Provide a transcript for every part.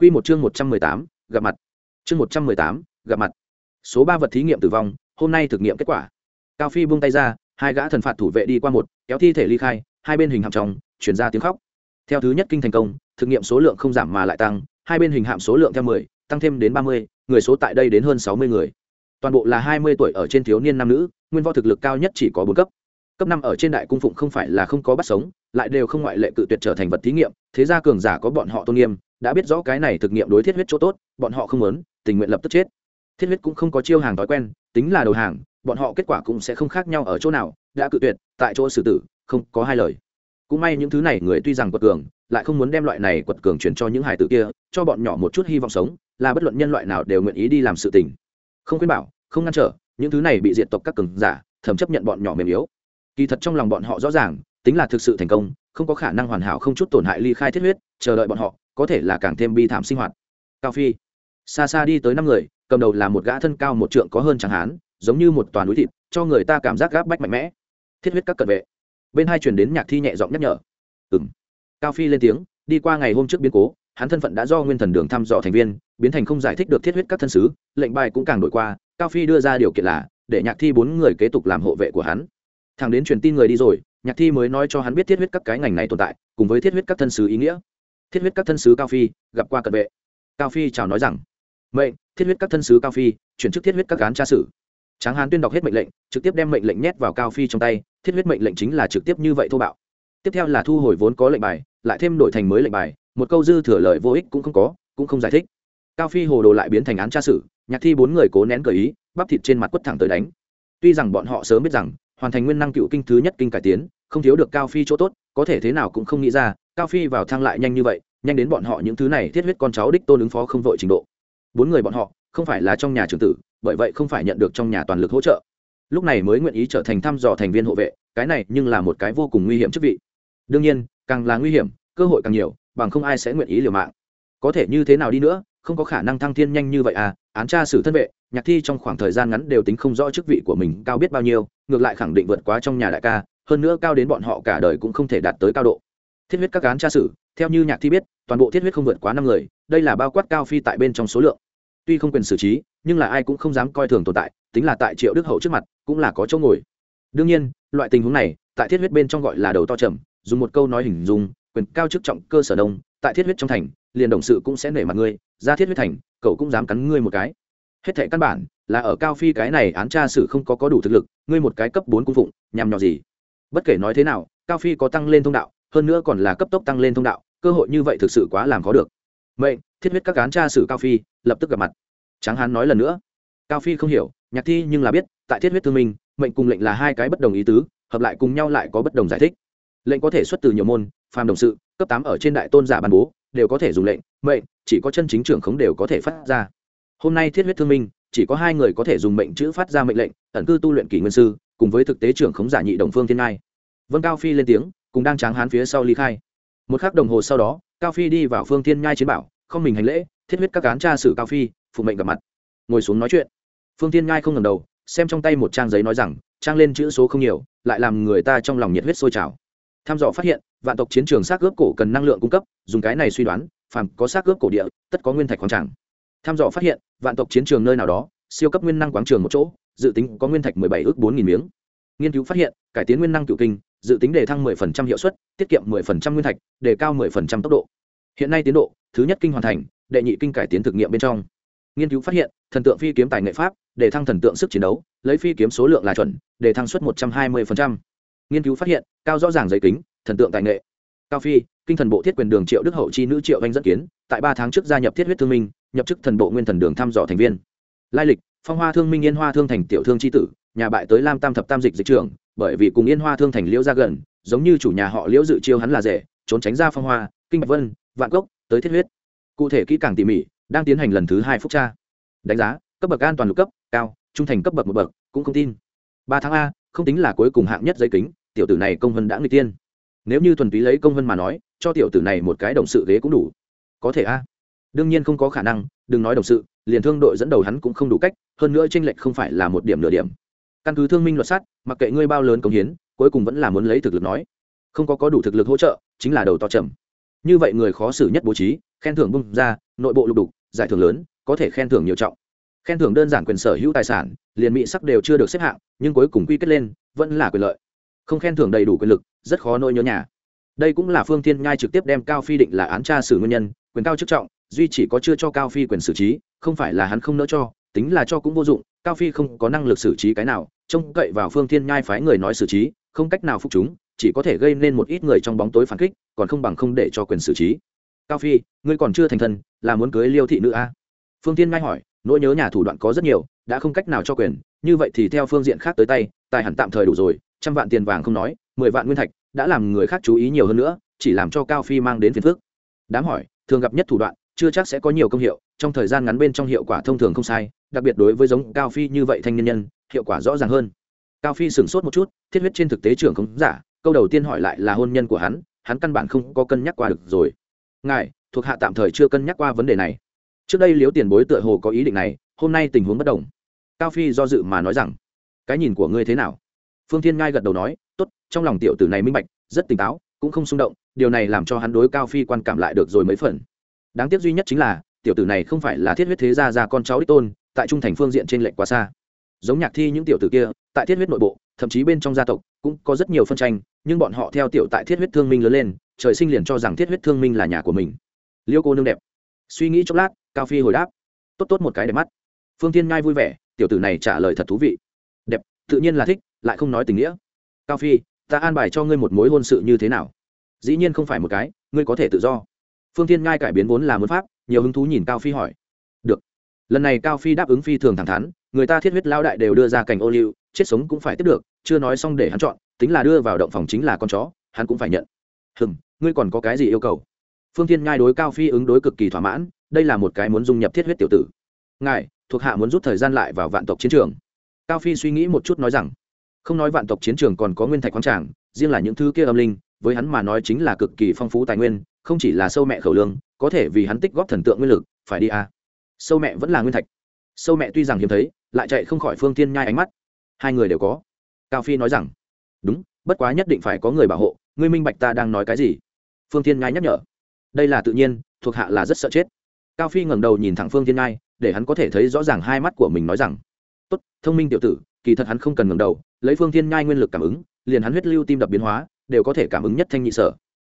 Quy một chương một trăm mười tám gặp mặt. Chương một trăm mười tám gặp mặt. Số ba vật thí nghiệm tử vong, hôm nay thực nghiệm kết quả. Cao Phi buông tay ra, hai gã thần phạt thủ vệ đi qua một, kéo thi thể ly khai, hai bên hình hạm trong, truyền ra tiếng khóc. Theo thứ nhất kinh thành công, thực nghiệm số lượng không giảm mà lại tăng, hai bên hình hạm số lượng theo mười, tăng thêm đến ba mươi, người số tại đây đến hơn sáu mươi người. Toàn bộ là hai mươi tuổi ở trên thiếu niên nam nữ, nguyên võ thực lực cao nhất chỉ có bốn cấp. Cấp năm ở trên đại cung phụng không phải là không có bắt sống, lại đều không ngoại lệ cự tuyệt trở thành vật thí nghiệm, thế gia cường giả có bọn họ tôn nghiêm, đã biết rõ cái này thực nghiệm đối thiết huyết chỗ tốt, bọn họ không muốn, tình nguyện lập tức chết. Thiết huyết cũng không có chiêu hàng thói quen, tính là đầu hàng, bọn họ kết quả cũng sẽ không khác nhau ở chỗ nào, đã cự tuyệt, tại chỗ xử tử, không có hai lời. Cũng may những thứ này người tuy rằng quật cường, lại không muốn đem loại này quật cường chuyển cho những hải tử kia, cho bọn nhỏ một chút hy vọng sống, là bất luận nhân loại nào đều nguyện ý đi làm sự tình. Không khuyên bảo, không ngăn trở, những thứ này bị diện tộc các cường giả, thầm chấp nhận bọn nhỏ mềm yếu. Kỳ thật trong lòng bọn họ rõ ràng, tính là thực sự thành công, không có khả năng hoàn hảo không chút tổn hại ly khai thiết huyết, chờ đợi bọn họ có thể là càng thêm bi thảm sinh hoạt. Cao phi, xa xa đi tới năm người, cầm đầu là một gã thân cao một trượng có hơn chẳng hán, giống như một toàn núi thịt, cho người ta cảm giác gáp bách mạnh mẽ. Thiết huyết các cận vệ. Bên hai truyền đến nhạc thi nhẹ giọng nhắc nhở. Ừng cao phi lên tiếng, đi qua ngày hôm trước biến cố, hắn thân phận đã do nguyên thần đường thăm dò thành viên, biến thành không giải thích được thiết huyết các thân sứ, lệnh bài cũng càng đổi qua, cao phi đưa ra điều kiện là, để nhạc thi bốn người kế tục làm hộ vệ của hắn. Thằng đến truyền tin người đi rồi, nhạc thi mới nói cho hắn biết thiết huyết các cái ngành này tồn tại, cùng với thiết huyết các thân sứ ý nghĩa thiết huyết các thân sứ cao phi, gặp qua cận vệ. Cao phi chào nói rằng, mệnh, thiết huyết các thân sứ cao phi, chuyển chức thiết huyết các cán tra sử. Tráng hán tuyên đọc hết mệnh lệnh, trực tiếp đem mệnh lệnh nhét vào cao phi trong tay, thiết huyết mệnh lệnh chính là trực tiếp như vậy thô bạo. Tiếp theo là thu hồi vốn có lệnh bài, lại thêm đổi thành mới lệnh bài, một câu dư thừa lời vô ích cũng không có, cũng không giải thích. Cao phi hồ đồ lại biến thành án tra sử, nhạc thi bốn người cố nén cờ ý, bắp thịt trên mặt quất thẳng tới đánh. Tuy rằng bọn họ sớm biết rằng, hoàn thành nguyên năng cựu kinh thứ nhất kinh cải tiến, không thiếu được cao phi chỗ tốt, có thể thế nào cũng không nghĩ ra cao phi vào thang lại nhanh như vậy, nhanh đến bọn họ những thứ này thiết huyết con cháu đích tôn ứng phó không vội trình độ. Bốn người bọn họ, không phải là trong nhà trường tử, bởi vậy không phải nhận được trong nhà toàn lực hỗ trợ. Lúc này mới nguyện ý trở thành thăm dò thành viên hộ vệ, cái này nhưng là một cái vô cùng nguy hiểm chức vị. Đương nhiên, càng là nguy hiểm, cơ hội càng nhiều, bằng không ai sẽ nguyện ý liều mạng. Có thể như thế nào đi nữa, không có khả năng thăng thiên nhanh như vậy à án tra xử thân vệ, nhạc thi trong khoảng thời gian ngắn đều tính không rõ chức vị của mình cao biết bao nhiêu, ngược lại khẳng định vượt quá trong nhà đại ca, hơn nữa cao đến bọn họ cả đời cũng không thể đạt tới cao độ thiết huyết các án tra sử theo như nhạc thi biết, toàn bộ thiết huyết không vượt quá năm người, đây là bao quát cao phi tại bên trong số lượng. Tuy không quyền xử trí, nhưng là ai cũng không dám coi thường tồn tại, tính là tại triệu đức hậu trước mặt, cũng là có chỗ ngồi. Đương nhiên, loại tình huống này, tại thiết huyết bên trong gọi là đầu to trầm, dùng một câu nói hình dung, quyền cao chức trọng, cơ sở đông, tại thiết huyết trong thành, liền đồng sự cũng sẽ nể mặt ngươi, ra thiết huyết thành, cậu cũng dám cắn ngươi một cái. Hết thệ căn bản, là ở cao phi cái này án tra xử không có có đủ thực lực, ngươi một cái cấp bốn cung phụng, nhằm nhỏ gì? Bất kể nói thế nào, cao phi có tăng lên thông đạo hơn nữa còn là cấp tốc tăng lên thông đạo, cơ hội như vậy thực sự quá làm khó được. Mệnh, thiết huyết các cán tra xử cao phi, lập tức gặp mặt. Tráng hán nói lần nữa. Cao phi không hiểu, nhạc thi nhưng là biết, tại thiết huyết thương minh, mệnh cùng lệnh là hai cái bất đồng ý tứ, hợp lại cùng nhau lại có bất đồng giải thích. Lệnh có thể xuất từ nhiều môn, phàm đồng sự, cấp tám ở trên đại tôn giả ban bố, đều có thể dùng lệnh, mệnh, chỉ có chân chính trưởng khống đều có thể phát ra. Hôm nay thiết huyết thương minh, chỉ có hai người có thể dùng mệnh chữ phát ra mệnh lệnh, ẩn cư tu luyện kỷ nguyên sư, cùng với thực tế trưởng khống giả nhị đồng phương thiên ngai. Vân cao phi lên tiếng cùng đang tráng hán phía sau ly khai. Một khắc đồng hồ sau đó, cao phi đi vào phương thiên nhai chiến bảo, không mình hành lễ, thiết huyết các cán tra xử cao phi, phụ mệnh gặp mặt. Ngồi xuống nói chuyện. Phương thiên nhai không ngầm đầu, xem trong tay một trang giấy nói rằng, trang lên chữ số không nhiều, lại làm người ta trong lòng nhiệt huyết sôi trào. Tham dò phát hiện, vạn tộc chiến trường xác ướp cổ cần năng lượng cung cấp, dùng cái này suy đoán, phàm có xác ướp cổ địa, tất có nguyên thạch khoáng tràng. Tham dò phát hiện, vạn tộc chiến trường nơi nào đó, siêu cấp nguyên năng quáng trường một chỗ, dự tính có nguyên thạch mười bảy ước bốn nghìn miếng. Nghiên cứu phát hiện, cải tiến nguyên năng cựu kinh dự tính đề thăng 10% hiệu suất, tiết kiệm 10% nguyên thạch đề cao 10% tốc độ. Hiện nay tiến độ, thứ nhất kinh hoàn thành, đệ nhị kinh cải tiến thực nghiệm bên trong. Nghiên cứu phát hiện, thần tượng phi kiếm tài nghệ pháp đề thăng thần tượng sức chiến đấu, lấy phi kiếm số lượng là chuẩn đề thăng suất 120%. nghiên cứu phát hiện, cao rõ ràng giấy kính, thần tượng tài nghệ. Cao phi, kinh thần bộ thiết quyền đường triệu đức hậu chi nữ triệu anh dẫn kiến, tại ba tháng trước gia nhập thiết huyết thương minh, nhập chức thần bộ nguyên thần đường thăm dò thành viên. Lai lịch, phong hoa thương minh yên hoa thương thành tiểu thương chi tử, nhà bại tới lam tam thập tam dịch dịch trưởng bởi vì cùng yên hoa thương thành liễu ra gần, giống như chủ nhà họ liễu dự chiêu hắn là rể, trốn tránh ra phong hoa, kinh bạch vân, vạn cốc, tới thiết huyết. Cụ thể kỹ càng tỉ mỉ, đang tiến hành lần thứ hai phúc tra. Đánh giá, cấp bậc an toàn lục cấp, cao, trung thành cấp bậc một bậc, cũng không tin. Ba tháng a, không tính là cuối cùng hạng nhất giấy kính, tiểu tử này công vân đã người tiên. Nếu như thuần túy lấy công vân mà nói, cho tiểu tử này một cái đồng sự ghế cũng đủ. Có thể a. Đương nhiên không có khả năng, đừng nói đồng sự, liền thương đội dẫn đầu hắn cũng không đủ cách, hơn nữa tranh lệch không phải là một điểm nửa điểm căn cứ thương minh luật sát, mặc kệ ngươi bao lớn công hiến, cuối cùng vẫn là muốn lấy thực lực nói. Không có có đủ thực lực hỗ trợ, chính là đầu to trầm như vậy người khó xử nhất bố trí, khen thưởng bung ra, nội bộ lục đục, giải thưởng lớn, có thể khen thưởng nhiều trọng. Khen thưởng đơn giản quyền sở hữu tài sản, liền mỹ sắc đều chưa được xếp hạng, nhưng cuối cùng quy kết lên, vẫn là quyền lợi. Không khen thưởng đầy đủ quyền lực, rất khó nỗi nhớ nhà. Đây cũng là phương thiên nhai trực tiếp đem cao phi định là án tra xử nguyên nhân, quyền cao chức trọng, duy chỉ có chưa cho cao phi quyền xử trí, không phải là hắn không nỡ cho, tính là cho cũng vô dụng, cao phi không có năng lực xử trí cái nào trông cậy vào phương thiên nhai phái người nói xử trí, không cách nào phục chúng, chỉ có thể gây nên một ít người trong bóng tối phản kích, còn không bằng không để cho quyền xử trí. Cao phi, ngươi còn chưa thành thân, là muốn cưới liêu thị nữ a? Phương tiên ngay hỏi, nỗi nhớ nhà thủ đoạn có rất nhiều, đã không cách nào cho quyền, như vậy thì theo phương diện khác tới tay, tài hẳn tạm thời đủ rồi, trăm vạn tiền vàng không nói, mười vạn nguyên thạch, đã làm người khác chú ý nhiều hơn nữa, chỉ làm cho cao phi mang đến phiền phức. Đám hỏi, thường gặp nhất thủ đoạn, chưa chắc sẽ có nhiều công hiệu, trong thời gian ngắn bên trong hiệu quả thông thường không sai, đặc biệt đối với giống cao phi như vậy thanh niên nhân hiệu quả rõ ràng hơn. Cao phi sửng sốt một chút, thiết huyết trên thực tế trưởng không giả, câu đầu tiên hỏi lại là hôn nhân của hắn hắn căn bản không có cân nhắc qua được rồi. Ngài, thuộc hạ tạm thời chưa cân nhắc qua vấn đề này. Trước đây liếu tiền bối tựa hồ có ý định này, hôm nay tình huống bất đồng. Cao phi do dự mà nói rằng, cái nhìn của ngươi thế nào? Phương thiên ngai gật đầu nói, tốt, trong lòng tiểu tử này minh bạch, rất tỉnh táo, cũng không xung động, điều này làm cho hắn đối cao phi quan cảm lại được rồi mấy phần. Đáng tiếc duy nhất chính là, tiểu tử này không phải là thiết huyết thế gia ra con cháu đích tôn, tại trung thành phương diện trên lệnh quá xa giống nhạc thi những tiểu tử kia, tại thiết huyết nội bộ, thậm chí bên trong gia tộc cũng có rất nhiều phân tranh, nhưng bọn họ theo tiểu tại thiết huyết thương minh lớn lên, trời sinh liền cho rằng thiết huyết thương minh là nhà của mình. Liêu cô nương đẹp. Suy nghĩ chốc lát, cao phi hồi đáp. Tốt tốt một cái đẹp mắt. Phương tiên ngai vui vẻ, tiểu tử này trả lời thật thú vị. Đẹp, tự nhiên là thích, lại không nói tình nghĩa. Cao phi, ta an bài cho ngươi một mối hôn sự như thế nào? Dĩ nhiên không phải một cái, ngươi có thể tự do. Phương tiên ngai cải biến vốn là muốn pháp, nhiều hứng thú nhìn cao phi hỏi. Được. Lần này cao phi đáp ứng phi thường thẳng thắn người ta thiết huyết lao đại đều đưa ra cảnh ô liu, chết sống cũng phải tiếp được, chưa nói xong để hắn chọn, tính là đưa vào động phòng chính là con chó, hắn cũng phải nhận. Hừm, ngươi còn có cái gì yêu cầu? Phương thiên ngai đối cao phi ứng đối cực kỳ thỏa mãn, đây là một cái muốn dung nhập thiết huyết tiểu tử. Ngài, thuộc hạ muốn rút thời gian lại vào vạn tộc chiến trường. Cao phi suy nghĩ một chút nói rằng, không nói vạn tộc chiến trường còn có nguyên thạch khoáng tràng, riêng là những thứ kia âm linh, với hắn mà nói chính là cực kỳ phong phú tài nguyên, không chỉ là sâu mẹ khẩu lương, có thể vì hắn tích góp thần tượng nguyên lực, phải đi à. sâu mẹ vẫn là nguyên thạch. Sâu mẹ tuy rằng hiếm thấy lại chạy không khỏi phương thiên nhai ánh mắt. Hai người đều có. Cao phi nói rằng, đúng, bất quá nhất định phải có người bảo hộ, ngươi minh bạch ta đang nói cái gì? Phương thiên nhai nhắc nhở. Đây là tự nhiên, thuộc hạ là rất sợ chết. Cao phi ngẩng đầu nhìn thẳng phương thiên nhai, để hắn có thể thấy rõ ràng hai mắt của mình nói rằng, tốt, thông minh tiểu tử, kỳ thật hắn không cần ngẩng đầu, lấy phương thiên nhai nguyên lực cảm ứng, liền hắn huyết lưu tim đập biến hóa, đều có thể cảm ứng nhất thanh nhị sở.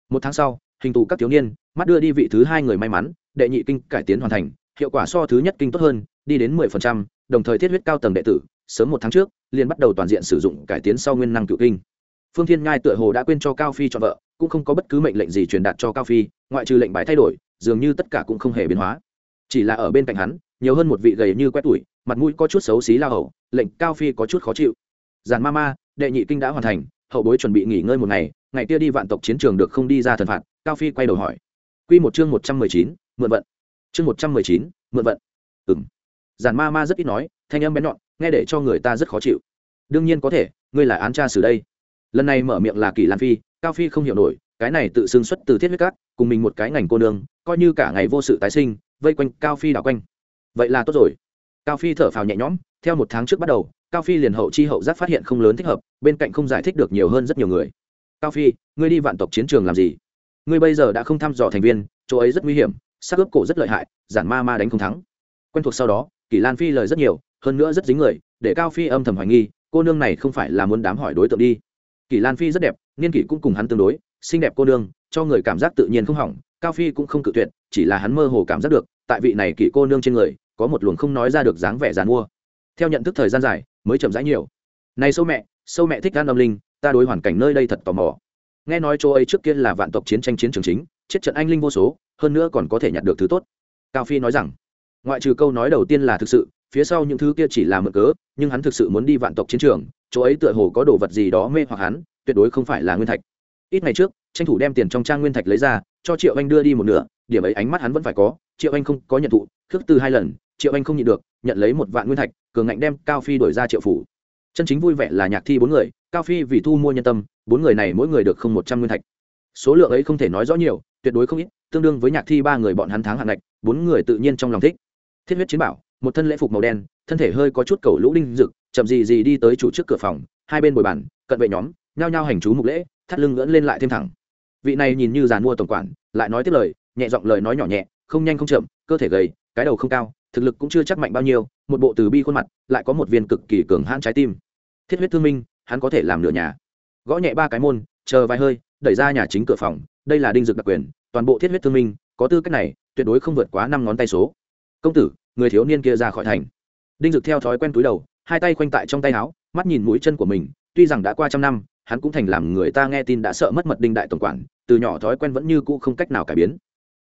Một tháng sau, hình tụ các thiếu niên, mắt đưa đi vị thứ hai người may mắn, đệ nhị kinh cải tiến hoàn thành, hiệu quả so thứ nhất kinh tốt hơn, đi đến mười phần trăm đồng thời thiết huyết cao tầng đệ tử, sớm một tháng trước, liền bắt đầu toàn diện sử dụng cải tiến sau nguyên năng cựu kinh. Phương thiên ngai tựa hồ đã quên cho cao phi cho vợ, cũng không có bất cứ mệnh lệnh gì truyền đạt cho cao phi, ngoại trừ lệnh bài thay đổi, dường như tất cả cũng không hề biến hóa. Chỉ là ở bên cạnh hắn, nhiều hơn một vị gầy như quét tuổi, mặt mũi có chút xấu xí la hầu, lệnh cao phi có chút khó chịu. Giàn ma ma đệ nhị kinh đã hoàn thành, hậu bối chuẩn bị nghỉ ngơi một ngày ngày kia đi vạn tộc chiến trường được không đi ra thần phạt, cao phi quay đầu hỏi. Quy một chương một trăm mười chín, mượn vận. Chương một trăm mười chín, mượn vận. Ừng Giản ma ma rất ít nói, thanh âm bén nhọn, nghe để cho người ta rất khó chịu. Đương nhiên có thể, ngươi là án tra xử đây. Lần này mở miệng là kỳ lan phi, cao phi không hiểu nổi, cái này tự xưng xuất từ thiết huyết cát, cùng mình một cái ngành cô nương, coi như cả ngày vô sự tái sinh, vây quanh cao phi đảo quanh. Vậy là tốt rồi. Cao phi thở phào nhẹ nhõm, theo một tháng trước bắt đầu, cao phi liền hậu chi hậu giác phát hiện không lớn thích hợp, bên cạnh không giải thích được nhiều hơn rất nhiều người. Cao phi, ngươi đi vạn tộc chiến trường làm gì? Ngươi bây giờ đã không thăm dò thành viên, chỗ ấy rất nguy hiểm, xác ướp cổ rất lợi hại, giản ma ma đánh không thắng. Quen thuộc sau đó kỷ lan phi lời rất nhiều, hơn nữa rất dính người, để cao phi âm thầm hoài nghi, cô nương này không phải là muốn đám hỏi đối tượng đi. Kỷ lan phi rất đẹp, niên kỷ cũng cùng hắn tương đối, xinh đẹp cô nương, cho người cảm giác tự nhiên không hỏng, cao phi cũng không cự tuyệt, chỉ là hắn mơ hồ cảm giác được, tại vị này kỷ cô nương trên người, có một luồng không nói ra được dáng vẻ dàn mua. Theo nhận thức thời gian dài, mới chậm rãi nhiều. Này sâu mẹ sâu mẹ thích gan âm linh, ta đối hoàn cảnh nơi đây thật tò mò. Nghe nói chỗ ấy trước kia là vạn tộc chiến tranh chiến trường chính, chết trận anh linh vô số, hơn nữa còn có thể nhặt được thứ tốt. Cao phi nói rằng ngoại trừ câu nói đầu tiên là thực sự, phía sau những thứ kia chỉ là mượn cớ, nhưng hắn thực sự muốn đi vạn tộc chiến trường, chỗ ấy tựa hồ có đồ vật gì đó mê hoặc hắn, tuyệt đối không phải là nguyên thạch. Ít ngày trước, tranh thủ đem tiền trong trang nguyên thạch lấy ra, cho triệu anh đưa đi một nửa, điểm ấy ánh mắt hắn vẫn phải có, triệu anh không có nhận thụ, khước từ hai lần, triệu anh không nhịn được, nhận lấy một vạn nguyên thạch, cường ngạnh đem cao phi đổi ra triệu phủ. Chân chính vui vẻ là nhạc thi bốn người, cao phi vì thu mua nhân tâm, bốn người này mỗi người được không một trăm nguyên thạch. Số lượng ấy không thể nói rõ nhiều, tuyệt đối không ít, tương đương với nhạc thi ba người bọn hắn tháng hạn ngạch, bốn người tự nhiên trong lòng thích thiết huyết chiến bảo, một thân lễ phục màu đen, thân thể hơi có chút cầu lũ đinh rực chậm gì gì đi tới chủ trước cửa phòng, hai bên bồi bàn, cận vệ nhóm, nhao nhao hành chú mục lễ, thắt lưng ngỡn lên lại thêm thẳng. Vị này nhìn như giàn mua tổng quản, lại nói tiếp lời, nhẹ giọng lời nói nhỏ nhẹ, không nhanh không chậm, cơ thể gầy, cái đầu không cao, thực lực cũng chưa chắc mạnh bao nhiêu, một bộ từ bi khuôn mặt, lại có một viên cực kỳ cường hãn trái tim. Thiết huyết thương minh, hắn có thể làm nửa nhà. Gõ nhẹ ba cái môn, chờ vài hơi, đẩy ra nhà chính cửa phòng, đây là đinh dược đặc quyền, toàn bộ thiết huyết thương minh, có tư cách này, tuyệt đối không vượt quá năm ngón tay số công tử, người thiếu niên kia ra khỏi thành. Đinh dực theo thói quen túi đầu, hai tay khoanh tại trong tay áo, mắt nhìn mũi chân của mình, tuy rằng đã qua trăm năm, hắn cũng thành làm người ta nghe tin đã sợ mất mật đinh đại tổng quản, từ nhỏ thói quen vẫn như cũ không cách nào cải biến.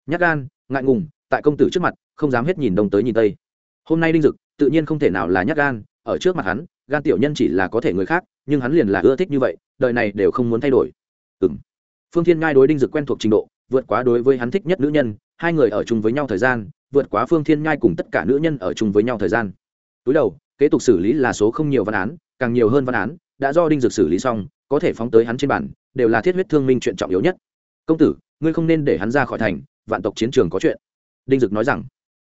Nhát gan, ngại ngùng, tại công tử trước mặt, không dám hết nhìn đông tới nhìn tây. Hôm nay đinh dực, tự nhiên không thể nào là nhát gan, ở trước mặt hắn, gan tiểu nhân chỉ là có thể người khác, nhưng hắn liền là ưa thích như vậy, đời này đều không muốn thay đổi. Ừng phương thiên ngai đối đinh dực quen thuộc trình độ, vượt quá đối với hắn thích nhất nữ nhân, hai người ở chung với nhau thời gian vượt quá phương thiên nhai cùng tất cả nữ nhân ở chung với nhau thời gian. Túi đầu, kế tục xử lý là số không nhiều văn án, càng nhiều hơn văn án, đã do đinh dược xử lý xong, có thể phóng tới hắn trên bản đều là thiết huyết thương minh chuyện trọng yếu nhất. Công tử, ngươi không nên để hắn ra khỏi thành, vạn tộc chiến trường có chuyện. Đinh dực nói rằng.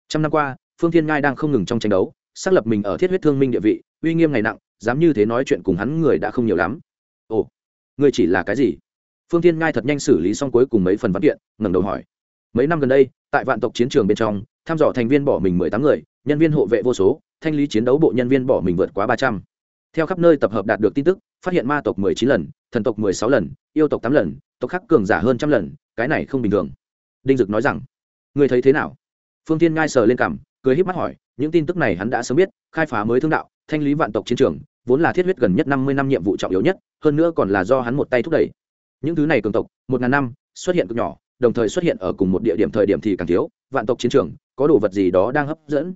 Trăm năm qua, phương thiên ngai đang không ngừng trong tranh đấu, xác lập mình ở thiết huyết thương minh địa vị, uy nghiêm ngày nặng, dám như thế nói chuyện cùng hắn người đã không nhiều lắm. Ồ, ngươi chỉ là cái gì? Phương thiên ngai thật nhanh xử lý xong cuối cùng mấy phần văn kiện, ngẩng đầu hỏi mấy năm gần đây, tại vạn tộc chiến trường bên trong, thăm dò thành viên bỏ mình mười tám người, nhân viên hộ vệ vô số, thanh lý chiến đấu bộ nhân viên bỏ mình vượt quá ba trăm. Theo khắp nơi tập hợp đạt được tin tức, phát hiện ma tộc mười chín lần, thần tộc mười sáu lần, yêu tộc tám lần, tộc khắc cường giả hơn trăm lần, cái này không bình thường. Đinh dực nói rằng người thấy thế nào? Phương tiên ngai sờ lên cảm cười híp mắt hỏi, những tin tức này hắn đã sớm biết, khai phá mới thương đạo, thanh lý vạn tộc chiến trường, vốn là thiết huyết gần nhất năm mươi năm nhiệm vụ trọng yếu nhất, hơn nữa còn là do hắn một tay thúc đẩy. Những thứ này cường tộc, một ngàn năm, xuất hiện cực nhỏ đồng thời xuất hiện ở cùng một địa điểm thời điểm thì càng thiếu, vạn tộc chiến trường, có đồ vật gì đó đang hấp dẫn.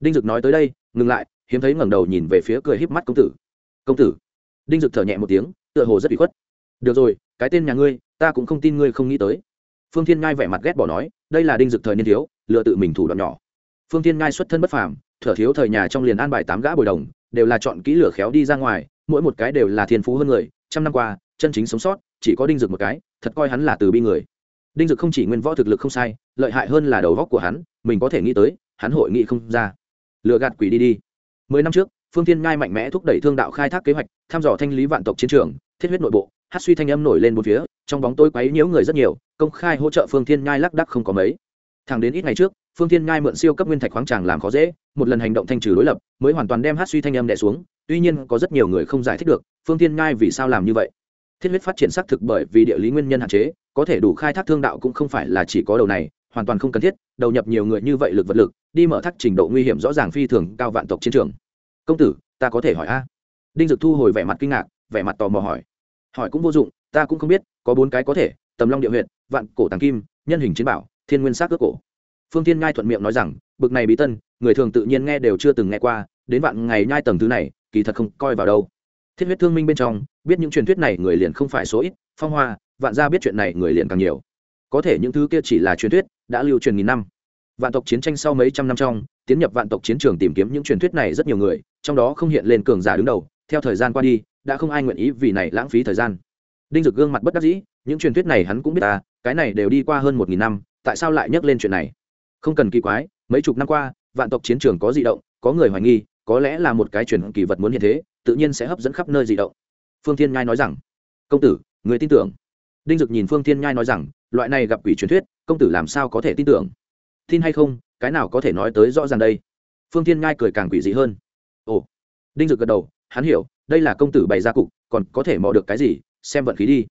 Đinh dực nói tới đây, ngừng lại, hiếm thấy ngẩng đầu nhìn về phía cười híp mắt công tử. Công tử. Đinh dực thở nhẹ một tiếng, tựa hồ rất bị khuất. Được rồi, cái tên nhà ngươi, ta cũng không tin ngươi không nghĩ tới. Phương thiên ngai vẻ mặt ghét bỏ nói, đây là đinh dực thời niên thiếu, lựa tự mình thủ đoạn nhỏ. Phương thiên ngai xuất thân bất phàm, thở thiếu thời nhà trong liền an bài tám gã bồi đồng, đều là chọn kỹ lửa khéo đi ra ngoài, mỗi một cái đều là thiên phú hơn người, trăm năm qua, chân chính sống sót, chỉ có đinh dực một cái, thật coi hắn là từ bi người đinh dực không chỉ nguyên võ thực lực không sai, lợi hại hơn là đầu góc của hắn, mình có thể nghĩ tới, hắn hội nghị không ra. Lừa gạt quỷ đi đi. Mười năm trước, phương thiên ngai mạnh mẽ thúc đẩy thương đạo khai thác kế hoạch, thăm dò thanh lý vạn tộc chiến trường, thiết huyết nội bộ, hát suy thanh âm nổi lên một phía, trong bóng tôi quấy nhiễu người rất nhiều, công khai hỗ trợ phương thiên ngai lắc đắc không có mấy. Thẳng đến ít ngày trước, phương thiên ngai mượn siêu cấp nguyên thạch khoáng tràng làm khó dễ, một lần hành động thanh trừ đối lập, mới hoàn toàn đem hát suy thanh âm đẻ xuống, tuy nhiên có rất nhiều người không giải thích được, phương thiên ngai vì sao làm như vậy thiết huyết phát triển xác thực bởi vì địa lý nguyên nhân hạn chế, có thể đủ khai thác thương đạo cũng không phải là chỉ có đầu này, hoàn toàn không cần thiết, đầu nhập nhiều người như vậy lực vật lực, đi mở thác trình độ nguy hiểm rõ ràng phi thường cao vạn tộc chiến trường. Công tử, ta có thể hỏi a? Đinh dực thu hồi vẻ mặt kinh ngạc, vẻ mặt tò mò hỏi. Hỏi cũng vô dụng, ta cũng không biết, có bốn cái có thể, tầm long địa huyện vạn cổ tàng kim, nhân hình chiến bảo, thiên nguyên sát cước cổ. Phương tiên ngai thuận miệng nói rằng, bực này bí tân, người thường tự nhiên nghe đều chưa từng nghe qua, đến vạn ngày nhai tầng thứ này, kỳ thật không coi vào đâu. Thiết huyết thương minh bên trong biết những truyền thuyết này người liền không phải số ít, phong hoa, vạn gia biết chuyện này người liền càng nhiều. Có thể những thứ kia chỉ là truyền thuyết, đã lưu truyền nghìn năm. Vạn tộc chiến tranh sau mấy trăm năm trong, tiến nhập vạn tộc chiến trường tìm kiếm những truyền thuyết này rất nhiều người, trong đó không hiện lên cường giả đứng đầu. Theo thời gian qua đi, đã không ai nguyện ý vì này lãng phí thời gian. Đinh dực gương mặt bất đắc dĩ, những truyền thuyết này hắn cũng biết ta cái này đều đi qua hơn một nghìn năm, tại sao lại nhắc lên chuyện này? Không cần kỳ quái, mấy chục năm qua, vạn tộc chiến trường có di động, có người hoài nghi, có lẽ là một cái truyền kỳ vật muốn hiện thế, tự nhiên sẽ hấp dẫn khắp nơi di động phương thiên nhai nói rằng, công tử, người tin tưởng. Đinh dực nhìn phương thiên nhai nói rằng, loại này gặp quỷ truyền thuyết, công tử làm sao có thể tin tưởng? Tin hay không, cái nào có thể nói tới rõ ràng đây? Phương thiên nhai cười càng quỷ dị hơn. Ồ. Đinh dực gật đầu, hắn hiểu, đây là công tử bày ra cục, còn có thể mò được cái gì, xem vận khí đi.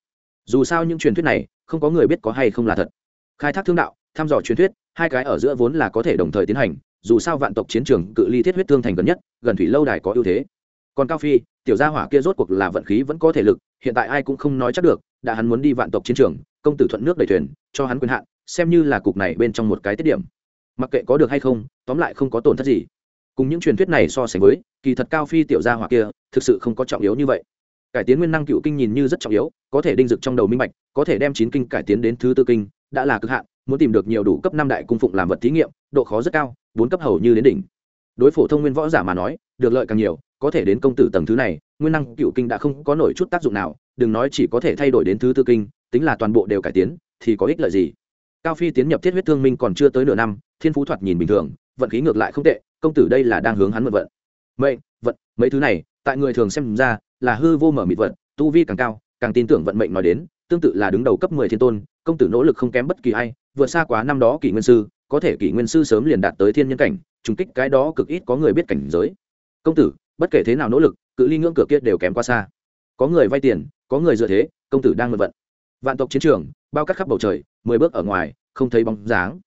Dù sao những truyền thuyết này, không có người biết có hay không là thật. Khai thác thương đạo, thăm dò truyền thuyết, hai cái ở giữa vốn là có thể đồng thời tiến hành, dù sao vạn tộc chiến trường cự ly thiết huyết thương thành gần nhất, gần thủy lâu đài có ưu thế. Còn cao phi tiểu gia hỏa kia rốt cuộc là vận khí vẫn có thể lực, hiện tại ai cũng không nói chắc được, đã hắn muốn đi vạn tộc chiến trường, công tử thuận nước đầy thuyền, cho hắn quyền hạn, xem như là cục này bên trong một cái tiết điểm. Mặc kệ có được hay không, tóm lại không có tổn thất gì. Cùng những truyền thuyết này so sánh với, kỳ thật cao phi tiểu gia hỏa kia, thực sự không có trọng yếu như vậy. Cải tiến nguyên năng cựu kinh nhìn như rất trọng yếu, có thể đinh dực trong đầu minh bạch, có thể đem chín kinh cải tiến đến thứ tư kinh, đã là cực hạn, muốn tìm được nhiều đủ cấp năm đại cung phụng làm vật thí nghiệm, độ khó rất cao, bốn cấp hầu như đến đỉnh. Đối phổ thông nguyên võ giả mà nói, được lợi càng nhiều có thể đến công tử tầng thứ này, nguyên năng cựu kinh đã không có nổi chút tác dụng nào, đừng nói chỉ có thể thay đổi đến thứ tư kinh, tính là toàn bộ đều cải tiến, thì có ích lợi gì? Cao phi tiến nhập thiết huyết thương minh còn chưa tới nửa năm, thiên phú thoạt nhìn bình thường, vận khí ngược lại không tệ, công tử đây là đang hướng hắn mượn vận. Mệnh, vận, mấy thứ này, tại người thường xem ra, là hư vô mở mịt vận, tu vi càng cao, càng tin tưởng vận mệnh nói đến, tương tự là đứng đầu cấp mười thiên tôn, công tử nỗ lực không kém bất kỳ ai, vượt xa quá năm đó kỷ nguyên sư, có thể kỷ nguyên sư sớm liền đạt tới thiên nhân cảnh, trùng kích cái đó cực ít có người biết cảnh giới. Công tử bất kể thế nào nỗ lực, cự ly ngưỡng cửa kia đều kém qua xa. Có người vay tiền, có người dựa thế, công tử đang mượn vận. Vạn tộc chiến trường, bao cắt khắp bầu trời, mười bước ở ngoài, không thấy bóng dáng.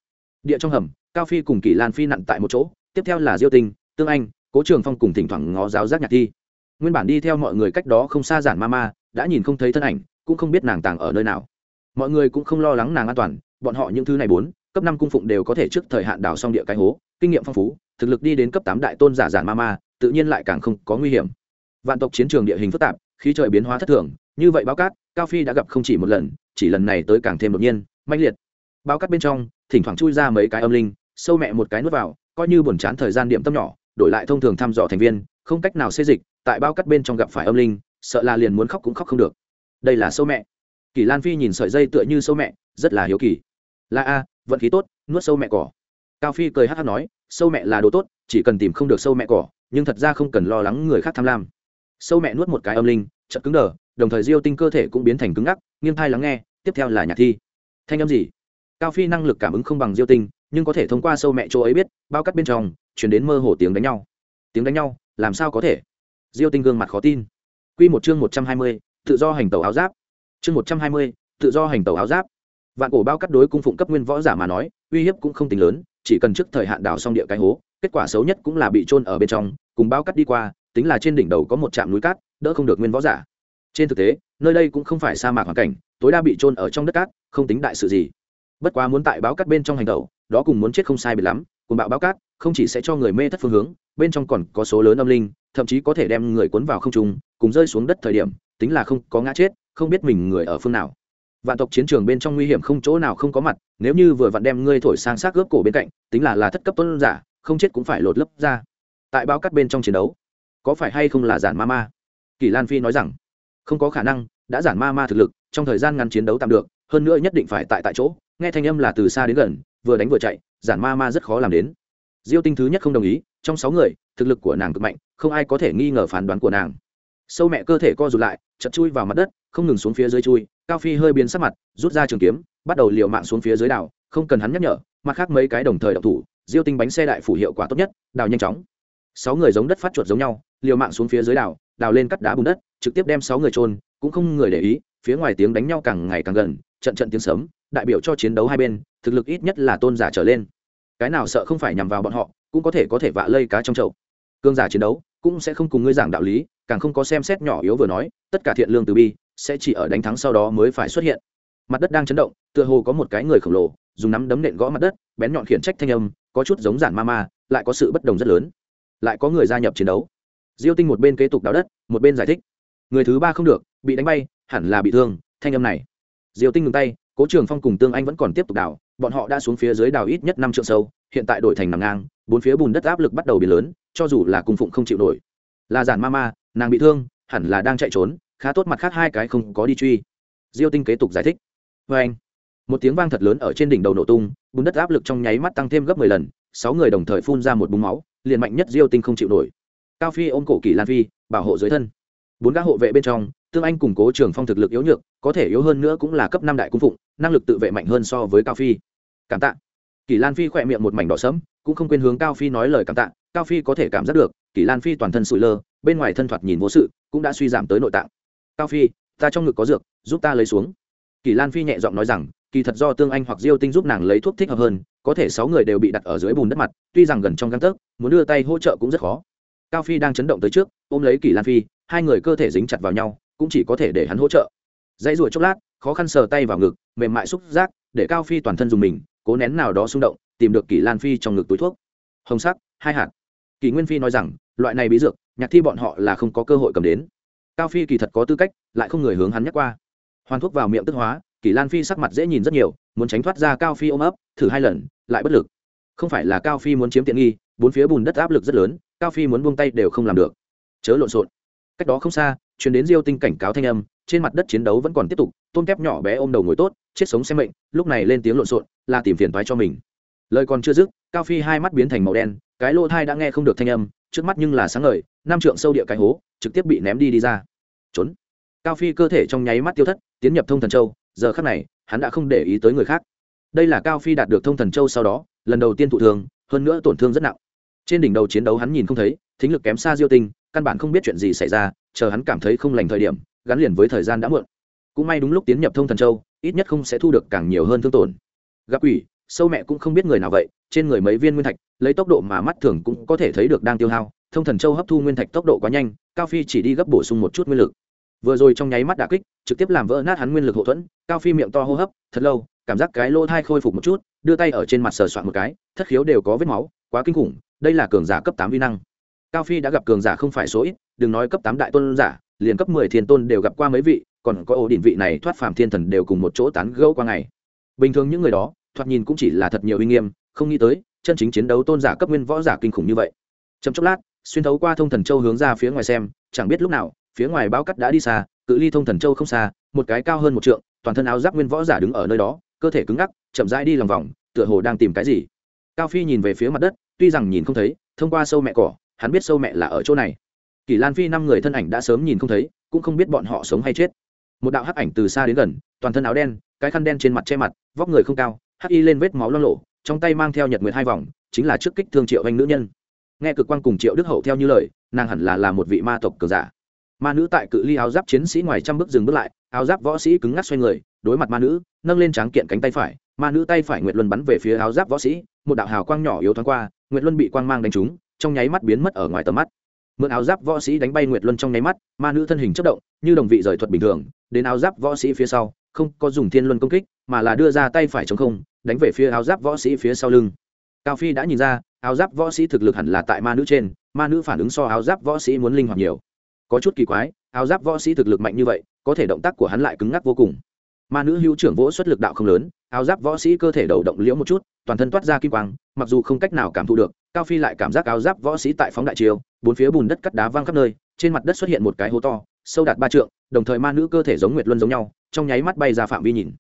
Địa trong hầm, cao phi cùng kỷ lan phi nặn tại một chỗ, tiếp theo là diêu tinh, tương anh, cố trường phong cùng thỉnh thoảng ngó giáo giác nhạc thi. Nguyên bản đi theo mọi người cách đó không xa giản ma ma, đã nhìn không thấy thân ảnh, cũng không biết nàng tàng ở nơi nào. Mọi người cũng không lo lắng nàng an toàn, bọn họ những thứ này bốn cấp năm cung phụng đều có thể trước thời hạn đào xong địa cái hố, kinh nghiệm phong phú, thực lực đi đến cấp tám đại tôn giả giản ma ma, tự nhiên lại càng không có nguy hiểm. Vạn tộc chiến trường địa hình phức tạp, khí trời biến hóa thất thường, như vậy báo cát, cao phi đã gặp không chỉ một lần, chỉ lần này tới càng thêm đột nhiên manh liệt. Báo cát bên trong, thỉnh thoảng chui ra mấy cái âm linh, sâu mẹ một cái nuốt vào, coi như buồn chán thời gian điểm tâm nhỏ, đổi lại thông thường thăm dò thành viên, không cách nào xê dịch, tại bao cắt bên trong gặp phải âm linh, sợ là liền muốn khóc cũng khóc không được. Đây là sâu mẹ. Kỳ lan phi nhìn sợi dây tựa như sâu mẹ, rất là hiếu kỳ. La a vận khí tốt, nuốt sâu mẹ cỏ. Cao phi cười hát hát nói, sâu mẹ là đồ tốt, chỉ cần tìm không được sâu mẹ cỏ, nhưng thật ra không cần lo lắng người khác tham lam. Sâu mẹ nuốt một cái âm linh chật cứng đờ, đồng thời diêu tinh cơ thể cũng biến thành cứng ngắc, nghiêng thai lắng nghe, tiếp theo là nhạc thi. Thanh âm gì? Cao phi năng lực cảm ứng không bằng diêu tinh, nhưng có thể thông qua sâu mẹ chỗ ấy biết, bao cắt bên trong chuyển đến mơ hồ tiếng đánh nhau. Tiếng đánh nhau, làm sao có thể? Diêu tinh gương mặt khó tin. Q một chương một trăm hai mươi, tự do hành tàu áo giáp. Chương một trăm hai mươi, tự do hành tàu áo giáp vạn cổ bao cắt đối cung phụng cấp nguyên võ giả mà nói, uy hiếp cũng không tính lớn, chỉ cần trước thời hạn đào xong địa cái hố, kết quả xấu nhất cũng là bị trôn ở bên trong, cùng bao cắt đi qua, tính là trên đỉnh đầu có một trạm núi cát, đỡ không được nguyên võ giả. Trên thực tế, nơi đây cũng không phải sa mạc hoàn cảnh, tối đa bị trôn ở trong đất cát, không tính đại sự gì. Bất quá muốn tại báo cắt bên trong hành tẩu, đó cùng muốn chết không sai biệt lắm, cùng bạo báo cát, không chỉ sẽ cho người mê thất phương hướng, bên trong còn có số lớn âm linh, thậm chí có thể đem người cuốn vào không trung, cùng rơi xuống đất thời điểm, tính là không có ngã chết, không biết mình người ở phương nào vạn tộc chiến trường bên trong nguy hiểm không chỗ nào không có mặt, nếu như vừa vặn đem ngươi thổi sang xác gớp cổ bên cạnh, tính là là thất cấp tuân giả, không chết cũng phải lột lấp ra. Tại báo cắt bên trong chiến đấu, có phải hay không là giản ma ma? Kỳ lan phi nói rằng, không có khả năng, đã giản ma ma thực lực, trong thời gian ngắn chiến đấu tạm được, hơn nữa nhất định phải tại tại chỗ, nghe thanh âm là từ xa đến gần, vừa đánh vừa chạy, giản ma ma rất khó làm đến. Diêu tinh thứ nhất không đồng ý, trong sáu người, thực lực của nàng cực mạnh, không ai có thể nghi ngờ phán đoán của nàng. Sâu mẹ cơ thể co rụt lại, chật chui vào mặt đất, không ngừng xuống phía dưới chui cao phi hơi biến sắc mặt, rút ra trường kiếm, bắt đầu liều mạng xuống phía dưới đảo, không cần hắn nhắc nhở, mặt khác mấy cái đồng thời đậu thủ, diêu tinh bánh xe đại phủ hiệu quả tốt nhất đào nhanh chóng. Sáu người giống đất phát chuột giống nhau, liều mạng xuống phía dưới đảo, đào lên cắt đá bùn đất, trực tiếp đem sáu người trôn cũng không người để ý, phía ngoài tiếng đánh nhau càng ngày càng gần, trận trận tiếng sớm đại biểu cho chiến đấu hai bên, thực lực ít nhất là tôn giả trở lên. Cái nào sợ không phải nhằm vào bọn họ, cũng có thể có thể vạ lây cá trong chậu. Cương giả chiến đấu, cũng sẽ không cùng ngươi giảng đạo lý, càng không có xem xét nhỏ yếu vừa nói, tất cả thiện lương từ bi sẽ chỉ ở đánh thắng sau đó mới phải xuất hiện. Mặt đất đang chấn động, tựa hồ có một cái người khổng lồ, dùng nắm đấm nện gõ mặt đất, bén nhọn khiển trách thanh âm, có chút giống giản ma ma, lại có sự bất đồng rất lớn. Lại có người gia nhập chiến đấu. Diêu tinh một bên kế tục đào đất, một bên giải thích. Người thứ ba không được, bị đánh bay, hẳn là bị thương, thanh âm này. Diêu tinh ngừng tay, cố trường phong cùng tương anh vẫn còn tiếp tục đào, bọn họ đã xuống phía dưới đào ít nhất năm trượng sâu, hiện tại đổi thành nằm ngang, bốn phía bùn đất áp lực bắt đầu biến lớn, cho dù là cung phụng không chịu nổi. Là giản ma ma, nàng bị thương, hẳn là đang chạy trốn khá tốt mặt khác hai cái không có đi truy. Diêu tinh kế tục giải thích. Vê anh, một tiếng vang thật lớn ở trên đỉnh đầu nổ tung, bùn đất áp lực trong nháy mắt tăng thêm gấp mười lần, sáu người đồng thời phun ra một búng máu, liền mạnh nhất diêu tinh không chịu nổi. Cao phi ôm cổ kỳ lan phi, bảo hộ dưới thân. Bốn gã hộ vệ bên trong, tương anh củng cố trường phong thực lực yếu nhược, có thể yếu hơn nữa cũng là cấp năm đại cung phụng, năng lực tự vệ mạnh hơn so với cao phi. Cảm tạ. Kỳ lan phi khỏe miệng một mảnh đỏ sẫm, cũng không quên hướng cao phi nói lời cảm tạ. Cao phi có thể cảm giác được, kỳ lan phi toàn thân sụi lơ, bên ngoài thân thoạt nhìn vô sự, cũng đã suy giảm tới nội tạng cao phi, ta trong ngực có dược, giúp ta lấy xuống. Kỳ lan phi nhẹ giọng nói rằng, kỳ thật do tương anh hoặc diêu tinh giúp nàng lấy thuốc thích hợp hơn, có thể sáu người đều bị đặt ở dưới bùn đất mặt, tuy rằng gần trong găng tấc, muốn đưa tay hỗ trợ cũng rất khó. Cao phi đang chấn động tới trước, ôm lấy kỳ lan phi, hai người cơ thể dính chặt vào nhau, cũng chỉ có thể để hắn hỗ trợ. Dãy ruồi chốc lát, khó khăn sờ tay vào ngực, mềm mại xúc giác, để cao phi toàn thân dùng mình, cố nén nào đó xung động, tìm được kỳ lan phi trong ngực túi thuốc. Hồng sắc, hai hạt. Kỳ nguyên phi nói rằng, loại này bí dược, nhạc thi bọn họ là không có cơ hội cầm đến cao phi kỳ thật có tư cách, lại không người hướng hắn nhắc qua. Hoàn thuốc vào miệng tức hóa, kỳ lan phi sắc mặt dễ nhìn rất nhiều, muốn tránh thoát ra cao phi ôm ấp, thử hai lần, lại bất lực. Không phải là cao phi muốn chiếm tiện nghi, bốn phía bùn đất áp lực rất lớn, cao phi muốn buông tay đều không làm được. Chớ lộn xộn. Cách đó không xa chuyển đến diêu tinh cảnh cáo thanh âm, trên mặt đất chiến đấu vẫn còn tiếp tục, tôm tép nhỏ bé ôm đầu ngồi tốt, chết sống xem mệnh, lúc này lên tiếng lộn xộn, là tìm phiền thoái cho mình. Lời còn chưa dứt, cao phi hai mắt biến thành màu đen, cái lỗ thai đã nghe không được thanh âm, trước mắt nhưng là sáng ngời năm trượng sâu địa cái hố, trực tiếp bị ném đi đi ra. Trốn. Cao phi cơ thể trong nháy mắt tiêu thất, tiến nhập thông thần châu, giờ khắc này, hắn đã không để ý tới người khác. Đây là cao phi đạt được thông thần châu sau đó, lần đầu tiên thụ thương, hơn nữa tổn thương rất nặng. Trên đỉnh đầu chiến đấu hắn nhìn không thấy, thính lực kém xa diêu tinh, căn bản không biết chuyện gì xảy ra, chờ hắn cảm thấy không lành thời điểm, gắn liền với thời gian đã muộn. Cũng may đúng lúc tiến nhập thông thần châu, ít nhất không sẽ thu được càng nhiều hơn thương tổn. Gặp ủy sâu mẹ cũng không biết người nào vậy, trên người mấy viên nguyên thạch, lấy tốc độ mà mắt thường cũng có thể thấy được đang tiêu hao thông thần châu hấp thu nguyên thạch tốc độ quá nhanh, cao phi chỉ đi gấp bổ sung một chút nguyên lực. Vừa rồi trong nháy mắt đà kích, trực tiếp làm vỡ nát hắn nguyên lực hậu thuẫn, cao phi miệng to hô hấp, thật lâu, cảm giác cái lỗ thai khôi phục một chút, đưa tay ở trên mặt sờ soạn một cái, thất khiếu đều có vết máu, quá kinh khủng, đây là cường giả cấp tám vi năng. Cao phi đã gặp cường giả không phải số ít, đừng nói cấp tám đại tôn giả, liền cấp mười thiên tôn đều gặp qua mấy vị, còn có ổ đỉnh vị này thoát phàm thiên thần đều cùng một chỗ tán gẫu qua ngày. Bình thường những người đó, thoạt nhìn cũng chỉ là thật nhiều uy nghiêm, không nghĩ tới, chân chính chiến đấu tôn giả cấp nguyên võ giả kinh khủng như vậy. Trong chốc lát xuyên thấu qua thông thần châu hướng ra phía ngoài xem, chẳng biết lúc nào, phía ngoài bao cắt đã đi xa, cự ly thông thần châu không xa, một cái cao hơn một trượng, toàn thân áo giáp nguyên võ giả đứng ở nơi đó, cơ thể cứng ngắc, chậm rãi đi lòng vòng, tựa hồ đang tìm cái gì. Cao phi nhìn về phía mặt đất, tuy rằng nhìn không thấy, thông qua sâu mẹ cỏ, hắn biết sâu mẹ là ở chỗ này. Kỳ lan phi năm người thân ảnh đã sớm nhìn không thấy, cũng không biết bọn họ sống hay chết. Một đạo hắc ảnh từ xa đến gần, toàn thân áo đen, cái khăn đen trên mặt che mặt, vóc người không cao, hắc y lên vết máu lo lộ trong tay mang theo nhật nguyệt hai vòng, chính là trước kích thương triệu anh nữ nhân nghe cực quang cùng triệu đức hậu theo như lời, nàng hẳn là là một vị ma tộc cờ giả. Ma nữ tại cự ly áo giáp chiến sĩ ngoài trăm bước dừng bước lại, áo giáp võ sĩ cứng ngắc xoay người, đối mặt ma nữ, nâng lên tráng kiện cánh tay phải, ma nữ tay phải nguyệt luân bắn về phía áo giáp võ sĩ, một đạo hào quang nhỏ yếu thoáng qua, nguyệt luân bị quang mang đánh trúng, trong nháy mắt biến mất ở ngoài tầm mắt. Mượn áo giáp võ sĩ đánh bay nguyệt luân trong nháy mắt, ma nữ thân hình chất động, như đồng vị rời thuật bình thường, đến áo giáp võ sĩ phía sau, không có dùng thiên luân công kích, mà là đưa ra tay phải chống không, đánh về phía áo giáp võ sĩ phía sau lưng. Cao phi đã nhìn ra áo giáp võ sĩ thực lực hẳn là tại ma nữ trên, ma nữ phản ứng so áo giáp võ sĩ muốn linh hoạt nhiều. Có chút kỳ quái, áo giáp võ sĩ thực lực mạnh như vậy, có thể động tác của hắn lại cứng ngắc vô cùng. Ma nữ hữu trưởng vỗ xuất lực đạo không lớn, áo giáp võ sĩ cơ thể đầu động liễu một chút, toàn thân toát ra kim quang, mặc dù không cách nào cảm thụ được, cao phi lại cảm giác áo giáp võ sĩ tại phóng đại chiều bốn phía bùn đất cắt đá văng khắp nơi, trên mặt đất xuất hiện một cái hố to, sâu đạt ba trượng, đồng thời ma nữ cơ thể giống nguyệt luân giống nhau, trong nháy mắt bay ra phạm vi nhìn.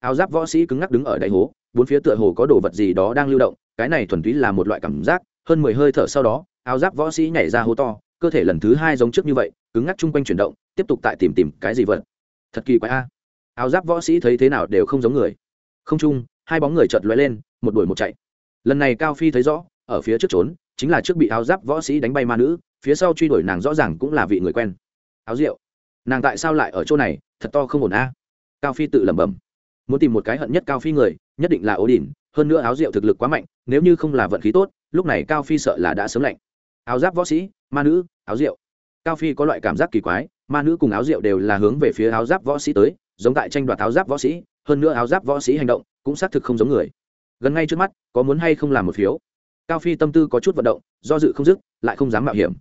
Áo giáp võ sĩ cứng ngắc đứng ở đại hố bốn phía tựa hồ có đồ vật gì đó đang lưu động, cái này thuần túy là một loại cảm giác, hơn mười hơi thở sau đó, áo giáp võ sĩ nhảy ra hố to, cơ thể lần thứ hai giống trước như vậy, cứng ngắc chung quanh chuyển động, tiếp tục tại tìm tìm cái gì vật. Thật kỳ quái a. Áo giáp võ sĩ thấy thế nào đều không giống người. Không chung, hai bóng người chợt lóe lên, một đuổi một chạy. Lần này cao phi thấy rõ, ở phía trước trốn, chính là trước bị áo giáp võ sĩ đánh bay ma nữ, phía sau truy đuổi nàng rõ ràng cũng là vị người quen. Áo rượu. Nàng tại sao lại ở chỗ này, thật to không ổn a. Cao phi tự lẩm bẩm. Muốn tìm một cái hận nhất cao phi người nhất định là ố đỉnh hơn nữa áo rượu thực lực quá mạnh, nếu như không là vận khí tốt, lúc này cao phi sợ là đã sớm lạnh. Áo giáp võ sĩ, ma nữ, áo rượu. Cao phi có loại cảm giác kỳ quái, ma nữ cùng áo rượu đều là hướng về phía áo giáp võ sĩ tới, giống tại tranh đoạt áo giáp võ sĩ, hơn nữa áo giáp võ sĩ hành động cũng xác thực không giống người. Gần ngay trước mắt, có muốn hay không làm một phiếu? Cao phi tâm tư có chút vận động, do dự không dứt, lại không dám mạo hiểm.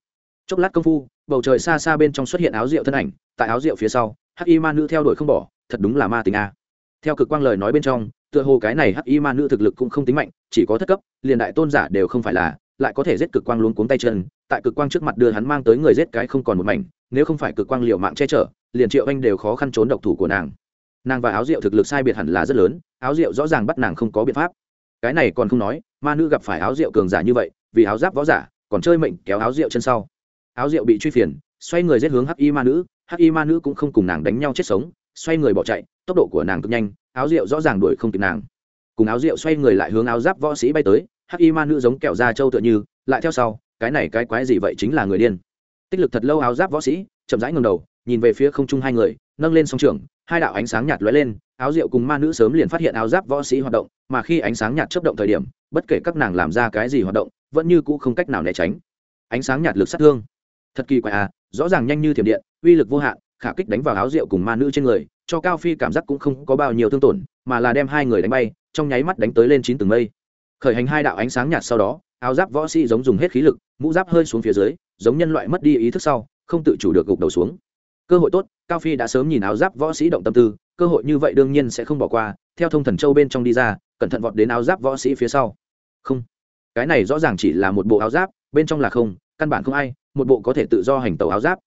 Chốc lát công phu, bầu trời xa xa bên trong xuất hiện áo rượu thân ảnh, tại áo rượu phía sau, hắc y ma nữ theo đuổi không bỏ, thật đúng là ma tình a. Theo cực quang lời nói bên trong tựa hồ cái này hắc y ma nữ thực lực cũng không tính mạnh, chỉ có thất cấp, liền đại tôn giả đều không phải là, lại có thể giết cực quang luống cuống tay chân, tại cực quang trước mặt đưa hắn mang tới người giết cái không còn một mảnh, nếu không phải cực quang liệu mạng che chở, liền triệu anh đều khó khăn trốn độc thủ của nàng. Nàng và áo rượu thực lực sai biệt hẳn là rất lớn, áo rượu rõ ràng bắt nàng không có biện pháp. Cái này còn không nói, ma nữ gặp phải áo rượu cường giả như vậy, vì áo giáp võ giả, còn chơi mệnh kéo áo rượu chân sau. Áo rượu bị truy phiền, xoay người giết hướng hắc y ma nữ, hắc y ma nữ cũng không cùng nàng đánh nhau chết sống, xoay người bỏ chạy, tốc độ của nàng cực nhanh áo rượu rõ ràng đuổi không kịp nàng. Cùng áo rượu xoay người lại hướng áo giáp võ sĩ bay tới, hắc y ma nữ giống kẹo da trâu tựa như, lại theo sau, cái này cái quái gì vậy chính là người điên. Tích lực thật lâu áo giáp võ sĩ, chậm rãi ngầm đầu, nhìn về phía không trung hai người, nâng lên song trường hai đạo ánh sáng nhạt lóe lên, áo rượu cùng ma nữ sớm liền phát hiện áo giáp võ sĩ hoạt động, mà khi ánh sáng nhạt chấp động thời điểm, bất kể các nàng làm ra cái gì hoạt động, vẫn như cũ không cách nào né tránh. Ánh sáng nhạt lực sát thương. Thật kỳ quái à rõ ràng nhanh như thiểm điện, uy lực vô hạn khả kích đánh vào áo rượu cùng ma nữ trên người, cho cao phi cảm giác cũng không có bao nhiêu thương tổn, mà là đem hai người đánh bay, trong nháy mắt đánh tới lên chín tầng mây. Khởi hành hai đạo ánh sáng nhạt sau đó, áo giáp võ sĩ giống dùng hết khí lực, mũ giáp hơi xuống phía dưới, giống nhân loại mất đi ý thức sau, không tự chủ được gục đầu xuống. Cơ hội tốt, cao phi đã sớm nhìn áo giáp võ sĩ động tâm tư, cơ hội như vậy đương nhiên sẽ không bỏ qua, theo thông thần châu bên trong đi ra, cẩn thận vọt đến áo giáp võ sĩ phía sau. Không, cái này rõ ràng chỉ là một bộ áo giáp, bên trong là không, căn bản không ai, một bộ có thể tự do hành tàu áo giáp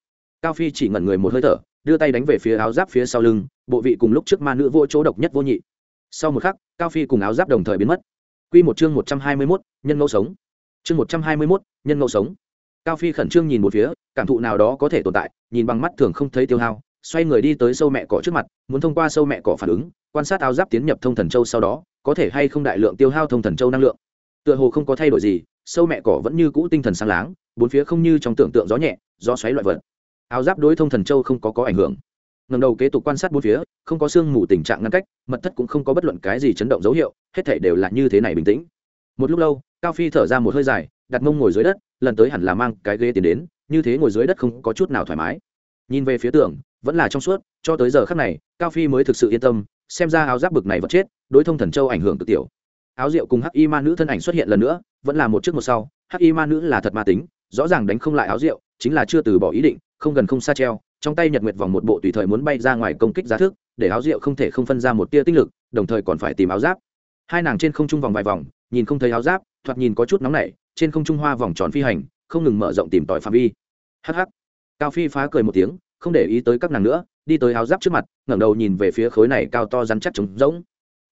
cao phi chỉ ngẩn người một hơi thở, đưa tay đánh về phía áo giáp phía sau lưng, bộ vị cùng lúc trước ma nữ vô chỗ độc nhất vô nhị. Sau một khắc, cao phi cùng áo giáp đồng thời biến mất. Q một chương một trăm hai mươi mốt, nhân ngẫu sống. Chương một trăm hai mươi mốt, nhân ngẫu sống. Cao phi khẩn trương nhìn một phía, cảm thụ nào đó có thể tồn tại, nhìn bằng mắt thường không thấy tiêu hao, xoay người đi tới sâu mẹ cỏ trước mặt, muốn thông qua sâu mẹ cỏ phản ứng, quan sát áo giáp tiến nhập thông thần châu sau đó, có thể hay không đại lượng tiêu hao thông thần châu năng lượng. Tựa hồ không có thay đổi gì, sâu mẹ cỏ vẫn như cũ tinh thần sáng láng, bốn phía không như trong tưởng tượng gió nhẹ, gió xoáy loại vật áo giáp đối thông thần châu không có có ảnh hưởng. Ngầm đầu kế tục quan sát bốn phía, không có sương mù tình trạng ngăn cách, mật thất cũng không có bất luận cái gì chấn động dấu hiệu, hết thể đều là như thế này bình tĩnh. Một lúc lâu, cao phi thở ra một hơi dài, đặt mông ngồi dưới đất, lần tới hẳn là mang cái ghế tiến đến, như thế ngồi dưới đất không có chút nào thoải mái. Nhìn về phía tường, vẫn là trong suốt, cho tới giờ khắc này, cao phi mới thực sự yên tâm, xem ra áo giáp bực này vật chết, đối thông thần châu ảnh hưởng cực tiểu. Áo rượu cùng hắc y ma nữ thân ảnh xuất hiện lần nữa, vẫn là một trước một sau, hắc y ma nữ là thật ma tính, rõ ràng đánh không lại áo rượu, chính là chưa từ bỏ ý định không gần không xa treo, trong tay nhật nguyệt vòng một bộ tùy thời muốn bay ra ngoài công kích giá thức, để áo rượu không thể không phân ra một tia tích lực, đồng thời còn phải tìm áo giáp. Hai nàng trên không trung vòng vài vòng, nhìn không thấy áo giáp, thoạt nhìn có chút nóng nảy, trên không trung hoa vòng tròn phi hành, không ngừng mở rộng tìm tòi phạm vi. Hh cao phi phá cười một tiếng, không để ý tới các nàng nữa, đi tới áo giáp trước mặt, ngẩng đầu nhìn về phía khối này cao to rắn chắc trống rỗng.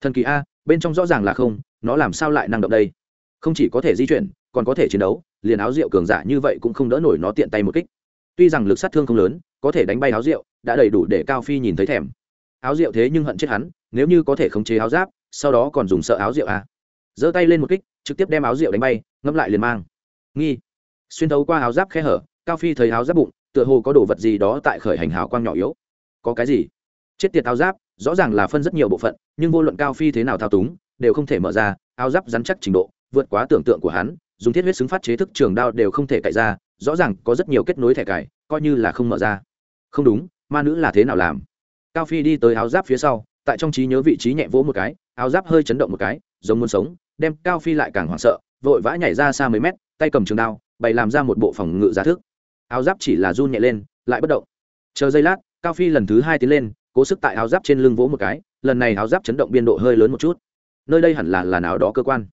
Thần kỳ a, bên trong rõ ràng là không, nó làm sao lại năng động đây? Không chỉ có thể di chuyển, còn có thể chiến đấu, liền áo rượu cường giả như vậy cũng không đỡ nổi nó tiện tay một kích tuy rằng lực sát thương không lớn, có thể đánh bay áo rượu, đã đầy đủ để cao phi nhìn thấy thèm. Áo rượu thế nhưng hận chết hắn, nếu như có thể khống chế áo giáp, sau đó còn dùng sợ áo rượu à. giơ tay lên một kích, trực tiếp đem áo rượu đánh bay ngâm lại liền mang. Nghi. Xuyên thấu qua áo giáp khe hở, cao phi thấy áo giáp bụng, tựa hồ có đồ vật gì đó tại khởi hành hào quang nhỏ yếu. Có cái gì? Chết tiệt áo giáp, rõ ràng là phân rất nhiều bộ phận, nhưng vô luận cao phi thế nào thao túng, đều không thể mở ra, áo giáp rắn chắc trình độ, vượt quá tưởng tượng của hắn, dùng thiết huyết xứng phát chế thức trường đao đều không thể cậy ra rõ ràng có rất nhiều kết nối thẻ cài, coi như là không mở ra. Không đúng ma nữ là thế nào làm? Cao phi đi tới áo giáp phía sau tại trong trí nhớ vị trí nhẹ vỗ một cái áo giáp hơi chấn động một cái giống muốn sống đem cao phi lại càng hoảng sợ vội vã nhảy ra xa mấy mét tay cầm trường đao bày làm ra một bộ phòng ngự giá thức. Áo giáp chỉ là run nhẹ lên lại bất động. Chờ giây lát cao phi lần thứ hai tiến lên cố sức tại áo giáp trên lưng vỗ một cái lần này áo giáp chấn động biên độ hơi lớn một chút. Nơi đây hẳn là là nào đó cơ quan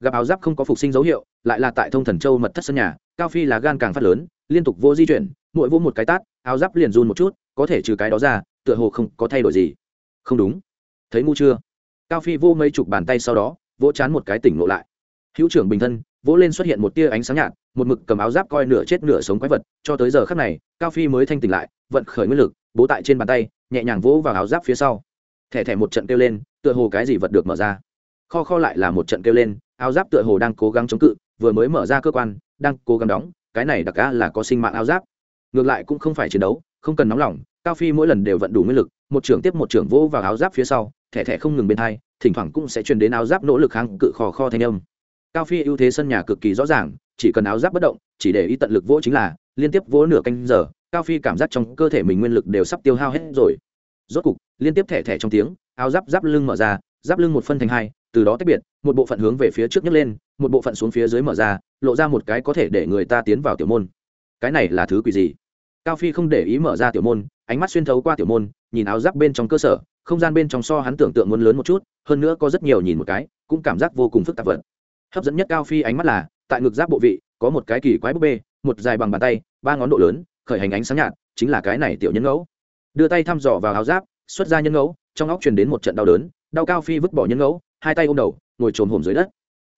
gặp áo giáp không có phục sinh dấu hiệu, lại là tại thông thần châu mật thất sân nhà, cao phi là gan càng phát lớn, liên tục vô di chuyển, mỗi vô một cái tát, áo giáp liền run một chút, có thể trừ cái đó ra, tựa hồ không có thay đổi gì. Không đúng. Thấy ngu chưa? Cao phi vô mấy chục bàn tay sau đó, vỗ chán một cái tỉnh lộ lại. Hữu trưởng bình thân, vỗ lên xuất hiện một tia ánh sáng nhạt, một mực cầm áo giáp coi nửa chết nửa sống quái vật, cho tới giờ khắc này, cao phi mới thanh tỉnh lại, vận khởi nguyên lực, bố tại trên bàn tay, nhẹ nhàng vỗ vào áo giáp phía sau. Thẻ thẻ một trận kêu lên, tựa hồ cái gì vật được mở ra. Kho kho lại là một trận kêu lên áo giáp tựa hồ đang cố gắng chống cự, vừa mới mở ra cơ quan, đang cố gắng đóng, cái này đặc ca là có sinh mạng áo giáp. Ngược lại cũng không phải chiến đấu, không cần nóng lòng, cao phi mỗi lần đều vận đủ nguyên lực, một trưởng tiếp một trưởng vỗ vào áo giáp phía sau, thẻ thẻ không ngừng bên thai thỉnh thoảng cũng sẽ truyền đến áo giáp nỗ lực kháng cự khò kho thanh âm. Cao phi ưu thế sân nhà cực kỳ rõ ràng, chỉ cần áo giáp bất động, chỉ để ý tận lực vỗ chính là, liên tiếp vỗ nửa canh giờ, cao phi cảm giác trong cơ thể mình nguyên lực đều sắp tiêu hao hết rồi. Rốt cục, liên tiếp thẻ thẻ trong tiếng, áo giáp giáp lưng mở ra, giáp lưng một phân thành hai, từ đó tách biệt một bộ phận hướng về phía trước nhấc lên, một bộ phận xuống phía dưới mở ra, lộ ra một cái có thể để người ta tiến vào tiểu môn. Cái này là thứ quỷ gì? Cao phi không để ý mở ra tiểu môn, ánh mắt xuyên thấu qua tiểu môn, nhìn áo giáp bên trong cơ sở, không gian bên trong so hắn tưởng tượng muốn lớn một chút, hơn nữa có rất nhiều nhìn một cái, cũng cảm giác vô cùng phức tạp vật. Hấp dẫn nhất cao phi ánh mắt là, tại ngực giáp bộ vị, có một cái kỳ quái búp bê, một dài bằng bàn tay, ba ngón độ lớn, khởi hành ánh sáng nhạt, chính là cái này tiểu nhân ngẫu. Đưa tay thăm dò vào áo giáp, xuất ra nhân ngẫu, trong óc truyền đến một trận đau đớn, đau cao phi vứt bỏ nhân ngẫu hai tay ôm đầu, ngồi trồm hổm dưới đất.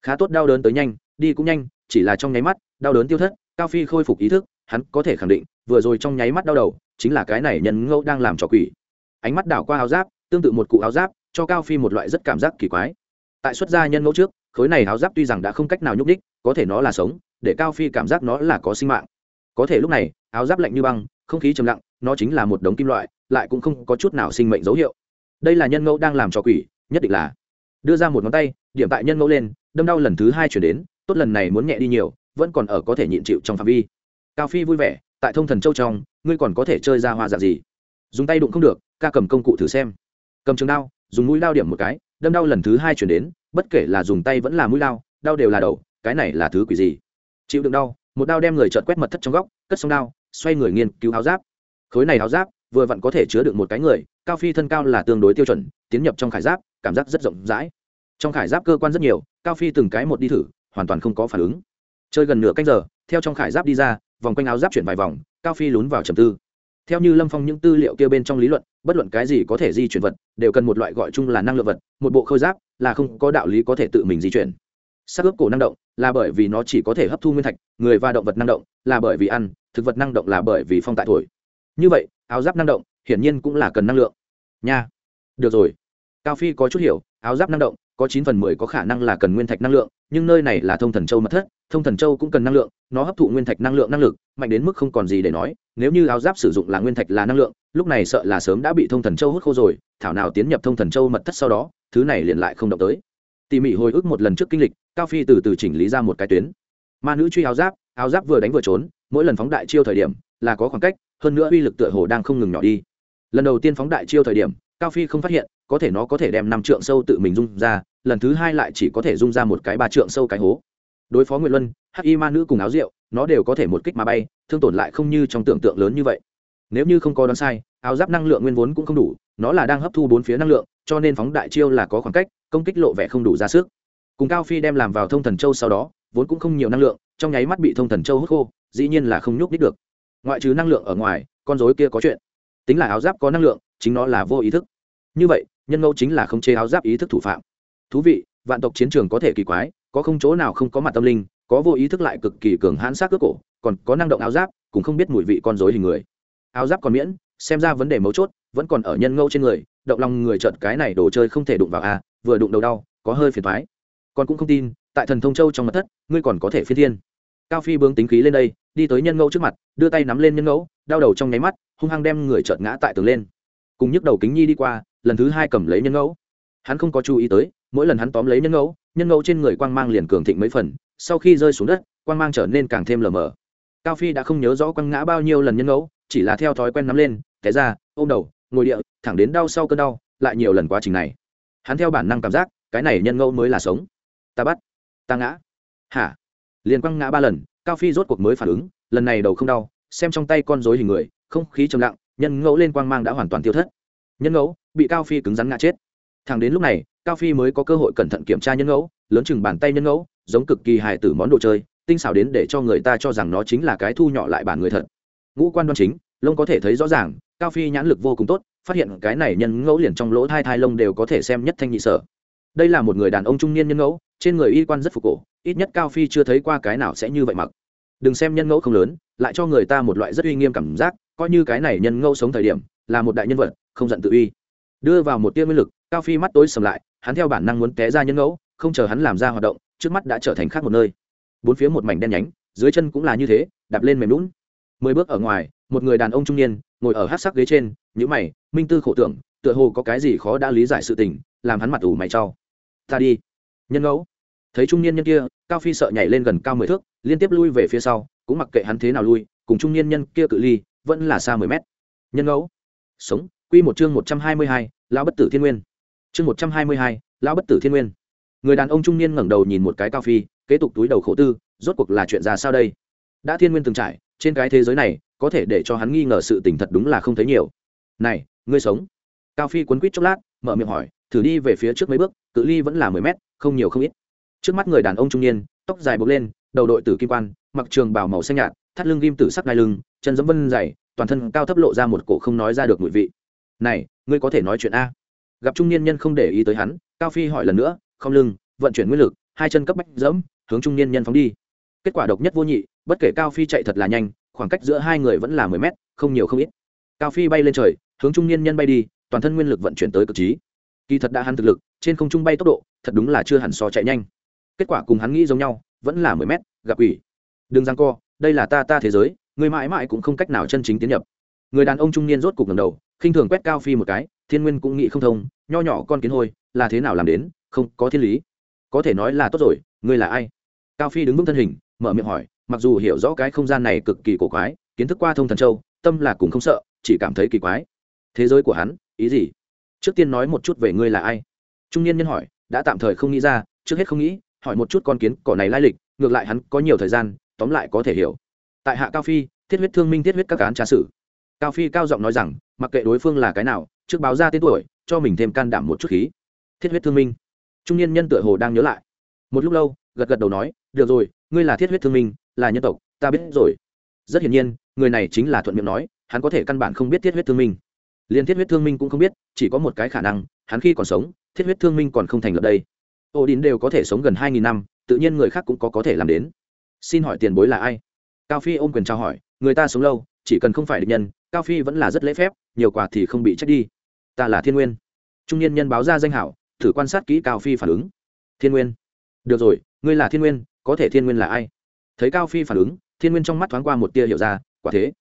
Khá tốt đau đớn tới nhanh, đi cũng nhanh, chỉ là trong nháy mắt, đau đớn tiêu thất, cao phi khôi phục ý thức, hắn có thể khẳng định, vừa rồi trong nháy mắt đau đầu, chính là cái này nhân ngẫu đang làm trò quỷ. Ánh mắt đảo qua áo giáp, tương tự một cụ áo giáp, cho cao phi một loại rất cảm giác kỳ quái. Tại xuất gia nhân ngẫu trước, khối này áo giáp tuy rằng đã không cách nào nhúc đích có thể nó là sống, để cao phi cảm giác nó là có sinh mạng. Có thể lúc này, áo giáp lạnh như băng, không khí trầm lặng, nó chính là một đống kim loại, lại cũng không có chút nào sinh mệnh dấu hiệu. Đây là nhân ngẫu đang làm trò quỷ, nhất định là đưa ra một ngón tay, điểm tại nhân mẫu lên, đâm đau lần thứ hai chuyển đến, tốt lần này muốn nhẹ đi nhiều, vẫn còn ở có thể nhịn chịu trong phạm vi. Cao phi vui vẻ, tại thông thần châu trong, ngươi còn có thể chơi ra hoa dạng gì? Dùng tay đụng không được, ca cầm công cụ thử xem. Cầm trường đao, dùng mũi đao điểm một cái, đâm đau lần thứ hai chuyển đến, bất kể là dùng tay vẫn là mũi đao đau đều là đầu, cái này là thứ quỷ gì? Chịu đựng đau, một đao đem người trợt quét mật thất trong góc, cất xong đao, xoay người nghiên cứu áo giáp. Khối này áo giáp, vừa vặn có thể chứa được một cái người, cao phi thân cao là tương đối tiêu chuẩn, tiến nhập trong khải giáp, cảm giác rất rộng rãi trong khải giáp cơ quan rất nhiều, cao phi từng cái một đi thử, hoàn toàn không có phản ứng. Chơi gần nửa canh giờ, theo trong khải giáp đi ra, vòng quanh áo giáp chuyển vài vòng, cao phi lún vào trầm tư. Theo như lâm phong những tư liệu kia bên trong lý luận, bất luận cái gì có thể di chuyển vật, đều cần một loại gọi chung là năng lượng vật, một bộ khôi giáp là không có đạo lý có thể tự mình di chuyển. Sắc ướp cổ năng động là bởi vì nó chỉ có thể hấp thu nguyên thạch, người và động vật năng động là bởi vì ăn, thực vật năng động là bởi vì phong tại thổi. Như vậy, áo giáp năng động hiển nhiên cũng là cần năng lượng. Nha. Được rồi. Cao phi có chút hiểu, áo giáp năng động có chín phần mười có khả năng là cần nguyên thạch năng lượng, nhưng nơi này là thông thần châu mật thất, thông thần châu cũng cần năng lượng, nó hấp thụ nguyên thạch năng lượng năng lực, mạnh đến mức không còn gì để nói, nếu như áo giáp sử dụng là nguyên thạch là năng lượng, lúc này sợ là sớm đã bị thông thần châu hút khô rồi, thảo nào tiến nhập thông thần châu mật thất sau đó, thứ này liền lại không động tới. Tỉ mỉ hồi ức một lần trước kinh lịch, cao phi từ từ chỉnh lý ra một cái tuyến. Ma nữ truy áo giáp áo giáp vừa đánh vừa trốn, mỗi lần phóng đại chiêu thời điểm, là có khoảng cách, hơn nữa uy lực tựa hồ đang không ngừng nhỏ đi. Lần đầu tiên phóng đại chiêu thời điểm, cao phi không phát hiện có thể nó có thể đem năm trượng sâu tự mình dung ra, lần thứ hai lại chỉ có thể dung ra một cái ba trượng sâu cái hố. Đối phó nguyễn luân, hắc y ma nữ cùng áo rượu nó đều có thể một kích mà bay, thương tổn lại không như trong tưởng tượng lớn như vậy. Nếu như không có đoán sai, áo giáp năng lượng nguyên vốn cũng không đủ, nó là đang hấp thu bốn phía năng lượng, cho nên phóng đại chiêu là có khoảng cách, công kích lộ vẻ không đủ ra sức. Cùng cao phi đem làm vào thông thần châu sau đó, vốn cũng không nhiều năng lượng, trong nháy mắt bị thông thần châu hút khô, dĩ nhiên là không nhúc đích được. Ngoại trừ năng lượng ở ngoài, con dối kia có chuyện. Tính là áo giáp có năng lượng, chính nó là vô ý thức. Như vậy nhân ngẫu chính là không chế áo giáp ý thức thủ phạm. Thú vị, vạn tộc chiến trường có thể kỳ quái, có không chỗ nào không có mặt tâm linh, có vô ý thức lại cực kỳ cường hãn sát cướp cổ, còn có năng động áo giáp, cũng không biết mùi vị con dối hình người. Áo giáp còn miễn, xem ra vấn đề mấu chốt, vẫn còn ở nhân ngẫu trên người, động lòng người chợt cái này đồ chơi không thể đụng vào a vừa đụng đầu đau, có hơi phiền thoái còn cũng không tin, tại thần thông châu trong mặt thất, ngươi còn có thể phi thiên. Cao phi bướng tính khí lên đây, đi tới nhân ngẫu trước mặt, đưa tay nắm lên nhân ngẫu, đau đầu trong nháy mắt, hung hăng đem người chợt ngã tại tường lên. Cùng nhức đầu kính nhi đi qua lần thứ hai cầm lấy nhân ngẫu. Hắn không có chú ý tới, mỗi lần hắn tóm lấy nhân ngẫu nhân ngẫu trên người quang mang liền cường thịnh mấy phần, sau khi rơi xuống đất, quang mang trở nên càng thêm lờ mờ. Cao phi đã không nhớ rõ quăng ngã bao nhiêu lần nhân ngẫu, chỉ là theo thói quen nắm lên, té ra, ôm đầu, ngồi địa, thẳng đến đau sau cơn đau, lại nhiều lần quá trình này. Hắn theo bản năng cảm giác, cái này nhân ngẫu mới là sống. Ta bắt, ta ngã. Hả? Liền quăng ngã ba lần, cao phi rốt cuộc mới phản ứng, lần này đầu không đau, xem trong tay con dối hình người, không khí trầm lặng, nhân ngẫu lên quang mang đã hoàn toàn tiêu thất nhân ngẫu, bị cao phi cứng rắn ngã chết. Thằng đến lúc này, cao phi mới có cơ hội cẩn thận kiểm tra nhân ngẫu, lớn chừng bàn tay nhân ngẫu, giống cực kỳ hài tử món đồ chơi, tinh xảo đến để cho người ta cho rằng nó chính là cái thu nhỏ lại bản người thật. Ngũ quan đoan chính, lông có thể thấy rõ ràng, cao phi nhãn lực vô cùng tốt, phát hiện cái này nhân ngẫu liền trong lỗ thai thai lông đều có thể xem nhất thanh nhị sở. Đây là một người đàn ông trung niên nhân ngẫu, trên người y quan rất phục cổ, ít nhất cao phi chưa thấy qua cái nào sẽ như vậy mặc. Đừng xem nhân ngẫu không lớn, lại cho người ta một loại rất uy nghiêm cảm giác, coi như cái này nhân ngẫu sống thời điểm, là một đại nhân vật không giận tự uy. Đưa vào một tia nguyên lực, cao phi mắt tối sầm lại, hắn theo bản năng muốn té ra nhân ngẫu, không chờ hắn làm ra hoạt động, trước mắt đã trở thành khác một nơi. Bốn phía một mảnh đen nhánh, dưới chân cũng là như thế, đạp lên mềm lún mười bước ở ngoài, một người đàn ông trung niên, ngồi ở hát sắc ghế trên nhữ mày, minh tư khổ tưởng, tựa hồ có cái gì khó đã lý giải sự tình, làm hắn mặt ủ mày trao ta đi. Nhân ngẫu. Thấy trung niên nhân kia, cao phi sợ nhảy lên gần cao mười thước, liên tiếp lui về phía sau, cũng mặc kệ hắn thế nào lui, cùng trung niên nhân kia cự ly, vẫn là xa mười mét. Nhân ngẫu. Sống quy một chương một trăm hai mươi hai, lão bất tử thiên nguyên. Chương một trăm hai mươi hai, lão bất tử thiên nguyên. Người đàn ông trung niên ngẩng đầu nhìn một cái cao phi, kế tục túi đầu khổ tư, rốt cuộc là chuyện ra sao đây? Đã thiên nguyên từng trải, trên cái thế giới này, có thể để cho hắn nghi ngờ sự tình thật đúng là không thấy nhiều. Này, ngươi sống. Cao phi quấn quýt chốc lát, mở miệng hỏi, thử đi về phía trước mấy bước, cự ly vẫn là mười mét, không nhiều không ít. Trước mắt người đàn ông trung niên, tóc dài buộc lên, đầu đội tử kim quan, mặc trường bào màu xanh nhạt, thắt lưng ghim tử sắc đai lưng, chân giẫm vân dày, toàn thân cao thấp lộ ra một cổ không nói ra được mùi vị này, ngươi có thể nói chuyện a. Gặp trung niên nhân không để ý tới hắn, cao phi hỏi lần nữa, không lưng, vận chuyển nguyên lực, hai chân cấp bách dẫm hướng trung niên nhân phóng đi. Kết quả độc nhất vô nhị, bất kể cao phi chạy thật là nhanh, khoảng cách giữa hai người vẫn là mười mét, không nhiều không ít. Cao phi bay lên trời, hướng trung niên nhân bay đi, toàn thân nguyên lực vận chuyển tới cực trí. Kỳ thật đã hắn thực lực, trên không trung bay tốc độ, thật đúng là chưa hẳn so chạy nhanh. Kết quả cùng hắn nghĩ giống nhau, vẫn là mười mét, gặp ủy đừng giang co, đây là ta ta thế giới người mãi mãi cũng không cách nào chân chính tiến nhập người đàn ông trung niên rốt cục ngầm đầu, khinh thường quét cao phi một cái, thiên nguyên cũng nghĩ không thông, nho nhỏ con kiến hôi, là thế nào làm đến, không có thiên lý. Có thể nói là tốt rồi, ngươi là ai? Cao phi đứng vững thân hình, mở miệng hỏi, mặc dù hiểu rõ cái không gian này cực kỳ cổ quái, kiến thức qua thông thần châu, tâm là cùng không sợ, chỉ cảm thấy kỳ quái. Thế giới của hắn, ý gì? Trước tiên nói một chút về ngươi là ai. Trung niên nhân hỏi, đã tạm thời không nghĩ ra, trước hết không nghĩ, hỏi một chút con kiến, cỏ này lai lịch, ngược lại hắn có nhiều thời gian, tóm lại có thể hiểu. Tại hạ cao phi, thiết huyết thương minh, thiết huyết các cán trà sử cao phi cao giọng nói rằng, mặc kệ đối phương là cái nào, trước báo ra tên tuổi, cho mình thêm can đảm một chút khí. Thiết huyết thương minh. Trung niên nhân tựa hồ đang nhớ lại. Một lúc lâu, gật gật đầu nói, được rồi, ngươi là thiết huyết thương minh, là nhân tộc, ta biết rồi. Rất hiển nhiên, người này chính là thuận miệng nói, hắn có thể căn bản không biết thiết huyết thương minh. Liên thiết huyết thương minh cũng không biết, chỉ có một cái khả năng, hắn khi còn sống, thiết huyết thương minh còn không thành lập đây. Ô đín đều có thể sống gần hai nghìn năm, tự nhiên người khác cũng có có thể làm đến. Xin hỏi tiền bối là ai? Cao phi ôm quyền trao hỏi, người ta sống lâu, chỉ cần không phải định nhân cao phi vẫn là rất lễ phép, nhiều quà thì không bị trách đi. Ta là thiên nguyên. Trung niên nhân báo ra danh hảo, thử quan sát kỹ cao phi phản ứng. Thiên nguyên. Được rồi, ngươi là thiên nguyên, có thể thiên nguyên là ai? Thấy cao phi phản ứng, thiên nguyên trong mắt thoáng qua một tia hiểu ra, quả thế.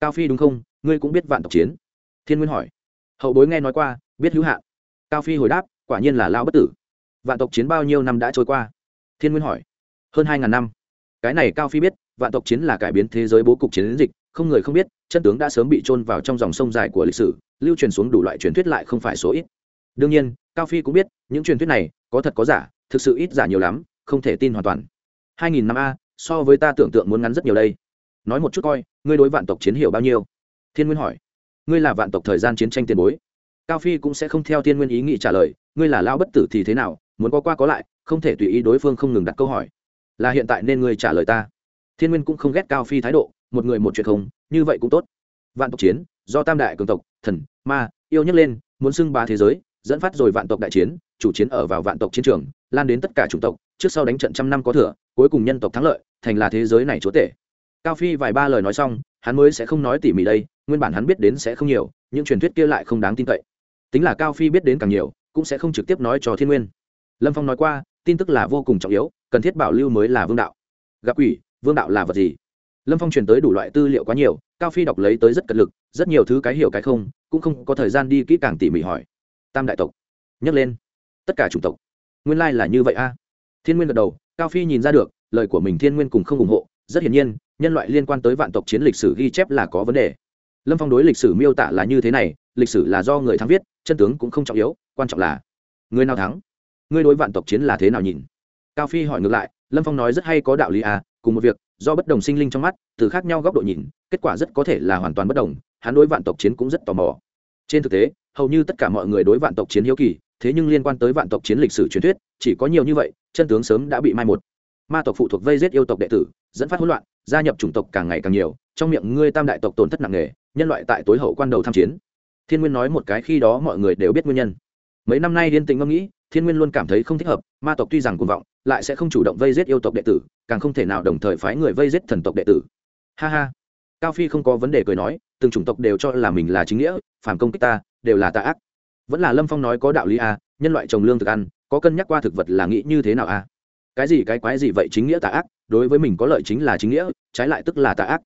Cao phi đúng không? Ngươi cũng biết vạn tộc chiến. Thiên nguyên hỏi. Hậu bối nghe nói qua, biết hữu hạn. Cao phi hồi đáp, quả nhiên là lao bất tử. Vạn tộc chiến bao nhiêu năm đã trôi qua? Thiên nguyên hỏi. Hơn hai ngàn năm. Cái này cao phi biết, vạn tộc chiến là cải biến thế giới bố cục chiến dịch không người không biết, chân tướng đã sớm bị trôn vào trong dòng sông dài của lịch sử, lưu truyền xuống đủ loại truyền thuyết lại không phải số ít. Đương nhiên, cao phi cũng biết, những truyền thuyết này có thật có giả, thực sự ít giả nhiều lắm, không thể tin hoàn toàn. Hai nghìn năm a, so với ta tưởng tượng muốn ngắn rất nhiều đây. Nói một chút coi, ngươi đối vạn tộc chiến hiểu bao nhiêu? Thiên nguyên hỏi. Ngươi là vạn tộc thời gian chiến tranh tiền bối. Cao phi cũng sẽ không theo thiên nguyên ý nghĩ trả lời, ngươi là lao bất tử thì thế nào, muốn có qua có lại, không thể tùy ý đối phương không ngừng đặt câu hỏi. Là hiện tại nên ngươi trả lời ta. Thiên nguyên cũng không ghét cao phi thái độ một người một chuyện không, như vậy cũng tốt. Vạn tộc chiến, do tam đại cường tộc, thần, ma, yêu nhấc lên, muốn xưng ba thế giới, dẫn phát rồi vạn tộc đại chiến, chủ chiến ở vào vạn tộc chiến trường, lan đến tất cả chủng tộc, trước sau đánh trận trăm năm có thừa, cuối cùng nhân tộc thắng lợi, thành là thế giới này chúa tể. Cao phi vài ba lời nói xong, hắn mới sẽ không nói tỉ mỉ đây, nguyên bản hắn biết đến sẽ không nhiều, những truyền thuyết kia lại không đáng tin cậy. Tính là cao phi biết đến càng nhiều, cũng sẽ không trực tiếp nói cho thiên nguyên. Lâm phong nói qua, tin tức là vô cùng trọng yếu, cần thiết bảo lưu mới là vương đạo. Gặp quỷ, vương đạo là vật gì? Lâm phong truyền tới đủ loại tư liệu quá nhiều, cao phi đọc lấy tới rất cật lực, rất nhiều thứ cái hiểu cái không, cũng không có thời gian đi kỹ càng tỉ mỉ hỏi. Tam đại tộc. Nhấc lên. Tất cả chủng tộc. Nguyên lai là như vậy a. Thiên nguyên gật đầu, cao phi nhìn ra được, lời của mình thiên nguyên cùng không ủng hộ. Rất hiển nhiên, nhân loại liên quan tới vạn tộc chiến lịch sử ghi chép là có vấn đề. Lâm phong đối lịch sử miêu tả là như thế này, lịch sử là do người thắng viết, chân tướng cũng không trọng yếu, quan trọng là người nào thắng, người đối vạn tộc chiến là thế nào nhìn. Cao phi hỏi ngược lại, lâm phong nói rất hay có đạo lý à cùng một việc do bất đồng sinh linh trong mắt, từ khác nhau góc độ nhìn, kết quả rất có thể là hoàn toàn bất đồng, hắn đối vạn tộc chiến cũng rất tò mò. Trên thực tế, hầu như tất cả mọi người đối vạn tộc chiến hiếu kỳ, thế nhưng liên quan tới vạn tộc chiến lịch sử truyền thuyết, chỉ có nhiều như vậy, chân tướng sớm đã bị mai một. Ma tộc phụ thuộc vây giết yêu tộc đệ tử, dẫn phát hỗn loạn, gia nhập chủng tộc càng ngày càng nhiều, trong miệng ngươi tam đại tộc tổn thất nặng nề, nhân loại tại tối hậu quan đầu tham chiến. Thiên nguyên nói một cái khi đó mọi người đều biết nguyên nhân. Mấy năm nay liên tình ngẫm nghĩ, thiên nguyên luôn cảm thấy không thích hợp, ma tộc tuy rằng cuồng vọng lại sẽ không chủ động vây giết yêu tộc đệ tử càng không thể nào đồng thời phái người vây giết thần tộc đệ tử. Ha ha. Cao phi không có vấn đề cười nói từng chủng tộc đều cho là mình là chính nghĩa phản công kích ta đều là tà ác. Vẫn là lâm phong nói có đạo lý a à, nhân loại trồng lương thực ăn có cân nhắc qua thực vật là nghĩ như thế nào a à? cái gì cái quái gì vậy chính nghĩa tà ác đối với mình có lợi chính là chính nghĩa trái lại tức là tà ác.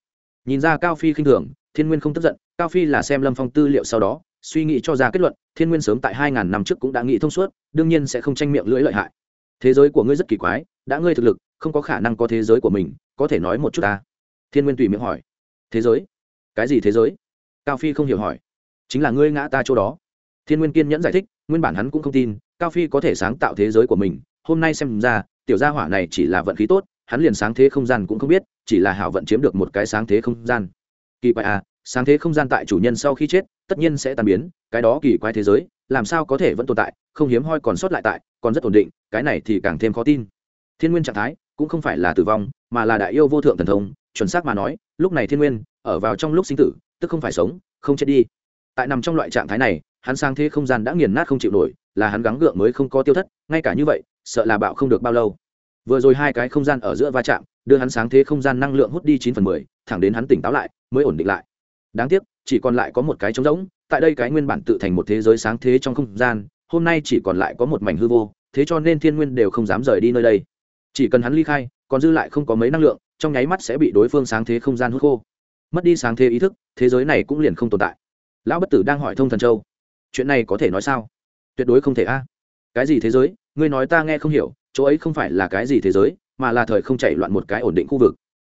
Nhìn ra cao phi khinh thường thiên nguyên không tức giận cao phi là xem lâm phong tư liệu sau đó suy nghĩ cho ra kết luận thiên nguyên sớm tại hai ngàn năm trước cũng đã nghĩ thông suốt đương nhiên sẽ không tranh miệng lưỡi lợi hại thế giới của ngươi rất kỳ quái, đã ngươi thực lực, không có khả năng có thế giới của mình, có thể nói một chút ta. Thiên nguyên tùy miệng hỏi. Thế giới? Cái gì thế giới? Cao phi không hiểu hỏi. Chính là ngươi ngã ta chỗ đó. Thiên nguyên kiên nhẫn giải thích, nguyên bản hắn cũng không tin, cao phi có thể sáng tạo thế giới của mình. Hôm nay xem ra, tiểu gia hỏa này chỉ là vận khí tốt, hắn liền sáng thế không gian cũng không biết, chỉ là hảo vận chiếm được một cái sáng thế không gian. Kỳ quái à sáng thế không gian tại chủ nhân sau khi chết, tất nhiên sẽ tan biến, cái đó kỳ quái thế giới làm sao có thể vẫn tồn tại, không hiếm hoi còn sót lại tại, còn rất ổn định, cái này thì càng thêm khó tin. Thiên nguyên trạng thái cũng không phải là tử vong, mà là đại yêu vô thượng thần thông, chuẩn xác mà nói, lúc này thiên nguyên ở vào trong lúc sinh tử, tức không phải sống, không chết đi. Tại nằm trong loại trạng thái này, hắn sang thế không gian đã nghiền nát không chịu nổi, là hắn gắng gượng mới không có tiêu thất, ngay cả như vậy, sợ là bạo không được bao lâu. Vừa rồi hai cái không gian ở giữa va chạm, đưa hắn sáng thế không gian năng lượng hút đi chín phần mười, thẳng đến hắn tỉnh táo lại, mới ổn định lại. Đáng tiếc, chỉ còn lại có một cái trống rỗng tại đây cái nguyên bản tự thành một thế giới sáng thế trong không gian, hôm nay chỉ còn lại có một mảnh hư vô, thế cho nên thiên nguyên đều không dám rời đi nơi đây. Chỉ cần hắn ly khai, còn dư lại không có mấy năng lượng, trong nháy mắt sẽ bị đối phương sáng thế không gian hút khô. Mất đi sáng thế ý thức, thế giới này cũng liền không tồn tại. Lão bất tử đang hỏi thông thần châu, chuyện này có thể nói sao? Tuyệt đối không thể a. Cái gì thế giới? Ngươi nói ta nghe không hiểu, chỗ ấy không phải là cái gì thế giới, mà là thời không chạy loạn một cái ổn định khu vực.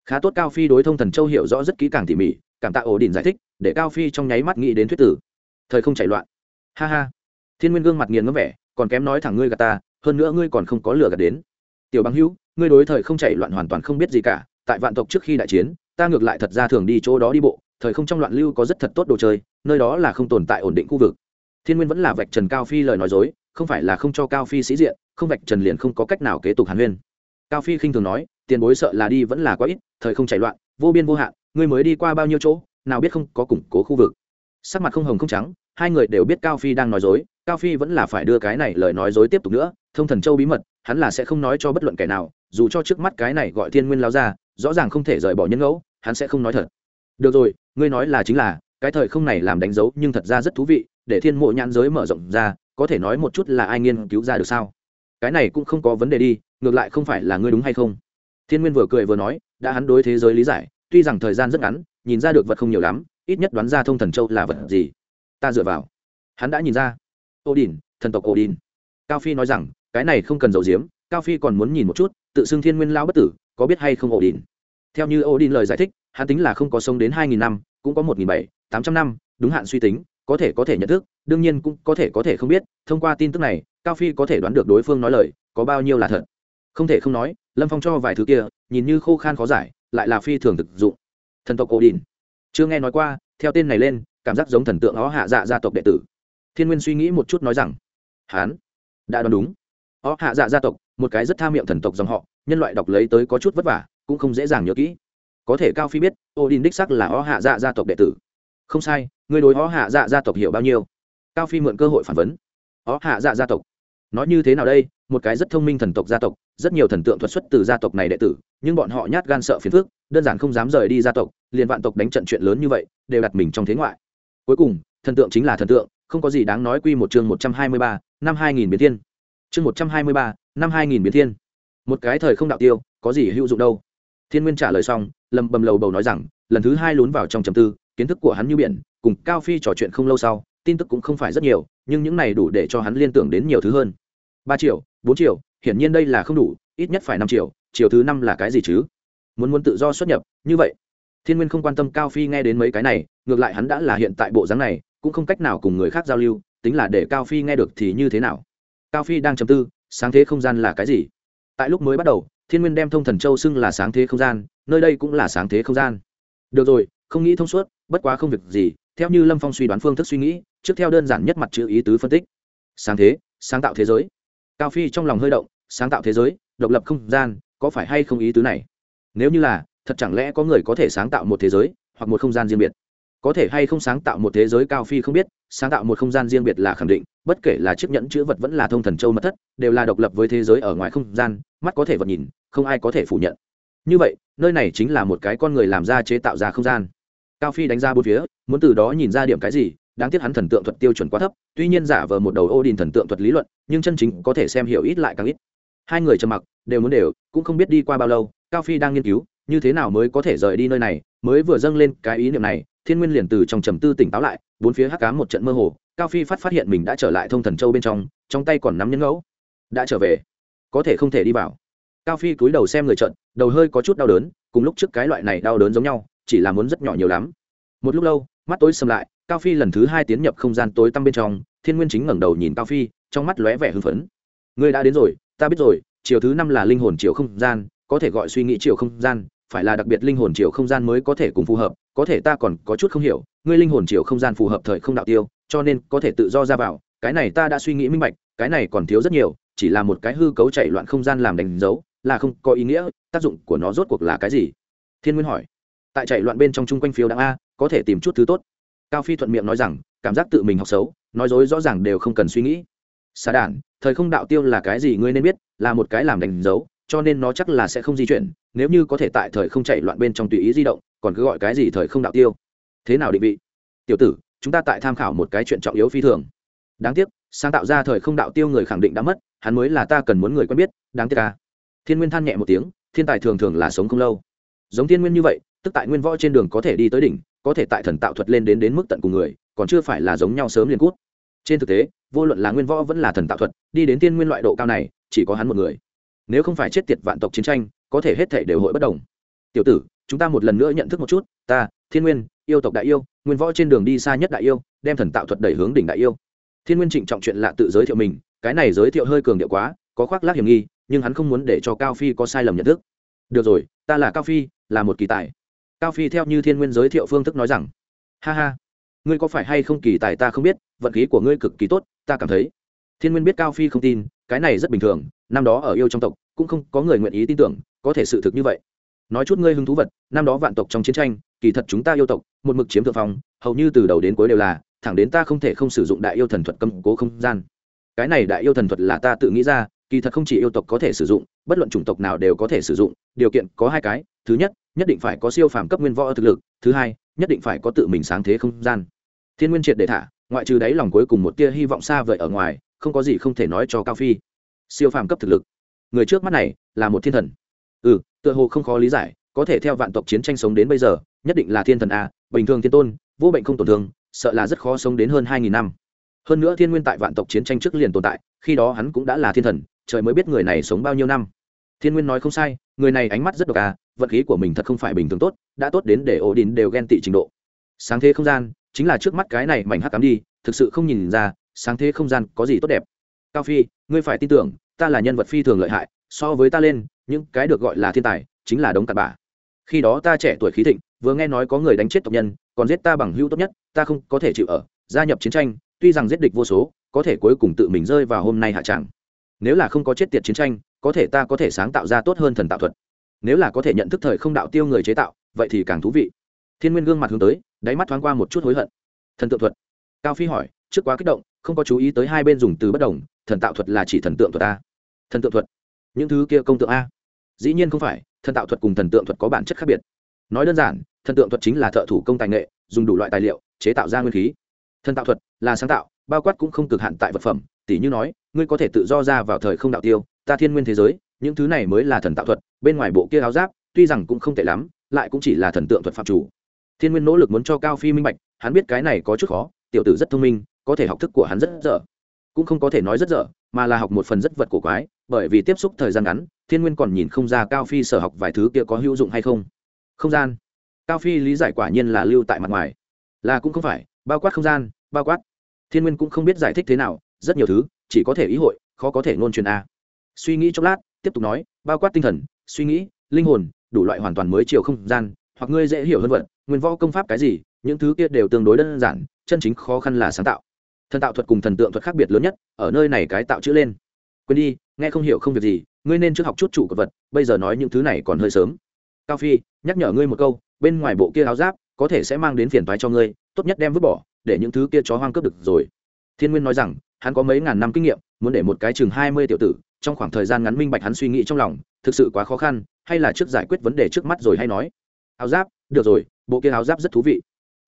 Khá tốt cao phi đối thông thần châu hiểu rõ rất kỹ càng tỉ mỉ, cảm tạ ổ đình giải thích để cao phi trong nháy mắt nghĩ đến thuyết tử. Thời không chạy loạn. Ha ha. Thiên nguyên gương mặt nghiền ngấm vẻ, còn kém nói thẳng ngươi gạt ta, hơn nữa ngươi còn không có lửa gạt đến. Tiểu bằng hữu, ngươi đối thời không chạy loạn hoàn toàn không biết gì cả, tại vạn tộc trước khi đại chiến, ta ngược lại thật ra thường đi chỗ đó đi bộ, thời không trong loạn lưu có rất thật tốt đồ chơi, nơi đó là không tồn tại ổn định khu vực. Thiên nguyên vẫn là vạch trần cao phi lời nói dối, không phải là không cho cao phi sĩ diện, không vạch trần liền không có cách nào kế tục hàn huyên. Cao phi khinh thường nói, tiền bối sợ là đi vẫn là quá ít, thời không chạy loạn, vô biên vô hạn, ngươi mới đi qua bao nhiêu chỗ nào biết không có củng cố khu vực. Sắc mặt không hồng không trắng, hai người đều biết cao phi đang nói dối, cao phi vẫn là phải đưa cái này lời nói dối tiếp tục nữa, thông thần châu bí mật, hắn là sẽ không nói cho bất luận kẻ nào, dù cho trước mắt cái này gọi thiên nguyên lao ra, rõ ràng không thể rời bỏ nhân ngẫu, hắn sẽ không nói thật. Được rồi, ngươi nói là chính là, cái thời không này làm đánh dấu nhưng thật ra rất thú vị, để thiên mộ nhãn giới mở rộng ra, có thể nói một chút là ai nghiên cứu ra được sao? Cái này cũng không có vấn đề đi, ngược lại không phải là ngươi đúng hay không? Thiên nguyên vừa cười vừa nói, đã hắn đối thế giới lý giải tuy rằng thời gian rất ngắn, nhìn ra được vật không nhiều lắm, ít nhất đoán ra thông thần châu là vật gì. Ta dựa vào. Hắn đã nhìn ra. Ô đình thần tộc ô đình cao phi nói rằng, cái này không cần dầu diếm cao phi còn muốn nhìn một chút, tự xưng thiên nguyên lao bất tử, có biết hay không ô đình theo như ô đình lời giải thích, hắn tính là không có sống đến hai nghìn năm, cũng có một nghìn bảy tám trăm năm, đúng hạn suy tính, có thể có thể nhận thức, đương nhiên cũng có thể có thể không biết, thông qua tin tức này, cao phi có thể đoán được đối phương nói lời, có bao nhiêu là thật. Không thể không nói, lâm phong cho vài thứ kia, nhìn như khô khan khó giải lại là phi thường thực dụng. Thần tộc ổ đình chưa nghe nói qua, theo tên này lên, cảm giác giống thần tượng ó hạ dạ gia tộc đệ tử. Thiên nguyên suy nghĩ một chút nói rằng, hán, đã đoán đúng. Ó hạ dạ gia tộc, một cái rất tha miệng thần tộc dòng họ, nhân loại đọc lấy tới có chút vất vả, cũng không dễ dàng nhớ kỹ. Có thể cao phi biết ô đình đích sắc là ó hạ dạ gia tộc đệ tử. Không sai người đối ó hạ dạ gia tộc hiểu bao nhiêu? Cao phi mượn cơ hội phản vấn. Ó hạ dạ gia tộc, nói như thế nào đây? Một cái rất thông minh thần tộc gia tộc, rất nhiều thần tượng thuật xuất từ gia tộc này đệ tử nhưng bọn họ nhát gan sợ phiền phức, đơn giản không dám rời đi gia tộc, liền vạn tộc đánh trận chuyện lớn như vậy, đều đặt mình trong thế ngoại. Cuối cùng, thần tượng chính là thần tượng, không có gì đáng nói quy một chương một trăm hai mươi ba, năm hai nghìn biến thiên. Chương một trăm hai mươi ba, năm hai nghìn biến thiên. Một cái thời không đạo tiêu, có gì hữu dụng đâu? Thiên nguyên trả lời xong, lầm bầm lầu bầu nói rằng, lần thứ hai lún vào trong trầm tư, kiến thức của hắn như biển, cùng cao phi trò chuyện không lâu sau, tin tức cũng không phải rất nhiều, nhưng những này đủ để cho hắn liên tưởng đến nhiều thứ hơn. Ba triệu, bốn triệu, hiển nhiên đây là không đủ, ít nhất phải năm triệu chiều thứ năm là cái gì chứ? Muốn muốn tự do xuất nhập, như vậy. Thiên nguyên không quan tâm cao phi nghe đến mấy cái này, ngược lại hắn đã là hiện tại bộ dáng này, cũng không cách nào cùng người khác giao lưu, tính là để cao phi nghe được thì như thế nào? Cao phi đang chầm tư, sáng thế không gian là cái gì? Tại lúc mới bắt đầu, thiên nguyên đem thông thần châu xưng là sáng thế không gian, nơi đây cũng là sáng thế không gian. Được rồi, không nghĩ thông suốt, bất quá không việc gì, theo như lâm phong suy đoán phương thức suy nghĩ, trước theo đơn giản nhất mặt chữ ý tứ phân tích. Sáng thế, sáng tạo thế giới. Cao phi trong lòng hơi động, sáng tạo thế giới, độc lập không gian có phải hay không ý tứ này? Nếu như là, thật chẳng lẽ có người có thể sáng tạo một thế giới, hoặc một không gian riêng biệt? Có thể hay không sáng tạo một thế giới cao phi không biết, sáng tạo một không gian riêng biệt là khẳng định, bất kể là chiếc nhẫn chữ vật vẫn là thông thần châu mật thất, đều là độc lập với thế giới ở ngoài không gian, mắt có thể vật nhìn, không ai có thể phủ nhận. Như vậy, nơi này chính là một cái con người làm ra chế tạo ra không gian. Cao phi đánh ra bốn phía, muốn từ đó nhìn ra điểm cái gì, đáng tiếc hắn thần tượng thuật tiêu chuẩn quá thấp, tuy nhiên giả vờ một đầu ô đình thần tượng thuật lý luận, nhưng chân chính có thể xem hiểu ít lại càng ít hai người trầm mặc, đều muốn đều, cũng không biết đi qua bao lâu, cao phi đang nghiên cứu, như thế nào mới có thể rời đi nơi này, mới vừa dâng lên cái ý niệm này, thiên nguyên liền từ trong trầm tư tỉnh táo lại, bốn phía hắc cám một trận mơ hồ, cao phi phát phát hiện mình đã trở lại thông thần châu bên trong trong tay còn nắm nhẫn ngẫu. Đã trở về. Có thể không thể đi vào. Cao phi cúi đầu xem người trận, đầu hơi có chút đau đớn, cùng lúc trước cái loại này đau đớn giống nhau, chỉ là muốn rất nhỏ nhiều lắm. Một lúc lâu, mắt tối xâm lại, cao phi lần thứ hai tiến nhập không gian tối tăm bên trong, thiên nguyên chính ngẩng đầu nhìn cao phi, trong mắt lóe vẻ hưng phấn. Ngươi đã đến rồi ta biết rồi, chiều thứ năm là linh hồn chiều không gian, có thể gọi suy nghĩ chiều không gian, phải là đặc biệt linh hồn chiều không gian mới có thể cùng phù hợp, có thể ta còn có chút không hiểu, ngươi linh hồn chiều không gian phù hợp thời không đạo tiêu, cho nên có thể tự do ra vào, cái này ta đã suy nghĩ minh bạch, cái này còn thiếu rất nhiều, chỉ là một cái hư cấu chạy loạn không gian làm đánh dấu, là không có ý nghĩa, tác dụng của nó rốt cuộc là cái gì? Thiên nguyên hỏi. Tại chạy loạn bên trong chung quanh phiếu đáng a, có thể tìm chút thứ tốt. Cao phi thuận miệng nói rằng, cảm giác tự mình học xấu, nói dối rõ ràng đều không cần suy nghĩ xà đản, thời không đạo tiêu là cái gì ngươi nên biết, là một cái làm đánh dấu, cho nên nó chắc là sẽ không di chuyển, nếu như có thể tại thời không chạy loạn bên trong tùy ý di động, còn cứ gọi cái gì thời không đạo tiêu. Thế nào định vị? Tiểu tử, chúng ta tại tham khảo một cái chuyện trọng yếu phi thường. Đáng tiếc, sáng tạo ra thời không đạo tiêu người khẳng định đã mất, hắn mới là ta cần muốn người quen biết, đáng tiếc ca thiên nguyên than nhẹ một tiếng, thiên tài thường thường là sống không lâu. Giống thiên nguyên như vậy, tức tại nguyên võ trên đường có thể đi tới đỉnh, có thể tại thần tạo thuật lên đến đến mức tận cùng người, còn chưa phải là giống nhau sớm liền cút. Trên thực tế vô luận là nguyên võ vẫn là thần tạo thuật, đi đến tiên nguyên loại độ cao này, chỉ có hắn một người. Nếu không phải chết tiệt vạn tộc chiến tranh, có thể hết thể đều hội bất đồng. Tiểu tử, chúng ta một lần nữa nhận thức một chút, ta, thiên nguyên, yêu tộc đại yêu, nguyên võ trên đường đi xa nhất đại yêu, đem thần tạo thuật đẩy hướng đỉnh đại yêu. Thiên nguyên trịnh trọng chuyện lạ tự giới thiệu mình, cái này giới thiệu hơi cường điệu quá, có khoác lác hiểm nghi, nhưng hắn không muốn để cho cao phi có sai lầm nhận thức. Được rồi, ta là cao phi, là một kỳ tài. Cao phi theo như thiên nguyên giới thiệu phương thức nói rằng, ha ha, ngươi có phải hay không kỳ tài ta không biết, vận khí của ngươi cực kỳ tốt ta cảm thấy. Thiên nguyên biết cao phi không tin, cái này rất bình thường, năm đó ở yêu trong tộc, cũng không có người nguyện ý tin tưởng, có thể sự thực như vậy. Nói chút ngươi hứng thú vật, năm đó vạn tộc trong chiến tranh, kỳ thật chúng ta yêu tộc, một mực chiếm thượng phong, hầu như từ đầu đến cuối đều là, thẳng đến ta không thể không sử dụng đại yêu thần thuật cầm cố không gian. Cái này đại yêu thần thuật là ta tự nghĩ ra, kỳ thật không chỉ yêu tộc có thể sử dụng, bất luận chủng tộc nào đều có thể sử dụng, điều kiện có hai cái, thứ nhất nhất định phải có siêu phàm cấp nguyên võ thực lực, thứ hai, nhất định phải có tự mình sáng thế không gian. Thiên nguyên triệt để thả ngoại trừ đáy lòng cuối cùng một tia hy vọng xa vời ở ngoài, không có gì không thể nói cho cao phi. Siêu phàm cấp thực lực. Người trước mắt này là một thiên thần. Ừ tựa hồ không khó lý giải, có thể theo vạn tộc chiến tranh sống đến bây giờ, nhất định là thiên thần a, bình thường thiên tôn, vô bệnh không tổn thương, sợ là rất khó sống đến hơn hai nghìn năm. Hơn nữa thiên nguyên tại vạn tộc chiến tranh trước liền tồn tại, khi đó hắn cũng đã là thiên thần, trời mới biết người này sống bao nhiêu năm. Thiên nguyên nói không sai, người này ánh mắt rất độc à vật khí của mình thật không phải bình thường tốt, đã tốt đến để ổ đình đều ghen tị trình độ. Sáng thế không gian chính là trước mắt cái này mảnh hắc cắm đi, thực sự không nhìn ra, sáng thế không gian có gì tốt đẹp. Cao phi, ngươi phải tin tưởng, ta là nhân vật phi thường lợi hại, so với ta lên, những cái được gọi là thiên tài, chính là đống cặn bã. Khi đó ta trẻ tuổi khí thịnh, vừa nghe nói có người đánh chết tộc nhân, còn giết ta bằng hữu tốt nhất, ta không có thể chịu ở, gia nhập chiến tranh, tuy rằng giết địch vô số, có thể cuối cùng tự mình rơi vào hôm nay hạ tràng nếu là không có chết tiệt chiến tranh, có thể ta có thể sáng tạo ra tốt hơn thần tạo thuật. Nếu là có thể nhận thức thời không đạo tiêu người chế tạo, vậy thì càng thú vị thiên nguyên gương mặt hướng tới, đáy mắt thoáng qua một chút hối hận. Thần tượng thuật. Cao phi hỏi, trước quá kích động, không có chú ý tới hai bên dùng từ bất đồng, thần tạo thuật là chỉ thần tượng thuật a. Thần tượng thuật. Những thứ kia công tượng a. Dĩ nhiên không phải, thần tạo thuật cùng thần tượng thuật có bản chất khác biệt. Nói đơn giản, thần tượng thuật chính là thợ thủ công tài nghệ, dùng đủ loại tài liệu, chế tạo ra nguyên khí. Thần tạo thuật là sáng tạo, bao quát cũng không cực hạn tại vật phẩm tỷ như nói, ngươi có thể tự do ra vào thời không đạo tiêu, ta thiên nguyên thế giới, những thứ này mới là thần tạo thuật, bên ngoài bộ kia áo giáp, tuy rằng cũng không tệ lắm, lại cũng chỉ là thần tượng thuật phạm chủ thiên nguyên nỗ lực muốn cho cao phi minh bạch, hắn biết cái này có chút khó, tiểu tử rất thông minh, có thể học thức của hắn rất dở. Cũng không có thể nói rất dở, mà là học một phần rất vật cổ quái, bởi vì tiếp xúc thời gian ngắn, thiên nguyên còn nhìn không ra cao phi sở học vài thứ kia có hữu dụng hay không. Không gian. Cao phi lý giải quả nhiên là lưu tại mặt ngoài. Là cũng không phải, bao quát không gian, bao quát. Thiên nguyên cũng không biết giải thích thế nào, rất nhiều thứ, chỉ có thể ý hội, khó có thể ngôn truyền a. Suy nghĩ chốc lát, tiếp tục nói, bao quát tinh thần, suy nghĩ, linh hồn, đủ loại hoàn toàn mới chiều không gian, hoặc ngươi dễ hiểu hơn vật nguyên võ công pháp cái gì, những thứ kia đều tương đối đơn giản, chân chính khó khăn là sáng tạo. Thần tạo thuật cùng thần tượng thuật khác biệt lớn nhất, ở nơi này cái tạo chữ lên. Quên đi, nghe không hiểu không việc gì, ngươi nên trước học chút chủ của vật, bây giờ nói những thứ này còn hơi sớm. Cao phi, nhắc nhở ngươi một câu, bên ngoài bộ kia áo giáp, có thể sẽ mang đến phiền toái cho ngươi, tốt nhất đem vứt bỏ, để những thứ kia chó hoang cướp được rồi. Thiên nguyên nói rằng, hắn có mấy ngàn năm kinh nghiệm, muốn để một cái chừng hai mươi tiểu tử, trong khoảng thời gian ngắn minh bạch hắn suy nghĩ trong lòng, thực sự quá khó khăn, hay là trước giải quyết vấn đề trước mắt rồi hay nói. Áo giáp, được rồi bộ kia áo giáp rất thú vị.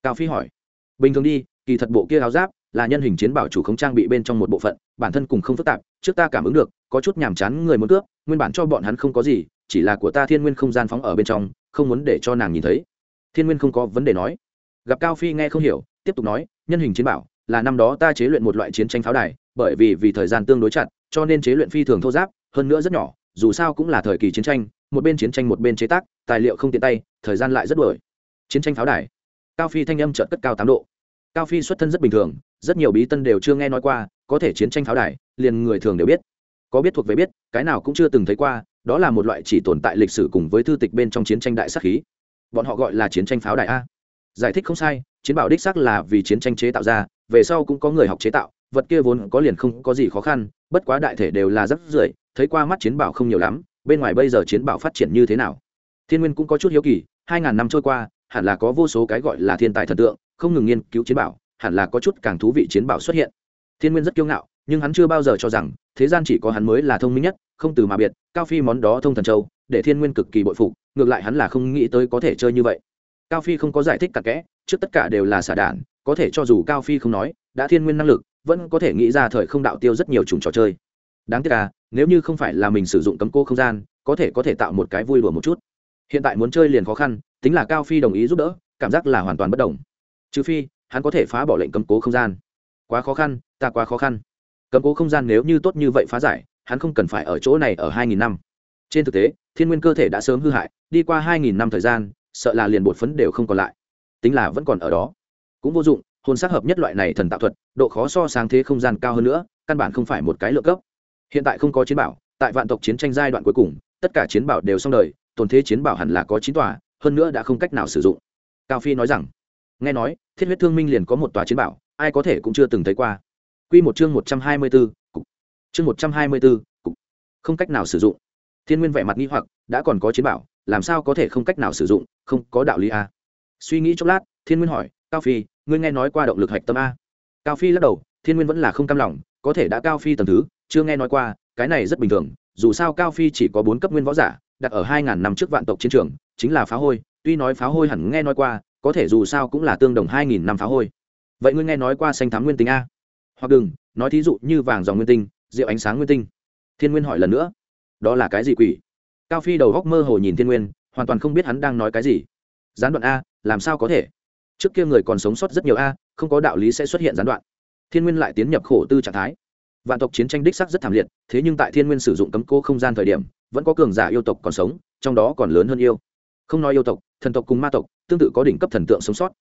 Cao phi hỏi, bình thường đi, kỳ thật bộ kia áo giáp là nhân hình chiến bảo chủ không trang bị bên trong một bộ phận, bản thân cùng không phức tạp, trước ta cảm ứng được, có chút nhàm chán người muốn cướp, nguyên bản cho bọn hắn không có gì, chỉ là của ta thiên nguyên không gian phóng ở bên trong, không muốn để cho nàng nhìn thấy. Thiên nguyên không có vấn đề nói. Gặp cao phi nghe không hiểu, tiếp tục nói, nhân hình chiến bảo là năm đó ta chế luyện một loại chiến tranh pháo đài, bởi vì vì thời gian tương đối chặt, cho nên chế luyện phi thường thô giáp, hơn nữa rất nhỏ, dù sao cũng là thời kỳ chiến tranh, một bên chiến tranh một bên chế tác, tài liệu không tiện tay, thời gian lại rất đuổi chiến tranh pháo đài. Cao phi thanh âm trợt cất cao tám độ. Cao phi xuất thân rất bình thường, rất nhiều bí tân đều chưa nghe nói qua, có thể chiến tranh pháo đài, liền người thường đều biết. Có biết thuộc về biết, cái nào cũng chưa từng thấy qua, đó là một loại chỉ tồn tại lịch sử cùng với thư tịch bên trong chiến tranh đại sắc khí. Bọn họ gọi là chiến tranh pháo đài a. Giải thích không sai, chiến bảo đích sắc là vì chiến tranh chế tạo ra, về sau cũng có người học chế tạo, vật kia vốn có liền không có gì khó khăn, bất quá đại thể đều là rất rưởi thấy qua mắt chiến bảo không nhiều lắm, bên ngoài bây giờ chiến bảo phát triển như thế nào? Thiên nguyên cũng có chút hiếu kỳ, hai ngàn năm trôi qua hẳn là có vô số cái gọi là thiên tài thần tượng, không ngừng nghiên cứu chiến bảo, hẳn là có chút càng thú vị chiến bảo xuất hiện. Thiên nguyên rất kiêu ngạo, nhưng hắn chưa bao giờ cho rằng, thế gian chỉ có hắn mới là thông minh nhất, không từ mà biệt, cao phi món đó thông thần châu, để thiên nguyên cực kỳ bội phục, ngược lại hắn là không nghĩ tới có thể chơi như vậy. Cao phi không có giải thích cặn kẽ, trước tất cả đều là xả đản có thể cho dù cao phi không nói, đã thiên nguyên năng lực, vẫn có thể nghĩ ra thời không đạo tiêu rất nhiều chủng trò chơi. Đáng tiếc là nếu như không phải là mình sử dụng cấm cô không gian, có thể có thể tạo một cái vui đùa một chút. Hiện tại muốn chơi liền khó khăn tính là cao phi đồng ý giúp đỡ, cảm giác là hoàn toàn bất đồng. Trừ phi, hắn có thể phá bỏ lệnh cấm cố không gian. Quá khó khăn, ta quá khó khăn. Cấm cố không gian nếu như tốt như vậy phá giải, hắn không cần phải ở chỗ này ở hai nghìn năm. Trên thực tế, thiên nguyên cơ thể đã sớm hư hại, đi qua hai nghìn năm thời gian, sợ là liền bột phấn đều không còn lại. Tính là vẫn còn ở đó. Cũng vô dụng, hồn xác hợp nhất loại này thần tạo thuật, độ khó so sáng thế không gian cao hơn nữa, căn bản không phải một cái lượng cấp. Hiện tại không có chiến bảo, tại vạn tộc chiến tranh giai đoạn cuối cùng, tất cả chiến bảo đều xong đời, tồn thế chiến bảo hẳn là có chín tòa hơn nữa đã không cách nào sử dụng cao phi nói rằng nghe nói thiết huyết thương minh liền có một tòa chiến bảo ai có thể cũng chưa từng thấy qua Quy một chương một trăm hai mươi 124, cục. Chương một trăm hai mươi 124, cục. Không cách nào sử dụng. Thiên Nguyên vẻ mặt nghi hoặc, đã còn có chiến bảo, làm sao có thể không cách nào sử dụng, không có đạo lý a. Suy nghĩ chốc lát, Thiên Nguyên hỏi, "Cao Phi, ngươi nghe nói qua động lực hạch tâm a?" Cao Phi lắc đầu, Thiên Nguyên vẫn là không cam lòng, có thể đã Cao Phi tầng thứ, chưa nghe nói qua, cái này rất bình thường, dù sao Cao Phi chỉ có bốn cấp nguyên võ giả, đặt ở hai ngàn năm trước vạn tộc chiến trường, chính là phá hôi, tuy nói phá hôi hẳn nghe nói qua, có thể dù sao cũng là tương đồng hai nghìn năm phá hôi. Vậy ngươi nghe nói qua xanh thám nguyên tinh a? Hoặc đừng nói thí dụ như vàng dòng nguyên tinh rượu ánh sáng nguyên tinh. Thiên nguyên hỏi lần nữa. Đó là cái gì quỷ? Cao phi đầu góc mơ hồ nhìn thiên nguyên hoàn toàn không biết hắn đang nói cái gì. Gián đoạn a làm sao có thể? Trước kia người còn sống sót rất nhiều a không có đạo lý sẽ xuất hiện gián đoạn. Thiên nguyên lại tiến nhập khổ tư trạng thái. Vạn tộc chiến tranh đích sắc rất thảm liệt thế nhưng tại thiên nguyên sử dụng cấm cô không gian thời điểm vẫn có cường giả yêu tộc còn sống, trong đó còn lớn hơn yêu. Không nói yêu tộc, thần tộc cùng ma tộc, tương tự có đỉnh cấp thần tượng sống sót.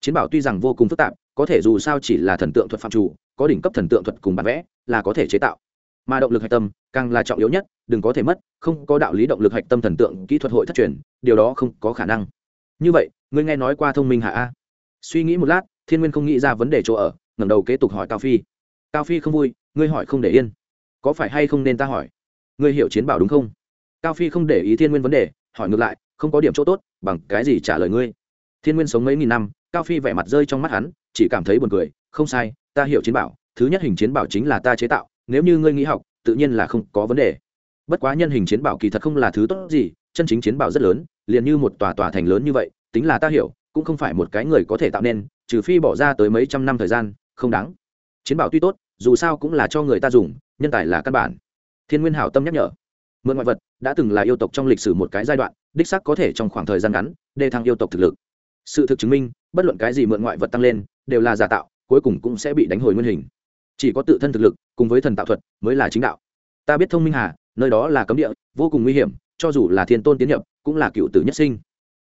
Chiến bảo tuy rằng vô cùng phức tạp, có thể dù sao chỉ là thần tượng thuật phạm chủ, có đỉnh cấp thần tượng thuật cùng bản vẽ, là có thể chế tạo. Mà động lực hạch tâm, càng là trọng yếu nhất, đừng có thể mất, không có đạo lý động lực hạch tâm thần tượng kỹ thuật hội thất truyền, điều đó không có khả năng. Như vậy, ngươi nghe nói qua thông minh hạ a. Suy nghĩ một lát, thiên nguyên không nghĩ ra vấn đề chỗ ở, ngẩng đầu kế tục hỏi cao phi. Cao phi không vui, ngươi hỏi không để yên. Có phải hay không nên ta hỏi? Ngươi hiểu chiến bảo đúng không? Cao phi không để ý thiên nguyên vấn đề, hỏi ngược lại, không có điểm chỗ tốt, bằng cái gì trả lời ngươi? Thiên nguyên sống mấy nghìn năm, cao phi vẻ mặt rơi trong mắt hắn, chỉ cảm thấy buồn cười, không sai, ta hiểu chiến bảo, thứ nhất hình chiến bảo chính là ta chế tạo, nếu như ngươi nghĩ học, tự nhiên là không có vấn đề. Bất quá nhân hình chiến bảo kỳ thật không là thứ tốt gì, chân chính chiến bảo rất lớn, liền như một tòa tòa thành lớn như vậy, tính là ta hiểu, cũng không phải một cái người có thể tạo nên, trừ phi bỏ ra tới mấy trăm năm thời gian, không đáng. Chiến bảo tuy tốt, dù sao cũng là cho người ta dùng, nhân tài là căn bản. Thiên nguyên hảo tâm nhắc nhở mượn ngoại vật đã từng là yêu tộc trong lịch sử một cái giai đoạn, đích sắc có thể trong khoảng thời gian ngắn, đề thăng yêu tộc thực lực. Sự thực chứng minh, bất luận cái gì mượn ngoại vật tăng lên, đều là giả tạo, cuối cùng cũng sẽ bị đánh hồi nguyên hình. Chỉ có tự thân thực lực, cùng với thần tạo thuật, mới là chính đạo. Ta biết thông minh hà, nơi đó là cấm địa, vô cùng nguy hiểm, cho dù là thiên tôn tiến nhập, cũng là cựu tử nhất sinh.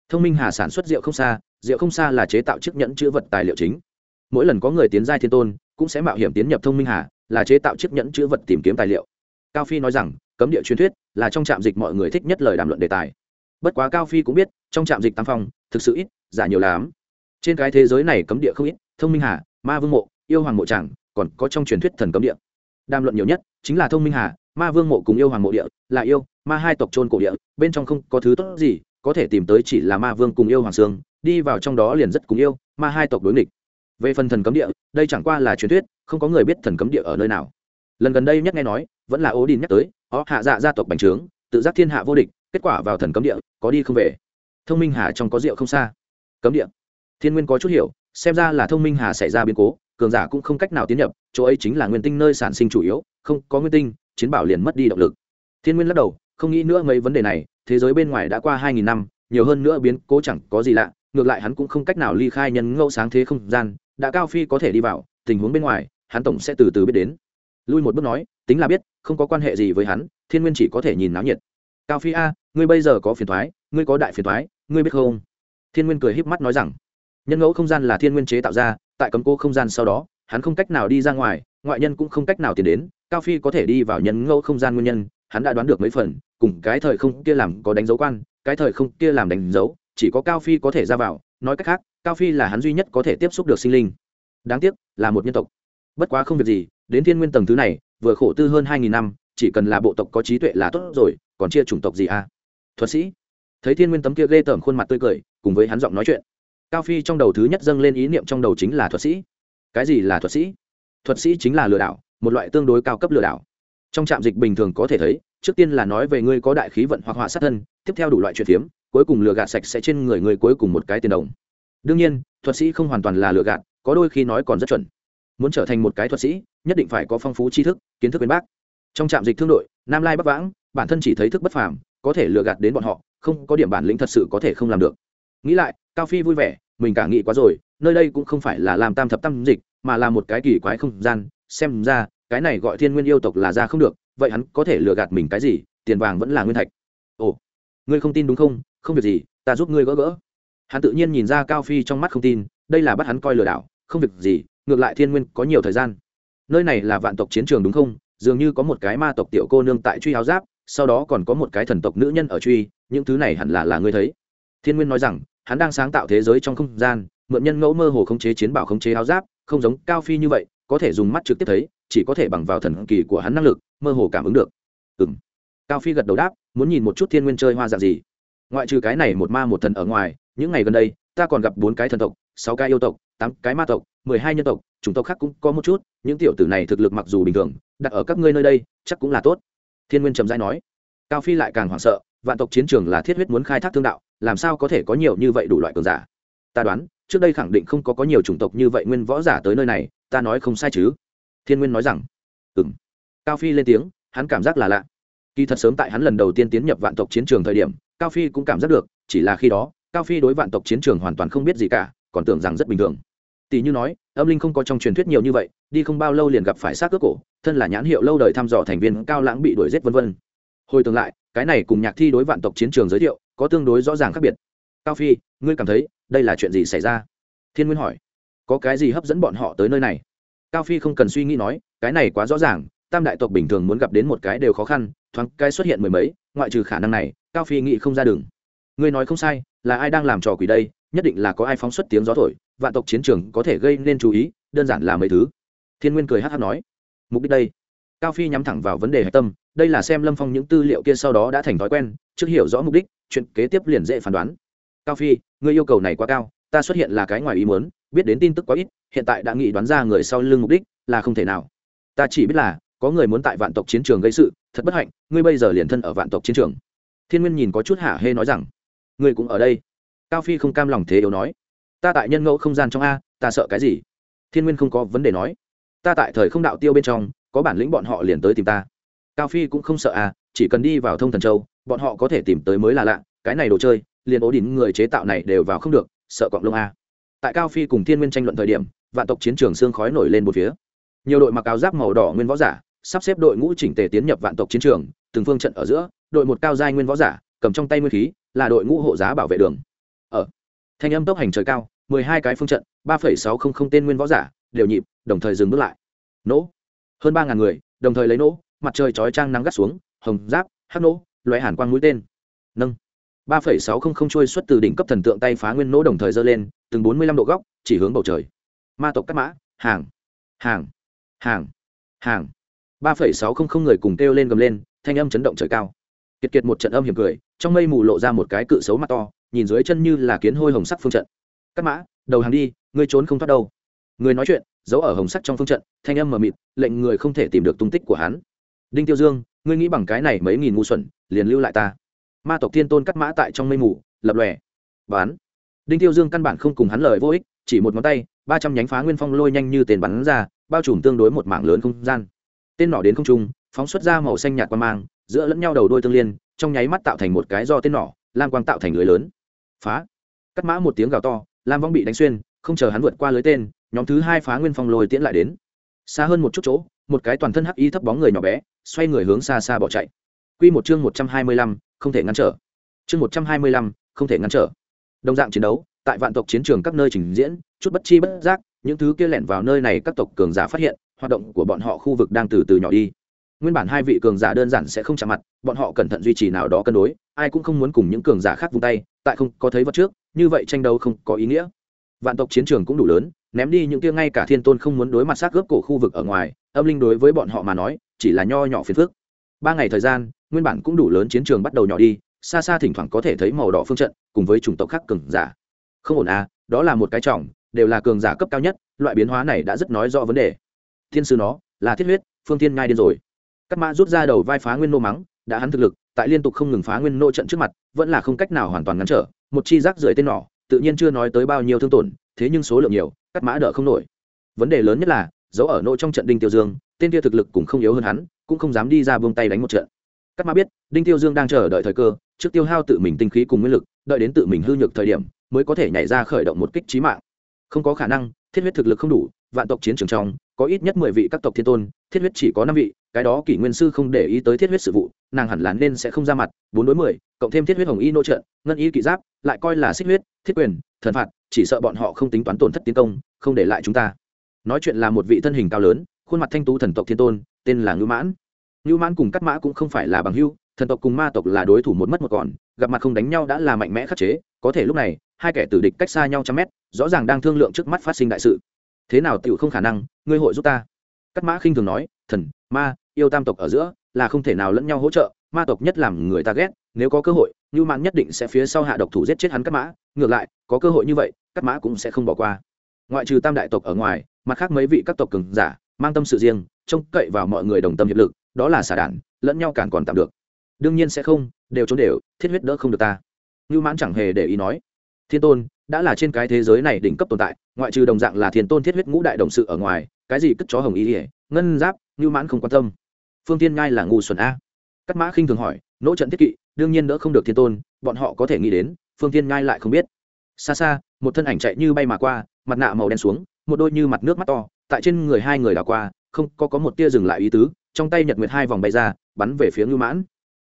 Thông minh hà sản xuất rượu không xa, rượu không xa là chế tạo chiếc nhẫn chữ vật tài liệu chính. Mỗi lần có người tiến giai thiên tôn, cũng sẽ mạo hiểm tiến nhập thông minh hà, là chế tạo chiếc nhẫn chữ vật tìm kiếm tài liệu. Cao phi nói rằng cấm địa truyền thuyết là trong trạm dịch mọi người thích nhất lời đàm luận đề tài. Bất quá cao phi cũng biết, trong trạm dịch tam phong, thực sự ít, giả nhiều lắm. Trên cái thế giới này cấm địa không ít, thông minh hà, ma vương mộ, yêu hoàng mộ tràng còn có trong truyền thuyết thần cấm địa. Đàm luận nhiều nhất chính là thông minh hà, ma vương mộ cùng yêu hoàng mộ địa, là yêu, ma hai tộc trôn cổ địa, bên trong không có thứ tốt gì, có thể tìm tới chỉ là ma vương cùng yêu hoàng sương đi vào trong đó liền rất cùng yêu, ma hai tộc đối nghịch. Về phần thần cấm địa, đây chẳng qua là truyền thuyết, không có người biết thần cấm địa ở nơi nào. Lần gần đây nhất nghe nói, vẫn là ố đình nhắc tới họ hạ dạ gia tộc bành trướng, tự giác thiên hạ vô địch, kết quả vào thần cấm địa, có đi không về. Thông minh hà trong có rượu không xa. Cấm địa. Thiên nguyên có chút hiểu, xem ra là thông minh hà xảy ra biến cố, cường giả cũng không cách nào tiến nhập, chỗ ấy chính là nguyên tinh nơi sản sinh chủ yếu, không có nguyên tinh, chiến bảo liền mất đi động lực. Thiên nguyên lắc đầu, không nghĩ nữa mấy vấn đề này, thế giới bên ngoài đã qua hai nghìn năm, nhiều hơn nữa biến cố chẳng có gì lạ, ngược lại hắn cũng không cách nào ly khai nhân ngẫu sáng thế không gian, đã cao phi có thể đi vào, tình huống bên ngoài, hắn tổng sẽ từ từ biết đến. Lui một bước nói tính là biết, không có quan hệ gì với hắn, thiên nguyên chỉ có thể nhìn náo nhiệt. Cao phi a, ngươi bây giờ có phiền thoái, ngươi có đại phiền thoái, ngươi biết không? Thiên nguyên cười híp mắt nói rằng, nhân ngẫu không gian là thiên nguyên chế tạo ra, tại cấm cô không gian sau đó, hắn không cách nào đi ra ngoài, ngoại nhân cũng không cách nào tiến đến, cao phi có thể đi vào nhân ngẫu không gian nguyên nhân, hắn đã đoán được mấy phần, cùng cái thời không kia làm có đánh dấu quan, cái thời không kia làm đánh dấu, chỉ có cao phi có thể ra vào, nói cách khác, cao phi là hắn duy nhất có thể tiếp xúc được sinh linh. Đáng tiếc, là một nhân tộc. Bất quá không việc gì, đến thiên nguyên tầng thứ này vừa khổ tư hơn hai nghìn năm, chỉ cần là bộ tộc có trí tuệ là tốt rồi, còn chia chủng tộc gì à? Thuật sĩ. Thấy thiên nguyên tấm kia ghê tởm khuôn mặt tươi cười, cùng với hắn giọng nói chuyện. Cao phi trong đầu thứ nhất dâng lên ý niệm trong đầu chính là thuật sĩ. Cái gì là thuật sĩ? Thuật sĩ chính là lừa đảo, một loại tương đối cao cấp lừa đảo. Trong trạm dịch bình thường có thể thấy, trước tiên là nói về ngươi có đại khí vận hoặc họa sát thân, tiếp theo đủ loại chuyện phiếm, cuối cùng lừa gạt sạch sẽ trên người người cuối cùng một cái tiền đồng. Đương nhiên, thuật sĩ không hoàn toàn là lừa gạt, có đôi khi nói còn rất chuẩn muốn trở thành một cái thuật sĩ, nhất định phải có phong phú tri thức, kiến thức bên bác. Trong trạm dịch thương đội, nam lai bắc vãng, bản thân chỉ thấy thức bất phàm, có thể lừa gạt đến bọn họ, không có điểm bản lĩnh thật sự có thể không làm được. Nghĩ lại, cao phi vui vẻ, mình cả nghĩ quá rồi, nơi đây cũng không phải là làm tam thập tam dịch, mà là một cái kỳ quái không gian, xem ra, cái này gọi thiên nguyên yêu tộc là ra không được, vậy hắn có thể lừa gạt mình cái gì, tiền vàng vẫn là nguyên thạch. Ồ, ngươi không tin đúng không? Không việc gì, ta giúp ngươi gỡ gỡ. Hắn tự nhiên nhìn ra cao phi trong mắt không tin, đây là bắt hắn coi lừa đảo, không việc gì ngược lại thiên nguyên có nhiều thời gian. Nơi này là vạn tộc chiến trường đúng không? Dường như có một cái ma tộc tiểu cô nương tại truy áo giáp, sau đó còn có một cái thần tộc nữ nhân ở truy, những thứ này hẳn là là ngươi thấy. Thiên nguyên nói rằng, hắn đang sáng tạo thế giới trong không gian, mượn nhân ngẫu mơ hồ khống chế chiến bảo khống chế áo giáp, không giống cao phi như vậy, có thể dùng mắt trực tiếp thấy, chỉ có thể bằng vào thần kỳ của hắn năng lực, mơ hồ cảm ứng được. Ừ m cao phi gật đầu đáp, muốn nhìn một chút thiên nguyên chơi hoa dạng gì. Ngoại trừ cái này một ma một thần ở ngoài, những ngày gần đây ta còn gặp bốn cái thần tộc, sáu cái yêu tộc, tám cái ma tộc, mười hai nhân tộc, chủng tộc khác cũng có một chút, những tiểu tử này thực lực mặc dù bình thường, đặt ở các ngươi nơi đây, chắc cũng là tốt. Thiên nguyên trầm dai nói. Cao phi lại càng hoảng sợ, vạn tộc chiến trường là thiết huyết muốn khai thác thương đạo, làm sao có thể có nhiều như vậy đủ loại cường giả? Ta đoán, trước đây khẳng định không có có nhiều chủng tộc như vậy nguyên võ giả tới nơi này, ta nói không sai chứ? Thiên nguyên nói rằng. Ừ m cao phi lên tiếng, hắn cảm giác là lạ. Kỳ thật sớm tại hắn lần đầu tiên tiến nhập vạn tộc chiến trường thời điểm, cao phi cũng cảm giác được, chỉ là khi đó cao phi đối vạn tộc chiến trường hoàn toàn không biết gì cả, còn tưởng rằng rất bình thường. Tỷ như nói, âm linh không có trong truyền thuyết nhiều như vậy, đi không bao lâu liền gặp phải xác cướp cổ, thân là nhãn hiệu lâu đời thăm dò thành viên cao lãng bị đuổi giết vân vân. Hồi tương lại, cái này cùng nhạc thi đối vạn tộc chiến trường giới thiệu, có tương đối rõ ràng khác biệt. Cao phi, ngươi cảm thấy, đây là chuyện gì xảy ra? Thiên nguyên hỏi. Có cái gì hấp dẫn bọn họ tới nơi này? Cao phi không cần suy nghĩ nói, cái này quá rõ ràng, tam đại tộc bình thường muốn gặp đến một cái đều khó khăn, thoáng cái xuất hiện mười mấy, ngoại trừ khả năng này, cao phi nghĩ không ra đường. Ngươi nói không sai là ai đang làm trò quỷ đây, nhất định là có ai phóng xuất tiếng gió thổi, vạn tộc chiến trường có thể gây nên chú ý, đơn giản là mấy thứ. Thiên nguyên cười hát hát nói. Mục đích đây? Cao phi nhắm thẳng vào vấn đề hạch tâm, đây là xem lâm phong những tư liệu kia sau đó đã thành thói quen, trước hiểu rõ mục đích, chuyện kế tiếp liền dễ phán đoán. Cao phi, ngươi yêu cầu này quá cao, ta xuất hiện là cái ngoài ý muốn, biết đến tin tức quá ít, hiện tại đã nghĩ đoán ra người sau lưng mục đích, là không thể nào. Ta chỉ biết là, có người muốn tại vạn tộc chiến trường gây sự, thật bất hạnh, ngươi bây giờ liền thân ở vạn tộc chiến trường. Thiên nguyên nhìn có chút hả hê nói rằng ngươi cũng ở đây. Cao phi không cam lòng thế yếu nói. Ta tại nhân ngẫu không gian trong a, ta sợ cái gì? Thiên nguyên không có vấn đề nói. Ta tại thời không đạo tiêu bên trong, có bản lĩnh bọn họ liền tới tìm ta. Cao phi cũng không sợ a, chỉ cần đi vào thông thần châu, bọn họ có thể tìm tới mới là lạ, cái này đồ chơi, liền ố đỉnh người chế tạo này đều vào không được, sợ cọng lông a. Tại cao phi cùng thiên nguyên tranh luận thời điểm, vạn tộc chiến trường xương khói nổi lên một phía. Nhiều đội mặc áo giáp màu đỏ nguyên võ giả, sắp xếp đội ngũ chỉnh tề tiến nhập vạn tộc chiến trường, từng phương trận ở giữa, đội một cao giai nguyên võ giả cầm trong tay nguyên khí, là đội ngũ hộ giá bảo vệ đường. Ở thanh âm tốc hành trời cao, mười hai cái phương trận, ba phẩy sáu không không tên nguyên võ giả, đều nhịp, đồng thời dừng bước lại. Nỗ hơn ba ngàn người, đồng thời lấy nỗ mặt trời chói trang nắng gắt xuống, hồng, giáp, hắc nỗ loé hàn quang mũi tên. Nâng. ba phẩy sáu không không trôi xuất từ đỉnh cấp thần tượng tay phá nguyên nỗ đồng thời dơ lên, từng bốn mươi lăm độ góc, chỉ hướng bầu trời. Ma tộc cắt mã, hàng hàng hàng hàng. ba phẩy sáu không không người cùng kêu lên gầm lên, thanh âm chấn động trời cao kiệt kiệt một trận âm hiểm cười, trong mây mù lộ ra một cái cự xấu mặt to, nhìn dưới chân như là kiến hôi hồng sắc phương trận. Cắt mã, đầu hàng đi, ngươi trốn không thoát đâu. Người nói chuyện, giấu ở hồng sắc trong phương trận, thanh âm mờ mịt, lệnh người không thể tìm được tung tích của hắn. Đinh tiêu dương, ngươi nghĩ bằng cái này mấy nghìn ngu xuẩn, liền lưu lại ta. Ma tộc thiên tôn cắt mã tại trong mây mù, lập lòe. Bán. Đinh tiêu dương căn bản không cùng hắn lời vô ích, chỉ một ngón tay, ba trăm nhánh phá nguyên phong lôi nhanh như tiền bắn ra, bao trùm tương đối một mảng lớn không gian. Tên nỏ đến không trung, phóng xuất ra màu xanh nhạt qua mang giữa lẫn nhau đầu đôi tương liên trong nháy mắt tạo thành một cái do tên nỏ lam quang tạo thành lưới lớn phá cắt mã một tiếng gào to lam vong bị đánh xuyên không chờ hắn vượt qua lưới tên nhóm thứ hai phá nguyên phong lôi tiễn lại đến xa hơn một chút chỗ một cái toàn thân hắc y thấp bóng người nhỏ bé xoay người hướng xa xa bỏ chạy Quy một chương một trăm hai mươi lăm, không thể ngăn trở. Chương một trăm hai mươi lăm, không thể ngăn trở. Đồng dạng chiến đấu, tại vạn tộc chiến trường các nơi trình diễn, chút bất chi bất giác, những thứ kia lẻn vào nơi này các tộc cường giả phát hiện, hoạt động của bọn họ khu vực đang từ từ nhỏ đi. Nguyên bản hai vị cường giả đơn giản sẽ không chạm mặt, bọn họ cẩn thận duy trì nào đó cân đối, ai cũng không muốn cùng những cường giả khác vung tay, tại không có thấy vật trước, như vậy tranh đấu không có ý nghĩa. Vạn tộc chiến trường cũng đủ lớn, ném đi những kia ngay cả thiên tôn không muốn đối mặt sát gớp cổ khu vực ở ngoài, âm linh đối với bọn họ mà nói, chỉ là nho nhỏ phiền phức. Ba ngày thời gian, nguyên bản cũng đủ lớn chiến trường bắt đầu nhỏ đi xa xa thỉnh thoảng có thể thấy màu đỏ phương trận cùng với chủng tộc khác cường giả không ổn à đó là một cái trọng đều là cường giả cấp cao nhất loại biến hóa này đã rất nói rõ vấn đề thiên sư nó là thiết huyết phương thiên ngai điên rồi cắt mã rút ra đầu vai phá nguyên nô mắng đã hắn thực lực tại liên tục không ngừng phá nguyên nô trận trước mặt vẫn là không cách nào hoàn toàn ngăn trở một chi rác rưởi tên nỏ tự nhiên chưa nói tới bao nhiêu thương tổn thế nhưng số lượng nhiều cắt mã đỡ không nổi vấn đề lớn nhất là giấu ở nô trong trận đinh tiêu dương tên kia thực lực cũng không yếu hơn hắn cũng không dám đi ra buông tay đánh một trận Cát Mã biết, Đinh Tiêu Dương đang chờ đợi thời cơ, trước tiêu hao tự mình tinh khí cùng nguyên lực, đợi đến tự mình hư nhược thời điểm, mới có thể nhảy ra khởi động một kích chí mạng. Không có khả năng, thiết huyết thực lực không đủ, vạn tộc chiến trường trong, có ít nhất mười vị các tộc thiên tôn, thiết huyết chỉ có năm vị, cái đó kỷ nguyên sư không để ý tới thiết huyết sự vụ, nàng hẳn là nên sẽ không ra mặt, bốn đối mười, cộng thêm thiết huyết hồng y nô trợ ngân y kỵ giáp, lại coi là xích huyết, thiết quyền, thần phạt, chỉ sợ bọn họ không tính toán tổn thất tiến công, không để lại chúng ta. Nói chuyện là một vị thân hình cao lớn, khuôn mặt thanh tú thần tộc thiên tôn, tên là Ngưu Mãn. Ngưu Mãn cùng Cắt Mã cũng không phải là bằng hữu, thần tộc cùng ma tộc là đối thủ một mất một còn gặp mặt không đánh nhau đã là mạnh mẽ khắc chế có thể lúc này hai kẻ tử địch cách xa nhau trăm mét rõ ràng đang thương lượng trước mắt phát sinh đại sự thế nào tựu không khả năng ngươi hội giúp ta cắt mã khinh thường nói thần ma yêu tam tộc ở giữa, là không thể nào lẫn nhau hỗ trợ, ma tộc nhất làm người ta ghét, nếu có cơ hội như mãn nhất định sẽ phía sau hạ độc thủ giết chết hắn cắt mã, ngược lại, có cơ hội như vậy cắt mã cũng sẽ không bỏ qua. Ngoại trừ tam đại tộc ở ngoài, mặt khác mấy vị các tộc cường giả, mang tâm sự riêng, trông cậy vào mọi người đồng tâm hiệp lực, đó là xả đản lẫn nhau cản còn tạm được. Đương nhiên sẽ không, đều trốn đều, thiết huyết đỡ không được ta. Ngưu mãn chẳng hề để ý nói. Thiên tôn, đã là trên cái thế giới này đỉnh cấp tồn tại, ngoại trừ đồng dạng là thiên tôn thiết huyết ngũ đại đồng sự ở ngoài, cái gì cất chó hồng ý ỉa ngân giáp ngưu mãn không quan tâm phương tiên ngai là ngu xuẩn a. Cắt mã khinh thường hỏi, nỗ trận thiết kỵ, đương nhiên đỡ không được thiên tôn, bọn họ có thể nghĩ đến, phương tiên ngai lại không biết. Xa xa, một thân ảnh chạy như bay mà qua, mặt nạ màu đen xuống, một đôi như mặt nước mắt to, tại trên người hai người đảo qua, không có có một tia dừng lại ý tứ, trong tay nhật nguyệt hai vòng bay ra, bắn về phía ngưu mãn.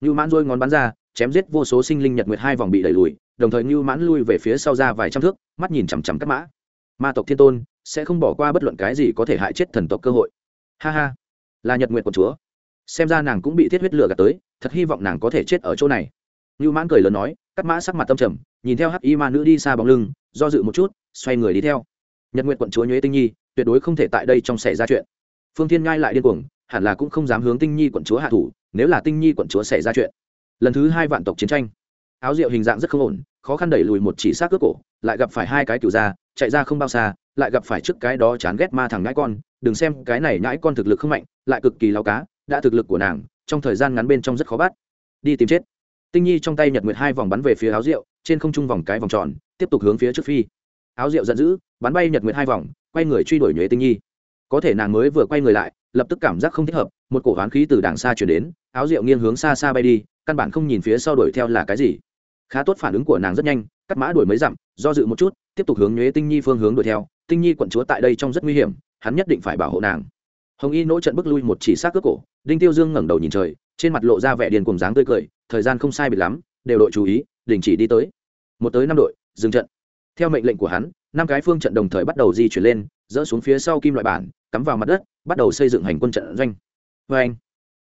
Ngưu mãn dôi ngón bắn ra, chém giết vô số sinh linh nhật nguyệt hai vòng bị đẩy lùi, đồng thời ngưu mãn lui về phía sau ra vài trăm thước, mắt nhìn chằm chằm cắt mã. Ma tộc thiên tôn, sẽ không bỏ qua bất luận cái gì có thể hại chết thần tộc cơ hội. Ha ha, là nhật nguyệt của chúa xem ra nàng cũng bị thiết huyết lửa gạt tới, thật hy vọng nàng có thể chết ở chỗ này. Như mãn cười lớn nói, cắt mã sắc mặt tâm trầm, nhìn theo hắc y ma nữ đi xa bóng lưng, do dự một chút, xoay người đi theo. Nhật nguyện quận chúa nhuế tinh nhi, tuyệt đối không thể tại đây trong xảy ra chuyện. Phương thiên ngai lại điên cuồng, hẳn là cũng không dám hướng tinh nhi quận chúa hạ thủ, nếu là tinh nhi quận chúa xảy ra chuyện. Lần thứ hai vạn tộc chiến tranh. Áo rượu hình dạng rất không ổn, khó khăn đẩy lùi một chỉ xác cướp cổ, lại gặp phải hai cái cựu da chạy ra không bao xa, lại gặp phải trước cái đó chán ghét ma thằng ngãi con, đừng xem cái này nhãi con thực lực không mạnh, lại cực kỳ lao cá đã thực lực của nàng, trong thời gian ngắn bên trong rất khó bắt. Đi tìm chết. Tinh nhi trong tay nhật nguyệt hai vòng bắn về phía áo rượu, trên không trung vòng cái vòng tròn, tiếp tục hướng phía trước phi. Áo rượu giận dữ, bắn bay nhật nguyệt hai vòng, quay người truy đuổi nhuế tinh nhi. Có thể nàng mới vừa quay người lại, lập tức cảm giác không thích hợp, một cổ hoán khí từ đàng xa chuyển đến, áo rượu nghiêng hướng xa xa bay đi, căn bản không nhìn phía sau đuổi theo là cái gì. Khá tốt phản ứng của nàng rất nhanh, cắt mã đuổi mấy dặm, do dự một chút, tiếp tục hướng nhuế tinh nhi phương hướng đuổi theo. Tinh nhi quận chúa tại đây trong rất nguy hiểm, hắn nhất định phải bảo hộ nàng hồng y nỗ trận bước lui một chỉ xác cướp cổ, đinh tiêu dương ngẩng đầu nhìn trời, trên mặt lộ ra vẻ điền cùng dáng tươi cười, thời gian không sai biệt lắm, đều đội chú ý, đình chỉ đi tới. Một tới năm đội, dừng trận. Theo mệnh lệnh của hắn, năm cái phương trận đồng thời bắt đầu di chuyển lên, dỡ xuống phía sau kim loại bản, cắm vào mặt đất, bắt đầu xây dựng hành quân trận doanh. Vê anh,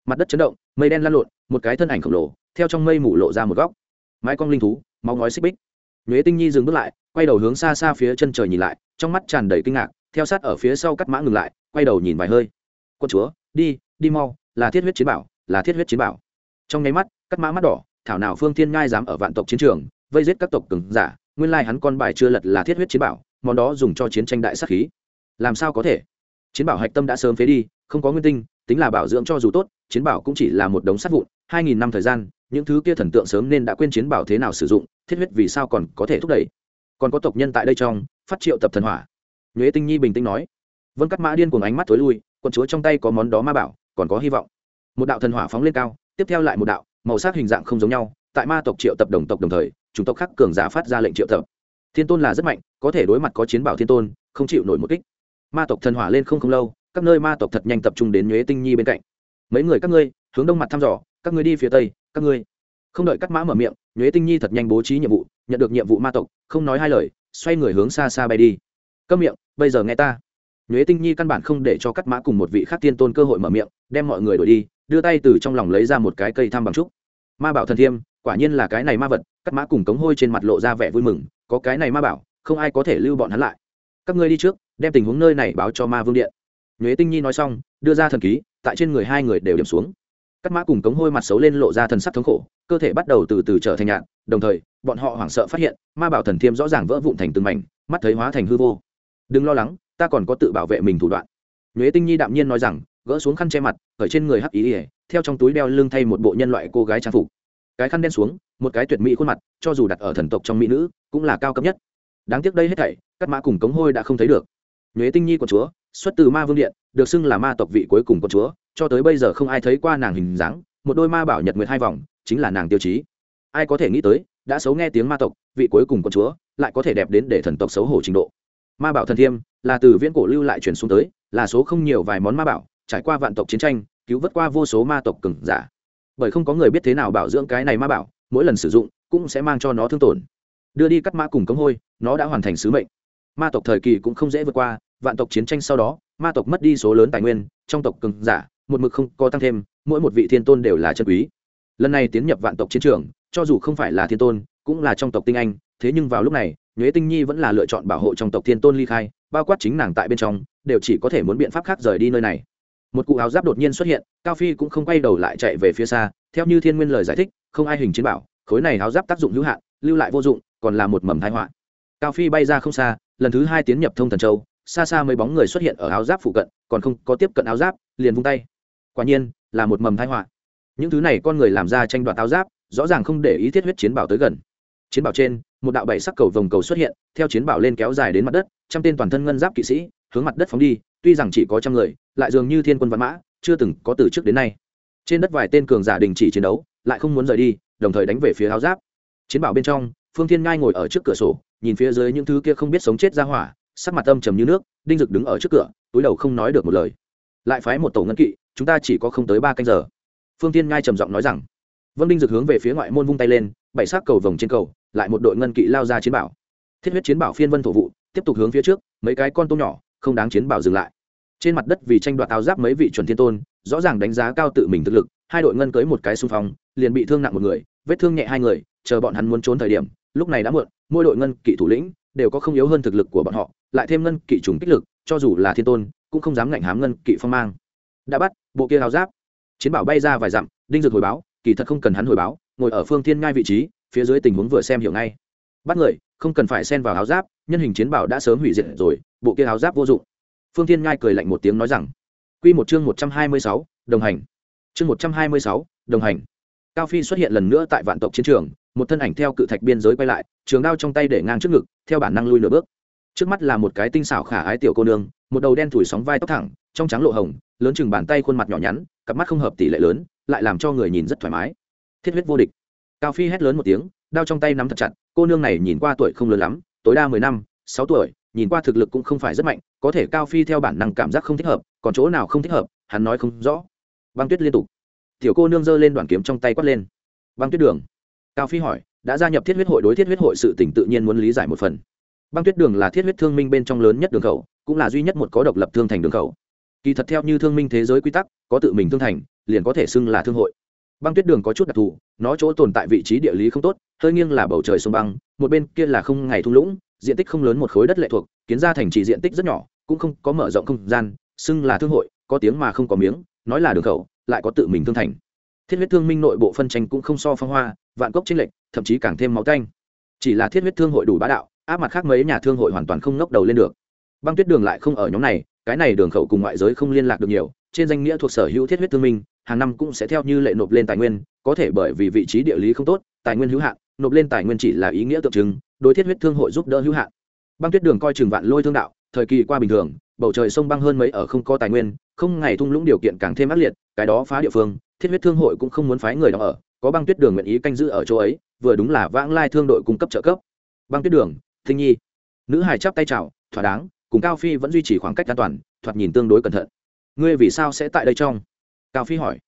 mặt đất chấn động, mây đen lan lộn, một cái thân ảnh khổng lồ, theo trong mây mù lộ ra một góc. Mái cong linh thú, máu ngói xích bích. Nhuế tinh nhi dừng bước lại, quay đầu hướng xa xa phía chân trời nhìn lại, trong mắt tràn đầy kinh ngạc, theo sát ở phía sau cắt mã ngừng lại, quay đầu nhìn vài hơi quân chúa, đi đi mau, là thiết huyết chiến bảo, là thiết huyết chiến bảo. Trong nháy mắt, cắt mã mắt đỏ, thảo nào phương thiên ngai dám ở vạn tộc chiến trường, vây giết các tộc cường giả, nguyên lai hắn con bài chưa lật là thiết huyết chiến bảo, món đó dùng cho chiến tranh đại sát khí. Làm sao có thể? Chiến bảo hạch tâm đã sớm phế đi, không có nguyên tinh, tính là bảo dưỡng cho dù tốt, chiến bảo cũng chỉ là một đống sắt vụn, hai nghìn năm thời gian, những thứ kia thần tượng sớm nên đã quên chiến bảo thế nào sử dụng, thiết huyết vì sao còn có thể thúc đẩy. Còn có tộc nhân tại đây trong, phát triệu tập thần hỏa. Nhuế tinh nhi bình tĩnh nói. Vân cắt mã điên cùng ánh mắt thối lui quận chúa trong tay có món đó ma bảo, còn có hy vọng. Một đạo thần hỏa phóng lên cao, tiếp theo lại một đạo, màu sắc hình dạng không giống nhau, tại ma tộc triệu tập đồng tộc đồng thời chúng tộc khác cường giả phát ra lệnh triệu tập. Thiên tôn là rất mạnh, có thể đối mặt có chiến bảo thiên tôn, không chịu nổi một kích. Ma tộc thần hỏa lên không không lâu, các nơi ma tộc thật nhanh tập trung đến nhuế tinh nhi bên cạnh. Mấy người các ngươi, hướng đông mặt thăm dò, các ngươi đi phía tây, các ngươi. Không đợi cắt mã mở miệng, nhuế tinh nhi thật nhanh bố trí nhiệm vụ, nhận được nhiệm vụ ma tộc, không nói hai lời, xoay người hướng xa xa bay đi. Câm miệng, bây giờ nghe ta nhuế tinh nhi căn bản không để cho cắt mã cùng một vị khác tiên tôn cơ hội mở miệng, đem mọi người đổi đi, đưa tay từ trong lòng lấy ra một cái cây thăm bằng trúc. Ma bảo thần thiêm, quả nhiên là cái này ma vật cắt mã cùng cống hôi trên mặt lộ ra vẻ vui mừng, có cái này ma bảo, không ai có thể lưu bọn hắn lại. Các ngươi đi trước, đem tình huống nơi này báo cho ma vương điện. Nhuế tinh nhi nói xong, đưa ra thần ký, tại trên người hai người đều điểm xuống. Cắt mã cùng cống hôi mặt xấu lên lộ ra thần sắc thống khổ, cơ thể bắt đầu từ từ trở thành nhạn đồng thời, bọn họ hoảng sợ phát hiện, ma bảo thần thiêm rõ ràng vỡ vụn thành từng mảnh, mắt thấy hóa thành hư vô. Đừng lo lắng ta còn có tự bảo vệ mình thủ đoạn. Nhuế tinh nhi đạm nhiên nói rằng, gỡ xuống khăn che mặt, ở trên người hắc ý ỉa theo trong túi đeo lưng thay một bộ nhân loại cô gái trang phục. Cái khăn đen xuống, một cái tuyệt mỹ khuôn mặt, cho dù đặt ở thần tộc trong mỹ nữ, cũng là cao cấp nhất. Đáng tiếc đây hết thảy các mã cùng cống hôi đã không thấy được. Nhuế tinh nhi của chúa, xuất từ ma vương điện, được xưng là ma tộc vị cuối cùng của chúa, cho tới bây giờ không ai thấy qua nàng hình dáng, một đôi ma bảo nhật nguyệt hai vòng, chính là nàng tiêu chí. Ai có thể nghĩ tới, đã xấu nghe tiếng ma tộc, vị cuối cùng của chúa, lại có thể đẹp đến để thần tộc xấu hổ trình độ. Ma bảo thần thiêm là từ viễn cổ lưu lại truyền xuống tới, là số không nhiều vài món ma bảo, trải qua vạn tộc chiến tranh, cứu vớt qua vô số ma tộc cừng giả. Bởi không có người biết thế nào bảo dưỡng cái này ma bảo, mỗi lần sử dụng cũng sẽ mang cho nó thương tổn. Đưa đi cắt mã cùng cống hôi, nó đã hoàn thành sứ mệnh. Ma tộc thời kỳ cũng không dễ vượt qua, vạn tộc chiến tranh sau đó, ma tộc mất đi số lớn tài nguyên, trong tộc cường giả, một mực không có tăng thêm, mỗi một vị thiên tôn đều là chân quý. Lần này tiến nhập vạn tộc chiến trường, cho dù không phải là thiên tôn, cũng là trong tộc tinh anh, thế nhưng vào lúc này, nhuế tinh nhi vẫn là lựa chọn bảo hộ trong tộc thiên tôn ly khai bao quát chính nàng tại bên trong, đều chỉ có thể muốn biện pháp khác rời đi nơi này. Một cụ áo giáp đột nhiên xuất hiện, cao phi cũng không quay đầu lại chạy về phía xa, theo như thiên nguyên lời giải thích, không ai hình chiến bảo, khối này áo giáp tác dụng hữu hạn, lưu lại vô dụng, còn là một mầm thái họa. Cao phi bay ra không xa, lần thứ hai tiến nhập thông thần châu, xa xa mấy bóng người xuất hiện ở áo giáp phụ cận, còn không có tiếp cận áo giáp, liền vung tay. Quả nhiên, là một mầm thái họa. Những thứ này con người làm ra tranh đoạt áo giáp, rõ ràng không để ý thiết huyết chiến bảo tới gần chiến bảo trên, một đạo bảy sắc cầu vòng cầu xuất hiện, theo chiến bảo lên kéo dài đến mặt đất, trăm tên toàn thân ngân giáp kỵ sĩ hướng mặt đất phóng đi, tuy rằng chỉ có trăm người, lại dường như thiên quân văn mã, chưa từng có từ trước đến nay. Trên đất vài tên cường giả đình chỉ chiến đấu, lại không muốn rời đi, đồng thời đánh về phía áo giáp. Chiến bảo bên trong, phương thiên ngai ngồi ở trước cửa sổ, nhìn phía dưới những thứ kia không biết sống chết ra hỏa, sắc mặt âm trầm như nước, đinh dực đứng ở trước cửa, túi đầu không nói được một lời. Lại phái một tổ ngân kỵ, chúng ta chỉ có không tới ba canh giờ. Phương thiên ngai trầm giọng nói rằng vâng đinh dực hướng về phía ngoại môn vung tay lên bảy sát cầu vòng trên cầu, lại một đội ngân kỵ lao ra chiến bảo. Thiết huyết chiến bảo phiên vân thổ vụ, tiếp tục hướng phía trước, mấy cái con tôm nhỏ, không đáng chiến bảo dừng lại. Trên mặt đất vì tranh đoạt áo giáp mấy vị chuẩn thiên tôn, rõ ràng đánh giá cao tự mình thực lực, hai đội ngân cưới một cái xung phong, liền bị thương nặng một người, vết thương nhẹ hai người, chờ bọn hắn muốn trốn thời điểm, lúc này đã muộn, mỗi đội ngân kỵ thủ lĩnh đều có không yếu hơn thực lực của bọn họ, lại thêm ngân kỵ trùng kích lực, cho dù là thiên tôn, cũng không dám ngạnh hám ngân kỵ phong mang. Đã bắt, bộ kia áo giáp. Chiến bảo bay ra vài dặm, đinh dược hồi báo, kỳ thật không cần hắn hồi báo ngồi ở phương thiên ngai vị trí, phía dưới tình huống vừa xem hiểu ngay. Bắt người, không cần phải xen vào áo giáp, nhân hình chiến bảo đã sớm hủy diệt rồi, bộ kia áo giáp vô dụng. Phương thiên ngai cười lạnh một tiếng nói rằng, quy một chương một trăm hai mươi sáu, đồng hành. Chương một trăm hai mươi sáu, đồng hành. Cao phi xuất hiện lần nữa tại vạn tộc chiến trường, một thân ảnh theo cự thạch biên giới quay lại, trường đao trong tay để ngang trước ngực, theo bản năng lui nửa bước. Trước mắt là một cái tinh xảo khả ái tiểu cô nương, một đầu đen thủi sóng vai tóc thẳng, trong trắng lộ hồng, lớn chừng bàn tay khuôn mặt nhỏ nhắn, cặp mắt không hợp tỷ lệ lớn, lại làm cho người nhìn rất thoải mái thiết huyết vô địch. Cao phi hét lớn một tiếng, đao trong tay nắm thật chặt, cô nương này nhìn qua tuổi không lớn lắm, tối đa mười năm, sáu tuổi, nhìn qua thực lực cũng không phải rất mạnh, có thể cao phi theo bản năng cảm giác không thích hợp, còn chỗ nào không thích hợp, hắn nói không rõ. Băng tuyết liên tục. Tiểu cô nương giơ lên đoàn kiếm trong tay quát lên. Băng tuyết đường. Cao phi hỏi, đã gia nhập thiết huyết hội đối thiết huyết hội sự tỉnh tự nhiên muốn lý giải một phần. Băng tuyết đường là thiết huyết thương minh bên trong lớn nhất đường khẩu, cũng là duy nhất một có độc lập thương thành đường khẩu. Kỳ thật theo như thương minh thế giới quy tắc, có tự mình thương thành, liền có thể xưng là thương hội băng tuyết đường có chút đặc thù, nó chỗ tồn tại vị trí địa lý không tốt, hơi nghiêng là bầu trời sông băng, một bên kia là không ngày thung lũng, diện tích không lớn một khối đất lệ thuộc, kiến ra thành trì diện tích rất nhỏ, cũng không có mở rộng không gian, xưng là thương hội, có tiếng mà không có miếng, nói là đường khẩu, lại có tự mình thương thành. Thiết huyết thương minh nội bộ phân tranh cũng không so phong hoa, vạn cốc tranh lệch, thậm chí càng thêm máu tanh. Chỉ là thiết huyết thương hội đủ bá đạo, áp mặt khác mấy nhà thương hội hoàn toàn không ngóc đầu lên được. Băng tuyết đường lại không ở nhóm này, cái này đường khẩu cùng ngoại giới không liên lạc được nhiều trên danh nghĩa thuộc sở hữu thiết huyết thương minh, hàng năm cũng sẽ theo như lệ nộp lên tài nguyên, có thể bởi vì vị trí địa lý không tốt, tài nguyên hữu hạn, nộp lên tài nguyên chỉ là ý nghĩa tượng trưng, đối thiết huyết thương hội giúp đỡ hữu hạn. Băng tuyết đường coi chừng vạn lôi thương đạo, thời kỳ qua bình thường, bầu trời sông băng hơn mấy ở không có tài nguyên, không ngày thung lũng điều kiện càng thêm ác liệt, cái đó phá địa phương, thiết huyết thương hội cũng không muốn phái người đó ở, có băng tuyết đường nguyện ý canh giữ ở chỗ ấy, vừa đúng là vãng lai thương đội cung cấp trợ cấp. Băng tuyết đường, thinh nhi. Nữ hài chắp tay chào, thỏa đáng, cùng cao phi vẫn duy trì khoảng cách an toàn, thoạt nhìn tương đối cẩn thận ngươi vì sao sẽ tại đây trong? Cao phi hỏi.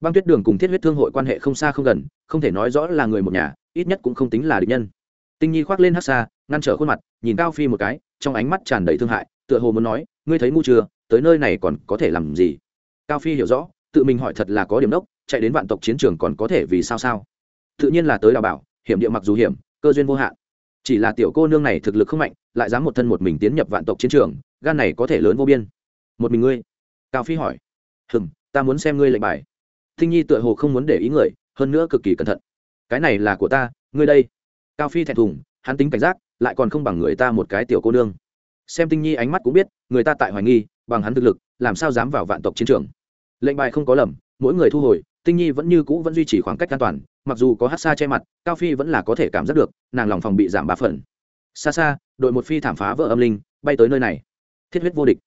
Băng tuyết đường cùng thiết huyết thương hội quan hệ không xa không gần, không thể nói rõ là người một nhà, ít nhất cũng không tính là địch nhân. Tinh nhi khoác lên hát xa, ngăn trở khuôn mặt, nhìn cao phi một cái, trong ánh mắt tràn đầy thương hại, tựa hồ muốn nói, ngươi thấy ngu chưa? Tới nơi này còn có thể làm gì? Cao phi hiểu rõ, tự mình hỏi thật là có điểm đốc, chạy đến vạn tộc chiến trường còn có thể vì sao sao? Tự nhiên là tới đào bảo, hiểm địa mặc dù hiểm, cơ duyên vô hạn. Chỉ là tiểu cô nương này thực lực không mạnh, lại dám một thân một mình tiến nhập vạn tộc chiến trường, gan này có thể lớn vô biên. Một mình ngươi? Cao phi hỏi. Hừm, ta muốn xem ngươi lệnh bài. Thinh nhi tựa hồ không muốn để ý người, hơn nữa cực kỳ cẩn thận. Cái này là của ta, ngươi đây. Cao phi thẹn thùng, hắn tính cảnh giác, lại còn không bằng người ta một cái tiểu cô nương. Xem tinh nhi ánh mắt cũng biết, người ta tại hoài nghi, bằng hắn thực lực, làm sao dám vào vạn tộc chiến trường. Lệnh bài không có lầm, mỗi người thu hồi, tinh nhi vẫn như cũ vẫn duy trì khoảng cách an toàn, mặc dù có hát xa che mặt, cao phi vẫn là có thể cảm giác được, nàng lòng phòng bị giảm ba phần. Xa xa, đội một phi thảm phá vỡ âm linh, bay tới nơi này. Thiết huyết vô địch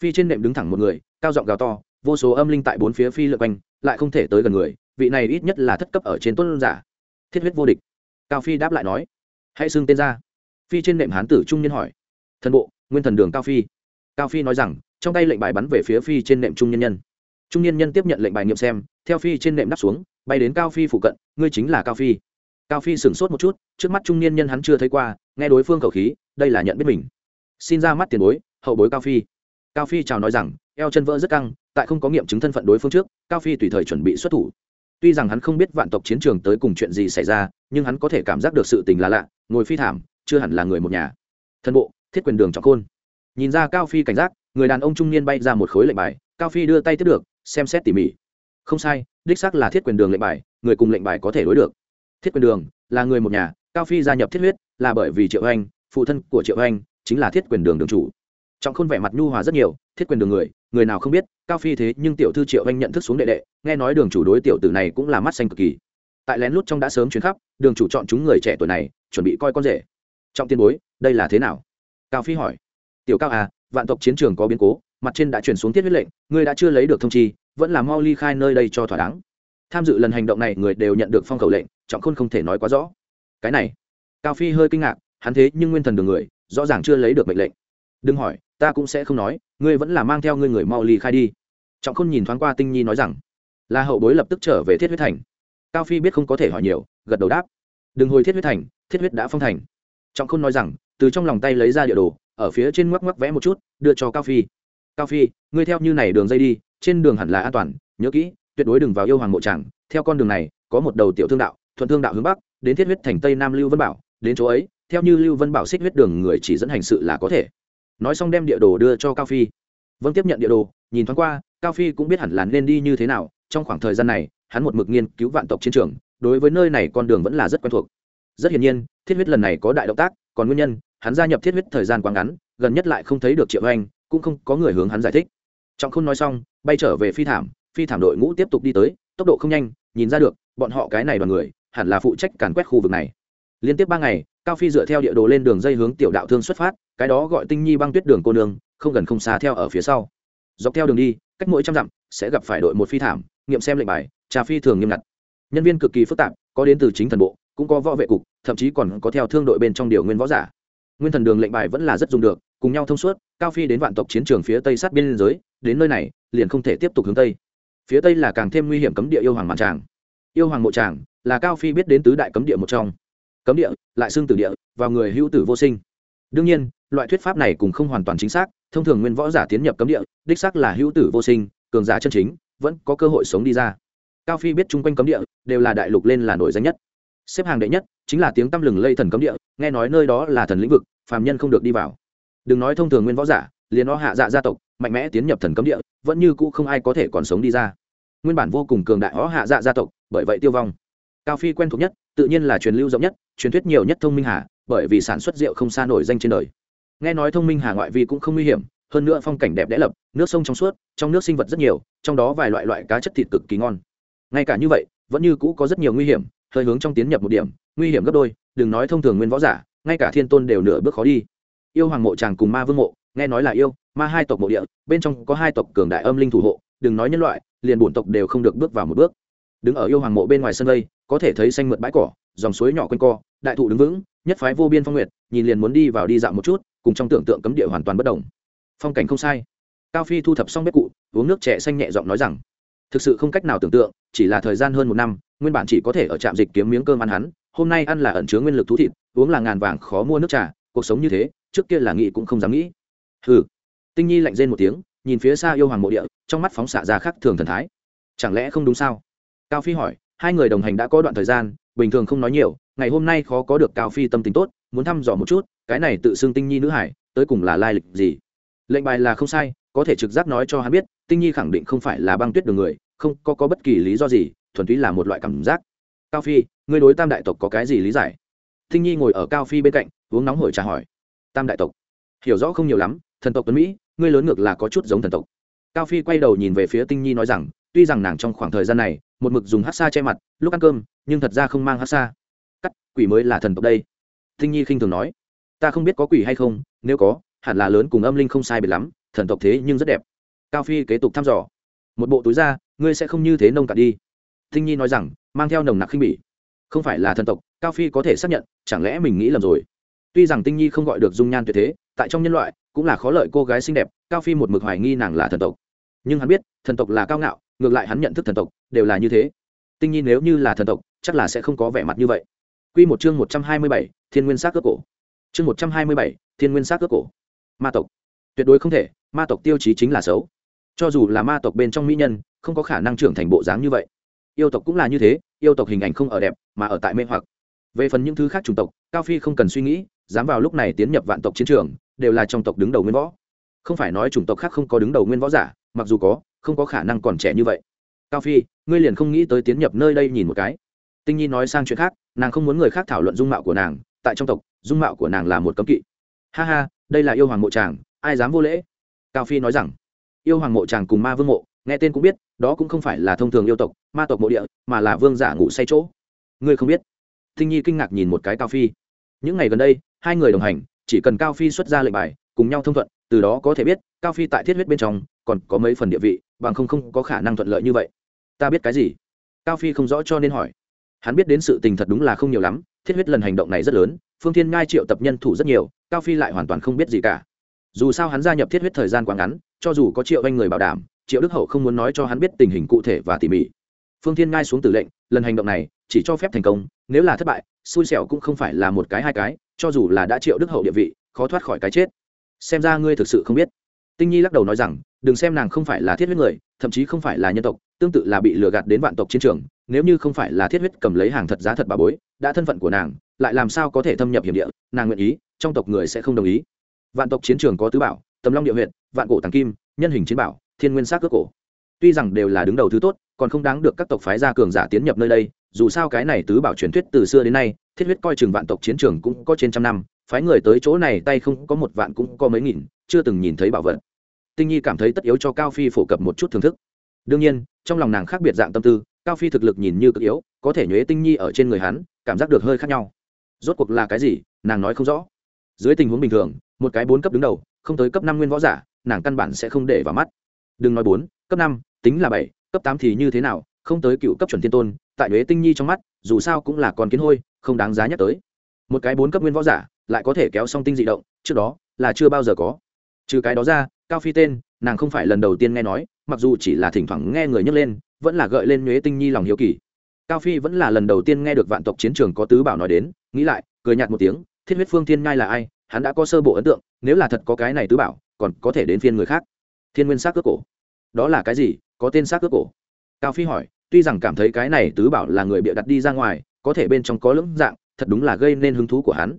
phi trên nệm đứng thẳng một người, cao giọng gào to, vô số âm linh tại bốn phía phi lượt quanh, lại không thể tới gần người, vị này ít nhất là thất cấp ở trên tuấn giả. Thiết huyết vô địch. Cao phi đáp lại nói, hãy xưng tên ra. Phi trên nệm hán tử trung nhân hỏi, thần bộ, nguyên thần đường cao phi? Cao phi nói rằng, trong tay lệnh bài bắn về phía phi trên nệm trung nhân nhân. Trung nhân nhân tiếp nhận lệnh bài nghiệm xem, theo phi trên nệm đáp xuống, bay đến cao phi phụ cận, ngươi chính là cao phi. Cao phi sửng sốt một chút, trước mắt trung niên nhân hắn chưa thấy qua, nghe đối phương khẩu khí, đây là nhận biết mình. Xin ra mắt tiền bối, hậu bối cao phi cao phi chào nói rằng, eo chân vỡ rất căng, tại không có nghiệm chứng thân phận đối phương trước, cao phi tùy thời chuẩn bị xuất thủ. Tuy rằng hắn không biết vạn tộc chiến trường tới cùng chuyện gì xảy ra, nhưng hắn có thể cảm giác được sự tình là lạ, ngồi phi thảm, chưa hẳn là người một nhà. Thân bộ, thiết quyền đường trọng khôn. Nhìn ra cao phi cảnh giác, người đàn ông trung niên bay ra một khối lệnh bài, cao phi đưa tay tiếp được, xem xét tỉ mỉ. Không sai, đích xác là thiết quyền đường lệnh bài, người cùng lệnh bài có thể đối được. Thiết quyền đường, là người một nhà, cao phi gia nhập thiết huyết, là bởi vì triệu anh phụ thân của triệu anh chính là thiết quyền đường đường chủ trọng khôn vẻ mặt nhu hòa rất nhiều, thiết quyền đường người người nào không biết, cao phi thế nhưng tiểu thư triệu anh nhận thức xuống đệ đệ, nghe nói đường chủ đối tiểu tử này cũng là mắt xanh cực kỳ. Tại lén lút trong đã sớm chuyến khắp, đường chủ chọn chúng người trẻ tuổi này, chuẩn bị coi con rể. Trọng tiên bối, đây là thế nào? Cao phi hỏi. Tiểu cao à vạn tộc chiến trường có biến cố, mặt trên đã chuyển xuống tiết huyết lệnh, ngươi đã chưa lấy được thông chi, vẫn là mau ly khai nơi đây cho thỏa đáng. Tham dự lần hành động này, người đều nhận được phong khẩu lệnh, trọng khôn không thể nói quá rõ. Cái này. Cao phi hơi kinh ngạc, hắn thế nhưng nguyên thần đường người, rõ ràng chưa lấy được mệnh lệnh đừng hỏi, ta cũng sẽ không nói, ngươi vẫn là mang theo ngươi người mau ly khai đi. Trọng khôn nhìn thoáng qua tinh nhi nói rằng là hậu bối lập tức trở về thiết huyết thành. Cao phi biết không có thể hỏi nhiều, gật đầu đáp, đừng hồi thiết huyết thành, thiết huyết đã phong thành. Trọng khôn nói rằng, từ trong lòng tay lấy ra địa đồ, ở phía trên ngoắc ngoắc vẽ một chút, đưa cho cao phi. Cao phi, ngươi theo như này đường dây đi, trên đường hẳn là an toàn, nhớ kỹ, tuyệt đối đừng vào yêu hoàng mộ tràng, theo con đường này, có một đầu tiểu thương đạo, thuận thương đạo hướng bắc, đến thiết huyết thành tây nam lưu vân bảo, đến chỗ ấy, theo như lưu vân bảo xích huyết đường người chỉ dẫn hành sự là có thể nói xong đem địa đồ đưa cho cao phi. Vâng tiếp nhận địa đồ, nhìn thoáng qua, cao phi cũng biết hẳn là nên đi như thế nào. Trong khoảng thời gian này, hắn một mực nghiên cứu vạn tộc chiến trường, đối với nơi này con đường vẫn là rất quen thuộc. Rất hiển nhiên, thiết huyết lần này có đại động tác, còn nguyên nhân, hắn gia nhập thiết huyết thời gian quá ngắn, gần nhất lại không thấy được triệu anh cũng không có người hướng hắn giải thích. Trọng không nói xong, bay trở về phi thảm phi thảm đội ngũ tiếp tục đi tới, tốc độ không nhanh, nhìn ra được, bọn họ cái này đoàn người, hẳn là phụ trách càn quét khu vực này. Liên tiếp ba ngày, cao phi dựa theo địa đồ lên đường dây hướng tiểu đạo thương xuất phát cái đó gọi tinh nhi băng tuyết đường cô nương, không gần không xa theo ở phía sau. Dọc theo đường đi, cách mỗi trăm dặm, sẽ gặp phải đội một phi thảm, nghiệm xem lệnh bài, trà phi thường nghiêm ngặt. Nhân viên cực kỳ phức tạp, có đến từ chính thần bộ, cũng có võ vệ cục, thậm chí còn có theo thương đội bên trong điều nguyên võ giả. Nguyên thần đường lệnh bài vẫn là rất dùng được, cùng nhau thông suốt, cao phi đến vạn tộc chiến trường phía tây sát biên giới, đến nơi này, liền không thể tiếp tục hướng tây. Phía tây là càng thêm nguy hiểm cấm địa yêu hoàng mạn tràng. Yêu hoàng mộ tràng là cao phi biết đến tứ đại cấm địa một trong. Cấm địa, lại xưng tử địa, vào người hữu tử vô sinh. Đương nhiên loại thuyết pháp này cũng không hoàn toàn chính xác, thông thường nguyên võ giả tiến nhập cấm địa, đích xác là hữu tử vô sinh, cường giả chân chính, vẫn có cơ hội sống đi ra. Cao phi biết chung quanh cấm địa, đều là đại lục lên là nổi danh nhất. Xếp hàng đệ nhất, chính là tiếng tăm lừng lây thần cấm địa, nghe nói nơi đó là thần lĩnh vực, phàm nhân không được đi vào. Đừng nói thông thường nguyên võ giả, liền nó hạ dạ gia tộc, mạnh mẽ tiến nhập thần cấm địa, vẫn như cũ không ai có thể còn sống đi ra. Nguyên bản vô cùng cường đại ó hạ dạ gia tộc, bởi vậy tiêu vong. Cao phi quen thuộc nhất, tự nhiên là truyền lưu rộng nhất, truyền thuyết nhiều nhất thông minh hà, bởi vì sản xuất rượu không xa nổi danh trên đời nghe nói thông minh hà ngoại vi cũng không nguy hiểm, hơn nữa phong cảnh đẹp đẽ lập, nước sông trong suốt, trong nước sinh vật rất nhiều, trong đó vài loại loại cá chất thịt cực kỳ ngon. Ngay cả như vậy, vẫn như cũ có rất nhiều nguy hiểm, hơi hướng trong tiến nhập một điểm, nguy hiểm gấp đôi, đừng nói thông thường nguyên võ giả, ngay cả thiên tôn đều nửa bước khó đi. Yêu hoàng mộ chàng cùng ma vương mộ, nghe nói là yêu, ma hai tộc mộ địa, bên trong có hai tộc cường đại âm linh thủ hộ, đừng nói nhân loại, liền bổn tộc đều không được bước vào một bước. Đứng ở yêu hoàng mộ bên ngoài sân vây có thể thấy xanh mượt bãi cỏ, dòng suối nhỏ quanh co, đại thụ đứng vững, nhất phái vô biên phong nguyệt, nhìn liền muốn đi vào đi dạo một chút cùng trong tưởng tượng cấm địa hoàn toàn bất đồng. Phong cảnh không sai. Cao phi thu thập xong bếp cụ, uống nước trẻ xanh nhẹ giọng nói rằng, thực sự không cách nào tưởng tượng, chỉ là thời gian hơn một năm, nguyên bản chỉ có thể ở trạm dịch kiếm miếng cơm ăn hắn, hôm nay ăn là ẩn chứa nguyên lực thú thịt, uống là ngàn vàng khó mua nước trà, cuộc sống như thế, trước kia là nghĩ cũng không dám nghĩ. Hừ. Tinh nhi lạnh rên một tiếng, nhìn phía xa yêu hoàng mộ địa, trong mắt phóng xạ ra khác thường thần thái. Chẳng lẽ không đúng sao? Cao phi hỏi, hai người đồng hành đã có đoạn thời gian, bình thường không nói nhiều, ngày hôm nay khó có được cao phi tâm tình tốt, muốn thăm dò một chút cái này tự xưng tinh nhi nữ hải tới cùng là lai lịch gì? Lệnh bài là không sai có thể trực giác nói cho hắn biết tinh nhi khẳng định không phải là băng tuyết đường người không có, có bất kỳ lý do gì thuần túy là một loại cảm giác. Cao phi ngươi đối tam đại tộc có cái gì lý giải? Tinh nhi ngồi ở cao phi bên cạnh uống nóng hổi trà hỏi. Tam đại tộc? Hiểu rõ không nhiều lắm thần tộc tuấn mỹ ngươi lớn ngược là có chút giống thần tộc. Cao phi quay đầu nhìn về phía tinh nhi nói rằng tuy rằng nàng trong khoảng thời gian này một mực dùng hát xa che mặt lúc ăn cơm nhưng thật ra không mang hát xa. Cắt quỷ mới là thần tộc đây. Tinh nhi khinh thường nói ta không biết có quỷ hay không, nếu có, hẳn là lớn cùng âm linh không sai biệt lắm, thần tộc thế nhưng rất đẹp. Cao phi kế tục thăm dò. Một bộ túi ra ngươi sẽ không như thế nông cạn đi. Tinh nhi nói rằng, mang theo nồng nặc khinh bỉ. Không phải là thần tộc, cao phi có thể xác nhận, chẳng lẽ mình nghĩ lầm rồi? Tuy rằng tinh nhi không gọi được dung nhan tuyệt thế, tại trong nhân loại, cũng là khó lợi cô gái xinh đẹp, cao phi một mực hoài nghi nàng là thần tộc. Nhưng hắn biết, thần tộc là cao ngạo, ngược lại hắn nhận thức thần tộc, đều là như thế. Tinh nhi nếu như là thần tộc, chắc là sẽ không có vẻ mặt như vậy. Quy một chương một trăm hai mươi bảy, thiên nguyên sát cơ cổ chương một trăm hai mươi bảy, thiên nguyên sát cước cổ. Ma tộc. Tuyệt đối không thể, ma tộc tiêu chí chính là xấu. Cho dù là ma tộc bên trong mỹ nhân, không có khả năng trưởng thành bộ dáng như vậy. Yêu tộc cũng là như thế, yêu tộc hình ảnh không ở đẹp, mà ở tại mê hoặc. Về phần những thứ khác chủng tộc, cao phi không cần suy nghĩ, dám vào lúc này tiến nhập vạn tộc chiến trường, đều là trong tộc đứng đầu nguyên võ. Không phải nói chủng tộc khác không có đứng đầu nguyên võ giả, mặc dù có, không có khả năng còn trẻ như vậy. Cao phi, ngươi liền không nghĩ tới tiến nhập nơi đây nhìn một cái. Tinh nhi nói sang chuyện khác, nàng không muốn người khác thảo luận dung mạo của nàng, tại trong tộc dung mạo của nàng là một cấm kỵ. Ha ha, đây là yêu hoàng mộ tràng ai dám vô lễ? Cao phi nói rằng, yêu hoàng mộ tràng cùng ma vương mộ, nghe tên cũng biết, đó cũng không phải là thông thường yêu tộc, ma tộc mộ địa, mà là vương giả ngủ say chỗ. Ngươi không biết. Thinh nhi kinh ngạc nhìn một cái cao phi. Những ngày gần đây, hai người đồng hành, chỉ cần cao phi xuất ra lệnh bài, cùng nhau thông thuận, từ đó có thể biết, cao phi tại thiết huyết bên trong, còn có mấy phần địa vị, bằng không không có khả năng thuận lợi như vậy. Ta biết cái gì? Cao phi không rõ cho nên hỏi. Hắn biết đến sự tình thật đúng là không nhiều lắm, thiết huyết lần hành động này rất lớn phương thiên ngai triệu tập nhân thủ rất nhiều, cao phi lại hoàn toàn không biết gì cả. Dù sao hắn gia nhập thiết huyết thời gian quá ngắn, cho dù có triệu anh người bảo đảm, triệu đức hậu không muốn nói cho hắn biết tình hình cụ thể và tỉ mỉ. Phương thiên ngai xuống tử lệnh, lần hành động này, chỉ cho phép thành công, nếu là thất bại, xui xẻo cũng không phải là một cái hai cái, cho dù là đã triệu đức hậu địa vị, khó thoát khỏi cái chết. Xem ra ngươi thực sự không biết. Tinh nhi lắc đầu nói rằng, đừng xem nàng không phải là thiết huyết người, thậm chí không phải là nhân tộc, tương tự là bị lừa gạt đến vạn tộc chiến trường, nếu như không phải là thiết huyết cầm lấy hàng thật giá thật bà bối, đã thân phận của nàng lại làm sao có thể thâm nhập hiểm địa, nàng nguyện ý, trong tộc người sẽ không đồng ý. Vạn tộc chiến trường có tứ bảo, tầm long địa huyện vạn cổ tàng kim, nhân hình chiến bảo, thiên nguyên sát cước cổ. Tuy rằng đều là đứng đầu thứ tốt, còn không đáng được các tộc phái gia cường giả tiến nhập nơi đây, dù sao cái này tứ bảo truyền thuyết từ xưa đến nay, thiết huyết coi chừng vạn tộc chiến trường cũng có trên trăm năm, phái người tới chỗ này tay không có một vạn cũng có mấy nghìn, chưa từng nhìn thấy bảo vật. Tinh nhi cảm thấy tất yếu cho cao phi phổ cập một chút thưởng thức. Đương nhiên, trong lòng nàng khác biệt dạng tâm tư, cao phi thực lực nhìn như cực yếu, có thể nhuế tinh nhi ở trên người hắn, cảm giác được hơi khác nhau rốt cuộc là cái gì, nàng nói không rõ. Dưới tình huống bình thường, một cái bốn cấp đứng đầu, không tới cấp năm nguyên võ giả, nàng căn bản sẽ không để vào mắt. Đừng nói bốn, cấp năm, tính là bảy, cấp tám thì như thế nào, không tới cựu cấp chuẩn thiên tôn, tại nhuế tinh nhi trong mắt, dù sao cũng là con kiến hôi, không đáng giá nhắc tới. Một cái bốn cấp nguyên võ giả, lại có thể kéo song tinh dị động, trước đó là chưa bao giờ có. Trừ cái đó ra, cao phi tên, nàng không phải lần đầu tiên nghe nói, mặc dù chỉ là thỉnh thoảng nghe người nhấc lên, vẫn là gợi lên nhuế tinh nhi lòng hiếu kỳ. Cao phi vẫn là lần đầu tiên nghe được vạn tộc chiến trường có tứ bảo nói đến nghĩ lại, cười nhạt một tiếng, thiết huyết phương thiên nhai là ai, hắn đã có sơ bộ ấn tượng, nếu là thật có cái này tứ bảo, còn có thể đến phiên người khác. Thiên nguyên xác cước cổ. Đó là cái gì? Có tên xác cước cổ? Cao phi hỏi, tuy rằng cảm thấy cái này tứ bảo là người bịa đặt đi ra ngoài, có thể bên trong có lưỡng dạng, thật đúng là gây nên hứng thú của hắn.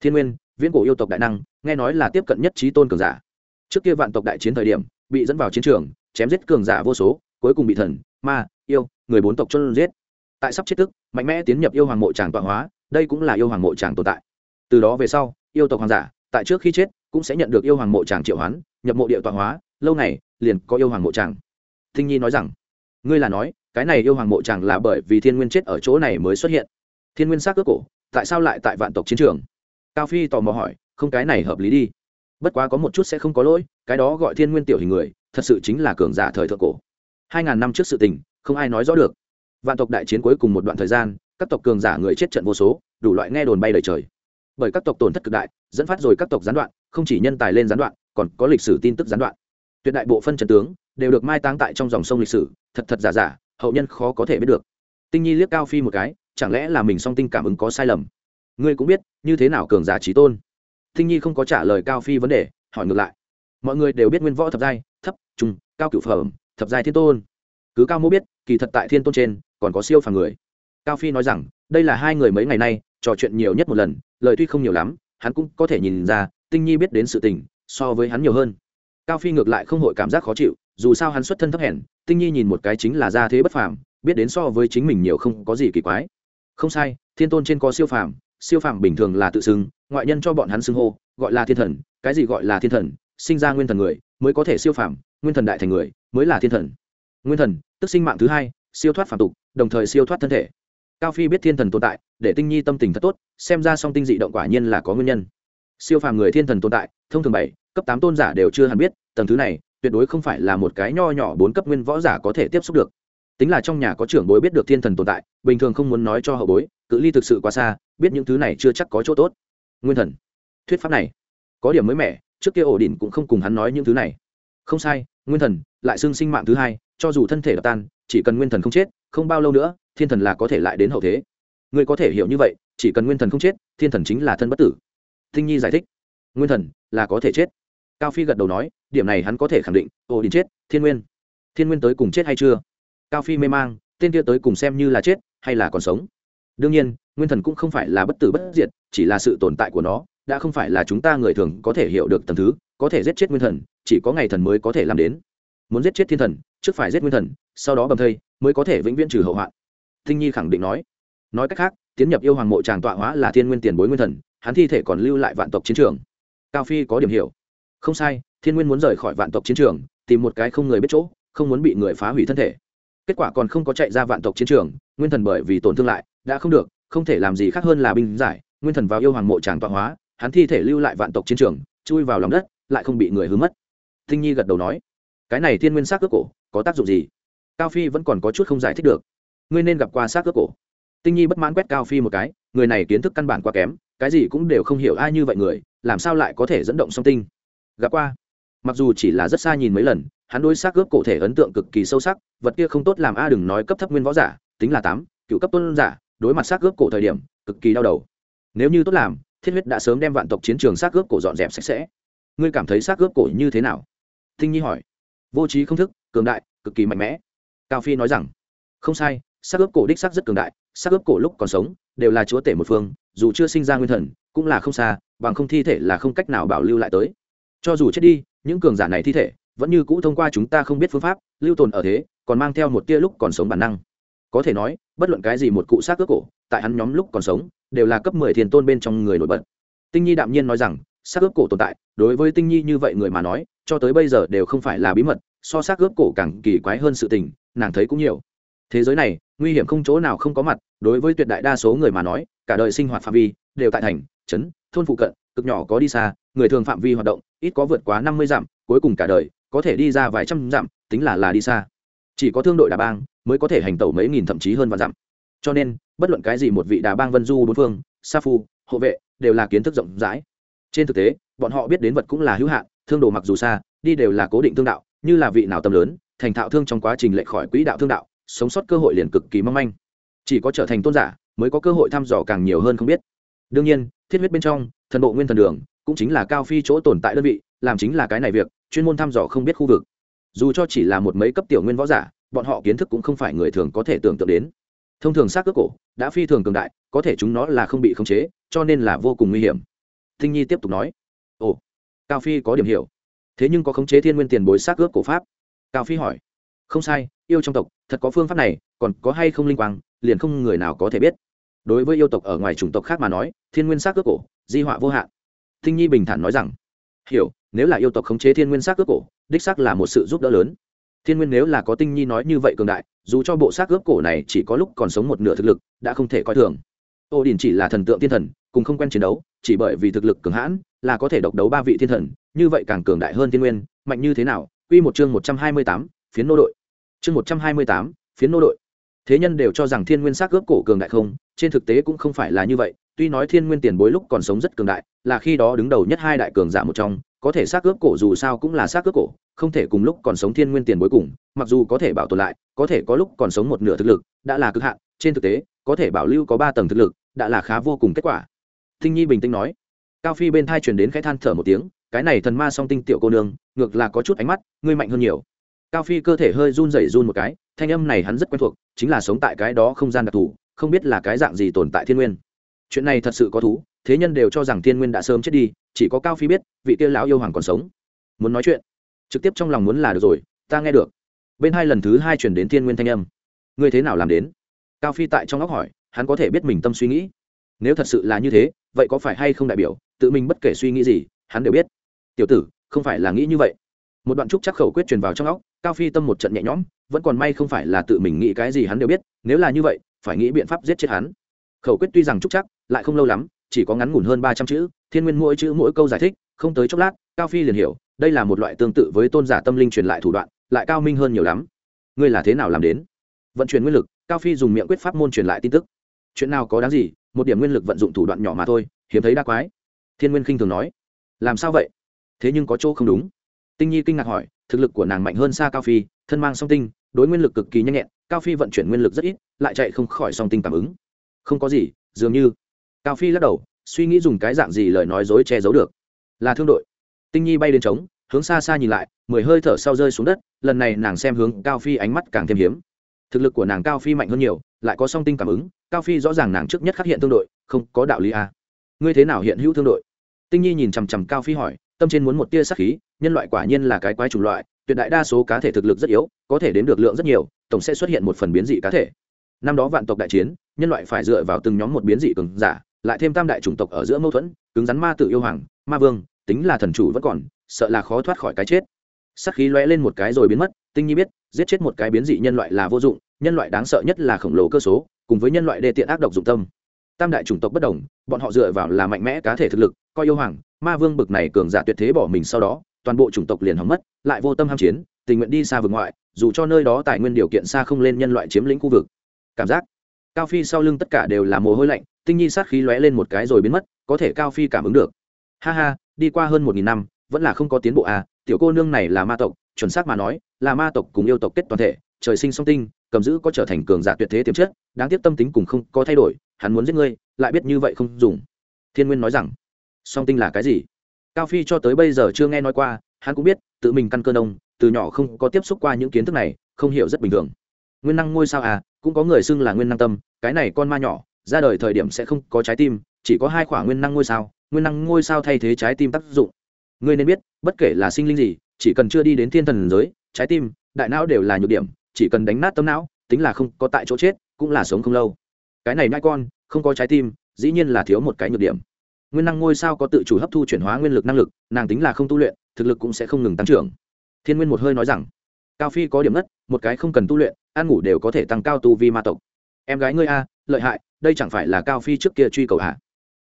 Thiên nguyên, viễn cổ yêu tộc đại năng, nghe nói là tiếp cận nhất trí tôn cường giả. Trước kia vạn tộc đại chiến thời điểm, bị dẫn vào chiến trường, chém giết cường giả vô số, cuối cùng bị thần, ma, yêu, người bốn tộc chôn giết. Tại sắp chết tức, mạnh mẽ tiến nhập yêu hoàng mộ tràng tọa hóa đây cũng là yêu hoàng mộ tràng tồn tại. Từ đó về sau, yêu tộc hoàng giả, tại trước khi chết, cũng sẽ nhận được yêu hoàng mộ tràng triệu hoán, nhập mộ địa tọa hóa, lâu này liền có yêu hoàng mộ tràng thinh nhi nói rằng, ngươi là nói, cái này yêu hoàng mộ tràng là bởi vì thiên nguyên chết ở chỗ này mới xuất hiện. Thiên nguyên xác cước cổ, tại sao lại tại vạn tộc chiến trường? Cao phi tò mò hỏi, không cái này hợp lý đi. Bất quá có một chút sẽ không có lỗi, cái đó gọi thiên nguyên tiểu hình người, thật sự chính là cường giả thời thượng cổ. Hai ngàn năm trước sự tình, không ai nói rõ được. Vạn tộc đại chiến cuối cùng một đoạn thời gian các tộc cường giả người chết trận vô số, đủ loại nghe đồn bay lời trời. Bởi các tộc tổn thất cực đại, dẫn phát rồi các tộc gián đoạn, không chỉ nhân tài lên gián đoạn, còn có lịch sử tin tức gián đoạn. Tuyệt đại bộ phân trận tướng đều được mai táng tại trong dòng sông lịch sử, thật thật giả giả, hậu nhân khó có thể biết được. Tinh nhi liếc cao phi một cái, chẳng lẽ là mình song tinh cảm ứng có sai lầm? Ngươi cũng biết, như thế nào cường giả trí tôn? Tinh nhi không có trả lời cao phi vấn đề, hỏi ngược lại. Mọi người đều biết nguyên võ thập giai, thấp, trung, cao cửu phẩm, thập giai thiên tôn. Cứ cao mô biết, kỳ thật tại thiên tôn trên, còn có siêu phàm người cao phi nói rằng, đây là hai người mấy ngày nay, trò chuyện nhiều nhất một lần, lời tuy không nhiều lắm, hắn cũng có thể nhìn ra, tinh nhi biết đến sự tình, so với hắn nhiều hơn. Cao phi ngược lại không hội cảm giác khó chịu, dù sao hắn xuất thân thấp hèn, tinh nhi nhìn một cái chính là ra thế bất phàm, biết đến so với chính mình nhiều không có gì kỳ quái. Không sai, thiên tôn trên có siêu phàm siêu phàm bình thường là tự xưng, ngoại nhân cho bọn hắn xưng hô, gọi là thiên thần, cái gì gọi là thiên thần, sinh ra nguyên thần người, mới có thể siêu phàm, nguyên thần đại thành người, mới là thiên thần. Nguyên thần, tức sinh mạng thứ hai, siêu thoát phàm tục, đồng thời siêu thoát thân thể cao phi biết thiên thần tồn tại, để tinh nhi tâm tình thật tốt, xem ra song tinh dị động quả nhiên là có nguyên nhân. Siêu phàm người thiên thần tồn tại, thông thường bảy, cấp tám tôn giả đều chưa hẳn biết, tầng thứ này, tuyệt đối không phải là một cái nho nhỏ bốn cấp nguyên võ giả có thể tiếp xúc được. Tính là trong nhà có trưởng bối biết được thiên thần tồn tại, bình thường không muốn nói cho hậu bối, cự ly thực sự quá xa, biết những thứ này chưa chắc có chỗ tốt. Nguyên thần. Thuyết pháp này, có điểm mới mẻ, trước kia ổ đỉnh cũng không cùng hắn nói những thứ này. Không sai, nguyên thần, lại xưng sinh mạng thứ hai, cho dù thân thể đập tan, chỉ cần nguyên thần không chết không bao lâu nữa, thiên thần là có thể lại đến hậu thế. Ngươi có thể hiểu như vậy, chỉ cần nguyên thần không chết, thiên thần chính là thân bất tử. Thinh nhi giải thích. Nguyên thần là có thể chết. Cao phi gật đầu nói, điểm này hắn có thể khẳng định ổ đỉnh chết, thiên nguyên. Thiên nguyên tới cùng chết hay chưa? Cao phi mê mang, tên kia tới cùng xem như là chết, hay là còn sống? Đương nhiên, nguyên thần cũng không phải là bất tử bất diệt, chỉ là sự tồn tại của nó, đã không phải là chúng ta người thường có thể hiểu được tầm thứ, có thể giết chết nguyên thần, chỉ có ngày thần mới có thể làm đến. Muốn giết chết thiên thần, trước phải giết nguyên thần, sau đó bầm thây mới có thể vĩnh viễn trừ hậu hoạn. Tinh nhi khẳng định nói. Nói cách khác, tiến nhập yêu hoàng mộ tràng tọa hóa là thiên nguyên tiền bối nguyên thần, hắn thi thể còn lưu lại vạn tộc chiến trường. Cao phi có điểm hiểu. Không sai, thiên nguyên muốn rời khỏi vạn tộc chiến trường, tìm một cái không người biết chỗ, không muốn bị người phá hủy thân thể. Kết quả còn không có chạy ra vạn tộc chiến trường, nguyên thần bởi vì tổn thương lại, đã không được, không thể làm gì khác hơn là binh giải, nguyên thần vào yêu hoàng mộ tràng tọa hóa, hắn thi thể lưu lại vạn tộc chiến trường, chui vào lòng đất, lại không bị người hứa mất. Tinh nhi gật đầu nói. Cái này thiên nguyên xác ước cổ, có tác dụng gì? Cao phi vẫn còn có chút không giải thích được. Ngươi nên gặp qua xác cướp cổ. Tinh nhi bất mãn quét cao phi một cái, người này kiến thức căn bản quá kém, cái gì cũng đều không hiểu ai như vậy người, làm sao lại có thể dẫn động song tinh? Gặp qua. Mặc dù chỉ là rất xa nhìn mấy lần, hắn đối xác cướp cổ thể ấn tượng cực kỳ sâu sắc, vật kia không tốt làm a đừng nói cấp thấp nguyên võ giả, tính là tám, cựu cấp tôn giả, đối mặt xác cướp cổ thời điểm, cực kỳ đau đầu. Nếu như tốt làm, thiết huyết đã sớm đem vạn tộc chiến trường xác cướp cổ dọn dẹp sạch sẽ. Ngươi cảm thấy xác cướp cổ như thế nào? Tinh nhi hỏi. Vô trí không thức, cường đại, cực kỳ mạnh mẽ cao phi nói rằng, không sai xác ướp cổ đích xác rất cường đại xác ướp cổ lúc còn sống, đều là chúa tể một phương, dù chưa sinh ra nguyên thần, cũng là không xa, bằng không thi thể là không cách nào bảo lưu lại tới. Cho dù chết đi, những cường giả này thi thể vẫn như cũ thông qua chúng ta không biết phương pháp, lưu tồn ở thế, còn mang theo một tia lúc còn sống bản năng. Có thể nói, bất luận cái gì một cụ xác ướp cổ, tại hắn nhóm lúc còn sống, đều là cấp mười thiền tôn bên trong người nổi bật. Tinh nhi đạm nhiên nói rằng, xác ướp cổ tồn tại, đối với tinh nhi như vậy người mà nói, cho tới bây giờ đều không phải là bí mật, so xác ướp cổ càng kỳ quái hơn sự tình nàng thấy cũng nhiều. Thế giới này, nguy hiểm không chỗ nào không có mặt, đối với tuyệt đại đa số người mà nói, cả đời sinh hoạt phạm vi đều tại thành, trấn, thôn phụ cận, cực nhỏ có đi xa, người thường phạm vi hoạt động, ít có vượt quá năm mươi dặm, cuối cùng cả đời có thể đi ra vài trăm dặm, tính là là đi xa. Chỉ có thương đội đà bang mới có thể hành tẩu mấy nghìn thậm chí hơn vạn dặm. Cho nên, bất luận cái gì một vị đà bang vân du, bốn phương, sa phu, hộ vệ đều là kiến thức rộng rãi. Trên thực tế, bọn họ biết đến vật cũng là hữu hạn, thương đồ mặc dù xa, đi đều là cố định thương đạo, như là vị nào tâm lớn thành thạo thương trong quá trình lệch khỏi quỹ đạo thương đạo, sống sót cơ hội liền cực kỳ mong manh. Chỉ có trở thành tôn giả mới có cơ hội thăm dò càng nhiều hơn không biết. Đương nhiên, thiết huyết bên trong, thần bộ nguyên thần đường cũng chính là cao phi chỗ tồn tại đơn vị, làm chính là cái này việc, chuyên môn thăm dò không biết khu vực. Dù cho chỉ là một mấy cấp tiểu nguyên võ giả, bọn họ kiến thức cũng không phải người thường có thể tưởng tượng đến. Thông thường xác cước cổ, đã phi thường cường đại, có thể chúng nó là không bị khống chế, cho nên là vô cùng nguy hiểm. Thinh nhi tiếp tục nói. Ồ, cao phi có điểm hiểu. Thế nhưng có khống chế thiên nguyên tiền bối xác ước cổ pháp cao phi hỏi. Không sai, yêu trong tộc, thật có phương pháp này, còn có hay không linh quang, liền không người nào có thể biết. Đối với yêu tộc ở ngoài chủng tộc khác mà nói, thiên nguyên xác ước cổ, di họa vô hạn. Thinh nhi bình thản nói rằng, hiểu, nếu là yêu tộc khống chế thiên nguyên xác ước cổ, đích xác là một sự giúp đỡ lớn. Thiên nguyên nếu là có tinh nhi nói như vậy cường đại, dù cho bộ xác ước cổ này chỉ có lúc còn sống một nửa thực lực, đã không thể coi thường. Ô đình chỉ là thần tượng thiên thần, cùng không quen chiến đấu, chỉ bởi vì thực lực cường hãn, là có thể độc đấu ba vị thiên thần, như vậy càng cường đại hơn thiên nguyên, mạnh như thế nào Quy một chương một trăm hai mươi tám, phiến nô đội. Chương một trăm hai mươi tám, phiến nô đội. Thế nhân đều cho rằng thiên nguyên xác cướp cổ cường đại không, trên thực tế cũng không phải là như vậy, tuy nói thiên nguyên tiền bối lúc còn sống rất cường đại, là khi đó đứng đầu nhất hai đại cường giả một trong, có thể xác cướp cổ dù sao cũng là xác cướp cổ, không thể cùng lúc còn sống thiên nguyên tiền bối cùng, mặc dù có thể bảo tồn lại, có thể có lúc còn sống một nửa thực lực, đã là cực hạn, trên thực tế, có thể bảo lưu có ba tầng thực lực, đã là khá vô cùng kết quả. Thinh nhi bình tĩnh nói. Cao phi bên thai truyền đến khẽ than thở một tiếng cái này thần ma song tinh tiểu cô nương, ngược là có chút ánh mắt, ngươi mạnh hơn nhiều. Cao phi cơ thể hơi run rẩy run một cái, thanh âm này hắn rất quen thuộc, chính là sống tại cái đó không gian đặc thù, không biết là cái dạng gì tồn tại thiên nguyên. Chuyện này thật sự có thú, thế nhân đều cho rằng thiên nguyên đã sớm chết đi, chỉ có cao phi biết, vị tiên lão yêu hoàng còn sống. Muốn nói chuyện, trực tiếp trong lòng muốn là được rồi, ta nghe được. Bên hai lần thứ hai chuyển đến thiên nguyên thanh âm. Ngươi thế nào làm đến? Cao phi tại trong óc hỏi, hắn có thể biết mình tâm suy nghĩ. Nếu thật sự là như thế, vậy có phải hay không đại biểu, tự mình bất kể suy nghĩ gì, hắn đều biết tiểu tử, không phải là nghĩ như vậy. Một đoạn trúc chắc khẩu quyết truyền vào trong óc, cao phi tâm một trận nhẹ nhõm, vẫn còn may không phải là tự mình nghĩ cái gì hắn đều biết, nếu là như vậy, phải nghĩ biện pháp giết chết hắn. Khẩu quyết tuy rằng trúc chắc, lại không lâu lắm, chỉ có ngắn ngủn hơn ba trăm chữ, thiên nguyên mỗi chữ mỗi câu giải thích, không tới chốc lát, cao phi liền hiểu, đây là một loại tương tự với tôn giả tâm linh truyền lại thủ đoạn, lại cao minh hơn nhiều lắm. Ngươi là thế nào làm đến? Vận chuyển nguyên lực, cao phi dùng miệng quyết pháp môn truyền lại tin tức. Chuyện nào có đáng gì, một điểm nguyên lực vận dụng thủ đoạn nhỏ mà thôi, hiếm thấy đa quái. Thiên nguyên khinh thường nói. Làm sao vậy? Thế nhưng có chỗ không đúng. Tinh nhi kinh ngạc hỏi, thực lực của nàng mạnh hơn xa cao phi, thân mang song tinh, đối nguyên lực cực kỳ nhanh nhẹn, cao phi vận chuyển nguyên lực rất ít, lại chạy không khỏi song tinh cảm ứng. Không có gì, dường như. Cao phi lắc đầu, suy nghĩ dùng cái dạng gì lời nói dối che giấu được. Là thương đội. Tinh nhi bay đến trống, hướng xa xa nhìn lại, mười hơi thở sau rơi xuống đất, lần này nàng xem hướng cao phi ánh mắt càng thêm hiếm. Thực lực của nàng cao phi mạnh hơn nhiều, lại có song tinh cảm ứng, cao phi rõ ràng nàng trước nhất khắc hiện thương đội, không có đạo lý à. ngươi thế nào hiện hữu thương đội? Tinh nhi nhìn chằm chằm cao phi hỏi tâm trên muốn một tia sắc khí, nhân loại quả nhiên là cái quái chủng loại, tuyệt đại đa số cá thể thực lực rất yếu, có thể đến được lượng rất nhiều, tổng sẽ xuất hiện một phần biến dị cá thể. Năm đó vạn tộc đại chiến, nhân loại phải dựa vào từng nhóm một biến dị cường giả, lại thêm tam đại chủng tộc ở giữa mâu thuẫn, cứng rắn ma tự yêu hoàng, ma vương, tính là thần chủ vẫn còn, sợ là khó thoát khỏi cái chết. Sắc khí lóe lên một cái rồi biến mất, tinh nhi biết, giết chết một cái biến dị nhân loại là vô dụng, nhân loại đáng sợ nhất là khổng lồ cơ số, cùng với nhân loại đê tiện ác độc dụng tâm. Tam đại chủng tộc bất đồng, bọn họ dựa vào là mạnh mẽ cá thể thực lực, coi yêu hoàng ma vương bực này cường giả tuyệt thế bỏ mình sau đó, toàn bộ chủng tộc liền hỏng mất, lại vô tâm ham chiến, tình nguyện đi xa vực ngoại, dù cho nơi đó tài nguyên điều kiện xa không lên nhân loại chiếm lĩnh khu vực. Cảm giác, cao phi sau lưng tất cả đều là mồ hôi lạnh, tinh nhi sát khí lóe lên một cái rồi biến mất, có thể cao phi cảm ứng được. Ha ha, đi qua hơn một nghìn năm, vẫn là không có tiến bộ à tiểu cô nương này là ma tộc, chuẩn xác mà nói, là ma tộc cùng yêu tộc kết toàn thể, trời sinh song tinh, cầm giữ có trở thành cường giả tuyệt thế tiềm chất, đáng tiếc tâm tính cùng không có thay đổi, hắn muốn giết ngươi, lại biết như vậy không dùng. Thiên nguyên nói rằng song tinh là cái gì? Cao phi cho tới bây giờ chưa nghe nói qua, hắn cũng biết, tự mình căn cơ nông, từ nhỏ không có tiếp xúc qua những kiến thức này, không hiểu rất bình thường. Nguyên năng ngôi sao à cũng có người xưng là nguyên năng tâm, cái này con ma nhỏ, ra đời thời điểm sẽ không có trái tim, chỉ có hai khoảng nguyên năng ngôi sao, nguyên năng ngôi sao thay thế trái tim tác dụng. Ngươi nên biết, bất kể là sinh linh gì, chỉ cần chưa đi đến thiên thần giới, trái tim, đại não đều là nhược điểm, chỉ cần đánh nát tâm não, tính là không có tại chỗ chết, cũng là sống không lâu. Cái này nai con, không có trái tim, dĩ nhiên là thiếu một cái nhược điểm nguyên năng ngôi sao có tự chủ hấp thu chuyển hóa nguyên lực năng lực, nàng tính là không tu luyện, thực lực cũng sẽ không ngừng tăng trưởng. Thiên nguyên một hơi nói rằng, cao phi có điểm ngất, một cái không cần tu luyện, ăn ngủ đều có thể tăng cao tu vi ma tộc. Em gái ngươi a, lợi hại, đây chẳng phải là cao phi trước kia truy cầu hạ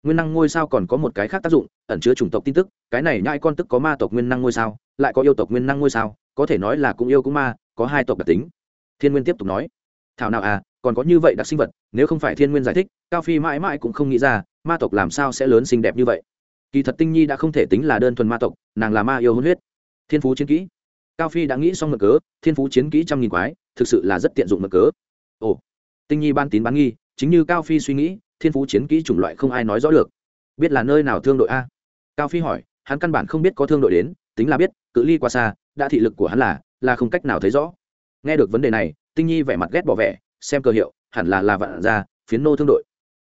nguyên năng ngôi sao còn có một cái khác tác dụng, ẩn chứa chủng tộc tin tức, cái này nhãi con tức có ma tộc nguyên năng ngôi sao, lại có yêu tộc nguyên năng ngôi sao, có thể nói là cũng yêu cũng ma, có hai tộc đặc tính. Thiên nguyên tiếp tục nói, thảo nào à còn có như vậy đặc sinh vật, nếu không phải thiên nguyên giải thích, cao phi mãi mãi cũng không nghĩ ra, ma tộc làm sao sẽ lớn xinh đẹp như vậy. Kỳ thật tinh nhi đã không thể tính là đơn thuần ma tộc, nàng là ma yêu hôn huyết. Thiên phú chiến kỹ. Cao phi đã nghĩ xong mực cớ, thiên phú chiến kỹ trăm nghìn quái, thực sự là rất tiện dụng mực cớ. Ồ, tinh nhi ban tín bán nghi, chính như cao phi suy nghĩ, thiên phú chiến kỹ chủng loại không ai nói rõ được. Biết là nơi nào thương đội a? Cao phi hỏi, hắn căn bản không biết có thương đội đến, tính là biết, cự ly qua xa, đã thị lực của hắn là là không cách nào thấy rõ. Nghe được vấn đề này, tinh nhi vẻ mặt ghét bỏ vẻ xem cơ hiệu, hẳn là là vạn gia, phiến nô thương đội.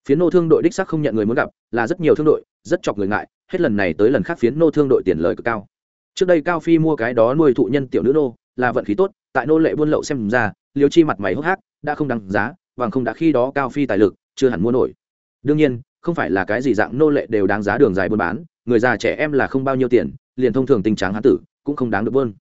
Phiến nô thương đội đích sắc không nhận người muốn gặp, là rất nhiều thương đội, rất chọc người ngại, hết lần này tới lần khác phiến nô thương đội tiền lời cực cao. Trước đây cao phi mua cái đó nuôi thụ nhân tiểu nữ nô, là vận khí tốt, tại nô lệ buôn lậu xem ra liều chi mặt mày hốc hác, đã không đăng giá bằng không đã khi đó cao phi tài lực, chưa hẳn mua nổi. Đương nhiên, không phải là cái gì dạng nô lệ đều đáng giá đường dài buôn bán, người già trẻ em là không bao nhiêu tiền, liền thông thường tình trạng hán tử, cũng không đáng được buôn.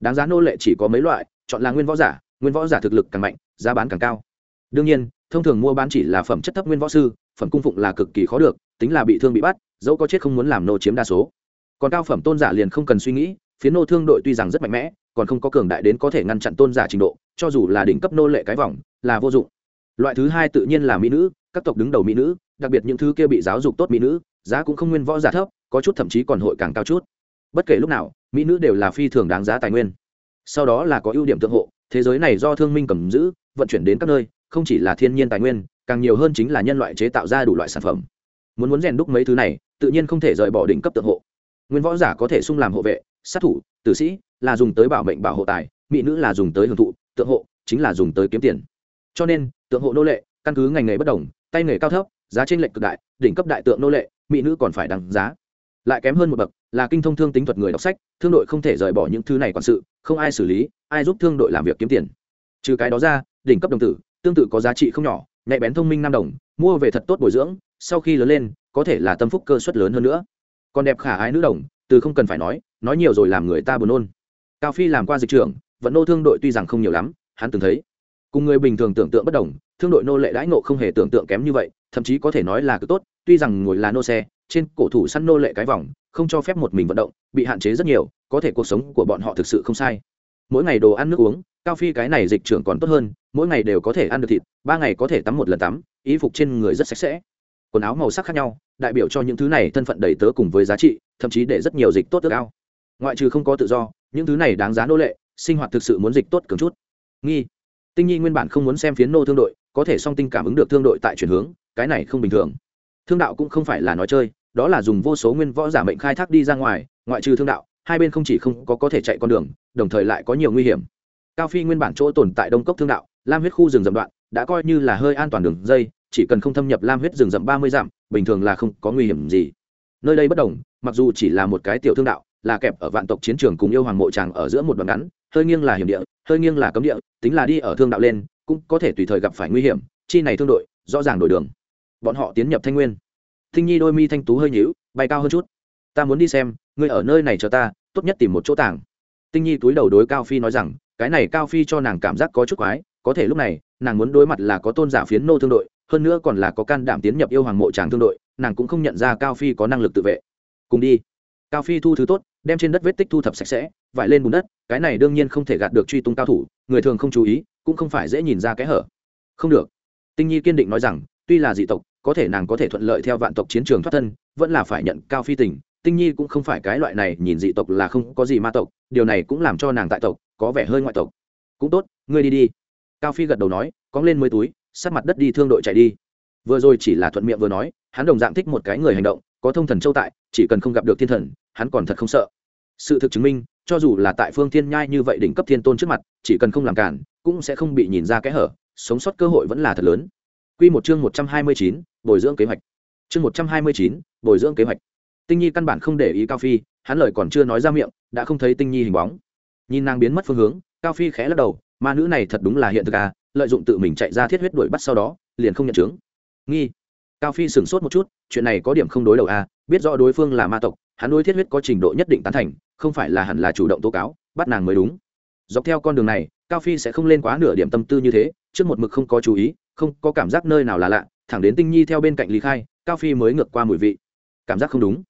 Đáng giá nô lệ chỉ có mấy loại, chọn là nguyên võ giả nguyên võ giả thực lực càng mạnh, giá bán càng cao. Đương nhiên, thông thường mua bán chỉ là phẩm chất thấp nguyên võ sư, phẩm cung phụng là cực kỳ khó được, tính là bị thương bị bắt, dẫu có chết không muốn làm nô chiếm đa số. Còn cao phẩm tôn giả liền không cần suy nghĩ phía nô thương đội tuy rằng rất mạnh mẽ, còn không có cường đại đến có thể ngăn chặn tôn giả trình độ, cho dù là đỉnh cấp nô lệ cái vòng, là vô dụng. Loại thứ hai tự nhiên là mỹ nữ, các tộc đứng đầu mỹ nữ, đặc biệt những thứ kia bị giáo dục tốt mỹ nữ, giá cũng không nguyên võ giả thấp, có chút thậm chí còn hội càng cao chút. Bất kể lúc nào, mỹ nữ đều là phi thường đáng giá tài nguyên. Sau đó là có ưu điểm tương hộ thế giới này do thương minh cầm giữ, vận chuyển đến các nơi, không chỉ là thiên nhiên tài nguyên, càng nhiều hơn chính là nhân loại chế tạo ra đủ loại sản phẩm. Muốn muốn rèn đúc mấy thứ này, tự nhiên không thể rời bỏ đỉnh cấp tượng hộ. Nguyên võ giả có thể sung làm hộ vệ, sát thủ, tử sĩ là dùng tới bảo mệnh bảo hộ tài, mỹ nữ là dùng tới hưởng thụ, tượng hộ chính là dùng tới kiếm tiền. Cho nên, tượng hộ nô lệ, căn cứ ngành nghề bất đồng, tay nghề cao thấp, giá trên lệnh cực đại, đỉnh cấp đại tượng nô lệ, mỹ nữ còn phải đăng giá. Lại kém hơn một bậc là kinh thông thương tính thuật người đọc sách, thương đội không thể rời bỏ những thứ này quản sự, không ai xử lý ai giúp thương đội làm việc kiếm tiền. Trừ cái đó ra, đỉnh cấp đồng tử, tương tự có giá trị không nhỏ, nhạy bén thông minh năm đồng, mua về thật tốt bồi dưỡng, sau khi lớn lên, có thể là tâm phúc cơ suất lớn hơn nữa. Còn đẹp khả ái nữ đồng, từ không cần phải nói nói nhiều rồi làm người ta buồn nôn. Cao phi làm qua dịch trưởng, vận nô thương đội tuy rằng không nhiều lắm, hắn từng thấy. Cùng người bình thường tưởng tượng bất đồng, thương đội nô lệ đãi ngộ không hề tưởng tượng kém như vậy, thậm chí có thể nói là cực tốt, tuy rằng ngồi là nô xe, trên cổ thủ săn nô lệ cái vòng, không cho phép một mình vận động, bị hạn chế rất nhiều, có thể cuộc sống của bọn họ thực sự không sai mỗi ngày đồ ăn nước uống, cao phi cái này dịch trưởng còn tốt hơn, mỗi ngày đều có thể ăn được thịt, ba ngày có thể tắm một lần tắm, y phục trên người rất sạch sẽ. Quần áo màu sắc khác nhau, đại biểu cho những thứ này thân phận đầy tớ cùng với giá trị, thậm chí để rất nhiều dịch tốt ước ao. Ngoại trừ không có tự do, những thứ này đáng giá nô lệ, sinh hoạt thực sự muốn dịch tốt cường chút. Nghi. Tinh nhi nguyên bản không muốn xem phiến nô thương đội, có thể song tinh cảm ứng được thương đội tại chuyển hướng, cái này không bình thường. Thương đạo cũng không phải là nói chơi, đó là dùng vô số nguyên võ giả mệnh khai thác đi ra ngoài, ngoại trừ thương đạo hai bên không chỉ không có có thể chạy con đường, đồng thời lại có nhiều nguy hiểm. Cao phi nguyên bản chỗ tồn tại đông cốc thương đạo, lam huyết khu rừng rậm đoạn, đã coi như là hơi an toàn đường dây, chỉ cần không thâm nhập lam huyết rừng rậm ba mươi dặm, bình thường là không có nguy hiểm gì. Nơi đây bất đồng, mặc dù chỉ là một cái tiểu thương đạo, là kẹp ở vạn tộc chiến trường cùng yêu hoàng mộ tràng ở giữa một đoạn ngắn, hơi nghiêng là hiểm địa, hơi nghiêng là cấm địa, tính là đi ở thương đạo lên, cũng có thể tùy thời gặp phải nguy hiểm, chi này thương đội, rõ ràng đổi đường. Bọn họ tiến nhập thanh nguyên. Thinh nhi đôi mi thanh tú hơi nhíu, bay cao hơn chút. Ta muốn đi xem ngươi ở nơi này cho ta, tốt nhất tìm một chỗ tàng. Tinh nhi túi đầu đối cao phi nói rằng, cái này cao phi cho nàng cảm giác có chút quái, có thể lúc này, nàng muốn đối mặt là có tôn giả phiến nô thương đội, hơn nữa còn là có can đảm tiến nhập yêu hoàng mộ tràng thương đội, nàng cũng không nhận ra cao phi có năng lực tự vệ. Cùng đi. Cao phi thu thứ tốt, đem trên đất vết tích thu thập sạch sẽ, vải lên bùn đất, cái này đương nhiên không thể gạt được truy tung cao thủ, người thường không chú ý, cũng không phải dễ nhìn ra cái hở. Không được. Tinh nhi kiên định nói rằng, tuy là dị tộc, có thể nàng có thể thuận lợi theo vạn tộc chiến trường thoát thân, vẫn là phải nhận cao phi tình tinh nhi cũng không phải cái loại này nhìn dị tộc là không có gì ma tộc điều này cũng làm cho nàng tại tộc có vẻ hơi ngoại tộc. Cũng tốt ngươi đi đi. Cao phi gật đầu nói cóng lên mười túi sát mặt đất đi thương đội chạy đi. Vừa rồi chỉ là thuận miệng vừa nói hắn đồng dạng thích một cái người hành động có thông thần châu tại chỉ cần không gặp được thiên thần hắn còn thật không sợ. Sự thực chứng minh cho dù là tại phương thiên nhai như vậy đỉnh cấp thiên tôn trước mặt chỉ cần không làm cản cũng sẽ không bị nhìn ra kẽ hở sống sót cơ hội vẫn là thật lớn. Quy một chương một trăm hai mươi chín, bồi dưỡng kế hoạch. Chương một trăm hai mươi chín, bồi dưỡng kế hoạch. Tinh Nhi căn bản không để ý Cao Phi, hắn lời còn chưa nói ra miệng, đã không thấy Tinh Nhi hình bóng. Nhìn nàng biến mất phương hướng, Cao Phi khẽ lắc đầu, ma nữ này thật đúng là hiện thực à, lợi dụng tự mình chạy ra thiết huyết đuổi bắt sau đó, liền không nhận chứng. Nghi. Cao Phi sửng sốt một chút, chuyện này có điểm không đối đầu à, biết rõ đối phương là ma tộc, hắn đối thiết huyết có trình độ nhất định tán thành, không phải là hẳn là chủ động tố cáo, bắt nàng mới đúng. Dọc theo con đường này, Cao Phi sẽ không lên quá nửa điểm tâm tư như thế, trước một mực không có chú ý, không có cảm giác nơi nào là lạ thẳng đến tinh nhi theo bên cạnh lý khai cao phi mới ngược qua mùi vị cảm giác không đúng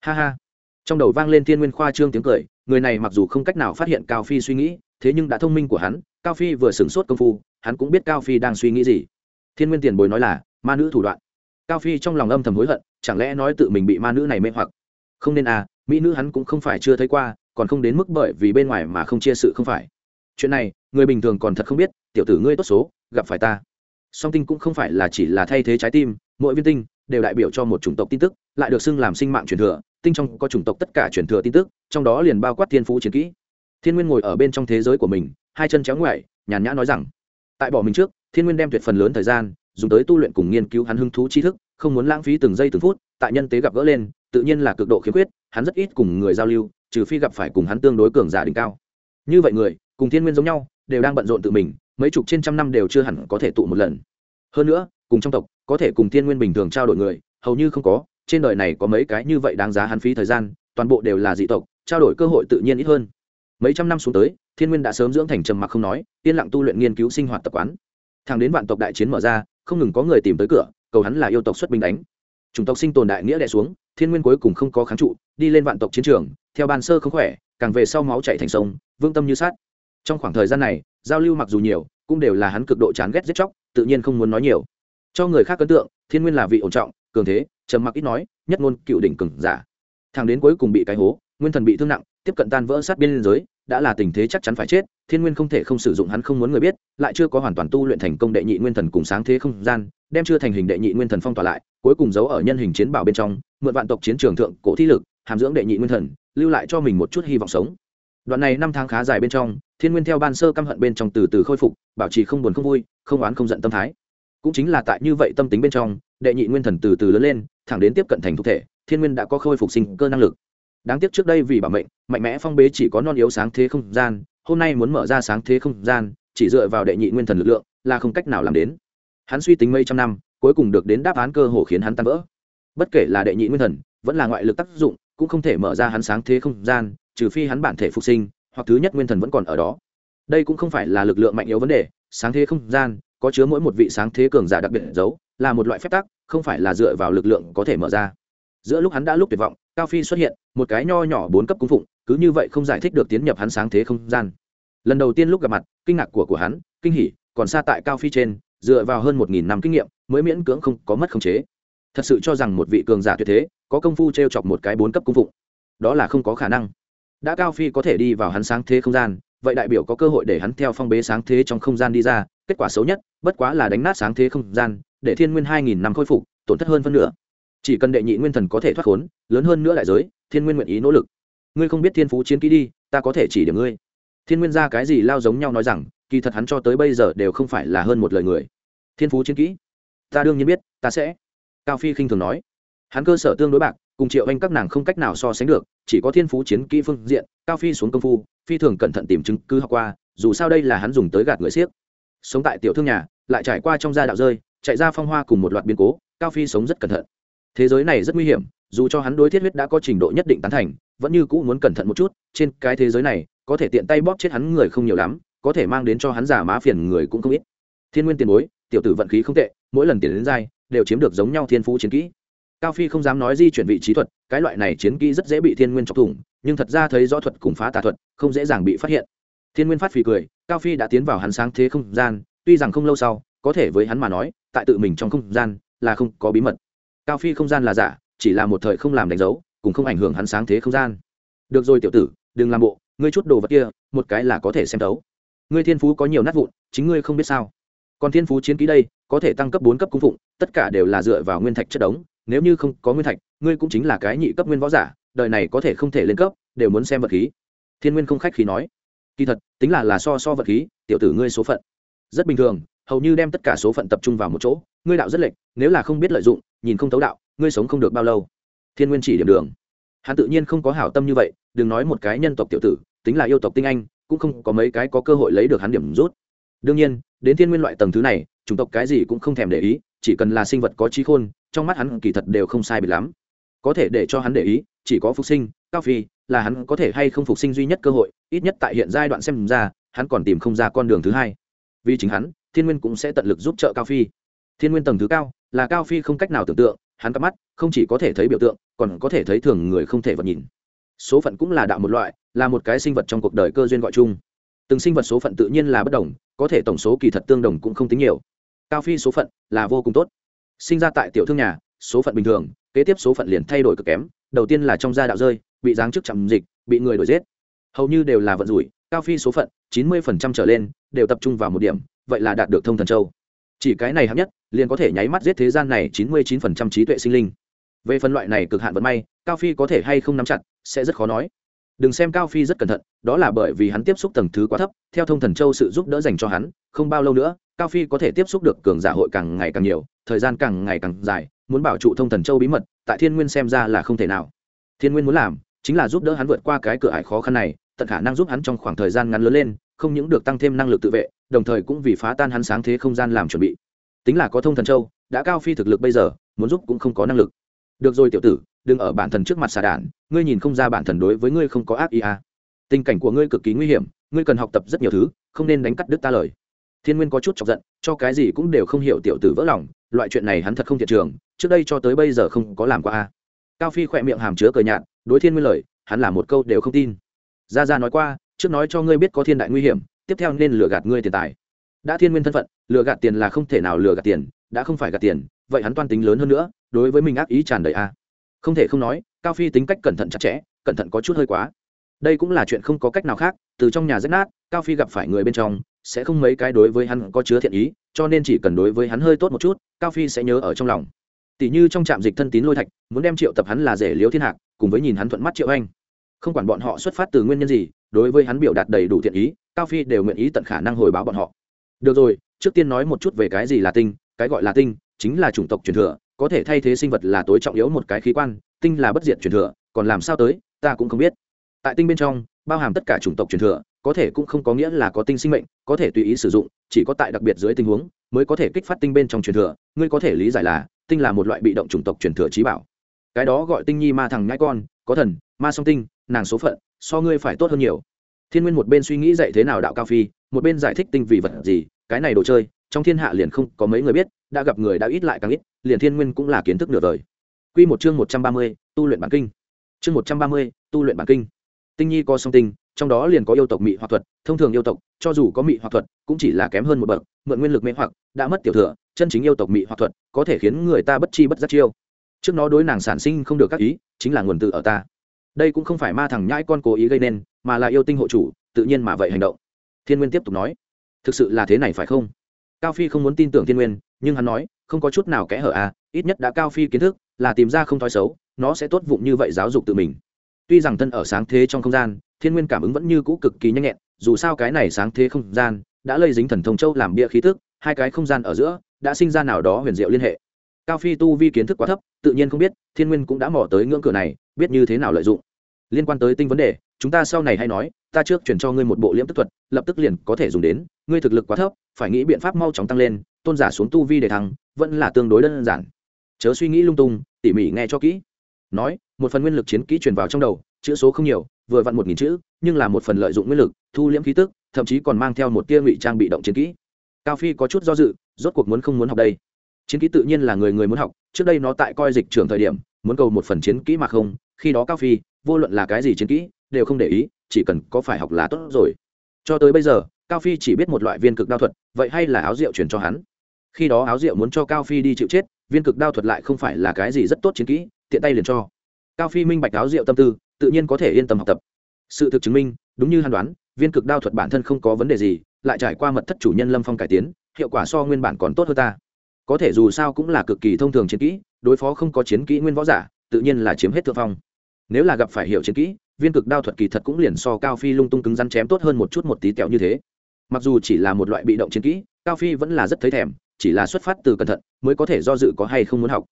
ha ha. Trong đầu vang lên thiên nguyên khoa trương tiếng cười, người này mặc dù không cách nào phát hiện cao phi suy nghĩ, thế nhưng đã thông minh của hắn, cao phi vừa sửng sốt công phu, hắn cũng biết cao phi đang suy nghĩ gì. Thiên nguyên tiền bồi nói là, ma nữ thủ đoạn. Cao phi trong lòng âm thầm hối hận, chẳng lẽ nói tự mình bị ma nữ này mê hoặc? Không nên à mỹ nữ hắn cũng không phải chưa thấy qua, còn không đến mức bởi vì bên ngoài mà không chia sự không phải. Chuyện này, người bình thường còn thật không biết, tiểu tử ngươi tốt số, gặp phải ta. Song tinh cũng không phải là chỉ là thay thế trái tim, mỗi viên tinh đều đại biểu cho một chủng tộc tin tức, lại được xưng làm sinh mạng truyền thừa tinh trong có chủng tộc tất cả truyền thừa tin tức, trong đó liền bao quát thiên phú chiến kỹ. Thiên nguyên ngồi ở bên trong thế giới của mình, hai chân chéo ngoại nhàn nhã nói rằng, tại bỏ mình trước, thiên nguyên đem tuyệt phần lớn thời gian dùng tới tu luyện cùng nghiên cứu hắn hứng thú tri thức, không muốn lãng phí từng giây từng phút, tại nhân tế gặp gỡ lên, tự nhiên là cực độ khiếm khuyết, hắn rất ít cùng người giao lưu, trừ phi gặp phải cùng hắn tương đối cường giả đỉnh cao. Như vậy người, cùng thiên nguyên giống nhau, đều đang bận rộn tự mình, mấy chục trên trăm năm đều chưa hẳn có thể tụ một lần. Hơn nữa, cùng trong tộc, có thể cùng thiên nguyên bình thường trao đổi người, hầu như không có trên đời này có mấy cái như vậy đáng giá hắn phí thời gian, toàn bộ đều là dị tộc, trao đổi cơ hội tự nhiên ít hơn. Mấy trăm năm xuống tới, thiên nguyên đã sớm dưỡng thành trầm mặc không nói, yên lặng tu luyện nghiên cứu sinh hoạt tập quán. Thằng đến vạn tộc đại chiến mở ra, không ngừng có người tìm tới cửa, cầu hắn là yêu tộc xuất binh đánh. Chủng tộc sinh tồn đại nghĩa đẻ xuống, thiên nguyên cuối cùng không có kháng trụ, đi lên vạn tộc chiến trường, theo ban sơ không khỏe, càng về sau máu chạy thành sông vương tâm như sát trong khoảng thời gian này, giao lưu mặc dù nhiều, cũng đều là hắn cực độ chán ghét giết chóc, tự nhiên không muốn nói nhiều. Cho người khác ấn tượng, thiên nguyên là vị ổn trọng, cường thế trầm mặc ít nói, nhất ngôn cựu đỉnh cừng giả. Thằng đến cuối cùng bị cái hố, nguyên thần bị thương nặng, tiếp cận tan vỡ sát biên giới, đã là tình thế chắc chắn phải chết, thiên nguyên không thể không sử dụng hắn không muốn người biết, lại chưa có hoàn toàn tu luyện thành công đệ nhị nguyên thần cùng sáng thế không gian, đem chưa thành hình đệ nhị nguyên thần phong tỏa lại, cuối cùng giấu ở nhân hình chiến bảo bên trong, mượn vạn tộc chiến trường thượng cổ thi lực, hàm dưỡng đệ nhị nguyên thần, lưu lại cho mình một chút hy vọng sống. Đoạn này năm tháng khá dài bên trong, thiên nguyên theo ban sơ căm hận bên trong từ từ khôi phục, bảo trì không buồn không vui, không oán không giận tâm thái. Cũng chính là tại như vậy tâm tính bên trong, đệ nhị nguyên thần từ từ lớn lên thẳng đến tiếp cận thành thực thể, thiên nguyên đã có khôi phục sinh cơ năng lực. Đáng tiếc trước đây vì bảo mệnh, mạnh mẽ phong bế chỉ có non yếu sáng thế không gian, hôm nay muốn mở ra sáng thế không gian, chỉ dựa vào đệ nhị nguyên thần lực lượng là không cách nào làm đến. Hắn suy tính mấy trăm năm, cuối cùng được đến đáp án cơ hồ khiến hắn tan vỡ. Bất kể là đệ nhị nguyên thần, vẫn là ngoại lực tác dụng, cũng không thể mở ra hắn sáng thế không gian, trừ phi hắn bản thể phục sinh, hoặc thứ nhất nguyên thần vẫn còn ở đó. Đây cũng không phải là lực lượng mạnh yếu vấn đề, sáng thế không gian có chứa mỗi một vị sáng thế cường giả đặc biệt giấu, là một loại phép tắc không phải là dựa vào lực lượng có thể mở ra. Giữa lúc hắn đã lúc tuyệt vọng, cao phi xuất hiện, một cái nho nhỏ bốn cấp cung phụng, cứ như vậy không giải thích được tiến nhập hắn sáng thế không gian. Lần đầu tiên lúc gặp mặt, kinh ngạc của của hắn, kinh hỉ, còn xa tại cao phi trên, dựa vào hơn một nghìn năm kinh nghiệm, mới miễn cưỡng không có mất khống chế. Thật sự cho rằng một vị cường giả tuyệt thế, có công phu t r e o chọc một cái bốn cấp cung phụng, đó là không có khả năng. Đã cao phi có thể đi vào hắn sáng thế không gian, vậy đại biểu có cơ hội để hắn theo phong bế sáng thế trong không gian đi ra, kết quả xấu nhất, bất quá là đánh nát sáng thế không gian để thiên nguyên hai nghìn năm khôi phục, tổn thất hơn phân nửa. Chỉ cần đệ nhị nguyên thần có thể thoát khốn, lớn hơn nữa đại giới, thiên nguyên nguyện ý nỗ lực. Ngươi không biết thiên phú chiến kỹ đi, ta có thể chỉ điểm ngươi. Thiên nguyên ra cái gì lao giống nhau nói rằng, kỳ thật hắn cho tới bây giờ đều không phải là hơn một lời người. Thiên phú chiến kỹ? Ta đương nhiên biết, ta sẽ. Cao phi khinh thường nói. Hắn cơ sở tương đối bạc, cùng triệu anh các nàng không cách nào so sánh được, chỉ có thiên phú chiến kỹ phương diện, cao phi xuống công phu, phi thường cẩn thận tìm chứng cứ học qua, dù sao đây là hắn dùng tới gạt người siếc. Sống tại tiểu thương nhà, lại trải qua trong gia đạo rơi chạy ra phong hoa cùng một loạt biến cố, cao phi sống rất cẩn thận. Thế giới này rất nguy hiểm, dù cho hắn đối thiết huyết đã có trình độ nhất định tán thành, vẫn như cũ muốn cẩn thận một chút, trên cái thế giới này, có thể tiện tay bóp chết hắn người không nhiều lắm, có thể mang đến cho hắn giả má phiền người cũng không ít. Thiên nguyên tiền bối, tiểu tử vận khí không tệ, mỗi lần tiền đến dai, đều chiếm được giống nhau thiên phú chiến kỹ. Cao phi không dám nói di chuyển vị trí thuật, cái loại này chiến kỹ rất dễ bị thiên nguyên chọc thủng, nhưng thật ra thấy rõ thuật cùng phá tà thuật, không dễ dàng bị phát hiện. Thiên nguyên phát phì cười, cao phi đã tiến vào hắn sáng thế không gian, tuy rằng không lâu sau có thể với hắn mà nói, tại tự mình trong không gian là không có bí mật. Cao phi không gian là giả, chỉ là một thời không làm đánh dấu cùng không ảnh hưởng hắn sáng thế không gian. Được rồi tiểu tử, đừng làm bộ, ngươi chút đồ vật kia, một cái là có thể xem đấu ngươi thiên phú có nhiều nát vụn, chính ngươi không biết sao. Còn thiên phú chiến ký đây, có thể tăng cấp bốn cấp cung phụng, tất cả đều là dựa vào nguyên thạch chất đống, nếu như không có nguyên thạch, ngươi cũng chính là cái nhị cấp nguyên võ giả, đời này có thể không thể lên cấp, đều muốn xem vật khí. Thiên nguyên không khách khí nói. Kỳ thật, tính là là so so vật khí, tiểu tử ngươi số phận rất bình thường hầu như đem tất cả số phận tập trung vào một chỗ, ngươi đạo rất lệch, nếu là không biết lợi dụng, nhìn không thấu đạo, ngươi sống không được bao lâu. Thiên nguyên chỉ điểm đường. Hắn tự nhiên không có hảo tâm như vậy, đừng nói một cái nhân tộc tiểu tử, tính là yêu tộc tinh anh, cũng không có mấy cái có cơ hội lấy được hắn điểm rút. Đương nhiên, đến thiên nguyên loại tầng thứ này, chủng tộc cái gì cũng không thèm để ý, chỉ cần là sinh vật có trí khôn, trong mắt hắn kỳ thật đều không sai biệt lắm. Có thể để cho hắn để ý, chỉ có phục sinh, cao phi, là hắn có thể hay không phục sinh duy nhất cơ hội, ít nhất tại hiện giai đoạn xem ra, hắn còn tìm không ra con đường thứ hai. Vì chính hắn thiên nguyên cũng sẽ tận lực giúp trợ cao phi. Thiên nguyên tầng thứ cao, là cao phi không cách nào tưởng tượng, hắn cắp mắt không chỉ có thể thấy biểu tượng, còn có thể thấy thường người không thể vật nhìn. Số phận cũng là đạo một loại, là một cái sinh vật trong cuộc đời cơ duyên gọi chung. Từng sinh vật số phận tự nhiên là bất đồng, có thể tổng số kỳ thật tương đồng cũng không tính nhiều. Cao phi số phận là vô cùng tốt. Sinh ra tại tiểu thương nhà, số phận bình thường, kế tiếp số phận liền thay đổi cực kém, đầu tiên là trong gia đạo rơi, bị giáng chức chậm dịch, bị người đuổi giết. Hầu như đều là vận rủi, cao phi số phận chín mươi trở lên, đều tập trung vào một điểm vậy là đạt được thông thần châu. Chỉ cái này hạng nhất, liền có thể nháy mắt giết thế gian này chín mươi chín trí tuệ sinh linh. Về phân loại này cực hạn vận may, cao phi có thể hay không nắm chặt, sẽ rất khó nói. Đừng xem cao phi rất cẩn thận, đó là bởi vì hắn tiếp xúc tầng thứ quá thấp, theo thông thần châu sự giúp đỡ dành cho hắn, không bao lâu nữa, cao phi có thể tiếp xúc được cường giả hội càng ngày càng nhiều, thời gian càng ngày càng dài, muốn bảo trụ thông thần châu bí mật, tại thiên nguyên xem ra là không thể nào. Thiên nguyên muốn làm, chính là giúp đỡ hắn vượt qua cái cửa ải khó khăn này, tận khả năng giúp hắn trong khoảng thời gian ngắn lớn lên, không những được tăng thêm năng lực tự vệ đồng thời cũng vì phá tan hắn sáng thế không gian làm chuẩn bị. Tính là có thông thần châu, đã cao phi thực lực bây giờ, muốn giúp cũng không có năng lực. Được rồi tiểu tử, đừng ở bản thần trước mặt xà đản, ngươi nhìn không ra bản thần đối với ngươi không có ác ý à. tình cảnh của ngươi cực kỳ nguy hiểm, ngươi cần học tập rất nhiều thứ, không nên đánh cắt đứt ta lời. Thiên nguyên có chút chọc giận, cho cái gì cũng đều không hiểu tiểu tử vỡ lòng, loại chuyện này hắn thật không thiện trường, trước đây cho tới bây giờ không có làm qua a cao phi khỏe miệng hàm chứa cờ nhạt, đối thiên nguyên lời, hắn là một câu đều không tin. Ra ra nói qua, trước nói cho ngươi biết có thiên đại nguy hiểm tiếp theo nên lừa gạt ngươi tiền tài. Đã thiên nguyên thân phận, lừa gạt tiền là không thể nào lừa gạt tiền, đã không phải gạt tiền, vậy hắn toan tính lớn hơn nữa, đối với mình ác ý tràn đầy a. Không thể không nói, cao phi tính cách cẩn thận chặt chẽ, cẩn thận có chút hơi quá. Đây cũng là chuyện không có cách nào khác, từ trong nhà rách nát, cao phi gặp phải người bên trong, sẽ không mấy cái đối với hắn có chứa thiện ý, cho nên chỉ cần đối với hắn hơi tốt một chút, cao phi sẽ nhớ ở trong lòng. Tỷ như trong trạm dịch thân tín lôi thạch, muốn đem triệu tập hắn là rể liếu thiên hạc, cùng với nhìn hắn thuận mắt triệu anh. Không quản bọn họ xuất phát từ nguyên nhân gì đối với hắn biểu đạt đầy đủ thiện ý, cao phi đều nguyện ý tận khả năng hồi báo bọn họ. Được rồi, trước tiên nói một chút về cái gì là tinh, cái gọi là tinh chính là chủng tộc truyền thừa, có thể thay thế sinh vật là tối trọng yếu một cái khí quan, tinh là bất diệt truyền thừa, còn làm sao tới, ta cũng không biết. Tại tinh bên trong, bao hàm tất cả chủng tộc truyền thừa, có thể cũng không có nghĩa là có tinh sinh mệnh, có thể tùy ý sử dụng, chỉ có tại đặc biệt dưới tình huống mới có thể kích phát tinh bên trong truyền thừa, ngươi có thể lý giải là tinh là một loại bị động chủng tộc truyền thừa trí bảo. Cái đó gọi tinh nhi ma thằng nhãi con, có thần, ma song tinh, nàng số phận so ngươi phải tốt hơn nhiều thiên nguyên một bên suy nghĩ dạy thế nào đạo cao phi một bên giải thích tinh vì vật gì cái này đồ chơi trong thiên hạ liền không có mấy người biết đã gặp người đã ít lại càng ít liền thiên nguyên cũng là kiến thức nửa đời Quy một chương một trăm ba mươi, tu luyện bản kinh. Chương một trăm ba mươi, tu luyện bản kinh. Tinh nhi có song tinh, trong đó liền có yêu tộc mị hoặc thuật, thông thường yêu tộc, cho dù có mị hoặc thuật, cũng chỉ là kém hơn một bậc, mượn nguyên lực mê hoặc, đã mất tiểu thừa, chân chính yêu tộc mị hoặc thuật, có thể khiến người ta bất chi bất giác chiêu. Trước nó đối nàng sản sinh không được các ý, chính là nguồn từ ở ta. Đây cũng không phải ma thằng nhãi con cố ý gây nên, mà là yêu tinh hộ chủ, tự nhiên mà vậy hành động. Thiên Nguyên tiếp tục nói, thực sự là thế này phải không? Cao Phi không muốn tin tưởng Thiên Nguyên, nhưng hắn nói, không có chút nào kẽ hở à, ít nhất đã Cao Phi kiến thức, là tìm ra không thói xấu, nó sẽ tốt vụng như vậy giáo dục tự mình. Tuy rằng thân ở sáng thế trong không gian, Thiên Nguyên cảm ứng vẫn như cũ cực kỳ nhanh nhẹn, dù sao cái này sáng thế không gian đã lây dính thần thông châu làm bia khí tức, hai cái không gian ở giữa đã sinh ra nào đó huyền diệu liên hệ. Cao Phi tu vi kiến thức quá thấp, tự nhiên không biết, Thiên Nguyên cũng đã mò tới ngưỡng cửa này, biết như thế nào lợi dụng. Liên quan tới tinh vấn đề, chúng ta sau này hay nói, ta trước chuyển cho ngươi một bộ liễm tức thuật, lập tức liền có thể dùng đến, ngươi thực lực quá thấp, phải nghĩ biện pháp mau chóng tăng lên, tôn giả xuống tu vi để thăng, vẫn là tương đối đơn giản. Chớ suy nghĩ lung tung, tỉ mỉ nghe cho kỹ. Nói, một phần nguyên lực chiến kỹ truyền vào trong đầu, chữ số không nhiều, vừa vặn một nghìn chữ, nhưng là một phần lợi dụng nguyên lực, thu liễm khí tức, thậm chí còn mang theo một tia ngụy trang bị động chiến kỹ. Cao Phi có chút do dự, rốt cuộc muốn không muốn học đây. Chiến kỹ tự nhiên là người người muốn học, trước đây nó tại coi dịch trường thời điểm muốn cầu một phần chiến kỹ mà không khi đó cao phi, vô luận là cái gì chiến kỹ, đều không để ý, chỉ cần có phải học là tốt rồi. Cho tới bây giờ, cao phi chỉ biết một loại viên cực đao thuật, vậy hay là áo rượu truyền cho hắn? Khi đó áo rượu muốn cho cao phi đi chịu chết, viên cực đao thuật lại không phải là cái gì rất tốt chiến kỹ, tiện tay liền cho. Cao phi minh bạch áo rượu tâm tư, tự nhiên có thể yên tâm học tập. Sự thực chứng minh, đúng như hắn đoán, viên cực đao thuật bản thân không có vấn đề gì, lại trải qua mật thất chủ nhân lâm phong cải tiến, hiệu quả so nguyên bản còn tốt hơn ta. Có thể dù sao cũng là cực kỳ thông thường chiến kỹ, đối phó không có chiến kỹ nguyên võ giả, tự nhiên là chiếm hết thượng phong nếu là gặp phải hiệu chiến kỹ, viên cực đao thuật kỳ thật cũng liền so cao phi lung tung cứng rắn chém tốt hơn một chút một tí kẹo như thế. Mặc dù chỉ là một loại bị động chiến kỹ, cao phi vẫn là rất thấy thèm, chỉ là xuất phát từ cẩn thận mới có thể do dự có hay không muốn học.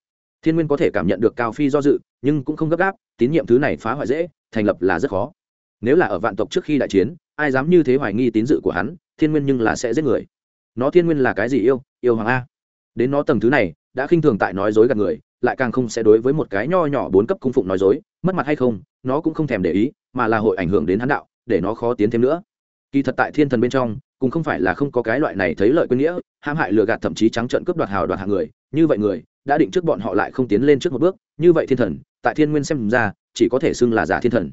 Thiên nguyên có thể cảm nhận được cao phi do dự, nhưng cũng không gấp gáp, tín nhiệm thứ này phá hoại dễ, thành lập là rất khó. Nếu là ở vạn tộc trước khi đại chiến, ai dám như thế hoài nghi tín dự của hắn, thiên nguyên nhưng là sẽ giết người. Nó thiên nguyên là cái gì yêu? Yêu hoàng a. Đến nó tầng thứ này, đã khinh thường tại nói dối gạt người lại càng không sẽ đối với một cái nho nhỏ bốn cấp cung phụng nói dối, mất mặt hay không, nó cũng không thèm để ý, mà là hội ảnh hưởng đến hắn đạo, để nó khó tiến thêm nữa. Kỳ thật tại thiên thần bên trong, cũng không phải là không có cái loại này thấy lợi quên nghĩa, hãm hại lừa gạt thậm chí trắng trợn cướp đoạt hào đoạt hạng người, như vậy người, đã định trước bọn họ lại không tiến lên trước một bước, như vậy thiên thần, tại thiên nguyên xem ra, chỉ có thể xưng là giả thiên thần.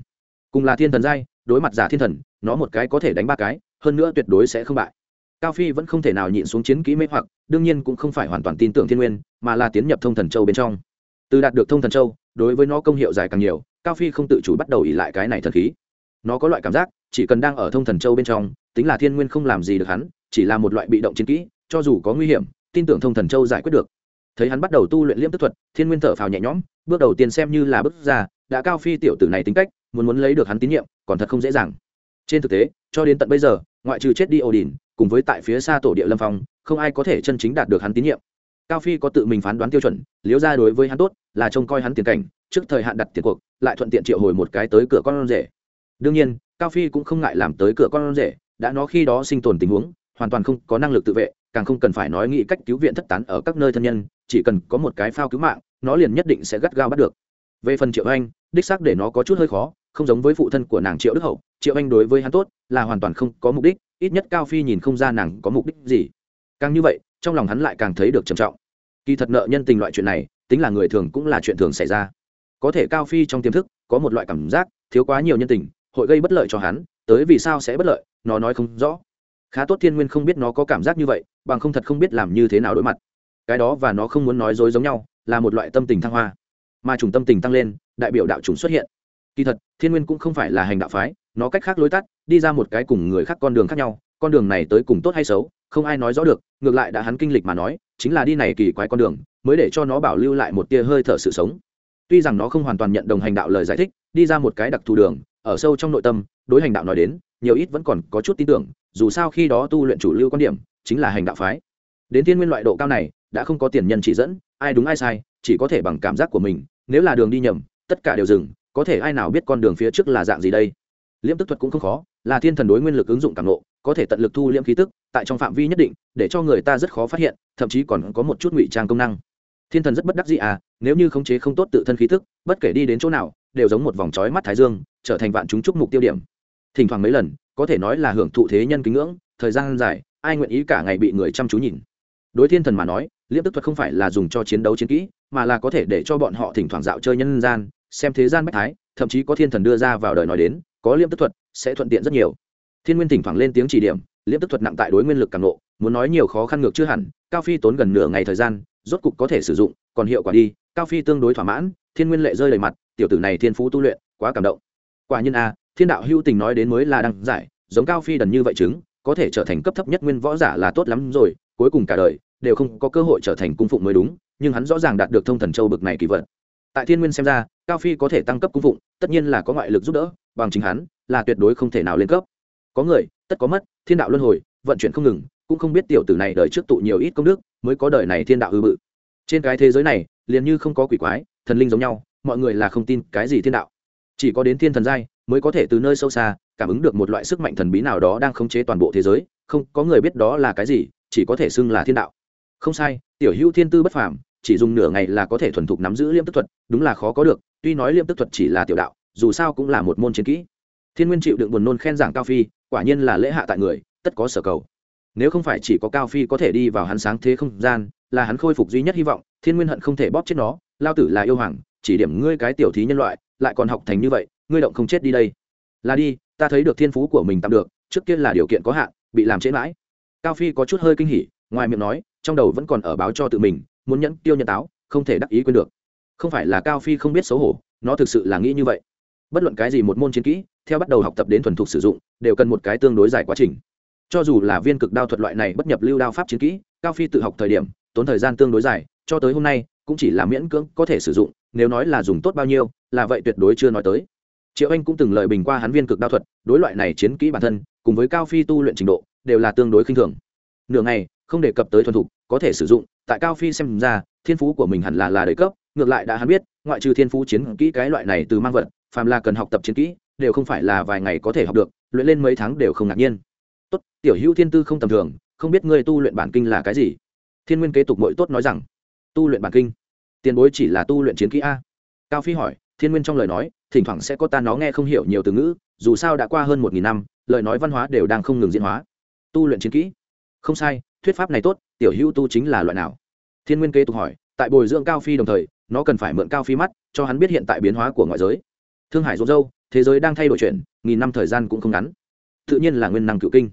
Cùng là thiên thần giai, đối mặt giả thiên thần, nó một cái có thể đánh ba cái, hơn nữa tuyệt đối sẽ không bại cao phi vẫn không thể nào nhịn xuống chiến kỹ mê hoặc, đương nhiên cũng không phải hoàn toàn tin tưởng thiên nguyên, mà là tiến nhập thông thần châu bên trong. Từ đạt được thông thần châu, đối với nó công hiệu dài càng nhiều, cao phi không tự chủ bắt đầu ỉ lại cái này thần khí. Nó có loại cảm giác, chỉ cần đang ở thông thần châu bên trong, tính là thiên nguyên không làm gì được hắn, chỉ là một loại bị động chiến kỹ, cho dù có nguy hiểm, tin tưởng thông thần châu giải quyết được. Thấy hắn bắt đầu tu luyện liêm tức thuật, thiên nguyên thở phào nhẹ nhõm, bước đầu tiên xem như là bước ra, đã cao phi tiểu tử này tính cách, muốn muốn lấy được hắn tín nhiệm, còn thật không dễ dàng. Trên thực tế, cho đến tận bây giờ, ngoại trừ chết đi ổ đỉnh cùng với tại phía xa tổ địa lâm phong, không ai có thể chân chính đạt được hắn tín nhiệm. Cao phi có tự mình phán đoán tiêu chuẩn liếu ra đối với hắn tốt, là trông coi hắn tiền cảnh, trước thời hạn đặt tiền cuộc, lại thuận tiện triệu hồi một cái tới cửa con rể. Đương nhiên, cao phi cũng không ngại làm tới cửa con rể, đã nó khi đó sinh tồn tình huống, hoàn toàn không có năng lực tự vệ, càng không cần phải nói nghĩ cách cứu viện thất tán ở các nơi thân nhân, chỉ cần có một cái phao cứu mạng, nó liền nhất định sẽ gắt gao bắt được. Về phần triệu anh, đích xác để nó có chút hơi khó, không giống với phụ thân của nàng triệu đức hậu, triệu anh đối với hắn tốt, là hoàn toàn không có mục đích ít nhất cao phi nhìn không ra nàng có mục đích gì. Càng như vậy, trong lòng hắn lại càng thấy được trầm trọng. Kỳ thật nợ nhân tình loại chuyện này, tính là người thường cũng là chuyện thường xảy ra. Có thể cao phi trong tiềm thức, có một loại cảm giác, thiếu quá nhiều nhân tình, hội gây bất lợi cho hắn, tới vì sao sẽ bất lợi, nó nói không rõ. Khá tốt thiên nguyên không biết nó có cảm giác như vậy, bằng không thật không biết làm như thế nào đối mặt. Cái đó và nó không muốn nói dối giống nhau, là một loại tâm tình thăng hoa. Mà chủng tâm tình tăng lên, đại biểu đạo chủng xuất hiện. Kỳ thật, thiên nguyên cũng không phải là hành đạo phái nó cách khác lối tắt, đi ra một cái cùng người khác con đường khác nhau, con đường này tới cùng tốt hay xấu, không ai nói rõ được, ngược lại đã hắn kinh lịch mà nói, chính là đi này kỳ quái con đường, mới để cho nó bảo lưu lại một tia hơi thở sự sống. Tuy rằng nó không hoàn toàn nhận đồng hành đạo lời giải thích, đi ra một cái đặc thù đường, ở sâu trong nội tâm, đối hành đạo nói đến, nhiều ít vẫn còn có chút tin tưởng, dù sao khi đó tu luyện chủ lưu quan điểm, chính là hành đạo phái. Đến thiên nguyên loại độ cao này, đã không có tiền nhân chỉ dẫn, ai đúng ai sai, chỉ có thể bằng cảm giác của mình, nếu là đường đi nhầm, tất cả đều dừng, có thể ai nào biết con đường phía trước là dạng gì đây? Liễm tức thuật cũng không khó, là thiên thần đối nguyên lực ứng dụng cảm nộ có thể tận lực thu liễm khí tức, tại trong phạm vi nhất định, để cho người ta rất khó phát hiện, thậm chí còn có một chút ngụy trang công năng. Thiên thần rất bất đắc dĩ à nếu như khống chế không tốt tự thân khí tức, bất kể đi đến chỗ nào, đều giống một vòng trói mắt thái dương, trở thành vạn chúng chúc mục tiêu điểm. Thỉnh thoảng mấy lần, có thể nói là hưởng thụ thế nhân kính ngưỡng, thời gian dài, ai nguyện ý cả ngày bị người chăm chú nhìn. Đối thiên thần mà nói, liễm tức thuật không phải là dùng cho chiến đấu chiến kỹ, mà là có thể để cho bọn họ thỉnh thoảng dạo chơi nhân gian, xem thế gian bách thái, thậm chí có thiên thần đưa ra vào đời nói đến có liêm tức thuật, sẽ thuận tiện rất nhiều. Thiên nguyên thỉnh thoảng lên tiếng chỉ điểm, liêm tức thuật nặng tại đối nguyên lực càng nộ, muốn nói nhiều khó khăn ngược chưa hẳn, cao phi tốn gần nửa ngày thời gian, rốt cục có thể sử dụng, còn hiệu quả đi, cao phi tương đối thỏa mãn, thiên nguyên lệ rơi đầy mặt, tiểu tử này thiên phú tu luyện, quá cảm động. Quả nhiên a thiên đạo hưu tình nói đến mới là đăng giải, giống cao phi đần như vậy chứng, có thể trở thành cấp thấp nhất nguyên võ giả là tốt lắm rồi, cuối cùng cả đời, đều không có cơ hội trở thành cung phụng mới đúng, nhưng hắn rõ ràng đạt được thông thần châu bực này kỳ vật. Tại thiên nguyên xem ra, cao phi có thể tăng cấp cung phụng, tất nhiên là có ngoại lực giúp đỡ bằng chính hắn, là tuyệt đối không thể nào lên cấp. Có người, tất có mất, thiên đạo luân hồi, vận chuyển không ngừng, cũng không biết tiểu tử này đời trước tụ nhiều ít công đức, mới có đời này thiên đạo hư bự. Trên cái thế giới này, liền như không có quỷ quái, thần linh giống nhau, mọi người là không tin cái gì thiên đạo. Chỉ có đến thiên thần giai, mới có thể từ nơi sâu xa, cảm ứng được một loại sức mạnh thần bí nào đó đang khống chế toàn bộ thế giới, không có người biết đó là cái gì, chỉ có thể xưng là thiên đạo. Không sai, tiểu hữu thiên tư bất phàm, chỉ dùng nửa ngày là có thể thuần thục nắm giữ liêm tức thuật, đúng là khó có được, tuy nói liêm tức thuật chỉ là tiểu đạo dù sao cũng là một môn chiến kỹ. Thiên nguyên chịu đựng buồn nôn khen giảng cao phi, quả nhiên là lễ hạ tại người, tất có sở cầu. Nếu không phải chỉ có cao phi có thể đi vào hắn sáng thế không gian, là hắn khôi phục duy nhất hy vọng, thiên nguyên hận không thể bóp chết nó, lao tử là yêu hoàng, chỉ điểm ngươi cái tiểu thí nhân loại, lại còn học thành như vậy, ngươi động không chết đi đây. Là đi, ta thấy được thiên phú của mình tạm được, trước kia là điều kiện có hạn, bị làm trễ mãi. Cao phi có chút hơi kinh hỉ, ngoài miệng nói, trong đầu vẫn còn ở báo cho tự mình, muốn nhẫn tiêu nhân táo, không thể đắc ý quên được. Không phải là cao phi không biết xấu hổ, nó thực sự là nghĩ như vậy bất luận cái gì một môn chiến kỹ, theo bắt đầu học tập đến thuần thục sử dụng, đều cần một cái tương đối dài quá trình. Cho dù là viên cực đao thuật loại này bất nhập lưu đao pháp chiến kỹ, cao phi tự học thời điểm, tốn thời gian tương đối dài, cho tới hôm nay, cũng chỉ là miễn cưỡng có thể sử dụng, nếu nói là dùng tốt bao nhiêu, là vậy tuyệt đối chưa nói tới. Triệu anh cũng từng lời bình qua hắn viên cực đao thuật, đối loại này chiến kỹ bản thân, cùng với cao phi tu luyện trình độ, đều là tương đối khinh thường. Nửa ngày, không đề cập tới thuần thục, có thể sử dụng, tại cao phi xem ra, thiên phú của mình hẳn là là đầy cấp, ngược lại đã hắn biết, ngoại trừ thiên phú chiến kỹ cái loại này từ mang vật phàm là cần học tập chiến kỹ, đều không phải là vài ngày có thể học được, luyện lên mấy tháng đều không ngạc nhiên. Tốt, tiểu hữu thiên tư không tầm thường, không biết ngươi tu luyện bản kinh là cái gì? Thiên nguyên kế tục mỗi tốt nói rằng, tu luyện bản kinh? Tiền bối chỉ là tu luyện chiến kỹ a. Cao phi hỏi, thiên nguyên trong lời nói, thỉnh thoảng sẽ có ta nó nghe không hiểu nhiều từ ngữ, dù sao đã qua hơn một nghìn năm, lời nói văn hóa đều đang không ngừng diễn hóa. Tu luyện chiến kỹ? Không sai, thuyết pháp này tốt, tiểu hữu tu chính là loại nào? Thiên nguyên kế tục hỏi, tại bồi dưỡng cao phi đồng thời, nó cần phải mượn cao phi mắt, cho hắn biết hiện tại biến hóa của ngoại giới thương hải rộn râu thế giới đang thay đổi chuyện, nghìn năm thời gian cũng không ngắn. Tự nhiên là nguyên năng cựu kinh.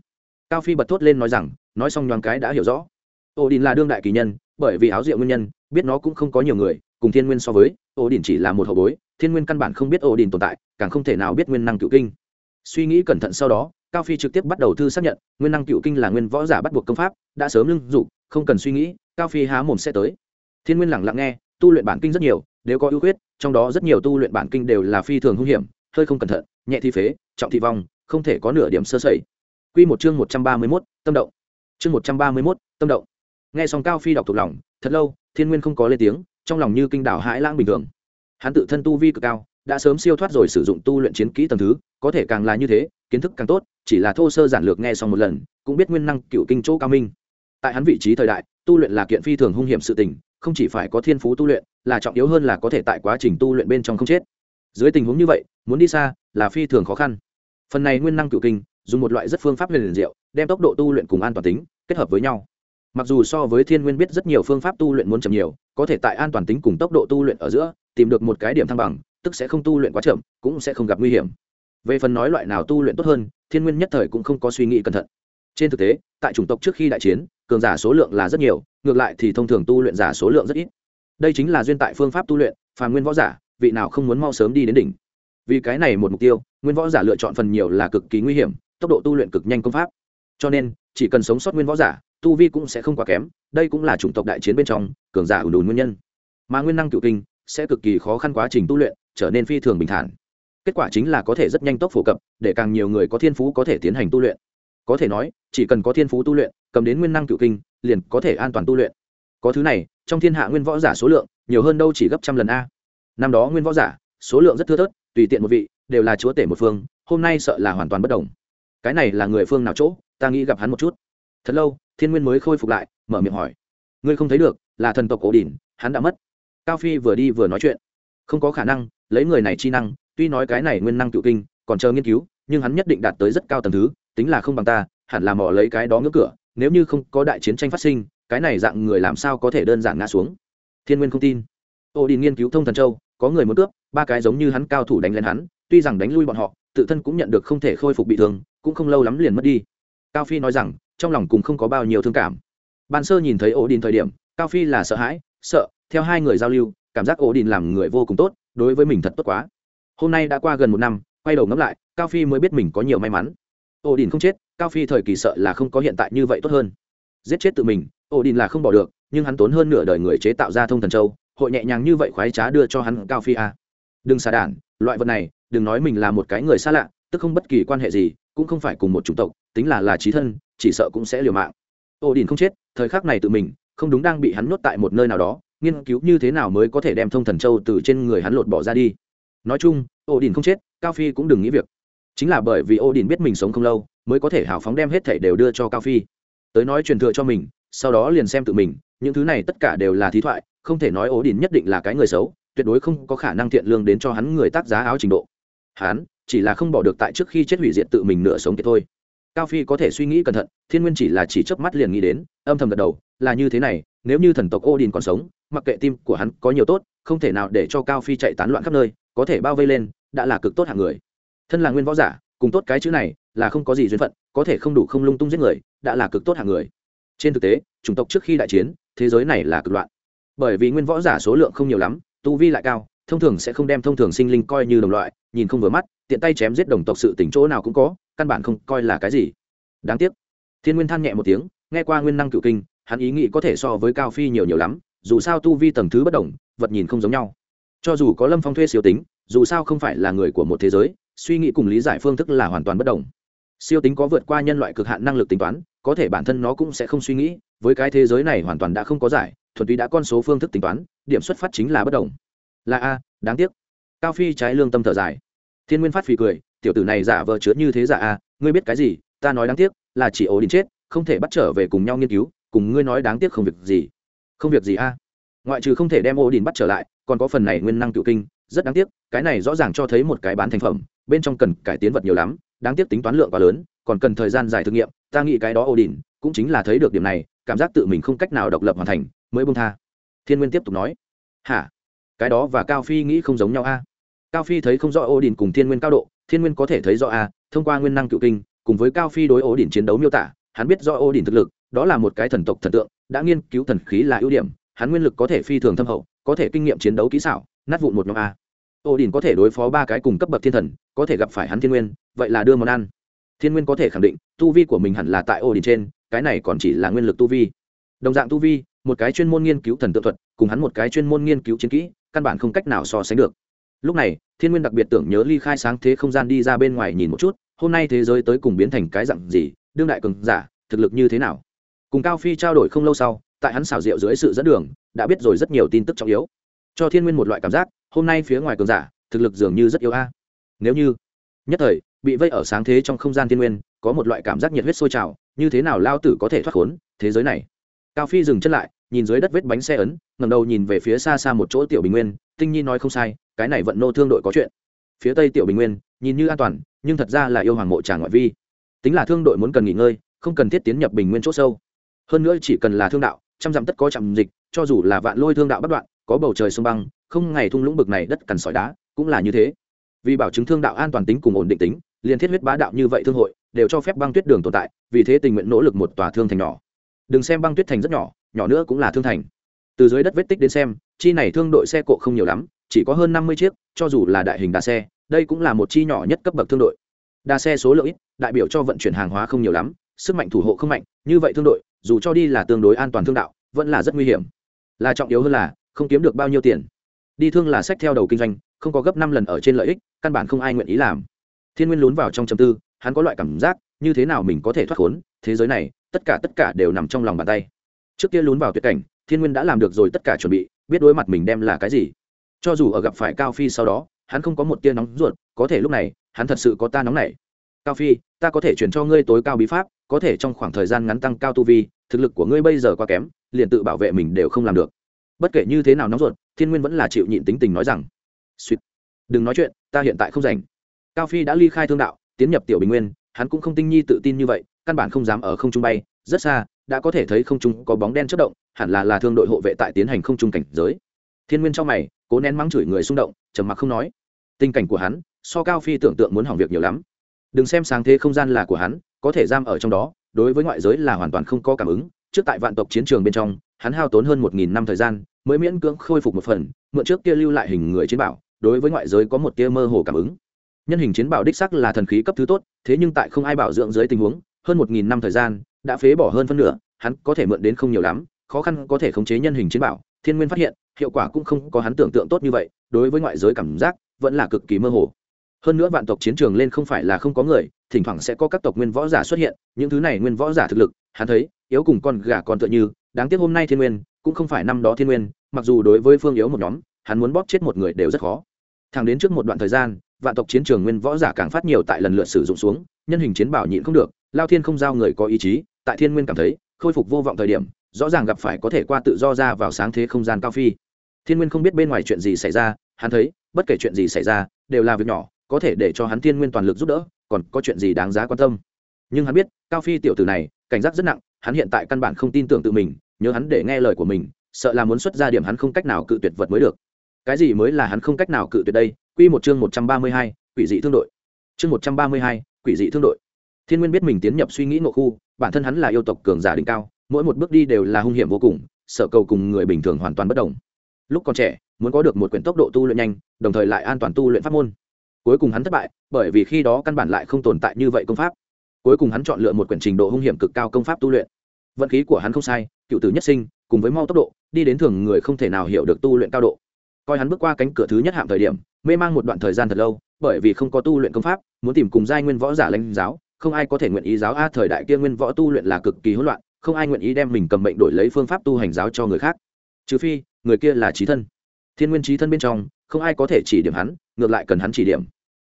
Cao phi bật thốt lên nói rằng, nói xong nhoáng cái đã hiểu rõ. Ổ đình là đương đại kỳ nhân, bởi vì áo rượu nguyên nhân, biết nó cũng không có nhiều người, cùng thiên nguyên so với ổ đình chỉ là một hậu bối, thiên nguyên căn bản không biết ổ đình tồn tại, càng không thể nào biết nguyên năng cựu kinh. Suy nghĩ cẩn thận sau đó, cao phi trực tiếp bắt đầu thư xác nhận, nguyên năng cựu kinh là nguyên võ giả bắt buộc công pháp, đã sớm lưng dụ không cần suy nghĩ, cao phi há mồm sẽ tới. Thiên nguyên lẳng lặng nghe, tu luyện bản kinh rất nhiều đều có ưu khuyết trong đó rất nhiều tu luyện bản kinh đều là phi thường hung hiểm hơi không cẩn thận nhẹ thi phế trọng thị vong không thể có nửa điểm sơ sẩy Quy một chương một trăm ba mươi mốt tâm động. Chương một trăm ba mươi mốt tâm động. Nghe xong Cao Phi đọc thuộc lòng, thật lâu, Thiên Nguyên không có lên tiếng, trong lòng như kinh đảo hãi lãng bình thường. Hắn tự thân tu vi cực cao, đã sớm siêu thoát rồi sử dụng tu luyện chiến kỹ tầng thứ, có thể càng là như thế, kiến thức càng tốt, chỉ là thô sơ giản lược nghe xong một lần, cũng biết nguyên năng cựu kinh chỗ cao minh. Tại hắn vị trí thời đại, tu luyện là kiện phi thường hung hiểm sự tình, không chỉ phải có thiên phú tu luyện, là trọng yếu hơn là có thể tại quá trình tu luyện bên trong không chết. Dưới tình huống như vậy, muốn đi xa, là phi thường khó khăn. Phần này nguyên năng cựu kinh, dùng một loại rất phương pháp huyền liền diệu đem tốc độ tu luyện cùng an toàn tính kết hợp với nhau mặc dù so với thiên nguyên biết rất nhiều phương pháp tu luyện muốn chậm nhiều có thể tại an toàn tính cùng tốc độ tu luyện ở giữa tìm được một cái điểm thăng bằng tức sẽ không tu luyện quá chậm cũng sẽ không gặp nguy hiểm về phần nói loại nào tu luyện tốt hơn thiên nguyên nhất thời cũng không có suy nghĩ cẩn thận trên thực tế tại chủng tộc trước khi đại chiến cường giả số lượng là rất nhiều, ngược lại thì thông thường tu luyện giả số lượng rất ít. Đây chính là duyên tại phương pháp tu luyện, phàm nguyên võ giả, vị nào không muốn mau sớm đi đến đỉnh. Vì cái này một mục tiêu, nguyên võ giả lựa chọn phần nhiều là cực kỳ nguy hiểm, tốc độ tu luyện cực nhanh công pháp. Cho nên, chỉ cần sống sót nguyên võ giả, tu vi cũng sẽ không quá kém, đây cũng là chủng tộc đại chiến bên trong, cường giả ủn đùn nguyên nhân. Mà nguyên năng cựu kinh sẽ cực kỳ khó khăn quá trình tu luyện, trở nên phi thường bình thản. Kết quả chính là có thể rất nhanh tốc phổ cập, để càng nhiều người có thiên phú có thể tiến hành tu luyện. Có thể nói, chỉ cần có thiên phú tu luyện cầm đến nguyên năng cựu kinh, liền có thể an toàn tu luyện. Có thứ này, trong thiên hạ nguyên võ giả số lượng, nhiều hơn đâu chỉ gấp trăm lần a. Năm đó nguyên võ giả, số lượng rất thưa thớt, tùy tiện một vị, đều là chúa tể một phương, hôm nay sợ là hoàn toàn bất đồng. Cái này là người phương nào chỗ, ta nghĩ gặp hắn một chút. Thật lâu, thiên nguyên mới khôi phục lại, mở miệng hỏi. Ngươi không thấy được, là thần tộc cổ đỉnh, hắn đã mất. Cao phi vừa đi vừa nói chuyện. Không có khả năng, lấy người này chi năng, tuy nói cái này nguyên năng cựu kinh, còn chờ nghiên cứu, nhưng hắn nhất định đạt tới rất cao tầng thứ, tính là không bằng ta, hẳn là mò lấy cái đó ngưỡng cửa nếu như không có đại chiến tranh phát sinh, cái này dạng người làm sao có thể đơn giản ngã xuống? Thiên nguyên không tin. Ô đi nghiên cứu thông thần châu, có người muốn cướp, ba cái giống như hắn cao thủ đánh lên hắn, tuy rằng đánh lui bọn họ, tự thân cũng nhận được không thể khôi phục bị thương, cũng không lâu lắm liền mất đi. Cao phi nói rằng, trong lòng cùng không có bao nhiêu thương cảm. Ban sơ nhìn thấy ổ đình thời điểm, cao phi là sợ hãi, sợ, theo hai người giao lưu, cảm giác ổ đình làm người vô cùng tốt, đối với mình thật tốt quá. Hôm nay đã qua gần một năm, quay đầu ngẫm lại, cao phi mới biết mình có nhiều may mắn ổ đình không chết, cao phi thời kỳ sợ là không có hiện tại như vậy tốt hơn. Giết chết tự mình ổ đình là không bỏ được, nhưng hắn tốn hơn nửa đời người chế tạo ra thông thần châu, hội nhẹ nhàng như vậy khoái trá đưa cho hắn cao phi a. Đừng xà đản, loại vật này, đừng nói mình là một cái người xa lạ, tức không bất kỳ quan hệ gì, cũng không phải cùng một chủng tộc, tính là là trí thân, chỉ sợ cũng sẽ liều mạng. Ô đình không chết, thời khắc này tự mình, không đúng đang bị hắn nuốt tại một nơi nào đó, nghiên cứu như thế nào mới có thể đem thông thần châu từ trên người hắn lột bỏ ra đi. Nói chung ô đình không chết, cao phi cũng đừng nghĩ việc chính là bởi vì ô đình biết mình sống không lâu, mới có thể hào phóng đem hết thảy đều đưa cho cao phi. Tới nói truyền thừa cho mình, sau đó liền xem tự mình, những thứ này tất cả đều là thí thoại, không thể nói ố đình nhất định là cái người xấu, tuyệt đối không có khả năng thiện lương đến cho hắn người tác giá áo trình độ. Hắn chỉ là không bỏ được tại trước khi chết hủy diệt tự mình nửa sống kiệt thôi. Cao phi có thể suy nghĩ cẩn thận, thiên nguyên chỉ là chỉ chớp mắt liền nghĩ đến, âm thầm gật đầu, là như thế này, nếu như thần tộc odin còn sống, mặc kệ tim của hắn có nhiều tốt, không thể nào để cho cao phi chạy tán loạn khắp nơi, có thể bao vây lên, đã là cực tốt hạng người thân là nguyên võ giả, cùng tốt cái chữ này là không có gì duyên phận, có thể không đủ không lung tung giết người, đã là cực tốt hạng người. Trên thực tế, chủng tộc trước khi đại chiến, thế giới này là cực loạn. Bởi vì nguyên võ giả số lượng không nhiều lắm, tu vi lại cao, thông thường sẽ không đem thông thường sinh linh coi như đồng loại, nhìn không vừa mắt, tiện tay chém giết đồng tộc sự tỉnh chỗ nào cũng có, căn bản không coi là cái gì. Đáng tiếc. Thiên nguyên than nhẹ một tiếng, nghe qua nguyên năng cựu kinh, hắn ý nghĩ có thể so với cao phi nhiều nhiều lắm, dù sao tu vi tầng thứ bất đồng, vật nhìn không giống nhau. Cho dù có lâm phong thuê siêu tính, dù sao không phải là người của một thế giới suy nghĩ cùng lý giải phương thức là hoàn toàn bất đồng. Siêu tính có vượt qua nhân loại cực hạn năng lực tính toán, có thể bản thân nó cũng sẽ không suy nghĩ, với cái thế giới này hoàn toàn đã không có giải, thuần túy đã con số phương thức tính toán, điểm xuất phát chính là bất đồng. Là a, đáng tiếc. Cao phi trái lương tâm thở dài. Thiên nguyên phát phì cười, tiểu tử này giả vờ chứa như thế giả a, ngươi biết cái gì, ta nói đáng tiếc, là chỉ ố đến chết, không thể bắt trở về cùng nhau nghiên cứu, cùng ngươi nói đáng tiếc không việc gì. Không việc gì a. Ngoại trừ không thể đem ô đình bắt trở lại, còn có phần này nguyên năng cựu kinh, rất đáng tiếc, cái này rõ ràng cho thấy một cái bán thành phẩm bên trong cần cải tiến vật nhiều lắm, đáng tiếc tính toán lượng quá lớn, còn cần thời gian dài thử nghiệm, ta nghĩ cái đó ổ đỉnh cũng chính là thấy được điểm này, cảm giác tự mình không cách nào độc lập hoàn thành, mới bông tha. Thiên nguyên tiếp tục nói, hả? Cái đó và cao phi nghĩ không giống nhau a? Cao phi thấy không rõ ổ đỉnh cùng thiên nguyên cao độ, thiên nguyên có thể thấy rõ a, thông qua nguyên năng cựu kinh, cùng với cao phi đối ổ đỉnh chiến đấu miêu tả, hắn biết do ổ đỉnh thực lực, đó là một cái thần tộc thần tượng, đã nghiên cứu thần khí là ưu điểm, hắn nguyên lực có thể phi thường thâm hậu, có thể kinh nghiệm chiến đấu kỹ xảo, nát vụn một nhóm a ô đình có thể đối phó ba cái cùng cấp bậc thiên thần, có thể gặp phải hắn thiên nguyên, vậy là đưa món ăn. Thiên nguyên có thể khẳng định, tu vi của mình hẳn là tại ô đình trên, cái này còn chỉ là nguyên lực tu vi. Đồng dạng tu vi, một cái chuyên môn nghiên cứu thần tượng thuật, cùng hắn một cái chuyên môn nghiên cứu chiến kỹ, căn bản không cách nào so sánh được. Lúc này, thiên nguyên đặc biệt tưởng nhớ ly khai sáng thế không gian đi ra bên ngoài nhìn một chút, hôm nay thế giới tới cùng biến thành cái dặn gì, đương đại cường giả, thực lực như thế nào? Cùng cao phi trao đổi không lâu sau, tại hắn xảo diệu dưới sự dẫn đường, đã biết rồi rất nhiều tin tức trọng yếu. Cho thiên nguyên một loại cảm giác hôm nay phía ngoài cường giả, thực lực dường như rất yếu a. Nếu như, nhất thời, bị vây ở sáng thế trong không gian thiên nguyên, có một loại cảm giác nhiệt huyết sôi trào, như thế nào lao tử có thể thoát khốn, thế giới này. Cao phi dừng chân lại, nhìn dưới đất vết bánh xe ấn ngầm đầu nhìn về phía xa xa một chỗ tiểu bình nguyên, tinh nhi nói không sai, cái này vận nô thương đội có chuyện. Phía tây tiểu bình nguyên, nhìn như an toàn, nhưng thật ra là yêu hoàng mộ trà ngoại vi. Tính là thương đội muốn cần nghỉ ngơi, không cần thiết tiến nhập bình nguyên c h ỗ sâu. Hơn nữa chỉ cần là thương đạo, trăm dặm tất có trạm dịch, cho dù là vạn lôi thương đạo bất đoạn, có bầu trời sông băng không ngày thung lũng bực này đất cằn sỏi đá, cũng là như thế. Vì bảo chứng thương đạo an toàn tính cùng ổn định tính, liên thiết huyết bá đạo như vậy thương hội, đều cho phép băng tuyết đường tồn tại, vì thế tình nguyện nỗ lực một tòa thương thành nhỏ. Đừng xem băng tuyết thành rất nhỏ nhỏ nữa cũng là thương thành. Từ dưới đất vết tích đến xem, chi này thương đội xe cộ không nhiều lắm, chỉ có hơn năm mươi chiếc, cho dù là đại hình đà xe, đây cũng là một chi nhỏ nhất cấp bậc thương đội. Đa xe số lượng ít, đại biểu cho vận chuyển hàng hóa không nhiều lắm, sức mạnh thủ hộ không mạnh, như vậy thương đội, dù cho đi là tương đối an toàn thương đạo, vẫn là rất nguy hiểm. Là trọng yếu hơn là, không kiếm được bao nhiêu tiền đi thương là sách theo đầu kinh doanh, không có gấp năm lần ở trên lợi ích, căn bản không ai nguyện ý làm. Thiên nguyên lún vào trong chầm tư, hắn có loại cảm giác, như thế nào mình có thể thoát khốn, thế giới này, tất cả tất cả đều nằm trong lòng bàn tay. Trước kia lún vào tuyệt cảnh, thiên nguyên đã làm được rồi tất cả chuẩn bị, biết đối mặt mình đem là cái gì. Cho dù ở gặp phải cao phi sau đó, hắn không có một tia nóng ruột, có thể lúc này, hắn thật sự có ta nóng này cao phi, ta có thể chuyển cho ngươi tối cao bí pháp, có thể trong khoảng thời gian ngắn tăng cao tu vi, thực lực của ngươi bây giờ quá kém, liền tự bảo vệ mình đều không làm được bất kể như thế nào nóng ruột, thiên nguyên vẫn là chịu nhịn tính tình nói rằng suýt đừng nói chuyện, ta hiện tại không rảnh. Cao phi đã ly khai thương đạo, tiến nhập tiểu bình nguyên, hắn cũng không tinh nhi tự tin như vậy, căn bản không dám ở không trung bay, rất xa, đã có thể thấy không trung có bóng đen chất động, hẳn là là thương đội hộ vệ tại tiến hành không trung cảnh giới. Thiên nguyên trong mày, cố nén mắng chửi người xung động, trầm mặc không nói. Tình cảnh của hắn, so cao phi tưởng tượng muốn hỏng việc nhiều lắm. Đừng xem sáng thế không gian là của hắn, có thể giam ở trong đó, đối với ngoại giới là hoàn toàn không có cảm ứng. Trước tại vạn tộc chiến trường bên trong, hắn hao tốn hơn một nghìn năm thời gian mới miễn cưỡng khôi phục một phần, mượn trước kia lưu lại hình người chiến bảo, đối với ngoại giới có một tia mơ hồ cảm ứng. Nhân hình chiến bảo đích sắc là thần khí cấp thứ tốt, thế nhưng tại không ai bảo dưỡng dưới tình huống, hơn một nghìn năm thời gian, đã phế bỏ hơn phân nửa, hắn có thể mượn đến không nhiều lắm, khó khăn có thể khống chế nhân hình chiến bảo. Thiên nguyên phát hiện, hiệu quả cũng không có hắn tưởng tượng tốt như vậy, đối với ngoại giới cảm giác vẫn là cực kỳ mơ hồ. Hơn nữa vạn tộc chiến trường lên không phải là không có người, thỉnh thoảng sẽ có các tộc nguyên võ giả xuất hiện, những thứ này nguyên võ giả thực lực, hắn thấy, yếu cùng con gà còn tựa như, đáng tiếc hôm nay thiên nguyên cũng không phải năm đó thiên nguyên, mặc dù đối với phương yếu một nhóm, hắn muốn bóp chết một người đều rất khó. Thẳng đến trước một đoạn thời gian, vạn tộc chiến trường nguyên võ giả càng phát nhiều tại lần lượt sử dụng xuống, nhân hình chiến bảo nhịn không được, lao thiên không giao người có ý chí, tại thiên nguyên cảm thấy, khôi phục vô vọng thời điểm, rõ ràng gặp phải có thể qua tự do ra vào sáng thế không gian cao phi. Thiên nguyên không biết bên ngoài chuyện gì xảy ra, hắn thấy, bất kể chuyện gì xảy ra, đều là việc nhỏ, có thể để cho hắn thiên nguyên toàn lực giúp đỡ, còn có chuyện gì đáng giá quan tâm. Nhưng hắn biết, cao phi tiểu tử này, cảnh giác rất nặng, hắn hiện tại căn bản không tin tưởng tự mình nhớ hắn để nghe lời của mình sợ là muốn xuất ra điểm hắn không cách nào cự tuyệt vật mới được. Cái gì mới là hắn không cách nào cự tuyệt đây? Quy một chương một trăm ba mươi hai, quỷ dị thương đội. Chương một trăm ba mươi hai, quỷ dị thương đội. Thiên nguyên biết mình tiến nhập suy nghĩ ngộ khu bản thân hắn là yêu tộc cường giả đỉnh cao mỗi một bước đi đều là hung hiểm vô cùng sợ cầu cùng người bình thường hoàn toàn bất đồng. Lúc còn trẻ muốn có được một quyển tốc độ tu luyện nhanh đồng thời lại an toàn tu luyện pháp môn. Cuối cùng hắn thất bại bởi vì khi đó căn bản lại không tồn tại như vậy công pháp. Cuối cùng hắn chọn lựa một quyển trình độ hung hiểm cực cao công pháp tu luyện vận khí của hắn không sai, cựu tử nhất sinh, cùng với mau tốc độ, đi đến thường người không thể nào hiểu được tu luyện cao độ. Coi hắn bước qua cánh cửa thứ nhất hạm thời điểm, mê mang một đoạn thời gian thật lâu, bởi vì không có tu luyện công pháp, muốn tìm cùng giai nguyên võ giả lãnh giáo, không ai có thể nguyện ý giáo a thời đại kia nguyên võ tu luyện là cực kỳ hỗn loạn, không ai nguyện ý đem mình cầm bệnh đổi lấy phương pháp tu hành giáo cho người khác. Trừ phi, người kia là trí thân. Thiên nguyên trí thân bên trong, không ai có thể chỉ điểm hắn, ngược lại cần hắn chỉ điểm.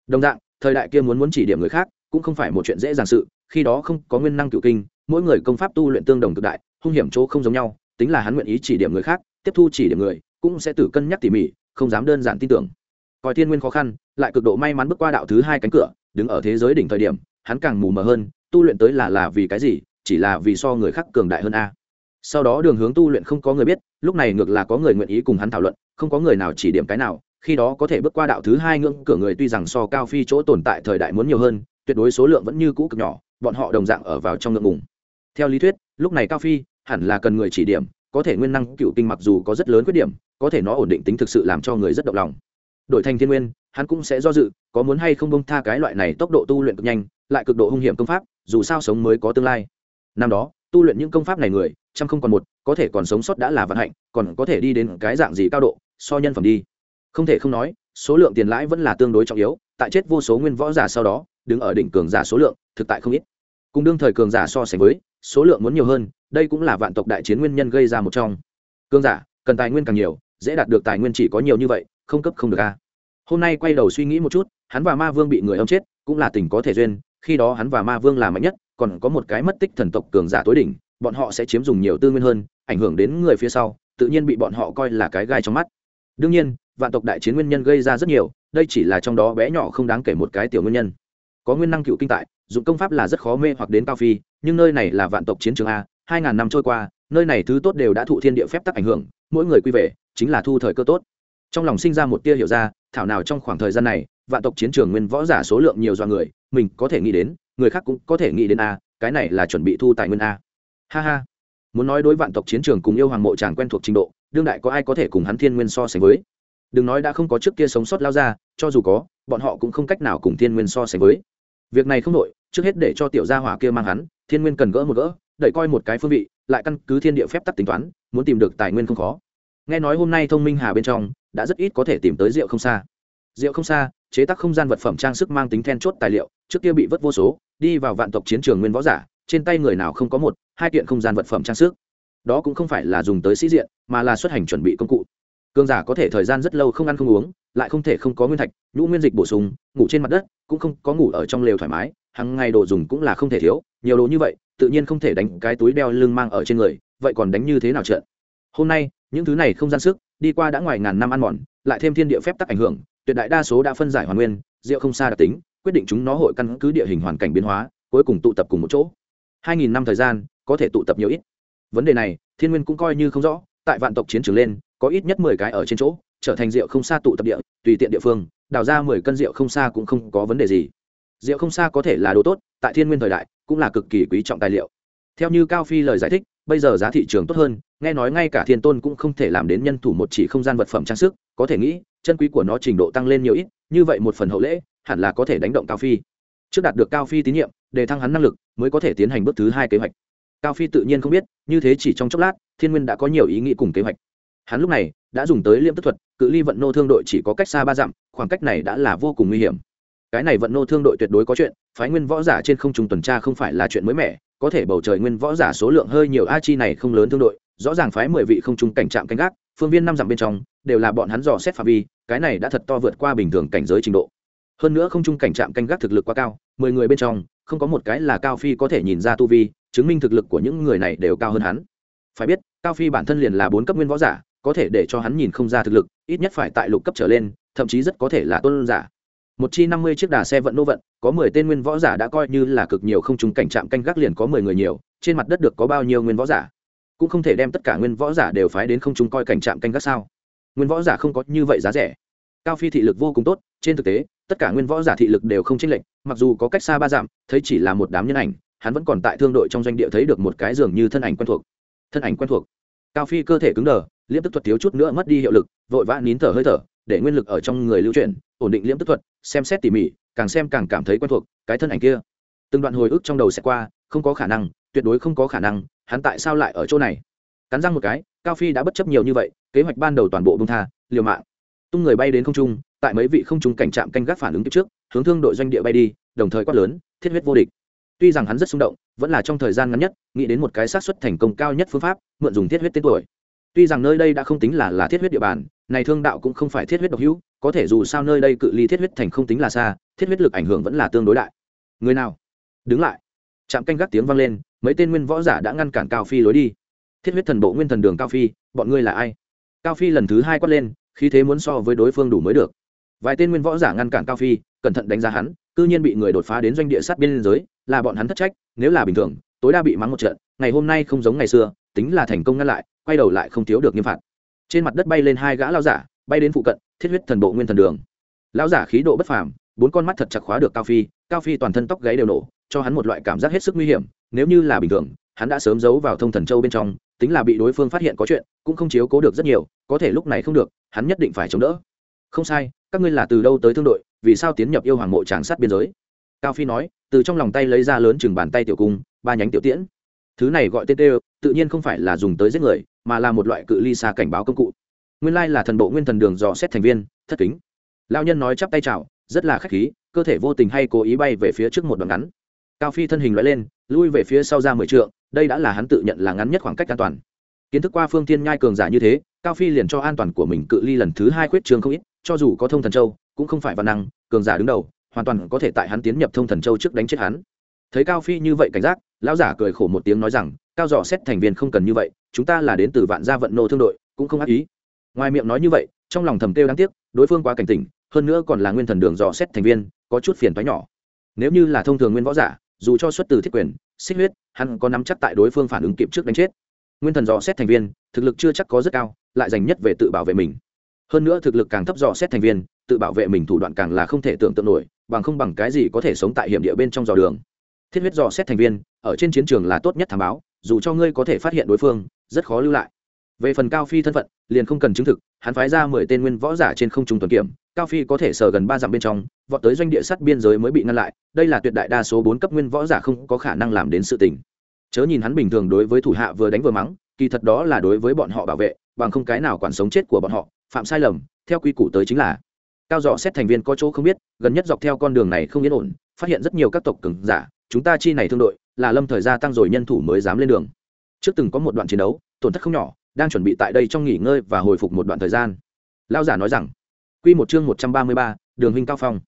Đồng dạng, thời đại kia muốn muốn chỉ điểm người khác, cũng không phải một chuyện dễ dàng sự, khi đó không có nguyên năng cựu kinh mỗi người công pháp tu luyện tương đồng cực đại, hung hiểm chỗ không giống nhau, tính là hắn nguyện ý chỉ điểm người khác, tiếp thu chỉ điểm người, cũng sẽ tự cân nhắc tỉ mỉ, không dám đơn giản tin tưởng. Coi thiên nguyên khó khăn, lại cực độ may mắn bước qua đạo thứ hai cánh cửa, đứng ở thế giới đỉnh thời điểm, hắn càng mù mờ hơn, tu luyện tới là là vì cái gì, chỉ là vì so người khác cường đại hơn a. Sau đó đường hướng tu luyện không có người biết, lúc này ngược là có người nguyện ý cùng hắn thảo luận, không có người nào chỉ điểm cái nào, khi đó có thể bước qua đạo thứ hai ngưỡng cửa người tuy rằng so cao phi chỗ tồn tại thời đại muốn nhiều hơn, tuyệt đối số lượng vẫn như cũ cực nhỏ, bọn họ đồng dạng ở vào trong ngưỡng ngùng theo lý thuyết, lúc này cao phi hẳn là cần người chỉ điểm, có thể nguyên năng cựu kinh mặc dù có rất lớn khuyết điểm, có thể nó ổn định tính thực sự làm cho người rất động lòng. Đổi thành thiên nguyên, hắn cũng sẽ do dự, có muốn hay không bông tha cái loại này tốc độ tu luyện cực nhanh, lại cực độ hung hiểm công pháp, dù sao sống mới có tương lai. Năm đó, tu luyện những công pháp này người, trăm không còn một, có thể còn sống sót đã là vận hạnh, còn có thể đi đến cái dạng gì cao độ, so nhân phẩm đi. Không thể không nói, số lượng tiền lãi vẫn là tương đối trọng yếu, tại chết vô số nguyên võ giả sau đó, đứng ở đỉnh cường giả số lượng, thực tại không ít. Cùng đương thời cường giả so sánh với số lượng muốn nhiều hơn, đây cũng là vạn tộc đại chiến nguyên nhân gây ra một trong. Cường giả, cần tài nguyên càng nhiều, dễ đạt được tài nguyên chỉ có nhiều như vậy, không cấp không được a. Hôm nay quay đầu suy nghĩ một chút, hắn và ma vương bị người ông chết, cũng là tình có thể duyên, khi đó hắn và ma vương là mạnh nhất, còn có một cái mất tích thần tộc cường giả tối đỉnh, bọn họ sẽ chiếm dùng nhiều tư nguyên hơn, ảnh hưởng đến người phía sau, tự nhiên bị bọn họ coi là cái gai trong mắt. Đương nhiên, vạn tộc đại chiến nguyên nhân gây ra rất nhiều, đây chỉ là trong đó bé nhỏ không đáng kể một cái tiểu nguyên nhân. Có nguyên năng cựu kinh tại dụng công pháp là rất khó mê hoặc đến cao phi, nhưng nơi này là vạn tộc chiến trường a, hai ngàn năm trôi qua, nơi này thứ tốt đều đã thụ thiên địa phép tắc ảnh hưởng, mỗi người quy về, chính là thu thời cơ tốt. Trong lòng sinh ra một tia hiểu ra, thảo nào trong khoảng thời gian này, vạn tộc chiến trường nguyên võ giả số lượng nhiều do người, mình có thể nghĩ đến, người khác cũng có thể nghĩ đến a, cái này là chuẩn bị thu tài nguyên a. Ha ha. Muốn nói đối vạn tộc chiến trường cùng yêu hoàng mộ chàng quen thuộc trình độ, đương đại có ai có thể cùng hắn thiên nguyên so sánh với? Đừng nói đã không có trước kia sống sót lao ra, cho dù có, bọn họ cũng không cách nào cùng thiên nguyên so sánh với việc này không đội trước hết để cho tiểu gia hỏa kia mang hắn, thiên nguyên cần gỡ một gỡ, đợi coi một cái phương vị, lại căn cứ thiên địa phép tắc tính toán, muốn tìm được tài nguyên không khó. Nghe nói hôm nay thông minh hà bên trong, đã rất ít có thể tìm tới rượu không xa. Rượu không xa, chế tác không gian vật phẩm trang sức mang tính then chốt tài liệu, trước kia bị vứt vô số, đi vào vạn tộc chiến trường nguyên võ giả, trên tay người nào không có một, hai kiện không gian vật phẩm trang sức. Đó cũng không phải là dùng tới sĩ diện, mà là xuất hành chuẩn bị công cụ cường giả có thể thời gian rất lâu không ăn không uống, lại không thể không có nguyên thạch, nhũ nguyên dịch bổ sung, ngủ trên mặt đất, cũng không có ngủ ở trong lều thoải mái hàng ngày đồ dùng cũng là không thể thiếu, nhiều đồ như vậy, tự nhiên không thể đánh cái túi đeo lưng mang ở trên người, vậy còn đánh như thế nào trợn hôm nay, những thứ này không gian sức, đi qua đã ngoài ngàn năm ăn mòn, lại thêm thiên địa phép tắc ảnh hưởng, tuyệt đại đa số đã phân giải hoàn nguyên, rượu không xa đặc tính, quyết định chúng nó hội căn cứ địa hình hoàn cảnh biến hóa, cuối cùng tụ tập cùng một chỗ. Hai nghìn năm thời gian, có thể tụ tập nhiều ít. Vấn đề này, thiên nguyên cũng coi như không rõ, tại vạn tộc chiến trường lên có ít nhất mười cái ở trên chỗ, trở thành rượu không xa tụ tập địa, tùy tiện địa phương, đào ra mười cân rượu không xa cũng không có vấn đề gì. Rượu không xa có thể là đồ tốt, tại thiên nguyên thời đại, cũng là cực kỳ quý trọng tài liệu. Theo như cao phi lời giải thích, bây giờ giá thị trường tốt hơn, nghe nói ngay cả thiên tôn cũng không thể làm đến nhân thủ một chỉ không gian vật phẩm trang sức, có thể nghĩ, chân quý của nó trình độ tăng lên nhiều ít, như vậy một phần hậu lễ, hẳn là có thể đánh động cao phi. Trước đạt được cao phi tín nhiệm, để thăng hắn năng lực, mới có thể tiến hành bước thứ hai kế hoạch. Cao phi tự nhiên không biết, như thế chỉ trong chốc lát, thiên nguyên đã có nhiều ý nghĩ cùng kế hoạch hắn lúc này đã dùng tới liêm tức thuật, cự ly vận nô thương đội chỉ có cách xa ba dặm, khoảng cách này đã là vô cùng nguy hiểm. Cái này vận nô thương đội tuyệt đối có chuyện, phái nguyên võ giả trên không trùng tuần tra không phải là chuyện mới mẻ, có thể bầu trời nguyên võ giả số lượng hơi nhiều, a chi này không lớn thương đội, rõ ràng phái mười vị không trung cảnh trạm canh gác, phương viên năm dặm bên trong, đều là bọn hắn dò xét phạm vi, cái này đã thật to vượt qua bình thường cảnh giới trình độ. Hơn nữa không trung cảnh trạm canh gác thực lực quá cao, mười người bên trong, không có một cái là cao phi có thể nhìn ra tu vi, chứng minh thực lực của những người này đều cao hơn hắn. Phải biết, cao phi bản thân liền là bốn cấp nguyên võ giả có thể để cho hắn nhìn không ra thực lực, ít nhất phải tại lục cấp trở lên, thậm chí rất có thể là tôn giả. Một chi năm mươi chiếc đà xe vận nô vận, có mười tên nguyên võ giả đã coi như là cực nhiều không trùng cảnh trạm canh gác liền có mười người nhiều, trên mặt đất được có bao nhiêu nguyên võ giả? Cũng không thể đem tất cả nguyên võ giả đều phái đến không chúng coi cảnh trạm canh gác sao? Nguyên võ giả không có như vậy giá rẻ. Cao phi thị lực vô cùng tốt, trên thực tế, tất cả nguyên võ giả thị lực đều không chênh lệch, mặc dù có cách xa ba dặm, thấy chỉ là một đám nhân ảnh, hắn vẫn còn tại thương đội trong doanh địa thấy được một cái giường như thân ảnh quen thuộc. Thân ảnh quen thuộc. Cao phi cơ thể cứng đờ liễm tức thuật thiếu chút nữa mất đi hiệu lực, vội vã nín thở hơi thở, để nguyên lực ở trong người lưu chuyển, ổn định liễm tức thuật, xem xét tỉ mỉ, càng xem càng cảm thấy quen thuộc, cái thân ảnh kia. Từng đoạn hồi ức trong đầu sẽ qua, không có khả năng, tuyệt đối không có khả năng, hắn tại sao lại ở chỗ này? Cắn răng một cái, cao phi đã bất chấp nhiều như vậy, kế hoạch ban đầu toàn bộ bông tha, liều mạng. Tung người bay đến không trung, tại mấy vị không trung cảnh trạm canh gác phản ứng kịp trước, hướng thương đội doanh địa bay đi, đồng thời quát lớn, thiết huyết vô địch. Tuy rằng hắn rất xung động, vẫn là trong thời gian ngắn nhất, nghĩ đến một cái xác suất thành công cao nhất phương pháp, mượn dùng thiết huyết tên tuổi tuy rằng nơi đây đã không tính là là thiết huyết địa bàn, này thương đạo cũng không phải thiết huyết độc hữu, có thể dù sao nơi đây cự ly thiết huyết thành không tính là xa, thiết huyết lực ảnh hưởng vẫn là tương đối đại. Người nào? Đứng lại. Trạm canh gác tiếng vang lên, mấy tên nguyên võ giả đã ngăn cản cao phi lối đi. Thiết huyết thần bộ nguyên thần đường cao phi, bọn ngươi là ai? Cao phi lần thứ hai quát lên khi thế muốn so với đối phương đủ mới được. Vài tên nguyên võ giả ngăn cản cao phi, cẩn thận đánh giá hắn, cư nhiên bị người đột phá đến doanh địa sát biên giới, là bọn hắn thất trách, nếu là bình thường, tối đa bị mắng một trận, ngày hôm nay không giống ngày xưa tính là thành công ngăn lại, quay đầu lại không thiếu được nghiêm phạt. Trên mặt đất bay lên hai gã lao giả, bay đến phụ cận, thiết huyết thần bộ nguyên thần đường. Lao giả khí độ bất phàm, bốn con mắt thật chặt khóa được cao phi cao phi toàn thân tóc gáy đều nổ, cho hắn một loại cảm giác hết sức nguy hiểm, nếu như là bình thường, hắn đã sớm giấu vào thông thần châu bên trong, tính là bị đối phương phát hiện có chuyện, cũng không chiếu cố được rất nhiều, có thể lúc này không được, hắn nhất định phải chống đỡ. Không sai, các ngươi là từ đâu tới thương đội, vì sao tiến nhập yêu hoàng mộ tràng sát biên giới? Cao phi nói, từ trong lòng tay lấy ra lớn chừng bàn tay tiểu cung, ba nhánh tiểu tiễn. Thứ này gọi tên tê tự nhiên không phải là dùng tới giết người, mà là một loại cự ly xa cảnh báo công cụ. Nguyên lai là thần bộ nguyên thần đường dò xét thành viên, thất kính. Lao nhân nói chắp tay chào, rất là khách khí, cơ thể vô tình hay cố ý bay về phía trước một đoạn ngắn. Cao phi thân hình loại lên, lui về phía sau ra mười trượng, đây đã là hắn tự nhận là ngắn nhất khoảng cách an toàn. Kiến thức qua phương thiên nhai cường giả như thế, cao phi liền cho an toàn của mình cự ly lần thứ hai khuyết trường không ít, cho dù có thông thần châu, cũng không phải văn năng, cường giả đứng đầu, hoàn toàn có thể tại hắn tiến nhập thông thần châu trước đánh chết hắn. Thấy cao phi như vậy cảnh giác lão giả cười khổ một tiếng nói rằng, cao dò xét thành viên không cần như vậy, chúng ta là đến từ vạn gia vận nô thương đội, cũng không ác ý. Ngoài miệng nói như vậy, trong lòng thầm kêu đáng tiếc, đối phương quá cảnh tỉnh, hơn nữa còn là nguyên thần đường dò xét thành viên, có chút phiền toái nhỏ. Nếu như là thông thường nguyên võ giả, dù cho xuất từ thiết quyền, xích huyết, hắn có nắm chắc tại đối phương phản ứng kịp trước đánh chết. Nguyên thần dò xét thành viên, thực lực chưa chắc có rất cao, lại dành nhất về tự bảo vệ mình. Hơn nữa thực lực càng thấp dò xét thành viên, tự bảo vệ mình thủ đoạn càng là không thể tưởng tượng nổi, bằng không bằng cái gì có thể sống tại hiểm địa bên trong dò đường thiết huyết dò xét thành viên, ở trên chiến trường là tốt nhất thám báo, dù cho ngươi có thể phát hiện đối phương, rất khó lưu lại. Về phần cao phi thân phận, liền không cần chứng thực, hắn phái ra mười tên nguyên võ giả trên không trung tuần kiểm, cao phi có thể sờ gần ba dặm bên trong, vọt tới doanh địa sắt biên giới mới bị ngăn lại, đây là tuyệt đại đa số bốn cấp nguyên võ giả không có khả năng làm đến sự tình. Chớ nhìn hắn bình thường đối với thủ hạ vừa đánh vừa mắng, kỳ thật đó là đối với bọn họ bảo vệ, bằng không cái nào quản sống chết của bọn họ, phạm sai lầm, theo quy củ tới chính là. Cao dò xét thành viên có chỗ không biết, gần nhất dọc theo con đường này không yên ổn phát hiện rất nhiều các tộc cường giả, chúng ta chi này thương đội, là lâm thời gia tăng rồi nhân thủ mới dám lên đường. Trước từng có một đoạn chiến đấu, tổn thất không nhỏ, đang chuẩn bị tại đây trong nghỉ ngơi và hồi phục một đoạn thời gian. Lao giả nói rằng q một chương một trăm ba mươi ba, đường huynh cao phong.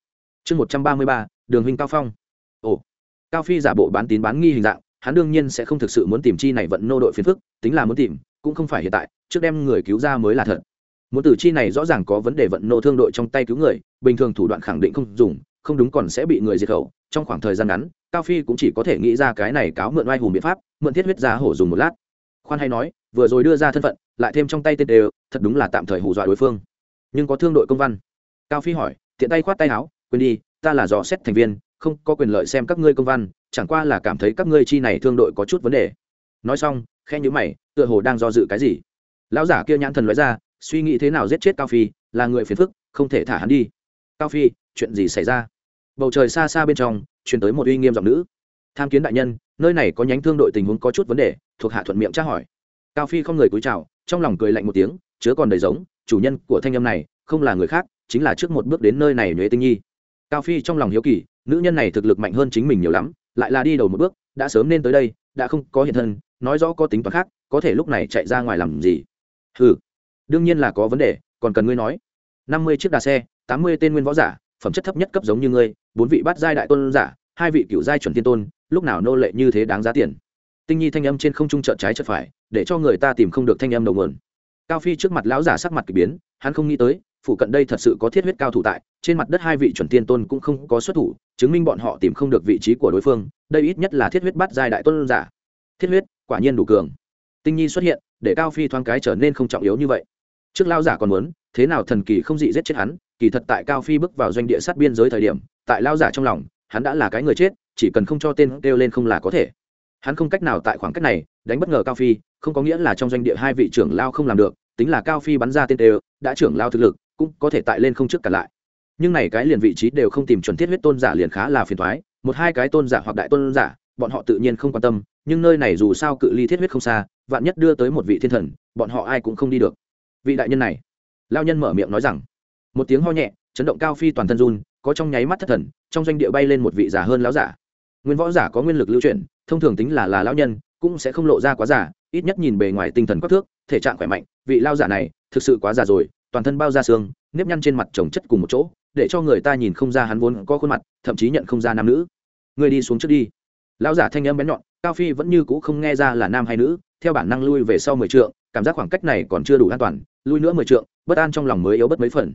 Chương một trăm ba mươi ba, đường huynh cao phong. Ồ, cao phi giả bộ bán tín bán nghi hình dạng, hắn đương nhiên sẽ không thực sự muốn tìm chi này vận nô đội phiền phức, tính là muốn tìm, cũng không phải hiện tại, trước đem người cứu ra mới là thật. Muốn tử chi này rõ ràng có vấn đề vận nô thương đội trong tay cứu người, bình thường thủ đoạn khẳng định không dùng không đúng còn sẽ bị người diệt khẩu, trong khoảng thời gian ngắn, cao phi cũng chỉ có thể nghĩ ra cái này cáo mượn oai hùng biện pháp, mượn thiết huyết ra hổ dùng một lát. Khoan hay nói, vừa rồi đưa ra thân phận, lại thêm trong tay tên đều, thật đúng là tạm thời hù dọa đối phương. Nhưng có thương đội công văn. Cao phi hỏi, tiện tay khoát tay áo, quên đi, ta là dò xét thành viên, không có quyền lợi xem các ngươi công văn, chẳng qua là cảm thấy các ngươi chi này thương đội có chút vấn đề. Nói xong khe nhữ mày, tựa hồ đang do dự cái gì. Lão giả kia nhãn thần nói ra, suy nghĩ thế nào giết chết cao phi, là người phiền phức, không thể thả hắn đi. Cao phi chuyện gì xảy ra? Bầu trời xa xa bên trong, truyền tới một uy nghiêm giọng nữ. Tham kiến đại nhân, nơi này có nhánh thương đội tình huống có chút vấn đề, thuộc hạ thuận miệng tra hỏi. Cao phi không người cúi chào, trong lòng cười lạnh một tiếng, chứa còn đầy giống, chủ nhân của thanh âm này, không là người khác, chính là trước một bước đến nơi này nhuế tinh nhi. Cao phi trong lòng hiếu kỳ, nữ nhân này thực lực mạnh hơn chính mình nhiều lắm, lại là đi đầu một bước, đã sớm nên tới đây, đã không có hiện thân, nói rõ có tính toán khác, có thể lúc này chạy ra ngoài làm gì. Ừ đương nhiên là có vấn đề, còn cần ngươi nói. Năm mươi chiếc đà xe, tám mươi tên nguyên võ giả phẩm chất thấp nhất cấp giống như ngươi, bốn vị bát giai đại tôn giả, hai vị cựu giai chuẩn tiên tôn, lúc nào nô lệ như thế đáng giá tiền? Tinh nhi thanh âm trên không trung chợt trái chợt phải, để cho người ta tìm không được thanh âm đầu nguồn. Cao phi trước mặt lão giả sắc mặt kỳ biến, hắn không nghĩ tới, phụ cận đây thật sự có thiết huyết cao thủ tại, trên mặt đất hai vị chuẩn tiên tôn cũng không có xuất thủ, chứng minh bọn họ tìm không được vị trí của đối phương, đây ít nhất là thiết huyết bắt giai đại tôn giả. Thiết huyết, quả nhiên đủ cường. Tinh nhi xuất hiện, để cao phi thoáng cái trở nên không trọng yếu như vậy. Trước lao giả còn muốn, thế nào thần kỳ không dị giết chết hắn kỳ thật tại cao phi bước vào doanh địa sát biên giới thời điểm, tại lao giả trong lòng, hắn đã là cái người chết, chỉ cần không cho tên kêu lên không là có thể. Hắn không cách nào tại khoảng cách này, đánh bất ngờ cao phi, không có nghĩa là trong doanh địa hai vị trưởng lao không làm được, tính là cao phi bắn ra tên đều, đã trưởng lao thực lực, cũng có thể tại lên không trước cả lại. Nhưng này cái liền vị trí đều không tìm chuẩn thiết huyết tôn giả liền khá là phiền thoái một hai cái tôn giả hoặc đại tôn giả, bọn họ tự nhiên không quan tâm, nhưng nơi này dù sao cự ly thiết huyết không xa, vạn nhất đưa tới một vị thiên thần, bọn họ ai cũng không đi được. Vị đại nhân này lao nhân mở miệng nói rằng một tiếng ho nhẹ, chấn động cao phi toàn thân run, có trong nháy mắt thất thần, trong doanh địa bay lên một vị giả hơn lão giả. Nguyên võ giả có nguyên lực lưu chuyển, thông thường tính là là lão nhân, cũng sẽ không lộ ra quá giả ít nhất nhìn bề ngoài tinh thần quắc thước, thể trạng khỏe mạnh, vị lao giả này thực sự quá già rồi, toàn thân bao da xương, nếp nhăn trên mặt trồng chất cùng một chỗ, để cho người ta nhìn không ra hắn vốn có khuôn mặt, thậm chí nhận không ra nam nữ. Người đi xuống trước đi. Lão giả thanh âm bén nhọn, cao phi vẫn như cũ không nghe ra là nam hay nữ, theo bản năng lui về sau mười trượng, cảm giác khoảng cách này còn chưa đủ an toàn, lui nữa mười trượng, bất an trong lòng mới yếu bất mấy phần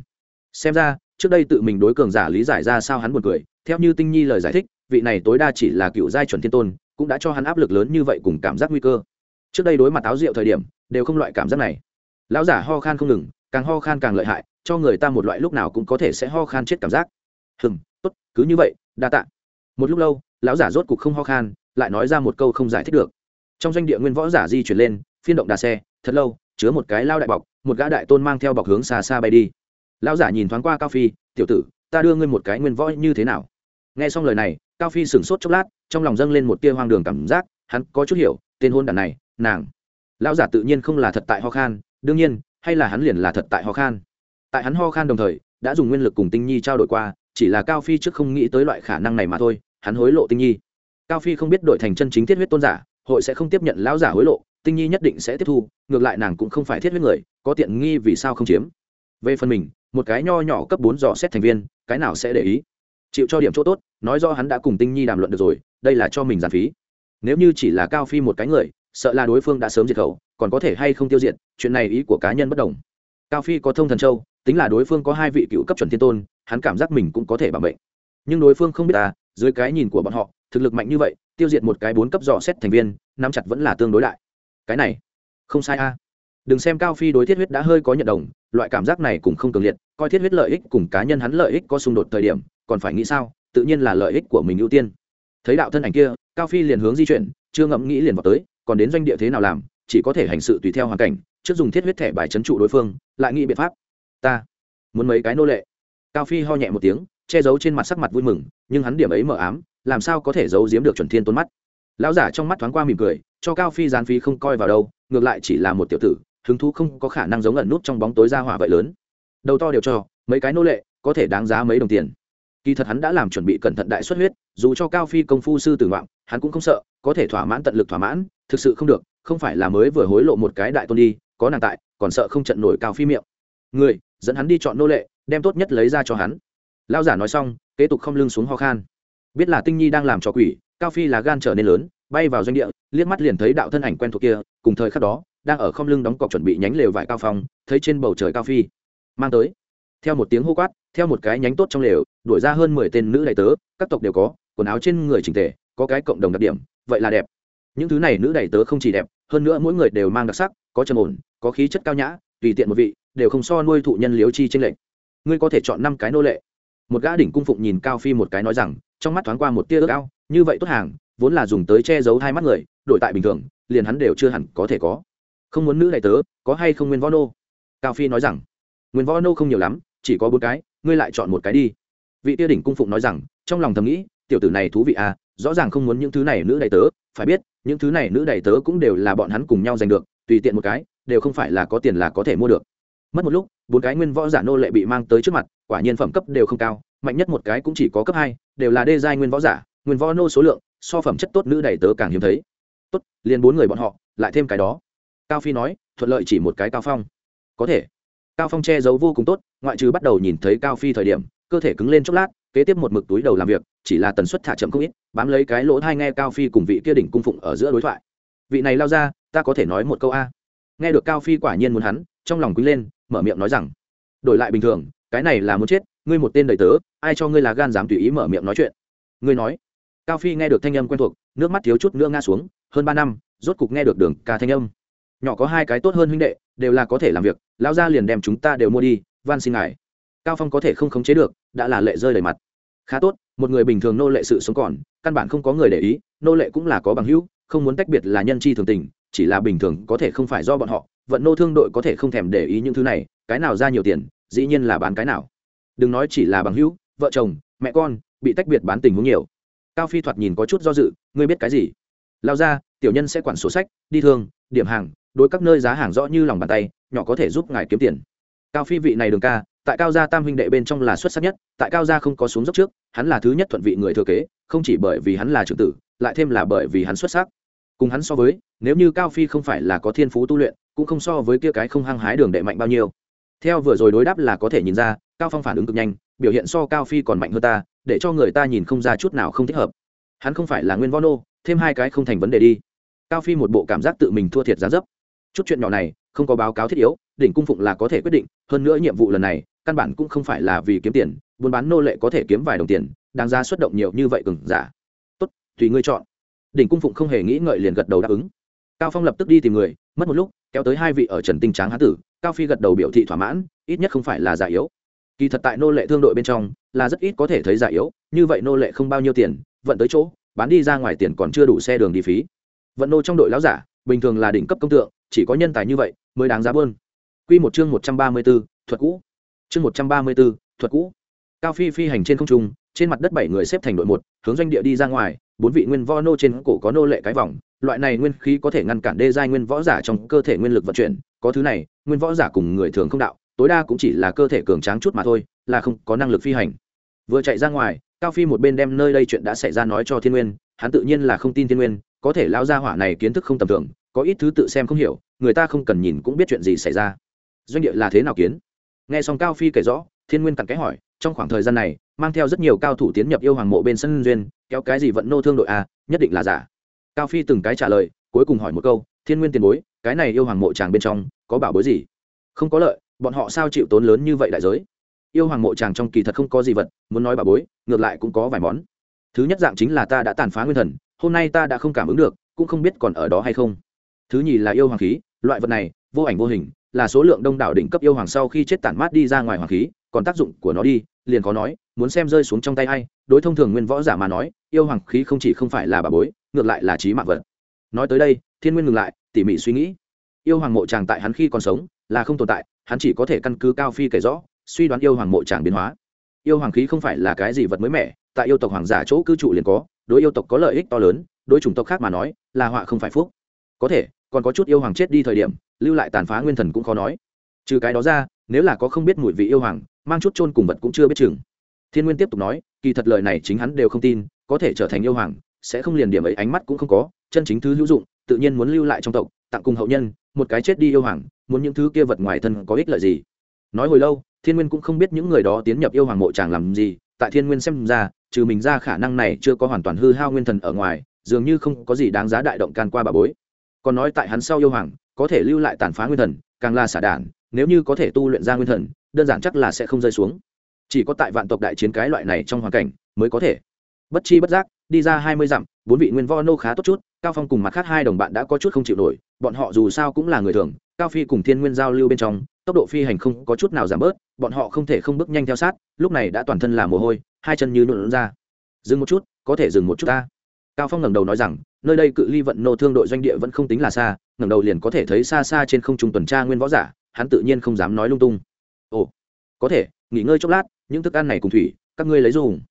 xem ra, trước đây tự mình đối cường giả lý giải ra sao hắn buồn cười, theo như tinh nhi lời giải thích, vị này tối đa chỉ là cựu giai chuẩn thiên tôn, cũng đã cho hắn áp lực lớn như vậy cùng cảm giác nguy cơ. Trước đây đối mặt áo rượu thời điểm, đều không loại cảm giác này. Lão giả ho khan không ngừng, càng ho khan càng lợi hại, cho người ta một loại lúc nào cũng có thể sẽ ho khan chết cảm giác. Hừng tốt, cứ như vậy, đa tạ. Một lúc lâu, lão giả rốt cục không ho khan, lại nói ra một câu không giải thích được. Trong doanh địa nguyên võ giả di chuyển lên, phiên động đà xe, thật lâu, chứa một cái lao đại bọc, một gã đại tôn mang theo bọc hướng xa xa bay đi lão giả nhìn thoáng qua cao phi, tiểu tử, ta đưa ngươi một cái nguyên võ như thế nào? Nghe xong lời này, cao phi sửng sốt chốc lát, trong lòng dâng lên một tia hoang đường cảm giác, hắn có chút hiểu, tên hôn đàn này, nàng. Lão giả tự nhiên không là thật tại ho khan, đương nhiên, hay là hắn liền là thật tại ho khan. Tại hắn ho khan đồng thời, đã dùng nguyên lực cùng tinh nhi trao đổi qua, chỉ là cao phi trước không nghĩ tới loại khả năng này mà thôi, hắn hối lộ tinh nhi. Cao phi không biết đổi thành chân chính thiết huyết tôn giả, hội sẽ không tiếp nhận lão giả hối lộ, tinh nhi nhất định sẽ tiếp thu, ngược lại nàng cũng không phải thiết huyết người, có tiện nghi vì sao không chiếm về phần mình, một cái nho nhỏ cấp bốn dò xét thành viên, cái nào sẽ để ý? Chịu cho điểm chỗ tốt, nói do hắn đã cùng tinh nhi đàm luận được rồi, đây là cho mình giàn phí. Nếu như chỉ là cao phi một cái người, sợ là đối phương đã sớm diệt khẩu, còn có thể hay không tiêu diệt, chuyện này ý của cá nhân bất đồng. Cao phi có thông thần châu, tính là đối phương có hai vị cựu cấp chuẩn thiên tôn, hắn cảm giác mình cũng có thể bảo mệnh. Nhưng đối phương không biết ta dưới cái nhìn của bọn họ, thực lực mạnh như vậy, tiêu diệt một cái bốn cấp dò xét thành viên, nắm chặt vẫn là tương đối đại. Cái này, không sai a đừng xem cao phi đối thiết huyết đã hơi có nhận đồng, loại cảm giác này cũng không cường liệt, coi thiết huyết lợi ích cùng cá nhân hắn lợi ích có xung đột thời điểm, còn phải nghĩ sao, tự nhiên là lợi ích của mình ưu tiên. Thấy đạo thân ảnh kia, cao phi liền hướng di chuyển, chưa ngẫm nghĩ liền vào tới, còn đến doanh địa thế nào làm, chỉ có thể hành sự tùy theo hoàn cảnh, trước dùng thiết huyết thẻ bài trấn trụ đối phương, lại nghĩ biện pháp. Ta muốn mấy cái nô lệ. Cao phi ho nhẹ một tiếng, che giấu trên mặt sắc mặt vui mừng, nhưng hắn điểm ấy mờ ám, làm sao có thể giấu giếm được chuẩn thiên tôn mắt. Lão giả trong mắt thoáng qua mỉm cười, cho cao phi gián phí không coi vào đâu, ngược lại chỉ là một tiểu tử hứng thú không có khả năng giống ẩn nút trong bóng tối ra hỏa vậy lớn. Đầu to đều cho, mấy cái nô lệ, có thể đáng giá mấy đồng tiền. Kỳ thật hắn đã làm chuẩn bị cẩn thận đại xuất huyết, dù cho cao phi công phu sư tử ngoạn, hắn cũng không sợ, có thể thỏa mãn tận lực thỏa mãn, thực sự không được, không phải là mới vừa hối lộ một cái đại tôn đi, có nàng tại, còn sợ không trận nổi cao phi miệng. Người, dẫn hắn đi chọn nô lệ, đem tốt nhất lấy ra cho hắn. Lao giả nói xong, kế tục không lưng xuống ho khan. Biết là tinh nhi đang làm cho quỷ, cao phi là gan trở nên lớn, bay vào doanh địa, liếc mắt liền thấy đạo thân ảnh quen thuộc kia, cùng thời khắc đó đang ở không lưng đóng cọc chuẩn bị nhánh lều vải cao phong, thấy trên bầu trời cao phi, mang tới. Theo một tiếng hô quát, theo một cái nhánh tốt trong lều, đuổi ra hơn mười tên nữ đại tớ, các tộc đều có, quần áo trên người chỉnh tề, có cái cộng đồng đặc điểm, vậy là đẹp. Những thứ này nữ đại tớ không chỉ đẹp, hơn nữa mỗi người đều mang đặc sắc, có trầm ổn, có khí chất cao nhã, tùy tiện một vị, đều không so nuôi thụ nhân liếu chi trên lệnh ngươi có thể chọn năm cái nô lệ. Một gã đỉnh cung phụng nhìn cao phi một cái nói rằng, trong mắt thoáng qua một tia ước ao, như vậy tốt hàng, vốn là dùng tới che giấu hai mắt người, đổi tại bình thường, liền hắn đều chưa hẳn có thể có không muốn nữ đại tớ, có hay không nguyên võ nô? Cao phi nói rằng, nguyên võ nô không nhiều lắm, chỉ có bốn cái, ngươi lại chọn một cái đi. Vị tia đỉnh cung phụng nói rằng, trong lòng thầm nghĩ, tiểu tử này thú vị à rõ ràng không muốn những thứ này nữ đại tớ, phải biết, những thứ này nữ đại tớ cũng đều là bọn hắn cùng nhau giành được, tùy tiện một cái, đều không phải là có tiền là có thể mua được. Mất một lúc, bốn cái nguyên võ giả nô lệ bị mang tới trước mặt, quả nhiên phẩm cấp đều không cao, mạnh nhất một cái cũng chỉ có cấp hai, đều là đê giai nguyên võ giả, nguyên võ nô số lượng, so phẩm chất tốt nữ đầy tớ càng hiếm thấy. Tốt, liền bốn người bọn họ, lại thêm cái đó cao phi nói, thuận lợi chỉ một cái cao phong. Có thể. Cao phong che giấu vô cùng tốt, ngoại trừ bắt đầu nhìn thấy cao phi thời điểm, cơ thể cứng lên chốc lát, kế tiếp một mực túi đầu làm việc, chỉ là tần suất thả chậm không ít, bám lấy cái lỗ thai nghe cao phi cùng vị kia đỉnh cung phụng ở giữa đối thoại. Vị này lao ra, ta có thể nói một câu a. Nghe được cao phi quả nhiên muốn hắn, trong lòng quý lên, mở miệng nói rằng, đổi lại bình thường, cái này là muốn chết, ngươi một tên đầy tớ, ai cho ngươi là gan dám tùy ý mở miệng nói chuyện? Ngươi nói. Cao phi nghe được thanh âm quen thuộc, nước mắt thiếu chút nữa ngã xuống, hơn ba năm, rốt cục nghe được đường ca thanh âm nhỏ có hai cái tốt hơn huynh đệ, đều là có thể làm việc, lão gia liền đem chúng ta đều mua đi, van xin ngài. Cao phong có thể không khống chế được, đã là lệ rơi đầy mặt. Khá tốt, một người bình thường nô lệ sự sống còn, căn bản không có người để ý, nô lệ cũng là có bằng hữu, không muốn tách biệt là nhân chi thường tình, chỉ là bình thường có thể không phải do bọn họ, vận nô thương đội có thể không thèm để ý những thứ này, cái nào ra nhiều tiền, dĩ nhiên là bán cái nào. Đừng nói chỉ là bằng hữu, vợ chồng, mẹ con, bị tách biệt bán tình huống nhiều. Cao phi thoạt nhìn có chút do dự, ngươi biết cái gì? Lao ra tiểu nhân sẽ quản sổ sách, đi thương, điểm hàng đối các nơi giá hàng rõ như lòng bàn tay, nhỏ có thể giúp ngài kiếm tiền. Cao phi vị này đường ca, tại cao gia tam huynh đệ bên trong là xuất sắc nhất, tại cao gia không có xuống dốc trước, hắn là thứ nhất thuận vị người thừa kế, không chỉ bởi vì hắn là trưởng tử, lại thêm là bởi vì hắn xuất sắc. Cùng hắn so với, nếu như cao phi không phải là có thiên phú tu luyện, cũng không so với kia cái không hăng hái đường đệ mạnh bao nhiêu. Theo vừa rồi đối đáp là có thể nhìn ra, cao phong phản ứng cực nhanh, biểu hiện so cao phi còn mạnh hơn ta, để cho người ta nhìn không ra chút nào không thích hợp. Hắn không phải là nguyên võ nô, thêm hai cái không thành vấn đề đi. Cao phi một bộ cảm giác tự mình thua thiệt giá dấp chút chuyện nhỏ này, không có báo cáo thiết yếu, đỉnh cung phụng là có thể quyết định, hơn nữa nhiệm vụ lần này, căn bản cũng không phải là vì kiếm tiền, buôn bán nô lệ có thể kiếm vài đồng tiền, đáng ra xuất động nhiều như vậy cừng giả. Tốt, tùy ngươi chọn. Đỉnh cung phụng không hề nghĩ ngợi liền gật đầu đáp ứng. Cao phong lập tức đi tìm người, mất một lúc, kéo tới hai vị ở trần tinh tráng hán tử, cao phi gật đầu biểu thị thỏa mãn, ít nhất không phải là giả yếu. Kỳ thật tại nô lệ thương đội bên trong, là rất ít có thể thấy giả yếu, như vậy nô lệ không bao nhiêu tiền, vận tới chỗ, bán đi ra ngoài tiền còn chưa đủ xe đường đi phí. Vận nô trong đội láo giả, bình thường là đỉnh cấp công tượng chỉ có nhân tài như vậy mới đáng giá bơn. Quy một chương một trăm ba mươi 134, thuật cũ. Chương một trăm ba mươi 134, thuật cũ. Cao phi phi hành trên không trung trên mặt đất bảy người xếp thành đội một hướng doanh địa đi ra ngoài bốn vị nguyên võ nô trên cổ có nô lệ cái vòng loại này nguyên khí có thể ngăn cản đê giai nguyên võ giả trong cơ thể nguyên lực vận chuyển có thứ này nguyên võ giả cùng người thường không đạo tối đa cũng chỉ là cơ thể cường tráng chút mà thôi là không có năng lực phi hành. Vừa chạy ra ngoài cao phi một bên đem nơi đây chuyện đã xảy ra nói cho thiên nguyên hắn tự nhiên là không tin thiên nguyên có thể lão gia hỏa này kiến thức không tầm thường, có ít thứ tự xem không hiểu, người ta không cần nhìn cũng biết chuyện gì xảy ra. Doanh địa là thế nào kiến? Nghe xong cao phi kể rõ, thiên nguyên cặn cái hỏi, trong khoảng thời gian này, mang theo rất nhiều cao thủ tiến nhập yêu hoàng mộ bên sân duyên, kéo cái gì vận nô thương đội a nhất định là giả. Cao phi từng cái trả lời, cuối cùng hỏi một câu, thiên nguyên tiền bối, cái này yêu hoàng mộ tràng bên trong, có bảo bối gì? Không có lợi, bọn họ sao chịu tốn lớn như vậy đại giới? Yêu hoàng mộ tràng trong kỳ thật không có gì vật, muốn nói bảo bối, ngược lại cũng có vài món. Thứ nhất dạng chính là ta đã tàn phá nguyên thần hôm nay ta đã không cảm ứng được, cũng không biết còn ở đó hay không. Thứ nhì là yêu hoàng khí, loại vật này, vô ảnh vô hình, là số lượng đông đảo đỉnh cấp yêu hoàng sau khi chết tản mát đi ra ngoài hoàng khí, còn tác dụng của nó đi, liền có nói, muốn xem rơi xuống trong tay ai. Đối thông thường nguyên võ giả mà nói, yêu hoàng khí không chỉ không phải là bà bối, ngược lại là trí mạng vật. Nói tới đây, thiên nguyên ngừng lại, tỉ mỉ suy nghĩ. Yêu hoàng mộ tràng tại hắn khi còn sống, là không tồn tại, hắn chỉ có thể căn cứ cao phi kể rõ, suy đoán yêu hoàng mộ tràng biến hóa yêu hoàng khí không phải là cái gì vật mới mẻ, tại yêu tộc hoàng giả chỗ cư trụ liền có, đối yêu tộc có lợi ích to lớn, đối chủng tộc khác mà nói, là họa không phải phúc. Có thể, còn có chút yêu hoàng chết đi thời điểm, lưu lại tàn phá nguyên thần cũng khó nói. Trừ cái đó ra, nếu là có không biết mùi vị yêu hoàng, mang chút chôn cùng vật cũng chưa biết chừng. Thiên nguyên tiếp tục nói, kỳ thật lời này chính hắn đều không tin, có thể trở thành yêu hoàng, sẽ không liền điểm ấy ánh mắt cũng không có, chân chính thứ hữu dụng, tự nhiên muốn lưu lại trong tộc, tặng cùng hậu nhân, một cái chết đi yêu hoàng, muốn những thứ kia vật ngoài thân có ích lợi gì? Nói hồi lâu, thiên nguyên cũng không biết những người đó tiến nhập yêu hoàng mộ chàng làm gì, tại thiên nguyên xem ra, trừ mình ra khả năng này chưa có hoàn toàn hư hao nguyên thần ở ngoài, dường như không có gì đáng giá đại động can qua bà bối. Còn nói tại hắn sau yêu hoàng, có thể lưu lại tàn phá nguyên thần, càng là xả đản nếu như có thể tu luyện ra nguyên thần, đơn giản chắc là sẽ không rơi xuống. Chỉ có tại vạn tộc đại chiến cái loại này trong hoàn cảnh, mới có thể. Bất chi bất giác, đi ra hai mươi dặm, bốn vị nguyên vo nô khá tốt chút, cao phong cùng mặt khác hai đồng bạn đã có chút không chịu nổi, bọn họ dù sao cũng là người thường, cao phi cùng thiên nguyên giao lưu bên trong tốc độ phi hành không có chút nào giảm bớt, bọn họ không thể không bước nhanh theo sát, lúc này đã toàn thân là mồ hôi, hai chân như nhuộn ra. Dừng một chút, có thể dừng một chút ta. Cao phong ngẩng đầu nói rằng, nơi đây cự ly vận nô thương đội doanh địa vẫn không tính là xa, ngẩng đầu liền có thể thấy xa xa trên không trung tuần tra nguyên võ giả, hắn tự nhiên không dám nói lung tung. Ồ, có thể, nghỉ ngơi chốc lát, những thức ăn này cùng thủy, các ngươi lấy dùng.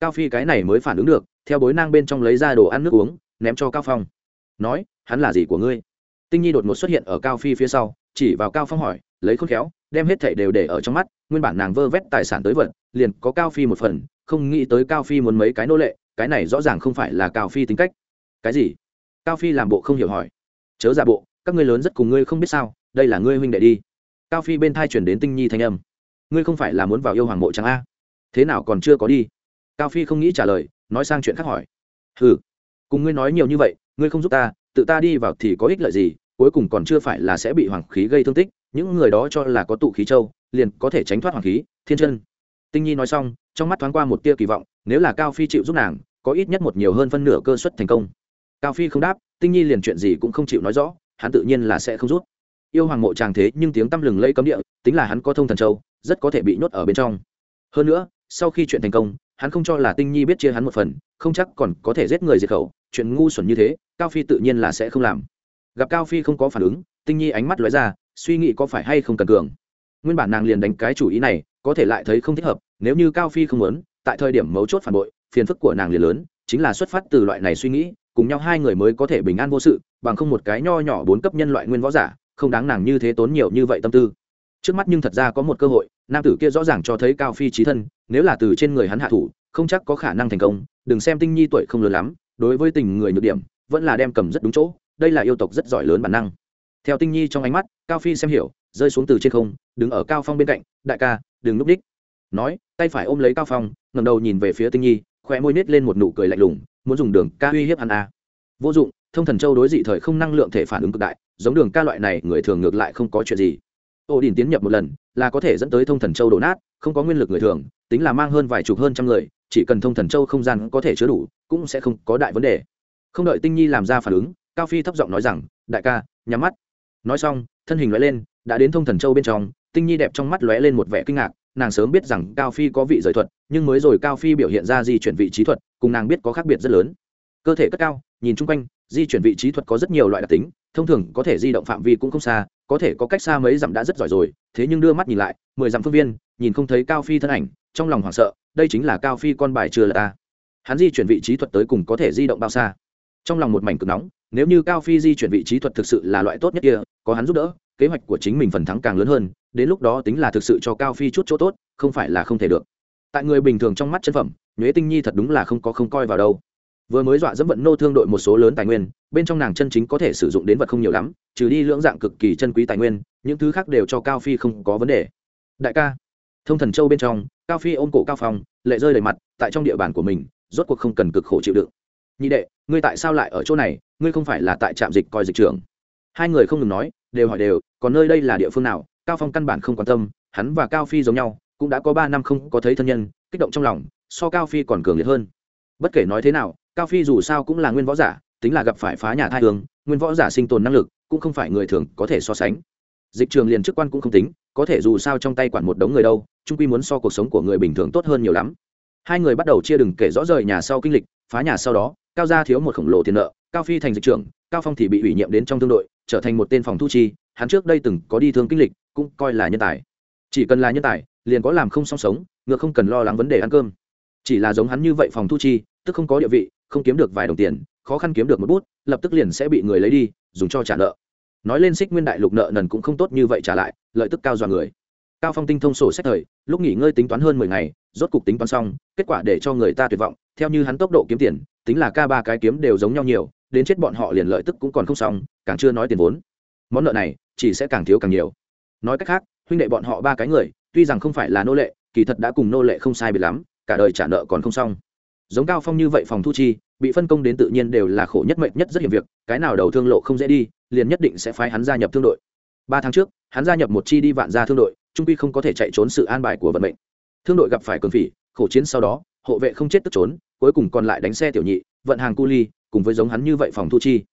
Cao phi cái này mới phản ứng được, theo bối nang bên trong lấy ra đồ ăn nước uống, ném cho cao phong. Nói, hắn là gì của ngươi? Tinh nhi đột ngột xuất hiện ở cao phi phía sau, chỉ vào cao phong hỏi lấy khôn khéo, đem hết thảy đều để ở trong mắt, nguyên bản nàng vơ vét tài sản tới vận liền có cao phi một phần, không nghĩ tới cao phi muốn mấy cái nô lệ, cái này rõ ràng không phải là cao phi tính cách. Cái gì? Cao phi làm bộ không hiểu hỏi. Chớ giả bộ, các ngươi lớn rất cùng ngươi không biết sao, đây là ngươi huynh đệ đi. Cao phi bên thai chuyển đến tinh nhi thanh âm. Ngươi không phải là muốn vào yêu hoàng mộ chẳng a? Thế nào còn chưa có đi? Cao phi không nghĩ trả lời, nói sang chuyện khác hỏi. Ừ cùng ngươi nói nhiều như vậy, ngươi không giúp ta, tự ta đi vào thì có ích lợi gì, cuối cùng còn chưa phải là sẽ bị hoàng khí gây thương tích những người đó cho là có tụ khí châu, liền có thể tránh thoát hoàng khí, thiên chân. Tinh nhi nói xong, trong mắt thoáng qua một tia kỳ vọng, nếu là cao phi chịu giúp nàng, có ít nhất một nhiều hơn phân nửa cơ suất thành công. Cao phi không đáp, tinh nhi liền chuyện gì cũng không chịu nói rõ, hắn tự nhiên là sẽ không rút yêu hoàng mộ chàng thế nhưng tiếng tăm lừng lẫy cấm địa, tính là hắn có thông thần châu, rất có thể bị nhốt ở bên trong. Hơn nữa, sau khi chuyện thành công, hắn không cho là tinh nhi biết chia hắn một phần, không chắc còn có thể giết người diệt khẩu, chuyện ngu xuẩn như thế, cao phi tự nhiên là sẽ không làm. Gặp cao phi không có phản ứng, tinh nhi ánh mắt lóe ra suy nghĩ có phải hay không cần cường. Nguyên bản nàng liền đánh cái chủ ý này, có thể lại thấy không thích hợp, nếu như cao phi không muốn, tại thời điểm mấu chốt phản bội, phiền phức của nàng liền lớn, chính là xuất phát từ loại này suy nghĩ, cùng nhau hai người mới có thể bình an vô sự, bằng không một cái nho nhỏ bốn cấp nhân loại nguyên võ giả, không đáng nàng như thế tốn nhiều như vậy tâm tư. Trước mắt nhưng thật ra có một cơ hội, nam tử kia rõ ràng cho thấy cao phi trí thân, nếu là từ trên người hắn hạ thủ, không chắc có khả năng thành công, đừng xem tinh nhi tuổi không lớn lắm, đối với tình người nhược điểm, vẫn là đem cầm rất đúng chỗ, đây là yêu tộc rất giỏi lớn bản năng theo tinh nhi trong ánh mắt, cao phi xem hiểu, rơi xuống từ trên không, đứng ở cao phong bên cạnh, đại ca, đừng núp đích. Nói, tay phải ôm lấy cao phong ngầm đầu nhìn về phía tinh nhi khoe môi nít lên một nụ cười lạnh lùng, muốn dùng đường ca uy hiếp hắn a vô dụng, thông thần châu đối dị thời không năng lượng thể phản ứng cực đại, giống đường ca loại này, người thường ngược lại không có chuyện gì. Ô đình tiến nhập một lần, là có thể dẫn tới thông thần châu đổ nát, không có nguyên lực người thường, tính là mang hơn vài chục hơn trăm người, chỉ cần thông thần châu không gian có thể chứa đủ, cũng sẽ không có đại vấn đề. Không đợi tinh nhi làm ra phản ứng, cao phi thấp giọng nói rằng, đại ca, nhắm mắt nói xong, thân hình lóe lên, đã đến thông thần châu bên trong, tinh nhi đẹp trong mắt lóe lên một vẻ kinh ngạc, nàng sớm biết rằng cao phi có vị giới thuật, nhưng mới rồi cao phi biểu hiện ra di chuyển vị trí thuật, cùng nàng biết có khác biệt rất lớn. Cơ thể cất cao, nhìn chung quanh, di chuyển vị trí thuật có rất nhiều loại đặc tính, thông thường có thể di động phạm vi cũng không xa, có thể có cách xa mấy dặm đã rất giỏi rồi, thế nhưng đưa mắt nhìn lại, mười dặm phương viên, nhìn không thấy cao phi thân ảnh, trong lòng hoảng sợ, đây chính là cao phi con bài chưa là ta. Hắn di chuyển vị trí thuật tới cùng có thể di động bao xa? Trong lòng một mảnh cực nóng, nếu như cao phi di chuyển vị trí thuật thực sự là loại tốt nhất kia có hắn giúp đỡ, kế hoạch của chính mình phần thắng càng lớn hơn, đến lúc đó tính là thực sự cho cao phi chút chỗ tốt, không phải là không thể được. Tại người bình thường trong mắt chân phẩm, nhuế tinh nhi thật đúng là không có không coi vào đâu. Vừa mới dọa dẫm vận nô thương đội một số lớn tài nguyên, bên trong nàng chân chính có thể sử dụng đến vật không nhiều lắm, trừ đi lưỡng dạng cực kỳ chân quý tài nguyên, những thứ khác đều cho cao phi không có vấn đề. Đại ca, thông thần châu bên trong, cao phi ôm cổ cao phong, lệ rơi đầy mặt, tại trong địa bàn của mình, rốt cuộc không cần cực khổ chịu đựng. Nhị đệ, ngươi tại sao lại ở chỗ này? Ngươi không phải là tại trạm dịch coi dịch trường hai người không ngừng nói, đều hỏi đều, còn nơi đây là địa phương nào, cao phong căn bản không quan tâm, hắn và cao phi giống nhau, cũng đã có ba năm không có thấy thân nhân, kích động trong lòng, so cao phi còn cường liệt hơn. Bất kể nói thế nào, cao phi dù sao cũng là nguyên võ giả, tính là gặp phải phá nhà thai hướng nguyên võ giả sinh tồn năng lực, cũng không phải người thường có thể so sánh. Dịch trường liền chức quan cũng không tính, có thể dù sao trong tay quản một đống người đâu trung quy muốn so cuộc sống của người bình thường tốt hơn nhiều lắm. Hai người bắt đầu chia đừng kể rõ rời nhà sau kinh lịch, phá nhà sau đó, cao gia thiếu một khổng lồ tiền nợ, cao phi thành dịch trưởng, cao phong thì bị ủy nhiệm đến trong thương đội trở thành một tên phòng thu chi, hắn trước đây từng có đi thương kinh lịch, cũng coi là nhân tài. Chỉ cần là nhân tài, liền có làm không song sống, ngược không cần lo lắng vấn đề ăn cơm. Chỉ là giống hắn như vậy phòng thu chi, tức không có địa vị, không kiếm được vài đồng tiền, khó khăn kiếm được một bút, lập tức liền sẽ bị người lấy đi, dùng cho trả nợ. Nói lên xích nguyên đại lục nợ nần cũng không tốt như vậy trả lại, lợi tức cao dọa người. Cao phong tinh thông sổ sách thời, lúc nghỉ ngơi tính toán hơn mười ngày, rốt cục tính toán xong, kết quả để cho người ta tuyệt vọng, theo như hắn tốc độ kiếm tiền, tính là ca ba cái kiếm đều giống nhau nhiều đến chết bọn họ liền lợi tức cũng còn không xong, càng chưa nói tiền vốn. Món nợ này, chỉ sẽ càng thiếu càng nhiều. Nói cách khác, huynh đệ bọn họ ba cái người, tuy rằng không phải là nô lệ, kỳ thật đã cùng nô lệ không sai biệt lắm, cả đời trả nợ còn không xong. Giống cao phong như vậy phòng thu chi, bị phân công đến tự nhiên đều là khổ nhất mệnh nhất rất hiểm việc, cái nào đầu thương lộ không dễ đi, liền nhất định sẽ phái hắn gia nhập thương đội. Ba tháng trước, hắn gia nhập một chi đi vạn gia thương đội, trung quy không có thể chạy trốn sự an bài của vận mệnh. Thương đội gặp phải cường phỉ, khổ chiến sau đó, hộ vệ không chết tức trốn, cuối cùng còn lại đánh xe tiểu nhị vận hàng cu ly, cùng với giống hắn như vậy phòng thu chi.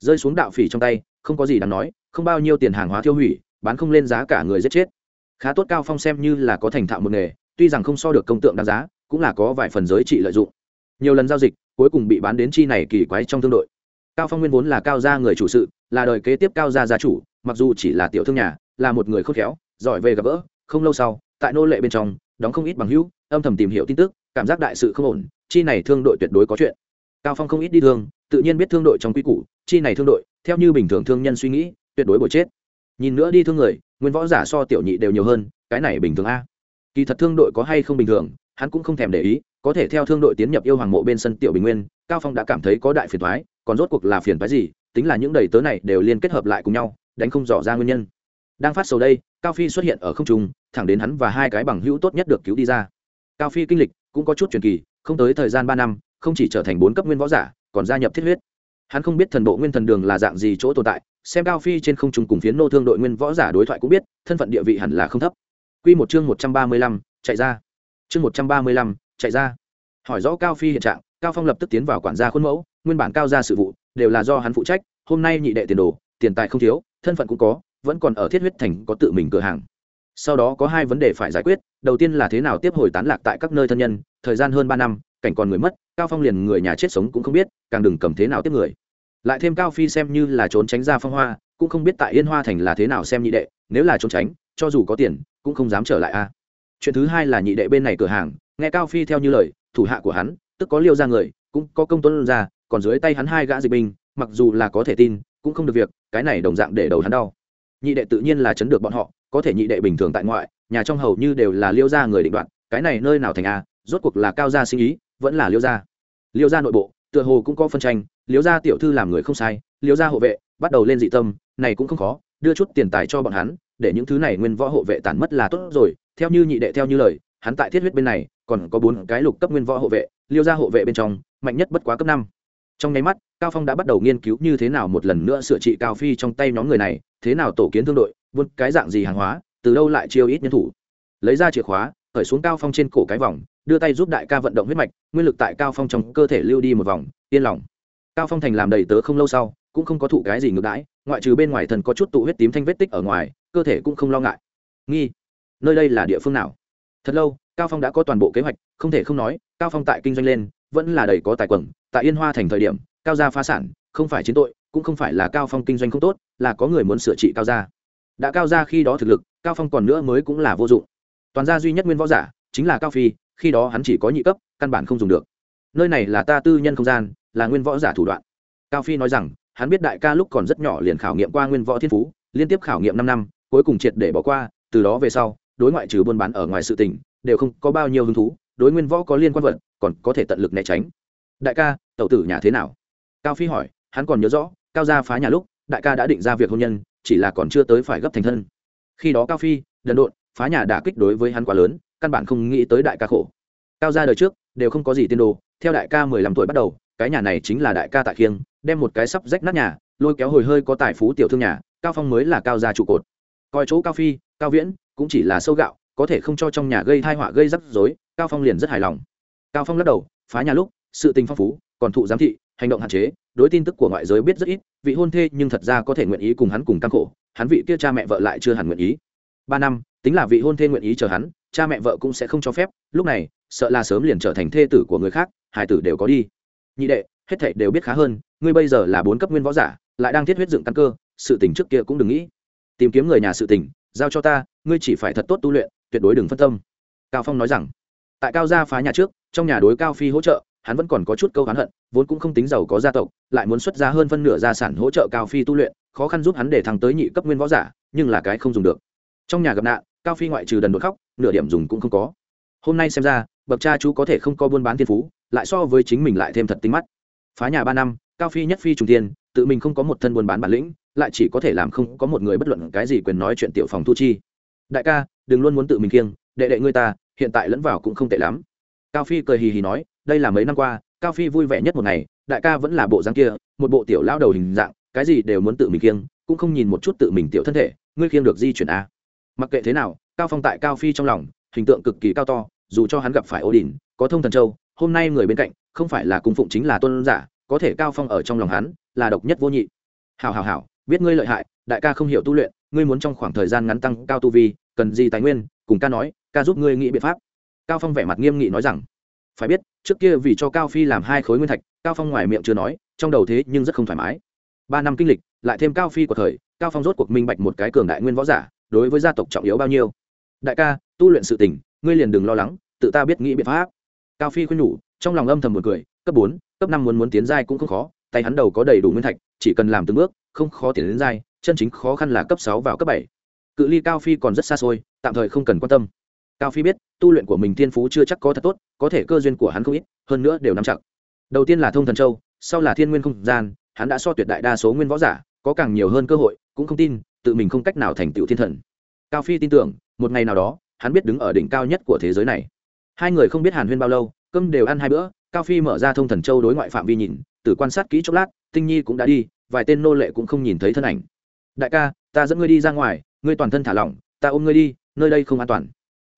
Rơi xuống đạo phỉ trong tay, không có gì đáng nói, không bao nhiêu tiền hàng hóa tiêu hủy, bán không lên giá cả người giết chết. Khá tốt cao phong xem như là có thành thạo một nghề, tuy rằng không so được công tượng đáng giá, cũng là có vài phần giới trị lợi dụng. Nhiều lần giao dịch, cuối cùng bị bán đến chi này kỳ quái trong thương đội. Cao phong nguyên vốn là cao gia người chủ sự, là đời kế tiếp cao gia gia chủ, mặc dù chỉ là tiểu thương nhà, là một người khôn khéo, giỏi về gặp gỡ, không lâu sau, tại nô lệ bên trong, đóng không ít bằng hữu, âm thầm tìm hiểu tin tức, cảm giác đại sự không ổn, chi này thương đội tuyệt đối có chuyện cao phong không ít đi thương, tự nhiên biết thương đội trong quy củ, chi này thương đội, theo như bình thường thương nhân suy nghĩ, tuyệt đối bồi chết. Nhìn nữa đi thương người, nguyên võ giả so tiểu nhị đều nhiều hơn, cái này bình thường a. Kỳ thật thương đội có hay không bình thường, hắn cũng không thèm để ý, có thể theo thương đội tiến nhập yêu hoàng mộ bên sân tiểu bình nguyên, cao phong đã cảm thấy có đại phiền thoái còn rốt cuộc là phiền thoái gì, tính là những đầy tớ này đều liên kết hợp lại cùng nhau, đánh không rõ ra nguyên nhân. Đang phát sầu đây, cao phi xuất hiện ở không trung, thẳng đến hắn và hai cái bằng hữu tốt nhất được cứu đi ra. Cao phi kinh lịch, cũng có chút truyền kỳ, không tới thời gian ba năm không chỉ trở thành bốn cấp nguyên võ giả, còn gia nhập thiết huyết. Hắn không biết thần bộ nguyên thần đường là dạng gì chỗ tồn tại, xem cao phi trên không trung cùng phiến nô thương đội nguyên võ giả đối thoại cũng biết, thân phận địa vị hẳn là không thấp. Quy một chương một trăm ba mươi lăm, chạy ra. Chương một trăm ba mươi lăm, chạy ra. Hỏi rõ cao phi hiện trạng, cao phong lập tức tiến vào quản gia khuôn mẫu, nguyên bản cao gia sự vụ, đều là do hắn phụ trách, hôm nay nhị đệ tiền đồ, tiền tài không thiếu, thân phận cũng có, vẫn còn ở thiết huyết thành có tự mình cửa hàng. Sau đó có hai vấn đề phải giải quyết, đầu tiên là thế nào tiếp hồi tán lạc tại các nơi thân nhân, thời gian hơn ba năm cảnh còn người mất cao phong liền người nhà chết sống cũng không biết càng đừng cầm thế nào tiếp người. Lại thêm cao phi xem như là trốn tránh ra phong hoa cũng không biết tại yên hoa thành là thế nào xem nhị đệ nếu là trốn tránh cho dù có tiền cũng không dám trở lại a. Chuyện thứ hai là nhị đệ bên này cửa hàng nghe cao phi theo như lời thủ hạ của hắn tức có liêu ra người cũng có công tuấn ra còn dưới tay hắn hai gã dịch binh mặc dù là có thể tin cũng không được việc cái này đồng dạng để đầu hắn đau. Nhị đệ tự nhiên là chấn được bọn họ có thể nhị đệ bình thường tại ngoại nhà trong hầu như đều là liêu gia người định đoạn, cái này nơi nào thành a rốt cuộc là cao gia sinh ý vẫn là liêu gia. Liêu gia nội bộ, tựa hồ cũng có phân tranh, liêu gia tiểu thư làm người không sai, liêu gia hộ vệ, bắt đầu lên dị tâm, này cũng không khó, đưa chút tiền tài cho bọn hắn, để những thứ này nguyên võ hộ vệ tản mất là tốt rồi, theo như nhị đệ theo như lời, hắn tại thiết huyết bên này, còn có bốn cái lục cấp nguyên võ hộ vệ, liêu gia hộ vệ bên trong, mạnh nhất bất quá cấp năm. Trong nháy mắt, cao phong đã bắt đầu nghiên cứu như thế nào một lần nữa sửa trị cao phi trong tay nhóm người này, thế nào tổ kiến thương đội, buôn cái dạng gì hàng hóa, từ đâu lại chiêu ít nhân thủ. Lấy ra chìa khóa, khởi xuống cao phong trên cổ cái vòng đưa tay giúp đại ca vận động huyết mạch, nguyên lực tại cao phong trong cơ thể lưu đi một vòng, yên lòng. Cao phong thành làm đầy tớ không lâu sau, cũng không có thụ cái gì ngược đãi, ngoại trừ bên ngoài thần có chút tụ huyết tím thanh vết tích ở ngoài, cơ thể cũng không lo ngại. Nghi, nơi đây là địa phương nào? Thật lâu, cao phong đã có toàn bộ kế hoạch, không thể không nói, cao phong tại kinh doanh lên, vẫn là đầy có tài quẩn tại yên hoa thành thời điểm, cao gia phá sản, không phải chiến tội, cũng không phải là cao phong kinh doanh không tốt, là có người muốn sửa trị cao gia. Đã cao gia khi đó thực lực, cao phong còn nữa mới cũng là vô dụng. Toàn gia duy nhất nguyên võ giả, chính là cao phi khi đó hắn chỉ có nhị cấp, căn bản không dùng được. Nơi này là ta tư nhân không gian, là nguyên võ giả thủ đoạn. Cao phi nói rằng, hắn biết đại ca lúc còn rất nhỏ liền khảo nghiệm qua nguyên võ thiên phú, liên tiếp khảo nghiệm năm năm, cuối cùng triệt để bỏ qua, từ đó về sau, đối ngoại trừ buôn bán ở ngoài sự tình, đều không có bao nhiêu hứng thú, đối nguyên võ có liên quan vật, còn có thể tận lực né tránh. Đại ca, tẩu tử nhà thế nào? Cao phi hỏi, hắn còn nhớ rõ, cao gia phá nhà lúc, đại ca đã định ra việc hôn nhân, chỉ là còn chưa tới phải gấp thành thân. Khi đó cao phi, đần độn, phá nhà đả kích đối với hắn quá lớn căn bản không nghĩ tới đại ca khổ. Cao gia đời trước, đều không có gì tiên đồ, theo đại ca mười lăm tuổi bắt đầu, cái nhà này chính là đại ca tại khiêng, đem một cái sắp rách nát nhà, lôi kéo hồi hơi có tài phú tiểu thương nhà, cao phong mới là cao gia trụ cột. Coi chỗ cao phi, cao viễn, cũng chỉ là sâu gạo, có thể không cho trong nhà gây thai họa gây rắc rối, cao phong liền rất hài lòng. Cao phong lắc đầu, phá nhà lúc, sự tình phong phú, còn thụ giám thị, hành động hạn chế, đối tin tức của ngoại giới biết rất ít, vị hôn thê nhưng thật ra có thể nguyện ý cùng hắn cùng căng khổ, hắn vị kia cha mẹ vợ lại chưa hẳn nguyện ý. Ba năm, tính là vị hôn thê nguyện ý chờ hắn cha mẹ vợ cũng sẽ không cho phép, lúc này, sợ là sớm liền trở thành thê tử của người khác hải tử đều có đi. Nhị đệ, hết thảy đều biết khá hơn, ngươi bây giờ là bốn cấp nguyên võ giả, lại đang thiết huyết dựng căn cơ, sự tình trước kia cũng đừng nghĩ. Tìm kiếm người nhà sự tình, giao cho ta, ngươi chỉ phải thật tốt tu luyện, tuyệt đối đừng phân tâm. Cao phong nói rằng. Tại cao gia phá nhà trước, trong nhà đối cao phi hỗ trợ, hắn vẫn còn có chút câu hắn hận, vốn cũng không tính giàu có gia tộc, lại muốn xuất ra hơn phân nửa gia sản hỗ trợ cao phi tu luyện, khó khăn giúp hắn để thăng tới nhị cấp nguyên võ giả, nhưng là cái không dùng được. Trong nhà gặp nạn, cao phi ngoại trừ đần đột khóc nửa điểm dùng cũng không có. Hôm nay xem ra, bậc cha chú có thể không có buôn bán thiên phú, lại so với chính mình lại thêm thật tinh mắt. Phá nhà ba năm, cao phi nhất phi trùng tiên tự mình không có một thân buôn bán bản lĩnh, lại chỉ có thể làm không có một người bất luận cái gì quyền nói chuyện tiểu phòng thu chi. Đại ca, đừng luôn muốn tự mình kiêng, đệ đệ ngươi ta, hiện tại lẫn vào cũng không tệ lắm. Cao phi cười hì hì nói, đây là mấy năm qua, cao phi vui vẻ nhất một ngày, đại ca vẫn là bộ dáng kia, một bộ tiểu lao đầu hình dạng, cái gì đều muốn tự mình kiêng, cũng không nhìn một chút tự mình tiểu thân thể, ngươi khiêng được di chuyển a mặc kệ thế nào cao phong tại cao phi trong lòng, hình tượng cực kỳ cao to, dù cho hắn gặp phải ô đình có thông thần châu, hôm nay người bên cạnh, không phải là cung phụng chính là tôn giả, có thể cao phong ở trong lòng hắn là độc nhất vô nhị. Hào hào hào biết ngươi lợi hại, đại ca không hiểu tu luyện, ngươi muốn trong khoảng thời gian ngắn tăng cao tu vi, cần gì tài nguyên, cùng ca nói, ca giúp ngươi nghĩ biện pháp. Cao phong vẻ mặt nghiêm nghị nói rằng, phải biết, trước kia vì cho cao phi làm hai khối nguyên thạch, cao phong ngoài miệng chưa nói, trong đầu thế nhưng rất không thoải mái. Ba năm kinh lịch, lại thêm cao phi của thời, cao phong rốt cuộc minh bạch một cái cường đại nguyên võ giả, đối với gia tộc trọng yếu bao nhiêu đại ca, tu luyện sự tình, ngươi liền đừng lo lắng, tự ta biết nghĩ biện pháp. Cao phi khuyên nhủ, trong lòng âm thầm một cười, cấp bốn, cấp năm muốn muốn tiến giai cũng không khó, tay hắn đầu có đầy đủ nguyên thạch, chỉ cần làm từng bước, không khó tiến đến giai, chân chính khó khăn là cấp sáu vào cấp bảy. Cự ly cao phi còn rất xa xôi, tạm thời không cần quan tâm. Cao phi biết, tu luyện của mình thiên phú chưa chắc có thật tốt, có thể cơ duyên của hắn không ít, hơn nữa đều nắm chặt. Đầu tiên là thông thần châu, sau là thiên nguyên không gian, hắn đã so tuyệt đại đa số nguyên võ giả, có càng nhiều hơn cơ hội, cũng không tin, tự mình không cách nào thành tựu thiên thần cao phi tin tưởng, một ngày nào đó, hắn biết đứng ở đỉnh cao nhất của thế giới này. Hai người không biết hàn huyên bao lâu, cơm đều ăn hai bữa, cao phi mở ra thông thần châu đối ngoại phạm vi nhìn từ quan sát kỹ chốc lát, tinh nhi cũng đã đi, vài tên nô lệ cũng không nhìn thấy thân ảnh. Đại ca, ta dẫn ngươi đi ra ngoài, ngươi toàn thân thả lỏng, ta ôm ngươi đi, nơi đây không an toàn.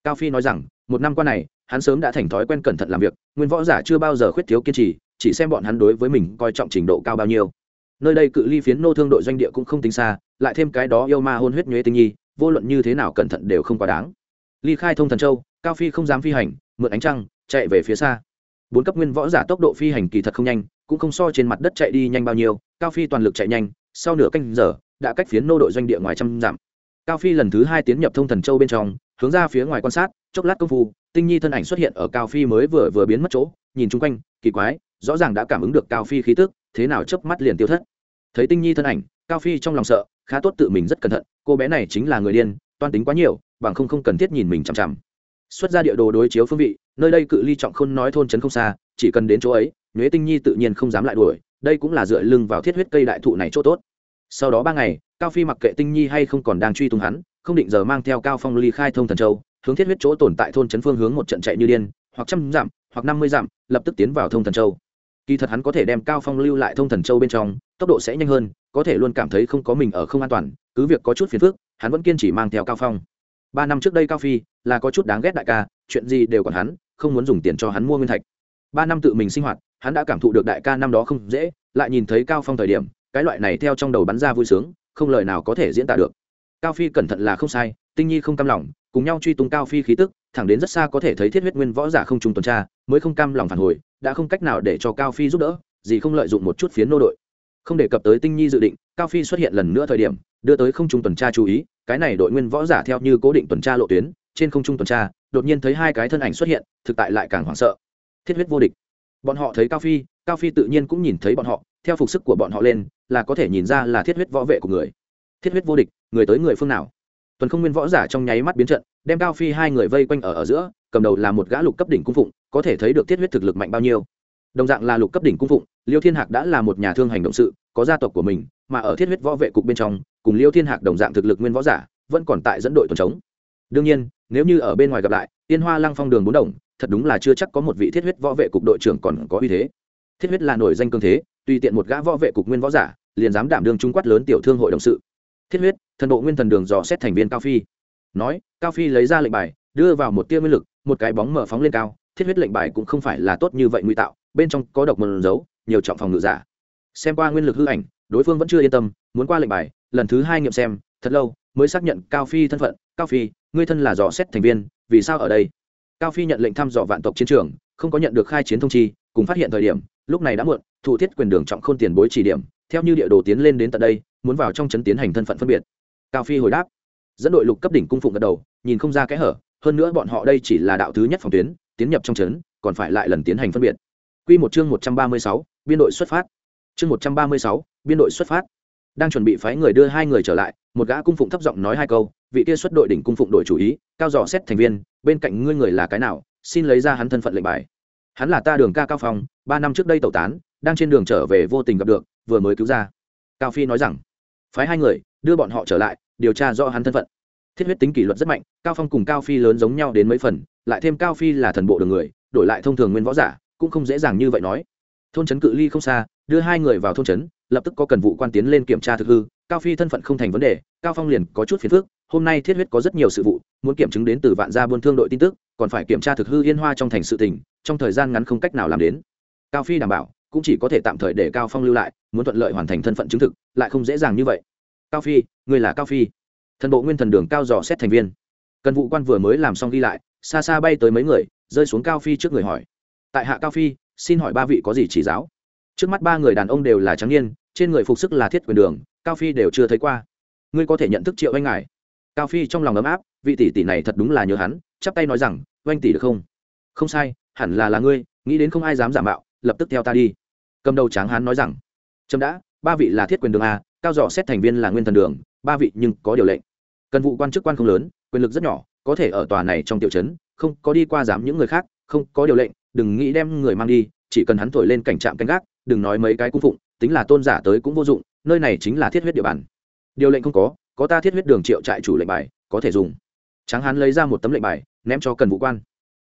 Cao phi nói rằng, một năm qua này, hắn sớm đã thành thói quen cẩn thận làm việc, nguyên võ giả chưa bao giờ khuyết thiếu kiên trì, chỉ xem bọn hắn đối với mình coi trọng trình độ cao bao nhiêu. Nơi đây cự ly phiến nô thương đội doanh địa cũng không tính xa, lại thêm cái đó yêu ma hôn huyết nhuế tinh nhi vô luận như thế nào cẩn thận đều không quá đáng. Ly khai thông thần châu, cao phi không dám phi hành, mượn ánh trăng, chạy về phía xa. Bốn cấp nguyên võ giả tốc độ phi hành kỳ thật không nhanh, cũng không so trên mặt đất chạy đi nhanh bao nhiêu, cao phi toàn lực chạy nhanh, sau nửa canh giờ, đã cách phiến nô đội doanh địa ngoài trăm dặm. Cao phi lần thứ hai tiến nhập thông thần châu bên trong, hướng ra phía ngoài quan sát, chốc lát công phu, tinh nhi thân ảnh xuất hiện ở cao phi mới vừa vừa biến mất chỗ, nhìn chung quanh, kỳ quái, rõ ràng đã cảm ứng được cao phi khí tức, thế nào chớp mắt liền tiêu thất. Thấy tinh nhi thân ảnh, cao phi trong lòng sợ khá tốt tự mình rất cẩn thận, cô bé này chính là người điên, toan tính quá nhiều, bằng không không cần thiết nhìn mình chằm chằm. Xuất ra địa đồ đối chiếu phương vị, nơi đây cự ly trọng khôn nói thôn trấn không xa, chỉ cần đến chỗ ấy, nhuế tinh nhi tự nhiên không dám lại đuổi, đây cũng là dựa lưng vào thiết huyết cây đại thụ này chỗ tốt. Sau đó ba ngày, cao phi mặc kệ tinh nhi hay không còn đang truy tung hắn, không định giờ mang theo cao phong ly khai thông thần châu, hướng thiết huyết chỗ tồn tại thôn trấn phương hướng một trận chạy như điên, hoặc trăm dặm, hoặc năm mươi dặm, lập tức tiến vào thông thần châu. Kỳ thật hắn có thể đem cao phong lưu lại thông thần châu bên trong, tốc độ sẽ nhanh hơn có thể luôn cảm thấy không có mình ở không an toàn, cứ việc có chút phiền phức, hắn vẫn kiên trì mang theo cao phong. Ba năm trước đây cao phi là có chút đáng ghét đại ca, chuyện gì đều còn hắn, không muốn dùng tiền cho hắn mua nguyên thạch. Ba năm tự mình sinh hoạt, hắn đã cảm thụ được đại ca năm đó không dễ, lại nhìn thấy cao phong thời điểm, cái loại này theo trong đầu bắn ra vui sướng, không lời nào có thể diễn tả được. Cao phi cẩn thận là không sai, tinh nhi không cam lòng, cùng nhau truy tung cao phi khí tức, thẳng đến rất xa có thể thấy thiết huyết nguyên võ giả không trùng tuần tra, mới không cam lòng phản hồi, đã không cách nào để cho cao phi giúp đỡ, gì không lợi dụng một chút phiến nô đội không đề cập tới tinh nhi dự định, cao phi xuất hiện lần nữa thời điểm, đưa tới không trung tuần tra chú ý, cái này đội nguyên võ giả theo như cố định tuần tra lộ tuyến, trên không trung tuần tra, đột nhiên thấy hai cái thân ảnh xuất hiện, thực tại lại càng hoảng sợ. Thiết huyết vô địch. Bọn họ thấy cao phi cao phi tự nhiên cũng nhìn thấy bọn họ, theo phục sức của bọn họ lên, là có thể nhìn ra là thiết huyết võ vệ của người. Thiết huyết vô địch, người tới người phương nào? Tuần không nguyên võ giả trong nháy mắt biến trận, đem cao phi hai người vây quanh ở ở giữa, cầm đầu là một gã lục cấp đỉnh cung phụng, có thể thấy được thiết huyết thực lực mạnh bao nhiêu. Đồng dạng là lục cấp đỉnh cung phụng liêu thiên hạc đã là một nhà thương hành động sự, có gia tộc của mình, mà ở thiết huyết võ vệ cục bên trong, cùng liêu thiên hạc đồng dạng thực lực nguyên võ giả, vẫn còn tại dẫn đội tuần chống đương nhiên, nếu như ở bên ngoài gặp lại, tiên hoa lăng phong đường bốn đồng, thật đúng là chưa chắc có một vị thiết huyết võ vệ cục đội trưởng còn có uy thế. Thiết huyết là nổi danh cương thế, tùy tiện một gã võ vệ cục nguyên võ giả, liền dám đảm đương trung quát lớn tiểu thương hội đồng sự. Thiết huyết, thần bộ nguyên thần đường dò xét thành viên cao phi. Nói, cao phi lấy ra lệnh bài, đưa vào một tia nguyên lực, một cái bóng mở phóng lên cao. Thiết huyết lệnh bài cũng không phải là tốt như vậy nguy tạo, bên trong có độc mật dấu nhiều trọng phòng ngự giả. Xem qua nguyên lực hư ảnh, đối phương vẫn chưa yên tâm, muốn qua lệnh bài, lần thứ hai nghiệm xem, thật lâu, mới xác nhận cao phi thân phận. Cao phi, ngươi thân là dò xét thành viên, vì sao ở đây? Cao phi nhận lệnh thăm dò vạn tộc chiến trường, không có nhận được khai chiến thông chi, cùng phát hiện thời điểm, lúc này đã muộn, thủ thiết quyền đường trọng k h ô n tiền bối chỉ điểm, theo như địa đồ tiến lên đến tận đây, muốn vào trong trấn tiến hành thân phận phân biệt. Cao phi hồi đáp, dẫn đội lục cấp đỉnh cung phụng gật đầu, nhìn không ra kẽ hở, hơn nữa bọn họ đây chỉ là đạo thứ nhất phòng tuyến, tiến nhập trong trấn còn phải lại lần tiến hành phân biệt. Quy một chương một trăm ba mươi sáu biên đội xuất phát. Chương một trăm ba mươi sáu, biên đội xuất phát. Đang chuẩn bị phái người đưa hai người trở lại, một gã cung phụng thấp giọng nói hai câu, vị kia xuất đội đỉnh cung phụng đội chủ ý, cao dò xét thành viên, bên cạnh ngươi người là cái nào, xin lấy ra hắn thân phận lệnh bài. Hắn là ta đường ca cao phong, ba năm trước đây tẩu tán, đang trên đường trở về vô tình gặp được, vừa mới cứu ra. Cao phi nói rằng, phái hai người, đưa bọn họ trở lại, điều tra rõ hắn thân phận. Thiết huyết tính kỷ luật rất mạnh, cao phong cùng cao phi lớn giống nhau đến mấy phần, lại thêm cao phi là thần bộ đường người, đổi lại thông thường nguyên võ giả, cũng không dễ dàng như vậy nói thôn trấn cự ly không xa, đưa hai người vào thôn trấn, lập tức có cần vụ quan tiến lên kiểm tra thực hư, cao phi thân phận không thành vấn đề, cao phong liền có chút phiền phức, hôm nay thiết huyết có rất nhiều sự vụ, muốn kiểm chứng đến từ vạn gia buôn thương đội tin tức, còn phải kiểm tra thực hư yên hoa trong thành sự tình, trong thời gian ngắn không cách nào làm đến. Cao phi đảm bảo, cũng chỉ có thể tạm thời để cao phong lưu lại, muốn thuận lợi hoàn thành thân phận chứng thực, lại không dễ dàng như vậy. Cao phi, người là cao phi. Thần bộ nguyên thần đường cao dò xét thành viên. Cần vụ quan vừa mới làm xong ghi lại, xa xa bay tới mấy người, rơi xuống cao phi trước người hỏi. Tại hạ cao phi xin hỏi ba vị có gì chỉ giáo? Trước mắt ba người đàn ông đều là trắng niên, trên người phục sức là thiết quyền đường, cao phi đều chưa thấy qua. Ngươi có thể nhận thức triệu anh ngài cao phi trong lòng ấm áp, vị tỷ tỷ này thật đúng là nhớ hắn, chắp tay nói rằng, oanh tỷ được không? Không sai, hẳn là là ngươi, nghĩ đến không ai dám giả mạo, lập tức theo ta đi. Cầm đầu tráng hán nói rằng trâm đã, ba vị là thiết quyền đường a, cao dò xét thành viên là nguyên thần đường, ba vị nhưng có điều lệnh. Cần vụ quan chức quan không lớn, quyền lực rất nhỏ, có thể ở tòa này trong tiểu trấn, không có đi qua dám những người khác, không có điều lệnh đừng nghĩ đem người mang đi, chỉ cần hắn thổi lên cảnh trạm canh gác, đừng nói mấy cái cung phụng, tính là tôn giả tới cũng vô dụng, nơi này chính là thiết huyết địa bàn. Điều lệnh không có có ta thiết huyết đường triệu trại chủ lệnh bài, có thể dùng. Tráng hán lấy ra một tấm lệnh bài, ném cho cần vụ quan.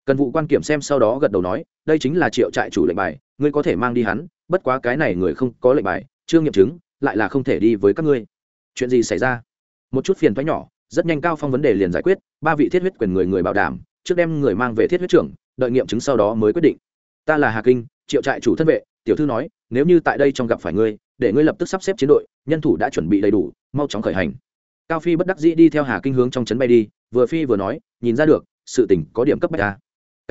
Cần vụ quan kiểm xem sau đó gật đầu nói, đây chính là triệu trại chủ lệnh bài, ngươi có thể mang đi hắn, bất quá cái này người không có lệnh bài, chưa nghiệm chứng, lại là không thể đi với các ngươi. Chuyện gì xảy ra? Một chút phiền thoái nhỏ, rất nhanh cao phong vấn đề liền giải quyết, ba vị thiết huyết quyền người người bảo đảm trước đem người mang về thiết huyết trưởng, đợi nghiệm chứng sau đó mới quyết định. Ta là hà kinh, triệu trại chủ thân vệ, tiểu thư nói, nếu như tại đây trong gặp phải ngươi, để ngươi lập tức sắp xếp chiến đội, nhân thủ đã chuẩn bị đầy đủ, mau chóng khởi hành. Cao phi bất đắc dĩ đi theo hà kinh hướng trong trấn bay đi, vừa phi vừa nói, nhìn ra được, sự tình có điểm cấp bách ta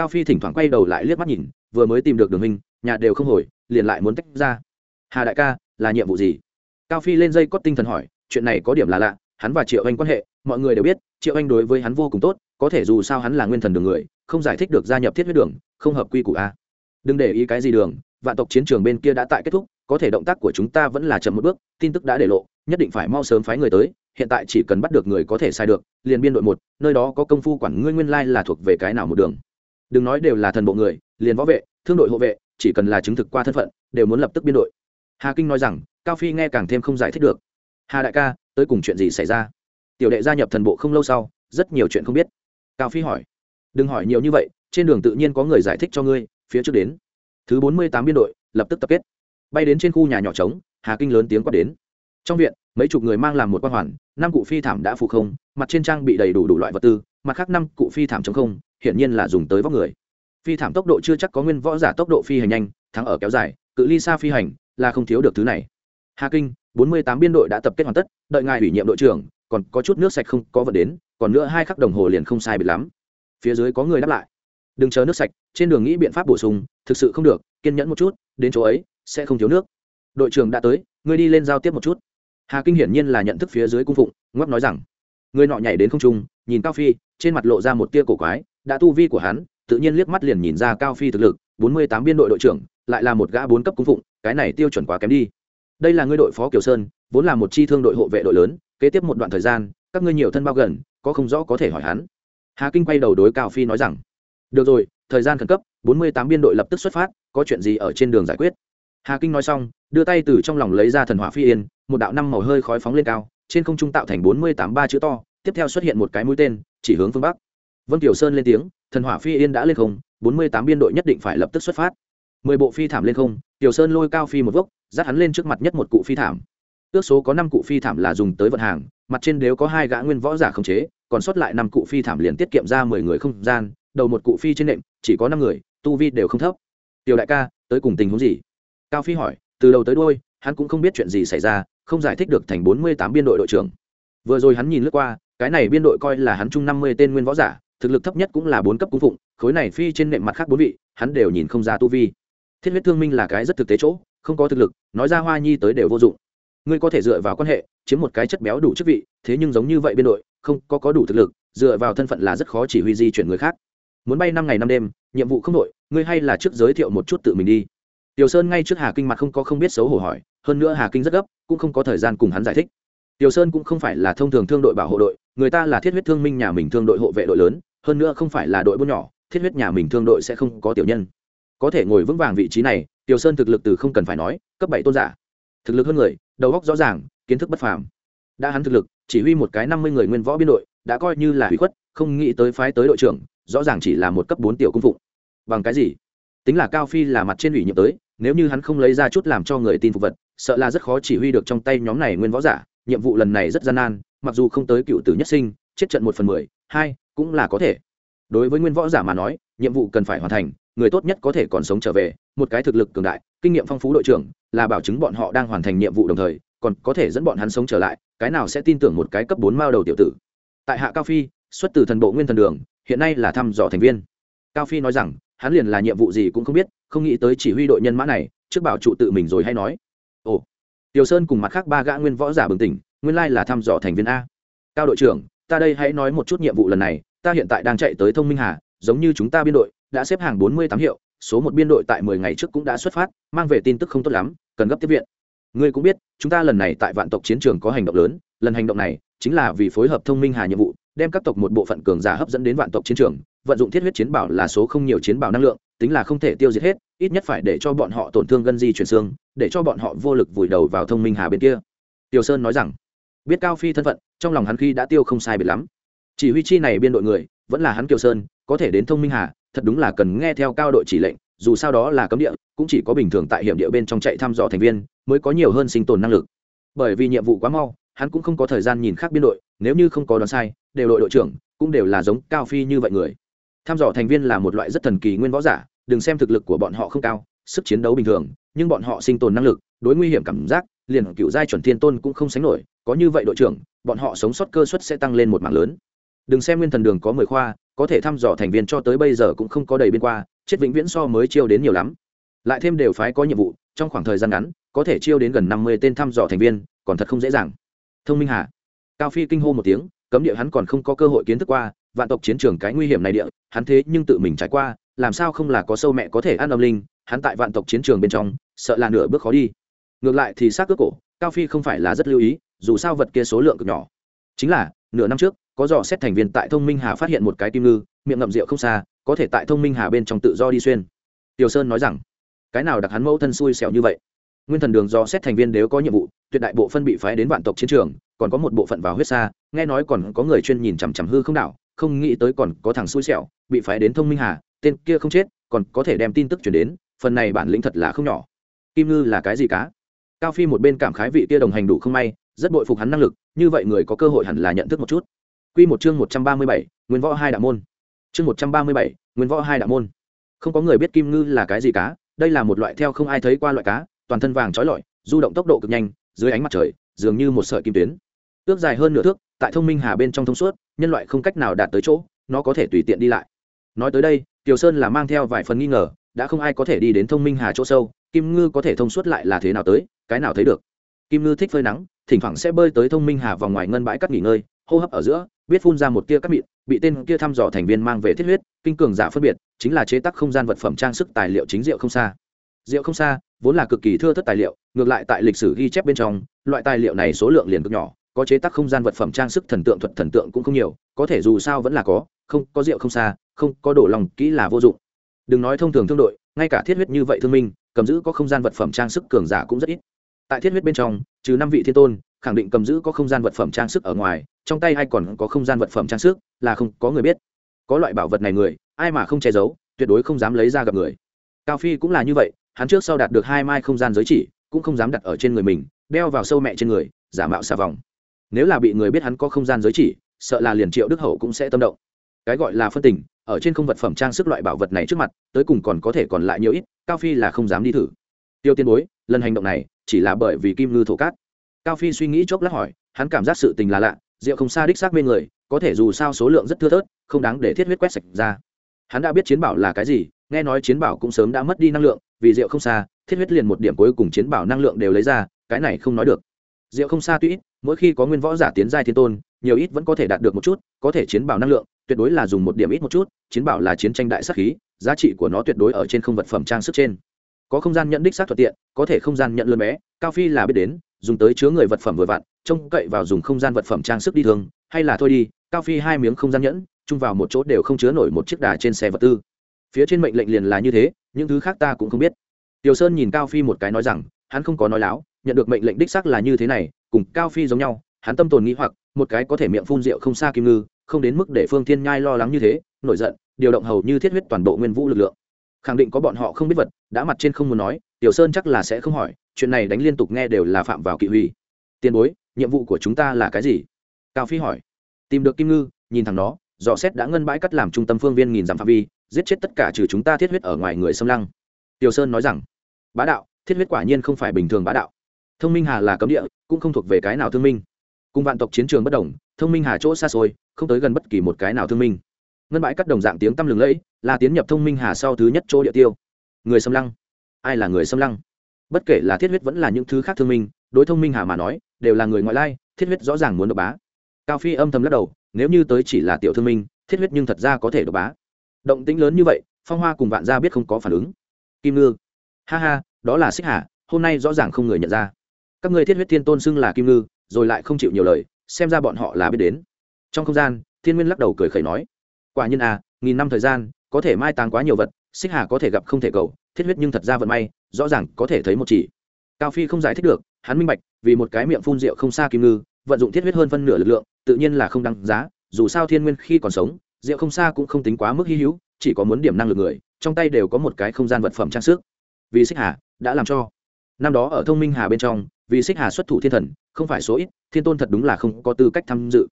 cao phi thỉnh thoảng quay đầu lại liếc mắt nhìn, vừa mới tìm được đường hình nhà đều không hồi, liền lại muốn tách ra. Hà đại ca, là nhiệm vụ gì? Cao phi lên dây cót tinh thần hỏi, chuyện này có điểm là lạ, hắn và triệu anh quan hệ, mọi người đều biết, triệu anh đối với hắn vô cùng tốt có thể dù sao hắn là nguyên thần đường người, không giải thích được gia nhập thiết huyết đường, không hợp quy củ a. Đừng để ý cái gì đường, vạn tộc chiến trường bên kia đã tại kết thúc, có thể động tác của chúng ta vẫn là chậm một bước, tin tức đã để lộ, nhất định phải mau sớm phái người tới, hiện tại chỉ cần bắt được người có thể sai được, liền biên đội một, nơi đó có công phu quản ngươi nguyên lai là thuộc về cái nào một đường. Đừng nói đều là thần bộ người, liền võ vệ, thương đội hộ vệ, chỉ cần là chứng thực qua thân phận, đều muốn lập tức biên đội. Hà kinh nói rằng, cao phi nghe càng thêm không giải thích được. Hà đại ca, tới cùng chuyện gì xảy ra? Tiểu đệ gia nhập thần bộ không lâu sau, rất nhiều chuyện không biết cao phi hỏi. Đừng hỏi nhiều như vậy, trên đường tự nhiên có người giải thích cho ngươi, phía trước đến. Thứ bốn mươi tám biên đội, lập tức tập kết. Bay đến trên khu nhà nhỏ trống, hà kinh lớn tiếng quát đến. Trong viện, mấy chục người mang làm một quan hoàn, năm cụ phi thảm đã phụ không, mặt trên trang bị đầy đủ đủ loại vật tư, mặt khác năm cụ phi thảm chống không, hiển nhiên là dùng tới vóc người. Phi thảm tốc độ chưa chắc có nguyên võ giả tốc độ phi hành nhanh, thắng ở kéo dài, cự ly xa phi hành, là không thiếu được thứ này. Hà kinh, bốn mươi tám biên đội đã tập kết hoàn tất, đợi ngài ủy nhiệm đội trưởng, còn có chút nước sạch không có vật đến còn nữa hai khắc đồng hồ liền không sai biệt lắm. Phía dưới có người đáp lại. Đừng chờ nước sạch, trên đường nghĩ biện pháp bổ sung, thực sự không được, kiên nhẫn một chút, đến chỗ ấy, sẽ không thiếu nước. Đội trưởng đã tới, ngươi đi lên giao tiếp một chút. Hà kinh hiển nhiên là nhận thức phía dưới cung phụng, ngoắc nói rằng, người nọ nhảy đến không trung, nhìn cao phi, trên mặt lộ ra một tia cổ quái, đã tu vi của hắn, tự nhiên liếc mắt liền nhìn ra cao phi thực lực, bốn mươi tám biên đội đội trưởng, lại là một gã bốn cấp cung phụng, cái này tiêu chuẩn quá kém đi. Đây là ngươi đội phó kiều sơn, vốn là một chi thương đội hộ vệ đội lớn, kế tiếp một đoạn thời gian các ngươi nhiều thân bao gần, có không rõ có thể hỏi hắn. Hà kinh quay đầu đối cao phi nói rằng, được rồi, thời gian khẩn cấp, bốn mươi tám biên đội lập tức xuất phát, có chuyện gì ở trên đường giải quyết. Hà kinh nói xong, đưa tay từ trong lòng lấy ra thần hỏa phi yên, một đạo năm màu hơi khói phóng lên cao, trên không trung tạo thành bốn mươi tám ba chữ to, tiếp theo xuất hiện một cái mũi tên, chỉ hướng phương bắc. Vân kiều sơn lên tiếng, thần hỏa phi yên đã lên không, bốn mươi tám biên đội nhất định phải lập tức xuất phát. Mười bộ phi thảm lên không tiểu sơn lôi cao phi một vốc, dắt hắn lên trước mặt nhất một cụ phi thảm ước số có năm cụ phi thảm là dùng tới vận hàng, mặt trên đều có hai gã nguyên võ giả khống chế, còn sót lại năm cụ phi thảm liền tiết kiệm ra mười người không gian, đầu một cụ phi trên nệm, chỉ có năm người, tu vi đều không thấp. Tiểu đại ca, tới cùng tình huống gì? Cao phi hỏi, từ đầu tới đôi hắn cũng không biết chuyện gì xảy ra, không giải thích được thành bốn mươi tám biên đội đội trưởng. Vừa rồi hắn nhìn lướt qua, cái này biên đội coi là hắn chung năm mươi tên nguyên võ giả, thực lực thấp nhất cũng là bốn cấp cung phụng, khối này phi trên nệm mặt khác bốn vị, hắn đều nhìn không ra tu vi. Thiết huyết thương minh là cái rất thực tế chỗ, không có thực lực, nói ra hoa nhi tới đều vô dụng ngươi có thể dựa vào quan hệ, chiếm một cái chất béo đủ chức vị, thế nhưng giống như vậy biên đội, không có có đủ thực lực, dựa vào thân phận là rất khó chỉ huy di chuyển người khác. Muốn bay năm ngày năm đêm, nhiệm vụ không đội ngươi hay là trước giới thiệu một chút tự mình đi. Tiểu sơn ngay trước hà kinh mặt không có không biết xấu hổ hỏi, hơn nữa hà kinh rất gấp, cũng không có thời gian cùng hắn giải thích. Tiểu sơn cũng không phải là thông thường thương đội bảo hộ đội, người ta là thiết huyết thương minh nhà mình thương đội hộ vệ đội lớn, hơn nữa không phải là đội buôn nhỏ, thiết huyết nhà mình thương đội sẽ không có tiểu nhân. Có thể ngồi vững vàng vị trí này, tiểu sơn thực lực từ không cần phải nói, cấp bảy tôn giả thực lực hơn người, đầu góc rõ ràng, kiến thức bất phàm. Đã hắn thực lực, chỉ huy một cái năm mươi người nguyên võ biên đội, đã coi như là hủy khuất, không nghĩ tới phái tới đội trưởng, rõ ràng chỉ là một cấp bốn tiểu cung phụng. Bằng cái gì? Tính là cao phi là mặt trên ủy nhiệm tới, nếu như hắn không lấy ra chút làm cho người tin phục vật, sợ là rất khó chỉ huy được trong tay nhóm này nguyên võ giả, nhiệm vụ lần này rất gian nan, mặc dù không tới cựu tử nhất sinh, chết trận một phần mười, hai, cũng là có thể. Đối với nguyên võ giả mà nói, nhiệm vụ cần phải hoàn thành, người tốt nhất có thể còn sống trở về, một cái thực lực cường đại, kinh nghiệm phong phú đội trưởng là bảo chứng bọn họ đang hoàn thành nhiệm vụ đồng thời, còn có thể dẫn bọn hắn sống trở lại, cái nào sẽ tin tưởng một cái cấp bốn mao đầu tiểu tử. Tại hạ cao phi, xuất từ thần bộ nguyên thần đường, hiện nay là thăm dò thành viên. Cao phi nói rằng, hắn liền là nhiệm vụ gì cũng không biết, không nghĩ tới chỉ huy đội nhân mã này, trước bảo trụ tự mình rồi hay nói. Ồ, tiểu sơn cùng mặt khác ba gã nguyên võ giả bừng tỉnh, nguyên lai là thăm dò thành viên a. Cao đội trưởng, ta đây hãy nói một chút nhiệm vụ lần này, ta hiện tại đang chạy tới thông minh hà, giống như chúng ta biên đội, đã xếp hàng bốn mươi tám hiệu, số một biên đội tại mười ngày trước cũng đã xuất phát, mang về tin tức không tốt lắm cần gấp tiếp viện. Ngươi cũng biết, chúng ta lần này tại vạn tộc chiến trường có hành động lớn, lần hành động này chính là vì phối hợp thông minh hà nhiệm vụ, đem các tộc một bộ phận cường giả hấp dẫn đến vạn tộc chiến trường, vận dụng thiết huyết chiến bảo là số không nhiều chiến bảo năng lượng, tính là không thể tiêu diệt hết, ít nhất phải để cho bọn họ tổn thương gân di chuyển xương, để cho bọn họ vô lực vùi đầu vào thông minh hà bên kia. Tiểu sơn nói rằng, biết cao phi thân phận, trong lòng hắn khi đã tiêu không sai biệt lắm. Chỉ huy chi này biên đội người, vẫn là hắn kiều sơn, có thể đến thông minh hà, thật đúng là cần nghe theo cao đội chỉ lệnh dù sao đó là cấm địa, cũng chỉ có bình thường tại hiểm địa bên trong chạy thăm dò thành viên mới có nhiều hơn sinh tồn năng lực. Bởi vì nhiệm vụ quá mau, hắn cũng không có thời gian nhìn khác biên đội, nếu như không có đoán sai, đều đội đội trưởng cũng đều là giống cao phi như vậy người. Thăm dò thành viên là một loại rất thần kỳ nguyên võ giả, đừng xem thực lực của bọn họ không cao, sức chiến đấu bình thường, nhưng bọn họ sinh tồn năng lực, đối nguy hiểm cảm giác, liền cựu giai chuẩn thiên tôn cũng không sánh nổi, có như vậy đội trưởng, bọn họ sống sót cơ suất sẽ tăng lên một mảng lớn. Đừng xem nguyên thần đường có mười khoa, có thể thăm dò thành viên cho tới bây giờ cũng không có đầy biên qua chết vĩnh viễn so mới chiêu đến nhiều lắm. Lại thêm đều phái có nhiệm vụ, trong khoảng thời gian ngắn, có thể chiêu đến gần năm mươi tên thăm dò thành viên, còn thật không dễ dàng. Thông minh hà. Cao phi kinh hô một tiếng, cấm địa hắn còn không có cơ hội kiến thức qua, vạn tộc chiến trường cái nguy hiểm này địa, hắn thế nhưng tự mình trải qua, làm sao không là có sâu mẹ có thể ăn âm linh, hắn tại vạn tộc chiến trường bên trong, sợ là nửa bước khó đi. Ngược lại thì xác cước cổ, cao phi không phải là rất lưu ý, dù sao vật kia số lượng cực nhỏ. Chính là, nửa năm trước, có dò xét thành viên tại thông minh hà phát hiện một cái kim ngư, miệng ngậm rượu không xa có thể tại thông minh hà bên trong tự do đi xuyên. Tiểu sơn nói rằng cái nào đặc hắn mẫu thân xui xẻo như vậy? Nguyên thần đường do xét thành viên nếu có nhiệm vụ tuyệt đại bộ phân bị phái đến vạn tộc chiến trường còn có một bộ phận vào huyết xa nghe nói còn có người chuyên nhìn chằm chằm hư không đảo không nghĩ tới còn có thằng xui xẻo bị phái đến thông minh hà tên kia không chết còn có thể đem tin tức chuyển đến phần này bản lĩnh thật là không nhỏ. Kim ngư là cái gì cá? Cao phi một bên cảm khái vị kia đồng hành đủ không may rất bội phục hắn năng lực như vậy người có cơ hội hẳn là nhận thức một chút. Quy một chương một trăm ba mươi bảy, Nguyên Võ hai đạo môn. Chương một trăm ba mươi bảy, Nguyên Võ hai đạo môn. Không có người biết kim ngư là cái gì cá, đây là một loại theo không ai thấy qua loại cá, toàn thân vàng chói lọi, du động tốc độ cực nhanh, dưới ánh mặt trời, dường như một sợi kim tuyến. Ước dài hơn nửa thước, tại thông minh hà bên trong thông suốt, nhân loại không cách nào đạt tới chỗ, nó có thể tùy tiện đi lại. Nói tới đây, Tiểu Sơn là mang theo vài phần nghi ngờ, đã không ai có thể đi đến thông minh hà chỗ sâu, kim ngư có thể thông suốt lại là thế nào tới, cái nào thấy được. Kim ngư thích phơi nắng, thỉnh thoảng sẽ bơi tới thông minh hà vòng ngoài ngân bãi cắt nghỉ ngơi, hô hấp ở giữa, biết phun ra một tia cắt mịn, bị tên kia thăm dò thành viên mang về thiết huyết, kinh cường giả phân biệt, chính là chế tác không gian vật phẩm trang sức tài liệu chính diệu không xa. Diệu không xa, vốn là cực kỳ thưa thớt tài liệu, ngược lại tại lịch sử ghi chép bên trong, loại tài liệu này số lượng liền cực nhỏ, có chế tác không gian vật phẩm trang sức thần tượng thuật thần tượng cũng không nhiều, có thể dù sao vẫn là có, không, có rượu không xa, không, có đổ lòng kỹ là vô dụng. Đừng nói thông thường thương đội, ngay cả thiết huyết như vậy thương minh, cầm giữ có không gian vật phẩm trang sức cường giả cũng rất ít. Tại thiết huyết bên trong, trừ năm vị thiên tôn, khẳng định cầm giữ có không gian vật phẩm trang sức ở ngoài, trong tay hay còn có không gian vật phẩm trang sức, là không có người biết. Có loại bảo vật này người, ai mà không che giấu, tuyệt đối không dám lấy ra gặp người. Cao Phi cũng là như vậy, hắn trước sau đạt được hai mai không gian giới chỉ, cũng không dám đặt ở trên người mình, đeo vào sâu mẹ trên người, giả mạo xà vòng nếu là bị người biết hắn có không gian giới chỉ sợ là liền triệu đức hậu cũng sẽ tâm động cái gọi là phân tình ở trên không vật phẩm trang sức loại bảo vật này trước mặt tới cùng còn có thể còn lại nhiều ít cao phi là không dám đi thử tiêu tiên bối lần hành động này chỉ là bởi vì kim ngư thổ cát cao phi suy nghĩ chốc lát hỏi, hắn cảm giác sự tình là lạ, rượu không xa đích xác bên người, có thể dù sao số lượng rất thưa thớt, không đáng để thiết huyết quét sạch ra. Hắn đã biết chiến bảo là cái gì, nghe nói chiến bảo cũng sớm đã mất đi năng lượng, vì rượu không xa, thiết huyết liền một điểm cuối cùng chiến bảo năng lượng đều lấy ra, cái này không nói được. Rượu không xa tuy ít, mỗi khi có nguyên võ giả tiến giai thiên tôn, nhiều ít vẫn có thể đạt được một chút, có thể chiến bảo năng lượng, tuyệt đối là dùng một điểm ít một chút, chiến bảo là chiến tranh đại sắc khí, giá trị của nó tuyệt đối ở trên không vật phẩm trang sức trên. Có không gian nhận đích xác thuận tiện, có thể không gian nhận lươn bé, cao phi là biết đến dùng tới chứa người vật phẩm vừa vặn, trông cậy vào dùng không gian vật phẩm trang sức đi thường, hay là thôi đi, cao phi hai miếng không gian nhẫn, chung vào một chỗ đều không chứa nổi một chiếc đà trên xe vật tư. Phía trên mệnh lệnh liền là như thế, những thứ khác ta cũng không biết. Tiểu sơn nhìn cao phi một cái nói rằng, hắn không có nói láo, nhận được mệnh lệnh đích xác là như thế này, cùng cao phi giống nhau, hắn tâm tồn nghĩ hoặc, một cái có thể miệng phun rượu không xa kim ngư, không đến mức để phương thiên nhai lo lắng như thế, nổi giận, điều động hầu như thiết huyết toàn bộ nguyên vũ lực lượng. Khẳng định có bọn họ không biết vật, đã mặt trên không muốn nói tiểu sơn chắc là sẽ không hỏi, chuyện này đánh liên tục nghe đều là phạm vào kỵ huy. Tiền bối, nhiệm vụ của chúng ta là cái gì? Cao phi hỏi. Tìm được kim ngư, nhìn thằng đó dò xét đã ngân bãi cắt làm trung tâm phương viên nghìn dặm phạm vi, giết chết tất cả trừ chúng ta thiết huyết ở ngoài người xâm lăng. Tiểu sơn nói rằng, bá đạo, thiết huyết quả nhiên không phải bình thường bá đạo. Thông minh hà là cấm địa, cũng không thuộc về cái nào thương minh. Cùng vạn tộc chiến trường bất đồng, thông minh hà chỗ xa xôi, không tới gần bất kỳ một cái nào thương minh. Ngân bãi cắt đồng dạng tiếng tăm lừng lẫy, là tiến nhập thông minh hà sau thứ nhất chỗ địa tiêu. Người xâm lăng ai là người xâm lăng? Bất kể là thiết huyết vẫn là những thứ khác thương minh, đối thông minh hà mà nói, đều là người ngoại lai, thiết huyết rõ ràng muốn độc bá. Cao phi âm thầm lắc đầu, nếu như tới chỉ là tiểu thương minh, thiết huyết nhưng thật ra có thể độc bá. Động tĩnh lớn như vậy, phong hoa cùng vạn gia biết không có phản ứng. Kim ngư. Ha ha, đó là xích hà, hôm nay rõ ràng không người nhận ra. Các người thiết huyết thiên tôn xưng là kim ngư, rồi lại không chịu nhiều lời, xem ra bọn họ là biết đến. Trong không gian, thiên nguyên lắc đầu cười khẩy nói, quả nhiên à nghìn năm thời gian, có thể mai táng quá nhiều vật xích hà có thể gặp không thể cầu, thiết huyết nhưng thật ra vận may, rõ ràng có thể thấy một chỉ. Cao phi không giải thích được, hắn minh bạch, vì một cái miệng phun rượu không xa kim ngư, vận dụng thiết huyết hơn phân nửa lực lượng, tự nhiên là không đăng giá, dù sao thiên nguyên khi còn sống, rượu không xa cũng không tính quá mức hy hữu, chỉ có muốn điểm năng lực người, trong tay đều có một cái không gian vật phẩm trang sức. Vì xích hà đã làm cho. Năm đó ở thông minh hà bên trong, vì xích hà xuất thủ thiên thần, không phải số ít, thiên tôn thật đúng là không có tư cách tham dự.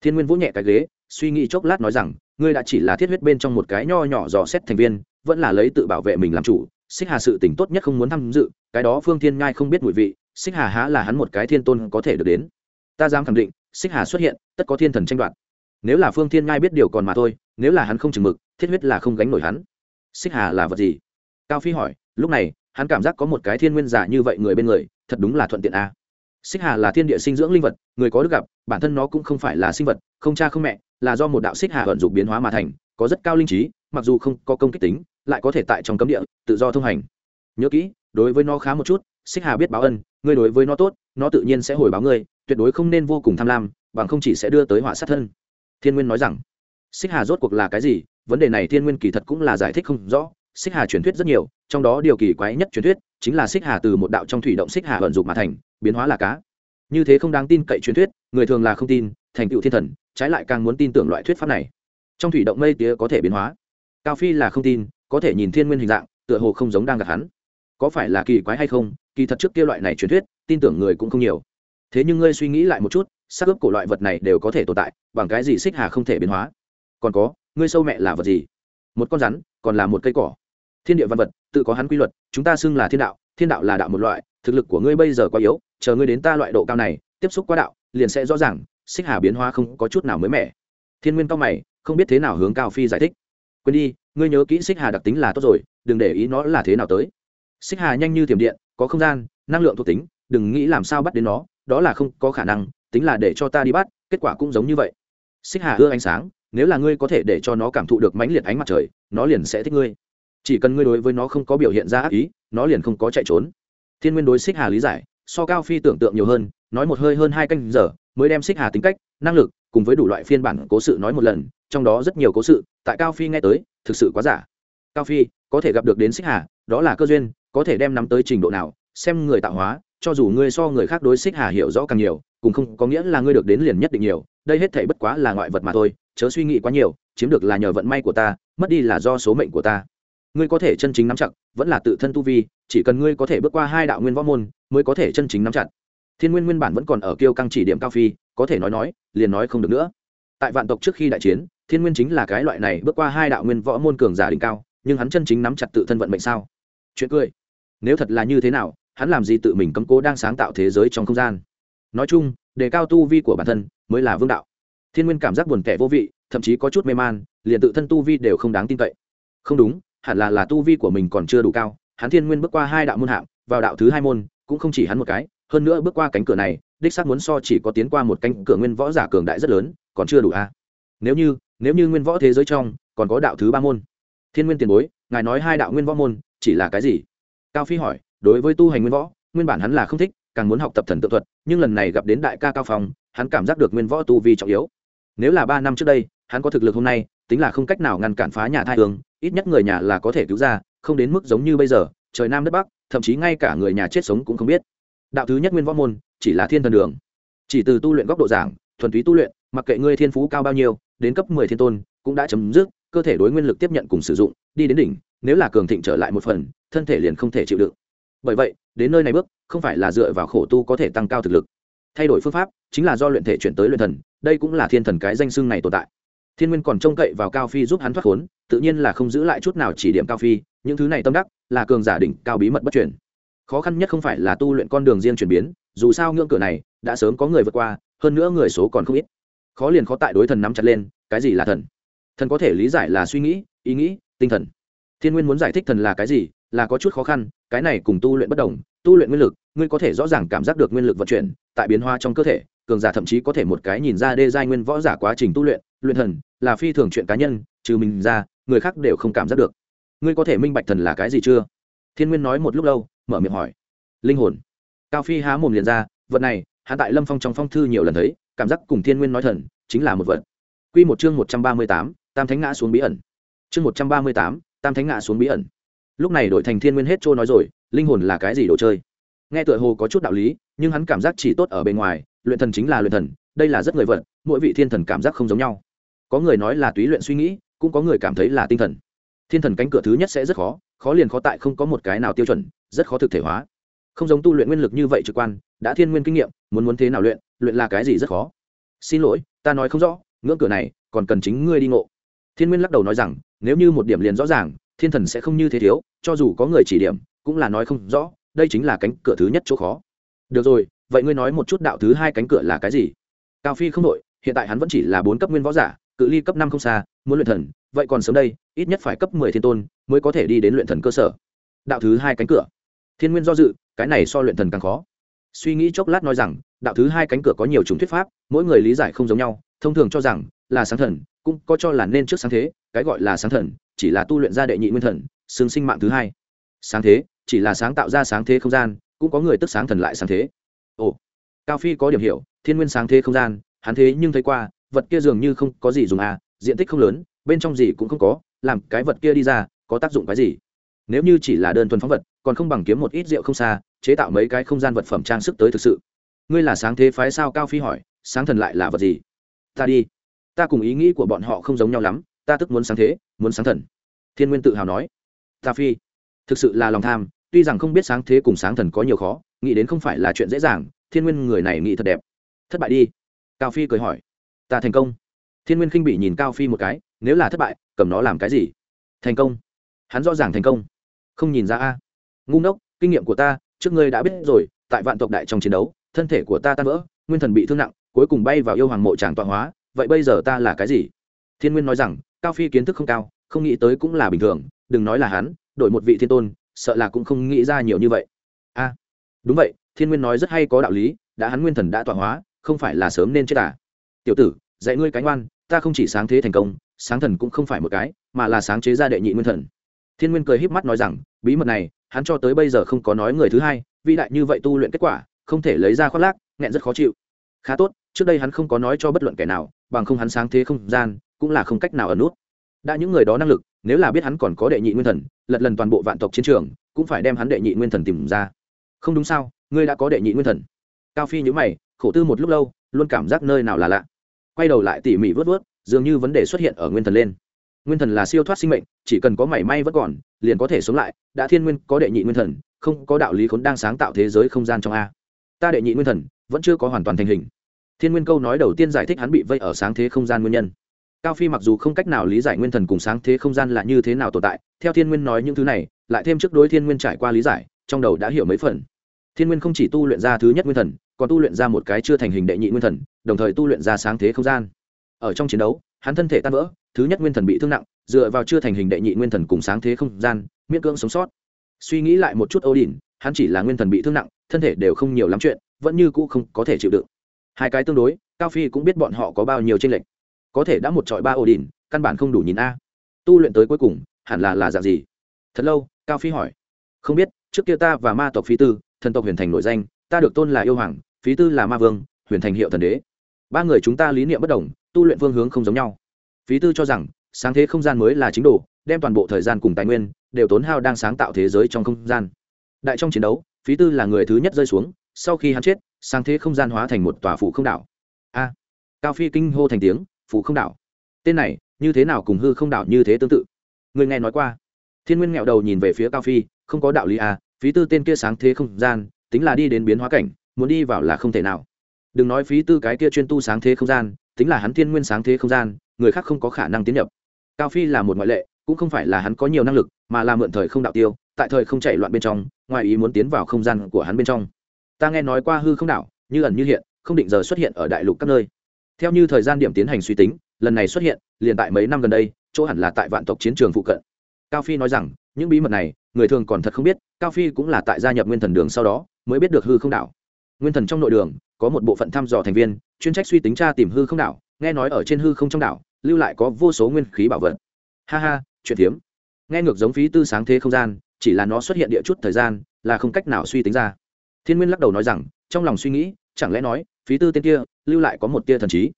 Thiên nguyên vỗ nhẹ cái ghế, suy nghĩ chốc lát nói rằng, ngươi đã chỉ là thiết huyết bên trong một cái nho nhỏ dò xét thành viên vẫn là lấy tự bảo vệ mình làm chủ, xích hà sự tỉnh tốt nhất không muốn tham dự, cái đó phương thiên ngai không biết mùi vị, xích hà há là hắn một cái thiên tôn có thể được đến. Ta dám khẳng định, xích hà xuất hiện, tất có thiên thần tranh đoạt. Nếu là phương thiên ngai biết điều còn mà thôi, nếu là hắn không chừng mực, thiết huyết là không gánh nổi hắn. Xích hà là vật gì? Cao phi hỏi, lúc này, hắn cảm giác có một cái thiên nguyên giả như vậy người bên người, thật đúng là thuận tiện a. Xích hà là thiên địa sinh dưỡng linh vật, người có được gặp, bản thân nó cũng không phải là sinh vật, không cha không mẹ, là do một đạo xích hà vận dụng biến hóa mà thành, có rất cao linh trí, mặc dù không có công kích tính lại có thể tại trong cấm địa, tự do thông hành. Nhớ kỹ, đối với nó khá một chút, xích hà biết báo ân, ngươi đối với nó tốt, nó tự nhiên sẽ hồi báo ngươi, tuyệt đối không nên vô cùng tham lam, bằng không chỉ sẽ đưa tới họa sát thân. Thiên nguyên nói rằng, xích hà rốt cuộc là cái gì? Vấn đề này thiên nguyên kỳ thật cũng là giải thích không rõ, xích hà truyền thuyết rất nhiều, trong đó điều kỳ quái nhất truyền thuyết chính là xích hà từ một đạo trong thủy động xích hà vận dụng mà thành, biến hóa là cá. Như thế không đáng tin cậy truyền thuyết, người thường là không tin, thành tựu thiên thần, trái lại càng muốn tin tưởng loại thuyết pháp này. Trong thủy động mây tía có thể biến hóa, cao phi là không tin có thể nhìn thiên nguyên hình dạng, tựa hồ không giống đang gặp hắn. Có phải là kỳ quái hay không? Kỳ thật trước kia loại này truyền thuyết, tin tưởng người cũng không nhiều. Thế nhưng ngươi suy nghĩ lại một chút, xác ướp của loại vật này đều có thể tồn tại, bằng cái gì xích hà không thể biến hóa? Còn có, ngươi sâu mẹ là vật gì? Một con rắn, còn là một cây cỏ. Thiên địa văn vật, tự có hắn quy luật, chúng ta xưng là thiên đạo thiên đạo là đạo một loại, thực lực của ngươi bây giờ quá yếu, chờ ngươi đến ta loại độ cao này, tiếp xúc quá đạo, liền sẽ rõ ràng, xích hà biến hóa không có chút nào mới mẻ. Thiên nguyên cao mày, không biết thế nào hướng cao phi giải thích. Quên đi ngươi nhớ kỹ xích hà đặc tính là tốt rồi, đừng để ý nó là thế nào tới. Xích hà nhanh như tiềm điện, có không gian, năng lượng thuộc tính, đừng nghĩ làm sao bắt đến nó, đó là không có khả năng, tính là để cho ta đi bắt, kết quả cũng giống như vậy. Xích hà ưa ánh sáng, nếu là ngươi có thể để cho nó cảm thụ được mãnh liệt ánh mặt trời, nó liền sẽ thích ngươi. Chỉ cần ngươi đối với nó không có biểu hiện ra ác ý, nó liền không có chạy trốn. Thiên nguyên đối xích hà lý giải, so cao phi tưởng tượng nhiều hơn, nói một hơi hơn hai canh giờ, mới đem xích hà tính cách, năng lực, cùng với đủ loại phiên bản cố sự nói một lần, trong đó rất nhiều cố sự, tại cao phi nghe tới thực sự quá giả. Cao phi, có thể gặp được đến xích hà, đó là cơ duyên, có thể đem nắm tới trình độ nào, xem người tạo hóa, cho dù ngươi so người khác đối xích hà hiểu rõ càng nhiều, cũng không có nghĩa là ngươi được đến liền nhất định nhiều, đây hết thể bất quá là ngoại vật mà thôi, chớ suy nghĩ quá nhiều, chiếm được là nhờ vận may của ta, mất đi là do số mệnh của ta. Ngươi có thể chân chính nắm chặt, vẫn là tự thân tu vi, chỉ cần ngươi có thể bước qua hai đạo nguyên võ môn, mới có thể chân chính nắm chặt. Thiên nguyên nguyên bản vẫn còn ở kiêu căng chỉ điểm cao phi, có thể nói nói, liền nói không được nữa. Tại vạn tộc trước khi đại chiến thiên nguyên chính là cái loại này bước qua hai đạo nguyên võ môn cường giả đỉnh cao, nhưng hắn chân chính nắm chặt tự thân vận mệnh sao? Chuyện cười. Nếu thật là như thế nào, hắn làm gì tự mình cấm cố đang sáng tạo thế giới trong không gian? Nói chung, đề cao tu vi của bản thân mới là vương đạo. Thiên nguyên cảm giác buồn kẻ vô vị, thậm chí có chút mê man, liền tự thân tu vi đều không đáng tin cậy. Không đúng, hẳn là là tu vi của mình còn chưa đủ cao, hắn thiên nguyên bước qua hai đạo môn hạng, vào đạo thứ hai môn, cũng không chỉ hắn một cái, hơn nữa bước qua cánh cửa này, đích xác muốn so chỉ có tiến qua một cánh cửa nguyên võ giả cường đại rất lớn, còn chưa đủ a. Nếu như nếu như nguyên võ thế giới trong, còn có đạo thứ ba môn. Thiên nguyên tiền bối, ngài nói hai đạo nguyên võ môn, chỉ là cái gì? Cao phi hỏi, đối với tu hành nguyên võ, nguyên bản hắn là không thích, càng muốn học tập thần tự thuật, nhưng lần này gặp đến đại ca cao phong, hắn cảm giác được nguyên võ tu vi trọng yếu. Nếu là ba năm trước đây, hắn có thực lực hôm nay, tính là không cách nào ngăn cản phá nhà thai hương, ít nhất người nhà là có thể cứu ra, không đến mức giống như bây giờ, trời nam đất bắc, thậm chí ngay cả người nhà chết sống cũng không biết. Đạo thứ nhất nguyên võ môn, chỉ là thiên thần đường. Chỉ từ tu luyện góc độ giảng, thuần túy tu luyện, mặc kệ ngươi thiên phú cao bao nhiêu đến cấp mười thiên tôn, cũng đã chấm dứt, cơ thể đối nguyên lực tiếp nhận cùng sử dụng, đi đến đỉnh, nếu là cường thịnh trở lại một phần, thân thể liền không thể chịu đựng. Bởi vậy, đến nơi này bước, không phải là dựa vào khổ tu có thể tăng cao thực lực. Thay đổi phương pháp, chính là do luyện thể chuyển tới luyện thần, đây cũng là thiên thần cái danh xưng này tồn tại. Thiên nguyên còn trông cậy vào cao phi giúp hắn thoát khốn, tự nhiên là không giữ lại chút nào chỉ điểm cao phi, những thứ này tâm đắc, là cường giả đỉnh cao bí mật bất truyền. khó khăn nhất không phải là tu luyện con đường riêng chuyển biến, dù sao ngưỡng cửa này, đã sớm có người vượt qua, hơn nữa người số còn không ít khó liền khó tại đối thần nắm chặt lên, cái gì là thần? Thần có thể lý giải là suy nghĩ, ý nghĩ, tinh thần. Thiên nguyên muốn giải thích thần là cái gì, là có chút khó khăn, cái này cùng tu luyện bất đồng, tu luyện nguyên lực, ngươi có thể rõ ràng cảm giác được nguyên lực vận chuyển, tại biến hóa trong cơ thể, cường giả thậm chí có thể một cái nhìn ra đê giai nguyên võ giả quá trình tu luyện luyện thần là phi thường chuyện cá nhân, trừ mình ra, người khác đều không cảm giác được. Ngươi có thể minh bạch thần là cái gì chưa? Thiên nguyên nói một lúc lâu, mở miệng hỏi. Linh hồn. Cao phi há mồm liền ra, vật này hạ tại lâm phong trong phong thư nhiều lần thấy cảm giác cùng thiên nguyên nói thần, chính là một vật. Q một chương một trăm ba mươi tám, tam thánh ngã xuống bí ẩn. Chương một trăm ba mươi tám, tam thánh ngã xuống bí ẩn. Lúc này đội thành thiên nguyên hết trôi nói rồi, linh hồn là cái gì đồ chơi? Nghe tựa hồ có chút đạo lý, nhưng hắn cảm giác chỉ tốt ở bên ngoài, luyện thần chính là luyện thần, đây là rất người vật, mỗi vị thiên thần cảm giác không giống nhau. Có người nói là túy luyện suy nghĩ, cũng có người cảm thấy là tinh thần. Thiên thần cánh cửa thứ nhất sẽ rất khó khó liền khó tại không có một cái nào tiêu chuẩn, rất khó thực thể hóa không giống tu luyện nguyên lực như vậy trực quan, đã thiên nguyên kinh nghiệm, muốn muốn thế nào luyện luyện là cái gì rất khó. Xin lỗi, ta nói không rõ, ngưỡng cửa này, còn cần chính ngươi đi ngộ. Thiên nguyên lắc đầu nói rằng, nếu như một điểm liền rõ ràng, thiên thần sẽ không như thế thiếu, cho dù có người chỉ điểm, cũng là nói không rõ, đây chính là cánh cửa thứ nhất chỗ khó. Được rồi, vậy ngươi nói một chút đạo thứ hai cánh cửa là cái gì? Cao phi không đội hiện tại hắn vẫn chỉ là bốn cấp nguyên võ giả, cự ly cấp năm không xa, muốn luyện thần, vậy còn sớm đây, ít nhất phải cấp mười thiên tôn, mới có thể đi đến luyện thần cơ sở. Đạo thứ hai cánh cửa thiên nguyên do dự, cái này so luyện thần càng khó. Suy nghĩ chốc lát nói rằng, đạo thứ hai cánh cửa có nhiều chủng thuyết pháp, mỗi người lý giải không giống nhau, thông thường cho rằng là sáng thần, cũng có cho là nên trước sáng thế, cái gọi là sáng thần, chỉ là tu luyện ra đệ nhị nguyên thần xương sinh mạng thứ hai. Sáng thế, chỉ là sáng tạo ra sáng thế không gian, cũng có người tức sáng thần lại sáng thế. Ồ, cao phi có điểm hiểu, thiên nguyên sáng thế không gian, hắn thế nhưng thấy qua, vật kia dường như không có gì dùng à diện tích không lớn, bên trong gì cũng không có, làm cái vật kia đi ra, có tác dụng cái gì? Nếu như chỉ là đơn thuần phóng vật, còn không bằng kiếm một ít rượu không xa, chế tạo mấy cái không gian vật phẩm trang sức tới thực sự. Ngươi là sáng thế phái sao? Cao phi hỏi. Sáng thần lại là vật gì? Ta đi. Ta cùng ý nghĩ của bọn họ không giống nhau lắm. Ta tức muốn sáng thế, muốn sáng thần. Thiên nguyên tự hào nói. Ta phi, thực sự là lòng tham. Tuy rằng không biết sáng thế cùng sáng thần có nhiều khó, nghĩ đến không phải là chuyện dễ dàng. Thiên nguyên người này nghĩ thật đẹp. Thất bại đi. Cao phi cười hỏi. Ta thành công. Thiên nguyên khinh bị nhìn cao phi một cái. Nếu là thất bại, cầm nó làm cái gì? Thành công. Hắn rõ ràng thành công không nhìn ra a. Ngu ngốc, kinh nghiệm của ta, trước ngươi đã biết rồi, tại vạn tộc đại trong chiến đấu, thân thể của ta tan vỡ, nguyên thần bị thương nặng, cuối cùng bay vào yêu hoàng mộ tràng tọa hóa, vậy bây giờ ta là cái gì? Thiên nguyên nói rằng, cao phi kiến thức không cao, không nghĩ tới cũng là bình thường, đừng nói là hắn, đổi một vị thiên tôn, sợ là cũng không nghĩ ra nhiều như vậy. A, đúng vậy, thiên nguyên nói rất hay có đạo lý, đã hắn nguyên thần đã tọa hóa, không phải là sớm nên chết à. Tiểu tử, dạy ngươi cánh oan ta không chỉ sáng thế thành công, sáng thần cũng không phải một cái, mà là sáng chế ra đệ nhị nguyên thần thiên nguyên cười híp mắt nói rằng, bí mật này, hắn cho tới bây giờ không có nói người thứ hai, vĩ đại như vậy tu luyện kết quả, không thể lấy ra khoác lác, nghẹn rất khó chịu. Khá tốt, trước đây hắn không có nói cho bất luận kẻ nào, bằng không hắn sáng thế không gian, cũng là không cách nào ở nút. Đã những người đó năng lực, nếu là biết hắn còn có đệ nhị nguyên thần, lật lần toàn bộ vạn tộc chiến trường, cũng phải đem hắn đệ nhị nguyên thần tìm ra. Không đúng sao, ngươi đã có đệ nhị nguyên thần. Cao phi nhữ mày, khổ tư một lúc lâu, luôn cảm giác nơi nào là lạ. Quay đầu lại tỉ mỉ vớt vớt, dường như vấn đề xuất hiện ở nguyên thần lên nguyên thần là siêu thoát sinh mệnh, chỉ cần có mảy may vẫn còn, liền có thể sống lại. Đã thiên nguyên có đệ nhị nguyên thần, không có đạo lý khốn đang sáng tạo thế giới không gian trong a. Ta đệ nhị nguyên thần, vẫn chưa có hoàn toàn thành hình. Thiên nguyên câu nói đầu tiên giải thích hắn bị vây ở sáng thế không gian nguyên nhân. Cao phi mặc dù không cách nào lý giải nguyên thần cùng sáng thế không gian là như thế nào tồn tại, theo thiên nguyên nói những thứ này, lại thêm trước đối thiên nguyên trải qua lý giải, trong đầu đã hiểu mấy phần. Thiên nguyên không chỉ tu luyện ra thứ nhất nguyên thần, còn tu luyện ra một cái chưa thành hình đệ nhị nguyên thần, đồng thời tu luyện ra sáng thế không gian. Ở trong chiến đấu hắn thân thể tan vỡ, thứ nhất nguyên thần bị thương nặng, dựa vào chưa thành hình đệ nhị nguyên thần cùng sáng thế không gian, miễn cưỡng sống sót. Suy nghĩ lại một chút ô đỉnh hắn chỉ là nguyên thần bị thương nặng, thân thể đều không nhiều lắm chuyện, vẫn như cũ không có thể chịu đựng. Hai cái tương đối, cao phi cũng biết bọn họ có bao nhiêu tranh lệch. Có thể đã một trọi ba ô đỉnh căn bản không đủ nhìn a. Tu luyện tới cuối cùng, hẳn là là dạng gì? Thật lâu, cao phi hỏi. Không biết, trước kia ta và ma tộc phi tư, thần tộc huyền thành nổi danh, ta được tôn là yêu hoàng phí tư là ma vương, huyền thành hiệu thần đế ba người chúng ta lý niệm bất đồng, tu luyện phương hướng không giống nhau. Phí tư cho rằng, sáng thế không gian mới là chính đồ, đem toàn bộ thời gian cùng tài nguyên, đều tốn hao đang sáng tạo thế giới trong không gian. Đại trong chiến đấu, phí tư là người thứ nhất rơi xuống, sau khi hắn chết, sáng thế không gian hóa thành một tòa phủ không đảo. A, cao phi kinh hô thành tiếng, phủ không đảo. Tên này, như thế nào cùng hư không đảo như thế tương tự? Người nghe nói qua. Thiên nguyên nghẹo đầu nhìn về phía cao phi, không có đạo lý a phí tư tên kia sáng thế không gian, tính là đi đến biến hóa cảnh, muốn đi vào là không thể nào đừng nói phí tư cái kia chuyên tu sáng thế không gian, tính là hắn thiên nguyên sáng thế không gian, người khác không có khả năng tiến nhập. Cao phi là một ngoại lệ, cũng không phải là hắn có nhiều năng lực, mà là mượn thời không đạo tiêu, tại thời không chạy loạn bên trong, ngoài ý muốn tiến vào không gian của hắn bên trong. Ta nghe nói qua hư không đảo như ẩn như hiện, không định giờ xuất hiện ở đại lục các nơi. Theo như thời gian điểm tiến hành suy tính, lần này xuất hiện, liền tại mấy năm gần đây, chỗ hẳn là tại vạn tộc chiến trường phụ cận. Cao phi nói rằng, những bí mật này, người thường còn thật không biết, cao phi cũng là tại gia nhập nguyên thần đường sau đó, mới biết được hư không đảo nguyên thần trong nội đường, có một bộ phận thăm dò thành viên, chuyên trách suy tính tra tìm hư không đảo, nghe nói ở trên hư không trong đảo, lưu lại có vô số nguyên khí bảo vật. Ha ha, chuyện thiếm. Nghe ngược giống phí tư sáng thế không gian, chỉ là nó xuất hiện địa chút thời gian, là không cách nào suy tính ra. Thiên nguyên lắc đầu nói rằng, trong lòng suy nghĩ, chẳng lẽ nói, phí tư tên kia, lưu lại có một tia thần trí.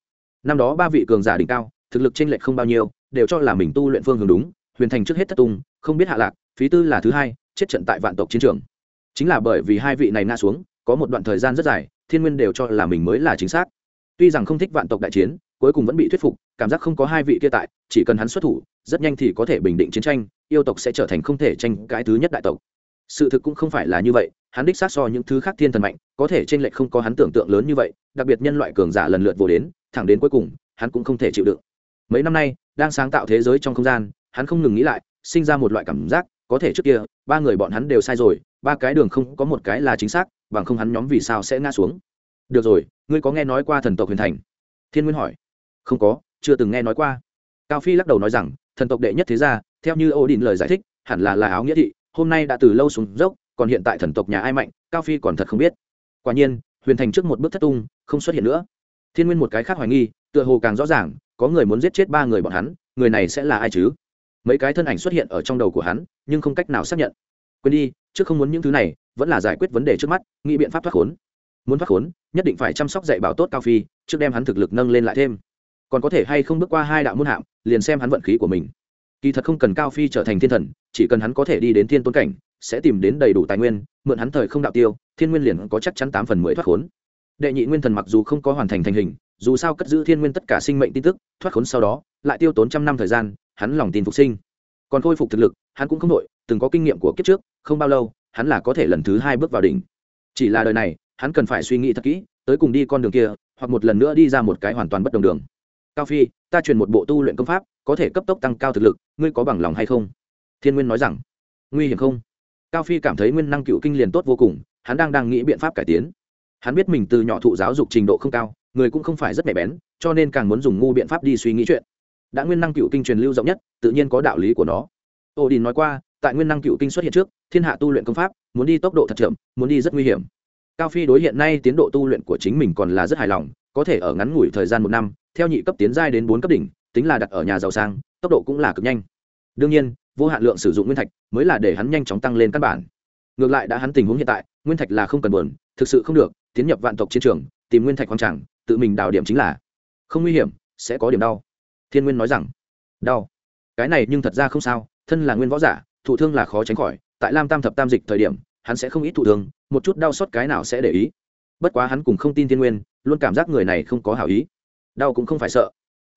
Năm đó ba vị cường giả đỉnh cao, thực lực chênh lệch không bao nhiêu, đều cho là mình tu luyện phương hướng đúng, huyền thành trước hết thất tung, không biết hạ lạc, phí tư là thứ hai, chết trận tại vạn tộc chiến trường. Chính là bởi vì hai vị này ngã xuống có một đoạn thời gian rất dài, thiên nguyên đều cho là mình mới là chính xác. Tuy rằng không thích vạn tộc đại chiến, cuối cùng vẫn bị thuyết phục, cảm giác không có hai vị kia tại, chỉ cần hắn xuất thủ, rất nhanh thì có thể bình định chiến tranh, yêu tộc sẽ trở thành không thể tranh cái thứ nhất đại tộc. Sự thực cũng không phải là như vậy, hắn đích xác so những thứ khác thiên thần mạnh, có thể tranh lệch không có hắn tưởng tượng lớn như vậy, đặc biệt nhân loại cường giả lần lượt vô đến, thẳng đến cuối cùng, hắn cũng không thể chịu đựng. Mấy năm nay, đang sáng tạo thế giới trong không gian, hắn không ngừng nghĩ lại, sinh ra một loại cảm giác có thể trước kia, ba người bọn hắn đều sai rồi, ba cái đường không có một cái là chính xác, bằng không hắn nhóm vì sao sẽ ngã xuống. Được rồi, ngươi có nghe nói qua thần tộc huyền thành? Thiên nguyên hỏi. Không có, chưa từng nghe nói qua. Cao phi lắc đầu nói rằng, thần tộc đệ nhất thế gia, theo như ô đình lời giải thích, hẳn là là áo nghĩa thị, hôm nay đã từ lâu xuống dốc, còn hiện tại thần tộc nhà ai mạnh, cao phi còn thật không biết. Quả nhiên, huyền thành trước một bước thất tung, không xuất hiện nữa. Thiên nguyên một cái khác hoài nghi, tựa hồ càng rõ ràng, có người muốn giết chết ba người bọn hắn, người này sẽ là ai chứ? Mấy cái thân ảnh xuất hiện ở trong đầu của hắn, nhưng không cách nào xác nhận. Quên đi, trước không muốn những thứ này, vẫn là giải quyết vấn đề trước mắt, nghĩ biện pháp thoát khốn. Muốn thoát khốn, nhất định phải chăm sóc dạy bảo tốt cao phi, trước đem hắn thực lực nâng lên lại thêm. Còn có thể hay không bước qua hai đạo môn hạm, liền xem hắn vận khí của mình. Kỳ thật không cần cao phi trở thành thiên thần, chỉ cần hắn có thể đi đến thiên tôn cảnh, sẽ tìm đến đầy đủ tài nguyên, mượn hắn thời không đạo tiêu, thiên nguyên liền có chắc chắn tám phần mười thoát khốn. Đệ nhị nguyên thần mặc dù không có hoàn thành thành hình, dù sao cất giữ thiên nguyên tất cả sinh mệnh tin tức, thoát khốn sau đó, lại tiêu tốn trăm năm thời gian hắn lòng tin phục sinh. Còn khôi phục thực lực, hắn cũng không đội từng có kinh nghiệm của kiếp trước, không bao lâu, hắn là có thể lần thứ hai bước vào đỉnh. Chỉ là đời này, hắn cần phải suy nghĩ thật kỹ, tới cùng đi con đường kia, hoặc một lần nữa đi ra một cái hoàn toàn bất đồng đường. Cao phi, ta truyền một bộ tu luyện công pháp, có thể cấp tốc tăng cao thực lực, ngươi có bằng lòng hay không? Thiên nguyên nói rằng, nguy hiểm không? Cao phi cảm thấy nguyên năng cựu kinh liền tốt vô cùng, hắn đang đang nghĩ biện pháp cải tiến. Hắn biết mình từ nhỏ thụ giáo dục trình độ không cao, người cũng không phải rất nhạy bén, cho nên càng muốn dùng ngu biện pháp đi suy nghĩ chuyện đã nguyên năng cựu kinh truyền lưu rộng nhất, tự nhiên có đạo lý của nó. Ô đình nói qua, tại nguyên năng cựu kinh xuất hiện trước, thiên hạ tu luyện công pháp, muốn đi tốc độ thật chậm, muốn đi rất nguy hiểm. Cao phi đối hiện nay tiến độ tu luyện của chính mình còn là rất hài lòng, có thể ở ngắn ngủi thời gian một năm, theo nhị cấp tiến giai đến bốn cấp đỉnh, tính là đặt ở nhà giàu sang, tốc độ cũng là cực nhanh. Đương nhiên, vô hạn lượng sử dụng nguyên thạch mới là để hắn nhanh chóng tăng lên căn bản. Ngược lại đã hắn tình huống hiện tại, nguyên thạch là không cần buồn, thực sự không được, tiến nhập vạn tộc chiến trường, tìm nguyên thạch hoang tràng, tự mình đào điểm chính là không nguy hiểm, sẽ có điểm đau thiên nguyên nói rằng, đau. Cái này nhưng thật ra không sao, thân là nguyên võ giả, thụ thương là khó tránh khỏi, tại lam tam thập tam dịch thời điểm, hắn sẽ không ít thụ thương, một chút đau xót cái nào sẽ để ý. Bất quá hắn cũng không tin thiên nguyên, luôn cảm giác người này không có hảo ý. Đau cũng không phải sợ.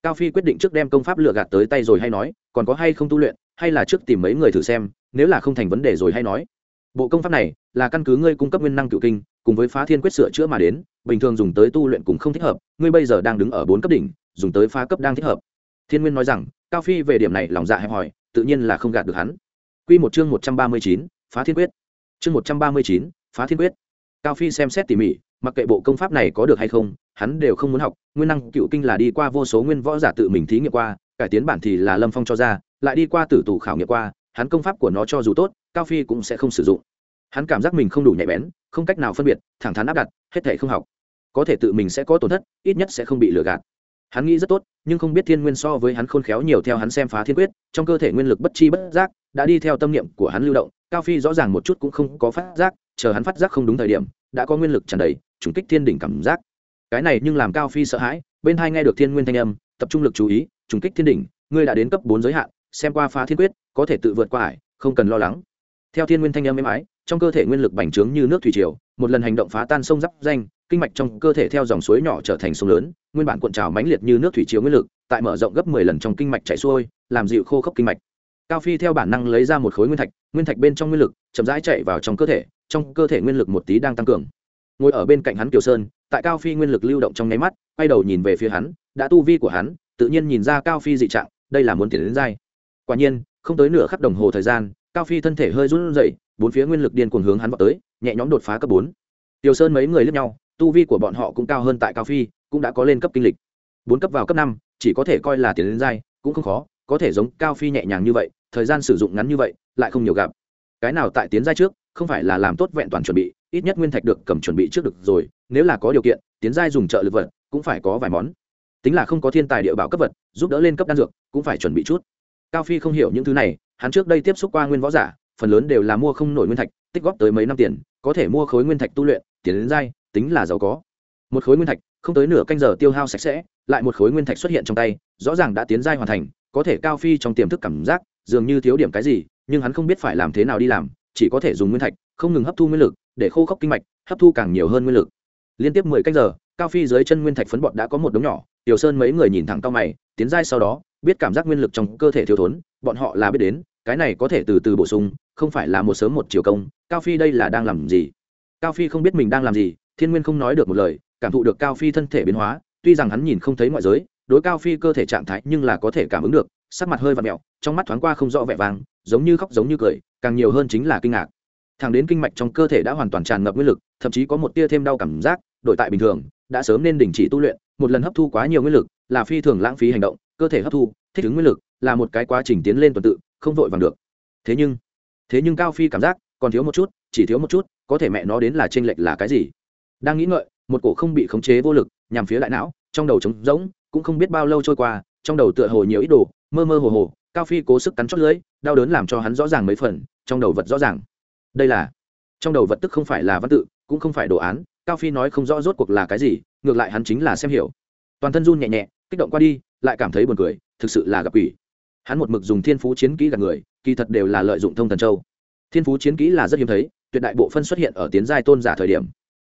Cao phi quyết định trước đem công pháp lựa gạt tới tay rồi hay nói, còn có hay không tu luyện, hay là trước tìm mấy người thử xem, nếu là không thành vấn đề rồi hay nói. Bộ công pháp này là căn cứ ngươi cung cấp nguyên năng cựu kinh, cùng với phá thiên quyết sửa chữa mà đến, bình thường dùng tới tu luyện cũng không thích hợp, ngươi bây giờ đang đứng ở bốn cấp đỉnh, dùng tới phá cấp đang thích hợp thiên nguyên nói rằng, cao phi về điểm này lòng dạ hẹp hòi, tự nhiên là không gạt được hắn. Quy một chương một trăm ba mươi chín, phá thiên quyết. Chương một trăm ba mươi chín, phá thiên quyết. Cao phi xem xét tỉ mỉ, mặc kệ bộ công pháp này có được hay không, hắn đều không muốn học, nguyên năng cựu kinh là đi qua vô số nguyên võ giả tự mình thí nghiệm qua, cải tiến bản thì là lâm phong cho ra, lại đi qua tử tù khảo nghiệm qua, hắn công pháp của nó cho dù tốt, cao phi cũng sẽ không sử dụng. Hắn cảm giác mình không đủ nhạy bén, không cách nào phân biệt, thẳng thắn áp đặt, hết thể không học. Có thể tự mình sẽ có tổn thất, ít nhất sẽ không bị lừa gạt hắn nghĩ rất tốt, nhưng không biết thiên nguyên so với hắn khôn khéo nhiều theo hắn xem phá thiên quyết, trong cơ thể nguyên lực bất chi bất giác đã đi theo tâm niệm của hắn lưu động, cao phi rõ ràng một chút cũng không có phát giác, chờ hắn phát giác không đúng thời điểm, đã có nguyên lực tràn đầy, trùng kích thiên đỉnh cảm giác. Cái này nhưng làm cao phi sợ hãi, bên hai nghe được thiên nguyên thanh âm, tập trung lực chú ý, trùng kích thiên đỉnh, ngươi đã đến cấp bốn giới hạn, xem qua phá thiên quyết, có thể tự vượt qua ải, không cần lo lắng. Theo thiên nguyên thanh âm êm ái trong cơ thể nguyên lực bành trướng như nước thủy triều, một lần hành động phá tan sông giáp danh, kinh mạch trong cơ thể theo dòng suối nhỏ trở thành sông lớn, nguyên bản cuộn trào mãnh liệt như nước thủy chiếu nguyên lực, tại mở rộng gấp mười lần trong kinh mạch chảy xuôi, làm dịu khô khốc kinh mạch. Cao phi theo bản năng lấy ra một khối nguyên thạch nguyên thạch bên trong nguyên lực chậm rãi chạy vào trong cơ thể, trong cơ thể nguyên lực một tí đang tăng cường. Ngồi ở bên cạnh hắn kiều sơn, tại cao phi nguyên lực lưu động trong nháy mắt, quay đầu nhìn về phía hắn, đã tu vi của hắn, tự nhiên nhìn ra cao phi dị trạng, đây là muốn tiến đến dai quả nhiên, không tới nửa khắc đồng hồ thời gian, cao phi thân thể hơi run rẩy bốn phía nguyên lực điên cuồng hướng hắn vào tới, nhẹ nhõm đột phá cấp bốn. Tiểu sơn mấy người lướt nhau, tu vi của bọn họ cũng cao hơn tại cao phi, cũng đã có lên cấp kinh lịch. Bốn cấp vào cấp năm, chỉ có thể coi là tiền đến dai, cũng không khó, có thể giống cao phi nhẹ nhàng như vậy, thời gian sử dụng ngắn như vậy, lại không nhiều gặp. Cái nào tại tiến giai trước, không phải là làm tốt vẹn toàn chuẩn bị, ít nhất nguyên thạch được cầm chuẩn bị trước được rồi, nếu là có điều kiện, tiến giai dùng trợ lực vật, cũng phải có vài món. Tính là không có thiên tài địa bảo cấp vật, giúp đỡ lên cấp đan dược, cũng phải chuẩn bị chút. Cao phi không hiểu những thứ này, hắn trước đây tiếp xúc qua nguyên võ giả phần lớn đều là mua không nổi nguyên thạch, tích góp tới mấy năm tiền, có thể mua khối nguyên thạch tu luyện tiến đến giai tính là giàu có. Một khối nguyên thạch, không tới nửa canh giờ tiêu hao sạch sẽ, lại một khối nguyên thạch xuất hiện trong tay, rõ ràng đã tiến giai hoàn thành, có thể cao phi trong tiềm thức cảm giác, dường như thiếu điểm cái gì, nhưng hắn không biết phải làm thế nào đi làm, chỉ có thể dùng nguyên thạch, không ngừng hấp thu nguyên lực, để khô khốc kinh mạch, hấp thu càng nhiều hơn nguyên lực. Liên tiếp mười canh giờ, cao phi dưới chân nguyên thạch phấn bọt đã có một đống nhỏ, tiểu sơn mấy người nhìn thẳng cao mày, tiến giai sau đó, biết cảm giác nguyên lực trong cơ thể thiếu thốn, bọn họ là biết đến cái này có thể từ từ bổ sung, không phải là một sớm một chiều công, cao phi đây là đang làm gì? Cao phi không biết mình đang làm gì, thiên nguyên không nói được một lời, cảm thụ được cao phi thân thể biến hóa, tuy rằng hắn nhìn không thấy ngoại giới, đối cao phi cơ thể trạng thái nhưng là có thể cảm ứng được, sắc mặt hơi và mẹo, trong mắt thoáng qua không rõ vẻ vàng, giống như khóc giống như cười, càng nhiều hơn chính là kinh ngạc. Thẳng đến kinh mạch trong cơ thể đã hoàn toàn tràn ngập nguyên lực, thậm chí có một tia thêm đau cảm giác, đổi tại bình thường, đã sớm nên đình chỉ tu luyện, một lần hấp thu quá nhiều nguyên lực, là phi thường lãng phí hành động, cơ thể hấp thu, thích ứng nguyên lực, là một cái quá trình tiến lên tuần tự không vội vàng được. Thế nhưng thế nhưng cao phi cảm giác còn thiếu một chút, chỉ thiếu một chút, có thể mẹ nó đến là tranh lệch là cái gì? Đang nghĩ ngợi, một cổ không bị khống chế vô lực, nhằm phía đại não, trong đầu trống rỗng, cũng không biết bao lâu trôi qua, trong đầu tựa hồ nhiều ít đồ, mơ mơ hồ hồ, cao phi cố sức cắn chót lưỡi, đau đớn làm cho hắn rõ ràng mấy phần, trong đầu vật rõ ràng. Đây là, trong đầu vật tức không phải là văn tự, cũng không phải đồ án, cao phi nói không rõ rốt cuộc là cái gì, ngược lại hắn chính là xem hiểu. Toàn thân run nhẹ nhẹ, kích động qua đi, lại cảm thấy buồn cười, thực sự là gặp ủy hắn một mực dùng thiên phú chiến kỹ gạt người, kỳ thật đều là lợi dụng thông thần châu. Thiên phú chiến kỹ là rất hiếm thấy, tuyệt đại bộ phân xuất hiện ở tiến giai tôn giả thời điểm.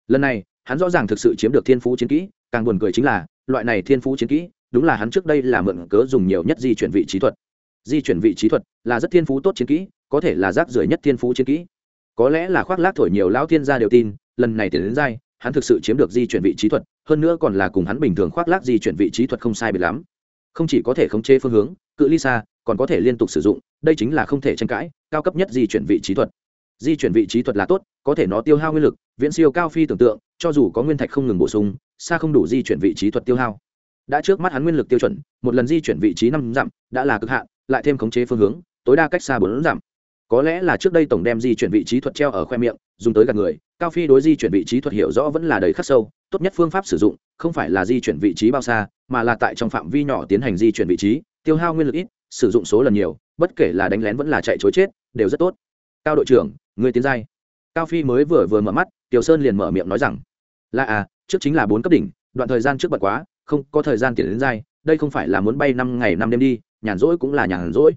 Lần này, hắn rõ ràng thực sự chiếm được thiên phú chiến kỹ, càng buồn cười chính là, loại này thiên phú chiến kỹ, đúng là hắn trước đây là mượn cớ dùng nhiều nhất di chuyển vị trí thuật. Di chuyển vị trí thuật là rất thiên phú tốt chiến kỹ, có thể là rác rưởi nhất thiên phú chiến kỹ. Có lẽ là khoác lác thổi nhiều lão thiên gia đều tin, lần này tiền đến giai, hắn thực sự chiếm được di chuyển vị trí thuật, hơn nữa còn là cùng hắn bình thường khoác lác di chuyển vị trí thuật không sai biệt lắm không chỉ có thể khống chế phương hướng, cự ly xa, còn có thể liên tục sử dụng, đây chính là không thể tranh cãi, cao cấp nhất di chuyển vị trí thuật. Di chuyển vị trí thuật là tốt, có thể nó tiêu hao nguyên lực, viễn siêu cao phi tưởng tượng, cho dù có nguyên thạch không ngừng bổ sung, xa không đủ di chuyển vị trí thuật tiêu hao. Đã trước mắt hắn nguyên lực tiêu chuẩn, một lần di chuyển vị trí năm dặm, đã là cực hạn, lại thêm khống chế phương hướng, tối đa cách xa bốn dặm. Có lẽ là trước đây tổng đem di chuyển vị trí thuật treo ở khoe miệng, dùng tới gạt người cao phi đối di chuyển vị trí thuật hiểu rõ vẫn là đầy khắc sâu, tốt nhất phương pháp sử dụng không phải là di chuyển vị trí bao xa, mà là tại trong phạm vi nhỏ tiến hành di chuyển vị trí, tiêu hao nguyên lực ít, sử dụng số lần nhiều, bất kể là đánh lén vẫn là chạy chối chết, đều rất tốt. Cao đội trưởng, người tiến giai. Cao phi mới vừa vừa mở mắt, tiểu sơn liền mở miệng nói rằng, là à trước chính là bốn cấp đỉnh, đoạn thời gian trước bật quá, không có thời gian tiến đến giai, đây không phải là muốn bay năm ngày năm đêm đi, nhàn rỗi cũng là nhàn rỗi.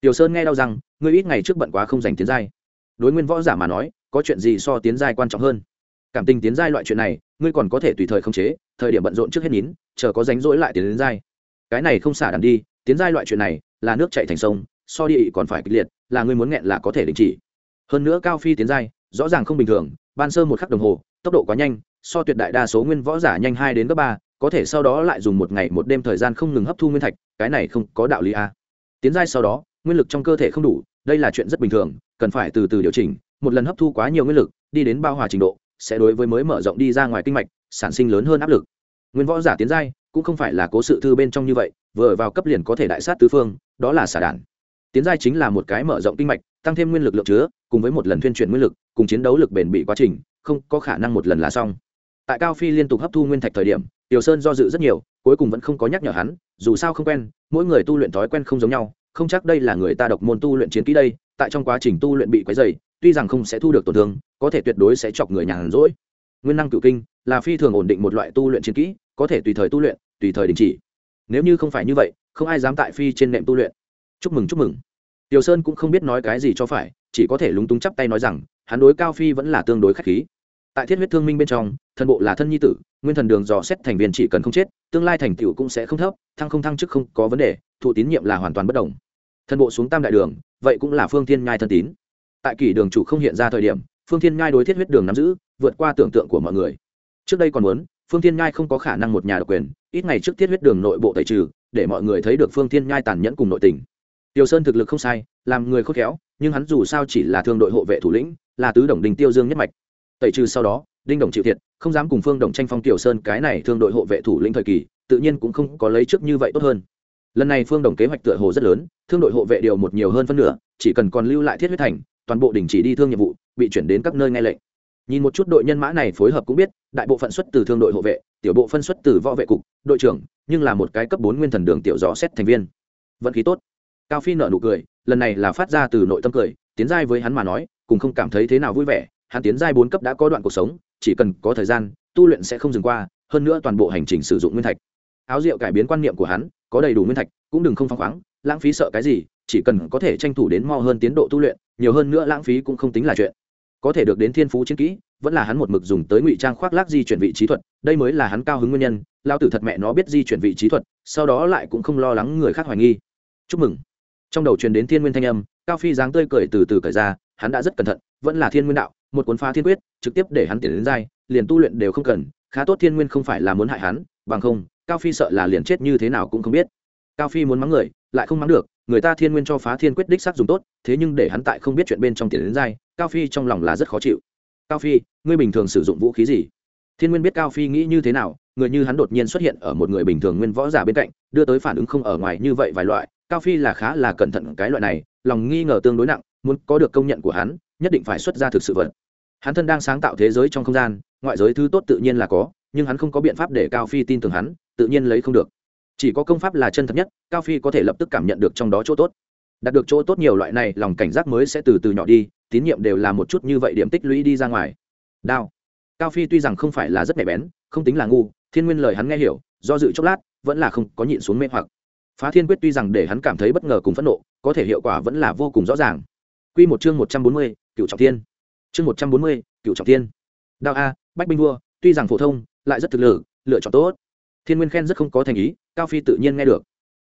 Tiểu sơn nghe đau rằng ngươi ít ngày trước bận quá không dành tiến giai. Đối nguyên võ giả mà nói có chuyện gì so tiến giai quan trọng hơn? Cảm tình tiến giai loại chuyện này, ngươi còn có thể tùy thời khống chế, thời điểm bận rộn trước hết nín, chờ có rảnh rỗi lại tiến đến giai. Cái này không xả đàn đi, tiến giai loại chuyện này, là nước chạy thành sông, so đi còn phải kịch liệt, là ngươi muốn nghẹn là có thể đình chỉ. Hơn nữa cao phi tiến giai, rõ ràng không bình thường, ban sơ một khắc đồng hồ, tốc độ quá nhanh, so tuyệt đại đa số nguyên võ giả nhanh hai đến gấp ba, có thể sau đó lại dùng một ngày một đêm thời gian không ngừng hấp thu nguyên thạch, cái này không có đạo lý a. À. tiến giai sau đó, nguyên lực trong cơ thể không đủ, đây là chuyện rất bình thường, cần phải từ từ điều chỉnh một lần hấp thu quá nhiều nguyên lực, đi đến bao hòa trình độ, sẽ đối với mới mở rộng đi ra ngoài kinh mạch, sản sinh lớn hơn áp lực. Nguyên võ giả tiến giai, cũng không phải là cố sự thư bên trong như vậy, vừa vào cấp liền có thể đại sát tứ phương, đó là xả đản tiến giai chính là một cái mở rộng kinh mạch, tăng thêm nguyên lực lượng chứa, cùng với một lần thuyên chuyển nguyên lực, cùng chiến đấu lực bền bị quá trình, không có khả năng một lần là xong. Tại cao phi liên tục hấp thu nguyên thạch thời điểm, tiểu sơn do dự rất nhiều, cuối cùng vẫn không có nhắc nhở hắn, dù sao không quen, mỗi người tu luyện thói quen không giống nhau, không chắc đây là người ta độc môn tu luyện chiến kỹ đây, tại trong quá trình tu luyện bị quấy dày tuy rằng không sẽ thu được tổn thương, có thể tuyệt đối sẽ chọc người nhàn rỗi. Nguyên năng cựu kinh là phi thường ổn định một loại tu luyện chiến kỹ, có thể tùy thời tu luyện, tùy thời đình chỉ. Nếu như không phải như vậy, không ai dám tại phi trên nệm tu luyện. Chúc mừng chúc mừng. Tiểu sơn cũng không biết nói cái gì cho phải, chỉ có thể lúng túng chắp tay nói rằng, hắn đối cao phi vẫn là tương đối khách khí. Tại thiết huyết thương minh bên trong, thần bộ là thân nhi tử, nguyên thần đường dò xét thành viên chỉ cần không chết, tương lai thành tựu cũng sẽ không thấp, thăng không thăng chức không có vấn đề, thụ tín nhiệm là hoàn toàn bất đồng. Thần bộ xuống tam đại đường, vậy cũng là phương thiên nhai thân tín tại kỷ đường chủ không hiện ra thời điểm, phương thiên ngai đối thiết huyết đường nắm giữ, vượt qua tưởng tượng của mọi người. Trước đây còn muốn, phương thiên ngai không có khả năng một nhà độc quyền, ít ngày trước thiết huyết đường nội bộ tẩy trừ, để mọi người thấy được phương thiên ngai tàn nhẫn cùng nội tình. Tiêu sơn thực lực không sai, làm người khôn khéo, nhưng hắn dù sao chỉ là thương đội hộ vệ thủ lĩnh, là tứ đồng đình tiêu dương nhất mạch. Tẩy trừ sau đó, đinh đồng chịu thiệt, không dám cùng phương đồng tranh phong tiểu sơn cái này thương đội hộ vệ thủ lĩnh thời kỳ, tự nhiên cũng không có lấy trước như vậy tốt hơn. Lần này phương đồng kế hoạch tựa hồ rất lớn, thương đội hộ vệ điều một nhiều hơn phân nửa, chỉ cần còn lưu lại thiết huyết thành toàn bộ đình chỉ đi thương nhiệm vụ, bị chuyển đến các nơi nghe lệnh. Nhìn một chút đội nhân mã này phối hợp cũng biết, đại bộ phận xuất từ thương đội hộ vệ, tiểu bộ phân xuất từ võ vệ cục, đội trưởng, nhưng là một cái cấp bốn nguyên thần đường tiểu dò xét thành viên. Vận khí tốt. Cao phi nợ nụ cười, lần này là phát ra từ nội tâm cười, tiến giai với hắn mà nói, cùng không cảm thấy thế nào vui vẻ, hắn tiến giai bốn cấp đã có đoạn cuộc sống, chỉ cần có thời gian, tu luyện sẽ không dừng qua, hơn nữa toàn bộ hành trình sử dụng nguyên thạch. Áo rượu cải biến quan niệm của hắn, có đầy đủ nguyên thạch, cũng đừng không phăng khoáng lãng phí sợ cái gì, chỉ cần có thể tranh thủ đến mo hơn tiến độ tu luyện, nhiều hơn nữa lãng phí cũng không tính là chuyện. Có thể được đến thiên phú chiến kỹ, vẫn là hắn một mực dùng tới ngụy trang khoác lác di chuyển vị trí thuật, đây mới là hắn cao hứng nguyên nhân lao tử thật mẹ nó biết di chuyển vị trí thuật, sau đó lại cũng không lo lắng người khác hoài nghi. Chúc mừng. Trong đầu truyền đến thiên nguyên thanh âm, cao phi dáng tươi cười từ từ cởi ra, hắn đã rất cẩn thận, vẫn là thiên nguyên đạo, một cuốn phá thiên quyết, trực tiếp để hắn tiến đến dai liền tu luyện đều không cần, khá tốt thiên nguyên không phải là muốn hại hắn, bằng không, cao phi sợ là liền chết như thế nào cũng không biết cao phi muốn mắng người, lại không mắng được, người ta thiên nguyên cho phá thiên quyết đích sắc dùng tốt, thế nhưng để hắn tại không biết chuyện bên trong tiền đến dai, cao phi trong lòng là rất khó chịu. Cao phi, ngươi bình thường sử dụng vũ khí gì? Thiên nguyên biết cao phi nghĩ như thế nào, người như hắn đột nhiên xuất hiện ở một người bình thường nguyên võ giả bên cạnh, đưa tới phản ứng không ở ngoài như vậy vài loại, cao phi là khá là cẩn thận cái loại này, lòng nghi ngờ tương đối nặng, muốn có được công nhận của hắn, nhất định phải xuất ra thực sự vật. Hắn thân đang sáng tạo thế giới trong không gian, ngoại giới thứ tốt tự nhiên là có, nhưng hắn không có biện pháp để cao phi tin tưởng hắn, tự nhiên lấy không được chỉ có công pháp là chân thật nhất, cao phi có thể lập tức cảm nhận được trong đó chỗ tốt. Đạt được chỗ tốt nhiều loại này, lòng cảnh giác mới sẽ từ từ nhỏ đi, tín nhiệm đều là một chút như vậy điểm tích lũy đi ra ngoài. Đao. Cao phi tuy rằng không phải là rất nhạy bén, không tính là ngu, thiên nguyên lời hắn nghe hiểu, do dự chốc lát, vẫn là không có nhịn xuống mê hoặc. Phá thiên quyết tuy rằng để hắn cảm thấy bất ngờ cùng phẫn nộ, có thể hiệu quả vẫn là vô cùng rõ ràng. Q một chương một trăm bốn mươi cựu trọng thiên. Chương một trăm bốn mươi cựu trọng thiên. Đao a, bách binh vua, tuy rằng phổ thông, lại rất thực lử lựa chọn tốt thiên nguyên khen rất không có thành ý, cao phi tự nhiên nghe được.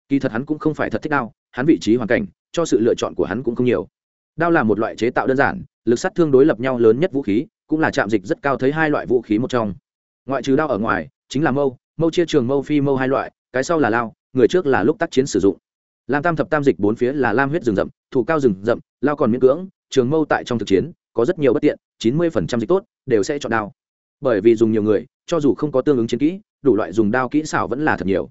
Kỳ thật hắn cũng không phải thật thích đao, hắn vị trí hoàn cảnh, cho sự lựa chọn của hắn cũng không nhiều. Đao là một loại chế tạo đơn giản, lực sát thương đối lập nhau lớn nhất vũ khí, cũng là chạm dịch rất cao thấy hai loại vũ khí một trong. Ngoại trừ đao ở ngoài, chính là mâu mâu chia trường, mâu phi, mâu hai loại, cái sau là lao, người trước là lúc tác chiến sử dụng. Lam tam thập tam dịch bốn phía là lam huyết rừng rậm, thủ cao rừng rậm, lao còn miễn cưỡng, trường mâu tại trong thực chiến, có rất nhiều bất tiện, chín mươi phần trăm dịch tốt, đều sẽ chọn đao bởi vì dùng nhiều người, cho dù không có tương ứng chiến kỹ, đủ loại dùng đao kỹ xảo vẫn là thật nhiều.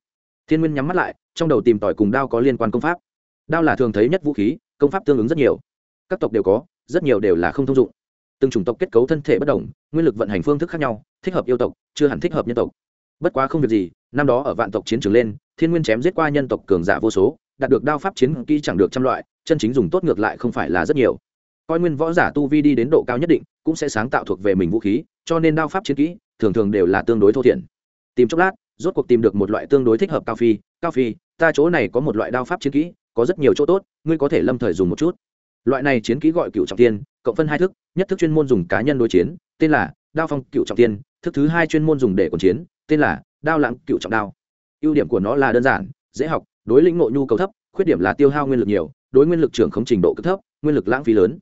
Thiên nguyên nhắm mắt lại, trong đầu tìm tỏi cùng đao có liên quan công pháp. Đao là thường thấy nhất vũ khí, công pháp tương ứng rất nhiều. Các tộc đều có, rất nhiều đều là không thông dụng. Từng chủng tộc kết cấu thân thể bất đồng, nguyên lực vận hành phương thức khác nhau, thích hợp yêu tộc, chưa hẳn thích hợp nhân tộc. Bất quá không việc gì, năm đó ở vạn tộc chiến trường lên, thiên nguyên chém giết qua nhân tộc cường giả vô số, đạt được đao pháp chiến kỹ chẳng được trăm loại, chân chính dùng tốt ngược lại không phải là rất nhiều. Coi nguyên võ giả tu vi đi đến độ cao nhất định, cũng sẽ sáng tạo thuộc về mình vũ khí cho nên đao pháp chiến kỹ thường thường đều là tương đối thô thiển. Tìm chốc lát, rốt cuộc tìm được một loại tương đối thích hợp cao phi. Cao phi, ta chỗ này có một loại đao pháp chiến kỹ, có rất nhiều chỗ tốt, ngươi có thể lâm thời dùng một chút. Loại này chiến kỹ gọi cựu trọng tiên, cộng phân hai thức, nhất thức chuyên môn dùng cá nhân đối chiến, tên là đao phong cựu trọng tiên, thức thứ hai chuyên môn dùng để quần chiến, tên là đao lãng cựu trọng đao. Ưu điểm của nó là đơn giản, dễ học, đối lĩnh nội nhu cầu thấp, khuyết điểm là tiêu hao nguyên lực nhiều, đối nguyên lực trưởng không trình độ cực thấp, nguyên lực lãng phí lớn.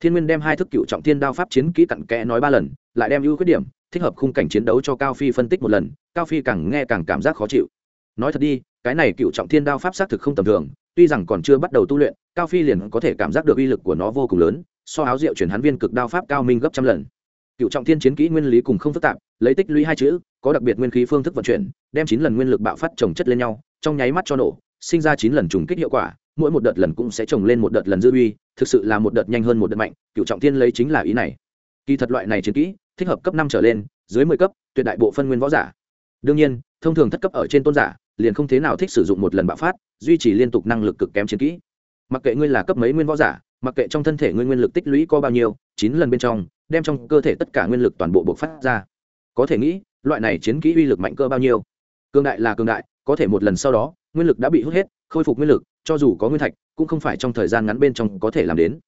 Thiên nguyên đem hai thức cựu trọng thiên đao pháp chiến kỹ cặn kẽ nói ba lần lại đem ưu khuyết điểm, thích hợp khung cảnh chiến đấu cho cao phi phân tích một lần, cao phi càng nghe càng cảm giác khó chịu. Nói thật đi, cái này cựu trọng thiên đao pháp xác thực không tầm thường, tuy rằng còn chưa bắt đầu tu luyện, cao phi liền có thể cảm giác được uy lực của nó vô cùng lớn, so áo rượu chuyển hắn viên cực đao pháp cao minh gấp trăm lần. Cựu trọng thiên chiến kỹ nguyên lý cùng không phức tạp, lấy tích lũy hai chữ, có đặc biệt nguyên khí phương thức vận chuyển, đem chín lần nguyên lực bạo phát trồng chất lên nhau, trong nháy mắt cho nổ, sinh ra chín lần trùng kích hiệu quả, mỗi một đợt lần cũng sẽ trồng lên một đợt lần dư uy, thực sự là một đợt nhanh hơn một đợt mạnh, cựu trọng thiên lấy chính là ý này. Kỳ thật loại này chiến kỹ thích hợp cấp năm trở lên, dưới mười cấp, tuyệt đại bộ phân nguyên võ giả. Đương nhiên, thông thường thất cấp ở trên tôn giả, liền không thế nào thích sử dụng một lần bạo phát, duy trì liên tục năng lực cực kém chiến kỹ. Mặc kệ ngươi là cấp mấy nguyên võ giả, mặc kệ trong thân thể ngươi nguyên lực tích lũy có bao nhiêu, chín lần bên trong, đem trong cơ thể tất cả nguyên lực toàn bộ bộc phát ra. Có thể nghĩ, loại này chiến kỹ uy lực mạnh cơ bao nhiêu? Cường đại là cường đại, có thể một lần sau đó, nguyên lực đã bị hút hết, khôi phục nguyên lực, cho dù có nguyên thạch, cũng không phải trong thời gian ngắn bên trong có thể làm đến.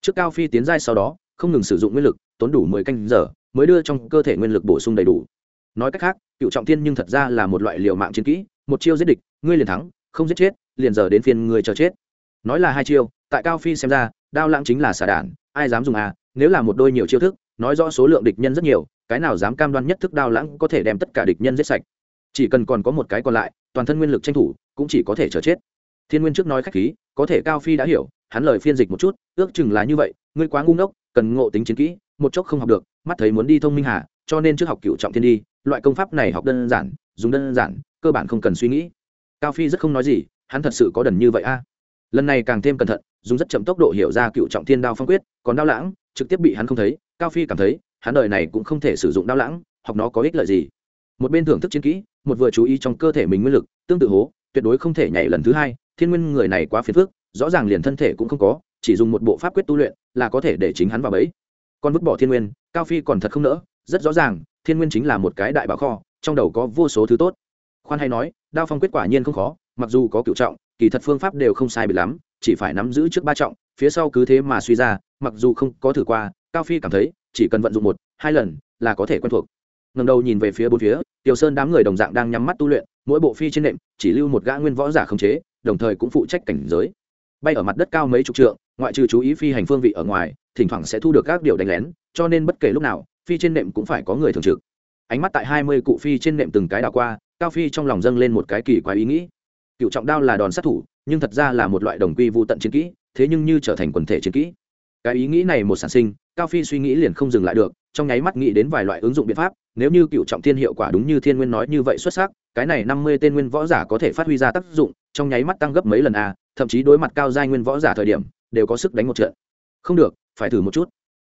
Trước cao phi tiến giai sau đó, không ngừng sử dụng nguyên lực, tốn đủ mười canh giờ mới đưa trong cơ thể nguyên lực bổ sung đầy đủ. Nói cách khác, cựu trọng thiên nhưng thật ra là một loại liều mạng chiến kỹ, một chiêu giết địch, ngươi liền thắng, không giết chết, liền giờ đến phiên ngươi chờ chết. Nói là hai chiêu, tại cao phi xem ra, đao lãng chính là xả đản, ai dám dùng à nếu là một đôi nhiều chiêu thức, nói rõ số lượng địch nhân rất nhiều, cái nào dám cam đoan nhất thức đao lãng có thể đem tất cả địch nhân giết sạch. Chỉ cần còn có một cái còn lại, toàn thân nguyên lực tranh thủ, cũng chỉ có thể chờ chết. Thiên nguyên trước nói khách khí, có thể cao phi đã hiểu, hắn lời phiên dịch một chút, ước chừng là như vậy, ngươi quá ngu ngốc, cần ngộ tính chiến kỹ, một chốc không học được mắt thấy muốn đi thông minh hà, cho nên trước học cựu trọng thiên đi, loại công pháp này học đơn giản, dùng đơn giản, cơ bản không cần suy nghĩ. Cao phi rất không nói gì, hắn thật sự có đần như vậy a. Lần này càng thêm cẩn thận, dùng rất chậm tốc độ hiểu ra cựu trọng thiên đao phong quyết, còn đao lãng, trực tiếp bị hắn không thấy, cao phi cảm thấy, hắn đời này cũng không thể sử dụng đao lãng, học nó có ích lợi gì. Một bên thưởng thức chiến kỹ, một vừa chú ý trong cơ thể mình nguyên lực, tương tự hố, tuyệt đối không thể nhảy lần thứ hai, thiên nguyên người này quá phiền phức, rõ ràng liền thân thể cũng không có, chỉ dùng một bộ pháp quyết tu luyện là có thể để chính hắn vào bẫy. Con vứt bỏ thiên nguyên cao phi còn thật không nỡ, rất rõ ràng, thiên nguyên chính là một cái đại bảo kho, trong đầu có vô số thứ tốt. Khoan hay nói, đao phong quyết quả nhiên không khó, mặc dù có cựu trọng, kỳ thật phương pháp đều không sai bị lắm, chỉ phải nắm giữ trước ba trọng, phía sau cứ thế mà suy ra, mặc dù không có thử qua, cao phi cảm thấy, chỉ cần vận dụng một, hai lần, là có thể quen thuộc. Ngầm đầu nhìn về phía bốn phía, tiểu sơn đám người đồng dạng đang nhắm mắt tu luyện, mỗi bộ phi trên nệm, chỉ lưu một gã nguyên võ giả khống chế, đồng thời cũng phụ trách cảnh giới. Bay ở mặt đất cao mấy chục trượng, ngoại trừ chú ý phi hành phương vị ở ngoài, thỉnh thoảng sẽ thu được các điều đánh lén cho nên bất kể lúc nào, phi trên nệm cũng phải có người thường trực. Ánh mắt tại hai mươi cụ phi trên nệm từng cái đảo qua, cao phi trong lòng dâng lên một cái kỳ quái ý nghĩ. Cựu trọng đao là đòn sát thủ, nhưng thật ra là một loại đồng quy vô tận chiến kỹ, thế nhưng như trở thành quần thể chiến kỹ. Cái ý nghĩ này một sản sinh, cao phi suy nghĩ liền không dừng lại được, trong nháy mắt nghĩ đến vài loại ứng dụng biện pháp, nếu như cựu trọng thiên hiệu quả đúng như thiên nguyên nói như vậy xuất sắc, cái này năm mươi tên nguyên võ giả có thể phát huy ra tác dụng, trong nháy mắt tăng gấp mấy lần a, thậm chí đối mặt cao giai nguyên võ giả thời điểm, đều có sức đánh một trận. Không được, phải thử một chút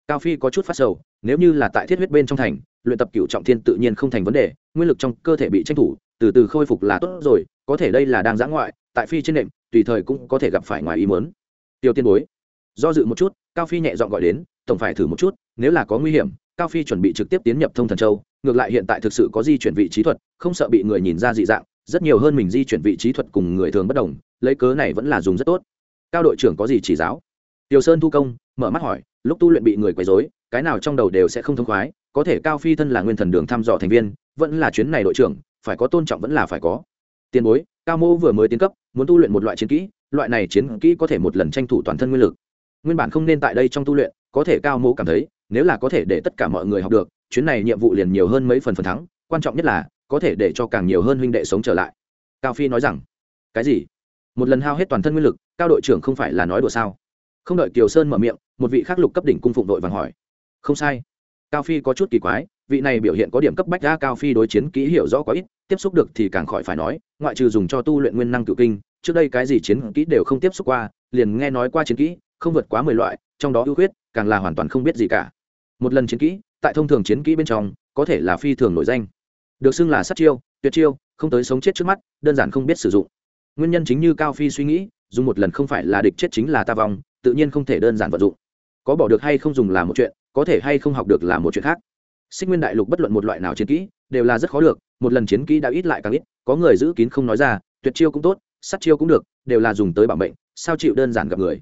cao phi có chút phát sầu, nếu như là tại thiết huyết bên trong thành, luyện tập cựu trọng thiên tự nhiên không thành vấn đề, nguyên lực trong cơ thể bị tranh thủ, từ từ khôi phục là tốt rồi, có thể đây là đang giã ngoại, tại phi trên nệm tùy thời cũng có thể gặp phải ngoài ý mớn tiêu tiên bối, do dự một chút, cao phi nhẹ dọn gọi đến, tổng phải thử một chút, nếu là có nguy hiểm, cao phi chuẩn bị trực tiếp tiến nhập thông thần châu, ngược lại hiện tại thực sự có di chuyển vị trí thuật, không sợ bị người nhìn ra dị dạng, rất nhiều hơn mình di chuyển vị trí thuật cùng người thường bất đồng, lấy cớ này vẫn là dùng rất tốt. Cao đội trưởng có gì chỉ giáo? Tiểu sơn thu công, mở mắt hỏi, lúc tu luyện bị người quấy rối, cái nào trong đầu đều sẽ không thông khoái, có thể cao phi thân là nguyên thần đường thăm dò thành viên, vẫn là chuyến này đội trưởng, phải có tôn trọng vẫn là phải có. Tiền bối, cao mô vừa mới tiến cấp, muốn tu luyện một loại chiến kỹ, loại này chiến kỹ có thể một lần tranh thủ toàn thân nguyên lực. Nguyên bản không nên tại đây trong tu luyện, có thể cao mô cảm thấy, nếu là có thể để tất cả mọi người học được, chuyến này nhiệm vụ liền nhiều hơn mấy phần phần thắng, quan trọng nhất là, có thể để cho càng nhiều hơn huynh đệ sống trở lại. Cao phi nói rằng, cái gì? Một lần hao hết toàn thân nguyên lực, cao đội trưởng không phải là nói đùa sao? Không đợi kiều sơn mở miệng, một vị khắc lục cấp đỉnh cung phụng đội vàng hỏi. Không sai. Cao phi có chút kỳ quái, vị này biểu hiện có điểm cấp bách ra cao phi đối chiến kỹ hiểu rõ quá ít, tiếp xúc được thì càng khỏi phải nói, ngoại trừ dùng cho tu luyện nguyên năng cựu kinh, trước đây cái gì chiến kỹ đều không tiếp xúc qua, liền nghe nói qua chiến kỹ, không vượt quá mười loại, trong đó ưu khuyết, càng là hoàn toàn không biết gì cả. Một lần chiến kỹ, tại thông thường chiến kỹ bên trong, có thể là phi thường nổi danh. Được xưng là sát chiêu, tuyệt chiêu, không tới sống chết trước mắt, đơn giản không biết sử dụng. Nguyên nhân chính như cao phi suy nghĩ, dùng một lần không phải là địch chết chính là ta vong tự nhiên không thể đơn giản vận dụng. Có bỏ được hay không dùng là một chuyện, có thể hay không học được là một chuyện khác. Sinh nguyên đại lục bất luận một loại nào chiến kỹ, đều là rất khó được, một lần chiến kỹ đã ít lại càng ít, có người giữ kín không nói ra, tuyệt chiêu cũng tốt, sát chiêu cũng được, đều là dùng tới bảo mệnh, sao chịu đơn giản gặp người.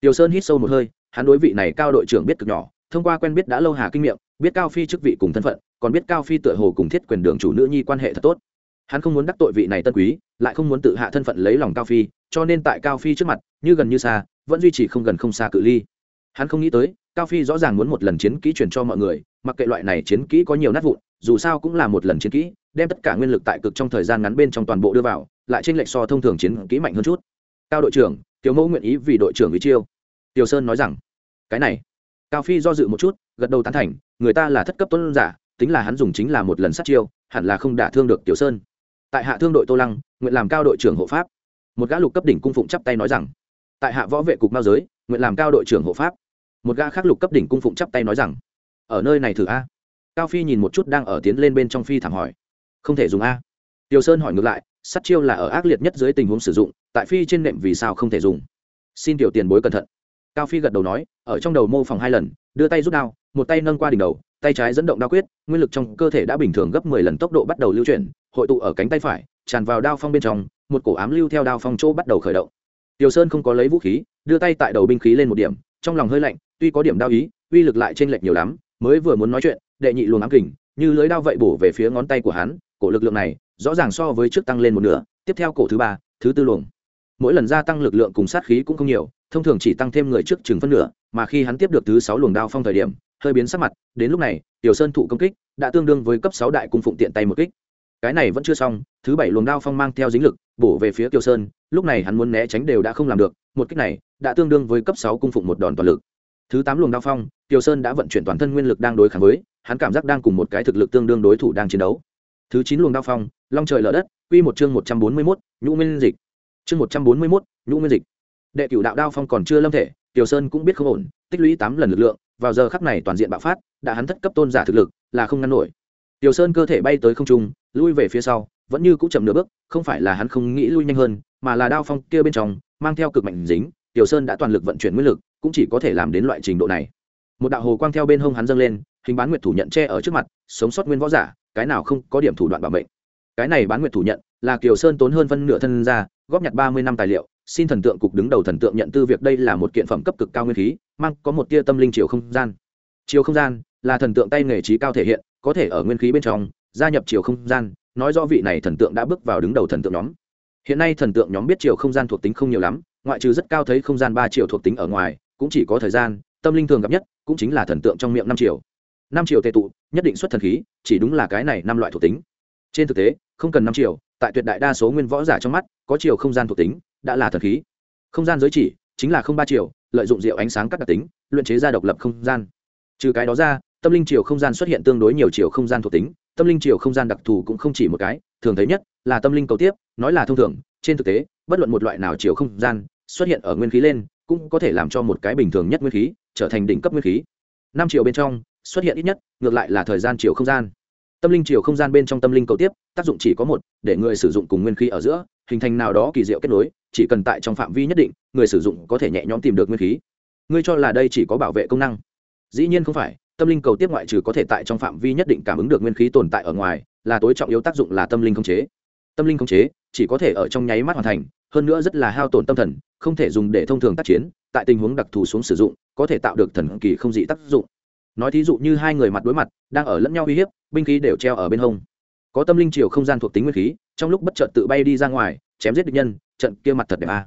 Tiểu sơn hít sâu một hơi, hắn đối vị này cao đội trưởng biết cực nhỏ, thông qua quen biết đã lâu hà kinh nghiệm biết cao phi chức vị cùng thân phận, còn biết cao phi tựa hồ cùng thiết quyền đường chủ nữ nhi quan hệ thật tốt. Hắn không muốn đắc tội vị này tân quý, lại không muốn tự hạ thân phận lấy lòng cao phi, cho nên tại cao phi trước mặt, như gần như xa vẫn duy trì không gần không xa cự ly. Hắn không nghĩ tới, cao phi rõ ràng muốn một lần chiến kỹ truyền cho mọi người, mặc kệ loại này chiến kỹ có nhiều nát vụn, dù sao cũng là một lần chiến kỹ, đem tất cả nguyên lực tại cực trong thời gian ngắn bên trong toàn bộ đưa vào, lại trên lệch so thông thường chiến kỹ mạnh hơn chút. Cao đội trưởng, tiểu mẫu nguyện ý vì đội trưởng ý chiêu. Tiểu sơn nói rằng, cái này. Cao phi do dự một chút, gật đầu tán thành, người ta là thất cấp tuân giả, tính là hắn dùng chính là một lần sát chiêu, hẳn là không đả thương được tiểu sơn. Tại hạ thương đội tô lăng, nguyện làm cao đội trưởng hộ pháp. Một gã lục cấp đỉnh cung phụng chắp tay nói rằng tại hạ võ vệ cục mao giới, nguyện làm cao đội trưởng hộ pháp. Một gã khắc lục cấp đỉnh cung phụng chắp tay nói rằng, ở nơi này thử a. Cao phi nhìn một chút đang ở tiến lên bên trong phi thẳng hỏi, không thể dùng a. Tiểu sơn hỏi ngược lại sắt chiêu là ở ác liệt nhất dưới tình huống sử dụng, tại phi trên nệm vì sao không thể dùng? Xin tiểu tiền bối cẩn thận. Cao phi gật đầu nói, ở trong đầu mô phỏng hai lần, đưa tay rút đao, một tay nâng qua đỉnh đầu, tay trái dẫn động đao quyết, nguyên lực trong cơ thể đã bình thường gấp mười lần tốc độ bắt đầu lưu chuyển, hội tụ ở cánh tay phải, tràn vào đao phong bên trong, một cổ ám lưu theo đao phong chỗ bắt đầu khởi động tiểu sơn không có lấy vũ khí, đưa tay tại đầu binh khí lên một điểm, trong lòng hơi lạnh, tuy có điểm đao ý, uy lực lại trên lệch nhiều lắm, mới vừa muốn nói chuyện, đệ nhị luồng ám kình, như lưới đao vậy bổ về phía ngón tay của hắn, cổ lực lượng này, rõ ràng so với trước tăng lên một nửa, tiếp theo cổ thứ ba, thứ tư luồng. Mỗi lần gia tăng lực lượng cùng sát khí cũng không nhiều, thông thường chỉ tăng thêm người trước chừng phân nửa, mà khi hắn tiếp được thứ sáu luồng đao phong thời điểm, hơi biến sắc mặt, đến lúc này tiểu sơn thụ công kích, đã tương đương với cấp sáu đại cung phụng tiện tay một kích cái này vẫn chưa xong thứ bảy luồng đao phong mang theo dính lực bổ về phía Tiêu sơn lúc này hắn muốn né tránh đều đã không làm được một kích này đã tương đương với cấp sáu cung phụng một đòn toàn lực. Thứ tám luồng đao phong Tiêu sơn đã vận chuyển toàn thân nguyên lực đang đối kháng với hắn cảm giác đang cùng một cái thực lực tương đương đối thủ đang chiến đấu. Thứ chín luồng đao phong long trời lở đất quy một chương một trăm bốn mươi 141, nhũ nguyên dịch. Chương một trăm bốn mươi 141, nhũ nguyên dịch. Đệ cửu đạo đao phong còn chưa lâm thể Tiêu sơn cũng biết không ổn tích lũy tám lần lực lượng vào giờ khắc này toàn diện bạo phát đã hắn thất cấp tôn giả thực lực là không ngăn nổi tiểu sơn cơ thể bay tới không trung, lui về phía sau, vẫn như cũng chậm nửa bước, không phải là hắn không nghĩ lui nhanh hơn, mà là đao phong kia bên trong, mang theo cực mạnh dính, tiểu sơn đã toàn lực vận chuyển nguyên lực, cũng chỉ có thể làm đến loại trình độ này. Một đạo hồ quang theo bên hông hắn dâng lên, hình bán nguyệt thủ nhận che ở trước mặt, sống sót nguyên võ giả, cái nào không có điểm thủ đoạn bảo mệnh. Cái này bán nguyệt thủ nhận, là kiều sơn tốn hơn phân nửa thân ra, góp nhặt ba mươi năm tài liệu, xin thần tượng cục đứng đầu thần tượng nhận tư việc đây là một kiện phẩm cấp cực cao nguyên khí, mang có một tia tâm linh chiều không gian. Chiều không gian là thần tượng tay nghề trí cao thể hiện có thể ở nguyên khí bên trong, gia nhập chiều không gian, nói rõ vị này thần tượng đã bước vào đứng đầu thần tượng nhóm. Hiện nay thần tượng nhóm biết chiều không gian thuộc tính không nhiều lắm, ngoại trừ rất cao thấy không gian ba triệu thuộc tính ở ngoài, cũng chỉ có thời gian, tâm linh thường gặp nhất, cũng chính là thần tượng trong miệng năm triệu năm triệu tệ tụ, nhất định xuất thần khí, chỉ đúng là cái này năm loại thuộc tính. Trên thực tế, không cần năm triệu tại tuyệt đại đa số nguyên võ giả trong mắt, có chiều không gian thuộc tính, đã là thần khí. Không gian giới chỉ, chính là không ba chiều, lợi dụng diệu ánh sáng các đặc tính, luyện chế ra độc lập không gian. Trừ cái đó ra tâm linh chiều không gian xuất hiện tương đối nhiều chiều không gian thuộc tính, tâm linh chiều không gian đặc thù cũng không chỉ một cái, thường thấy nhất là tâm linh cầu tiếp, nói là thông thường, trên thực tế, bất luận một loại nào chiều không gian xuất hiện ở nguyên khí lên, cũng có thể làm cho một cái bình thường nhất nguyên khí trở thành đỉnh cấp nguyên khí. Năm chiều bên trong, xuất hiện ít nhất, ngược lại là thời gian chiều không gian. Tâm linh chiều không gian bên trong tâm linh cầu tiếp, tác dụng chỉ có một, để người sử dụng cùng nguyên khí ở giữa, hình thành nào đó kỳ diệu kết nối, chỉ cần tại trong phạm vi nhất định, người sử dụng có thể nhẹ nhõm tìm được nguyên khí. Ngươi cho là đây chỉ có bảo vệ công năng? Dĩ nhiên không phải tâm linh cầu tiếp ngoại trừ có thể tại trong phạm vi nhất định cảm ứng được nguyên khí tồn tại ở ngoài, là tối trọng yếu tác dụng là tâm linh khống chế. Tâm linh khống chế chỉ có thể ở trong nháy mắt hoàn thành, hơn nữa rất là hao tổn tâm thần, không thể dùng để thông thường tác chiến, tại tình huống đặc thù xuống sử dụng, có thể tạo được thần kỳ không dị tác dụng. Nói thí dụ như hai người mặt đối mặt, đang ở lẫn nhau uy hiếp, binh khí đều treo ở bên hông. Có tâm linh chiều không gian thuộc tính nguyên khí, trong lúc bất chợt tự bay đi ra ngoài, chém giết địch nhân, trận kia mặt thật đẹp a.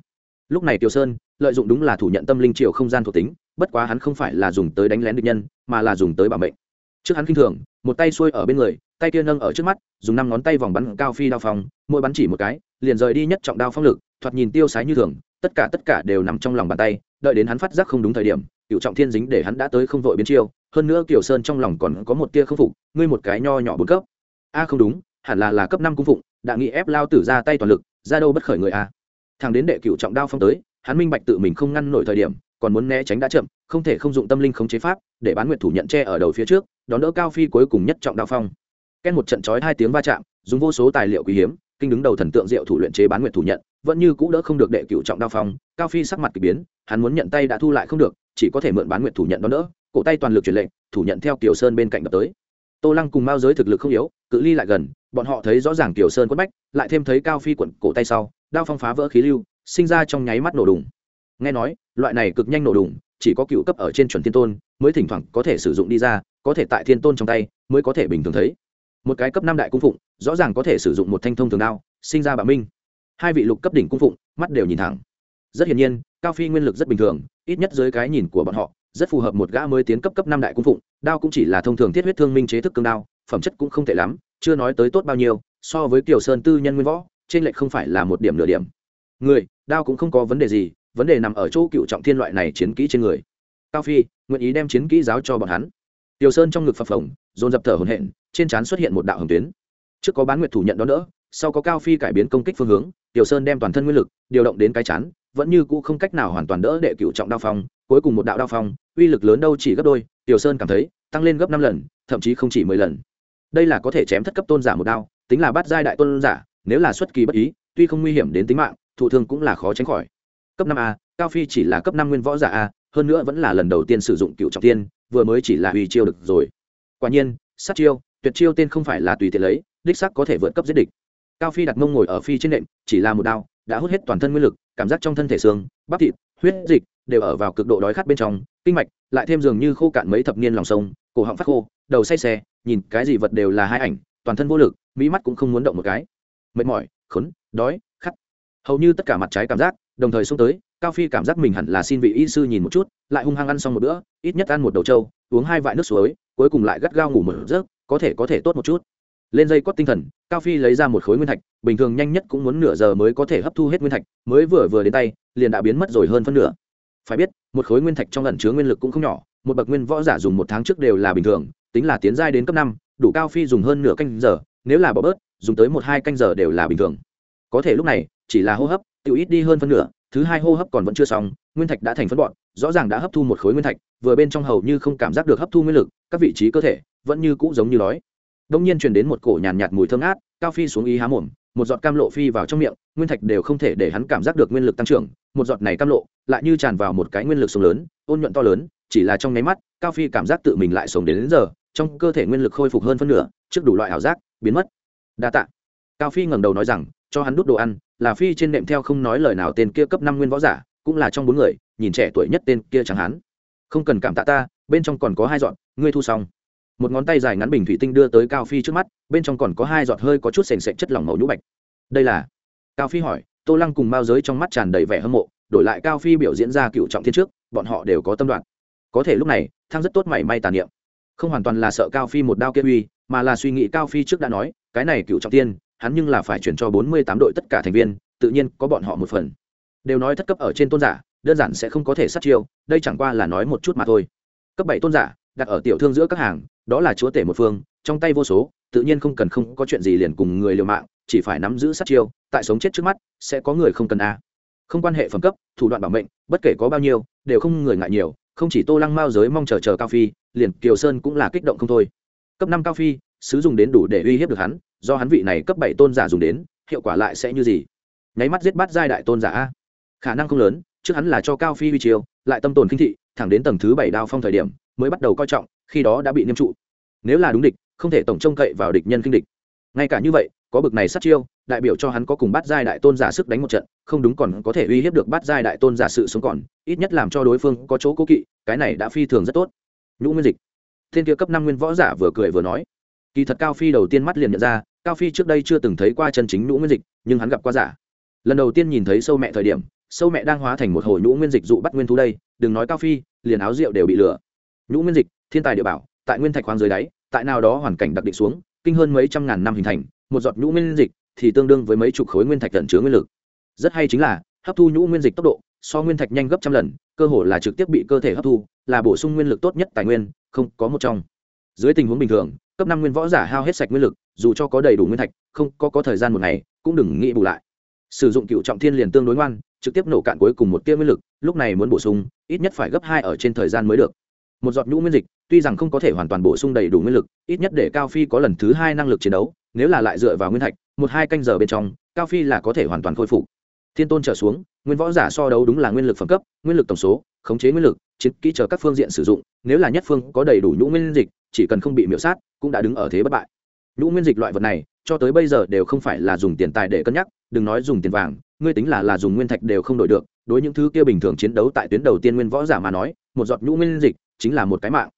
Lúc này tiểu sơn lợi dụng đúng là thủ nhận tâm linh chiều không gian thuộc tính, bất quá hắn không phải là dùng tới đánh lén địch nhân mà là dùng tới bảo mệnh. Trước hắn kinh thường, một tay xuôi ở bên người, tay kia nâng ở trước mắt, dùng năm ngón tay vòng bắn cao phi đao phong, mỗi bắn chỉ một cái, liền rời đi nhất trọng đao phong lực, thoạt nhìn tiêu sái như thường, tất cả tất cả đều nằm trong lòng bàn tay, đợi đến hắn phát giác không đúng thời điểm, cựu trọng thiên dính để hắn đã tới không vội biến chiêu, hơn nữa kiều sơn trong lòng còn có một tia không phục, ngươi một cái nho nhỏ bốn cấp. A, không đúng, hẳn là là cấp năm cung phụng, đã nghĩ ép lao tử ra tay toàn lực, ra đâu bất khởi người a. Thằng đến đệ cựu trọng đao phong tới, hắn minh bạch tự mình không ngăn nổi thời điểm còn muốn né tránh đã chậm, không thể không dụng tâm linh khống chế pháp, để bán nguyệt thủ nhận che ở đầu phía trước, đón đỡ cao phi cuối cùng nhất trọng đao phong. Ken một trận chói hai tiếng va chạm, dùng vô số tài liệu quý hiếm, kinh đứng đầu thần tượng diệu thủ luyện chế bán nguyệt thủ nhận, vẫn như cũ đỡ không được đệ cựu trọng đao phong, cao phi sắc mặt k ỳ biến, hắn muốn nhận tay đã thu lại không được, chỉ có thể mượn bán nguyệt thủ nhận đón đỡ, cổ tay toàn lực truyền lệnh, thủ nhận theo kiều sơn bên cạnh đập tới. Tô lăng cùng mao giới thực lực không yếu, cự ly lại gần, bọn họ thấy rõ ràng kiều sơn quất bách, lại thêm thấy cao phi quận cổ tay sau, đao phong phá vỡ khí lưu, sinh ra trong nháy mắt nổ đùng nghe nói, loại này cực nhanh nổ đùng, chỉ có cựu cấp ở trên chuẩn thiên tôn mới thỉnh thoảng có thể sử dụng đi ra, có thể tại thiên tôn trong tay mới có thể bình thường thấy. Một cái cấp năm đại cung phụng, rõ ràng có thể sử dụng một thanh thông thường đao, sinh ra bà minh. Hai vị lục cấp đỉnh cung phụng, mắt đều nhìn thẳng. Rất hiển nhiên, cao phi nguyên lực rất bình thường, ít nhất dưới cái nhìn của bọn họ, rất phù hợp một gã mới tiến cấp cấp năm đại cung phụng, đao cũng chỉ là thông thường thiết huyết thương minh chế thức cương đao, phẩm chất cũng không tệ lắm, chưa nói tới tốt bao nhiêu, so với kiều sơn tư nhân nguyên võ, trên lệch không phải là một điểm nửa điểm. Người, đao cũng không có vấn đề gì vấn đề nằm ở chỗ cựu trọng thiên loại này chiến kỹ trên người. Cao phi, nguyện ý đem chiến kỹ giáo cho bọn hắn. Tiểu sơn trong ngực phập phồng, dồn dập thở hồn hện trên trán xuất hiện một đạo hồng tuyến. Trước có bán nguyệt thủ nhận đó nữa, sau có cao phi cải biến công kích phương hướng, tiểu sơn đem toàn thân nguyên lực điều động đến cái chán, vẫn như cũ không cách nào hoàn toàn đỡ đệ cựu trọng đao phong, cuối cùng một đạo đao phong, uy lực lớn đâu chỉ gấp đôi, tiểu sơn cảm thấy, tăng lên gấp năm lần, thậm chí không chỉ mười lần. Đây là có thể chém thất cấp tôn giả một đao, tính là bắt giai đại tôn giả, nếu là xuất kỳ bất ý, tuy không nguy hiểm đến tính mạng, thụ thương cũng là khó tránh khỏi cấp năm a, cao phi chỉ là cấp năm nguyên võ giả a, hơn nữa vẫn là lần đầu tiên sử dụng cựu trọng tiên, vừa mới chỉ là uy chiêu được rồi. Quả nhiên, sát chiêu, tuyệt chiêu tên không phải là tùy tiện lấy, đích sắc có thể vượt cấp giết địch. Cao phi đặt mông ngồi ở phi trên nệm, chỉ là một đao, đã hút hết toàn thân nguyên lực, cảm giác trong thân thể xương, bắp thịt, huyết dịch đều ở vào cực độ đói khát bên trong, kinh mạch lại thêm dường như khô cạn mấy thập niên lòng sông, cổ họng phát khô, đầu say xe, nhìn cái gì vật đều là hai ảnh, toàn thân vô lực, mỹ mắt cũng không muốn động một cái. Mệt mỏi, khốn, đói, khát. Hầu như tất cả mặt trái cảm giác đồng thời xông tới, cao phi cảm giác mình hẳn là xin vị y sư nhìn một chút, lại hung hăng ăn xong một bữa, ít nhất ăn một đầu trâu, uống hai vại nước suối, cuối cùng lại gắt gao ngủ một giấc, có thể có thể tốt một chút. Lên dây cót tinh thần, cao phi lấy ra một khối nguyên thạch, bình thường nhanh nhất cũng muốn nửa giờ mới có thể hấp thu hết nguyên thạch, mới vừa vừa đến tay, liền đã biến mất rồi hơn phân nửa. Phải biết, một khối nguyên thạch trong lần chứa nguyên lực cũng không nhỏ, một bậc nguyên võ giả dùng một tháng trước đều là bình thường, tính là tiến giai đến cấp năm, đủ cao phi dùng hơn nửa canh giờ, nếu là bỏ bớt, dùng tới một hai canh giờ đều là bình thường. Có thể lúc này, chỉ là hô hấp Tiểu ít đi hơn phân nửa thứ hai hô hấp còn vẫn chưa xong nguyên thạch đã thành phân bọn rõ ràng đã hấp thu một khối nguyên thạch vừa bên trong hầu như không cảm giác được hấp thu nguyên lực các vị trí cơ thể vẫn như cũ giống như đói. Đông nhiên truyền đến một cổ nhàn nhạt, nhạt mùi thơm ngát cao phi xuống ý há mồm một giọt cam lộ phi vào trong miệng nguyên thạch đều không thể để hắn cảm giác được nguyên lực tăng trưởng một giọt này cam lộ lại như tràn vào một cái nguyên lực sống lớn ôn nhuận to lớn chỉ là trong nháy mắt cao phi cảm giác tự mình lại sống đến, đến giờ trong cơ thể nguyên lực khôi phục hơn phân nửa trước đủ loại ảo giác biến mất. Đa tạ. Cao phi ngẩng đầu nói rằng cho hắn đút đồ ăn là phi trên nệm theo không nói lời nào tên kia cấp năm nguyên võ giả, cũng là trong bốn người, nhìn trẻ tuổi nhất tên kia chẳng hắn. Không cần cảm tạ ta, bên trong còn có hai dọn ngươi thu xong. Một ngón tay dài ngắn bình thủy tinh đưa tới cao phi trước mắt, bên trong còn có hai giọt hơi có chút sền sệt chất lỏng màu nhũ bạch. Đây là? Cao phi hỏi, tô lăng cùng bao giới trong mắt tràn đầy vẻ hâm mộ, đổi lại cao phi biểu diễn ra cựu trọng thiên trước, bọn họ đều có tâm đoạn. Có thể lúc này thang rất tốt mảy may tàn niệm. Không hoàn toàn là sợ cao phi một đao kia uy, mà là suy nghĩ cao phi trước đã nói, cái này cựu trọng tiên hắn nhưng là phải chuyển cho bốn mươi tám đội tất cả thành viên, tự nhiên có bọn họ một phần. Đều nói thất cấp ở trên tôn giả, đơn giản sẽ không có thể sát chiêu, đây chẳng qua là nói một chút mà thôi. Cấp bảy tôn giả, đặt ở tiểu thương giữa các hàng, đó là chúa tể một phương, trong tay vô số, tự nhiên không cần không có chuyện gì liền cùng người liều mạng, chỉ phải nắm giữ sát chiêu, tại sống chết trước mắt, sẽ có người không cần a. Không quan hệ phẩm cấp, thủ đoạn bảo mệnh, bất kể có bao nhiêu, đều không người ngại nhiều, không chỉ tô lăng mao giới mong chờ chờ cao phi, liền kiều sơn cũng là kích động không thôi. Cấp năm cao phi sứ dùng đến đủ để uy hiếp được hắn do hắn vị này cấp bảy tôn giả dùng đến, hiệu quả lại sẽ như gì? Nháy mắt giết bắt giai đại tôn giả a. Khả năng không lớn, trước hắn là cho cao phi huy chiêu, lại tâm tồn kinh thị, thẳng đến tầng thứ bảy đao phong thời điểm, mới bắt đầu coi trọng, khi đó đã bị niêm trụ. Nếu là đúng địch, không thể tổng trông cậy vào địch nhân kinh địch. Ngay cả như vậy, có bực này sát chiêu, đại biểu cho hắn có cùng bắt giai đại tôn giả sức đánh một trận, không đúng còn có thể uy hiếp được bắt giai đại tôn giả sự sống còn, ít nhất làm cho đối phương có chỗ cố kỵ, cái này đã phi thường rất tốt. Nhũ nguyên dịch. Thiên kia cấp năm nguyên võ giả vừa cười vừa nói. Kỳ thật cao phi đầu tiên mắt liền nhận ra cao phi trước đây chưa từng thấy qua chân chính nhũ nguyên dịch, nhưng hắn gặp qua giả. Lần đầu tiên nhìn thấy sâu mẹ thời điểm, sâu mẹ đang hóa thành một hồi nhũ nguyên dịch dụ bắt nguyên thú đây, đừng nói cao phi, liền áo rượu đều bị lửa. Nhũ nguyên dịch, thiên tài địa bảo, tại nguyên thạch khoáng dưới đáy, tại nào đó hoàn cảnh đặc định xuống, kinh hơn mấy trăm ngàn năm hình thành, một giọt nhũ nguyên dịch thì tương đương với mấy chục khối nguyên thạch tận chứa nguyên lực. Rất hay chính là, hấp thu nhũ nguyên dịch tốc độ, so nguyên thạch nhanh gấp trăm lần, cơ hồ là trực tiếp bị cơ thể hấp thu, là bổ sung nguyên lực tốt nhất tài nguyên, không có một trong. Dưới tình huống bình thường cấp năm nguyên võ giả hao hết sạch nguyên lực, dù cho có đầy đủ nguyên thạch, không có có thời gian một ngày, cũng đừng nghĩ bù lại. Sử dụng cựu trọng thiên liền tương đối ngoan, trực tiếp nổ cạn cuối cùng một tia nguyên lực, lúc này muốn bổ sung, ít nhất phải gấp hai ở trên thời gian mới được. Một giọt nhũ nguyên dịch, tuy rằng không có thể hoàn toàn bổ sung đầy đủ nguyên lực, ít nhất để cao phi có lần thứ hai năng lực chiến đấu, nếu là lại dựa vào nguyên thạch, một hai canh giờ bên trong, cao phi là có thể hoàn toàn khôi phục. Thiên tôn trở xuống, nguyên võ giả so đấu đúng là nguyên lực phẩm cấp, nguyên lực tổng số, khống chế nguyên lực, chiến kỹ chờ các phương diện sử dụng, nếu là nhất phương có đầy đủ nhũ nguyên dịch chỉ cần không bị miễu sát cũng đã đứng ở thế bất bại. Nhũ nguyên dịch loại vật này cho tới bây giờ đều không phải là dùng tiền tài để cân nhắc đừng nói dùng tiền vàng ngươi tính là là dùng nguyên thạch đều không đổi được đối những thứ kia bình thường chiến đấu tại tuyến đầu tiên nguyên võ giả mà nói một giọt nhũ nguyên dịch chính là một cái mạng.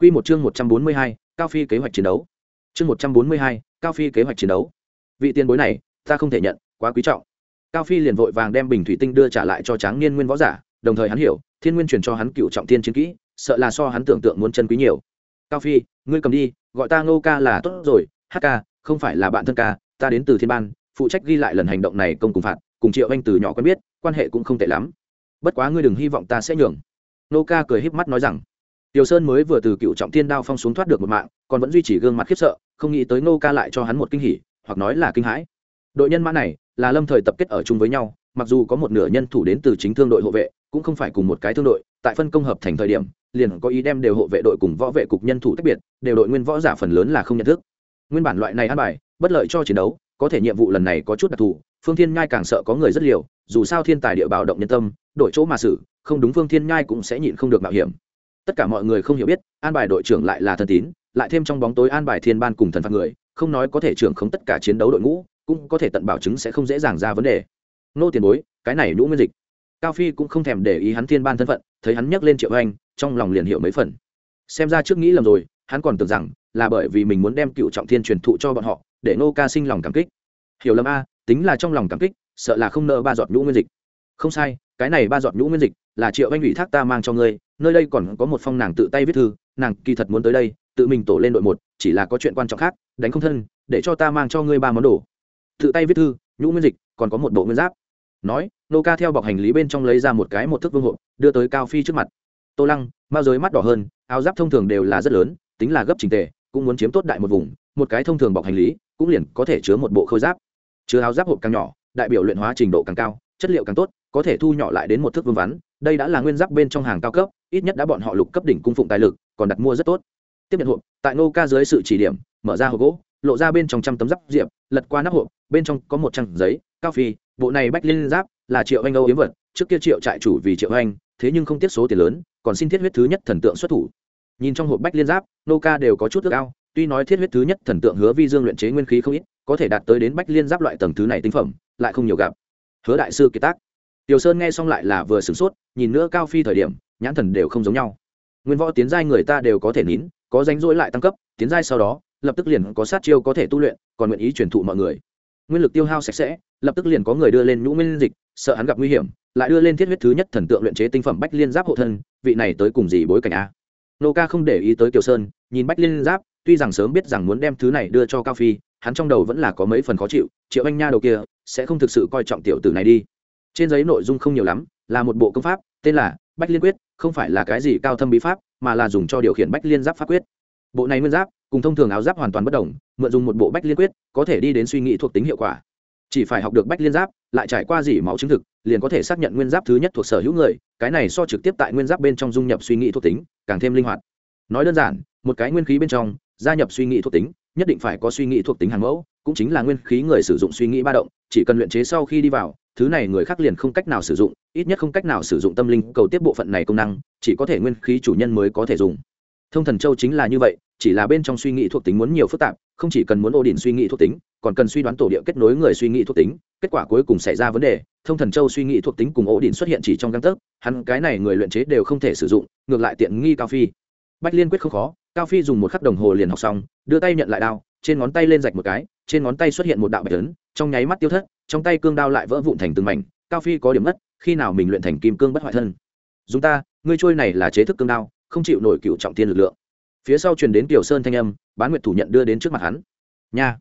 Quy một chương một trăm bốn mươi hai, cao phi kế hoạch chiến đấu. Chương một trăm bốn mươi hai, cao phi kế hoạch chiến đấu. Vị tiền bối này ta không thể nhận quá quý trọng. Cao phi liền vội vàng đem bình thủy tinh đưa trả lại cho tráng niên nguyên võ giả đồng thời hắn hiểu thiên nguyên truyền cho hắn cựu trọng thiên chiến kỹ sợ là so hắn tưởng tượng muốn chân quý nhiều cao phi, ngươi cầm đi, gọi ta ngô ca là tốt rồi, hát ca, không phải là bạn thân ca, ta đến từ thiên ban, phụ trách ghi lại lần hành động này công cùng phạt, cùng triệu anh từ nhỏ quen biết, quan hệ cũng không tệ lắm. Bất quá ngươi đừng hy vọng ta sẽ nhường. Ngô ca cười híp mắt nói rằng, tiểu sơn mới vừa từ cựu trọng thiên đao phong xuống thoát được một mạng, còn vẫn duy trì gương mặt khiếp sợ, không nghĩ tới Ngô ca lại cho hắn một kinh hỉ, hoặc nói là kinh hãi. Đội nhân mã này, là lâm thời tập kết ở chung với nhau, mặc dù có một nửa nhân thủ đến từ chính thương đội hộ vệ, cũng không phải cùng một cái thương đội tại phân công hợp thành thời điểm, liền có ý đem đều hộ vệ đội cùng võ vệ cục nhân thủ tách biệt, đều đội nguyên võ giả phần lớn là không nhận thức. Nguyên bản loại này ăn bài, bất lợi cho chiến đấu, có thể nhiệm vụ lần này có chút đặc thù, phương thiên nhai càng sợ có người rất liều, dù sao thiên tài địa bảo động nhân tâm, đổi chỗ mà xử, không đúng phương thiên nhai cũng sẽ nhịn không được mạo hiểm. Tất cả mọi người không hiểu biết, an bài đội trưởng lại là thần tín, lại thêm trong bóng tối an bài thiên ban cùng thần phạt người, không nói có thể trưởng không tất cả chiến đấu đội ngũ, cũng có thể tận bảo chứng sẽ không dễ dàng ra vấn đề. Nô tiền bối, cái này nhũ nguyên dịch. Cao phi cũng không thèm để ý hắn thiên ban thân phận thấy hắn nhắc lên triệu anh, trong lòng liền hiểu mấy phần. Xem ra trước nghĩ lầm rồi, hắn còn tưởng rằng là bởi vì mình muốn đem cựu trọng thiên truyền thụ cho bọn họ, để nô ca sinh lòng cảm kích. Hiểu lầm a, tính là trong lòng cảm kích, sợ là không nợ ba giọt nhũ nguyên dịch. Không sai, cái này ba giọt nhũ nguyên dịch là triệu anh ủy thác ta mang cho ngươi, nơi đây còn có một phong nàng tự tay viết thư, nàng kỳ thật muốn tới đây, tự mình tổ lên đội một, chỉ là có chuyện quan trọng khác, đánh không thân, để cho ta mang cho ngươi ba món đồ. Tự tay viết thư, nhũ nguyên dịch, còn có một bộ nguyên giáp. Nói nô ca theo bọc hành lý bên trong lấy ra một cái một thước vương hộp, đưa tới cao phi trước mặt. Tô lăng, mao giới mắt đỏ hơn, áo giáp thông thường đều là rất lớn, tính là gấp trình tề, cũng muốn chiếm tốt đại một vùng, một cái thông thường bọc hành lý, cũng liền có thể chứa một bộ khôi giáp. Chứa áo giáp hộp càng nhỏ, đại biểu luyện hóa trình độ càng cao, chất liệu càng tốt, có thể thu nhỏ lại đến một thước vương vắn, đây đã là nguyên giáp bên trong hàng cao cấp, ít nhất đã bọn họ lục cấp đỉnh cung phụng tài lực, còn đặt mua rất tốt. Tiếp nhận hộp, tại nô ca dưới sự chỉ điểm, mở ra hộp gỗ, lộ ra bên trong trăm tấm giáp diệp, lật qua nắp hộp, bên trong có một trang giấy, cao phi, bộ này bách liên giáp là triệu anh âu yếm vật, trước kia triệu trại chủ vì triệu anh thế nhưng không tiết số tiền lớn, còn xin thiết huyết thứ nhất thần tượng xuất thủ. Nhìn trong hộp bách liên giáp, nô ca đều có chút ước ao, tuy nói thiết huyết thứ nhất thần tượng hứa vi dương luyện chế nguyên khí không ít, có thể đạt tới đến bách liên giáp loại tầng thứ này tinh phẩm, lại không nhiều gặp. Hứa đại sư kiệt tác. Tiểu sơn nghe xong lại là vừa sửng sốt, nhìn nữa cao phi thời điểm, nhãn thần đều không giống nhau. Nguyên võ tiến giai người ta đều có thể nín, có danh rỗi lại tăng cấp, tiến giai sau đó, lập tức liền có sát chiêu có thể tu luyện, còn nguyện ý truyền thụ mọi người nguyên lực tiêu hao sạch sẽ, lập tức liền có người đưa lên nhũ nguyên dịch, sợ hắn gặp nguy hiểm, lại đưa lên thiết huyết thứ nhất thần tượng luyện chế tinh phẩm bách liên giáp hộ thân, vị này tới cùng gì bối cảnh a? Nô ca không để ý tới kiều sơn, nhìn bách liên giáp, tuy rằng sớm biết rằng muốn đem thứ này đưa cho cao phi, hắn trong đầu vẫn là có mấy phần khó chịu, triệu anh nha đầu kia, sẽ không thực sự coi trọng tiểu tử này đi. Trên giấy nội dung không nhiều lắm, là một bộ công pháp, tên là bách liên quyết, không phải là cái gì cao thâm bí pháp, mà là dùng cho điều khiển bách liên giáp pháp quyết bộ này nguyên giáp cùng thông thường áo giáp hoàn toàn bất đồng, mượn dùng một bộ bách liên quyết, có thể đi đến suy nghĩ thuộc tính hiệu quả. Chỉ phải học được bách liên giáp, lại trải qua dỉ máu chứng thực, liền có thể xác nhận nguyên giáp thứ nhất thuộc sở hữu người, cái này so trực tiếp tại nguyên giáp bên trong dung nhập suy nghĩ thuộc tính, càng thêm linh hoạt. Nói đơn giản, một cái nguyên khí bên trong, gia nhập suy nghĩ thuộc tính, nhất định phải có suy nghĩ thuộc tính hàng mẫu, cũng chính là nguyên khí người sử dụng suy nghĩ ba động, chỉ cần luyện chế sau khi đi vào, thứ này người khác liền không cách nào sử dụng, ít nhất không cách nào sử dụng tâm linh cầu tiếp bộ phận này công năng, chỉ có thể nguyên khí chủ nhân mới có thể dùng thông thần châu chính là như vậy, chỉ là bên trong suy nghĩ thuộc tính muốn nhiều phức tạp, không chỉ cần muốn ô đình suy nghĩ thuộc tính, còn cần suy đoán tổ địa kết nối người suy nghĩ thuộc tính, kết quả cuối cùng xảy ra vấn đề, thông thần châu suy nghĩ thuộc tính cùng ổ đình xuất hiện chỉ trong găng tấc, hắn cái này người luyện chế đều không thể sử dụng, ngược lại tiện nghi cao phi. Bách liên quyết không khó, cao phi dùng một khắc đồng hồ liền học xong, đưa tay nhận lại đao, trên ngón tay lên rạch một cái, trên ngón tay xuất hiện một đạo bạch lớn trong nháy mắt tiêu thất, trong tay cương đao lại vỡ vụn thành từng mảnh, cao phi có điểm mất, khi nào mình luyện thành kim cương bất hoại thân. Dùng ta, ngươi trôi này là chế thức cương đao không chịu nổi cựu trọng tiên lực lượng. Phía sau truyền đến tiểu sơn thanh âm, bán nguyệt thủ nhận đưa đến trước mặt hắn. Nha!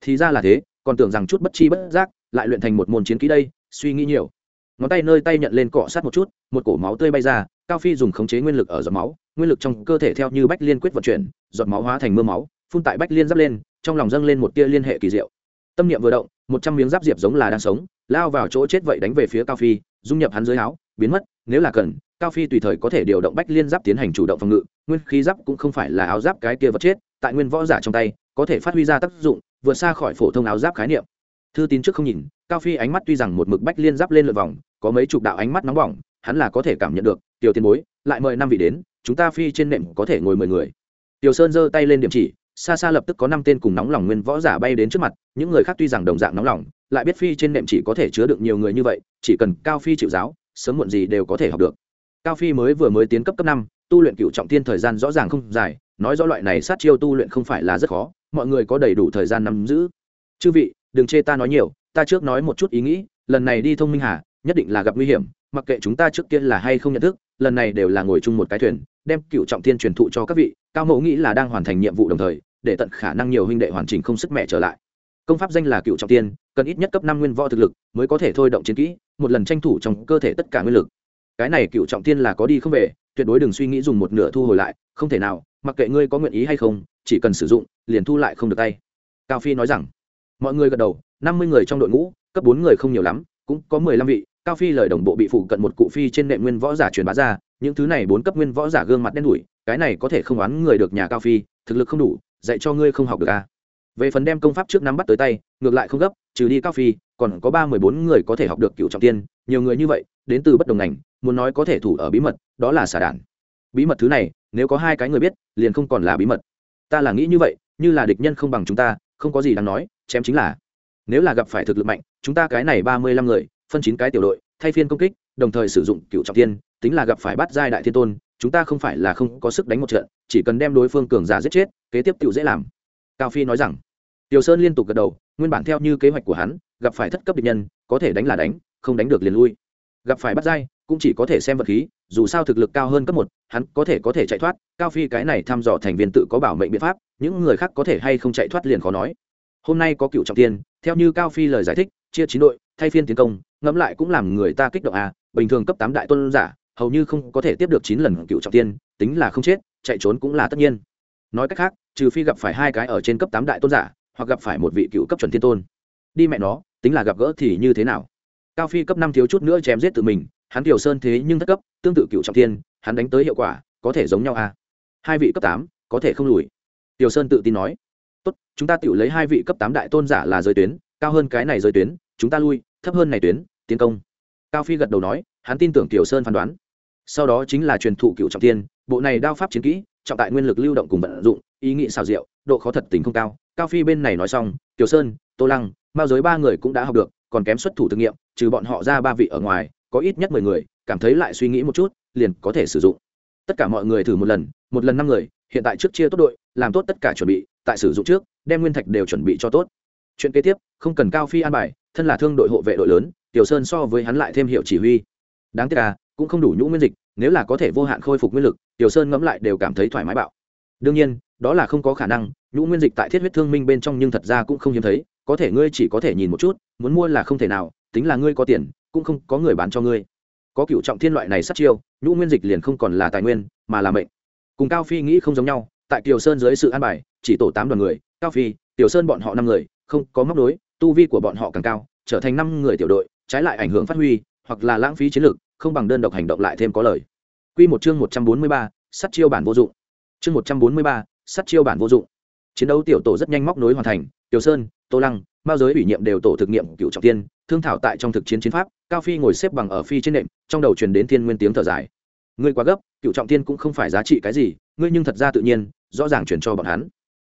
Thì ra là thế, còn tưởng rằng chút bất chi bất giác, lại luyện thành một môn chiến kỹ đây, suy nghĩ nhiều. Ngón tay nơi tay nhận lên cọ sát một chút, một cổ máu tươi bay ra, cao phi dùng khống chế nguyên lực ở giọt máu, nguyên lực trong cơ thể theo như bách liên quyết vận chuyển, giọt máu hóa thành mưa máu, phun tại bách liên giáp lên, trong lòng dâng lên một tia liên hệ kỳ diệu. Tâm niệm vừa động, một trăm miếng giáp diệp giống là đang sống, lao vào chỗ chết vậy đánh về phía cao phi, dung nhập hắn dưới áo, biến mất, nếu là cần cao phi tùy thời có thể điều động bách liên giáp tiến hành chủ động phòng ngự, nguyên khí giáp cũng không phải là áo giáp cái kia vật chết, tại nguyên võ giả trong tay, có thể phát huy ra tác dụng, vượt xa khỏi phổ thông áo giáp khái niệm. Thư tín trước không nhìn, cao phi ánh mắt tuy rằng một mực bách liên giáp lên lượt vòng, có mấy chục đạo ánh mắt nóng bỏng, hắn là có thể cảm nhận được, tiểu tiền bối, lại mời năm vị đến, chúng ta phi trên nệm có thể ngồi mười người. Tiểu sơn giơ tay lên điểm chỉ, xa xa lập tức có năm tên cùng nóng lòng nguyên võ giả bay đến trước mặt, những người khác tuy rằng đồng dạng nóng lòng, lại biết phi trên nệm chỉ có thể chứa được nhiều người như vậy, chỉ cần cao phi chịu giáo, sớm muộn gì đều có thể học được cao phi mới vừa mới tiến cấp cấp năm, tu luyện cựu trọng tiên thời gian rõ ràng không dài, nói rõ loại này sát chiêu tu luyện không phải là rất khó, mọi người có đầy đủ thời gian nắm giữ. Chư vị, đừng chê ta nói nhiều, ta trước nói một chút ý nghĩ, lần này đi thông minh hà, nhất định là gặp nguy hiểm, mặc kệ chúng ta trước kia là hay không nhận thức, lần này đều là ngồi chung một cái thuyền, đem cựu trọng thiên truyền thụ cho các vị, cao mẫu nghĩ là đang hoàn thành nhiệm vụ đồng thời, để tận khả năng nhiều huynh đệ hoàn chỉnh không sức mẹ trở lại. Công pháp danh là cựu trọng tiên, cần ít nhất cấp năm nguyên võ thực lực, mới có thể thôi động chiến kỹ, một lần tranh thủ trong cơ thể tất cả nguyên lực cái này cựu trọng thiên là có đi không về, tuyệt đối đừng suy nghĩ dùng một nửa thu hồi lại, không thể nào, mặc kệ ngươi có nguyện ý hay không, chỉ cần sử dụng, liền thu lại không được tay. Cao phi nói rằng. Mọi người gật đầu, năm mươi người trong đội ngũ, cấp bốn người không nhiều lắm, cũng có mười lăm vị. Cao phi lời đồng bộ bị phụ cận một cụ phi trên nệm nguyên võ giả truyền bá ra, những thứ này bốn cấp nguyên võ giả gương mặt đen đủi, cái này có thể không oán người được nhà cao phi, thực lực không đủ, dạy cho ngươi không học được à. về phần đem công pháp trước nắm bắt tới tay, ngược lại không gấp, trừ đi cao phi, còn có ba mười bốn người có thể học được cựu trọng tiên nhiều người như vậy, đến từ bất đồng ngành, muốn nói có thể thủ ở bí mật, đó là xả đản. Bí mật thứ này, nếu có hai cái người biết, liền không còn là bí mật. Ta là nghĩ như vậy, như là địch nhân không bằng chúng ta, không có gì đáng nói, chém chính là. Nếu là gặp phải thực lực mạnh, chúng ta cái này ba mươi lăm người, phân chín cái tiểu đội, thay phiên công kích, đồng thời sử dụng cựu trọng tiên, tính là gặp phải bắt giai đại thiên tôn, chúng ta không phải là không có sức đánh một trận, chỉ cần đem đối phương cường giả giết chết, kế tiếp tự dễ làm. Cao phi nói rằng. Tiểu sơn liên tục gật đầu, nguyên bản theo như kế hoạch của hắn, gặp phải thất cấp địch nhân, có thể đánh là đánh không đánh được liền lui. Gặp phải bắt giai cũng chỉ có thể xem vật khí, dù sao thực lực cao hơn cấp một, hắn có thể có thể chạy thoát, cao phi cái này thăm dò thành viên tự có bảo mệnh biện pháp, những người khác có thể hay không chạy thoát liền khó nói. Hôm nay có cựu trọng tiên, theo như cao phi lời giải thích, chia chín đội, thay phiên tiến công, ngẫm lại cũng làm người ta kích động à bình thường cấp tám đại tôn giả, hầu như không có thể tiếp được chín lần cựu trọng tiên, tính là không chết, chạy trốn cũng là tất nhiên. Nói cách khác, trừ phi gặp phải hai cái ở trên cấp tám đại tôn giả, hoặc gặp phải một vị cựu cấp chuẩn thiên tôn. Đi mẹ nó, tính là gặp gỡ thì như thế nào? Cao phi cấp năm thiếu chút nữa chém giết tự mình hắn tiểu sơn thế nhưng thất cấp tương tự cựu trọng thiên, hắn đánh tới hiệu quả có thể giống nhau à? Hai vị cấp tám có thể không lùi. Tiểu sơn tự tin nói. Tốt chúng ta tự lấy hai vị cấp tám đại tôn giả là giới tuyến cao hơn cái này giới tuyến chúng ta lui thấp hơn này tuyến tiến công. Cao phi gật đầu nói hắn tin tưởng tiểu sơn phán đoán. Sau đó chính là truyền thụ cựu trọng tiên bộ này đao pháp chiến kỹ trọng tại nguyên lực lưu động cùng vận dụng ý nghĩ xào rượu độ khó thật tình không cao. Cao phi bên này nói xong tiểu sơn tô lăng mao giới ba người cũng đã học được còn kém xuất thủ thực nghiệm trừ bọn họ ra ba vị ở ngoài, có ít nhất mười người, cảm thấy lại suy nghĩ một chút, liền có thể sử dụng. Tất cả mọi người thử một lần một lần năm người, hiện tại trước chia tốt đội, làm tốt tất cả chuẩn bị, tại sử dụng trước, đem nguyên thạch đều chuẩn bị cho tốt. Chuyện kế tiếp, không cần cao phi an bài, thân là thương đội hộ vệ đội lớn, tiểu sơn so với hắn lại thêm hiệu chỉ huy. Đáng tiếc là cũng không đủ nhũ nguyên dịch, nếu là có thể vô hạn khôi phục nguyên lực, tiểu sơn ngẫm lại đều cảm thấy thoải mái bạo. Đương nhiên, đó là không có khả năng, nhũ nguyên dịch tại thiết huyết thương minh bên trong nhưng thật ra cũng không hiếm thấy, có thể ngươi chỉ có thể nhìn một chút, muốn mua là không thể nào tính là ngươi có tiền cũng không có người bán cho ngươi có cựu trọng thiên loại này sát chiêu nhũ nguyên dịch liền không còn là tài nguyên mà là mệnh cùng cao phi nghĩ không giống nhau tại kiều sơn dưới sự an bài chỉ tổ tám đoàn người cao phi tiểu sơn bọn họ năm người không có móc đối tu vi của bọn họ càng cao trở thành năm người tiểu đội trái lại ảnh hưởng phát huy hoặc là lãng phí chiến lược không bằng đơn độc hành động lại thêm có lời Quy một chương một trăm bốn mươi ba, sắt chiêu bản vô dụng. Chương một trăm bốn mươi ba, sắt chiêu bản vô dụng. Chiến đấu tiểu tổ rất nhanh móc nối hoàn thành, Tiểu Sơn, Tô Lăng, bao giới ủy nhiệm đều tổ thực nghiệm cựu trọng tiên, thương thảo tại trong thực chiến chiến pháp, Cao Phi ngồi xếp bằng ở phi trên nệm, trong đầu truyền đến thiên nguyên tiếng thở dài. Ngươi quá gấp, cựu trọng tiên cũng không phải giá trị cái gì, ngươi nhưng thật ra tự nhiên, rõ ràng truyền cho bọn hắn.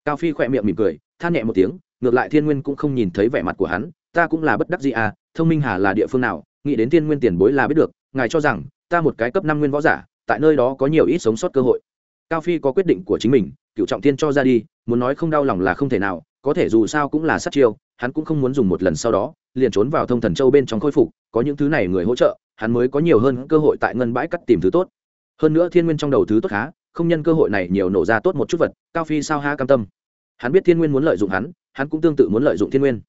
Cao Phi khỏe miệng mỉm cười, than nhẹ một tiếng, ngược lại thiên nguyên cũng không nhìn thấy vẻ mặt của hắn, ta cũng là bất đắc dĩ à, thông minh hà là địa phương nào, nghĩ đến thiên nguyên tiền bối là biết được, ngài cho rằng ta một cái cấp năm nguyên võ giả, tại nơi đó có nhiều ít sống sót cơ hội cao phi có quyết định của chính mình cựu trọng thiên cho ra đi muốn nói không đau lòng là không thể nào có thể dù sao cũng là sát chiêu hắn cũng không muốn dùng một lần sau đó liền trốn vào thông thần châu bên trong khôi phục, có những thứ này người hỗ trợ, hắn mới có nhiều hơn cơ hội tại ngân bãi cắt tìm thứ tốt. Hơn nữa thiên nguyên trong đầu thứ tốt khá, không nhân cơ hội này nhiều nổ ra tốt một chút vật, cao phi sao ha cam tâm. Hắn biết thiên nguyên muốn lợi dụng hắn hắn cũng tương tự muốn lợi dụng thiên nguyên.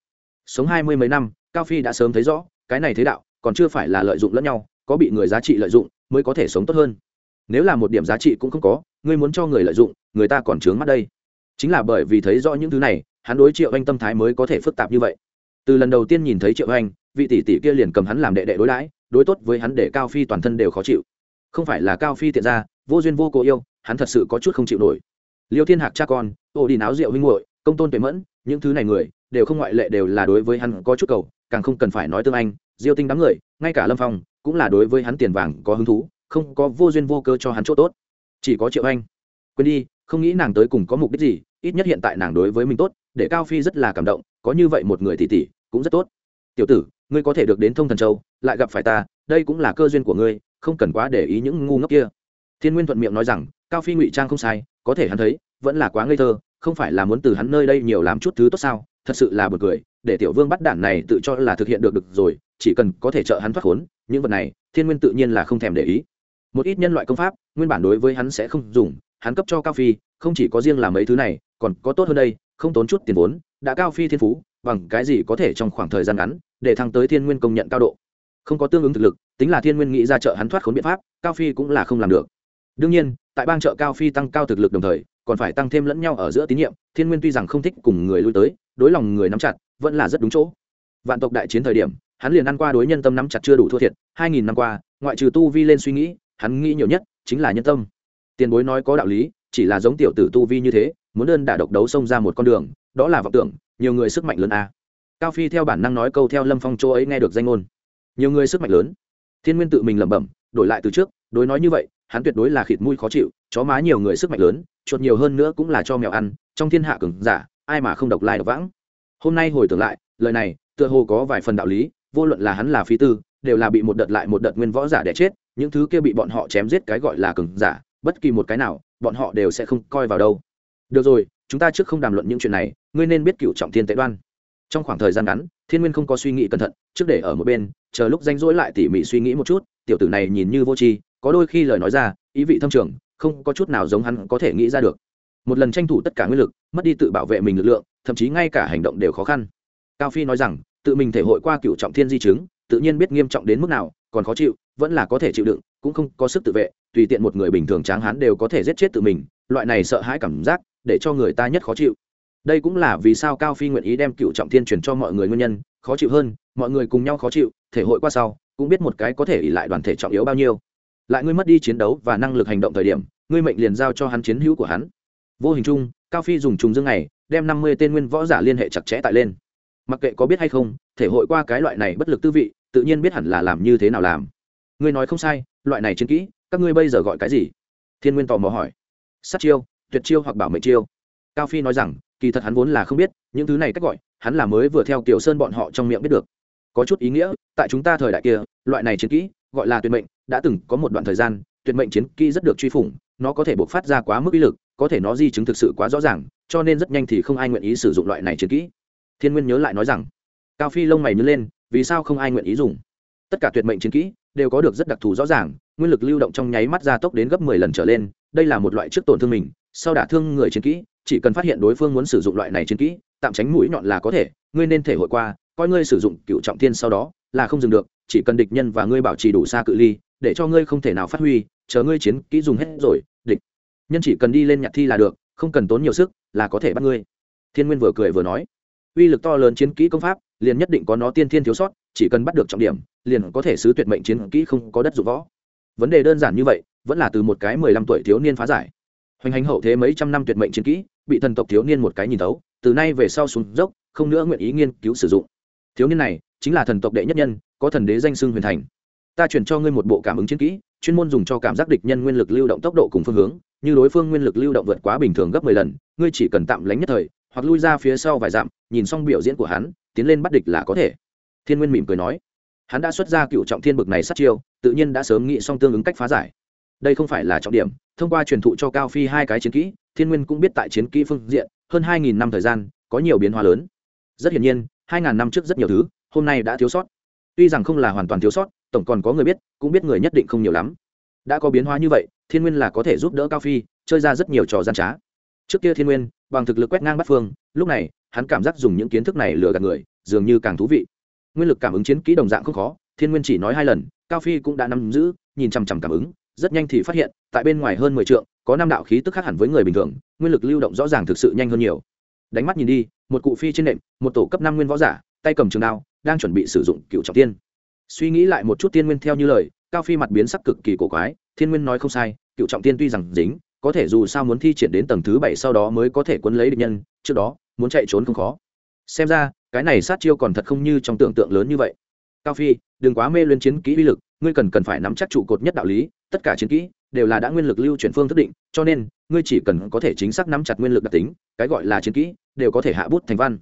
Sống hai mươi mấy năm, cao phi đã sớm thấy rõ, cái này thế đạo, còn chưa phải là lợi dụng lẫn nhau, có bị người giá trị lợi dụng, mới có thể sống tốt hơn. Nếu là một điểm giá trị cũng không có, ngươi muốn cho người lợi dụng, người ta còn trướng mắt đây. Chính là bởi vì thấy rõ những thứ này, hắn đối triệu anh tâm thái mới có thể phức tạp như vậy từ lần đầu tiên nhìn thấy triệu anh vị tỷ tỷ kia liền cầm hắn làm đệ đệ đối đãi, đối tốt với hắn để cao phi toàn thân đều khó chịu. Không phải là cao phi tiện ra vô duyên vô cố yêu, hắn thật sự có chút không chịu nổi. Liêu thiên hạc cha con ô đi náo rượu huynh hội công tôn tuệ mẫn, những thứ này người, đều không ngoại lệ đều là đối với hắn có chút cầu, càng không cần phải nói tương anh, diêu tinh đám người, ngay cả lâm phong, cũng là đối với hắn tiền vàng có hứng thú, không có vô duyên vô cơ cho hắn chỗ tốt. Chỉ có triệu anh quên đi, không nghĩ nàng tới cùng có mục đích gì, ít nhất hiện tại nàng đối với mình tốt, để cao phi rất là cảm động có như vậy một người tỷ tỷ, cũng rất tốt. Tiểu tử, ngươi có thể được đến thông thần châu, lại gặp phải ta, đây cũng là cơ duyên của ngươi, không cần quá để ý những ngu ngốc kia. Thiên nguyên thuận miệng nói rằng, cao phi ngụy trang không sai, có thể hắn thấy, vẫn là quá ngây thơ, không phải là muốn từ hắn nơi đây nhiều làm chút thứ tốt sao, thật sự là b u ồ n cười, để tiểu vương bắt đản này tự cho là thực hiện được được rồi, chỉ cần có thể trợ hắn thoát khốn, những vật này, thiên nguyên tự nhiên là không thèm để ý. Một ít nhân loại công pháp, nguyên bản đối với hắn sẽ không dùng, hắn cấp cho cao phi, không chỉ có riêng là mấy thứ này, còn có tốt hơn đây, không tốn chút tiền vốn đã cao phi thiên phú, bằng cái gì có thể trong khoảng thời gian ngắn để thăng tới thiên nguyên công nhận cao độ. Không có tương ứng thực lực, tính là thiên nguyên nghĩ ra chợ hắn thoát khốn biện pháp, cao phi cũng là không làm được. Đương nhiên, tại bang chợ cao phi tăng cao thực lực đồng thời, còn phải tăng thêm lẫn nhau ở giữa tín nhiệm, thiên nguyên tuy rằng không thích cùng người lui tới, đối lòng người nắm chặt, vẫn là rất đúng chỗ. Vạn tộc đại chiến thời điểm, hắn liền ăn qua đối nhân tâm nắm chặt chưa đủ thua thiệt, hai nghìn năm qua, ngoại trừ tu vi lên suy nghĩ, hắn nghĩ nhiều nhất chính là nhân tâm. Tiền bối nói có đạo lý, chỉ là giống tiểu tử tu vi như thế muốn đơn đả độc đấu xông ra một con đường, đó là vọng tưởng, nhiều người sức mạnh lớn a. Cao phi theo bản năng nói câu theo lâm phong chỗ ấy nghe được danh ngôn. Nhiều người sức mạnh lớn. Thiên nguyên tự mình lẩm bẩm, đổi lại từ trước, đối nói như vậy, hắn tuyệt đối là khịt mũi khó chịu, chó má nhiều người sức mạnh lớn, chuột nhiều hơn nữa cũng là cho mèo ăn, trong thiên hạ cường giả, ai mà không độc lai độc vãng. Hôm nay hồi tưởng lại, lời này, tựa hồ có vài phần đạo lý, vô luận là hắn là phi tư, đều là bị một đợt lại một đợt nguyên võ giả đẻ chết, những thứ kia bị bọn họ chém giết cái gọi là cường giả, bất kỳ một cái nào, bọn họ đều sẽ không coi vào đâu được rồi, chúng ta trước không đàm luận những chuyện này, ngươi nên biết cựu trọng thiên tệ đoan. Trong khoảng thời gian ngắn, thiên nguyên không có suy nghĩ cẩn thận, trước để ở một bên, chờ lúc danh rỗi lại tỉ mỉ suy nghĩ một chút, tiểu tử này nhìn như vô tri, có đôi khi lời nói ra, ý vị thâm trường, không có chút nào giống hắn có thể nghĩ ra được. Một lần tranh thủ tất cả nguyên lực, mất đi tự bảo vệ mình lực lượng, thậm chí ngay cả hành động đều khó khăn. Cao phi nói rằng, tự mình thể hội qua cựu trọng thiên di chứng, tự nhiên biết nghiêm trọng đến mức nào, còn khó chịu, vẫn là có thể chịu đựng, cũng không có sức tự vệ, tùy tiện một người bình thường tráng hán đều có thể giết chết tự mình, loại này sợ hãi cảm giác để cho người ta nhất khó chịu. Đây cũng là vì sao cao phi nguyện ý đem cựu trọng thiên truyền cho mọi người nguyên nhân, khó chịu hơn, mọi người cùng nhau khó chịu, thể hội qua sau, cũng biết một cái có thể ỉ lại đoàn thể trọng yếu bao nhiêu. Lại ngươi mất đi chiến đấu và năng lực hành động thời điểm, ngươi mệnh liền giao cho hắn chiến hữu của hắn. Vô hình chung, cao phi dùng trùng dương này, đem năm mươi tên nguyên võ giả liên hệ chặt chẽ tại lên. Mặc kệ có biết hay không, thể hội qua cái loại này bất lực tư vị, tự nhiên biết hẳn là làm như thế nào làm. Ngươi nói không sai, loại này chiến kỹ, các ngươi bây giờ gọi cái gì? Thiên nguyên tò mò hỏi. Sát chiêu tuyệt chiêu hoặc bảo mệnh chiêu. Cao phi nói rằng, kỳ thật hắn vốn là không biết, những thứ này cách gọi, hắn là mới vừa theo kiểu sơn bọn họ trong miệng biết được. Có chút ý nghĩa, tại chúng ta thời đại kia, loại này chiến kỹ, gọi là tuyệt mệnh, đã từng có một đoạn thời gian, tuyệt mệnh chiến kỹ rất được truy phủng, nó có thể buộc phát ra quá mức ý lực, có thể nó di chứng thực sự quá rõ ràng, cho nên rất nhanh thì không ai nguyện ý sử dụng loại này chiến kỹ. Thiên nguyên nhớ lại nói rằng, cao phi lông mày nhớ lên, vì sao không ai nguyện ý dùng? Tất cả tuyệt mệnh chiến kỹ đều có được rất đặc thù rõ ràng, nguyên lực lưu động trong nháy mắt gia tốc đến gấp mười lần trở lên, đây là một loại trước tổn thương mình sau đả thương người chiến kỹ, chỉ cần phát hiện đối phương muốn sử dụng loại này chiến kỹ, tạm tránh mũi nhọn là có thể, ngươi nên thể hội qua, coi ngươi sử dụng cựu trọng thiên sau đó, là không dừng được, chỉ cần địch nhân và ngươi bảo trì đủ xa cự ly, để cho ngươi không thể nào phát huy, chờ ngươi chiến kỹ dùng hết rồi, địch. Nhân chỉ cần đi lên nhặt thi là được, không cần tốn nhiều sức, là có thể bắt ngươi. Thiên nguyên vừa cười vừa nói, uy lực to lớn chiến kỹ công pháp, liền nhất định có nó tiên thiên thiếu sót, chỉ cần bắt được trọng điểm, liền có thể xứ tuyệt mệnh chiến kỹ không có đất dụng võ. Vấn đề đơn giản như vậy, vẫn là từ một cái mười lăm tuổi thiếu niên phá giải hoành hành hậu thế mấy trăm năm tuyệt mệnh chiến kỹ, bị thần tộc thiếu niên một cái nhìn tấu từ nay về sau xuống dốc, không nữa nguyện ý nghiên cứu sử dụng. Thiếu niên này chính là thần tộc đệ nhất nhân, có thần đế danh xưng huyền thành. Ta chuyển cho ngươi một bộ cảm ứng chiến kỹ, chuyên môn dùng cho cảm giác địch nhân nguyên lực lưu động tốc độ cùng phương hướng, như đối phương nguyên lực lưu động vượt quá bình thường gấp mười lần, ngươi chỉ cần tạm lánh nhất thời, hoặc lui ra phía sau vài dặm, nhìn xong biểu diễn của hắn, tiến lên bắt địch là có thể. Thiên nguyên mỉm cười nói. Hắn đã xuất ra cựu trọng thiên bực này sát chiêu, tự nhiên đã sớm nghĩ xong tương ứng cách phá giải đây không phải là trọng điểm, thông qua truyền thụ cho cao phi hai cái chiến kỹ, thiên nguyên cũng biết tại chiến kỹ phương diện, hơn hai nghìn năm thời gian, có nhiều biến hóa lớn. Rất hiển nhiên, hai ngàn năm trước rất nhiều thứ, hôm nay đã thiếu sót. Tuy rằng không là hoàn toàn thiếu sót, tổng còn có người biết, cũng biết người nhất định không nhiều lắm. Đã có biến hóa như vậy, thiên nguyên là có thể giúp đỡ cao phi, chơi ra rất nhiều trò gian trá. Trước kia thiên nguyên, bằng thực lực quét ngang bắt phương, lúc này, hắn cảm giác dùng những kiến thức này lừa gạt người, dường như càng thú vị. Nguyên lực cảm ứng chiến kỹ đồng dạng không khó, thiên nguyên chỉ nói hai lần, cao phi cũng đã nắm giữ, nhìn chằm chằm cảm ứng rất nhanh thì phát hiện, tại bên ngoài hơn mười trượng, có năm đạo khí tức khác hẳn với người bình thường, nguyên lực lưu động rõ ràng thực sự nhanh hơn nhiều. Đánh mắt nhìn đi, một cụ phi trên nệm một tổ cấp năm nguyên võ giả, tay cầm trường đao, đang chuẩn bị sử dụng cựu trọng tiên. Suy nghĩ lại một chút tiên nguyên theo như lời, cao phi mặt biến sắc cực kỳ cổ quái, thiên nguyên nói không sai, cựu trọng tiên tuy rằng dính, có thể dù sao muốn thi triển đến tầng thứ bảy sau đó mới có thể quấn lấy địch nhân, trước đó, muốn chạy trốn không khó. Xem ra, cái này sát chiêu còn thật không như trong tưởng tượng lớn như vậy. Cao phi, đừng quá mê luyến chiến kỹ uy lực, ngươi cần cần phải nắm chắc trụ cột nhất đạo lý tất cả chiến kỹ đều là đã nguyên lực lưu chuyển phương thức định, cho nên, ngươi chỉ cần có thể chính xác nắm chặt nguyên lực đặc tính, cái gọi là chiến kỹ, đều có thể hạ bút thành văn.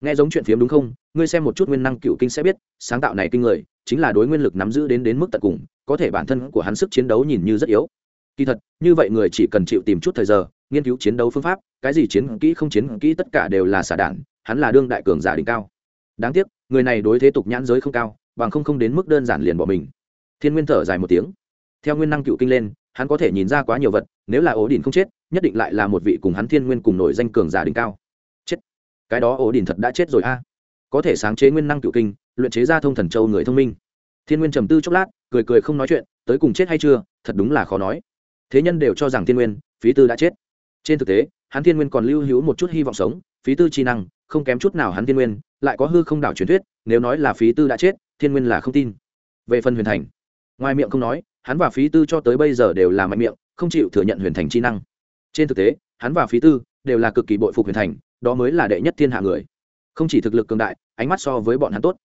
Nghe giống chuyện phiếm đúng không? Ngươi xem một chút nguyên năng cựu kinh sẽ biết, sáng tạo này kinh người, chính là đối nguyên lực nắm giữ đến đến mức tận cùng, có thể bản thân của hắn sức chiến đấu nhìn như rất yếu. Kỳ thật, như vậy người chỉ cần chịu tìm chút thời giờ, nghiên cứu chiến đấu phương pháp, cái gì chiến kỹ không chiến kỹ tất cả đều là xả đản hắn là đương đại cường giả đỉnh cao. Đáng tiếc, người này đối thế tục nhãn giới không cao, bằng không không đến mức đơn giản liền bỏ mình. Thiên nguyên thở dài một tiếng theo nguyên năng cựu kinh lên, hắn có thể nhìn ra quá nhiều vật, nếu là ổ đình không chết, nhất định lại là một vị cùng hắn thiên nguyên cùng nổi danh cường giả đỉnh cao. Chết! Cái đó ổ đình thật đã chết rồi a. Có thể sáng chế nguyên năng cựu kinh, luyện chế ra thông thần châu người thông minh. Thiên nguyên trầm tư chốc lát, cười cười không nói chuyện, tới cùng chết hay chưa, thật đúng là khó nói. Thế nhân đều cho rằng thiên nguyên, phí tư đã chết. Trên thực tế, hắn thiên nguyên còn lưu hữu một chút hy vọng sống, phí tư chi năng, không kém chút nào hắn thiên nguyên, lại có hư không đảo truyền thuyết, nếu nói là phí tư đã chết, thiên nguyên là không tin. Về phần huyền thành, ngoài miệng không nói hắn và phí tư cho tới bây giờ đều là mạnh miệng, không chịu thừa nhận huyền thành chi năng. Trên thực tế, hắn và phí tư đều là cực kỳ bội phục huyền thành, đó mới là đệ nhất thiên hạ người. Không chỉ thực lực cường đại, ánh mắt so với bọn hắn tốt.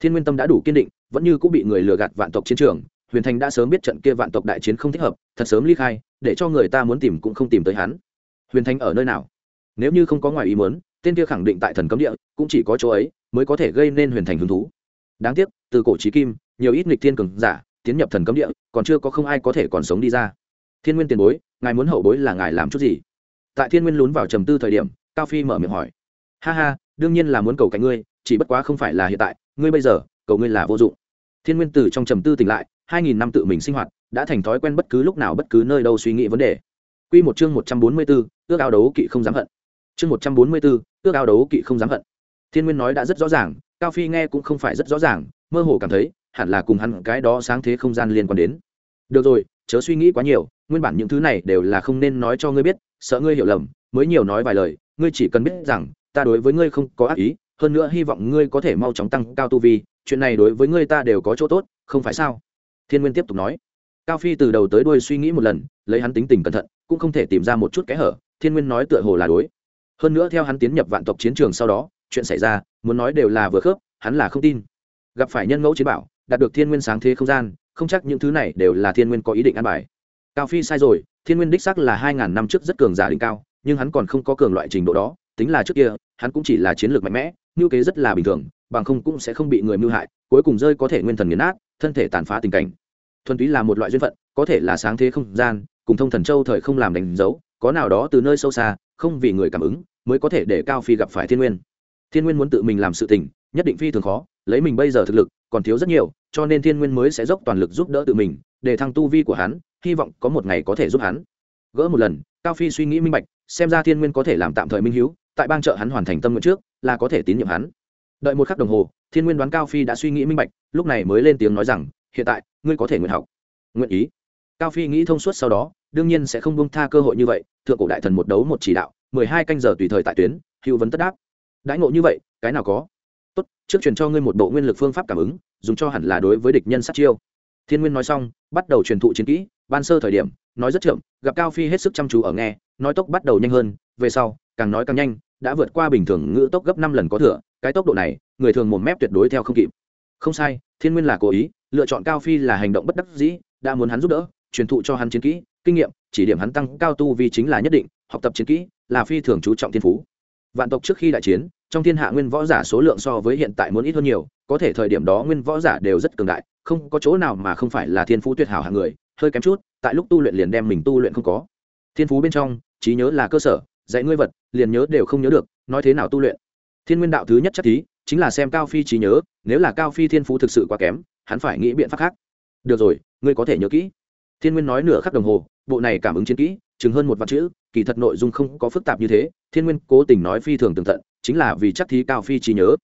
Thiên nguyên tâm đã đủ kiên định, vẫn như cũng bị người lừa gạt vạn tộc chiến trường, huyền thành đã sớm biết trận kia vạn tộc đại chiến không thích hợp, thật sớm ly khai, để cho người ta muốn tìm cũng không tìm tới hắn. Huyền thành ở nơi nào? Nếu như không có ngoài ý muốn, tên kia khẳng định tại thần cấm địa, cũng chỉ có chỗ ấy, mới có thể gây nên huyền thành hứng thú. Đáng tiếc, từ cổ trí kim, nhiều ít nghịch thiên cường giả tiến nhập thần cấm địa còn chưa có không ai có thể còn sống đi ra. Thiên nguyên tiền bối ngài muốn hậu bối là ngài làm chút gì? Tại thiên nguyên lún vào trầm tư thời điểm cao phi mở miệng hỏi. Ha ha đương nhiên là muốn cầu cạnh ngươi chỉ bất quá không phải là hiện tại ngươi bây giờ cầu ngươi là vô dụng. Thiên nguyên từ trong trầm tư tỉnh lại hai nghìn năm tự mình sinh hoạt đã thành thói quen bất cứ lúc nào bất cứ nơi đâu suy nghĩ vấn đề. Quy một chương một trăm bốn mươi 144, ước ao đấu kỵ không dám hận. Chương một trăm bốn mươi 144, ước ao đấu kỵ không dám hận. Thiên Nguyên nói đã rất rõ ràng, Cao Phi nghe cũng không phải rất rõ ràng, mơ hồ cảm thấy, hẳn là cùng hắn cái đó sáng thế không gian liên quan đến. Được rồi, chớ suy nghĩ quá nhiều, nguyên bản những thứ này đều là không nên nói cho ngươi biết, sợ ngươi hiểu lầm, mới nhiều nói vài lời, ngươi chỉ cần biết rằng, ta đối với ngươi không có ác ý, hơn nữa hy vọng ngươi có thể mau chóng tăng cao tu vi, chuyện này đối với ngươi ta đều có chỗ tốt, không phải sao? Thiên Nguyên tiếp tục nói cao phi từ đầu tới đuôi suy nghĩ một lần lấy hắn tính tình cẩn thận cũng không thể tìm ra một chút kẽ hở thiên nguyên nói tựa hồ là đối hơn nữa theo hắn tiến nhập vạn tộc chiến trường sau đó chuyện xảy ra muốn nói đều là vừa khớp hắn là không tin gặp phải nhân ngẫu chiến bảo đạt được thiên nguyên sáng thế không gian, không chắc những thứ này đều là thiên nguyên có ý định ăn bài. Cao phi sai rồi, thiên nguyên đích sắc là hai ngàn năm trước rất cường giả đỉnh cao, nhưng hắn còn không có cường loại trình độ đó, tính là trước kia, hắn cũng chỉ là chiến lược mạnh mẽ, ngưu kế rất là bình thường, bằng không cũng sẽ không bị người mưu hại, cuối cùng rơi có thể nguyên thần nghiền nát, thân thể tàn phá tình cảnh. Thuần túy là một loại duyên phận, có thể là sáng thế không gian, cùng thông thần châu thời không làm đánh dấu, có nào đó từ nơi sâu xa, không vì người cảm ứng, mới có thể để cao phi gặp phải thiên nguyên. Thiên nguyên muốn tự mình làm sự tình, nhất định phi thường khó lấy mình bây giờ thực lực còn thiếu rất nhiều, cho nên thiên nguyên mới sẽ dốc toàn lực giúp đỡ tự mình, để thăng tu vi của hắn, hy vọng có một ngày có thể giúp hắn. Gỡ một lần, cao phi suy nghĩ minh bạch, xem ra thiên nguyên có thể làm tạm thời minh h tại bang chợ hắn hoàn thành tâm nguyện trước, là có thể tín nhiệm hắn. Đợi một khắc đồng hồ, thiên nguyên đoán cao phi đã suy nghĩ minh bạch, lúc này mới lên tiếng nói rằng, hiện tại, ngươi có thể nguyện học, nguyện ý. Cao phi nghĩ thông suốt sau đó, đương nhiên sẽ không buông tha cơ hội như vậy, thượng cổ đại thần một đấu một chỉ đạo, mười hai canh giờ tùy thời tại tuyến, hữu vấn tất đáp. Đãi ngộ như vậy, cái nào có? Tốt, trước truyền cho ngươi một bộ nguyên lực phương pháp cảm ứng, dùng cho hẳn là đối với địch nhân sát chiêu. Thiên nguyên nói xong, bắt đầu truyền thụ chiến kỹ, ban sơ thời điểm, nói rất chậm, gặp cao phi hết sức chăm chú ở nghe, nói tốc bắt đầu nhanh hơn, về sau, càng nói càng nhanh, đã vượt qua bình thường ngữ tốc gấp năm lần có thừa, cái tốc độ này, người thường một mép tuyệt đối theo không kịp. Không sai, thiên nguyên là cố ý, lựa chọn cao phi là hành động bất đắc dĩ, đã muốn hắn giúp đỡ, truyền thụ cho hắn chiến kỹ, kinh nghiệm, chỉ điểm hắn tăng cao tu vì chính là nhất định, học tập chiến kỹ, là phi thường chú trọng thiên phú. Vạn tộc trước khi đại chiến trong thiên hạ nguyên võ giả số lượng so với hiện tại muốn ít hơn nhiều, có thể thời điểm đó nguyên võ giả đều rất cường đại, không có chỗ nào mà không phải là thiên phú tuyệt hảo hạng người, hơi kém chút, tại lúc tu luyện liền đem mình tu luyện không có. Thiên phú bên trong, trí nhớ là cơ sở, dạy ngươi vật, liền nhớ đều không nhớ được, nói thế nào tu luyện. Thiên nguyên đạo thứ nhất chắc thí, chính là xem cao phi trí nhớ, nếu là cao phi thiên phú thực sự quá kém, hắn phải nghĩ biện pháp khác. Được rồi, ngươi có thể nhớ kỹ. Thiên nguyên nói nửa khắc đồng hồ, bộ này cảm ứng chiến kỹ, chừng hơn một vạn chữ, kỳ thật nội dung không có phức tạp như thế, thiên nguyên cố tình nói phi thường tường tận chính là vì chắc thí cao phi trí nhớ.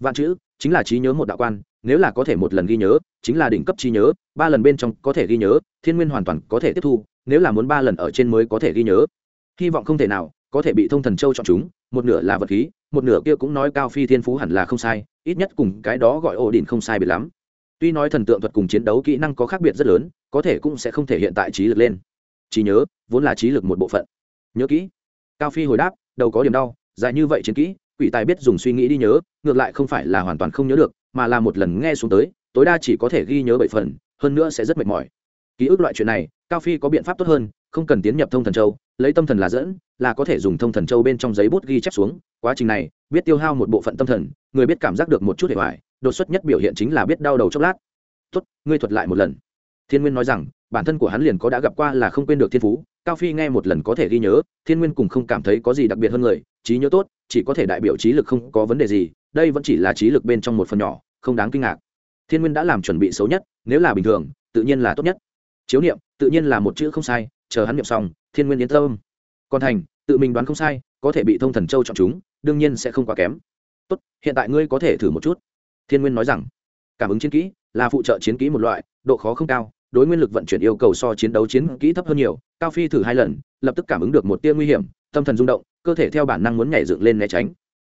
Vạn chữ, chính là trí nhớ một đạo quan, nếu là có thể một lần ghi nhớ, chính là đỉnh cấp trí nhớ, ba lần bên trong có thể ghi nhớ, thiên nguyên hoàn toàn có thể tiếp thu, nếu là muốn ba lần ở trên mới có thể ghi nhớ. Hy vọng không thể nào, có thể bị thông thần châu chọn chúng, một nửa là vật khí, một nửa kia cũng nói cao phi thiên phú hẳn là không sai, ít nhất cùng cái đó gọi ổ đỉnh không sai biệt lắm. Tuy nói thần tượng thuật cùng chiến đấu kỹ năng có khác biệt rất lớn, có thể cũng sẽ không thể hiện tại trí lực lên. Trí nhớ, vốn là trí lực một bộ phận. Nhớ kỹ. Cao phi hồi đáp, đầu có điểm đau, dài như vậy chiến kỹ quỷ tài biết dùng suy nghĩ đi nhớ, ngược lại không phải là hoàn toàn không nhớ được, mà là một lần nghe xuống tới, tối đa chỉ có thể ghi nhớ bảy phần, hơn nữa sẽ rất mệt mỏi. Ký ức loại chuyện này, cao phi có biện pháp tốt hơn, không cần tiến nhập thông thần châu, lấy tâm thần là dẫn, là có thể dùng thông thần châu bên trong giấy bút ghi chép xuống. Quá trình này, biết tiêu hao một bộ phận tâm thần, người biết cảm giác được một chút hệ hoại đột xuất nhất biểu hiện chính là biết đau đầu chốc lát. Tốt, ngươi thuật lại một lần. Thiên nguyên nói rằng, bản thân của hắn liền có đã gặp qua là không quên được thiên phú, cao phi nghe một lần có thể ghi nhớ, thiên nguyên cùng không cảm thấy có gì đặc biệt hơn người trí nhớ tốt, chỉ có thể đại biểu trí lực không có vấn đề gì, đây vẫn chỉ là trí lực bên trong một phần nhỏ, không đáng kinh ngạc. Thiên nguyên đã làm chuẩn bị xấu nhất, nếu là bình thường, tự nhiên là tốt nhất. Chiếu niệm, tự nhiên là một chữ không sai, chờ hắn niệm xong, thiên nguyên yên tâm. Còn thành, tự mình đoán không sai, có thể bị thông thần châu chọn chúng, đương nhiên sẽ không quá kém. Tốt, hiện tại ngươi có thể thử một chút. Thiên nguyên nói rằng, cảm ứng chiến kỹ, là phụ trợ chiến kỹ một loại, độ khó không cao, đối nguyên lực vận chuyển yêu cầu so chiến đấu chiến kỹ thấp hơn nhiều, cao phi thử hai lần, lập tức cảm ứng được một tia nguy hiểm, tâm thần rung động cơ thể theo bản năng muốn nhảy dựng lên né tránh.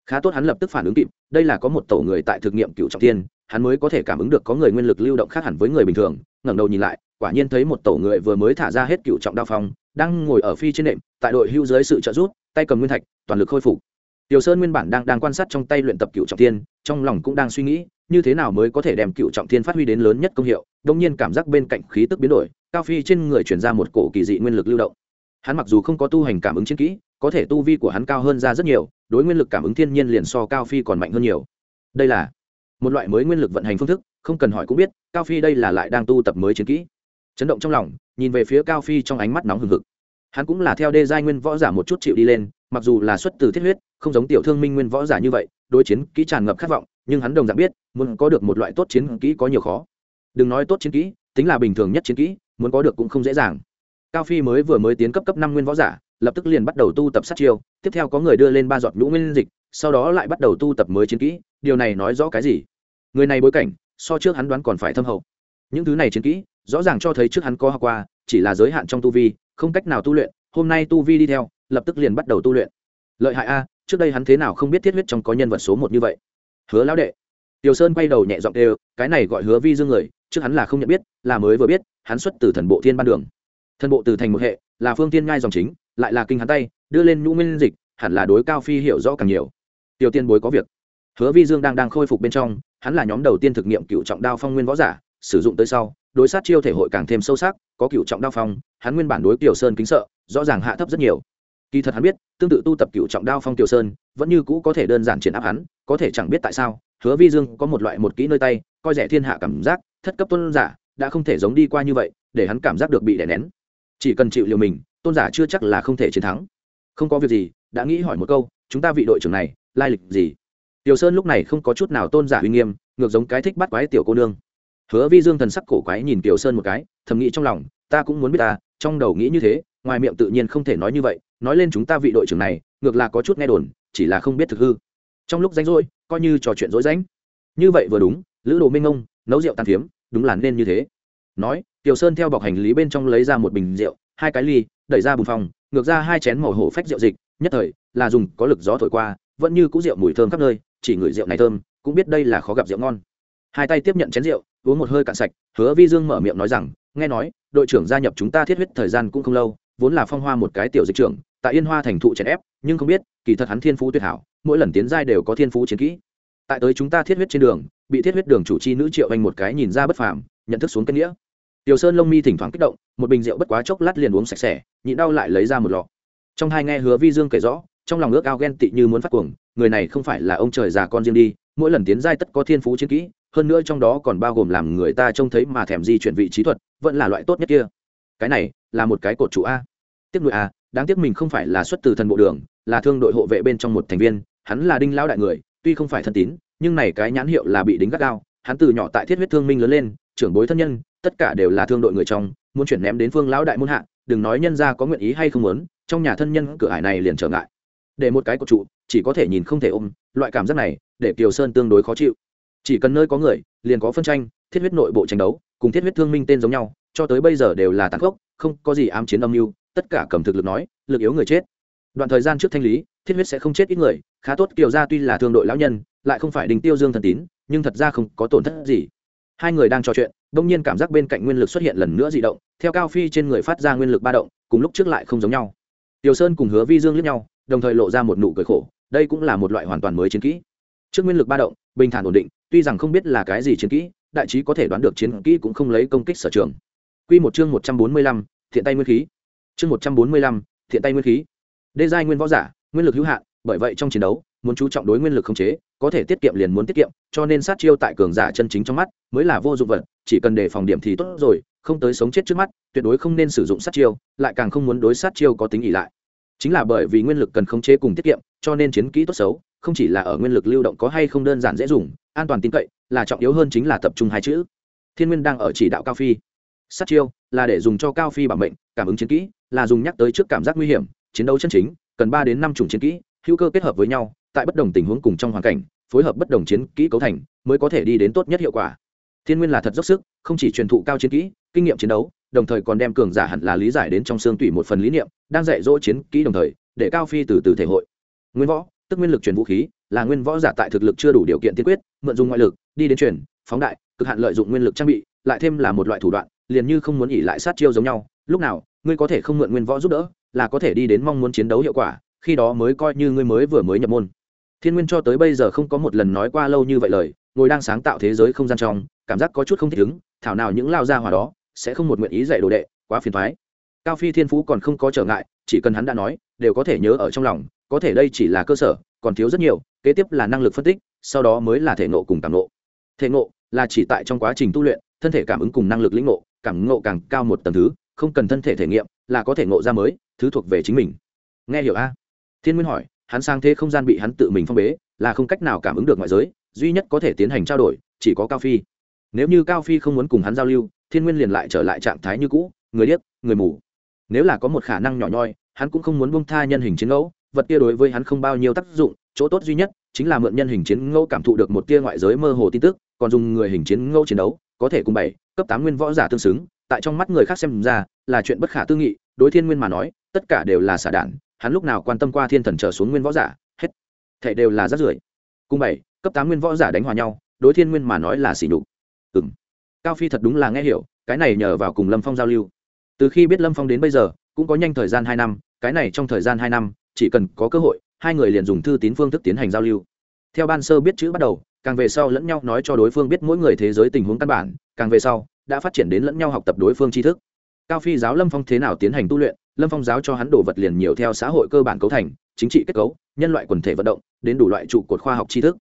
Khá tốt hắn lập tức phản ứng kịp, đây là có một tổ người tại thực nghiệm cựu trọng tiên, hắn mới có thể cảm ứng được có người nguyên lực lưu động khác hẳn với người bình thường. Ngẩng đầu nhìn lại, quả nhiên thấy một tổ người vừa mới thả ra hết cựu trọng đao phong, đang ngồi ở phi trên nệm, tại đội hưu dưới sự trợ giúp, tay cầm nguyên thạch, toàn lực khôi phục. Tiểu sơn nguyên bản đang đang quan sát trong tay luyện tập cựu trọng tiên, trong lòng cũng đang suy nghĩ, như thế nào mới có thể đem cựu trọng tiên phát huy đến lớn nhất công hiệu đông nhiên cảm giác bên cạnh khí tức biến đổi, cao phi trên người chuyển ra một cổ kỳ dị nguyên lực lưu động. Hắn mặc dù không có tu hành cảm ứng chiến kỹ có thể tu vi của hắn cao hơn ra rất nhiều, đối nguyên lực cảm ứng thiên nhiên liền so cao phi còn mạnh hơn nhiều. Đây là một loại mới nguyên lực vận hành phương thức, không cần hỏi cũng biết, cao phi đây là lại đang tu tập mới chiến kỹ. Chấn động trong lòng, nhìn về phía cao phi trong ánh mắt nóng hừng hực. Hắn cũng là theo đê giai nguyên võ giả một chút chịu đi lên, mặc dù là xuất từ thiết huyết, không giống tiểu thương minh nguyên võ giả như vậy, đối chiến kỹ tràn ngập khát vọng, nhưng hắn đồng dạng biết, muốn có được một loại tốt chiến kỹ có nhiều khó. Đừng nói tốt chiến kỹ, tính là bình thường nhất chiến kỹ, muốn có được cũng không dễ dàng cao phi mới vừa mới tiến cấp cấp năm nguyên võ giả, lập tức liền bắt đầu tu tập sát chiêu, tiếp theo có người đưa lên ba giọt nhũ nguyên dịch, sau đó lại bắt đầu tu tập mới chiến kỹ, điều này nói rõ cái gì? Người này bối cảnh, so trước hắn đoán còn phải thâm hậu. Những thứ này chiến kỹ, rõ ràng cho thấy trước hắn có học qua, chỉ là giới hạn trong tu vi, không cách nào tu luyện, hôm nay tu vi đi theo, lập tức liền bắt đầu tu luyện. Lợi hại a, trước đây hắn thế nào không biết thiết huyết trong có nhân vật số một như vậy? Hứa lão đệ. Tiểu sơn quay đầu nhẹ giọng đều cái này gọi hứa vi dương người, trước hắn là không nhận biết, là mới vừa biết, hắn xuất từ thần bộ thiên ban đường thân bộ từ thành một hệ, là phương tiên ngai dòng chính, lại là kinh hắn tay, đưa lên nhũ minh dịch, hẳn là đối cao phi hiểu rõ càng nhiều. Tiểu tiên bối có việc. Hứa vi dương đang đang khôi phục bên trong, hắn là nhóm đầu tiên thực nghiệm cựu trọng đao phong nguyên võ giả, sử dụng tới sau, đối sát chiêu thể hội càng thêm sâu sắc, có cựu trọng đao phong, hắn nguyên bản đối tiểu sơn kính sợ, rõ ràng hạ thấp rất nhiều. Kỳ thật hắn biết, tương tự tu tập cựu trọng đao phong tiểu sơn, vẫn như cũ có thể đơn giản triển áp hắn, có thể chẳng biết tại sao, hứa vi dương có một loại một kỹ nơi tay, coi rẻ thiên hạ cảm giác, thất cấp tôn giả, đã không thể giống đi qua như vậy, để hắn cảm giác được bị đè nén chỉ cần chịu liều mình, tôn giả chưa chắc là không thể chiến thắng. Không có việc gì, đã nghĩ hỏi một câu, chúng ta vị đội trưởng này, lai lịch gì? Tiểu sơn lúc này không có chút nào tôn giả uy nghiêm, ngược giống cái thích bắt quái tiểu cô nương. Hứa vi dương thần sắc cổ quái nhìn tiểu sơn một cái, thầm nghĩ trong lòng, ta cũng muốn biết ta, trong đầu nghĩ như thế, ngoài miệng tự nhiên không thể nói như vậy, nói lên chúng ta vị đội trưởng này, ngược là có chút nghe đồn, chỉ là không biết thực hư. Trong lúc rảnh rỗi, coi như trò chuyện rỗi rảnh như vậy vừa đúng, lữ đồ minh ngông, nấu rượu tàn phiếm, đúng là nên như thế. Nói tiểu sơn theo bọc hành lý bên trong lấy ra một bình rượu, hai cái ly, đẩy ra bùn phòng, ngược ra hai chén màu hổ phách rượu dịch, nhất thời, là dùng có lực gió thổi qua, vẫn như cũ rượu mùi thơm khắp nơi, chỉ ngửi rượu này thơm, cũng biết đây là khó gặp rượu ngon. Hai tay tiếp nhận chén rượu, uống một hơi cạn sạch, hứa vi dương mở miệng nói rằng, nghe nói, đội trưởng gia nhập chúng ta thiết huyết thời gian cũng không lâu, vốn là phong hoa một cái tiểu dịch trưởng, tại yên hoa thành thụ chèn ép, nhưng không biết, kỳ thật hắn thiên phú tuyệt hảo, mỗi lần tiến giai đều có thiên phú chiến kỹ. Tại tới chúng ta thiết huyết trên đường, bị thiết huyết đường chủ chi nữ triệu anh một cái nhìn ra bất phàm, nhận thức xuống cái nghĩa tiểu sơn lông mi thỉnh thoảng kích động, một bình rượu bất quá chốc lát liền uống sạch sẽ, nhịn đau lại lấy ra một lọ. Trong hai nghe hứa vi dương kể rõ, trong lòng ước ao ghen tị như muốn phát cuồng, người này không phải là ông trời già con riêng đi, mỗi lần tiến giai tất có thiên phú chiến kỹ, hơn nữa trong đó còn bao gồm làm người ta trông thấy mà thèm di chuyển vị trí thuật, vẫn là loại tốt nhất kia. Cái này, là một cái cột trụ a. Tiếp nội a, đáng tiếc mình không phải là xuất từ thần bộ đường, là thương đội hộ vệ bên trong một thành viên, hắn là đinh lão đại người, tuy không phải thân tín, nhưng này cái nhãn hiệu là bị đính gắt gao, hắn từ nhỏ tại thiết huyết thương minh lớn lên, trưởng bối thân nhân tất cả đều là thương đội người trong, muốn chuyển ném đến phương lão đại môn hạ, đừng nói nhân ra có nguyện ý hay không muốn, trong nhà thân nhân cửa hải này liền trở ngại. Để một cái cột trụ, chỉ có thể nhìn không thể ôm, loại cảm giác này, để kiều sơn tương đối khó chịu. Chỉ cần nơi có người, liền có phân tranh, thiết huyết nội bộ tranh đấu, cùng thiết huyết thương minh tên giống nhau, cho tới bây giờ đều là tàn khốc, không có gì ám chiến âm mưu, tất cả cầm thực lực nói, lực yếu người chết. Đoạn thời gian trước thanh lý, thiết huyết sẽ không chết ít người, khá tốt, kiều gia tuy là thương đội lão nhân, lại không phải đình tiêu dương thần tín, nhưng thật ra không có tổn thất gì. Hai người đang trò chuyện đông nhiên cảm giác bên cạnh nguyên lực xuất hiện lần nữa dị động theo cao phi trên người phát ra nguyên lực ba động cùng lúc trước lại không giống nhau tiểu sơn cùng hứa vi dương lướt nhau đồng thời lộ ra một nụ cười khổ đây cũng là một loại hoàn toàn mới chiến kỹ trước nguyên lực ba động bình thản ổn định tuy rằng không biết là cái gì chiến kỹ đại trí có thể đoán được chiến kỹ cũng không lấy công kích sở trường Quy một chương một trăm bốn mươi lăm, thiện tay nguyên khí. Chương một trăm bốn mươi lăm, thiện tay nguyên khí. Đê giai nguyên võ giả, nguyên lực hữu hạn, bởi vậy trong chiến đấu, muốn chú trọng đối nguyên lực khống chế, có thể tiết kiệm liền muốn tiết kiệm, cho nên sát chiêu tại cường giả chân chính trong mắt mới là vô dụng vật, chỉ cần đề phòng điểm thì tốt rồi, không tới sống chết trước mắt, tuyệt đối không nên sử dụng sát chiêu, lại càng không muốn đối sát chiêu có tính ỉ lại. Chính là bởi vì nguyên lực cần khống chế cùng tiết kiệm, cho nên chiến kỹ tốt xấu, không chỉ là ở nguyên lực lưu động có hay không đơn giản dễ dùng, an toàn tin cậy, là trọng yếu hơn chính là tập trung hai chữ. Thiên Nguyên đang ở chỉ đạo Cao Phi. Sát chiêu là để dùng cho Cao Phi bảo mệnh, cảm ứng chiến kỹ, là dùng nhắc tới trước cảm giác nguy hiểm, chiến đấu chân chính, cần ba đến năm chủng chiến kỹ, hữu cơ kết hợp với nhau, tại bất đồng tình huống cùng trong hoàn cảnh, phối hợp bất đồng chiến kỹ cấu thành, mới có thể đi đến tốt nhất hiệu quả. Thiên Nguyên là thật dốc sức, không chỉ truyền thụ cao chiến kỹ, kinh nghiệm chiến đấu, đồng thời còn đem cường giả hẳn là lý giải đến trong xương tủy một phần lý niệm, đang dạy dỗ chiến kỹ đồng thời, để Cao Phi từ từ thể hội. Nguyên võ, tức nguyên lực truyền vũ khí, là nguyên võ giả tại thực lực chưa đủ điều kiện tiên quyết, mượn dùng ngoại lực, đi đến truyền, phóng đại, cực hạn lợi dụng nguyên lực trang bị, lại thêm là một loại thủ đoạn, liền như không muốn nghỉ lại sát chiêu giống nhau, lúc nào, ngươi có thể không mượn nguyên võ giúp đỡ, là có thể đi đến mong muốn chiến đấu hiệu quả, khi đó mới coi như ngươi mới vừa mới nhập môn. Thiên Nguyên cho tới bây giờ không có một lần nói qua lâu như vậy lời, ngồi đang sáng tạo thế giới không gian trong, cảm giác có chút không thích ứng, thảo nào những lao ra hòa đó sẽ không một nguyện ý dạy đồ đệ, quá phiền toái. Cao Phi Thiên Phú còn không có trở ngại, chỉ cần hắn đã nói, đều có thể nhớ ở trong lòng, có thể đây chỉ là cơ sở, còn thiếu rất nhiều, kế tiếp là năng lực phân tích, sau đó mới là thể nộ cùng cảm nộ. Thể nộ là chỉ tại trong quá trình tu luyện, thân thể cảm ứng cùng năng lực lĩnh ngộ, cảm nộ càng cao một tầng thứ, không cần thân thể thể nghiệm, là có thể ngộ ra mới, thứ thuộc về chính mình. Nghe hiểu a? Thiên Nguyên hỏi, hắn sang thế không gian bị hắn tự mình phong bế, là không cách nào cảm ứng được ngoại giới, duy nhất có thể tiến hành trao đổi, chỉ có Cao Phi. Nếu như Cao Phi không muốn cùng hắn giao lưu, Thiên Nguyên liền lại trở lại trạng thái như cũ, người điếc, người mù. Nếu là có một khả năng nhỏ nhoi, hắn cũng không muốn buông tha nhân hình chiến ngẫu, vật kia đối với hắn không bao nhiêu tác dụng, chỗ tốt duy nhất chính là mượn nhân hình chiến ngẫu cảm thụ được một tia ngoại giới mơ hồ tin tức, còn dùng người hình chiến ngẫu chiến đấu, có thể cùng bảy cấp tám nguyên võ giả tương xứng, tại trong mắt người khác xem ra là chuyện bất khả tư nghị, đối Thiên Nguyên mà nói, tất cả đều là xả đạn, hắn lúc nào quan tâm qua thiên thần trở xuống nguyên võ giả, hết thảy đều là rác rưởi. Cùng bảy cấp tám nguyên võ giả đánh hòa nhau, đối Thiên Nguyên mà nói là sỉ nhục. Ừm. Cao Phi thật đúng là nghe hiểu, cái này nhờ vào cùng Lâm Phong giao lưu. Từ khi biết Lâm Phong đến bây giờ, cũng có nhanh thời gian hai năm, cái này trong thời gian hai năm, chỉ cần có cơ hội, hai người liền dùng thư tín phương thức tiến hành giao lưu theo ban sơ biết chữ bắt đầu càng về sau lẫn nhau nói cho đối phương biết mỗi người thế giới tình huống căn bản càng về sau đã phát triển đến lẫn nhau học tập đối phương tri thức cao phi giáo lâm phong thế nào tiến hành tu luyện lâm phong giáo cho hắn đồ vật liền nhiều theo xã hội cơ bản cấu thành chính trị kết cấu nhân loại quần thể vận động đến đủ loại trụ cột khoa học tri thức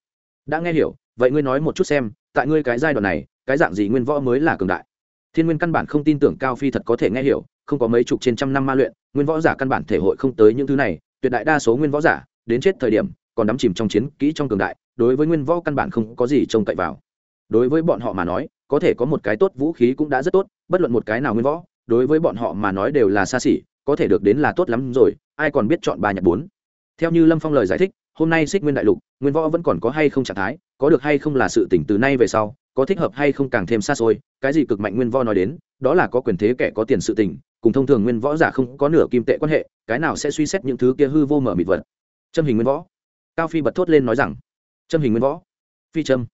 đã nghe hiểu, vậy ngươi nói một chút xem, tại ngươi cái giai đoạn này, cái dạng gì nguyên võ mới là cường đại? Thiên nguyên căn bản không tin tưởng cao phi thật có thể nghe hiểu, không có mấy chục trên trăm năm ma luyện, nguyên võ giả căn bản thể hội không tới những thứ này, tuyệt đại đa số nguyên võ giả, đến chết thời điểm, còn đắm chìm trong chiến kỹ trong cường đại, đối với nguyên võ căn bản không có gì trông cậy vào. Đối với bọn họ mà nói, có thể có một cái tốt vũ khí cũng đã rất tốt, bất luận một cái nào nguyên võ, đối với bọn họ mà nói đều là xa xỉ, có thể được đến là tốt lắm rồi, ai còn biết chọn ba nhặt bốn? Theo như lâm phong lời giải thích hôm nay xích nguyên đại lục, nguyên võ vẫn còn có hay không trạng thái, có được hay không là sự tỉnh từ nay về sau, có thích hợp hay không càng thêm xa xôi, cái gì cực mạnh nguyên võ nói đến, đó là có quyền thế kẻ có tiền sự tỉnh, cùng thông thường nguyên võ giả không có nửa kim tệ quan hệ, cái nào sẽ suy xét những thứ kia hư vô mở mịt vật. Châm hình nguyên võ. Cao phi bật thốt lên nói rằng, châm hình nguyên võ. Phi châm.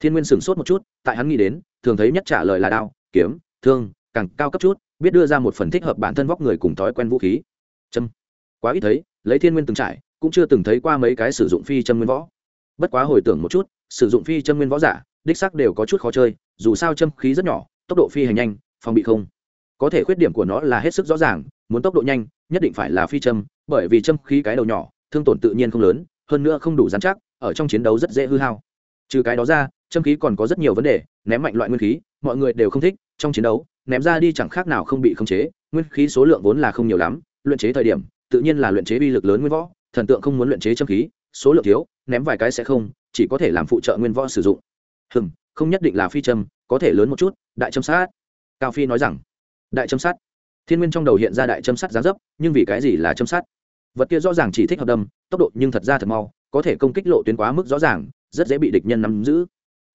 Thiên nguyên sửng sốt một chút, tại hắn nghĩ đến, thường thấy nhất trả lời là đao, kiếm, thương, càng cao cấp chút, biết đưa ra một phần thích hợp bản thân vóc người cùng thói quen vũ khí. Châm. Quá ít thấy, lấy thiên nguyên từng trải cũng chưa từng thấy qua mấy cái sử dụng phi châm nguyên võ. Bất quá hồi tưởng một chút, sử dụng phi châm nguyên võ giả, đích sắc đều có chút khó chơi, dù sao châm khí rất nhỏ, tốc độ phi hành nhanh, phòng bị không. Có thể khuyết điểm của nó là hết sức rõ ràng, muốn tốc độ nhanh, nhất định phải là phi châm, bởi vì châm khí cái đầu nhỏ, thương tổn tự nhiên không lớn, hơn nữa không đủ dán chắc, ở trong chiến đấu rất dễ hư hao. Trừ cái đó ra, châm khí còn có rất nhiều vấn đề, ném mạnh loại nguyên khí, mọi người đều không thích, trong chiến đấu, ném ra đi chẳng khác nào không bị khống chế, nguyên khí số lượng vốn là không nhiều lắm, luyện chế thời điểm, tự nhiên là luyện chế uy lực lớn nguyên võ thần tượng không muốn luyện chế châm khí, số lượng thiếu, ném vài cái sẽ không, chỉ có thể làm phụ trợ nguyên võ sử dụng. Hừm, không nhất định là phi châm, có thể lớn một chút, đại châm sát. Cao phi nói rằng, đại châm sát. Thiên nguyên trong đầu hiện ra đại châm sát giá dấp, nhưng vì cái gì là châm sát? Vật kia rõ ràng chỉ thích hợp đâm, tốc độ nhưng thật ra thật mau, có thể công kích lộ tuyến quá mức rõ ràng, rất dễ bị địch nhân nắm giữ.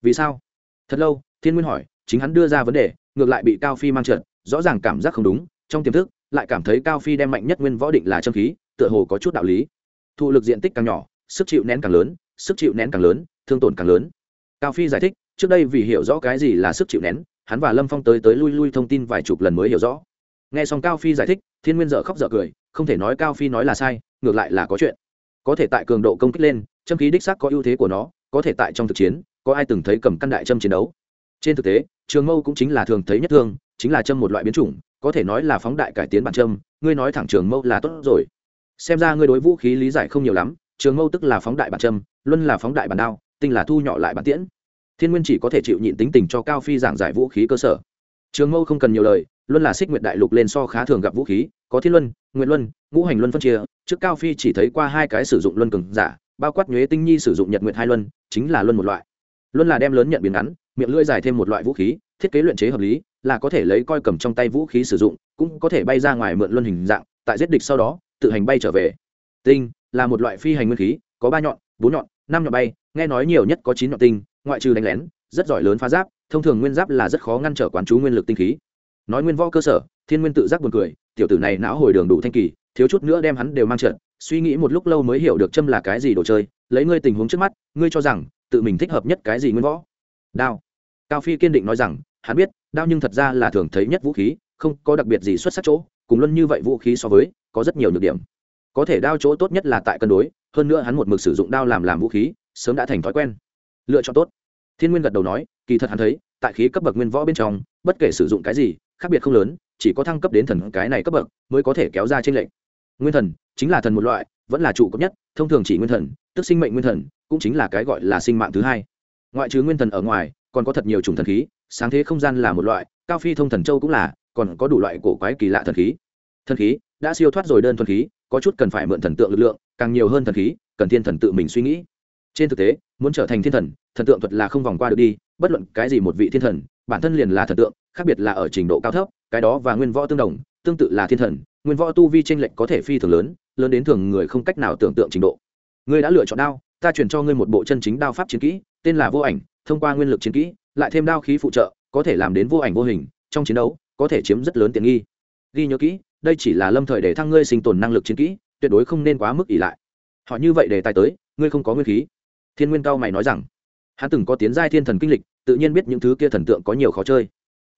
Vì sao? Thật lâu, thiên nguyên hỏi, chính hắn đưa ra vấn đề, ngược lại bị cao phi mang trượt, rõ ràng cảm giác không đúng, trong tiềm thức, lại cảm thấy cao phi đem mạnh nhất nguyên võ định là châm khí, tựa hồ có chút đạo lý thụ lực diện tích càng nhỏ, sức chịu nén càng lớn, sức chịu nén càng lớn, thương tổn càng lớn. Cao phi giải thích, trước đây vì hiểu rõ cái gì là sức chịu nén, hắn và lâm phong tới tới lui lui thông tin vài chục lần mới hiểu rõ. Nghe xong cao phi giải thích, thiên nguyên dợ khóc dợ cười, không thể nói cao phi nói là sai, ngược lại là có chuyện. Có thể tại cường độ công kích lên, châm khí đích xác có ưu thế của nó, có thể tại trong thực chiến, có ai từng thấy cầm căn đại châm chiến đấu. Trên thực tế, trường mâu cũng chính là thường thấy nhất thương, chính là châm một loại biến chủng, có thể nói là phóng đại cải tiến bản châm, ngươi nói thẳng trường mâu là tốt rồi xem ra ngươi đối vũ khí lý giải không nhiều lắm, trường mâu tức là phóng đại bản trâm luân là phóng đại bản đao, tinh là thu nhỏ lại bản tiễn. Thiên nguyên chỉ có thể chịu nhịn tính tình cho cao phi giảng giải vũ khí cơ sở. Trường mâu không cần nhiều lời, luân là xích nguyệt đại lục lên so khá thường gặp vũ khí, có thiên luân nguyện luân, ngũ hành luân phân chia, trước cao phi chỉ thấy qua hai cái sử dụng luân cường giả, bao quát nhuế tinh nhi sử dụng nhật nguyệt hai luân, chính là luân một loại. Luân là đem lớn nhận biến ngắn, miệng lưỡi dài thêm một loại vũ khí, thiết kế luyện chế hợp lý, là có thể lấy coi cầm trong tay vũ khí sử dụng, cũng có thể bay ra ngoài mượn luân hình dạng, tại giết địch sau đó tự hành bay trở về. Tinh là một loại phi hành nguyên khí, có ba nhọn, bốn nhọn, năm nhọn bay, nghe nói nhiều nhất có chín nhọn tinh, ngoại trừ đánh lén, rất giỏi lớn phá giáp, thông thường nguyên giáp là rất khó ngăn trở quán chú nguyên lực tinh khí. Nói nguyên võ cơ sở, thiên nguyên tự giác buồn cười, tiểu tử này não hồi đường đủ thanh kỳ, thiếu chút nữa đem hắn đều mang trận suy nghĩ một lúc lâu mới hiểu được châm là cái gì đồ chơi, lấy ngươi tình huống trước mắt, ngươi cho rằng, tự mình thích hợp nhất cái gì nguyên võ? Đao. Cao phi kiên định nói rằng, hắn biết, đao nhưng thật ra là thường thấy nhất vũ khí, không có đặc biệt gì xuất sắc chỗ, cùng luân như vậy vũ khí so với có rất nhiều nhược điểm. Có thể đao chỗ tốt nhất là tại cân đối, hơn nữa hắn một mực sử dụng đao làm làm vũ khí, sớm đã thành thói quen. Lựa chọn tốt. Thiên nguyên gật đầu nói, kỳ thật hắn thấy, tại khí cấp bậc nguyên võ bên trong, bất kể sử dụng cái gì, khác biệt không lớn, chỉ có thăng cấp đến thần cái này cấp bậc mới có thể kéo ra trên lệnh nguyên thần, chính là thần một loại, vẫn là trụ cấp nhất, thông thường chỉ nguyên thần, tức sinh mệnh nguyên thần, cũng chính là cái gọi là sinh mạng thứ hai. Ngoại trừ nguyên thần ở ngoài, còn có thật nhiều chủng thần khí, sáng thế không gian là một loại, cao phi thông thần châu cũng là, còn có đủ loại cổ quái kỳ lạ thần khí. Thần khí đã siêu thoát rồi đơn thuần khí, có chút cần phải mượn thần tượng lực lượng, càng nhiều hơn thần khí, cần thiên thần tự mình suy nghĩ. Trên thực tế, muốn trở thành thiên thần thần tượng thuật là không vòng qua được đi, bất luận cái gì một vị thiên thần, bản thân liền là thần tượng, khác biệt là ở trình độ cao thấp, cái đó và nguyên võ tương đồng, tương tự là thiên thần, nguyên võ tu vi tranh lệch có thể phi thường lớn lớn đến thường người không cách nào tưởng tượng trình độ. Ngươi đã lựa chọn đao, ta chuyển cho ngươi một bộ chân chính đao pháp chiến kỹ, tên là vô ảnh, thông qua nguyên lực chiến kỹ, lại thêm đao khí phụ trợ, có thể làm đến vô ảnh vô hình, trong chiến đấu, có thể chiếm rất lớn tiện nghi. Ghi nhớ kỹ đây chỉ là lâm thời để thăng ngươi sinh tồn năng lực chiến kỹ, tuyệt đối không nên quá mức ỷ lại. Họ như vậy để tài tới, ngươi không có nguyên khí. Thiên nguyên cao mày nói rằng, hắn từng có tiến giai thiên thần kinh lịch, tự nhiên biết những thứ kia thần tượng có nhiều khó chơi.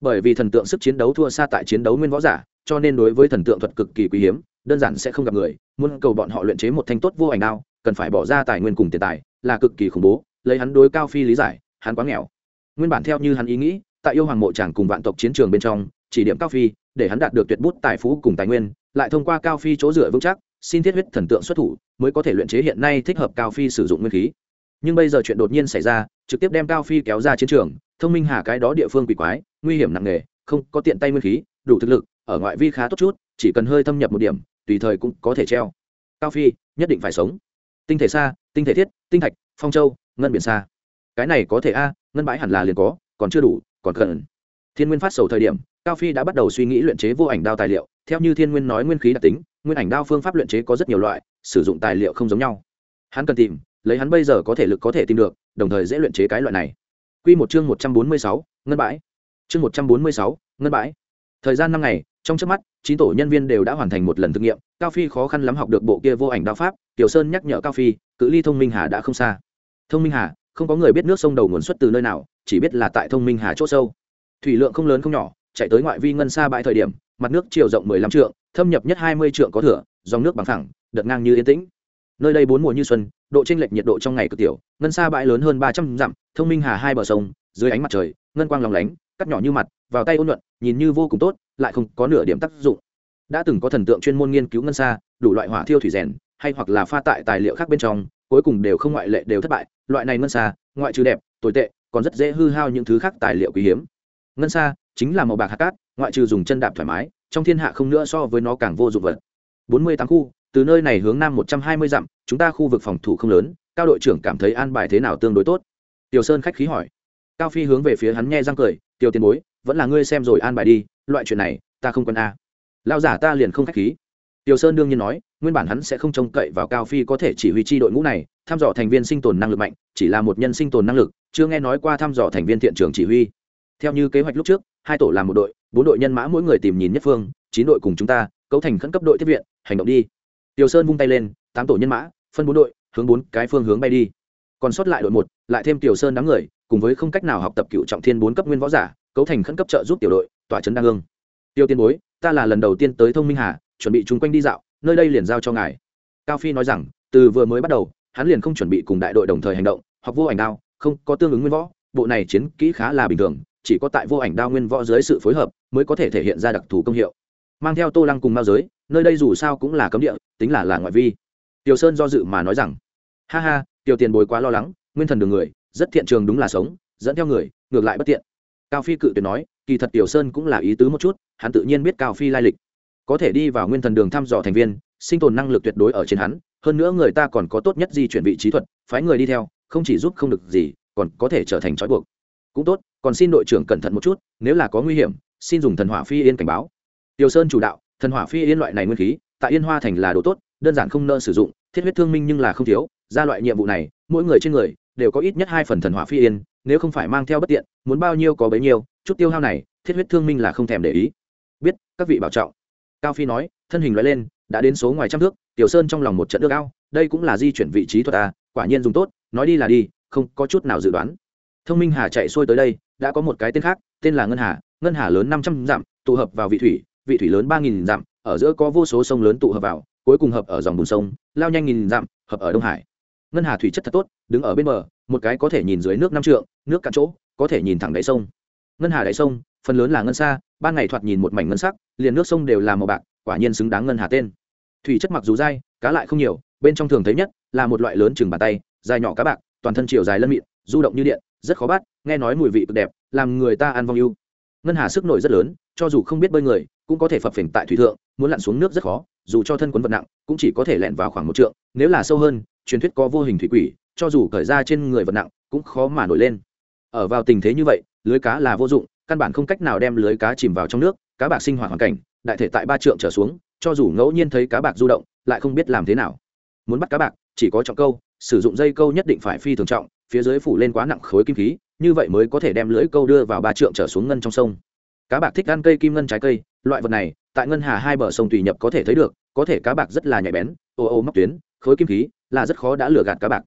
Bởi vì thần tượng sức chiến đấu thua xa tại chiến đấu nguyên võ giả, cho nên đối với thần tượng thuật cực kỳ quý hiếm, đơn giản sẽ không gặp người, muốn cầu bọn họ luyện chế một thanh tốt vô ảnh đao, cần phải bỏ ra tài nguyên cùng tiền tài, là cực kỳ khủng bố, lấy hắn đối cao phi lý giải, hắn quá nghèo. Nguyên bản theo như hắn ý nghĩ, tại yêu hoàng mộ tràng cùng vạn tộc chiến trường bên trong, chỉ điểm cao phi để hắn đạt được tuyệt bút tài phú cùng tài nguyên, lại thông qua cao phi chỗ dựa vững chắc, xin thiết huyết thần tượng xuất thủ mới có thể luyện chế hiện nay thích hợp cao phi sử dụng nguyên khí. Nhưng bây giờ chuyện đột nhiên xảy ra, trực tiếp đem cao phi kéo ra chiến trường, thông minh hà cái đó địa phương quỷ quái, nguy hiểm nặng nề, không có tiện tay nguyên khí, đủ thực lực, ở ngoại vi khá tốt chút, chỉ cần hơi thâm nhập một điểm, tùy thời cũng có thể treo. Cao phi, nhất định phải sống. Tinh thể xa, tinh thể thiết, tinh thạch, phong châu, ngân biển xa. Cái này có thể a, ngân bãi hẳn là liền có, còn chưa đủ, còn cần. Thiên nguyên phát sầu thời điểm cao phi đã bắt đầu suy nghĩ luyện chế vô ảnh đao tài liệu theo như thiên nguyên nói nguyên khí đặc tính nguyên ảnh đao phương pháp luyện chế có rất nhiều loại sử dụng tài liệu không giống nhau hắn cần tìm lấy hắn bây giờ có thể lực có thể tìm được đồng thời dễ luyện chế cái loại này Quy một chương một trăm bốn mươi sáu, ngân bãi. Chương một trăm bốn mươi sáu, ngân bãi. Thời gian năm ngày, trong chớp mắt, chín tổ nhân viên đều đã hoàn thành một lần thực nghiệm, Cao Phi khó khăn lắm học được bộ kia vô ảnh đao pháp, Tiểu Sơn nhắc nhở Cao Phi, cự ly Thông Minh Hà đã không xa. Thông Minh Hà, không có người biết nước sông đầu nguồn xuất từ nơi nào, chỉ biết là tại Thông Minh Hà chỗ sâu. Thủy lượng không lớn không nhỏ, chạy tới ngoại vi ngân xa bãi thời điểm, mặt nước chiều rộng mười lăm trượng, thâm nhập nhất hai mươi trượng có thừa, dòng nước bằng thẳng, đợt ngang như yên tĩnh. Nơi đây bốn mùa như xuân, độ chênh lệch nhiệt độ trong ngày cực tiểu, ngân xa bãi lớn hơn ba trăm dặm, Thông Minh Hà hai bờ sông, dưới ánh mặt trời, ngân quang lòng lánh, cắt nhỏ như mặt, vào tay ôn nhuận, nhìn như vô cùng tốt, lại không có nửa điểm tác dụng. Đã từng có thần tượng chuyên môn nghiên cứu ngân xa, đủ loại hỏa thiêu thủy rèn, hay hoặc là pha tại tài liệu khác bên trong, cuối cùng đều không ngoại lệ đều thất bại, loại này ngân xa, ngoại trừ đẹp, tồi tệ, còn rất dễ hư hao những thứ khác tài liệu quý hiếm. Ngân xa chính là màu bạc hạt cát, ngoại trừ dùng chân đạp thoải mái, trong thiên hạ không nữa so với nó càng vô dụng vật. 48 khu, từ nơi này hướng nam 120 dặm, chúng ta khu vực phòng thủ không lớn, cao đội trưởng cảm thấy an bài thế nào tương đối tốt? Tiểu Sơn khách khí hỏi. Cao Phi hướng về phía hắn nghe răng cười, "Tiểu tiền bối, vẫn là ngươi xem rồi an bài đi, loại chuyện này, ta không quan a." lao giả ta liền không khách khí. Tiểu Sơn đương nhiên nói, nguyên bản hắn sẽ không trông cậy vào Cao Phi có thể chỉ huy chi đội ngũ này, thăm dò thành viên sinh tồn năng lực mạnh, chỉ là một nhân sinh tồn năng lực, chưa nghe nói qua thăm dò thành viên thiện trường chỉ huy. Theo như kế hoạch lúc trước, hai tổ làm một đội, bốn đội nhân mã mỗi người tìm nhìn nhất phương, chín đội cùng chúng ta, cấu thành khẩn cấp đội tiếp viện, hành động đi. Tiểu Sơn vung tay lên, tám tổ nhân mã, phân bốn đội, hướng bốn cái phương hướng bay đi. Còn sót lại đội một, lại thêm Tiểu Sơn đám người, cùng với không cách nào học tập cựu trọng thiên bốn cấp nguyên võ giả, cấu thành khẩn cấp trợ giúp tiểu đội, tỏa trấn đa hương. Tiêu Tiên Bối, ta là lần đầu tiên tới Thông Minh Hà, chuẩn bị chung quanh đi dạo, nơi đây liền giao cho ngài. Cao Phi nói rằng, từ vừa mới bắt đầu, hắn liền không chuẩn bị cùng đại đội đồng thời hành động, học vô ảnh đao, không có tương ứng nguyên võ, bộ này chiến kỹ khá là bình thường, chỉ có tại vô ảnh đao nguyên võ dưới sự phối hợp mới có thể thể hiện ra đặc thù công hiệu. Mang theo tô lăng cùng mao giới, nơi đây dù sao cũng là cấm địa, tính là là ngoại vi. Tiểu sơn do dự mà nói rằng, ha ha, tiểu tiền bối quá lo lắng, nguyên thần đường người, rất thiện trường đúng là sống, dẫn theo người, ngược lại bất tiện. Cao phi cự tuyệt nói, kỳ thật tiểu sơn cũng là ý tứ một chút, hắn tự nhiên biết cao phi lai lịch. Có thể đi vào nguyên thần đường thăm dò thành viên, sinh tồn năng lực tuyệt đối ở trên hắn, hơn nữa người ta còn có tốt nhất di chuyển vị trí thuật, phái người đi theo, không chỉ giúp không được gì, còn có thể trở thành trói buộc. Cũng tốt còn xin đội trưởng cẩn thận một chút, nếu là có nguy hiểm, xin dùng thần hỏa phi yên cảnh báo. Tiểu sơn chủ đạo, thần hỏa phi yên loại này nguyên khí, tại yên hoa thành là đồ tốt, đơn giản không nợ sử dụng, thiết huyết thương minh nhưng là không thiếu, ra loại nhiệm vụ này, mỗi người trên người đều có ít nhất hai phần thần hỏa phi yên, nếu không phải mang theo bất tiện, muốn bao nhiêu có bấy nhiêu, chút tiêu hao này, thiết huyết thương minh là không thèm để ý. Biết, các vị bảo trọng. Cao phi nói, thân hình loại lên, đã đến số ngoài trăm thước, tiểu sơn trong lòng một trận nước ao, đây cũng là di chuyển vị trí thuật ta quả nhiên dùng tốt, nói đi là đi, không có chút nào dự đoán. Thông minh hà chạy xuôi tới đây đã có một cái tên khác, tên là ngân hà ngân hà lớn năm trăm dặm, tụ hợp vào vị thủy vị thủy lớn ba nghìn dặm, ở giữa có vô số sông lớn tụ hợp vào, cuối cùng hợp ở dòng bùn sông, lao nhanh nghìn dặm, hợp ở đông hải. Ngân hà thủy chất thật tốt, đứng ở bên bờ, một cái có thể nhìn dưới nước năm trượng, nước cạn chỗ, có thể nhìn thẳng đáy sông. Ngân hà đáy sông, phần lớn là ngân xa, ban ngày thoạt nhìn một mảnh ngân sắc, liền nước sông đều là màu bạc, quả nhiên xứng đáng ngân hà tên. Thủy chất mặc dù dai, cá lại không nhiều, bên trong thường thấy nhất là một loại lớn chừng bàn tay, dài nhỏ cá bạc, toàn thân chiều dài lân mịn, du động như điện rất khó bắt, nghe nói mùi vị cực đẹp, làm người ta ăn vong ưu. Ngân hà sức nổi rất lớn, cho dù không biết bơi người, cũng có thể phập phình tại thủy thượng, muốn lặn xuống nước rất khó, dù cho thân quấn vật nặng, cũng chỉ có thể lẹn vào khoảng một trượng, nếu là sâu hơn, truyền thuyết có vô hình thủy quỷ, cho dù cởi ra trên người vật nặng, cũng khó mà nổi lên. Ở vào tình thế như vậy, lưới cá là vô dụng, căn bản không cách nào đem lưới cá chìm vào trong nước, cá bạc sinh hoạt hoàn cảnh, đại thể tại ba trượng trở xuống, cho dù ngẫu nhiên thấy cá bạc du động, lại không biết làm thế nào. Muốn bắt cá bạc, chỉ có trọng câu, sử dụng dây câu nhất định phải phi thường trọng phía dưới phủ lên quá nặng khối kim khí, như vậy mới có thể đem lưỡi câu đưa vào ba trượng trở xuống ngân trong sông. Cá bạc thích ăn cây kim ngân trái cây, loại vật này, tại ngân hà hai bờ sông tùy nhập có thể thấy được, có thể cá bạc rất là nhạy bén, ô ô móc tuyến, khối kim khí là rất khó đã lừa gạt cá bạc.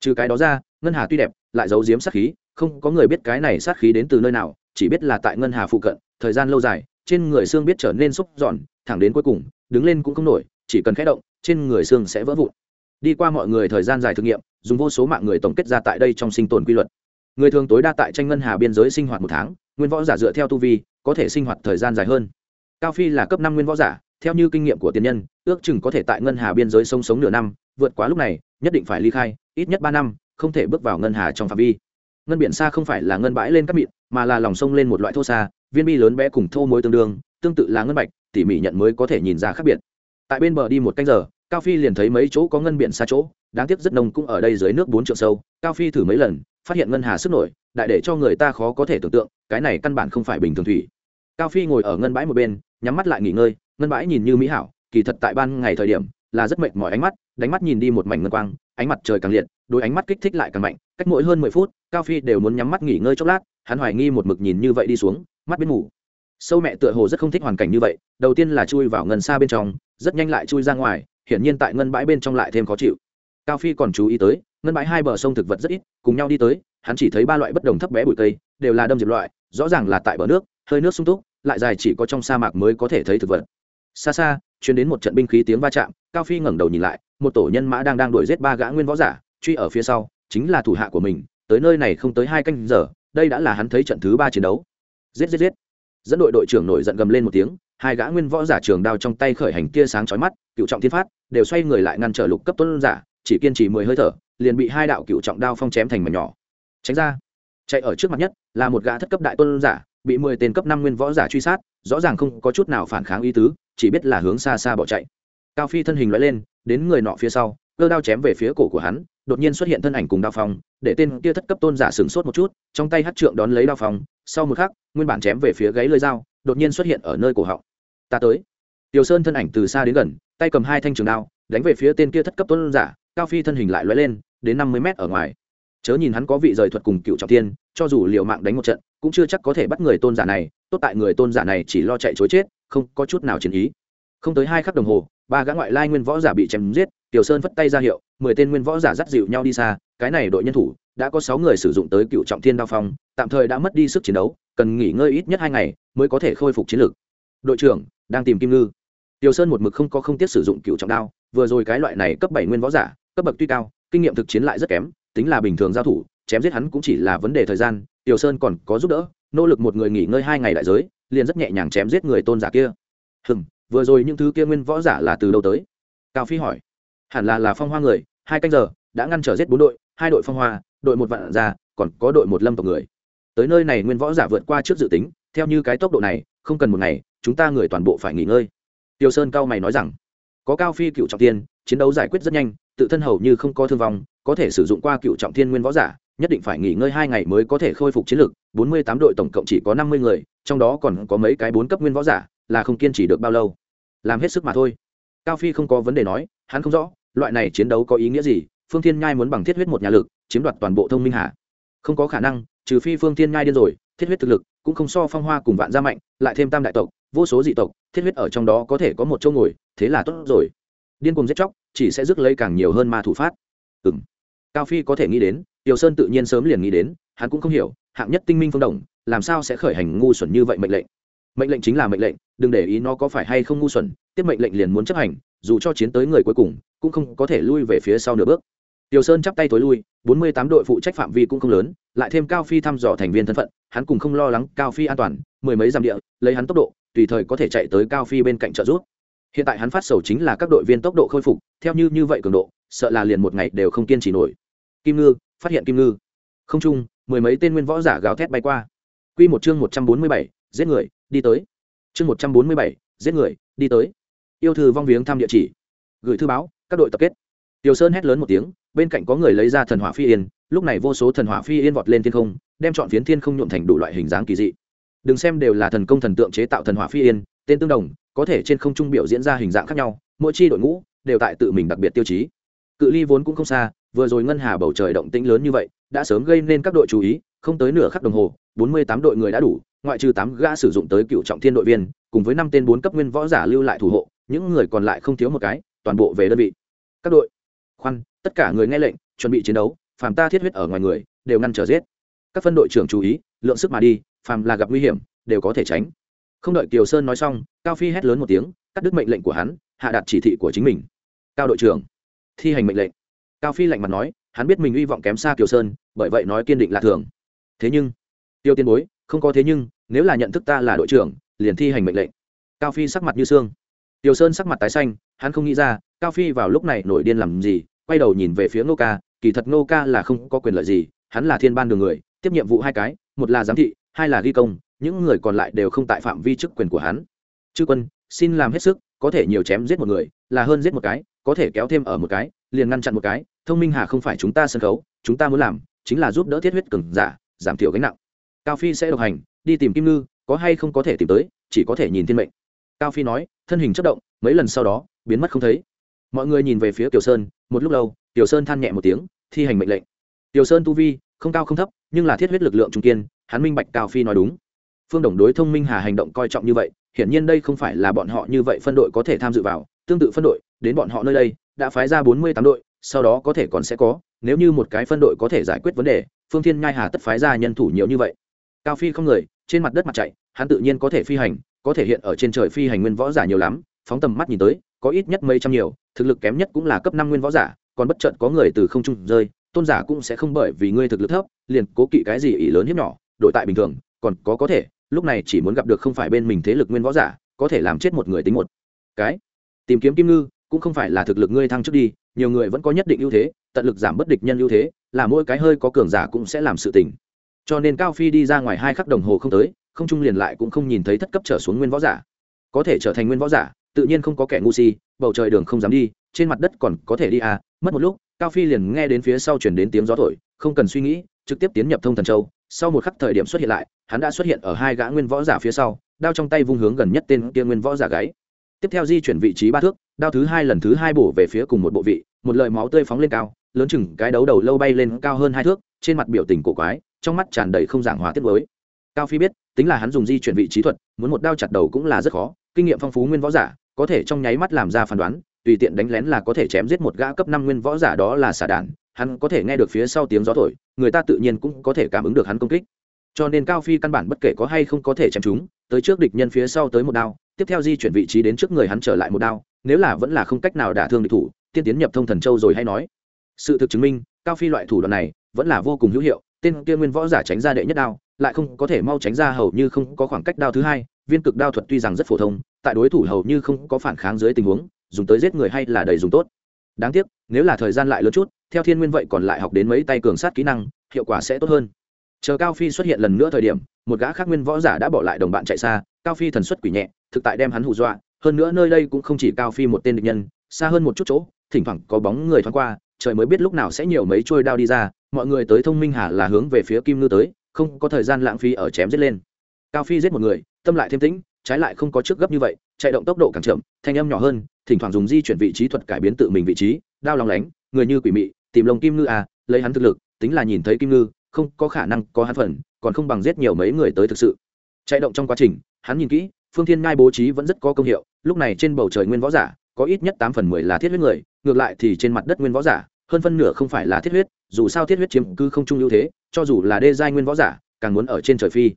Trừ cái đó ra, ngân hà tuy đẹp, lại giấu giếm sát khí, không có người biết cái này sát khí đến từ nơi nào, chỉ biết là tại ngân hà phụ cận, thời gian lâu dài, trên người xương biết trở nên xúc giòn, thẳng đến cuối cùng, đứng lên cũng không nổi, chỉ cần khẽ động, trên người xương sẽ vỡ vụn. Đi qua mọi người thời gian dài thử nghiệm dùng vô số mạng người tổng kết ra tại đây trong sinh tồn quy luật. Người thường tối đa tại tranh ngân hà biên giới sinh hoạt một tháng, nguyên võ giả dựa theo tu vi, có thể sinh hoạt thời gian dài hơn. Cao phi là cấp năm nguyên võ giả, theo như kinh nghiệm của tiền nhân, ước chừng có thể tại ngân hà biên giới sống sống nửa năm, vượt quá lúc này, nhất định phải ly khai, ít nhất ba năm, không thể bước vào ngân hà trong phạm vi. Ngân biển xa không phải là ngân bãi lên các mịn, mà là lòng sông lên một loại thô xa, viên bi lớn bé cùng thô mối tương đương, tương tự là ngân bạch, tỉ mỉ nhận mới có thể nhìn ra khác biệt. Tại bên bờ đi một canh giờ cao phi liền thấy mấy chỗ có ngân biển xa chỗ, đáng tiếc rất nông cũng ở đây dưới nước bốn triệu sâu. Cao phi thử mấy lần, phát hiện ngân hà sức nổi, đại để cho người ta khó có thể tưởng tượng, cái này căn bản không phải bình thường thủy. Cao phi ngồi ở ngân bãi một bên, nhắm mắt lại nghỉ ngơi, ngân bãi nhìn như mỹ hảo, kỳ thật tại ban ngày thời điểm, là rất mệt mỏi ánh mắt, đánh mắt nhìn đi một mảnh ngân quang, ánh mặt trời càng liệt, đôi ánh mắt kích thích lại càng mạnh, cách mỗi hơn mười phút, cao phi đều muốn nhắm mắt nghỉ ngơi chốc lát, hắn hoài nghi một mực nhìn như vậy đi xuống, mắt biến ngủ. Sâu mẹ tựa hồ rất không thích hoàn cảnh như vậy, đầu tiên là chui vào ngân xa bên trong, rất nhanh lại chui ra ngoài hiển nhiên tại ngân bãi bên trong lại thêm khó chịu. Cao phi còn chú ý tới, ngân bãi hai bờ sông thực vật rất ít, cùng nhau đi tới, hắn chỉ thấy ba loại bất đồng thấp bé bụi cây, đều là đâm diệp loại, rõ ràng là tại bờ nước, hơi nước sung túc, lại dài chỉ có trong sa mạc mới có thể thấy thực vật. Xa xa chuyến đến một trận binh khí tiếng va chạm, cao phi ngẩng đầu nhìn lại, một tổ nhân mã đang đang đuổi giết ba gã nguyên võ giả, truy ở phía sau, chính là thủ hạ của mình, tới nơi này không tới hai canh giờ, đây đã là hắn thấy trận thứ ba chiến đấu. Giết giết giết. Dẫn đội đội trưởng nổi giận gầm lên một tiếng hai gã nguyên võ giả trường đao trong tay khởi hành tia sáng chói mắt, cựu trọng thiên phát, đều xoay người lại ngăn trở lục cấp tuấn giả, chỉ kiên trì mười hơi thở, liền bị hai đạo cựu trọng đao phong chém thành mảnh nhỏ. Tránh ra. Chạy ở trước mặt nhất, là một gã thất cấp đại tuấn giả, bị mười tên cấp năm nguyên võ giả truy sát, rõ ràng không có chút nào phản kháng ý tứ, chỉ biết là hướng xa xa bỏ chạy. Cao phi thân hình loại lên, đến người nọ phía sau, cơ đao chém về phía cổ của hắn, đột nhiên xuất hiện thân ảnh cùng đao phong, để tên kia thất cấp tôn giả sửng sốt một chút, trong tay hát trượng đón lấy đao phong, sau một khắc, nguyên bản chém về phía gáy lơi dao, đột nhiên xuất hiện ở nơi cổ họng ta tới. Tiểu sơn thân ảnh từ xa đến gần, tay cầm hai thanh trường đao, đánh về phía tên kia thất cấp tôn giả, cao phi thân hình lại lóe lên, đến năm mươi mét ở ngoài. Chớ nhìn hắn có vị rời thuật cùng cựu trọng thiên, cho dù liều mạng đánh một trận, cũng chưa chắc có thể bắt người tôn giả này, tốt tại người tôn giả này chỉ lo chạy chối chết, không có chút nào chiến ý. Không tới hai khắc đồng hồ, ba gã ngoại lai nguyên võ giả bị chém giết, tiểu sơn vất tay ra hiệu, mười tên nguyên võ giả dắt dịu nhau đi xa, cái này đội nhân thủ, đã có sáu người sử dụng tới cựu trọng thiên đao phong, tạm thời đã mất đi sức chiến đấu, cần nghỉ ngơi ít nhất hai ngày mới có thể khôi phục chiến lược. Đội trưởng đang tìm kim ngư. Tiểu sơn một mực không có không tiếc sử dụng cựu trọng đao, vừa rồi cái loại này cấp bảy nguyên võ giả, cấp bậc tuy cao, kinh nghiệm thực chiến lại rất kém, tính là bình thường giao thủ, chém giết hắn cũng chỉ là vấn đề thời gian, tiểu sơn còn có giúp đỡ, nỗ lực một người nghỉ ngơi hai ngày đại giới, liền rất nhẹ nhàng chém giết người tôn giả kia. Hừm, vừa rồi những thứ kia nguyên võ giả là từ đâu tới? Cao phi hỏi. Hẳn là là phong hoa người, hai canh giờ, đã ngăn trở giết bốn đội, hai đội phong hoa, đội một vạn ra còn có đội một lâm tộc người. Tới nơi này nguyên võ giả vượt qua trước dự tính, theo như cái tốc độ này, không cần một ngày chúng ta người toàn bộ phải nghỉ ngơi. Tiêu sơn cao mày nói rằng, có cao phi cựu trọng tiên, chiến đấu giải quyết rất nhanh, tự thân hầu như không có thương vong, có thể sử dụng qua cựu trọng thiên nguyên võ giả, nhất định phải nghỉ ngơi hai ngày mới có thể khôi phục chiến lược bốn mươi tám đội tổng cộng chỉ có năm mươi người, trong đó còn có mấy cái bốn cấp nguyên võ giả, là không kiên trì được bao lâu. Làm hết sức mà thôi. Cao phi không có vấn đề nói, hắn không rõ, loại này chiến đấu có ý nghĩa gì, phương thiên nhai muốn bằng thiết huyết một nhà lực, chiếm đoạt toàn bộ thông minh hạ không có khả năng trừ phi phương thiên ngai điên rồi, thiết huyết thực lực cũng không so phong hoa cùng vạn gia mạnh, lại thêm tam đại tộc, vô số dị tộc, thiết huyết ở trong đó có thể có một chỗ ngồi, thế là tốt rồi. Điên cùng giết chóc, chỉ sẽ rước lấy càng nhiều hơn ma thủ phát. Ừ m cao phi có thể nghĩ đến, tiểu sơn tự nhiên sớm liền nghĩ đến, hắn cũng không hiểu, hạng nhất tinh minh phương đồng, làm sao sẽ khởi hành ngu xuẩn như vậy mệnh lệnh? Mệnh lệnh chính là mệnh lệnh, đừng để ý nó có phải hay không ngu xuẩn, tiếp mệnh lệnh liền muốn chấp hành, dù cho chiến tới người cuối cùng, cũng không có thể lui về phía sau nửa bước tiểu sơn chắp tay tối lui, bốn mươi tám đội phụ trách phạm vi cũng không lớn, lại thêm cao phi thăm dò thành viên thân phận, hắn cũng không lo lắng cao phi an toàn, mười mấy dặm địa, lấy hắn tốc độ, tùy thời có thể chạy tới cao phi bên cạnh trợ giúp. Hiện tại hắn phát sầu chính là các đội viên tốc độ khôi phục, theo như như vậy cường độ, sợ là liền một ngày đều không kiên trì nổi. Kim ngư, phát hiện kim ngư. Không chung, mười mấy tên nguyên võ giả gào thét bay qua. Quy một chương một trăm bốn mươi bảy, giết người, đi tới. Chương một trăm bốn mươi bảy, giết người, đi tới. Yêu thư vong viếng thăm địa chỉ. Gửi thư báo, các đội tập kết. Tiểu sơn hét lớn một tiếng bên cạnh có người lấy ra thần hỏa phi yên, lúc này vô số thần hỏa phi yên vọt lên thiên không, đem chọn phiến thiên không nhuộm thành đủ loại hình dáng kỳ dị. Đừng xem đều là thần công thần tượng chế tạo thần hỏa phi yên, tên tương đồng, có thể trên không trung biểu diễn ra hình dạng khác nhau, mỗi chi đội ngũ đều tại tự mình đặc biệt tiêu chí. Cự ly vốn cũng không xa, vừa rồi ngân hà bầu trời động tĩnh lớn như vậy, đã sớm gây nên các đội chú ý, không tới nửa khắc đồng hồ, bốn mươi tám đội người đã đủ, ngoại trừ tám gã sử dụng tới cựu trọng thiên đội viên, cùng với năm tên bốn cấp nguyên võ giả lưu lại thủ hộ, những người còn lại không thiếu một cái, toàn bộ về đơn vị. Các đội khoan, tất cả người nghe lệnh, chuẩn bị chiến đấu, phàm ta thiết huyết ở ngoài người, đều ngăn trở giết. Các phân đội trưởng chú ý, lượng sức mà đi, phàm là gặp nguy hiểm, đều có thể tránh. Không đợi kiều sơn nói xong, cao phi hét lớn một tiếng, cắt đứt mệnh lệnh của hắn, hạ đạt chỉ thị của chính mình. Cao đội trưởng, thi hành mệnh lệnh. Cao phi lạnh mặt nói, hắn biết mình hy vọng kém xa kiều sơn, bởi vậy nói kiên định là thường. Thế nhưng, tiêu tiên bối, không có thế nhưng, nếu là nhận thức ta là đội trưởng, liền thi hành mệnh lệnh. Cao phi sắc mặt như xương. Tiêu sơn sắc mặt tái xanh, hắn không nghĩ ra, cao phi vào lúc này nổi điên làm gì quay đầu nhìn về phía ngô ca, kỳ thật ngô ca là không có quyền lợi gì, hắn là thiên ban đường người, tiếp nhiệm vụ hai cái, một là giám thị, hai là ghi công, những người còn lại đều không tại phạm vi chức quyền của hắn. Chư quân, xin làm hết sức, có thể nhiều chém giết một người, là hơn giết một cái, có thể kéo thêm ở một cái, liền ngăn chặn một cái, thông minh hà không phải chúng ta sân khấu, chúng ta muốn làm, chính là giúp đỡ thiết huyết cường giả, giảm thiểu gánh nặng. Cao phi sẽ độc hành, đi tìm kim ngư, có hay không có thể tìm tới, chỉ có thể nhìn thiên mệnh. Cao phi nói, thân hình chất động, mấy lần sau đó, biến mất không thấy mọi người nhìn về phía tiểu sơn, một lúc lâu tiểu sơn than nhẹ một tiếng, thi hành mệnh lệnh. Tiểu sơn tu vi, không cao không thấp, nhưng là thiết huyết lực lượng trung kiên, hắn minh bạch cao phi nói đúng. Phương đồng đối thông minh hà hành động coi trọng như vậy, hiển nhiên đây không phải là bọn họ như vậy phân đội có thể tham dự vào, tương tự phân đội, đến bọn họ nơi đây, đã phái ra bốn mươi tám đội, sau đó có thể còn sẽ có, nếu như một cái phân đội có thể giải quyết vấn đề, phương thiên nhai hà tất phái ra nhân thủ nhiều như vậy. Cao phi không người, trên mặt đất mặt chạy, hắn tự nhiên có thể phi hành, có thể hiện ở trên trời phi hành nguyên võ giả nhiều lắm, phóng tầm mắt nhìn tới có ít nhất mấy trăm nhiều, thực lực kém nhất cũng là cấp năm nguyên võ giả, còn bất chợt có người từ không trung rơi, tôn giả cũng sẽ không bởi vì ngươi thực lực thấp, liền cố kỵ cái gì ý lớn hiếp nhỏ đội tại bình thường, còn có có thể, lúc này chỉ muốn gặp được không phải bên mình thế lực nguyên võ giả, có thể làm chết một người tính một. Cái, tìm kiếm kim ngư, cũng không phải là thực lực ngươi thăng trước đi, nhiều người vẫn có nhất định ưu thế, tận lực giảm bất địch nhân ưu thế, là mỗi cái hơi có cường giả cũng sẽ làm sự tình. Cho nên cao phi đi ra ngoài hai khắc đồng hồ không tới, không trung liền lại cũng không nhìn thấy thất cấp trở xuống nguyên võ giả. Có thể trở thành nguyên võ giả tự nhiên không có kẻ ngu si, bầu trời đường không dám đi, trên mặt đất còn có thể đi à mất một lúc, cao phi liền nghe đến phía sau chuyển đến tiếng gió thổi, không cần suy nghĩ, trực tiếp tiến nhập thông thần châu. Sau một khắc thời điểm xuất hiện lại, hắn đã xuất hiện ở hai gã nguyên võ giả phía sau, đao trong tay vung hướng gần nhất tên kia nguyên võ giả gáy. Tiếp theo di chuyển vị trí ba thước, đao thứ hai lần thứ hai bổ về phía cùng một bộ vị, một lời máu tươi phóng lên cao, lớn chừng cái đấu đầu lâu bay lên cao hơn hai thước, trên mặt biểu tình cổ quái, trong mắt tràn đầy không giảng hòa tiết mới cao phi biết, tính là hắn dùng di chuyển vị trí thuật, muốn một đao chặt đầu cũng là rất khó, kinh nghiệm phong phú nguyên võ giả có thể trong nháy mắt làm ra phán đoán, tùy tiện đánh lén là có thể chém giết một gã cấp năm nguyên võ giả đó là xả đạn hắn có thể nghe được phía sau tiếng gió thổi, người ta tự nhiên cũng có thể cảm ứng được hắn công kích. Cho nên cao phi căn bản bất kể có hay không có thể chém chúng, tới trước địch nhân phía sau tới một đao, tiếp theo di chuyển vị trí đến trước người hắn trở lại một đao, nếu là vẫn là không cách nào đả thương địch thủ, tiên tiến nhập thông thần châu rồi hay nói. Sự thực chứng minh, cao phi loại thủ đoạn này vẫn là vô cùng hữu hiệu, tên kia nguyên võ giả tránh ra đệ nhất đao, lại không có thể mau tránh ra hầu như không có khoảng cách đao thứ hai viên cực đao thuật tuy rằng rất phổ thông, tại đối thủ hầu như không có phản kháng dưới tình huống, dùng tới giết người hay là đầy dùng tốt. Đáng tiếc, nếu là thời gian lại lớn chút, theo thiên nguyên vậy còn lại học đến mấy tay cường sát kỹ năng, hiệu quả sẽ tốt hơn. Chờ cao phi xuất hiện lần nữa thời điểm, một gã khác nguyên võ giả đã bỏ lại đồng bạn chạy xa, cao phi thần xuất quỷ nhẹ, thực tại đem hắn hù dọa, hơn nữa nơi đây cũng không chỉ cao phi một tên địch nhân, xa hơn một chút chỗ, thỉnh thoảng có bóng người thoáng qua, trời mới biết lúc nào sẽ nhiều mấy trôi đao đi ra, mọi người tới thông minh hà là hướng về phía kim ngư tới, không có thời gian lãng phí ở chém giết lên cao phi giết một người, tâm lại thêm tĩnh, trái lại không có trước gấp như vậy, chạy động tốc độ càng chậm, thanh âm nhỏ hơn, thỉnh thoảng dùng di chuyển vị trí thuật cải biến tự mình vị trí, đao lòng lánh, người như quỷ mị, tìm lồng kim ngư à lấy hắn thực lực, tính là nhìn thấy kim ngư, không có khả năng có hắn phần, còn không bằng giết nhiều mấy người tới thực sự. Chạy động trong quá trình, hắn nhìn kỹ, phương thiên ngai bố trí vẫn rất có công hiệu, lúc này trên bầu trời nguyên võ giả, có ít nhất tám phần mười là thiết huyết người, ngược lại thì trên mặt đất nguyên võ giả, hơn phân nửa không phải là thiết huyết, dù sao thiết huyết chiếm cứ không trung ưu thế, cho dù là đê giai nguyên võ giả, càng muốn ở trên trời phi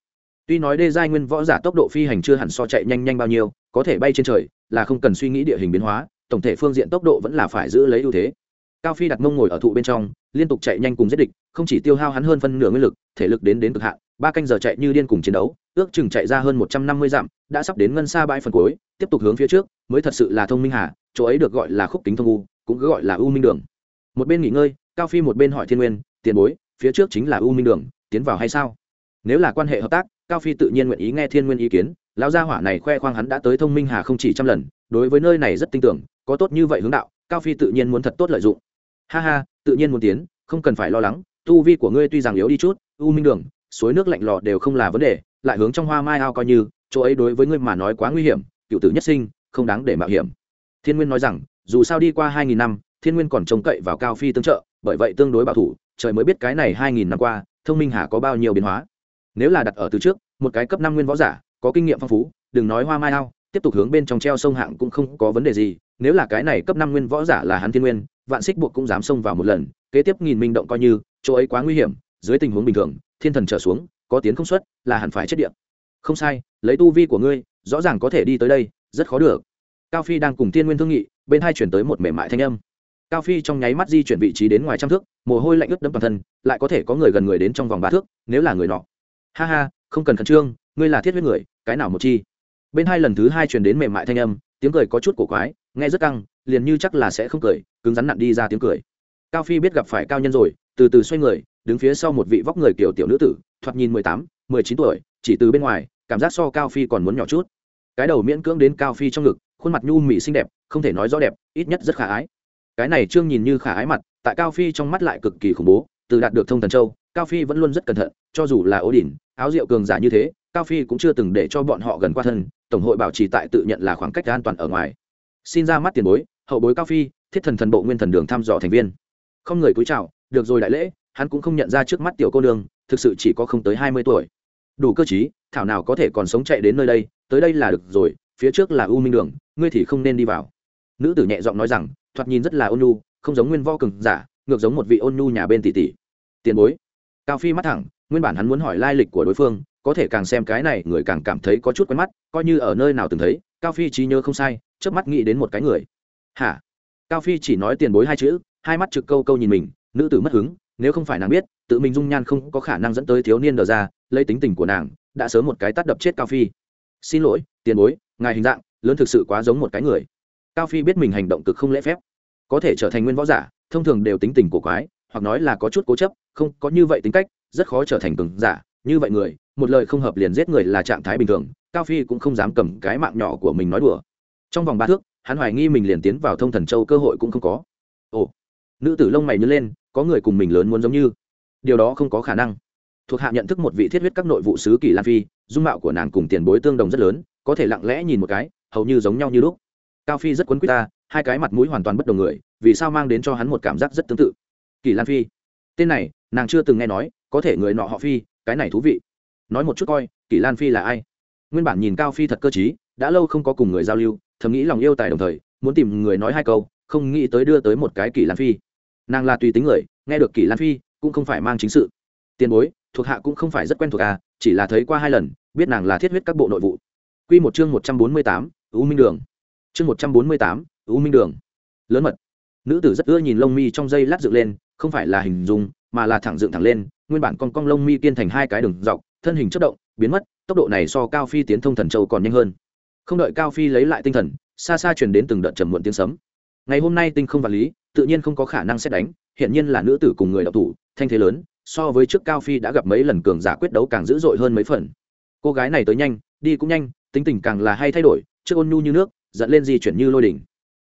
tuy nói đê giai nguyên võ giả tốc độ phi hành chưa hẳn so chạy nhanh nhanh bao nhiêu, có thể bay trên trời là không cần suy nghĩ địa hình biến hóa, tổng thể phương diện tốc độ vẫn là phải giữ lấy ưu thế. Cao phi đặt mông ngồi ở thụ bên trong, liên tục chạy nhanh cùng giết địch, không chỉ tiêu hao hắn hơn phân nửa nguyên lực, thể lực đến đến cực hạn, ba canh giờ chạy như điên cùng chiến đấu, ước chừng chạy ra hơn một trăm năm mươi dặm, đã sắp đến ngân xa bãi phần cuối, tiếp tục hướng phía trước, mới thật sự là thông minh hà, chỗ ấy được gọi là khúc kính thông u, cũng gọi là u minh đường. Một bên nghỉ ngơi, cao phi một bên hỏi thiên nguyên, tiền bối, phía trước chính là u minh đường, tiến vào hay sao? Nếu là quan hệ hợp tác cao phi tự nhiên nguyện ý nghe thiên nguyên ý kiến, lão gia hỏa này khoe khoang hắn đã tới thông minh hà không chỉ trăm lần, đối với nơi này rất tin tưởng, có tốt như vậy hướng đạo, cao phi tự nhiên muốn thật tốt lợi dụng. Ha ha, tự nhiên muốn tiến, không cần phải lo lắng, tu vi của ngươi tuy rằng yếu đi chút, u minh đường, suối nước lạnh lò đều không là vấn đề, lại hướng trong hoa mai ao coi như, chỗ ấy đối với ngươi mà nói quá nguy hiểm, cựu tử nhất sinh, không đáng để mạo hiểm. Thiên nguyên nói rằng, dù sao đi qua hai nghìn năm, thiên nguyên còn trông cậy vào cao phi tương trợ, bởi vậy tương đối bảo thủ, trời mới biết cái này hai nghìn năm qua, thông minh hà có bao nhiêu biến hóa nếu là đặt ở từ trước, một cái cấp năm nguyên võ giả, có kinh nghiệm phong phú, đừng nói hoa mai ao, tiếp tục hướng bên trong treo sông hạng cũng không có vấn đề gì. Nếu là cái này cấp năm nguyên võ giả là hắn thiên nguyên, vạn xích buộc cũng dám xông vào một lần, kế tiếp nghìn minh động coi như, chỗ ấy quá nguy hiểm, dưới tình huống bình thường, thiên thần trở xuống, có tiến không xuất, là hẳn phải chết điện không sai, lấy tu vi của ngươi, rõ ràng có thể đi tới đây, rất khó được. Cao phi đang cùng tiên nguyên thương nghị, bên hai chuyển tới một mềm mại thanh âm. Cao phi trong nháy mắt di chuyển vị trí đến ngoài trăm thước, mồ hôi lạnh ướt đẫm toàn thân, lại có thể có người gần người đến trong vòng ba thước, nếu là người nọ ha ha, không cần khẩn trương, ngươi là thiết huyết người, cái nào một chi? Bên hai lần thứ hai truyền đến mềm mại thanh âm, tiếng cười có chút cổ quái, nghe rất căng, liền như chắc là sẽ không cười, cứng rắn nặn đi ra tiếng cười. Cao phi biết gặp phải cao nhân rồi, từ từ xoay người, đứng phía sau một vị vóc người kiểu tiểu nữ tử, thoạt nhìn mười tám, mười chín tuổi, chỉ từ bên ngoài, cảm giác so cao phi còn muốn nhỏ chút. Cái đầu miễn cưỡng đến cao phi trong ngực, khuôn mặt nhu mị xinh đẹp, không thể nói rõ đẹp, ít nhất rất khả ái. Cái này trương nhìn như khả ái mặt, tại cao phi trong mắt lại cực kỳ khủng bố, từ đạt được thông thần châu, cao phi vẫn luôn rất cẩn thận, cho dù là ố đỉnh áo rượu cường giả như thế, cao phi cũng chưa từng để cho bọn họ gần qua thân, tổng hội bảo trì tại tự nhận là khoảng cách an toàn ở ngoài. Xin ra mắt tiền bối, hậu bối cao phi, thiết thần thần bộ nguyên thần đường thăm dò thành viên. Không người cúi chào, được rồi đại lễ, hắn cũng không nhận ra trước mắt tiểu cô đường thực sự chỉ có không tới hai mươi tuổi. Đủ cơ chí thảo nào có thể còn sống chạy đến nơi đây, tới đây là được rồi, phía trước là u minh đường, ngươi thì không nên đi vào. Nữ tử nhẹ giọng nói rằng, thoạt nhìn rất là ôn nhu, không giống nguyên vo cường giả, ngược giống một vị ôn nhu nhà bên tỷ tỷ. Tiền bối. Cao phi mắt thẳng nguyên bản hắn muốn hỏi lai lịch của đối phương, có thể càng xem cái này người càng cảm thấy có chút quen mắt, coi như ở nơi nào từng thấy, cao phi trí nhớ không sai trước mắt nghĩ đến một cái người. Hả? Cao phi chỉ nói tiền bối hai chữ, hai mắt trực câu câu nhìn mình, nữ tử mất hứng, nếu không phải nàng biết, tự mình dung nhan không có khả năng dẫn tới thiếu niên đờ ra, lấy tính tình của nàng, đã sớm một cái tắt đập chết cao phi. Xin lỗi, tiền bối, ngài hình dạng, lớn thực sự quá giống một cái người. Cao phi biết mình hành động cực không lễ phép. Có thể trở thành nguyên võ giả, thông thường đều tính tình của quái, hoặc nói là có chút cố chấp, không, có như vậy tính cách rất khó trở thành cường giả. Như vậy người, một lời không hợp liền giết người là trạng thái bình thường, cao phi cũng không dám cầm cái mạng nhỏ của mình nói đùa. Trong vòng ba thước, hắn hoài nghi mình liền tiến vào thông thần châu cơ hội cũng không có. Ồ, nữ tử lông mày nhớ lên, có người cùng mình lớn muốn giống như. Điều đó không có khả năng. Thuộc hạ nhận thức một vị thiết huyết các nội vụ sứ kỳ lan phi, dung mạo của nàng cùng tiền bối tương đồng rất lớn, có thể lặng lẽ nhìn một cái, hầu như giống nhau như lúc. Cao phi rất quấn quýt ta, hai cái mặt mũi hoàn toàn bất đồng người, vì sao mang đến cho hắn một cảm giác rất tương tự? Kỳ lan phi, tên này, nàng chưa từng nghe nói có thể người nọ họ phi, cái này thú vị. Nói một chút coi, kỷ lan phi là ai? Nguyên bản nhìn cao phi thật cơ t đã lâu không có cùng người giao lưu, thầm nghĩ lòng yêu tài đồng thời, muốn tìm người nói hai câu, không nghĩ tới đưa tới một cái kỷ lan phi. Nàng là tùy tính người, nghe được kỷ lan phi, cũng không phải mang chính sự. Tiền bối, thuộc hạ cũng không phải rất quen thuộc à chỉ là thấy qua hai lần, biết nàng là thiết huyết các bộ nội vụ. Q một chương một trăm bốn mươi tám, u minh đường. Chương một trăm bốn mươi tám, u minh đường. Lớn mật. Nữ tử rất ưa nhìn lông mi trong dây lát dựng lên, không phải là hình dung, mà là thẳng dựng thẳng lên nguyên bản con cong lông mi kiên thành hai cái đường dọc, thân hình chất động, biến mất, tốc độ này so cao phi tiến thông thần châu còn nhanh hơn. Không đợi cao phi lấy lại tinh thần, xa xa truyền đến từng đợt trầm muộn tiếng sấm. Ngày hôm nay tinh không vật lý, tự nhiên không có khả năng xét đánh hiện nhiên là nữ tử cùng người đạo thủ, thanh thế lớn, so với trước cao phi đã gặp mấy lần cường giả quyết đấu càng dữ dội hơn mấy phần. Cô gái này tới nhanh, đi cũng nhanh, tính tình càng là hay thay đổi, trước ôn nhu như nước dẫn lên di chuyển như lôi đỉnh.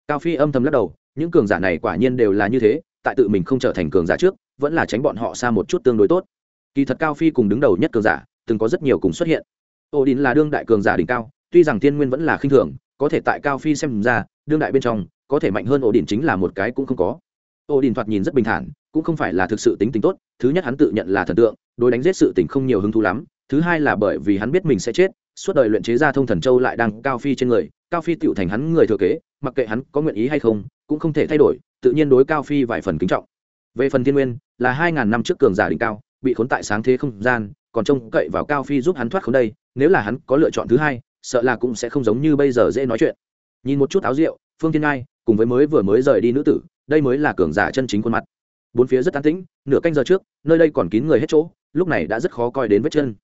Cao phi âm thầm lắc đầu, những cường giả này quả nhiên đều là như thế tại tự mình không trở thành cường giả trước, vẫn là tránh bọn họ xa một chút tương đối tốt. Kỳ thật cao phi cùng đứng đầu nhất cường giả, từng có rất nhiều cùng xuất hiện. Ô đình là đương đại cường giả đỉnh cao, tuy rằng tiên nguyên vẫn là khinh thường, có thể tại cao phi xem ra, đương đại bên trong, có thể mạnh hơn ổ đình chính là một cái cũng không có. Ổ đình thoạt nhìn rất bình thản, cũng không phải là thực sự tính tình tốt, thứ nhất hắn tự nhận là thần tượng, đối đánh giết sự tình không nhiều hứng thú lắm, thứ hai là bởi vì hắn biết mình sẽ chết, suốt đời luyện chế ra thông thần châu lại đang cao phi trên người, cao phi tựu thành hắn người thừa kế, mặc kệ hắn có nguyện ý hay không, cũng không thể thay đổi tự nhiên đối cao phi vài phần kính trọng. Về phần thiên nguyên, là hai ngàn năm trước cường giả đỉnh cao, bị khốn tại sáng thế không gian, còn trông cậy vào cao phi giúp hắn thoát khốn đây, nếu là hắn có lựa chọn thứ hai, sợ là cũng sẽ không giống như bây giờ dễ nói chuyện. Nhìn một chút áo rượu, phương thiên ngai, cùng với mới vừa mới rời đi nữ tử, đây mới là cường giả chân chính khuôn mặt. Bốn phía rất an tĩnh, nửa canh giờ trước, nơi đây còn kín người hết chỗ, lúc này đã rất khó coi đến vết chân.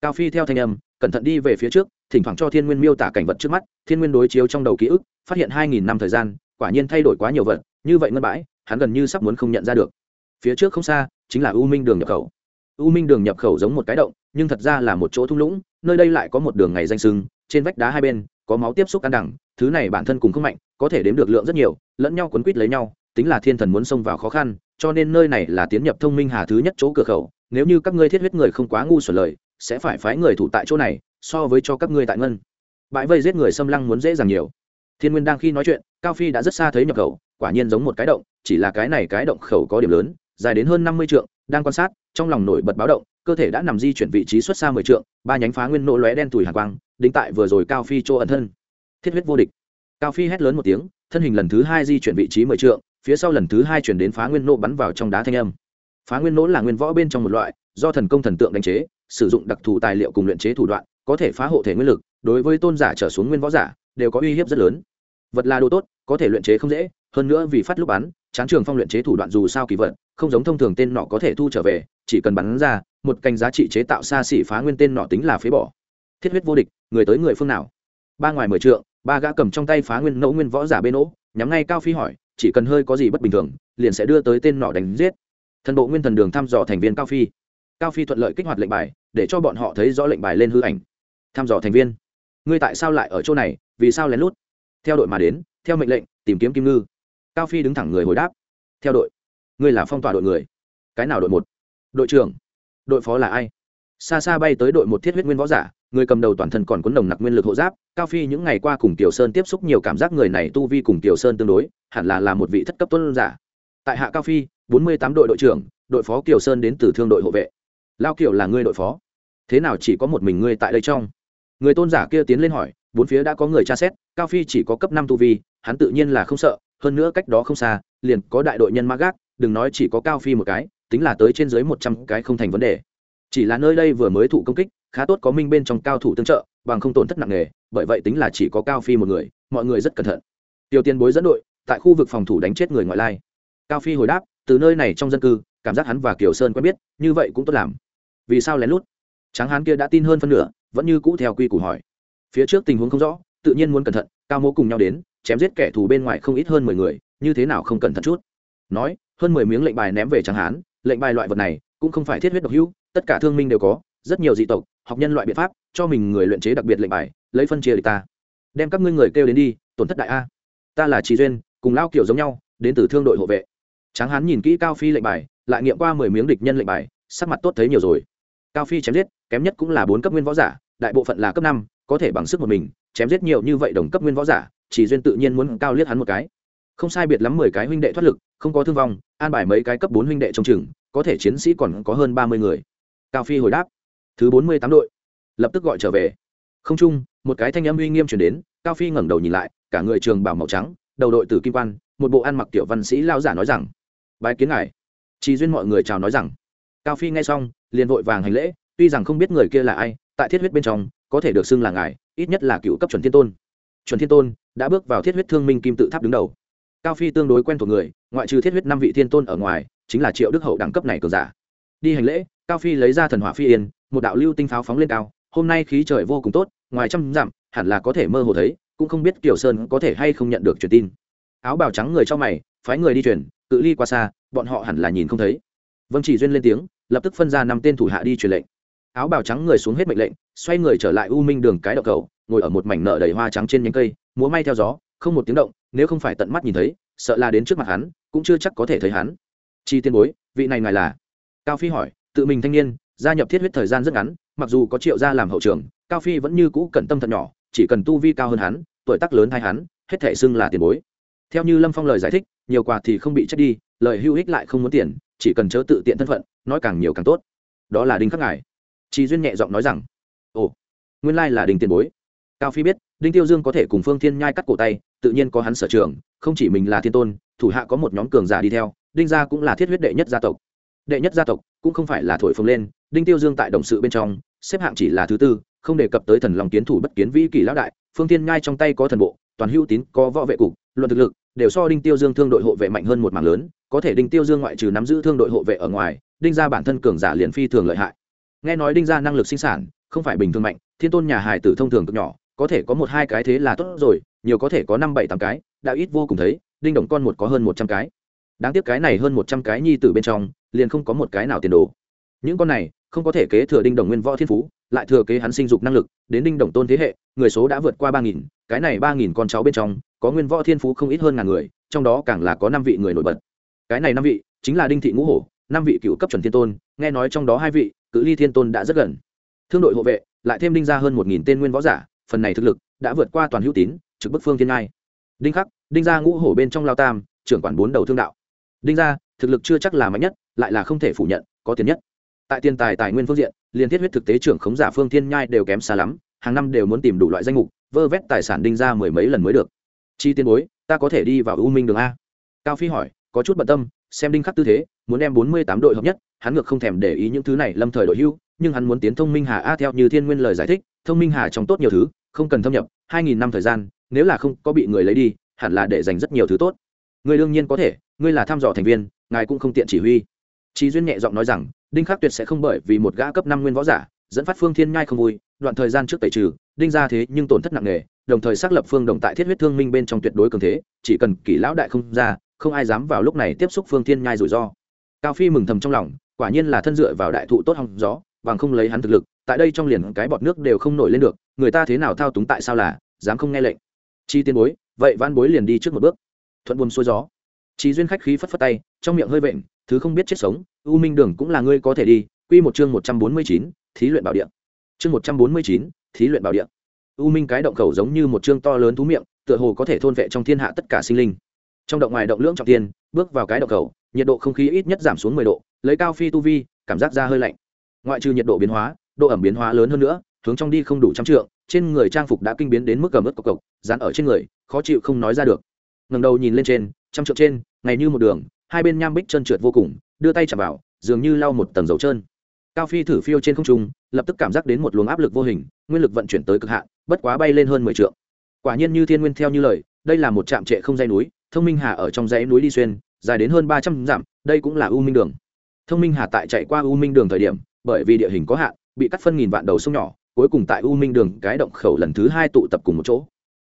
Cao phi theo thanh âm, cẩn thận đi về phía trước, thỉnh thoảng cho thiên nguyên miêu tả cảnh vật trước mắt. Thiên nguyên đối chiếu trong đầu ký ức, phát hiện hai nghìn năm thời gian quả nhiên thay đổi quá nhiều vật, như vậy ngân bãi, hắn gần như sắp muốn không nhận ra được. Phía trước không xa, chính là u minh đường nhập khẩu. U minh đường nhập khẩu giống một cái động, nhưng thật ra là một chỗ thung lũng, nơi đây lại có một đường ngày danh sưng, trên vách đá hai bên, có máu tiếp xúc ăn đẳng, thứ này bản thân cùng không mạnh, có thể đếm được lượng rất nhiều, lẫn nhau quấn quýt lấy nhau, tính là thiên thần muốn xông vào khó khăn, cho nên nơi này là tiến nhập thông minh hà thứ nhất chỗ cửa khẩu, nếu như các ngươi thiết huyết người không quá ngu xuẩn lời, sẽ phải phái người thủ tại chỗ này, so với cho các ngươi tại ngân. Bãi vây giết người xâm lăng muốn dễ dàng nhiều thiên nguyên đang khi nói chuyện, cao phi đã rất xa thấy nhập khẩu, quả nhiên giống một cái động, chỉ là cái này cái động khẩu có điểm lớn, dài đến hơn năm mươi trượng, đang quan sát, trong lòng nổi bật báo động, cơ thể đã nằm di chuyển vị trí xuất xa mười trượng, ba nhánh phá nguyên nỗ lóe đen tủi hàn quang, đính tại vừa rồi cao phi chỗ ẩn thân. Thiết huyết vô địch. Cao phi hét lớn một tiếng, thân hình lần thứ hai di chuyển vị trí mười trượng, phía sau lần thứ hai chuyển đến phá nguyên nỗ bắn vào trong đá thanh âm. Phá nguyên nỗ là nguyên võ bên trong một loại, do thần công thần tượng đánh chế, sử dụng đặc thù tài liệu cùng luyện chế thủ đoạn, có thể phá hộ thể nguyên lực, đối với tôn giả trở xuống nguyên võ giả đều có uy hiếp rất lớn. Vật là đồ tốt, có thể luyện chế không dễ, hơn nữa vì phát lúc bắn, chán trường phong luyện chế thủ đoạn dù sao kỳ vật, không giống thông thường tên nọ có thể thu trở về, chỉ cần bắn ra, một cành giá trị chế tạo xa xỉ phá nguyên tên nọ tính là phế bỏ. Thiết huyết vô địch, người tới người phương nào? Ba ngoài mười trượng, ba gã cầm trong tay phá nguyên nỗ nguyên võ giả bên nỗ nhắm ngay cao phi hỏi, chỉ cần hơi có gì bất bình thường, liền sẽ đưa tới tên nọ đánh giết. Thần bộ nguyên thần đường thăm dò thành viên cao phi. Cao phi thuận lợi kích hoạt lệnh bài, để cho bọn họ thấy rõ lệnh bài lên hư ảnh. Thăm dò thành viên ngươi tại sao lại ở chỗ này, vì sao lén lút? Theo đội mà đến, theo mệnh lệnh, tìm kiếm kim ngư. Cao phi đứng thẳng người hồi đáp. Theo đội. Ngươi là phong tỏa đội người. Cái nào đội một? Đội trưởng. Đội phó là ai? Xa xa bay tới đội một thiết huyết nguyên võ giả, người cầm đầu toàn thân còn cuốn nồng nặc nguyên lực hộ giáp. Cao phi những ngày qua cùng tiểu sơn tiếp xúc nhiều cảm giác người này tu vi cùng tiểu sơn tương đối, hẳn là là một vị thất cấp tuân giả. Tại hạ cao phi, bốn mươi tám đội đội trưởng, đội phó kiều sơn đến từ thương đội hộ vệ. Lao kiều là ngươi đội phó. Thế nào chỉ có một mình ngươi tại đây trong? Người tôn giả kia tiến lên hỏi, bốn phía đã có người tra xét, cao phi chỉ có cấp năm tu vi, hắn tự nhiên là không sợ, hơn nữa cách đó không xa, liền có đại đội nhân mã gác, đừng nói chỉ có cao phi một cái, tính là tới trên dưới một trăm cái không thành vấn đề. Chỉ là nơi đây vừa mới thụ công kích, khá tốt có minh bên trong cao thủ tương trợ, bằng không tổn thất nặng nề, bởi vậy tính là chỉ có cao phi một người, mọi người rất cẩn thận. Tiêu tiền bối dẫn đội, tại khu vực phòng thủ đánh chết người ngoại lai. Cao phi hồi đáp, từ nơi này trong dân cư, cảm giác hắn và kiều sơn quen biết, như vậy cũng tốt làm. Vì sao lén lút? Tráng hán kia đã tin hơn phân nửa vẫn như cũ theo quy củ hỏi. Phía trước tình huống không rõ, tự nhiên muốn cẩn thận, cao mô cùng nhau đến, chém giết kẻ thù bên ngoài không ít hơn mười người, như thế nào không cẩn thận chút? Nói, hơn mười miếng lệnh bài ném về tráng hán, lệnh bài loại vật này cũng không phải thiết huyết độc hữu, tất cả thương minh đều có, rất nhiều dị tộc, học nhân loại biện pháp, cho mình người luyện chế đặc biệt lệnh bài, lấy phân chia địch ta. Đem các ngươi người kêu đến đi, tổn thất đại a. Ta là trí duyên, cùng lao kiểu giống nhau, đến từ thương đội hộ vệ. Tráng hán nhìn kỹ cao phi lệnh bài, lại nghiệm qua mười miếng địch nhân lệnh bài, sắc mặt tốt thấy nhiều rồi. Cao phi chém giết, kém nhất cũng là bốn cấp nguyên võ giả đại bộ phận là cấp năm, có thể bằng sức một mình, chém giết nhiều như vậy đồng cấp nguyên võ giả, chỉ duyên tự nhiên muốn cao liếc hắn một cái. Không sai biệt lắm mười cái huynh đệ thoát lực, không có thương vong, an bài mấy cái cấp bốn huynh đệ trong chừng có thể chiến sĩ còn có hơn ba mươi người. Cao phi hồi đáp, thứ bốn mươi tám đội. Lập tức gọi trở về. Không chung, một cái thanh âm uy nghiêm chuyển đến, cao phi ngẩng đầu nhìn lại, cả người trường bảo màu trắng, đầu đội tử kim quan, một bộ ăn mặc tiểu văn sĩ lao giả nói rằng, bái kiến ngài. Chỉ duyên mọi người chào nói rằng, cao phi nghe xong, liền vội vàng hành lễ, tuy rằng không biết người kia là ai tại thiết huyết bên trong, có thể được xưng là ngài, ít nhất là cựu cấp chuẩn thiên tôn. Chuẩn thiên tôn đã bước vào thiết huyết thương minh kim tự tháp đứng đầu. Cao phi tương đối quen thuộc người, ngoại trừ thiết huyết năm vị thiên tôn ở ngoài, chính là triệu đức hậu đẳng cấp này cường giả. Đi hành lễ, cao phi lấy ra thần hỏa phi yên, một đạo lưu tinh pháo phóng lên cao, hôm nay khí trời vô cùng tốt, ngoài trăm dặm, hẳn là có thể mơ hồ thấy, cũng không biết kiều sơn có thể hay không nhận được truyền tin. Áo bào trắng người trong mày, phái người đi truyền, cự ly qua xa, bọn họ hẳn là nhìn không thấy. Vâng chỉ duyên lên tiếng, lập tức phân ra năm tên thủ hạ đi truyền lệnh áo bào trắng người xuống hết mệnh lệnh, xoay người trở lại u minh đường cái đậu cầu, ngồi ở một mảnh nợ đầy hoa trắng trên nhánh cây, múa may theo gió, không một tiếng động, nếu không phải tận mắt nhìn thấy, sợ là đến trước mặt hắn, cũng chưa chắc có thể thấy hắn. Chi tiên bối, vị này ngài là? Cao phi hỏi, tự mình thanh niên, gia nhập thiết huyết thời gian rất ngắn, mặc dù có triệu gia làm hậu trường, cao phi vẫn như cũ cẩn tâm thật nhỏ, chỉ cần tu vi cao hơn hắn, tuổi tác lớn hay hắn, hết thể xưng là tiền bối. Theo như lâm phong lời giải thích, nhiều quà thì không bị chết đi, lời hưu hích lại không muốn tiền, chỉ cần chớ tự tiện thân phận, nói càng nhiều càng tốt. Đó là đinh khắc ngài chị duyên nhẹ giọng nói rằng, ồ, nguyên lai là đinh tiền bối. Cao phi biết, đinh tiêu dương có thể cùng phương thiên nhai cắt cổ tay, tự nhiên có hắn sở trường, không chỉ mình là thiên tôn, thủ hạ có một nhóm cường giả đi theo, đinh gia cũng là thiết huyết đệ nhất gia tộc. Đệ nhất gia tộc cũng không phải là thổi phồng lên, đinh tiêu dương tại đồng sự bên trong, xếp hạng chỉ là thứ tư, không đề cập tới thần lòng kiến thủ bất kiến vĩ kỳ lão đại, phương thiên nhai trong tay có thần bộ, toàn hữu tín, có võ vệ cục, luận thực lực, đều so đinh tiêu dương thương đội hộ vệ mạnh hơn một mảng lớn, có thể đinh tiêu dương ngoại trừ nắm giữ thương đội hộ vệ ở ngoài, đinh gia bản thân cường giả liền phi thường lợi hại nghe nói đinh gia năng lực sinh sản, không phải bình thường mạnh, thiên tôn nhà hải tử thông thường cực nhỏ, có thể có một hai cái thế là tốt rồi, nhiều có thể có năm bảy tám cái, đã ít vô cùng thấy, đinh đồng con một có hơn một trăm cái. Đáng tiếc cái này hơn một trăm cái nhi tử bên trong, liền không có một cái nào tiền đồ. Những con này, không có thể kế thừa đinh đồng nguyên võ thiên phú, lại thừa kế hắn sinh dục năng lực, đến đinh đồng tôn thế hệ, người số đã vượt qua ba nghìn, cái này ba nghìn con cháu bên trong, có nguyên võ thiên phú không ít hơn ngàn người, trong đó càng là có năm vị người nổi bật. Cái này năm vị, chính là đinh thị ngũ hổ, năm vị cựu cấp chuẩn thiên tôn, nghe nói trong đó hai vị cự ly thiên tôn đã rất gần. Thương đội hộ vệ, lại thêm đinh ra hơn một nghìn tên nguyên võ giả, phần này thực lực đã vượt qua toàn hữu tín, trực bức phương thiên ngai. Đinh khắc, đinh ra ngũ hổ bên trong lao tam, trưởng quản bốn đầu thương đạo. Đinh ra thực lực chưa chắc là mạnh nhất, lại là không thể phủ nhận, có tiền nhất. Tại tiền tài tài nguyên phương diện, liên thiết huyết thực tế trưởng khống giả phương thiên nhai đều kém xa lắm, hàng năm đều muốn tìm đủ loại danh mục, vơ vét tài sản đinh ra mười mấy lần mới được. Chi tiên bối, ta có thể đi vào u minh đường a. Cao phi hỏi, có chút bận tâm xem đinh khắc tư thế, muốn đem bốn mươi tám đội hợp nhất, hắn ngược không thèm để ý những thứ này lâm thời đội hưu, nhưng hắn muốn tiến thông minh hà a theo như thiên nguyên lời giải thích, thông minh hà trong tốt nhiều thứ, không cần thâm nhập, hai nghìn năm thời gian, nếu là không có bị người lấy đi, hẳn là để dành rất nhiều thứ tốt. Người đương nhiên có thể, ngươi là thăm dò thành viên, ngài cũng không tiện chỉ huy. Trí duyên nhẹ giọng nói rằng, đinh khắc tuyệt sẽ không bởi vì một gã cấp năm nguyên võ giả, dẫn phát phương thiên nhai không vui, đoạn thời gian trước tẩy trừ, đinh ra thế nhưng tổn thất nặng nề, đồng thời xác lập phương đồng tại thiết huyết thương minh bên trong tuyệt đối cường thế, chỉ cần kỷ lão đại không ra không ai dám vào lúc này tiếp xúc phương thiên nhai rủi ro. Cao phi mừng thầm trong lòng, quả nhiên là thân dựa vào đại thụ tốt hòng gió, bằng không lấy hắn thực lực, tại đây trong liền cái bọt nước đều không nổi lên được, người ta thế nào thao túng tại sao là, dám không nghe lệnh. Chi tiên bối, vậy van bối liền đi trước một bước. Thuận buồm xuôi gió. Chí duyên khách khí phất phất tay, trong miệng hơi vện, thứ không biết chết sống, u minh đường cũng là ngươi có thể đi, quy một chương một trăm bốn mươi chín, thí luyện bảo địa. Chương một trăm bốn mươi chín, thí luyện bảo địa. U minh cái động khẩu giống như một chương to lớn thú miệng, tựa hồ có thể thôn vệ trong thiên hạ tất cả sinh linh trong động ngoài động lưỡng trọng tiên bước vào cái động khẩu nhiệt độ không khí ít nhất giảm xuống mười độ, lấy cao phi tu vi, cảm giác ra hơi lạnh. Ngoại trừ nhiệt độ biến hóa, độ ẩm biến hóa lớn hơn nữa, hướng trong đi không đủ trăm trượng, trên người trang phục đã kinh biến đến mức cầm ướt cộc cộc, dán ở trên người, khó chịu không nói ra được. Ngầm đầu nhìn lên trên, trăm trượng trên, ngày như một đường, hai bên nham bích chân trượt vô cùng, đưa tay chạm vào, dường như lau một tầng dầu trơn. Cao phi thử phiêu trên không trung, lập tức cảm giác đến một luồng áp lực vô hình, nguyên lực vận chuyển tới cực hạn, bất quá bay lên hơn mười trượng. Quả nhiên như thiên nguyên theo như lời, đây là một trạm trệ không dây núi thông minh hà ở trong dãy núi đi xuyên, dài đến hơn ba trăm dặm, đây cũng là u minh đường. Thông minh hà tại chạy qua u minh đường thời điểm, bởi vì địa hình có hạn, bị cắt phân nghìn vạn đầu sông nhỏ, cuối cùng tại u minh đường cái động khẩu lần thứ hai tụ tập cùng một chỗ.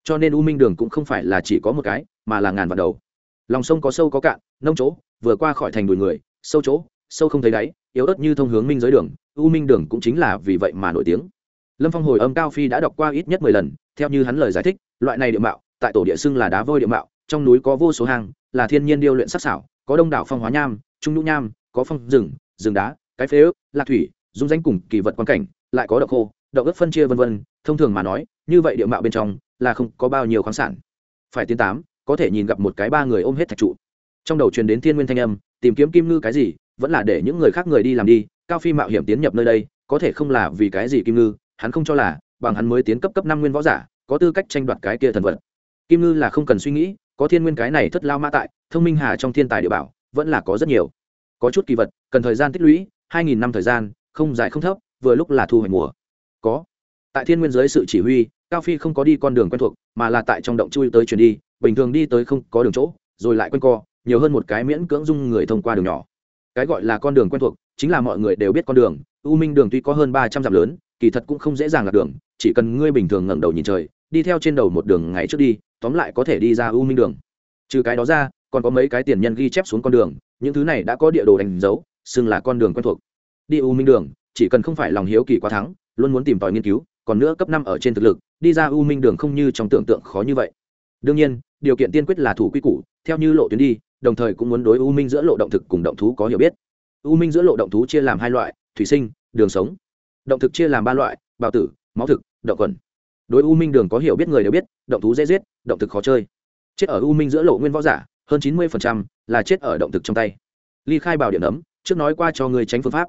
Cho nên u minh đường cũng không phải là chỉ có một cái, mà là ngàn vạn đầu. Lòng sông có sâu có cạn, nông chỗ, vừa qua khỏi thành đùi người, sâu chỗ, sâu không thấy đáy, yếu ớt như thông hướng minh giới đường, u minh đường cũng chính là vì vậy mà nổi tiếng. Lâm phong hồi âm cao phi đã đọc qua ít nhất mười lần, theo như hắn lời giải thích, loại này địa mạo, tại tổ địa xưng là đá vôi địa mạo trong núi có vô số hang, là thiên nhiên điêu luyện sắc xảo có đông đảo phong hóa nham, trung nhũ nham, có phong rừng rừng đá, cái phế ước, lạc thủy, dung danh cùng kỳ vật quan cảnh, lại có đậu khô, đậu ướp phân chia vân vân, thông thường mà nói, như vậy địa mạo bên trong, là không có bao nhiêu khoáng sản. Phải tiến tám, có thể nhìn gặp một cái ba người ôm hết thạch trụ. Trong đầu truyền đến thiên nguyên thanh âm, tìm kiếm kim ngư cái gì, vẫn là để những người khác người đi làm đi, cao phi mạo hiểm tiến nhập nơi đây, có thể không là vì cái gì kim ngư, hắn không cho là, bằng hắn mới tiến cấp cấp năm nguyên võ giả, có tư cách tranh đoạt cái kia thần vật. Kim ngư là không cần suy nghĩ có thiên nguyên cái này thất lao mã tại, thông minh hà trong thiên tài địa bảo, vẫn là có rất nhiều. Có chút kỳ vật, cần thời gian tích lũy, hai nghìn năm thời gian, không dài không thấp, vừa lúc là thu hoạch mùa. Có. Tại thiên nguyên dưới sự chỉ huy, cao phi không có đi con đường quen thuộc, mà là tại trong động chui tới chuyển đi, bình thường đi tới không có đường chỗ, rồi lại q u a n co, nhiều hơn một cái miễn cưỡng dung người thông qua đường nhỏ. Cái gọi là con đường quen thuộc, chính là mọi người đều biết con đường, u minh đường tuy có hơn ba trăm dặm lớn, kỳ thật cũng không dễ dàng lạc đường, chỉ cần ngươi bình thường ngẩng đầu nhìn trời đi theo trên đầu một đường ngày trước đi, tóm lại có thể đi ra u minh đường. Trừ cái đó ra, còn có mấy cái tiền nhân ghi chép xuống con đường, những thứ này đã có địa đồ đánh dấu, xưng là con đường quen thuộc. Đi u minh đường, chỉ cần không phải lòng hiếu kỳ quá thắng, luôn muốn tìm tòi nghiên cứu, còn nữa cấp năm ở trên thực lực, đi ra u minh đường không như trong tưởng tượng khó như vậy. Đương nhiên, điều kiện tiên quyết là thủ quy củ, theo như lộ tuyến đi, đồng thời cũng muốn đối u minh giữa lộ động thực cùng động thú có hiểu biết. U minh giữa lộ động thú chia làm hai loại, thủy sinh, đường sống. Động thực chia làm ba loại, bào tử, máu thực động quần đối u minh đường có hiểu biết người đều biết, động thú dễ giết, động thực khó chơi. Chết ở u minh giữa lộ nguyên võ giả, hơn chín mươi là chết ở động thực trong tay. Ly khai bảo điện ấm, trước nói qua cho người tránh phương pháp.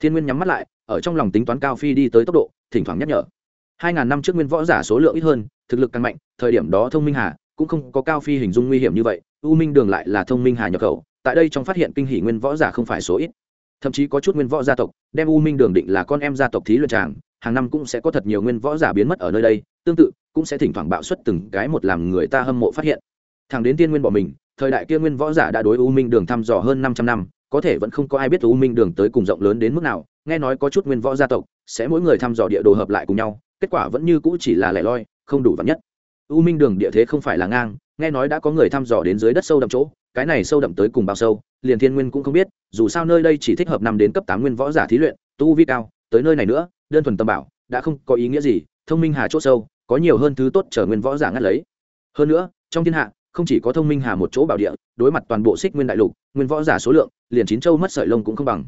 Thiên nguyên nhắm mắt lại, ở trong lòng tính toán cao phi đi tới tốc độ, thỉnh thoảng nhắc nhở. Hai ngàn năm trước nguyên võ giả số lượng ít hơn, thực lực càng mạnh, thời điểm đó thông minh hà, cũng không có cao phi hình dung nguy hiểm như vậy, u minh đường lại là thông minh hà nhập khẩu, tại đây trong phát hiện kinh hỷ nguyên võ giả không phải số ít thậm chí có chút nguyên võ gia tộc, đem u minh đường định là con em gia tộc thí luyện tràng, hàng năm cũng sẽ có thật nhiều nguyên võ giả biến mất ở nơi đây, tương tự, cũng sẽ thỉnh thoảng bạo xuất từng cái một làm người ta hâm mộ phát hiện. Thằng đến tiên nguyên bỏ mình, thời đại kia nguyên võ giả đã đối u minh đường thăm dò hơn năm trăm năm, có thể vẫn không có ai biết u minh đường tới cùng rộng lớn đến mức nào, nghe nói có chút nguyên võ gia tộc sẽ mỗi người thăm dò địa đồ hợp lại cùng nhau, kết quả vẫn như cũ chỉ là lẻ loi, không đủ vắn nhất. U minh đường địa thế không phải là ngang, nghe nói đã có người thăm dò đến dưới đất sâu đậm chỗ, cái này sâu đậm tới cùng bao sâu, liền thiên nguyên cũng không biết dù sao nơi đây chỉ thích hợp năm đến cấp tám nguyên võ giả thí luyện, tu vi cao, tới nơi này nữa, đơn thuần tâm bảo, đã không có ý nghĩa gì, thông minh hà c h ỗ sâu, có nhiều hơn thứ tốt trở nguyên võ giả ngắt lấy. Hơn nữa, trong thiên hạ, không chỉ có thông minh hà một chỗ bảo địa, đối mặt toàn bộ xích nguyên đại lục, nguyên võ giả số lượng, liền chín châu mất sợi lông cũng không bằng.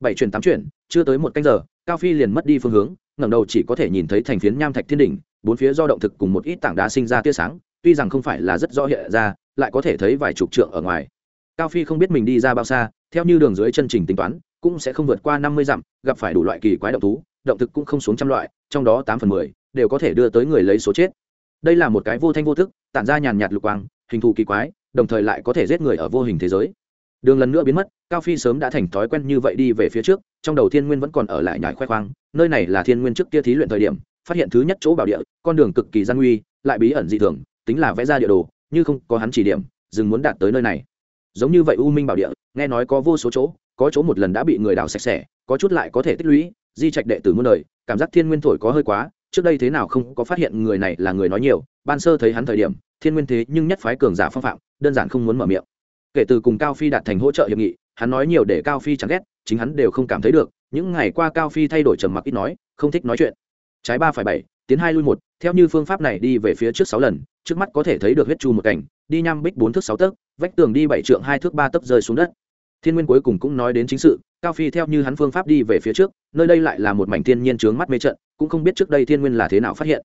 Bảy chuyển tám chuyển, chưa tới một canh giờ, cao phi liền mất đi phương hướng, ngẩng đầu chỉ có thể nhìn thấy thành phiến nham thạch thiên đỉnh, bốn phía do động thực cùng một ít tảng đá sinh ra tia sáng, tuy rằng không phải là rất rõ hiện ra, lại có thể thấy vài chục trượng ở ngoài cao phi không biết mình đi ra bao xa, theo như đường dưới chân trình tính toán, cũng sẽ không vượt qua năm mươi dặm, gặp phải đủ loại kỳ quái động thú, động thực cũng không xuống trăm loại, trong đó tám phần mười đều có thể đưa tới người lấy số chết. Đây là một cái vô thanh vô thức, tản ra nhàn nhạt lục quang, hình thù kỳ quái, đồng thời lại có thể giết người ở vô hình thế giới. Đường lần nữa biến mất, cao phi sớm đã thành thói quen như vậy đi về phía trước, trong đầu thiên nguyên vẫn còn ở lại nhải khoe khoang, nơi này là thiên nguyên trước kia thí luyện thời điểm, phát hiện thứ nhất chỗ bảo địa, con đường cực kỳ gian nguy, lại bí ẩn dị thường, tính là vẽ ra địa đồ, như không có hắn chỉ điểm, dừng muốn đạt tới nơi này giống như vậy u minh bảo địa, nghe nói có vô số chỗ, có chỗ một lần đã bị người đào sạch sẽ, có chút lại có thể tích lũy, di trạch đệ tử muôn đời, cảm giác thiên nguyên thổi có hơi quá, trước đây thế nào không có phát hiện người này là người nói nhiều, ban sơ thấy hắn thời điểm, thiên nguyên thế nhưng nhất phái cường giả phong phạm, đơn giản không muốn mở miệng. Kể từ cùng cao phi đạt thành hỗ trợ hiệp nghị, hắn nói nhiều để cao phi chẳng ghét, chính hắn đều không cảm thấy được, những ngày qua cao phi thay đổi trầm mặc ít nói, không thích nói chuyện. Trái ba phải bảy, tiến hai lui một, theo như phương pháp này đi về phía trước sáu lần, trước mắt có thể thấy được huyết chu một cảnh, đi nham bích bốn thước sáu tấc vách tường đi bảy trượng, hai thước ba tấc rơi xuống đất. Thiên nguyên cuối cùng cũng nói đến chính sự, cao phi theo như hắn phương pháp đi về phía trước, nơi đây lại là một mảnh thiên nhiên trướng mắt mê trận, cũng không biết trước đây thiên nguyên là thế nào phát hiện.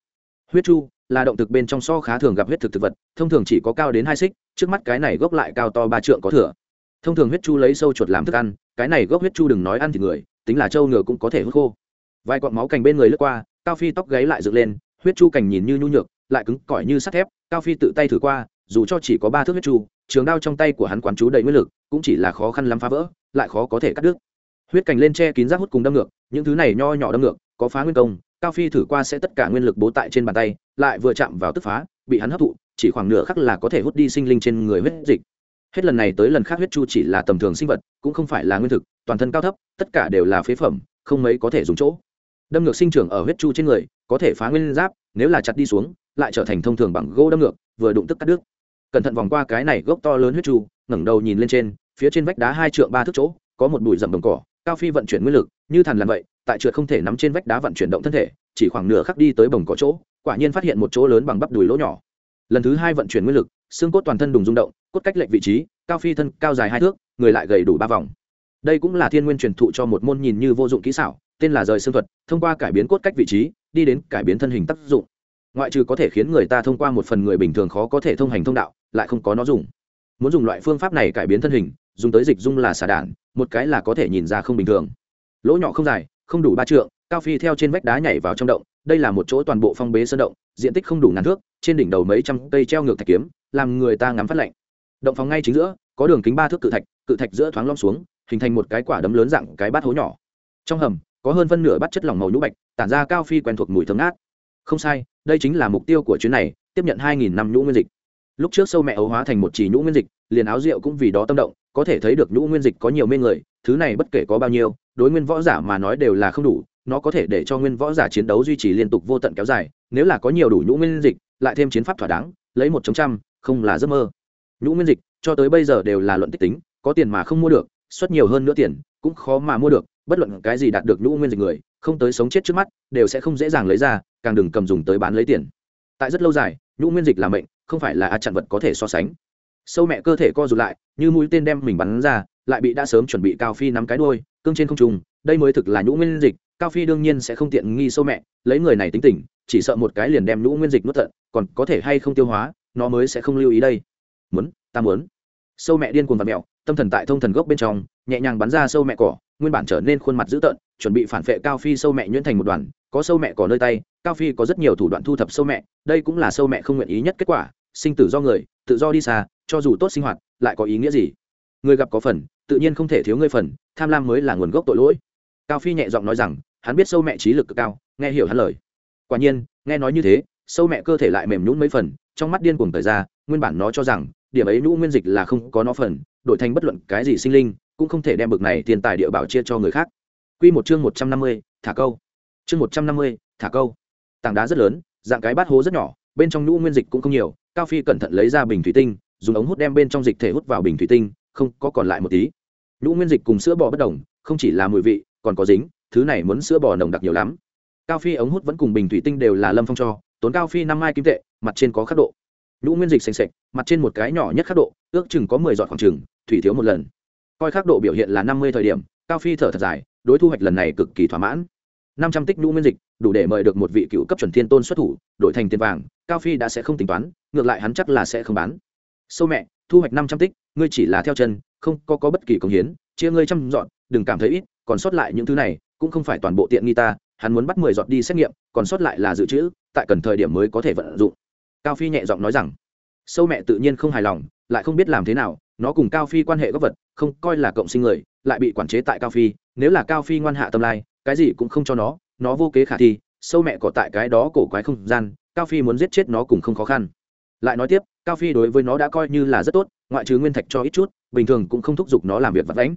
Huyết chu là động thực bên trong so khá thường gặp huyết thực thực vật, thông thường chỉ có cao đến hai xích, trước mắt cái này gốc lại cao to ba trượng có thừa. Thông thường huyết chu lấy sâu chuột làm thức ăn, cái này gốc huyết chu đừng nói ăn thì người, tính là trâu ngựa cũng có thể hút khô. Vài cọn máu cành bên người lướt qua, cao phi tóc gáy lại dựng lên, huyết chu cành nhìn như nhu nhược, lại cứng cỏi như sắt thép, cao phi tự tay thử qua, dù cho chỉ có ba thước huyết chu trường đao trong tay của hắn quán chú đầy nguyên lực, cũng chỉ là khó khăn lắm phá vỡ, lại khó có thể cắt đứt. Huyết cành lên che kín rác hút cùng đâm ngược, những thứ này nho nhỏ đâm ngược, có phá nguyên công, cao phi thử qua sẽ tất cả nguyên lực bố tại trên bàn tay, lại vừa chạm vào tức phá, bị hắn hấp thụ, chỉ khoảng nửa khắc là có thể hút đi sinh linh trên người huyết dịch. Hết lần này tới lần khác huyết chu chỉ là tầm thường sinh vật, cũng không phải là nguyên thực, toàn thân cao thấp, tất cả đều là phế phẩm, không mấy có thể dùng chỗ. Đâm ngược sinh trưởng ở huyết chu trên người, có thể phá nguyên giáp, nếu là chặt đi xuống, lại trở thành thông thường bằng gỗ đâm ngược, vừa đụng tức cắt đứt cẩn thận vòng qua cái này gốc to lớn huyết trụ, ngẩng đầu nhìn lên trên, phía trên vách đá hai trượng ba thước chỗ, có một bụi rậm đồng cỏ, cao phi vận chuyển nguyên lực, như thần làm vậy, tại trượt không thể nắm trên vách đá vận chuyển động thân thể, chỉ khoảng nửa khắc đi tới bồng cỏ chỗ, quả nhiên phát hiện một chỗ lớn bằng bắp đùi lỗ nhỏ. Lần thứ hai vận chuyển nguyên lực, xương cốt toàn thân đùng rung động, cốt cách lệch vị trí, cao phi thân cao dài hai thước, người lại gầy đủ ba vòng. Đây cũng là thiên nguyên truyền thụ cho một môn nhìn như vô dụng kỹ xảo, tên là rời xương thuật, thông qua cải biến cốt cách vị trí, đi đến cải biến thân hình tác dụng. Ngoại trừ có thể khiến người ta thông qua một phần người bình thường khó có thể thông hành thông đạo lại không có nó dùng. Muốn dùng loại phương pháp này cải biến thân hình, dùng tới dịch dung là xà đản, một cái là có thể nhìn ra không bình thường. Lỗ nhỏ không dài, không đủ ba trượng, cao phi theo trên vách đá nhảy vào trong động, đây là một chỗ toàn bộ phong bế sơn động, diện tích không đủ ngàn thước, trên đỉnh đầu mấy trăm cây treo ngược thạch kiếm, làm người ta ngắm phát lạnh. Động phòng ngay chính giữa, có đường kính ba thước cự thạch cự thạch giữa thoáng lom xuống, hình thành một cái quả đấm lớn dạng cái bát hố nhỏ. Trong hầm, có hơn phân nửa bát chất lỏng màu nhũ bạch, tản ra cao phi quen thuộc mùi thơm ngát. Không sai, đây chính là mục tiêu của chuyến này, tiếp nhận hai nghìn năm nhũ nguyên dịch lúc trước sâu mẹ ấu hóa thành một chỉ nhũ nguyên dịch, liền áo rượu cũng vì đó tâm động, có thể thấy được nhũ nguyên dịch có nhiều mê người, thứ này bất kể có bao nhiêu, đối nguyên võ giả mà nói đều là không đủ, nó có thể để cho nguyên võ giả chiến đấu duy trì liên tục vô tận kéo dài, nếu là có nhiều đủ nhũ nguyên dịch, lại thêm chiến pháp thỏa đáng, lấy một chống trăm, không là giấc mơ. Nhũ nguyên dịch, cho tới bây giờ đều là luận tích tính, có tiền mà không mua được, xuất nhiều hơn nữa tiền, cũng khó mà mua được, bất luận cái gì đạt được nhũ nguyên dịch người, không tới sống chết trước mắt, đều sẽ không dễ dàng lấy ra, càng đừng cầm dùng tới bán lấy tiền. Tại rất lâu dài, nhũ nguyên dịch là mệnh không phải là a chặn vật có thể so sánh. Sâu mẹ cơ thể co rụt lại, như mũi tên đem mình bắn ra, lại bị đã sớm chuẩn bị cao phi nắm cái đôi cương trên không trùng đây mới thực là nhũ nguyên dịch, cao phi đương nhiên sẽ không tiện nghi sâu mẹ, lấy người này tính tình, chỉ sợ một cái liền đem nhũ nguyên dịch nuốt tận, còn có thể hay không tiêu hóa, nó mới sẽ không lưu ý đây. Muốn, ta muốn. Sâu mẹ điên cuồng và mẹo, tâm thần tại thông thần gốc bên trong, nhẹ nhàng bắn ra sâu mẹ cỏ, nguyên bản trở nên khuôn mặt dữ tợn, chuẩn bị phản vệ cao phi sâu mẹ nhuyễn thành một đoàn, có sâu mẹ cỏ nơi tay, cao phi có rất nhiều thủ đoạn thu thập sâu mẹ, đây cũng là sâu mẹ không nguyện ý nhất kết quả sinh tử do người tự do đi xa cho dù tốt sinh hoạt lại có ý nghĩa gì người gặp có phần tự nhiên không thể thiếu ngươi phần tham lam mới là nguồn gốc tội lỗi cao phi nhẹ giọng nói rằng hắn biết sâu mẹ trí lực cực cao nghe hiểu hắn lời quả nhiên nghe nói như thế sâu mẹ cơ thể lại mềm nhún mấy phần trong mắt điên cuồng thời ra nguyên bản nó cho rằng điểm ấy nhũ nguyên dịch là không có nó phần đổi thành bất luận cái gì sinh linh cũng không thể đem bực này tiền tài địa bảo chia cho người khác Quy một chương một trăm năm mươi, thả câu. Chương một trăm năm mươi, thả câu. Tảng đá rất lớn, dạng cái bát hố rất nhỏ, bên trong nhũ nguyên dịch cũng không nhiều, Cao Phi cẩn thận lấy ra bình thủy tinh, dùng ống hút đem bên trong dịch thể hút vào bình thủy tinh, không có còn lại một tí. Nhũ nguyên dịch cùng sữa bò bất đồng, không chỉ là mùi vị, còn có dính, thứ này muốn sữa bò nồng đặc nhiều lắm. Cao Phi ống hút vẫn cùng bình thủy tinh đều là Lâm Phong cho, tốn Cao Phi năm mai kim tệ, mặt trên có khắc độ. Nhũ nguyên dịch sền sệt, mặt trên một cái nhỏ nhất khắc độ, ước chừng có mười giọt khoảng chừng, thủy thiếu một lần. Coi khắc độ biểu hiện là năm mươi thời điểm, Cao Phi thở thật dài, đối thu hoạch lần này cực kỳ thỏa mãn năm trăm tích nhũ nguyên dịch đủ để mời được một vị cựu cấp chuẩn thiên tôn xuất thủ đổi thành tiền vàng cao phi đã sẽ không tính toán ngược lại hắn chắc là sẽ không bán. Sâu mẹ thu hoạch năm trăm tích ngươi chỉ là theo chân không có, có bất kỳ công hiến chia ngươi trăm dọn đừng cảm thấy ít còn sót lại những thứ này cũng không phải toàn bộ tiện nghi ta hắn muốn bắt mười dọn đi xét nghiệm còn sót lại là dự trữ tại cần thời điểm mới có thể vận dụng. Cao phi nhẹ giọng nói rằng sâu mẹ tự nhiên không hài lòng lại không biết làm thế nào nó cùng cao phi quan hệ góp vật không coi là cộng sinh người lại bị quản chế tại cao phi nếu là cao phi ngoan hạ tâm lai cái gì cũng không cho nó nó vô kế khả thi, sâu mẹ cỏ tại cái đó cổ quái không gian, cao phi muốn giết chết nó cũng không khó khăn. Lại nói tiếp, cao phi đối với nó đã coi như là rất tốt, ngoại trừ nguyên thạch cho ít chút, bình thường cũng không thúc giục nó làm việc vật lãnh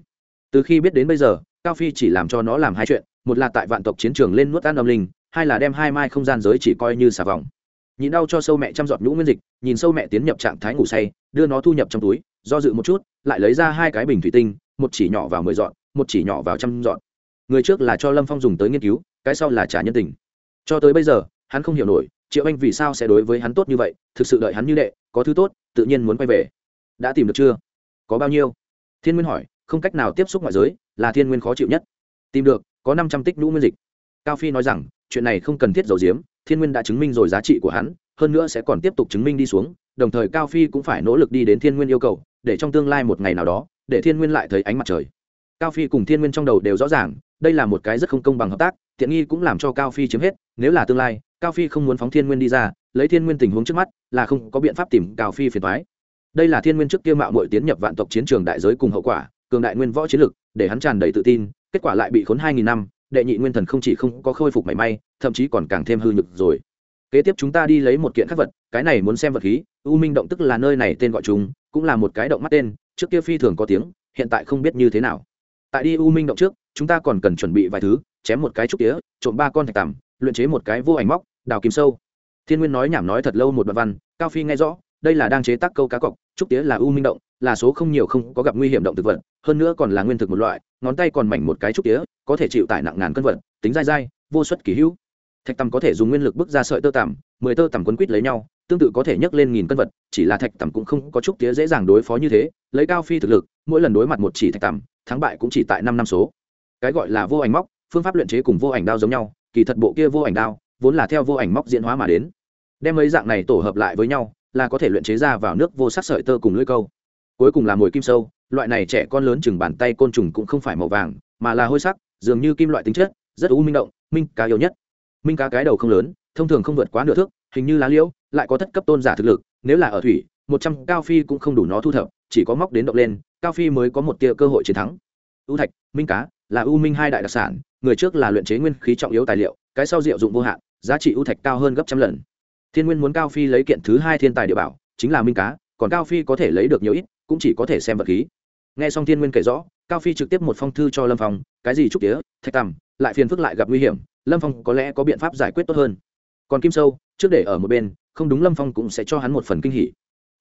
từ khi biết đến bây giờ, cao phi chỉ làm cho nó làm hai chuyện, một là tại vạn tộc chiến trường lên nuốt ăn âm linh, hai là đem hai mai không gian giới chỉ coi như xà vòng. Nhịn đau cho sâu mẹ chăm giọt nhũ nguyên dịch, nhìn sâu mẹ tiến nhập trạng thái ngủ say, đưa nó thu nhập trong túi, do dự một chút, lại lấy ra hai cái bình thủy tinh, một chỉ nhỏ vào mười dọn, một chỉ nhỏ vào trăm dọn người trước là cho lâm phong dùng tới nghiên cứu cái sau là trả nhân tình cho tới bây giờ hắn không hiểu nổi triệu anh vì sao sẽ đối với hắn tốt như vậy thực sự đợi hắn như đệ có thứ tốt tự nhiên muốn quay về đã tìm được chưa có bao nhiêu thiên nguyên hỏi không cách nào tiếp xúc ngoại giới là thiên nguyên khó chịu nhất tìm được có năm trăm tích nhũ nguyên dịch cao phi nói rằng chuyện này không cần thiết dầu diếm thiên nguyên đã chứng minh rồi giá trị của hắn hơn nữa sẽ còn tiếp tục chứng minh đi xuống đồng thời cao phi cũng phải nỗ lực đi đến thiên nguyên yêu cầu để trong tương lai một ngày nào đó để thiên nguyên lại thấy ánh mặt trời cao phi cùng thiên nguyên trong đầu đều rõ ràng đây là một cái rất không công bằng hợp tác, tiện nghi cũng làm cho cao phi chiếm hết, nếu là tương lai, cao phi không muốn phóng thiên nguyên đi ra, lấy thiên nguyên tình huống trước mắt, là không có biện pháp tìm cao phi phiền thoái đây là thiên nguyên trước kia mạo mội tiến nhập vạn tộc chiến trường đại giới cùng hậu quả, cường đại nguyên võ chiến lực, để hắn tràn đầy tự tin, kết quả lại bị khốn hai nghìn năm, đệ nhị nguyên thần không chỉ không có khôi phục mảy may, thậm chí còn càng thêm hư nhực rồi. Kế tiếp chúng ta đi lấy một kiện khắc vật, cái này muốn xem vật khí, u minh động tức là nơi này tên gọi chúng, cũng là một cái động mắt tên, trước kia phi thường có tiếng, hiện tại không biết như thế nào. Tại đi u minh động trước chúng ta còn cần chuẩn bị vài thứ, chém một cái trúc tía, trộm ba con thạch tằm, luyện chế một cái vô ảnh móc, đào kim sâu. Thiên nguyên nói nhảm nói thật lâu một đoạn văn, cao phi nghe rõ, đây là đang chế tác câu cá cọc, trúc tía là u minh động, là số không nhiều không có gặp nguy hiểm động thực vật, hơn nữa còn là nguyên thực một loại, ngón tay còn mảnh một cái trúc tía, có thể chịu tải nặng ngàn cân vật, tính dai dai, vô suất kỳ hữu. Thạch tằm có thể dùng nguyên lực bước ra sợi tơ tằm, mười tơ tằm quấn quít lấy nhau, tương tự có thể nhấc lên nghìn cân vật, chỉ là thạch tằm cũng không có trúc tía dễ dàng đối phó như thế, lấy cao phi thực lực, mỗi lần đối mặt một chỉ thạch tằm, thắng bại cũng chỉ tại năm năm số cái gọi là vô ảnh móc, phương pháp luyện chế cùng vô ảnh đao giống nhau, kỳ thật bộ kia vô ảnh đao, vốn là theo vô ảnh móc diễn hóa mà đến. Đem mấy dạng này tổ hợp lại với nhau, là có thể luyện chế ra vào nước vô sắc sợi tơ cùng lưỡi câu. Cuối cùng là mồi kim sâu, loại này trẻ con lớn chừng bàn tay côn trùng cũng không phải màu vàng, mà là hôi sắc, dường như kim loại tính chất, rất u minh động, minh cá yếu nhất. Minh cá cái đầu không lớn, thông thường không vượt quá nửa thước, hình như lá liễu, lại có thất cấp tôn giả thực lực, nếu là ở thủy, một trăm cao phi cũng không đủ nó thu thập, chỉ có móc đến động lên, cao phi mới có một tia cơ hội chiến thắng. U thạch, minh cá là u minh hai đại đặc sản, người trước là luyện chế nguyên khí trọng yếu tài liệu, cái sau diệu dụng vô hạn, giá trị u thạch cao hơn gấp trăm lần. Thiên nguyên muốn cao phi lấy kiện thứ hai thiên tài địa bảo, chính là minh cá, còn cao phi có thể lấy được nhiều ít, cũng chỉ có thể xem vật khí. Nghe xong thiên nguyên kể rõ, cao phi trực tiếp một phong thư cho lâm phong, cái gì trúc tía, thạch tằm, lại phiền phức lại gặp nguy hiểm, lâm phong có lẽ có biện pháp giải quyết tốt hơn. Còn kim sâu, trước để ở một bên, không đúng lâm phong cũng sẽ cho hắn một phần kinh hỉ.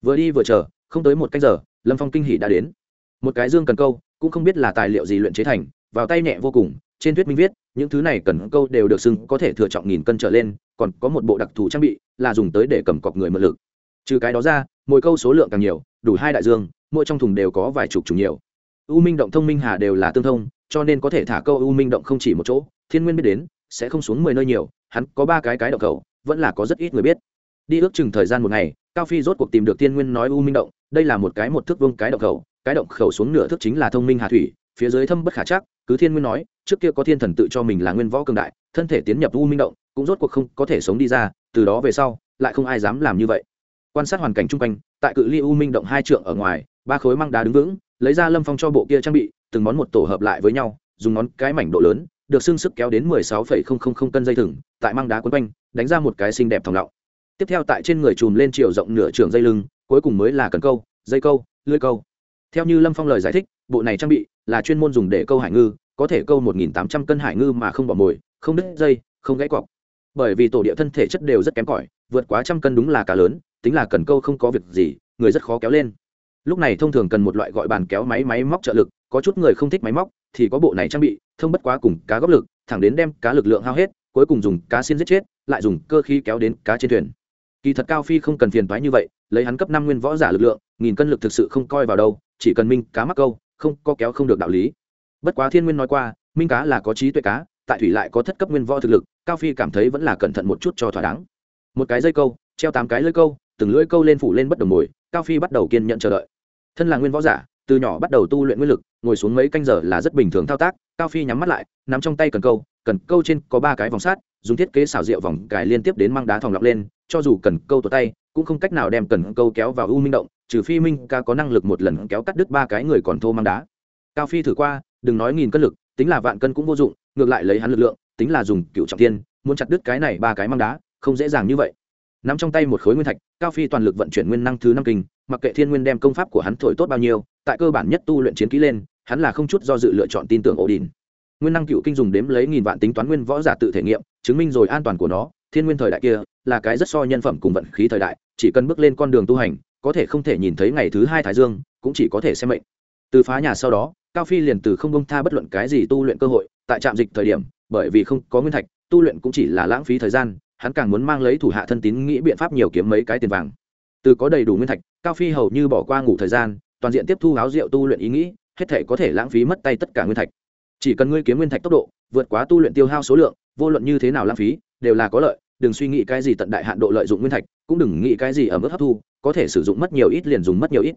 Vừa đi vừa chờ, không tới một cách giờ, lâm phong kinh hỉ đã đến. Một cái dương cần câu, cũng không biết là tài liệu gì luyện chế thành vào tay nhẹ vô cùng, trên thuyết minh viết, những thứ này cần câu đều được xưng có thể thừa trọng nghìn cân trở lên, còn có một bộ đặc thù trang bị là dùng tới để cầm cọc người mượn lực. Trừ cái đó ra, mỗi câu số lượng càng nhiều, đủ hai đại dương, mỗi trong thùng đều có vài chục chủng nhiều. U minh động thông minh hà đều là tương thông, cho nên có thể thả câu u minh động không chỉ một chỗ, thiên nguyên biết đến, sẽ không xuống mười nơi nhiều, hắn có ba cái cái động cầu vẫn là có rất ít người biết. Đi ước chừng thời gian một ngày, cao phi rốt cuộc tìm được thiên nguyên nói u minh động, đây là một cái một thước vương cái động khẩu, cái động khẩu xuống nửa thước chính là thông minh hà thủy, phía dưới thâm bất khả chắc cứ thiên nguyên nói, trước kia có thiên thần tự cho mình là nguyên võ cường đại, thân thể tiến nhập u minh động, cũng rốt cuộc không có thể sống đi ra, từ đó về sau, lại không ai dám làm như vậy. Quan sát hoàn cảnh chung quanh, tại cự ly u minh động hai trượng ở ngoài, ba khối măng đá đứng vững, lấy ra lâm phong cho bộ kia trang bị, từng món một tổ hợp lại với nhau, dùng ngón cái mảnh độ lớn, được xương sức kéo đến mười sáu phẩy không không không cân dây thừng, tại măng đá quấn quanh, đánh ra một cái xinh đẹp thòng lọng. Tiếp theo tại trên người chùm lên chiều rộng nửa trường dây lưng, cuối cùng mới là cần câu, dây câu lưới câu. Theo như lâm phong lời giải thích bộ này trang bị là chuyên môn dùng để câu hải ngư, có thể câu một nghìn tám trăm cân hải ngư mà không bỏ mồi, không đứt dây, không gãy cọc. Bởi vì tổ địa thân thể chất đều rất kém cỏi, vượt quá trăm cân đúng là cá lớn, tính là cần câu không có việc gì, người rất khó kéo lên. Lúc này thông thường cần một loại gọi bàn kéo máy máy móc trợ lực, có chút người không thích máy móc, thì có bộ này trang bị, thông bất quá cùng cá góp lực, thẳng đến đem cá lực lượng hao hết, cuối cùng dùng cá xin giết chết, lại dùng cơ khí kéo đến cá trên thuyền. Kỳ thật cao phi không cần phiền toái như vậy, lấy hắn cấp năm nguyên võ giả lực lượng, nghìn cân lực thực sự không coi vào đâu, chỉ cần minh cá mắc câu không có kéo không được đạo lý. Bất quá thiên nguyên nói qua, minh cá là có trí tuệ cá, tại thủy lại có thất cấp nguyên võ thực lực, cao phi cảm thấy vẫn là cẩn thận một chút cho thỏa đáng. Một cái dây câu, treo tám cái lưỡi câu, từng lưỡi câu lên phủ lên bất đồng mồi cao phi bắt đầu kiên nhận chờ đợi. Thân là nguyên võ giả, từ nhỏ bắt đầu tu luyện nguyên lực, ngồi xuống mấy canh giờ là rất bình thường thao tác, cao phi nhắm mắt lại, nắm trong tay cần câu cần câu trên có ba cái vòng sát, dùng thiết kế xảo diệu vòng cài liên tiếp đến mang đá thòng lọc lên, cho dù cần câu tột tay, cũng không cách nào đem cần câu kéo vào u minh động, trừ phi minh ca có năng lực một lần kéo cắt đứt ba cái người còn thô mang đá. Cao phi thử qua, đừng nói nghìn cân lực, tính là vạn cân cũng vô dụng, ngược lại lấy hắn lực lượng, tính là dùng cựu trọng thiên, muốn chặt đứt cái này ba cái mang đá, không dễ dàng như vậy. Nắm trong tay một khối nguyên thạch, cao phi toàn lực vận chuyển nguyên năng thứ năm kinh, mặc kệ thiên nguyên đem công pháp của hắn thổi tốt bao nhiêu, tại cơ bản nhất tu luyện chiến kỹ lên, hắn là không chút do dự lựa chọn tin tưởng ổ đình nguyên năng cựu kinh dùng đếm lấy nghìn vạn tính toán nguyên võ giả tự thể nghiệm, chứng minh rồi an toàn của nó, thiên nguyên thời đại kia là cái rất so nhân phẩm cùng vận khí thời đại, chỉ cần bước lên con đường tu hành, có thể không thể nhìn thấy ngày thứ hai thái dương, cũng chỉ có thể xem mệnh. Từ phá nhà sau đó, cao phi liền từ không công tha bất luận cái gì tu luyện cơ hội, tại trạm dịch thời điểm, bởi vì không có nguyên thạch, tu luyện cũng chỉ là lãng phí thời gian, hắn càng muốn mang lấy thủ hạ thân tín nghĩ biện pháp nhiều kiếm mấy cái tiền vàng. Từ có đầy đủ nguyên thạch, cao phi hầu như bỏ qua ngủ thời gian, toàn diện tiếp thu áo rượu tu luyện ý nghĩ, hết thể có thể lãng phí mất tay tất cả nguyên thạch chỉ cần ngươi kiếm nguyên thạch tốc độ, vượt quá tu luyện tiêu hao số lượng, vô luận như thế nào lãng phí, đều là có lợi. Đừng suy nghĩ cái gì tận đại hạn độ lợi dụng nguyên thạch, cũng đừng nghĩ cái gì ở mức hấp thu, có thể sử dụng mất nhiều ít liền dùng mất nhiều ít.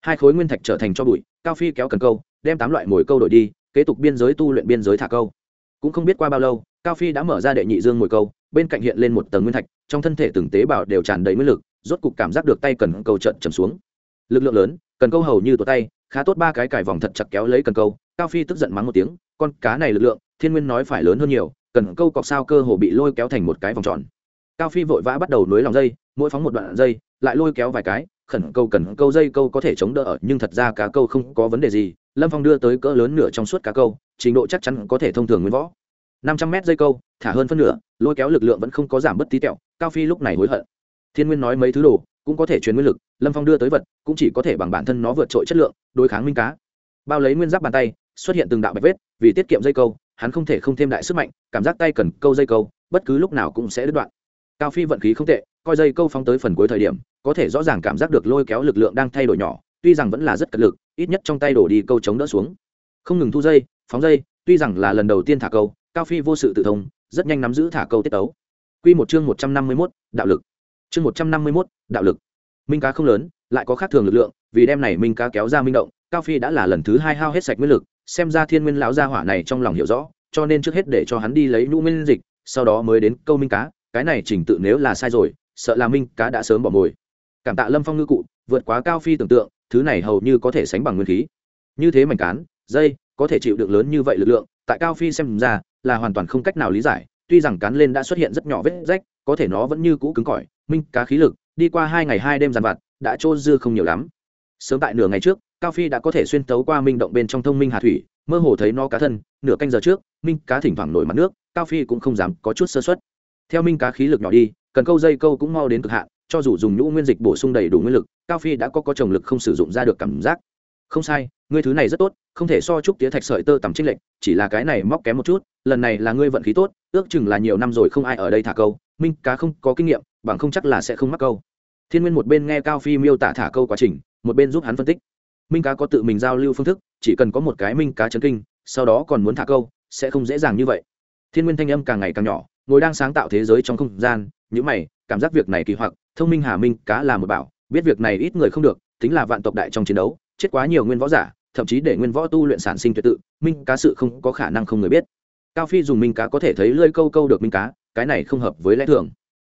Hai khối nguyên thạch trở thành cho bụi, cao phi kéo cần câu, đem tám loại mồi câu đổi đi, kế tục biên giới tu luyện biên giới thả câu. Cũng không biết qua bao lâu, cao phi đã mở ra đệ nhị dương mồi câu, bên cạnh hiện lên một tầng nguyên thạch, trong thân thể từng tế bào đều tràn đầy nguyên lực, rốt cục cảm giác được tay cần câu trận trầm xuống. Lực lượng lớn, cần câu hầu như tổ tay, khá tốt ba cái cải vòng thật chặt kéo lấy cần câu, cao phi tức giận mắng một tiếng con cá này lực lượng, thiên nguyên nói phải lớn hơn nhiều, cần câu cọc sao cơ hồ bị lôi kéo thành một cái vòng tròn. Cao phi vội vã bắt đầu nối lòng dây, mỗi phóng một đoạn dây, lại lôi kéo vài cái, khẩn câu cần câu dây câu có thể chống đỡ ở nhưng thật ra cá câu không có vấn đề gì. Lâm phong đưa tới cỡ lớn nửa trong suốt cá câu, trình độ chắc chắn có thể thông thường nguyên võ. Năm trăm mét dây câu, thả hơn phân nửa, lôi kéo lực lượng vẫn không có giảm bất tí tẹo, cao phi lúc này hối hận. Thiên nguyên nói mấy thứ đồ, cũng có thể truyền nguyên lực, lâm phong đưa tới vật, cũng chỉ có thể bằng bản thân nó vượt trội chất lượng, đối kháng minh cá. Bao lấy nguyên giáp bàn tay xuất hiện từng đạo bạch vết, vì tiết kiệm dây câu, hắn không thể không thêm đại sức mạnh, cảm giác tay cần câu dây câu, bất cứ lúc nào cũng sẽ đứt đoạn. Cao phi vận khí không tệ, coi dây câu phóng tới phần cuối thời điểm, có thể rõ ràng cảm giác được lôi kéo lực lượng đang thay đổi nhỏ, tuy rằng vẫn là rất cật lực, ít nhất trong tay đổ đi câu chống đỡ xuống. Không ngừng thu dây, phóng dây, tuy rằng là lần đầu tiên thả câu, cao phi vô sự tự thông, rất nhanh nắm giữ thả câu tiết tấu. Q một chương một trăm năm mươi mốt, đạo lực. Chương một trăm năm mươi mốt, đạo lực. Minh cá không lớn, lại có khác thường lực lượng, vì đem này minh cá kéo ra minh động, cao phi đã là lần thứ hai hao hết sạch nguyên lực xem ra thiên nguyên lão gia hỏa này trong lòng hiểu rõ, cho nên trước hết để cho hắn đi lấy nhũ nguyên dịch, sau đó mới đến câu minh cá, cái này trình tự nếu là sai rồi, sợ là minh cá đã sớm bỏ mồi. Cảm tạ lâm phong ngư cụ, vượt quá cao phi tưởng tượng, thứ này hầu như có thể sánh bằng nguyên khí. Như thế mảnh cán, dây, có thể chịu được lớn như vậy lực lượng, tại cao phi xem ra, là hoàn toàn không cách nào lý giải, tuy rằng cán lên đã xuất hiện rất nhỏ vết rách, có thể nó vẫn như cũ cứng cỏi, minh cá khí lực, đi qua hai ngày hai đêm giàn vặt, đã trô dư không nhiều lắm. Sớm tại nửa ngày trước cao phi đã có thể xuyên tấu qua minh động bên trong thông minh hà thủy, mơ hồ thấy nó cá thân, nửa canh giờ trước, minh cá thỉnh thoảng nổi mặt nước, cao phi cũng không dám có chút sơ xuất theo minh cá khí lực nhỏ đi, cần câu dây câu cũng mau đến cực hạn, cho dù dùng nhũ nguyên dịch bổ sung đầy đủ nguyên lực, cao phi đã có có trồng lực không sử dụng ra được cảm giác. Không sai, ngươi thứ này rất tốt, không thể so chúc tía thạch sợi tơ tầm trích lệnh chỉ là cái này móc kém một chút, lần này là ngươi vận khí tốt, ước chừng là nhiều năm rồi không ai ở đây thả câu, minh cá không có kinh nghiệm, bằng không chắc là sẽ không mắc câu. Thiên nguyên một bên nghe cao phi miêu tả thả câu quá trình, một bên giúp hắn phân tích minh cá có tự mình giao lưu phương thức, chỉ cần có một cái minh cá chấn kinh, sau đó còn muốn thả câu, sẽ không dễ dàng như vậy. Thiên nguyên thanh âm càng ngày càng nhỏ, ngồi đang sáng tạo thế giới trong không gian những mày, cảm giác việc này kỳ hoặc, thông minh hà minh cá là một bảo, biết việc này ít người không được, tính là vạn tộc đại trong chiến đấu, chết quá nhiều nguyên võ giả, thậm chí để nguyên võ tu luyện sản sinh tuyệt tự, minh cá sự không có khả năng không người biết. Cao phi dùng minh cá có thể thấy lơi câu câu được minh cá, cái này không hợp với lẽ thường.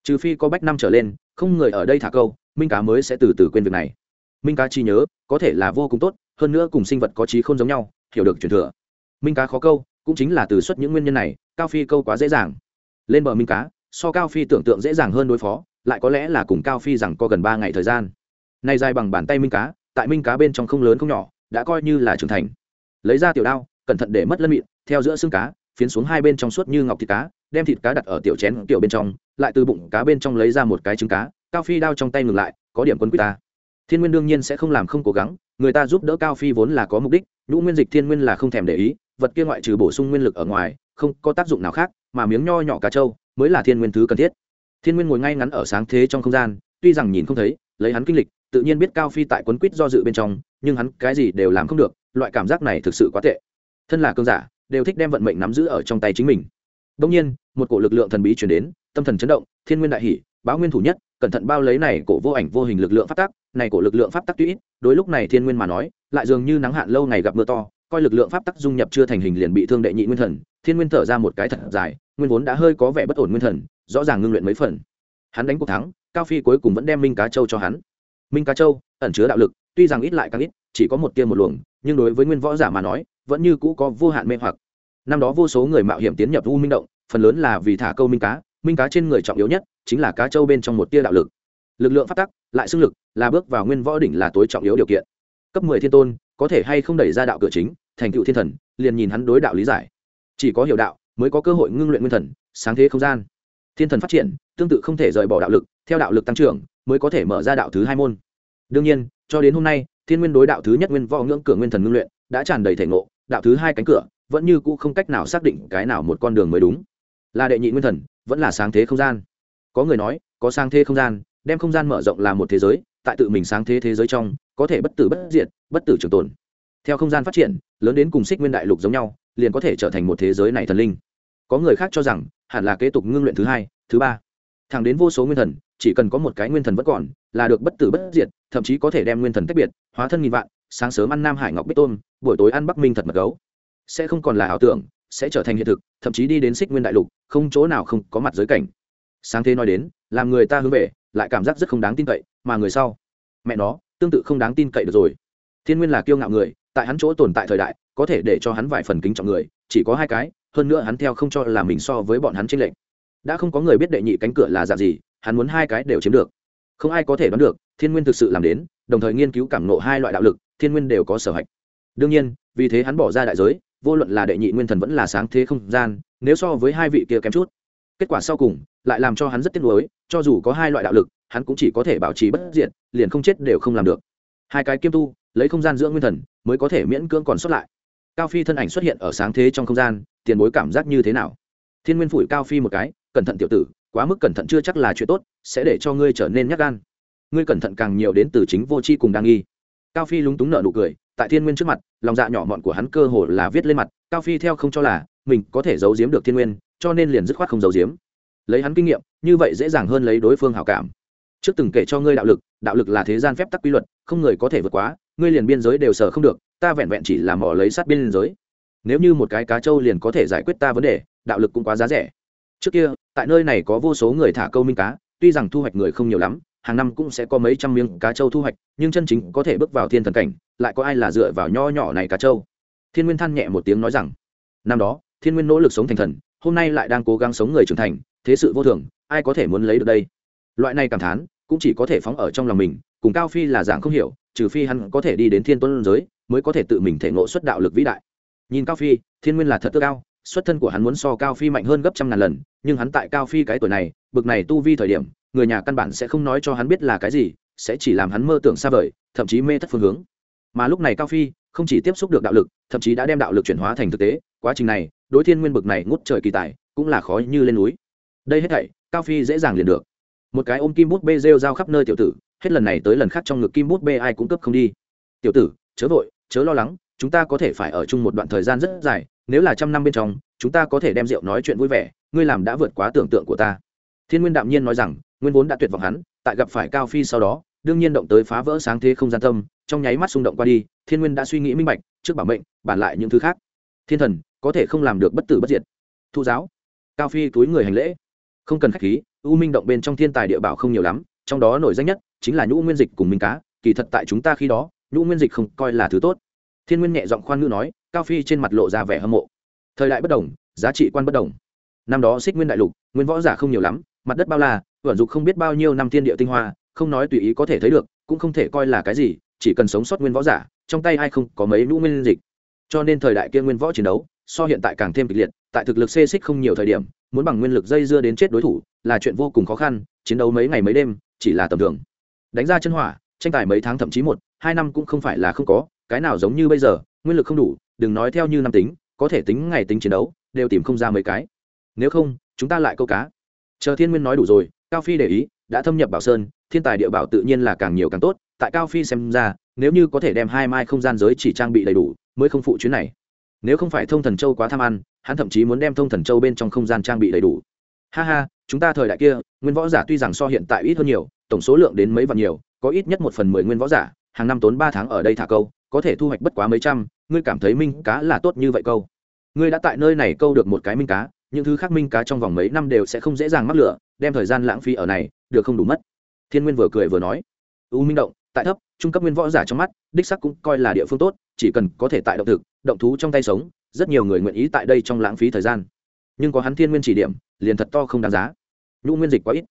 Trừ phi có bách năm trở lên, không người ở đây thả câu, minh cá mới sẽ từ từ quên việc này minh cá chi nhớ có thể là vô cùng tốt, hơn nữa cùng sinh vật có trí không giống nhau, hiểu được truyền thừa. Minh cá khó câu, cũng chính là từ xuất những nguyên nhân này, cao phi câu quá dễ dàng. Lên bờ minh cá, so cao phi tưởng tượng dễ dàng hơn đối phó, lại có lẽ là cùng cao phi rằng có gần ba ngày thời gian. Nay dài bằng bàn tay minh cá, tại minh cá bên trong không lớn không nhỏ, đã coi như là trưởng thành. Lấy ra tiểu đao, cẩn thận để mất lân mịn, theo giữa xương cá, phiến xuống hai bên trong suốt như ngọc thịt cá, đem thịt cá đặt ở tiểu chén tiểu bên trong, lại từ bụng cá bên trong lấy ra một cái trứng cá, cao phi đao trong tay ngừng lại, có điểm quân quý ta thiên nguyên đương nhiên sẽ không làm không cố gắng, người ta giúp đỡ cao phi vốn là có mục đích, nhũ nguyên dịch thiên nguyên là không thèm để ý, vật kia ngoại trừ bổ sung nguyên lực ở ngoài, không có tác dụng nào khác, mà miếng nho nhỏ cá trâu mới là thiên nguyên thứ cần thiết thiên nguyên ngồi ngay ngắn ở sáng thế trong không gian, tuy rằng nhìn không thấy, lấy hắn kinh lịch, tự nhiên biết cao phi tại quấn quýt do dự bên trong, nhưng hắn cái gì đều làm không được, loại cảm giác này thực sự quá tệ thân là cơn giả, đều thích đem vận mệnh nắm giữ ở trong tay chính mình đông nhiên, một cổ lực lượng thần bí chuyển đến, tâm thần chấn động, thiên nguyên đại hỷ báo nguyên thủ nhất, cẩn thận bao lấy này cổ vô ảnh vô hình lực lượng phát tác này cổ lực lượng pháp tắc tuy ít, đối lúc này thiên nguyên mà nói lại dường như nắng hạn lâu ngày gặp mưa to coi lực lượng pháp tắc dung nhập chưa thành hình liền bị thương đệ nhị nguyên thần thiên nguyên thở ra một cái thật dài nguyên vốn đã hơi có vẻ bất ổn nguyên thần rõ ràng ngưng luyện mấy phần. Hắn đánh cuộc thắng cao phi cuối cùng vẫn đem minh cá châu cho hắn. Minh cá châu ẩn chứa đạo lực tuy rằng ít lại càng ít chỉ có một tia một luồng nhưng đối với nguyên võ giả mà nói vẫn như cũ có vô hạn mê hoặc. Năm đó vô số người mạo hiểm tiến nhập u minh động phần lớn là vì thả câu minh cá minh cá trên người trọng yếu nhất chính là cá châu bên trong một tia đạo lực lực lượng phát tắc, lại xưng lực, là bước vào nguyên võ đỉnh là tối trọng yếu điều kiện. Cấp mười thiên tôn, có thể hay không đẩy ra đạo cửa chính, thành tựu thiên thần, liền nhìn hắn đối đạo lý giải. Chỉ có hiểu đạo, mới có cơ hội ngưng luyện nguyên thần, sáng thế không gian. Thiên thần phát triển, tương tự không thể rời bỏ đạo lực, theo đạo lực tăng trưởng, mới có thể mở ra đạo thứ hai môn. Đương nhiên, cho đến hôm nay, thiên nguyên đối đạo thứ nhất nguyên võ ngưỡng cửa nguyên thần ngưng luyện, đã tràn đầy thể ngộ, đạo thứ hai cánh cửa, vẫn như cũ không cách nào xác định cái nào một con đường mới đúng. Là đệ nhị nguyên thần, vẫn là sáng thế không gian. Có người nói, có sáng thế không gian đem không gian mở rộng là một thế giới, tại tự mình sáng thế thế giới trong, có thể bất tử bất diệt, bất tử trường tồn. Theo không gian phát triển, lớn đến cùng xích nguyên đại lục giống nhau, liền có thể trở thành một thế giới này thần linh. Có người khác cho rằng, hẳn là kế tục ngưng luyện thứ hai, thứ ba. Thẳng đến vô số nguyên thần, chỉ cần có một cái nguyên thần vẫn còn, là được bất tử bất diệt, thậm chí có thể đem nguyên thần tách biệt, hóa thân nghìn vạn, sáng sớm ăn nam hải ngọc bích tôm buổi tối ăn bắc minh thật mật gấu. Sẽ không còn là ảo tưởng, sẽ trở thành hiện thực, thậm chí đi đến xích nguyên đại lục, không chỗ nào không có mặt giới cảnh. Sáng thế nói đến, làm người ta hướng về lại cảm giác rất không đáng tin cậy, mà người sau, mẹ nó, tương tự không đáng tin cậy được rồi. Thiên nguyên là kiêu ngạo người, tại hắn chỗ tồn tại thời đại, có thể để cho hắn vài phần kính trọng người, chỉ có hai cái, hơn nữa hắn theo không cho là mình so với bọn hắn tranh lệch. Đã không có người biết đệ nhị cánh cửa là dạng gì, hắn muốn hai cái đều chiếm được. Không ai có thể đoán được, thiên nguyên thực sự làm đến, đồng thời nghiên cứu cảm nộ hai loại đạo lực, thiên nguyên đều có sở hạch. Đương nhiên, vì thế hắn bỏ ra đại giới, vô luận là đệ nhị nguyên thần vẫn là sáng thế không gian, nếu so với hai vị kia kém chút, kết quả sau cùng lại làm cho hắn rất tiếc nuối, cho dù có hai loại đạo lực, hắn cũng chỉ có thể bảo trì bất diệt, liền không chết đều không làm được. Hai cái kiêm tu, lấy không gian giữa nguyên thần, mới có thể miễn cưỡng còn xuất lại. Cao phi thân ảnh xuất hiện ở sáng thế trong không gian, tiền bối cảm giác như thế nào? Thiên nguyên phủi cao phi một cái, cẩn thận tiểu tử, quá mức cẩn thận chưa chắc là chuyện tốt, sẽ để cho ngươi trở nên nhát gan. Ngươi cẩn thận càng nhiều đến từ chính vô chi cùng đang nghi. Cao phi lúng túng nợ nụ cười, tại thiên nguyên trước mặt, lòng dạ nhỏ mọn của hắn cơ hồ là viết lên mặt, cao phi theo không cho là mình có thể giấu giếm được thiên nguyên, cho nên liền dứt khoát không giấu giếm lấy hắn kinh nghiệm, như vậy dễ dàng hơn lấy đối phương hảo cảm. Trước từng kể cho ngươi đạo lực đạo lực là thế gian phép tắc quy luật, không người có thể vượt quá, ngươi liền biên giới đều sở không được, ta vẹn vẹn chỉ là mỏ lấy sát biên giới. Nếu như một cái cá trâu liền có thể giải quyết ta vấn đề, đạo lực cũng quá giá rẻ. Trước kia, tại nơi này có vô số người thả câu minh cá, tuy rằng thu hoạch người không nhiều lắm, hàng năm cũng sẽ có mấy trăm miếng cá trâu thu hoạch, nhưng chân chính có thể bước vào thiên thần cảnh, lại có ai là dựa vào nho nhỏ này cá trâu? Thiên nguyên than nhẹ một tiếng nói rằng, năm đó, thiên nguyên nỗ lực sống thành thần, hôm nay lại đang cố gắng sống người trưởng thành thế sự vô thường, ai có thể muốn lấy được đây? Loại này cảm thán, cũng chỉ có thể phóng ở trong lòng mình, cùng cao phi là giảng không hiểu, trừ phi hắn có thể đi đến thiên tuấn giới, mới có thể tự mình thể ngộ xuất đạo lực vĩ đại. Nhìn cao phi, thiên nguyên là thật tơ cao xuất thân của hắn muốn so cao phi mạnh hơn gấp trăm ngàn lần, nhưng hắn tại cao phi cái tuổi này, bực này tu vi thời điểm, người nhà căn bản sẽ không nói cho hắn biết là cái gì, sẽ chỉ làm hắn mơ tưởng xa vời, thậm chí mê thất phương hướng. Mà lúc này cao phi, không chỉ tiếp xúc được đạo lực, thậm chí đã đem đạo lực chuyển hóa thành thực tế, quá trình này, đối thiên nguyên bực này ngút trời kỳ tài, cũng là khó như lên núi đây hết thảy, cao phi dễ dàng liền được. Một cái ôm kim bút bê rêu rao khắp nơi tiểu tử, hết lần này tới lần khác trong ngực kim bút bê ai cũng cấp không đi. Tiểu tử, chớ vội, chớ lo lắng, chúng ta có thể phải ở chung một đoạn thời gian rất dài, nếu là trăm năm bên trong, chúng ta có thể đem rượu nói chuyện vui vẻ, ngươi làm đã vượt quá tưởng tượng của ta. Thiên nguyên đạm nhiên nói rằng, nguyên vốn đã tuyệt vọng hắn, tại gặp phải cao phi sau đó, đương nhiên động tới phá vỡ sáng thế không gian tâm, trong nháy mắt xung động qua đi, thiên nguyên đã suy nghĩ minh bạch, trước bảo mệnh, bản lại những thứ khác. Thiên thần, có thể không làm được bất tử bất diệt. Thu giáo. Cao phi túi người hành lễ không cần khách khí, u minh động bên trong thiên tài địa bảo không nhiều lắm, trong đó nổi danh nhất chính là nhũ nguyên dịch cùng minh cá, kỳ thật tại chúng ta khi đó, nhũ nguyên dịch không coi là thứ tốt. Thiên nguyên nhẹ giọng khoan ngữ nói, cao phi trên mặt lộ ra vẻ hâm mộ. Thời đại bất đồng, giá trị quan bất đồng. Năm đó xích nguyên đại lục, nguyên võ giả không nhiều lắm, mặt đất bao la vận dụng không biết bao nhiêu năm thiên địa tinh hoa, không nói tùy ý có thể thấy được, cũng không thể coi là cái gì, chỉ cần sống sót nguyên võ giả, trong tay ai không có mấy nhũ nguyên dịch. Cho nên thời đại kia nguyên võ chiến đấu, so hiện tại càng thêm kịch liệt, tại thực lực xê xích không nhiều thời điểm muốn bằng nguyên lực dây dưa đến chết đối thủ, là chuyện vô cùng khó khăn, chiến đấu mấy ngày mấy đêm, chỉ là tầm thường. Đánh ra chân hỏa, tranh tài mấy tháng thậm chí một, hai năm cũng không phải là không có, cái nào giống như bây giờ, nguyên lực không đủ, đừng nói theo như năm tính, có thể tính ngày tính chiến đấu, đều tìm không ra mấy cái. Nếu không, chúng ta lại câu cá. Chờ thiên nguyên nói đủ rồi, cao phi để ý, đã thâm nhập bảo sơn, thiên tài địa bảo tự nhiên là càng nhiều càng tốt, tại cao phi xem ra, nếu như có thể đem hai mai không gian giới chỉ trang bị đầy đủ, mới không phụ chuyến này nếu không phải thông thần châu quá tham ăn, hắn thậm chí muốn đem thông thần châu bên trong không gian trang bị đầy đủ. Ha ha, chúng ta thời đại kia, nguyên võ giả tuy rằng so hiện tại ít hơn nhiều, tổng số lượng đến mấy vạn nhiều, có ít nhất một phần mười nguyên võ giả, hàng năm tốn ba tháng ở đây thả câu, có thể thu hoạch bất quá mấy trăm, ngươi cảm thấy minh cá là tốt như vậy câu. Ngươi đã tại nơi này câu được một cái minh cá, những thứ khác minh cá trong vòng mấy năm đều sẽ không dễ dàng mắc lửa, đem thời gian lãng phí ở này, được không đủ mất. Thiên nguyên vừa cười vừa nói. U minh động, tại thấp, trung cấp nguyên võ giả trong mắt, đích sắc cũng coi là địa phương tốt chỉ cần có thể tại động thực, động thú trong tay sống, rất nhiều người nguyện ý tại đây trong lãng phí thời gian. Nhưng có hắn thiên nguyên chỉ điểm, liền thật to không đáng giá. Nhũ nguyên dịch quá ít.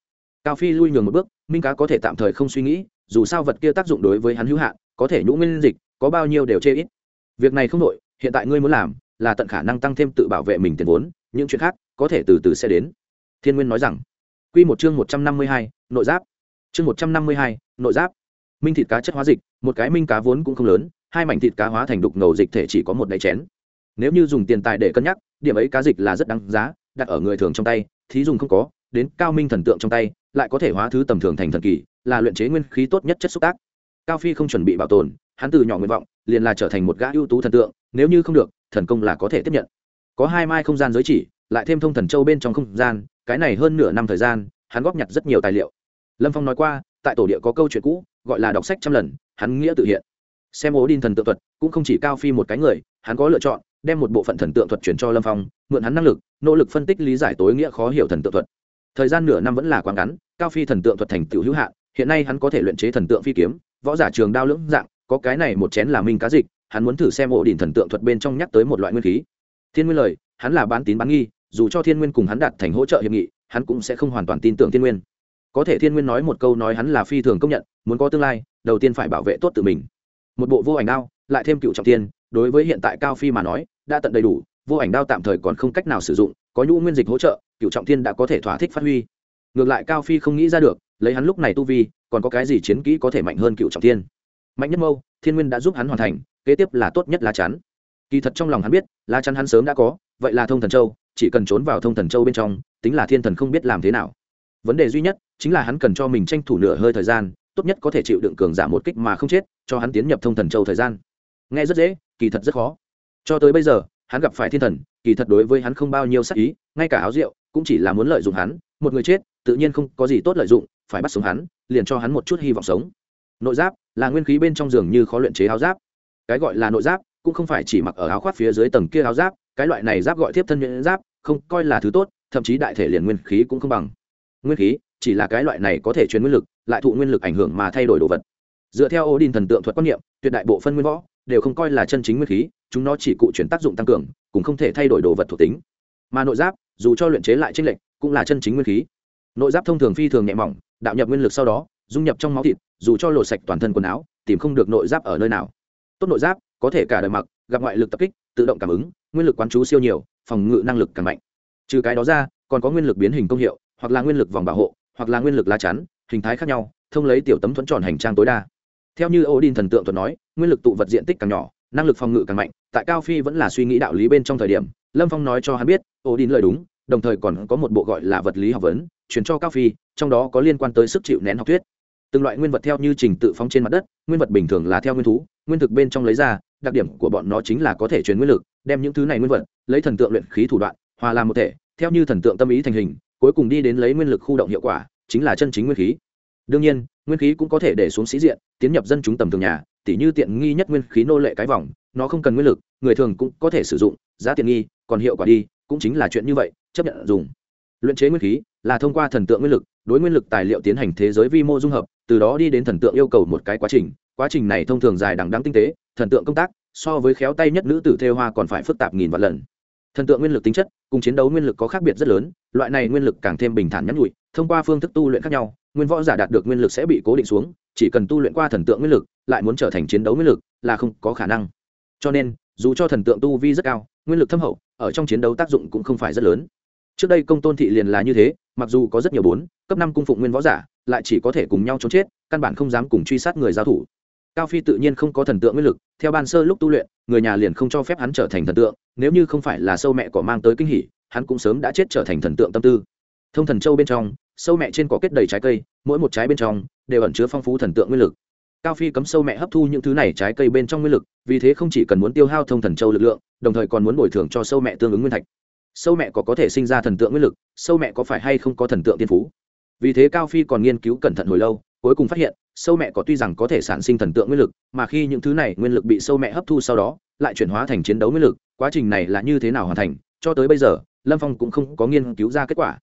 Cao phi lui nhường một bước, minh cá có thể tạm thời không suy nghĩ, dù sao vật kia tác dụng đối với hắn hữu hạn, có thể nhũ nguyên dịch, có bao nhiêu đều chê ít. Việc này không nội hiện tại ngươi muốn làm, là tận khả năng tăng thêm tự bảo vệ mình tiền vốn, những chuyện khác, có thể từ từ sẽ đến. Thiên nguyên nói rằng q một chương một trăm năm mươi hai, nội giáp. Chương một trăm năm mươi hai, nội giáp. Minh thịt cá chất hóa dịch, một cái minh cá vốn cũng không lớn hai mảnh thịt cá hóa thành đục ngầu dịch thể chỉ có một đáy chén. Nếu như dùng tiền tài để cân nhắc, điểm ấy cá dịch là rất đáng giá, đặt ở người thường trong tay, thí dùng không có, đến cao minh thần tượng trong tay, lại có thể hóa thứ tầm thường thành thần kỳ, là luyện chế nguyên khí tốt nhất chất xúc tác. Cao phi không chuẩn bị bảo tồn, hắn từ nhỏ nguyện vọng, liền là trở thành một gã ưu tú thần tượng, nếu như không được, thần công là có thể tiếp nhận. Có hai mai không gian giới chỉ, lại thêm thông thần châu bên trong không gian, cái này hơn nửa năm thời gian, hắn góp nhặt rất nhiều tài liệu. Lâm phong nói qua, tại tổ địa có câu chuyện cũ, gọi là đọc sách trăm lần, hắn nghĩa tự hiện xem ố đin thần tượng thuật, cũng không chỉ cao phi một cái người, hắn có lựa chọn, đem một bộ phận thần tượng thuật chuyển cho lâm phong, mượn hắn năng lực, nỗ lực phân tích lý giải tối nghĩa khó hiểu thần tượng thuật. Thời gian nửa năm vẫn là quá ngắn, cao phi thần tượng thuật thành tựu hữu hạn, hiện nay hắn có thể luyện chế thần tượng phi kiếm, võ giả trường đao lưỡng dạng, có cái này một chén là minh cá dịch, hắn muốn thử xem ổ đỉnh thần tượng thuật bên trong nhắc tới một loại nguyên khí. Thiên nguyên lời, hắn là bán tín bán nghi, dù cho thiên nguyên cùng hắn đạt thành hỗ trợ hiệp nghị, hắn cũng sẽ không hoàn toàn tin tưởng thiên nguyên. Có thể thiên nguyên nói một câu nói hắn là phi thường công nhận, muốn có tương lai, đầu tiên phải bảo vệ tốt tự mình một bộ vô ảnh đao, lại thêm cựu trọng tiên, đối với hiện tại cao phi mà nói, đã tận đầy đủ, vô ảnh đao tạm thời còn không cách nào sử dụng, có nhũ nguyên dịch hỗ trợ, cựu trọng tiên đã có thể thỏa thích phát huy. Ngược lại cao phi không nghĩ ra được, lấy hắn lúc này tu vi, còn có cái gì chiến kỹ có thể mạnh hơn cựu trọng tiên. Mạnh nhất mâu, thiên nguyên đã giúp hắn hoàn thành, kế tiếp là tốt nhất lá chắn. Kỳ thật trong lòng hắn biết, lá chắn hắn sớm đã có, vậy là thông thần châu, chỉ cần trốn vào thông thần châu bên trong, tính là thiên thần không biết làm thế nào. Vấn đề duy nhất, chính là hắn cần cho mình tranh thủ nửa hơi thời gian tốt nhất có thể chịu đựng cường giả một kích mà không chết, cho hắn tiến nhập thông thần châu thời gian. Nghe rất dễ, kỳ thật rất khó. Cho tới bây giờ, hắn gặp phải thiên thần, kỳ thật đối với hắn không bao nhiêu sắc ý, ngay cả áo rượu, cũng chỉ là muốn lợi dụng hắn. Một người chết, tự nhiên không có gì tốt lợi dụng, phải bắt sống hắn, liền cho hắn một chút hy vọng sống. Nội giáp là nguyên khí bên trong giường như khó luyện chế áo giáp. Cái gọi là nội giáp, cũng không phải chỉ mặc ở áo khoác phía dưới tầng kia áo giáp, cái loại này giáp gọi tiếp thân nhuyễn giáp, không coi là thứ tốt, thậm chí đại thể liền nguyên khí cũng không bằng. Nguyên khí chỉ là cái loại này có thể truyền nguyên lực, lại thụ nguyên lực ảnh hưởng mà thay đổi đồ vật. Dựa theo Odin đình thần tượng thuật quan niệm, tuyệt đại bộ phân nguyên võ đều không coi là chân chính nguyên khí, chúng nó chỉ cụ chuyển tác dụng tăng cường, cũng không thể thay đổi đồ vật thuộc tính. Mà nội giáp, dù cho luyện chế lại tranh lệch, cũng là chân chính nguyên khí. Nội giáp thông thường phi thường nhẹ mỏng, đạo nhập nguyên lực sau đó, dung nhập trong máu thịt, dù cho lột sạch toàn thân quần áo, tìm không được nội giáp ở nơi nào. Tốt nội giáp, có thể cả đời mặc, gặp ngoại lực tập kích, tự động cảm ứng, nguyên lực quán chú siêu nhiều, phòng ngự năng lực càng mạnh. Trừ cái đó ra, còn có nguyên lực biến hình công hiệu, hoặc là nguyên lực vòng bảo hộ hoặc là nguyên lực lá chắn, hình thái khác nhau, thông lấy tiểu tấm thuẫn tròn hành trang tối đa. Theo như odin thần tượng thuật nói, nguyên lực tụ vật diện tích càng nhỏ, năng lực phòng ngự càng mạnh, tại cao phi vẫn là suy nghĩ đạo lý bên trong thời điểm, lâm phong nói cho hắn biết, odin lời đúng, đồng thời còn có một bộ gọi là vật lý học vấn chuyển cho cao phi, trong đó có liên quan tới sức chịu nén học thuyết. Từng loại nguyên vật theo như trình tự phóng trên mặt đất, nguyên vật bình thường là theo nguyên thú, nguyên thực bên trong lấy ra, đặc điểm của bọn nó chính là có thể truyền nguyên lực, đem những thứ này nguyên vật, lấy thần tượng luyện khí thủ đoạn, hòa làm một thể, theo như thần tượng tâm ý thành hình cuối cùng đi đến lấy nguyên lực khu động hiệu quả, chính là chân chính nguyên khí. Đương nhiên, nguyên khí cũng có thể để xuống sĩ diện, tiến nhập dân chúng tầm thường nhà, tỉ như tiện nghi nhất nguyên khí nô lệ cái vòng, nó không cần nguyên lực, người thường cũng có thể sử dụng, giá tiện nghi, còn hiệu quả đi, cũng chính là chuyện như vậy, chấp nhận dùng. Luyện chế nguyên khí là thông qua thần tượng nguyên lực, đối nguyên lực tài liệu tiến hành thế giới vi mô dung hợp, từ đó đi đến thần tượng yêu cầu một cái quá trình. Quá trình này thông thường dài đằng đắng tinh tế, thần tượng công tác, so với khéo tay nhất nữ tử thêu hoa còn phải phức tạp nghìn vạn lần thần tượng nguyên lực tính chất, cùng chiến đấu nguyên lực có khác biệt rất lớn, loại này nguyên lực càng thêm bình thản nhắn nhụi thông qua phương thức tu luyện khác nhau, nguyên võ giả đạt được nguyên lực sẽ bị cố định xuống, chỉ cần tu luyện qua thần tượng nguyên lực, lại muốn trở thành chiến đấu nguyên lực, là không có khả năng. Cho nên, dù cho thần tượng tu vi rất cao, nguyên lực thâm hậu, ở trong chiến đấu tác dụng cũng không phải rất lớn. Trước đây công tôn thị liền là như thế, mặc dù có rất nhiều bốn, cấp năm cung phụng nguyên võ giả, lại chỉ có thể cùng nhau trốn chết, căn bản không dám cùng truy sát người giao thủ cao phi tự nhiên không có thần tượng nguyên lực, theo ban sơ lúc tu luyện, người nhà liền không cho phép hắn trở thành thần tượng, nếu như không phải là sâu mẹ cỏ mang tới kinh hỉ, hắn cũng sớm đã chết trở thành thần tượng tâm tư. Thông thần châu bên trong, sâu mẹ trên cỏ kết đầy trái cây, mỗi một trái bên trong, đều ẩn chứa phong phú thần tượng nguyên lực. Cao phi cấm sâu mẹ hấp thu những thứ này trái cây bên trong nguyên lực, vì thế không chỉ cần muốn tiêu hao thông thần châu lực lượng, đồng thời còn muốn bồi thường cho sâu mẹ tương ứng nguyên thạch. Sâu mẹ có có thể sinh ra thần tượng nguyên lực, sâu mẹ có phải hay không có thần tượng tiên phú? Vì thế cao phi còn nghiên cứu cẩn thận hồi lâu cuối cùng phát hiện, sâu mẹ có tuy rằng có thể sản sinh thần tượng nguyên lực, mà khi những thứ này nguyên lực bị sâu mẹ hấp thu sau đó, lại chuyển hóa thành chiến đấu nguyên lực, quá trình này là như thế nào hoàn thành, cho tới bây giờ, lâm phong cũng không có nghiên cứu ra kết quả.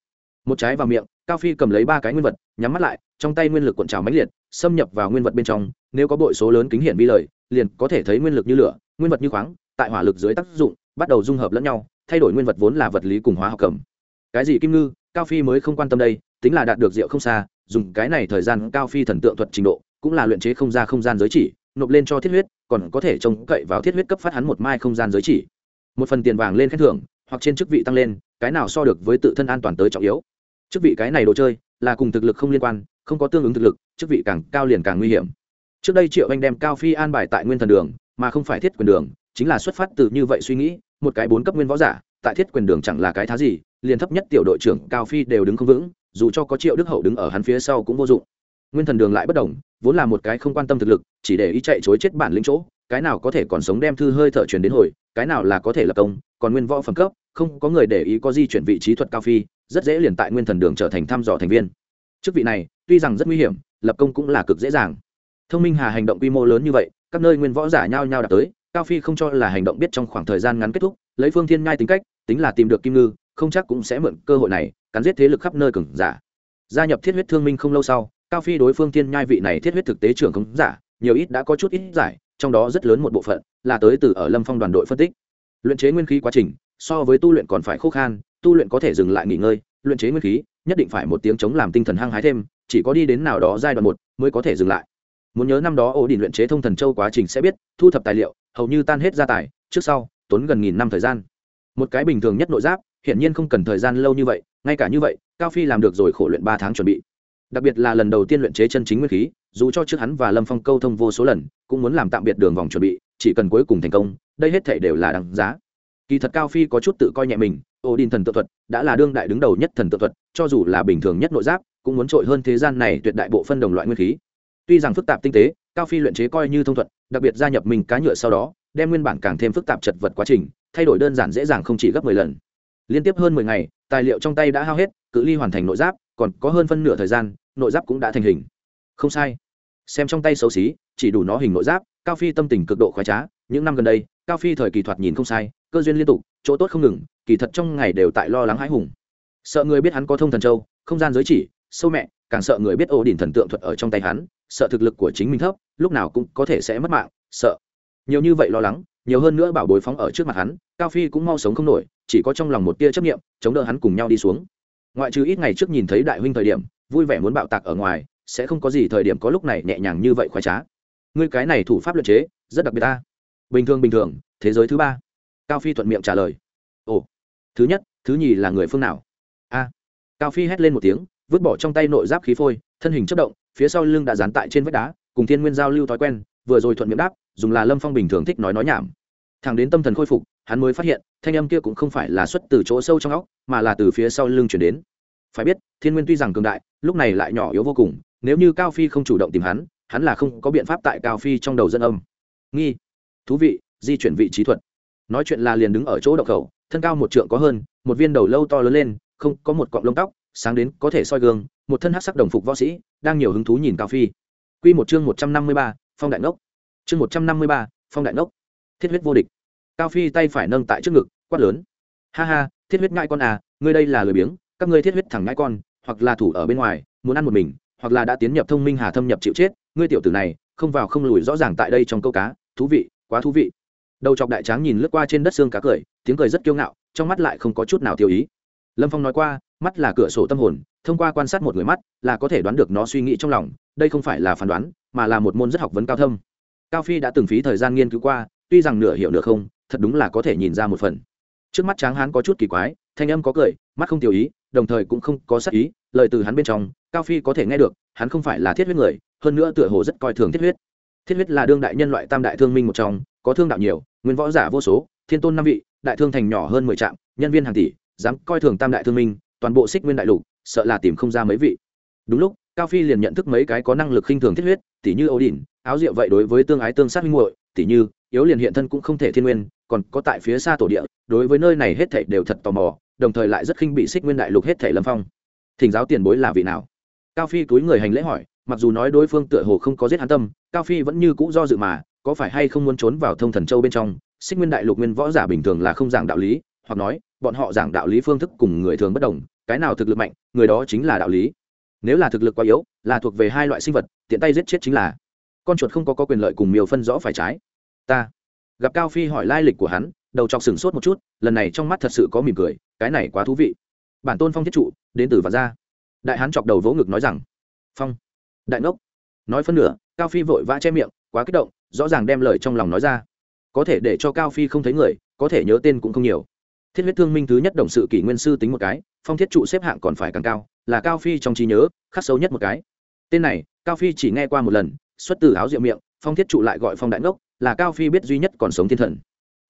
Một trái vào miệng, cao phi cầm lấy ba cái nguyên vật, nhắm mắt lại, trong tay nguyên lực cuộn trào mãnh liệt, xâm nhập vào nguyên vật bên trong, nếu có bội số lớn kính hiển vi lời, liền có thể thấy nguyên lực như lửa, nguyên vật như khoáng, tại hỏa lực dưới tác dụng, bắt đầu dung hợp lẫn nhau, thay đổi nguyên vật vốn là vật lý cùng hóa học cầm cái gì kim ngư? Cao phi mới không quan tâm đây tính là đạt được rượu không xa, dùng cái này thời gian cao phi thần tượng thuật trình độ, cũng là luyện chế không ra không gian giới chỉ, nộp lên cho thiết huyết, còn có thể trông cậy vào thiết huyết cấp phát hắn một mai không gian giới chỉ. Một phần tiền vàng lên khen thưởng, hoặc trên chức vị tăng lên, cái nào so được với tự thân an toàn tới trọng yếu. Chức vị cái này đồ chơi, là cùng thực lực không liên quan, không có tương ứng thực lực, chức vị càng cao liền càng nguy hiểm. Trước đây triệu anh đem cao phi an bài tại nguyên thần đường, mà không phải thiết quyền đường, chính là xuất phát từ như vậy suy nghĩ, một cái bốn cấp nguyên võ giả, tại thiết quyền đường chẳng là cái thá gì, liền thấp nhất tiểu đội trưởng cao phi đều đứng không vững dù cho có triệu đức hậu đứng ở hắn phía sau cũng vô dụng. Nguyên thần đường lại bất đồng, vốn là một cái không quan tâm thực lực, chỉ để ý chạy chối chết bản lĩnh chỗ, cái nào có thể còn sống đem thư hơi thở truyền đến hồi, cái nào là có thể lập công, còn nguyên võ phẩm cấp, không có người để ý có di chuyển vị trí thuật cao phi, rất dễ liền tại nguyên thần đường trở thành thăm dò thành viên. Chức vị này, tuy rằng rất nguy hiểm, lập công cũng là cực dễ dàng. Thông minh hà hành động quy mô lớn như vậy, các nơi nguyên võ giả nhau nhau đạt tới, cao phi không cho là hành động biết trong khoảng thời gian ngắn kết thúc, lấy phương thiên ngai tính cách, tính là tìm được kim ngư không chắc cũng sẽ mượn cơ hội này, cắn giết thế lực khắp nơi cường giả. Gia nhập thiết huyết thương minh không lâu sau, cao phi đối phương thiên nhai vị này thiết huyết thực tế trưởng không giả, nhiều ít đã có chút ít giải, trong đó rất lớn một bộ phận là tới từ ở lâm phong đoàn đội phân tích. Luyện chế nguyên khí quá trình, so với tu luyện còn phải khô khan, tu luyện có thể dừng lại nghỉ ngơi, luyện chế nguyên khí, nhất định phải một tiếng chống làm tinh thần hăng hái thêm, chỉ có đi đến nào đó giai đoạn một mới có thể dừng lại. Muốn nhớ năm đó ổ đỉnh luyện chế thông thần châu quá trình sẽ biết, thu thập tài liệu, hầu như tan hết gia tài, trước sau, tốn gần nghìn năm thời gian. Một cái bình thường nhất nội giáp hiển nhiên không cần thời gian lâu như vậy, ngay cả như vậy, cao phi làm được rồi khổ luyện ba tháng chuẩn bị. Đặc biệt là lần đầu tiên luyện chế chân chính nguyên khí, dù cho trước hắn và lâm phong câu thông vô số lần, cũng muốn làm tạm biệt đường vòng chuẩn bị, chỉ cần cuối cùng thành công, đây hết thể đều là đáng giá. Kỳ thật cao phi có chút tự coi nhẹ mình, Odin đình thần tự thuật đã là đương đại đứng đầu nhất thần tự thuật, cho dù là bình thường nhất nội giáp, cũng muốn trội hơn thế gian này tuyệt đại bộ phân đồng loại nguyên khí. Tuy rằng phức tạp tinh tế, cao phi luyện chế coi như thông thuận, đặc biệt gia nhập mình cá nhựa sau đó, đem nguyên bản càng thêm phức tạp chật vật quá trình, thay đổi đơn giản dễ dàng không chỉ gấp mười lần liên tiếp hơn mười ngày, tài liệu trong tay đã hao hết, cự ly hoàn thành nội giáp, còn có hơn phân nửa thời gian, nội giáp cũng đã thành hình. Không sai. Xem trong tay xấu xí, chỉ đủ nó hình nội giáp, cao phi tâm tình cực độ khoái trá, những năm gần đây, cao phi thời kỳ thoạt nhìn không sai, cơ duyên liên tục, chỗ tốt không ngừng, kỳ thật trong ngày đều tại lo lắng hãi hùng. Sợ người biết hắn có thông thần châu, không gian giới chỉ, sâu mẹ, càng sợ người biết ổ đỉnh thần tượng thuật ở trong tay hắn, sợ thực lực của chính mình thấp, lúc nào cũng có thể sẽ mất mạng, sợ. Nhiều như vậy lo lắng, nhiều hơn nữa bảo bối phóng ở trước mặt hắn, cao phi cũng mau sống không nổi chỉ có trong lòng một tia chấp nghiệm chống đỡ hắn cùng nhau đi xuống. Ngoại trừ ít ngày trước nhìn thấy đại huynh thời điểm, vui vẻ muốn bạo tạc ở ngoài, sẽ không có gì thời điểm có lúc này nhẹ nhàng như vậy khoái trá. Ngươi cái này thủ pháp luật chế, rất đặc biệt ta. Bình thường bình thường, thế giới thứ ba. Cao phi thuận miệng trả lời. Ồ, thứ nhất, thứ nhì là người phương nào? A. Cao phi hét lên một tiếng, vứt bỏ trong tay nội giáp khí phôi, thân hình chất động, phía sau lưng đã dán tại trên vách đá, cùng thiên nguyên giao lưu thói quen, vừa rồi thuận miệng đáp, dùng là lâm phong bình thường thích nói nói nhảm thằng đến tâm thần khôi phục, hắn mới phát hiện, thanh âm kia cũng không phải là xuất từ chỗ sâu trong óc, mà là từ phía sau lưng chuyển đến. Phải biết, thiên nguyên tuy rằng cường đại, lúc này lại nhỏ yếu vô cùng, nếu như cao phi không chủ động tìm hắn hắn là không có biện pháp tại cao phi trong đầu dân âm. Nghi. Thú vị, di chuyển vị trí thuật. Nói chuyện là liền đứng ở chỗ đậu khẩu, thân cao một trượng có hơn, một viên đầu lâu to lớn lên, không, có một cọng lông tóc, sáng đến có thể soi gương, một thân hát sắc đồng phục võ sĩ, đang nhiều hứng thú nhìn cao phi. Q một chương một trăm năm mươi ba, phong đại ngốc. Chương một trăm năm mươi ba, phong đại ngốc thiết huyết vô địch. Cao phi tay phải nâng tại trước ngực, quát lớn. Ha ha, thiết huyết ngại con à ngươi đây là lười biếng, các ngươi thiết huyết thẳng ngại con, hoặc là thủ ở bên ngoài, muốn ăn một mình, hoặc là đã tiến nhập thông minh hà thâm nhập chịu chết, ngươi tiểu tử này, không vào không lùi rõ ràng tại đây trong câu cá, thú vị, quá thú vị. Đầu chọc đại tráng nhìn lướt qua trên đất xương cá cười, tiếng cười rất kiêu ngạo, trong mắt lại không có chút nào tiêu ý. Lâm phong nói qua, mắt là cửa sổ tâm hồn, thông qua quan sát một người mắt là có thể đoán được nó suy nghĩ trong lòng, đây không phải là phán đoán, mà là một môn rất học vấn cao thâm. Cao phi đã từng phí thời gian nghiên cứu qua tuy rằng nửa hiểu nửa không, thật đúng là có thể nhìn ra một phần. Trước mắt tráng hán có chút kỳ quái, thanh âm có cười, mắt không tiểu ý, đồng thời cũng không có sắc ý, lời từ hắn bên trong, cao phi có thể nghe được, hắn không phải là thiết huyết người, hơn nữa tựa hồ rất coi thường thiết huyết. Thiết huyết là đương đại nhân loại tam đại thương minh một trong, có thương đạo nhiều, nguyên võ giả vô số, thiên tôn năm vị, đại thương thành nhỏ hơn mười trạm, nhân viên hàng tỷ, dám coi thường tam đại thương minh, toàn bộ xích nguyên đại lục, sợ là tìm không ra mấy vị. Đúng lúc, cao phi liền nhận thức mấy cái có năng lực khinh thường thiết huyết tỷ như ấu đỉnh áo rượu vậy đối với tương ái tương sát minh muội tỷ như yếu liền hiện thân cũng không thể thiên nguyên còn có tại phía xa tổ địa đối với nơi này hết thảy đều thật tò mò đồng thời lại rất khinh bị xích nguyên đại lục hết thảy lâm phong. Thỉnh giáo tiền bối là vị nào? Cao phi túi người hành lễ hỏi mặc dù nói đối phương tựa hồ không có giết hắn tâm cao phi vẫn như cũ do dự mà có phải hay không muốn trốn vào thông thần châu bên trong? Xích nguyên đại lục nguyên võ giả bình thường là không giảng đạo lý hoặc nói bọn họ giảng đạo lý phương thức cùng người thường bất đồng cái nào thực lực mạnh người đó chính là đạo lý. Nếu là thực lực quá yếu là thuộc về hai loại sinh vật tiện tay giết chết chính là. Con chuột không có, có quyền lợi cùng miều phân rõ phải trái ta. Gặp cao phi hỏi lai lịch của hắn, đầu chọc sừng sốt một chút, lần này trong mắt thật sự có mỉm cười, cái này quá thú vị. Bản tôn phong thiết trụ, đến từ và ra đại hán chọc đầu vỗ ngực nói rằng, phong, đại ngốc. Nói phân nửa, cao phi vội vã che miệng, quá kích động, rõ ràng đem lời trong lòng nói ra. Có thể để cho cao phi không thấy người, có thể nhớ tên cũng không nhiều. Thiết huyết thương minh thứ nhất đồng sự kỷ nguyên sư tính một cái, phong thiết trụ xếp hạng còn phải càng cao, là cao phi trong trí nhớ, khắc sâu nhất một cái. Tên này, cao phi chỉ nghe qua một lần, xuất từ áo rượu miệng, phong thiết trụ lại gọi phong đại ngốc là cao phi biết duy nhất còn sống thiên thần.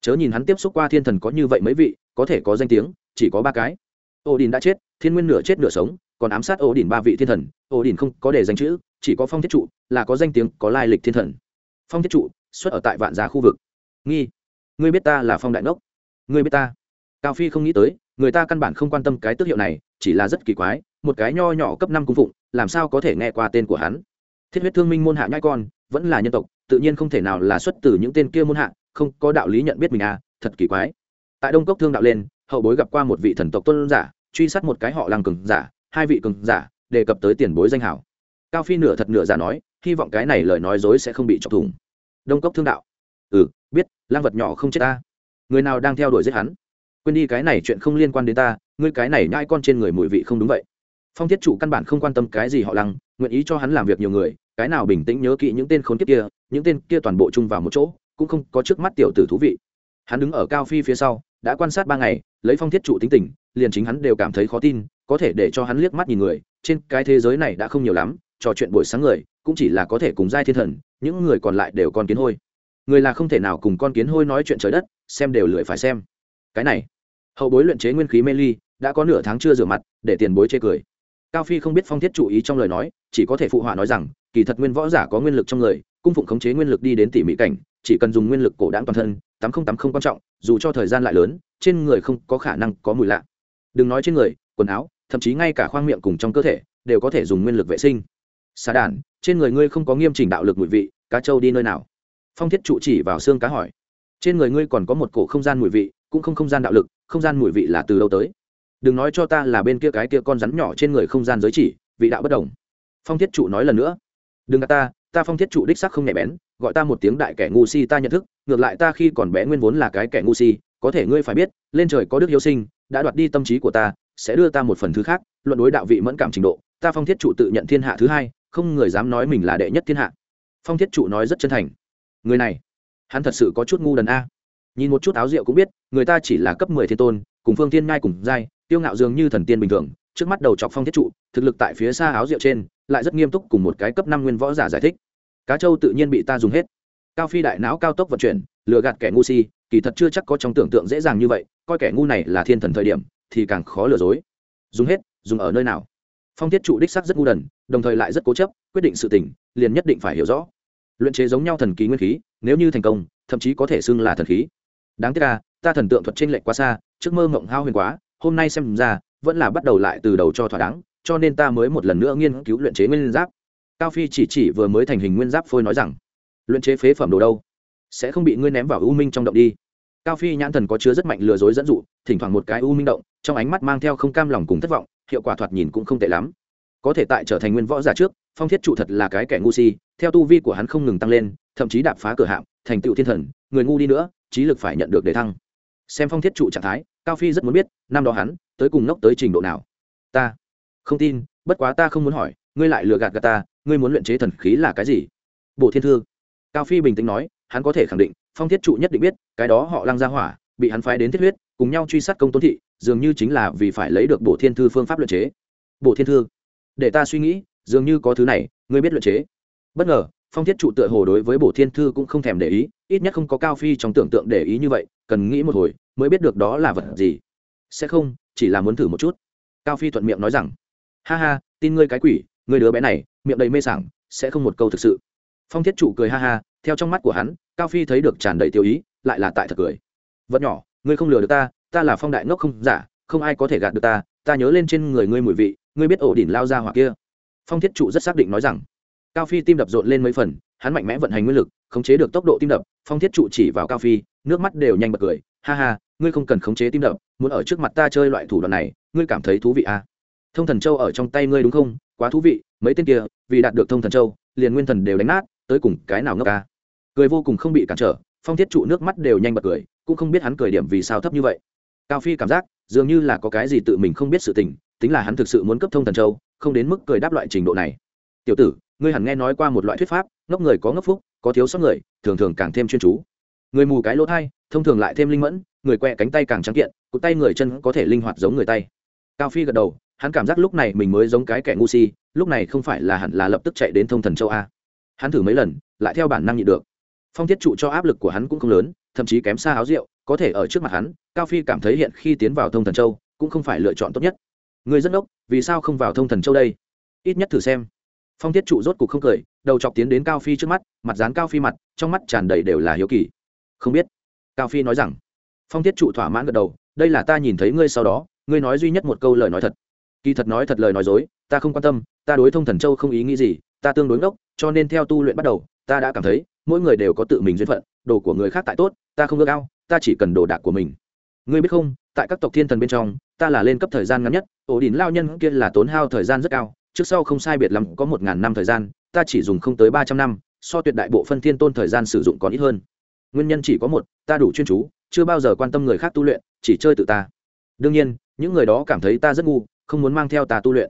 Chớ nhìn hắn tiếp xúc qua thiên thần có như vậy mấy vị, có thể có danh tiếng, chỉ có ba cái. Ô đình đã chết, thiên nguyên nửa chết nửa sống, còn ám sát ô đình ba vị thiên thần. Ô đình không có để danh chữ, chỉ có phong thiết trụ, là có danh tiếng, có lai lịch thiên thần. Phong thiết trụ, xuất ở tại vạn gia khu vực. Nghi, ngươi biết ta là phong đại ngốc? Ngươi biết ta? Cao phi không nghĩ tới, người ta căn bản không quan tâm cái tước hiệu này, chỉ là rất kỳ quái, một cái nho nhỏ cấp năm cung phụng, làm sao có thể nghe qua tên của hắn? Thiết huyết thương minh môn hạ nhai con vẫn là nhân tộc, tự nhiên không thể nào là xuất từ những tên kia môn hạ, không có đạo lý nhận biết mình à thật kỳ quái. Tại đông cốc thương đạo lên, hậu bối gặp qua một vị thần tộc tôn giả, truy sát một cái họ làng cường giả, hai vị cường giả, đề cập tới tiền bối danh hảo. Cao phi nửa thật nửa giả nói, hy vọng cái này lời nói dối sẽ không bị chọc thủng. Đông cốc thương đạo. Ừ biết lang vật nhỏ không chết ta. Người nào đang theo đuổi giết hắn? Quên đi cái này chuyện không liên quan đến ta, ngươi cái này nhai con trên người mùi vị không đúng vậy phong thiết chủ căn bản không quan tâm cái gì họ lăng, nguyện ý cho hắn làm việc nhiều người, cái nào bình tĩnh nhớ kỹ những tên khốn kiếp kia, những tên kia toàn bộ chung vào một chỗ, cũng không có trước mắt tiểu tử thú vị. Hắn đứng ở cao phi phía sau, đã quan sát ba ngày, lấy phong thiết trụ tính tình, liền chính hắn đều cảm thấy khó tin, có thể để cho hắn liếc mắt nhìn người, trên cái thế giới này đã không nhiều lắm, trò chuyện buổi sáng người, cũng chỉ là có thể cùng giai thiên thần, những người còn lại đều con kiến hôi. Người là không thể nào cùng con kiến hôi nói chuyện trời đất, xem đều lười phải xem. Cái này, hậu bối luyện chế nguyên khí mê ly, đã có nửa tháng chưa rửa mặt, để tiền bối chê cười cao phi không biết phong thiết chủ ý trong lời nói, chỉ có thể phụ họa nói rằng, kỳ thật nguyên võ giả có nguyên lực trong người, cung phụng khống chế nguyên lực đi đến tỉ mỹ cảnh, chỉ cần dùng nguyên lực cổ đáng toàn thân tắm không tắm không quan trọng, dù cho thời gian lại lớn, trên người không có khả năng có mùi lạ. Đừng nói trên người, quần áo, thậm chí ngay cả khoang miệng cùng trong cơ thể, đều có thể dùng nguyên lực vệ sinh. Xà đàn, trên người ngươi không có nghiêm chỉnh đạo lực mùi vị, cá trâu đi nơi nào? Phong thiết trụ chỉ vào xương cá hỏi. Trên người ngươi còn có một cổ không gian mùi vị, cũng không không gian đạo lực, không gian mùi vị là từ đâu tới? Đừng nói cho ta là bên kia cái kia con rắn nhỏ trên người không gian giới chỉ, vị đạo bất đồng. Phong thiết trụ nói lần nữa. Đừng gạt ta ta phong thiết trụ đích sắc không nhạy bén, gọi ta một tiếng đại kẻ ngu si ta nhận thức, ngược lại ta khi còn bé nguyên vốn là cái kẻ ngu si, có thể ngươi phải biết, lên trời có đức hiếu sinh, đã đoạt đi tâm trí của ta, sẽ đưa ta một phần thứ khác, luận đối đạo vị mẫn cảm trình độ, ta phong thiết trụ tự nhận thiên hạ thứ hai, không người dám nói mình là đệ nhất thiên hạ. Phong thiết trụ nói rất chân thành. Người này, hắn thật sự có chút ngu đần a. Nhìn một chút áo rượu cũng biết, người ta chỉ là cấp mười thiên tôn cùng phương thiên ngai cùng giai, tiêu ngạo dường như thần tiên bình thường, trước mắt đầu chọc phong thiết trụ, thực lực tại phía xa áo rượu trên, lại rất nghiêm túc cùng một cái cấp năm nguyên võ giả giải thích. Cá châu tự nhiên bị ta dùng hết. Cao phi đại não cao tốc vận chuyển, lừa gạt kẻ ngu si, kỳ thật chưa chắc có trong tưởng tượng dễ dàng như vậy, coi kẻ ngu này là thiên thần thời điểm, thì càng khó lừa dối. Dùng hết, dùng ở nơi nào? Phong thiết trụ đích sắc rất ngu đần, đồng thời lại rất cố chấp, quyết định sự tình, liền nhất định phải hiểu rõ. Luyện chế giống nhau thần ký nguyên khí, nếu như thành công, thậm chí có thể xưng là thần khí. Đáng tiếc là ta thần tượng thuật trên lệnh quá xa, trước mơ mộng hao huyền quá, hôm nay xem ra, vẫn là bắt đầu lại từ đầu cho thỏa đáng, cho nên ta mới một lần nữa nghiên cứu luyện chế nguyên giáp. Cao phi chỉ chỉ vừa mới thành hình nguyên giáp phôi nói rằng, luyện chế phế phẩm đồ đâu? Sẽ không bị ngươi ném vào u minh trong động đi. Cao phi nhãn thần có chứa rất mạnh lừa dối dẫn dụ, thỉnh thoảng một cái u minh động, trong ánh mắt mang theo không cam lòng cùng thất vọng, hiệu quả thoạt nhìn cũng không tệ lắm. Có thể tại trở thành nguyên võ giả trước, phong thiết trụ thật là cái kẻ ngu si, theo tu vi của hắn không ngừng tăng lên, thậm chí đạp phá cửa hạm, thành tựu thiên thần, người ngu đi nữa, trí lực phải nhận được đề thăng xem phong thiết trụ trạng thái, cao phi rất muốn biết, năm đó hắn, tới cùng ngốc tới trình độ nào. Ta không tin, bất quá ta không muốn hỏi, ngươi lại lừa gạt gạt ta, ngươi muốn luyện chế thần khí là cái gì? Bộ thiên thư. Cao phi bình tĩnh nói, hắn có thể khẳng định, phong thiết trụ nhất định biết, cái đó họ lăng ra hỏa, bị hắn phái đến thiết huyết, cùng nhau truy sát công tôn thị, dường như chính là vì phải lấy được bộ thiên thư phương pháp luyện chế. Bộ thiên thư, để ta suy nghĩ, dường như có thứ này, ngươi biết luyện chế. Bất ngờ, phong thiết trụ tựa hồ đối với bộ thiên thư cũng không thèm để ý, ít nhất không có cao phi trong tưởng tượng để ý như vậy cần nghĩ một hồi, mới biết được đó là vật gì. Sẽ không, chỉ là muốn thử một chút. Cao phi thuận miệng nói rằng, ha ha, tin ngươi cái quỷ, ngươi đứa bé này, miệng đầy mê sảng, sẽ không một câu thực sự. Phong thiết trụ cười ha ha, theo trong mắt của hắn, cao phi thấy được tràn đầy tiêu ý, lại là tại thật cười. Vật nhỏ, ngươi không lừa được ta ta là phong đại ngốc không giả, không ai có thể gạt được ta ta nhớ lên trên người ngươi mùi vị, ngươi biết ổ đỉnh lao ra hoặc kia. Phong thiết trụ rất xác định nói rằng, cao phi tim đập rộn lên mấy phần, hắn mạnh mẽ vận hành nguyên lực khống chế được tốc độ tim đập, phong thiết trụ chỉ vào cao phi, nước mắt đều nhanh bật cười. Ha ha, ngươi không cần khống chế tim đập, muốn ở trước mặt ta chơi loại thủ đoạn này, ngươi cảm thấy thú vị à? thông thần châu ở trong tay ngươi đúng không? Quá thú vị, mấy tên kia, vì đạt được thông thần châu, liền nguyên thần đều đánh nát, tới cùng cái nào ngốc ca cười vô cùng không bị cản trở, phong thiết trụ nước mắt đều nhanh bật cười, cũng không biết hắn cười điểm vì sao thấp như vậy. Cao phi cảm giác, dường như là có cái gì tự mình không biết sự tình, tính là hắn thực sự muốn cấp thông thần châu, không đến mức cười đáp loại trình độ này. Tiểu tử, ngươi hẳn nghe nói qua một loại thuyết pháp, ngốc người có ngốc phúc có thiếu sót người, thường thường càng thêm chuyên chú. Người mù cái lỗ thai, thông thường lại thêm linh mẫn, người quẹ cánh tay càng trắng kiện, cụt tay người chân có thể linh hoạt giống người tay. Cao phi gật đầu, hắn cảm giác lúc này mình mới giống cái kẻ ngu si, lúc này không phải là hẳn là lập tức chạy đến thông thần châu a. Hắn thử mấy lần, lại theo bản năng nhịn được. Phong thiết trụ cho áp lực của hắn cũng không lớn, thậm chí kém xa áo rượu, có thể ở trước mặt hắn, cao phi cảm thấy hiện khi tiến vào thông thần châu, cũng không phải lựa chọn tốt nhất. Người rất ốc vì sao không vào thông thần châu đây? Ít nhất thử xem phong thiết trụ rốt cục không cười, đầu chọc tiến đến cao phi trước mắt, mặt dán cao phi mặt, trong mắt tràn đầy đều là hiếu kỳ. Không biết. Cao phi nói rằng, phong thiết trụ thỏa mãn gật đầu, đây là ta nhìn thấy ngươi sau đó, ngươi nói duy nhất một câu lời nói thật. Kỳ thật nói thật lời nói dối, ta không quan tâm, ta đối thông thần châu không ý nghĩ gì, ta tương đối ngốc, cho nên theo tu luyện bắt đầu, ta đã cảm thấy, mỗi người đều có tự mình duyên phận, đồ của người khác tại tốt, ta không ước ao, ta chỉ cần đồ đạc của mình. Ngươi biết không, tại các tộc thiên thần bên trong, ta là lên cấp thời gian ngắn nhất ổ đỉnh lao nhân kia là tốn hao thời gian rất cao trước sau không sai biệt lắm có một ngàn năm thời gian ta chỉ dùng không tới ba trăm năm so tuyệt đại bộ phân thiên tôn thời gian sử dụng còn ít hơn. Nguyên nhân chỉ có một ta đủ chuyên chú chưa bao giờ quan tâm người khác tu luyện chỉ chơi tự ta. Đương nhiên những người đó cảm thấy ta rất ngu không muốn mang theo ta tu luyện.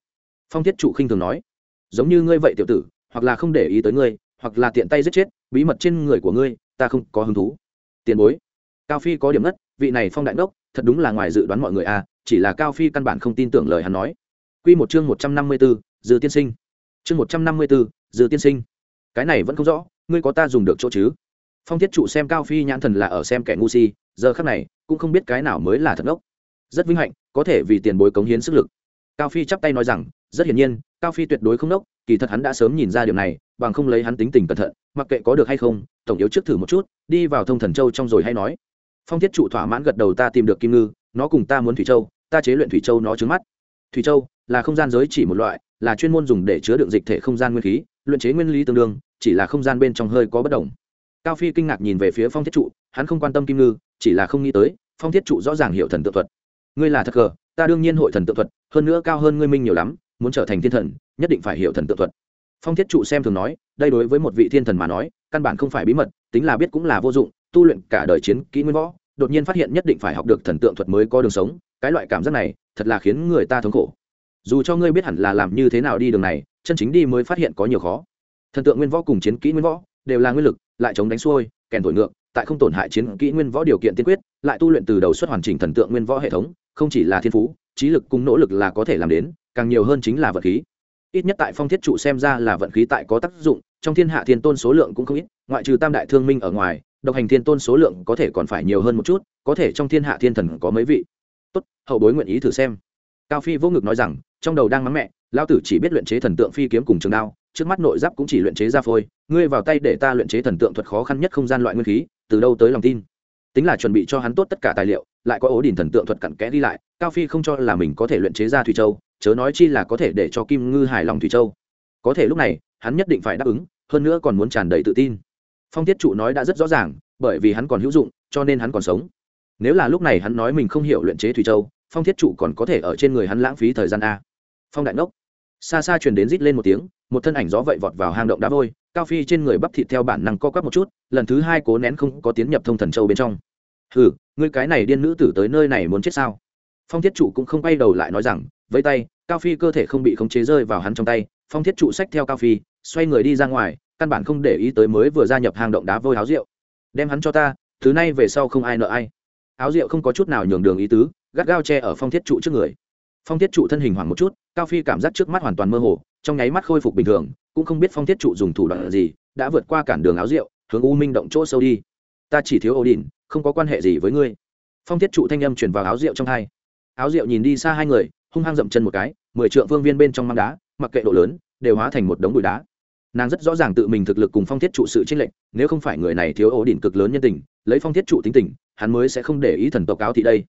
Phong thiết chủ khinh thường nói giống như ngươi vậy tiểu tử hoặc là không để ý tới ngươi hoặc là tiện tay giết chết bí mật trên người của ngươi ta không có hứng thú. Tiền bối cao phi có điểm ngất vị này phong đại ngốc thật đúng là ngoài dự đoán mọi người à chỉ là cao phi căn bản không tin tưởng lời hắn nói. Quy một chương một trăm năm mươi 154, Dư tiên sinh. Chương một trăm năm mươi 154, Dư tiên sinh. Cái này vẫn không rõ, ngươi có ta dùng được chỗ chứ? Phong Thiết trụ xem Cao Phi nhãn thần là ở xem kẻ ngu si, giờ khắc này, cũng không biết cái nào mới là thật ngốc. Rất vinh hạnh, có thể vì tiền bối cống hiến sức lực. Cao Phi chắp tay nói rằng, rất hiển nhiên, Cao Phi tuyệt đối không ngốc, kỳ thật hắn đã sớm nhìn ra điều này, bằng không lấy hắn tính tình cẩn thận, mặc kệ có được hay không, tổng yếu trước thử một chút, đi vào thông thần châu trong rồi hay nói. Phong Thiết trụ thỏa mãn gật đầu ta tìm được kim ngư, nó cùng ta muốn thủy châu, ta chế luyện thủy châu nó trứng mắt thủy châu là không gian giới chỉ một loại là chuyên môn dùng để chứa đựng dịch thể không gian nguyên khí, luyện chế nguyên lý tương đương, chỉ là không gian bên trong hơi có bất đồng. Cao phi kinh ngạc nhìn về phía phong thiết trụ, hắn không quan tâm kim ngư, chỉ là không nghĩ tới, phong thiết trụ rõ ràng hiểu thần tự thuật. Ngươi là thật cờ, ta đương nhiên hội thần tự thuật, hơn nữa cao hơn ngươi minh nhiều lắm, muốn trở thành thiên thần, nhất định phải hiểu thần tự thuật. Phong thiết trụ xem thường nói, đây đối với một vị thiên thần mà nói, căn bản không phải bí mật, tính là biết cũng là vô dụng, tu luyện cả đời chiến kỹ nguyên võ, đột nhiên phát hiện nhất định phải học được thần tượng thuật mới có đường sống, cái loại cảm giác này, thật là khiến người ta thống khổ dù cho ngươi biết hẳn là làm như thế nào đi đường này, chân chính đi mới phát hiện có nhiều khó. Thần tượng nguyên võ cùng chiến kỹ nguyên võ đều là nguyên lực, lại chống đánh xuôi, kèn thổi ngược, tại không tổn hại chiến kỹ nguyên võ điều kiện tiên quyết, lại tu luyện từ đầu xuất hoàn chỉnh thần tượng nguyên võ hệ thống, không chỉ là thiên phú, trí lực cùng nỗ lực là có thể làm đến, càng nhiều hơn chính là vận khí. Ít nhất tại phong thiết trụ xem ra là vận khí tại có tác dụng, trong thiên hạ thiên tôn số lượng cũng không ít, ngoại trừ tam đại thương minh ở ngoài, độc hành thiên tôn số lượng có thể còn phải nhiều hơn một chút, có thể trong thiên hạ thiên thần có mấy vị. Tốt, hậu bối nguyện ý thử xem. Cao phi vô ngực nói rằng trong đầu đang mắng mẹ lao tử chỉ biết luyện chế thần tượng phi kiếm cùng trường đao, trước mắt nội giáp cũng chỉ luyện chế ra phôi, ngươi vào tay để ta luyện chế thần tượng thuật khó khăn nhất không gian loại nguyên khí, từ đâu tới lòng tin? Tính là chuẩn bị cho hắn tốt tất cả tài liệu, lại có ố đỉnh thần tượng thuật cặn kẽ đi lại, cao phi không cho là mình có thể luyện chế ra thủy châu, chớ nói chi là có thể để cho kim ngư hài lòng thủy châu. Có thể lúc này, hắn nhất định phải đáp ứng, hơn nữa còn muốn tràn đầy tự tin. Phong thiết trụ nói đã rất rõ ràng, bởi vì hắn còn hữu dụng, cho nên hắn còn sống. Nếu là lúc này hắn nói mình không hiểu luyện chế thủy châu, phong thiết trụ còn có thể ở trên người hắn lãng phí thời gian a phong đại ngốc xa xa truyền đến rít lên một tiếng, một thân ảnh gió vậy vọt vào hang động đá vôi, cao phi trên người bắp thịt theo bản năng co quắp một chút, lần thứ hai cố nén không có tiến nhập thông thần châu bên trong. Ừ ngươi cái này điên nữ tử tới nơi này muốn chết sao? Phong thiết trụ cũng không quay đầu lại nói rằng, với tay, cao phi cơ thể không bị khống chế rơi vào hắn trong tay, phong thiết trụ xách theo cao phi, xoay người đi ra ngoài, căn bản không để ý tới mới vừa gia nhập hang động đá vôi áo rượu. Đem hắn cho ta, thứ này về sau không ai nợ ai. Áo rượu không có chút nào nhường đường ý tứ, gắt gao che ở phong thiết trụ trước người phong thiết trụ thân hình hoảng một chút, cao phi cảm giác trước mắt hoàn toàn mơ hồ, trong nháy mắt khôi phục bình thường, cũng không biết phong thiết trụ dùng thủ đoạn gì, đã vượt qua cản đường áo rượu, hướng u minh động chỗ sâu đi. Ta chỉ thiếu ổ đỉnh không có quan hệ gì với ngươi. Phong thiết trụ thanh âm chuyển vào áo rượu trong hai. Áo rượu nhìn đi xa hai người, hung hăng dậm chân một cái, mười trượng phương viên bên trong mang đá, mặc kệ độ lớn, đều hóa thành một đống bụi đá. Nàng rất rõ ràng tự mình thực lực cùng phong thiết trụ sự chênh lệch, nếu không phải người này thiếu ổ đỉnh cực lớn nhân tình, lấy phong thiết trụ tính tình, hắn mới sẽ không để ý thần tộc áo thị đây.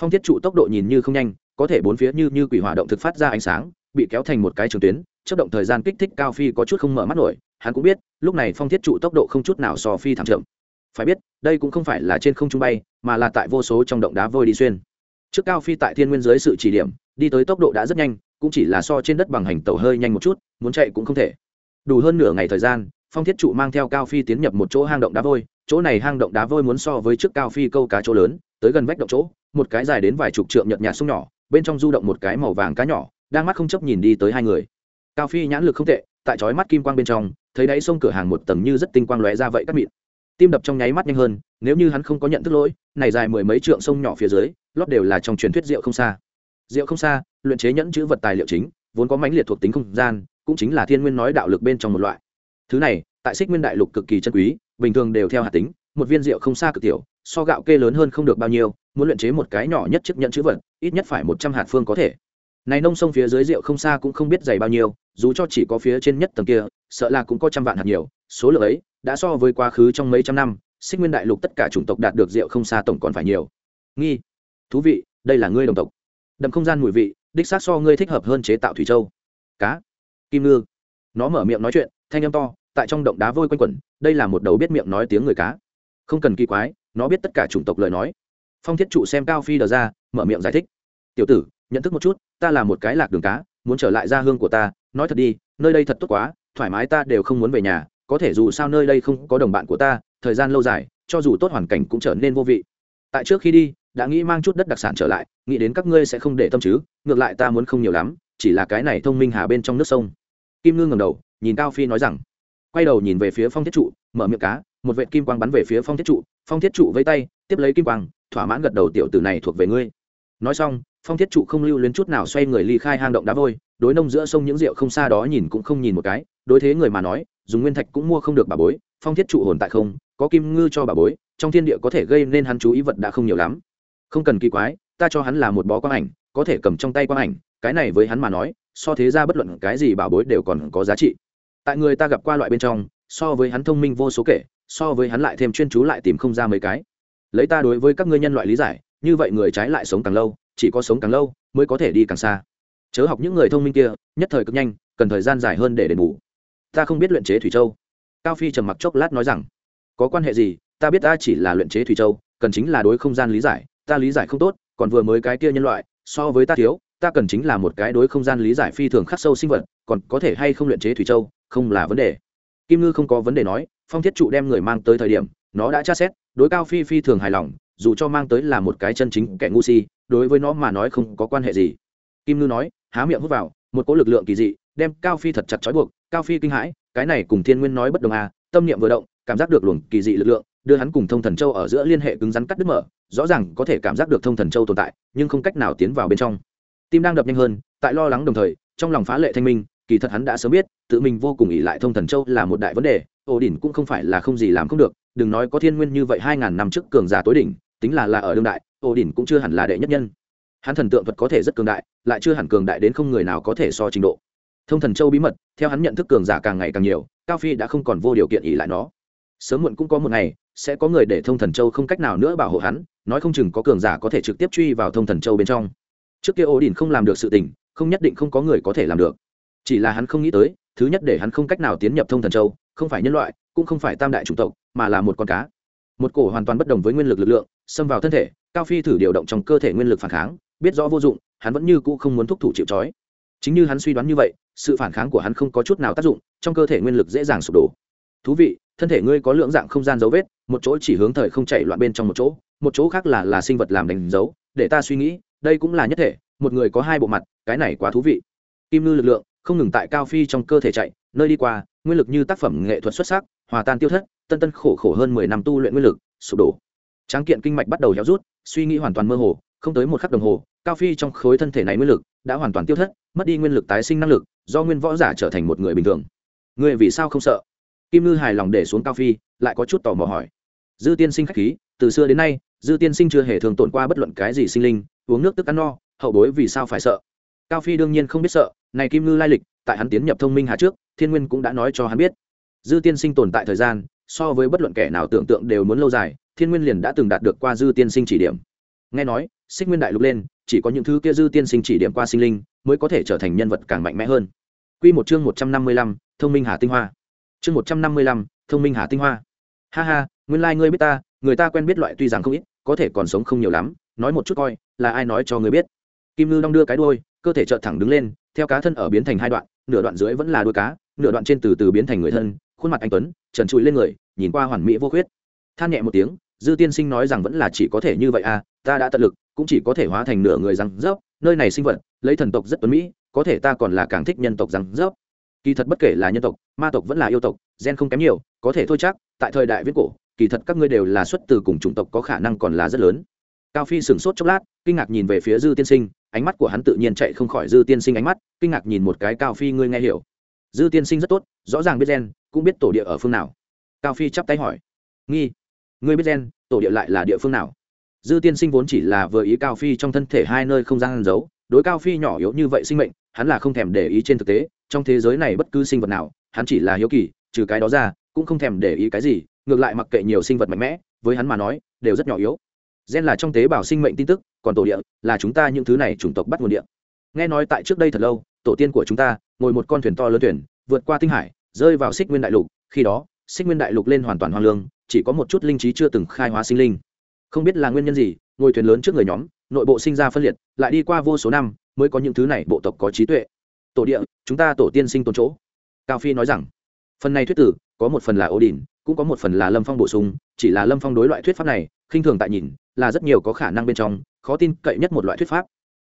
Phong thiết trụ tốc độ nhìn như không nhanh có thể bốn phía như như quỷ hỏa động thực phát ra ánh sáng, bị kéo thành một cái trường tuyến chất động thời gian kích thích cao phi có chút không mở mắt nổi, hắn cũng biết, lúc này phong thiết trụ tốc độ không chút nào so phi thảm chậm. Phải biết, đây cũng không phải là trên không trung bay, mà là tại vô số trong động đá vôi đi xuyên. Trước cao phi tại thiên nguyên dưới sự chỉ điểm, đi tới tốc độ đã rất nhanh, cũng chỉ là so trên đất bằng hành tàu hơi nhanh một chút, muốn chạy cũng không thể. Đủ hơn nửa ngày thời gian, phong thiết trụ mang theo cao phi tiến nhập một chỗ hang động đá vôi, chỗ này hang động đá vôi muốn so với trước cao phi câu cá chỗ lớn, tới gần vách động chỗ, một cái dài đến vài chục trượng nhợt nhạt sông nhỏ bên trong du động một cái màu vàng cá nhỏ, đang mắt không chấp nhìn đi tới hai người. Cao phi nhãn lực không tệ, tại chói mắt kim quang bên trong, thấy đáy sông cửa hàng một tầng như rất tinh quang lóe ra vậy cắt mịn. Tim đập trong nháy mắt nhanh hơn, nếu như hắn không có nhận thức lỗi, này dài mười mấy trượng sông nhỏ phía dưới, lót đều là trong truyền thuyết rượu không xa. Rượu không xa, luyện chế nhẫn chữ vật tài liệu chính, vốn có mãnh liệt thuộc tính không gian, cũng chính là thiên nguyên nói đạo lực bên trong một loại. Thứ này, tại xích nguyên đại lục cực kỳ chân quý, bình thường đều theo hạt tính, một viên rượu không xa cực tiểu so gạo kê lớn hơn không được bao nhiêu, muốn luyện chế một cái nhỏ nhất chiếc nhận chữ vật, ít nhất phải một trăm hạt phương có thể. Này nông sông phía dưới rượu không xa cũng không biết dày bao nhiêu, dù cho chỉ có phía trên nhất tầng kia, sợ là cũng có trăm vạn hạt nhiều, số lượng ấy đã so với quá khứ trong mấy trăm năm, xích nguyên đại lục tất cả chủng tộc đạt được rượu không xa tổng còn phải nhiều. Nghi, thú vị, đây là ngươi đồng tộc. Đậm không gian mùi vị, đích xác so ngươi thích hợp hơn chế tạo thủy châu. Cá, kim ngư. Nó mở miệng nói chuyện, thanh âm to, tại trong động đá vôi quanh quẩn, đây là một đầu biết miệng nói tiếng người cá. Không cần kỳ quái nó biết tất cả chủng tộc lời nói. Phong thiết trụ xem cao phi đờ ra, mở miệng giải thích. Tiểu tử, nhận thức một chút, ta là một cái lạc đường cá, muốn trở lại gia hương của ta, nói thật đi, nơi đây thật tốt quá, thoải mái ta đều không muốn về nhà, có thể dù sao nơi đây không có đồng bạn của ta, thời gian lâu dài, cho dù tốt hoàn cảnh cũng trở nên vô vị. Tại trước khi đi, đã nghĩ mang chút đất đặc sản trở lại, nghĩ đến các ngươi sẽ không để tâm chứ, ngược lại ta muốn không nhiều lắm, chỉ là cái này thông minh hà bên trong nước sông. Kim ngư ngầm đầu, nhìn cao phi nói rằng, quay đầu nhìn về phía phong thiết trụ, mở miệng cá một vệ kim quang bắn về phía phong thiết trụ, phong thiết trụ với tay, tiếp lấy kim quang, thỏa mãn gật đầu tiểu tử này thuộc về ngươi. Nói xong, phong thiết trụ không lưu luyến chút nào xoay người ly khai hang động đá vôi, đối nông giữa sông những rượu không xa đó nhìn cũng không nhìn một cái, đối thế người mà nói, dùng nguyên thạch cũng mua không được bà bối, phong thiết trụ hồn tại không, có kim ngư cho bà bối, trong thiên địa có thể gây nên hắn chú ý vật đã không nhiều lắm. Không cần kỳ quái, ta cho hắn là một bó quang ảnh, có thể cầm trong tay quang ảnh, cái này với hắn mà nói, so thế ra bất luận cái gì bà bối đều còn có giá trị. Tại người ta gặp qua loại bên trong, so với hắn thông minh vô số kể so với hắn lại thêm chuyên chú lại tìm không ra mấy cái. Lấy ta đối với các ngươi nhân loại lý giải, như vậy người trái lại sống càng lâu, chỉ có sống càng lâu mới có thể đi càng xa. Chớ học những người thông minh kia, nhất thời cực nhanh, cần thời gian dài hơn để đền bù. Ta không biết luyện chế thủy châu. Cao phi trầm mặc chốc lát nói rằng, có quan hệ gì, ta biết ta chỉ là luyện chế thủy châu, cần chính là đối không gian lý giải, ta lý giải không tốt, còn vừa mới cái kia nhân loại, so với ta thiếu, ta cần chính là một cái đối không gian lý giải phi thường khắc sâu sinh vật, còn có thể hay không luyện chế thủy châu, không là vấn đề. Kim ngư không có vấn đề nói phong thiết trụ đem người mang tới thời điểm, nó đã tra xét, đối cao phi phi thường hài lòng, dù cho mang tới là một cái chân chính kẻ ngu si, đối với nó mà nói không có quan hệ gì. Kim ngư nói, há miệng hút vào, một cỗ lực lượng kỳ dị, đem cao phi thật chặt trói buộc, cao phi kinh hãi, cái này cùng thiên nguyên nói bất đồng à tâm niệm vừa động, cảm giác được luồng kỳ dị lực lượng, đưa hắn cùng thông thần châu ở giữa liên hệ cứng rắn cắt đứt mở, rõ ràng có thể cảm giác được thông thần châu tồn tại, nhưng không cách nào tiến vào bên trong. Tim đang đập nhanh hơn, tại lo lắng đồng thời, trong lòng phá lệ thanh minh, kỳ thật hắn đã sớm biết, tự mình vô cùng ỷ lại thông thần châu là một đại vấn đề ổ đỉnh cũng không phải là không gì làm không được, đừng nói có thiên nguyên như vậy hai ngàn năm trước cường giả tối đỉnh, tính là là ở đương đại, ổ đỉnh cũng chưa hẳn là đệ nhất nhân. Hắn thần tượng thuật có thể rất cường đại, lại chưa hẳn cường đại đến không người nào có thể so trình độ. Thông thần châu bí mật, theo hắn nhận thức cường giả càng ngày càng nhiều, cao phi đã không còn vô điều kiện ỉ lại nó. Sớm muộn cũng có một ngày, sẽ có người để thông thần châu không cách nào nữa bảo hộ hắn, nói không chừng có cường giả có thể trực tiếp truy vào thông thần châu bên trong. Trước kia ổ đỉnh không làm được sự tình, không nhất định không có người có thể làm được. Chỉ là hắn không nghĩ tới, thứ nhất để hắn không cách nào tiến nhập thông thần châu không phải nhân loại, cũng không phải tam đại chủng tộc, mà là một con cá. Một cổ hoàn toàn bất đồng với nguyên lực lực lượng, xâm vào thân thể, cao phi thử điều động trong cơ thể nguyên lực phản kháng, biết rõ vô dụng, hắn vẫn như cũ không muốn thúc thủ chịu trói. Chính như hắn suy đoán như vậy, sự phản kháng của hắn không có chút nào tác dụng, trong cơ thể nguyên lực dễ dàng sụp đổ. Thú vị, thân thể ngươi có lượng dạng không gian dấu vết, một chỗ chỉ hướng thời không chạy loạn bên trong một chỗ một chỗ khác là là sinh vật làm đánh dấu, để ta suy nghĩ, đây cũng là nhất thể, một người có hai bộ mặt, cái này quá thú vị. Kim ngư lực lượng không ngừng tại cao phi trong cơ thể chạy, nơi đi qua nguyên lực như tác phẩm nghệ thuật xuất sắc, hòa tan tiêu thất, tân tân khổ khổ hơn mười năm tu luyện nguyên lực, sụp đổ. Tráng kiện kinh mạch bắt đầu héo rút, suy nghĩ hoàn toàn mơ hồ, không tới một khắc đồng hồ, cao phi trong khối thân thể này nguyên lực đã hoàn toàn tiêu thất, mất đi nguyên lực tái sinh năng lực, do nguyên võ giả trở thành một người bình thường. Người vì sao không sợ? Kim ngư hài lòng để xuống cao phi, lại có chút tò mò hỏi. Dư tiên sinh khách khí, từ xưa đến nay, dư tiên sinh chưa hề thường tổn qua bất luận cái gì sinh linh, uống nước tức ăn no, hậu bối vì sao phải sợ? Cao phi đương nhiên không biết sợ, này kim ngư lai lịch, tại hắn tiến nhập thông minh hà trước thiên nguyên cũng đã nói cho hắn biết. Dư tiên sinh tồn tại thời gian so với bất luận kẻ nào tưởng tượng đều muốn lâu dài thiên nguyên liền đã từng đạt được qua dư tiên sinh chỉ điểm. Nghe nói xích nguyên đại lục lên chỉ có những thứ kia dư tiên sinh chỉ điểm qua sinh linh mới có thể trở thành nhân vật càng mạnh mẽ hơn. Quy một chương một trăm năm mươi lăm, thông minh hà tinh hoa. Chương một trăm năm mươi lăm, thông minh hà tinh hoa. Ha ha nguyên lai ngươi biết ta người ta quen biết loại tuy rằng không ít có thể còn sống không nhiều lắm nói một chút coi là ai nói cho ngươi biết? Kim ngư đong đưa cái đuôi cơ thể trợn thẳng đứng lên theo cá thân ở biến thành hai đoạn nửa đoạn dưới vẫn là đuôi cá, nửa đoạn trên từ từ biến thành người thân, khuôn mặt anh tuấn, trần trụi lên người, nhìn qua hoàn mỹ vô khuyết. Than nhẹ một tiếng, dư tiên sinh nói rằng vẫn là chỉ có thể như vậy à ta đã tận lực, cũng chỉ có thể hóa thành nửa người răng rớp, nơi này sinh vật, lấy thần tộc rất tuấn mỹ, có thể ta còn là càng thích nhân tộc răng rớp. Kỳ thật bất kể là nhân tộc, ma tộc vẫn là yêu tộc, gen không kém nhiều, có thể thôi chắc, tại thời đại viết cổ, kỳ thật các ngươi đều là xuất từ cùng chủng tộc có khả năng còn là rất lớn cao phi sửng sốt chốc lát, kinh ngạc nhìn về phía dư tiên sinh, ánh mắt của hắn tự nhiên chạy không khỏi dư tiên sinh ánh mắt, kinh ngạc nhìn một cái cao phi ngươi nghe hiểu. Dư tiên sinh rất tốt, rõ ràng biết gen, cũng biết tổ địa ở phương nào. Cao phi chắp tay hỏi. Nghi, ngươi biết gen, tổ địa lại là địa phương nào? Dư tiên sinh vốn chỉ là vừa ý cao phi trong thân thể hai nơi không gian giấu, đối cao phi nhỏ yếu như vậy sinh mệnh, hắn là không thèm để ý trên thực tế, trong thế giới này bất cứ sinh vật nào, hắn chỉ là hiếu kỳ, trừ cái đó ra, cũng không thèm để ý cái gì, ngược lại mặc kệ nhiều sinh vật mạnh mẽ, với hắn mà nói, đều rất nhỏ yếu gen là trong tế bào sinh mệnh tin tức, còn tổ địa là chúng ta những thứ này chủng tộc bắt nguồn địa. Nghe nói tại trước đây thật lâu, tổ tiên của chúng ta ngồi một con thuyền to lớn thuyền, vượt qua tinh hải, rơi vào xích nguyên đại lục, khi đó, xích nguyên đại lục lên hoàn toàn hoang lương, chỉ có một chút linh trí chưa từng khai hóa sinh linh. Không biết là nguyên nhân gì, ngồi thuyền lớn trước người nhóm, nội bộ sinh ra phân liệt, lại đi qua vô số năm mới có những thứ này bộ tộc có trí tuệ. Tổ địa, chúng ta tổ tiên sinh tồn chỗ. Cao phi nói rằng, phần này thuyết tử có một phần là ổ đình cũng có một phần là lâm phong bổ sung, chỉ là lâm phong đối loại thuyết pháp này, khinh thường tại nhìn, là rất nhiều có khả năng bên trong, khó tin cậy nhất một loại thuyết pháp.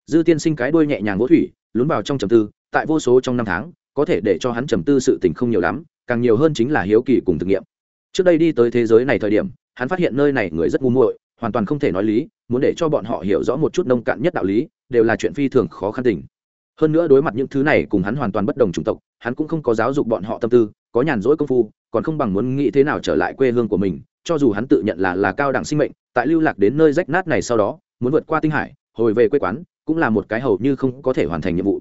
Dư tiên sinh cái đuôi nhẹ nhàng vỗ thủy, lún vào trong trầm tư, tại vô số trong năm tháng, có thể để cho hắn trầm tư sự tình không nhiều lắm, càng nhiều hơn chính là hiếu kỳ cùng thực nghiệm. Trước đây đi tới thế giới này thời điểm, hắn phát hiện nơi này người rất ngu muội, hoàn toàn không thể nói lý, muốn để cho bọn họ hiểu rõ một chút nông cạn nhất đạo lý, đều là chuyện phi thường khó khăn tình. Hơn nữa đối mặt những thứ này cùng hắn hoàn toàn bất đồng chủng tộc, hắn cũng không có giáo dục bọn họ tâm tư có nhàn rỗi công phu, còn không bằng muốn nghĩ thế nào trở lại quê hương của mình, cho dù hắn tự nhận là là cao đẳng sinh mệnh, tại lưu lạc đến nơi rách nát này sau đó, muốn vượt qua tinh hải, hồi về quê quán, cũng là một cái hầu như không có thể hoàn thành nhiệm vụ.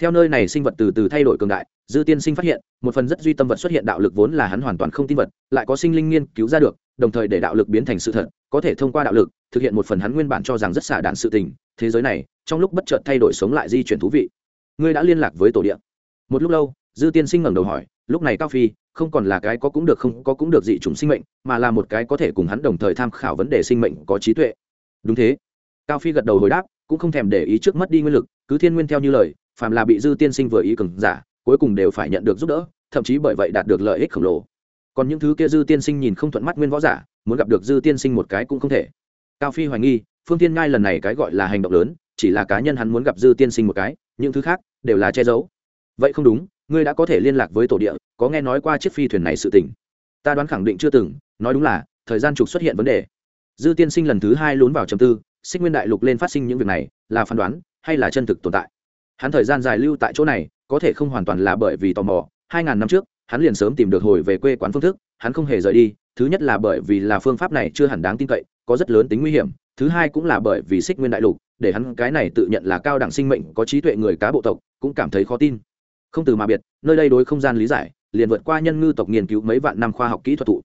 Theo nơi này sinh vật từ từ thay đổi cường đại, dư tiên sinh phát hiện, một phần rất duy tâm vật xuất hiện đạo lực vốn là hắn hoàn toàn không tin vật, lại có sinh linh nghiên cứu ra được, đồng thời để đạo lực biến thành sự thật, có thể thông qua đạo lực, thực hiện một phần hắn nguyên bản cho rằng rất xả đạn sự tình, thế giới này, trong lúc bất chợt thay đổi sống lại di chuyển thú vị. Ngươi đã liên lạc với tổ địa. Một lúc lâu dư tiên sinh ngẩng đầu hỏi, lúc này cao phi, không còn là cái có cũng được không có cũng được dị chủng sinh mệnh, mà là một cái có thể cùng hắn đồng thời tham khảo vấn đề sinh mệnh có trí tuệ. Đúng thế. Cao phi gật đầu hồi đáp, cũng không thèm để ý trước mất đi nguyên lực, cứ thiên nguyên theo như lời, phàm là bị dư tiên sinh vừa ý cường giả, cuối cùng đều phải nhận được giúp đỡ, thậm chí bởi vậy đạt được lợi ích khổng lồ. Còn những thứ kia dư tiên sinh nhìn không thuận mắt nguyên võ giả, muốn gặp được dư tiên sinh một cái cũng không thể. Cao phi hoài nghi, phương tiên ngai lần này cái gọi là hành động lớn, chỉ là cá nhân hắn muốn gặp dư tiên sinh một cái, những thứ khác đều là che giấu. Vậy không đúng ngươi đã có thể liên lạc với tổ địa, có nghe nói qua chiếc phi thuyền này sự tình. Ta đoán khẳng định chưa từng, nói đúng là, thời gian trục xuất hiện vấn đề. Dư tiên sinh lần thứ hai lún vào trầm tư, xích nguyên đại lục lên phát sinh những việc này, là phán đoán, hay là chân thực tồn tại? Hắn thời gian dài lưu tại chỗ này, có thể không hoàn toàn là bởi vì tò mò. Hai ngàn năm trước, hắn liền sớm tìm được hồi về quê quán phương thức, hắn không hề rời đi, thứ nhất là bởi vì là phương pháp này chưa hẳn đáng tin cậy, có rất lớn tính nguy hiểm, thứ hai cũng là bởi vì xích nguyên đại lục, để hắn cái này tự nhận là cao đẳng sinh mệnh, có trí tuệ người cá bộ tộc, cũng cảm thấy khó tin không từ mà biệt, nơi đây đối không gian lý giải, liền vượt qua nhân ngư tộc nghiên cứu mấy vạn năm khoa học kỹ thuật thụ.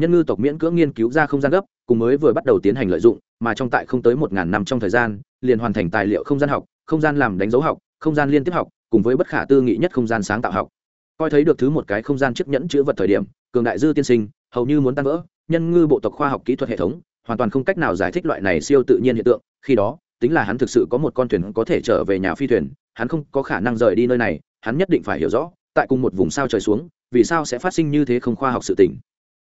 Nhân ngư tộc miễn cưỡng nghiên cứu ra không gian gấp, cùng mới vừa bắt đầu tiến hành lợi dụng, mà trong tại không tới một ngàn năm trong thời gian, liền hoàn thành tài liệu không gian học, không gian làm đánh dấu học, không gian liên tiếp học, cùng với bất khả tư nghị nhất không gian sáng tạo học. Coi thấy được thứ một cái không gian chiếc nhẫn chữ vật thời điểm, cường đại dư tiên sinh, hầu như muốn tan vỡ, nhân ngư bộ tộc khoa học kỹ thuật hệ thống, hoàn toàn không cách nào giải thích loại này siêu tự nhiên hiện tượng, khi đó, tính là hắn thực sự có một con thuyền có thể trở về nhà phi thuyền, hắn không có khả năng rời đi nơi này hắn nhất định phải hiểu rõ, tại cùng một vùng sao trời xuống, vì sao sẽ phát sinh như thế không khoa học sự tỉnh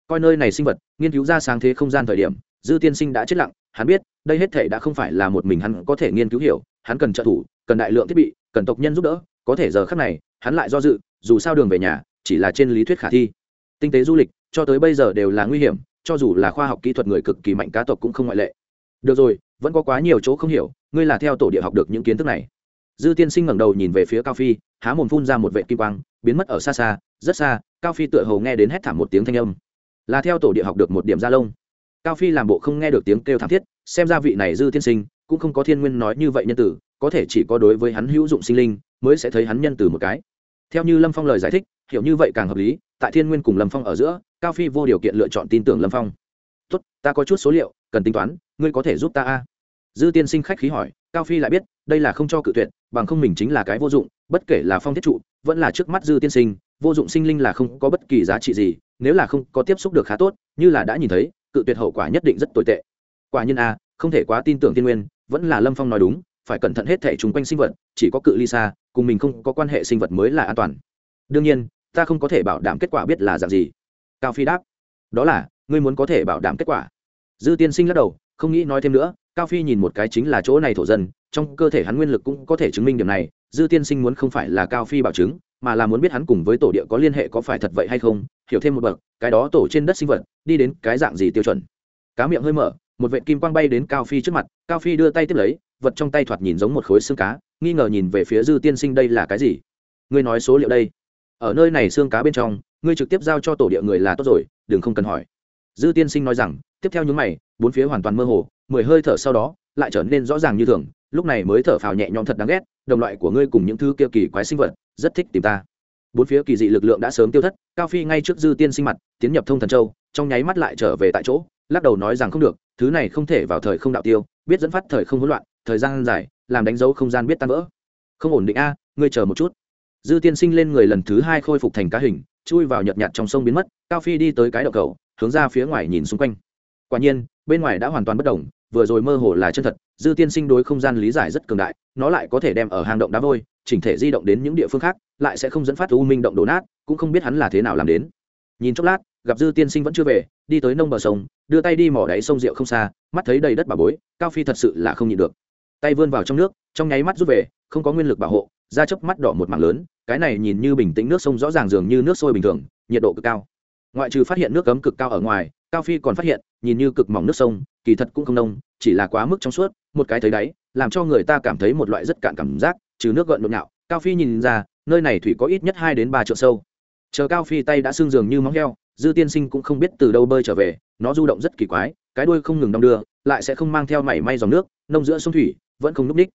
coi nơi này sinh vật, nghiên cứu ra sáng thế không gian thời điểm, dư tiên sinh đã chết lặng, hắn biết, đây hết thể đã không phải là một mình hắn có thể nghiên cứu hiểu, hắn cần trợ thủ, cần đại lượng thiết bị, cần tộc nhân giúp đỡ, có thể giờ khác này, hắn lại do dự, dù sao đường về nhà, chỉ là trên lý thuyết khả thi. Tinh tế du lịch, cho tới bây giờ đều là nguy hiểm, cho dù là khoa học kỹ thuật người cực kỳ mạnh cá tộc cũng không ngoại lệ. Được rồi, vẫn có quá nhiều chỗ không hiểu, ngươi là theo tổ địa học được những kiến thức này. Dư tiên sinh ngẩng đầu nhìn về phía cao phi há mồm phun ra một vệ kim quang, biến mất ở xa xa, rất xa, cao phi tựa hầu nghe đến hét thảm một tiếng thanh âm. Là theo tổ địa học được một điểm gia lông. Cao phi làm bộ không nghe được tiếng kêu thảm thiết, xem ra vị này dư tiên sinh cũng không có thiên nguyên nói như vậy nhân tử, có thể chỉ có đối với hắn hữu dụng sinh linh mới sẽ thấy hắn nhân tử một cái. Theo như lâm phong lời giải thích, hiểu như vậy càng hợp lý, tại thiên nguyên cùng lâm phong ở giữa, cao phi vô điều kiện lựa chọn tin tưởng lâm phong. Tốt, ta có chút số liệu, cần tính toán, ngươi có thể giúp ta a? Dư tiên sinh khách khí hỏi, cao phi lại biết, đây là không cho cự tuyệt, bằng không mình chính là cái vô dụng bất kể là phong thiết trụ, vẫn là trước mắt dư tiên sinh, vô dụng sinh linh là không có bất kỳ giá trị gì, nếu là không có tiếp xúc được khá tốt, như là đã nhìn thấy, cự tuyệt hậu quả nhất định rất tồi tệ. Quả nhiên a, không thể quá tin tưởng tiên nguyên, vẫn là lâm phong nói đúng, phải cẩn thận hết thể chung quanh sinh vật, chỉ có cự ly xa, cùng mình không có quan hệ sinh vật mới là an toàn. Đương nhiên, ta không có thể bảo đảm kết quả biết là dạng gì. Cao phi đáp, đó là, ngươi muốn có thể bảo đảm kết quả. Dư tiên sinh lắc đầu, không nghĩ nói thêm nữa, cao phi nhìn một cái chính là chỗ này thổ dân trong cơ thể hắn nguyên lực cũng có thể chứng minh điểm này, dư tiên sinh muốn không phải là cao phi bảo chứng, mà là muốn biết hắn cùng với tổ địa có liên hệ có phải thật vậy hay không, hiểu thêm một bậc, cái đó tổ trên đất sinh vật, đi đến cái dạng gì tiêu chuẩn. Cá miệng hơi mở, một vệ kim quang bay đến cao phi trước mặt, cao phi đưa tay tiếp lấy, vật trong tay thoạt nhìn giống một khối xương cá, nghi ngờ nhìn về phía dư tiên sinh đây là cái gì? Ngươi nói số liệu đây. Ở nơi này xương cá bên trong, ngươi trực tiếp giao cho tổ địa người là tốt rồi, đừng không cần hỏi. Dư tiên sinh nói rằng, tiếp theo những mày, bốn phía hoàn toàn mơ hồ, mười hơi thở sau đó, lại trở nên rõ ràng như thường lúc này mới thở phào nhẹ nhõm thật đáng ghét, đồng loại của ngươi cùng những thứ kia kỳ quái sinh vật, rất thích tìm ta. Bốn phía kỳ dị lực lượng đã sớm tiêu thất, cao phi ngay trước dư tiên sinh mặt, tiến nhập thông thần châu, trong nháy mắt lại trở về tại chỗ, lắc đầu nói rằng không được, thứ này không thể vào thời không đạo tiêu, biết dẫn phát thời không hỗn loạn, thời gian dài, làm đánh dấu không gian biết tan vỡ. Không ổn định a, ngươi chờ một chút. Dư tiên sinh lên người lần thứ hai khôi phục thành cá hình, chui vào nhợt nhạt trong sông biến mất, cao phi đi tới cái đậu cầu, hướng ra phía ngoài nhìn xung quanh. Quả nhiên, bên ngoài đã hoàn toàn bất động vừa rồi mơ hồ là chân thật, dư tiên sinh đối không gian lý giải rất cường đại, nó lại có thể đem ở hang động đá vôi, chỉnh thể di động đến những địa phương khác, lại sẽ không dẫn phát u minh động đổ nát, cũng không biết hắn là thế nào làm đến. Nhìn chốc lát, gặp dư tiên sinh vẫn chưa về, đi tới nông bờ sông, đưa tay đi mỏ đáy sông rượu không xa, mắt thấy đầy đất bà bối, cao phi thật sự là không nhịn được. Tay vươn vào trong nước, trong nháy mắt rút về, không có nguyên lực bảo hộ ra chớp mắt đỏ một mảng lớn, cái này nhìn như bình tĩnh nước sông rõ ràng dường như nước sôi bình thường, nhiệt độ cực cao. Ngoại trừ phát hiện nước cấm cực cao ở ngoài, cao phi còn phát hiện, nhìn như cực mỏng nước sông kỳ thật cũng không nông, chỉ là quá mức trong suốt, một cái thấy đáy, làm cho người ta cảm thấy một loại rất cạn cảm giác, trừ nước gợn nhộn nhạo. Cao phi nhìn ra, nơi này thủy có ít nhất hai đến ba triệu sâu. Chờ cao phi tay đã xương dường như móng heo, dư tiên sinh cũng không biết từ đâu bơi trở về, nó du động rất kỳ quái, cái đuôi không ngừng đong đưa, lại sẽ không mang theo mảy may dòng nước, nông giữa sông thủy, vẫn không núp ních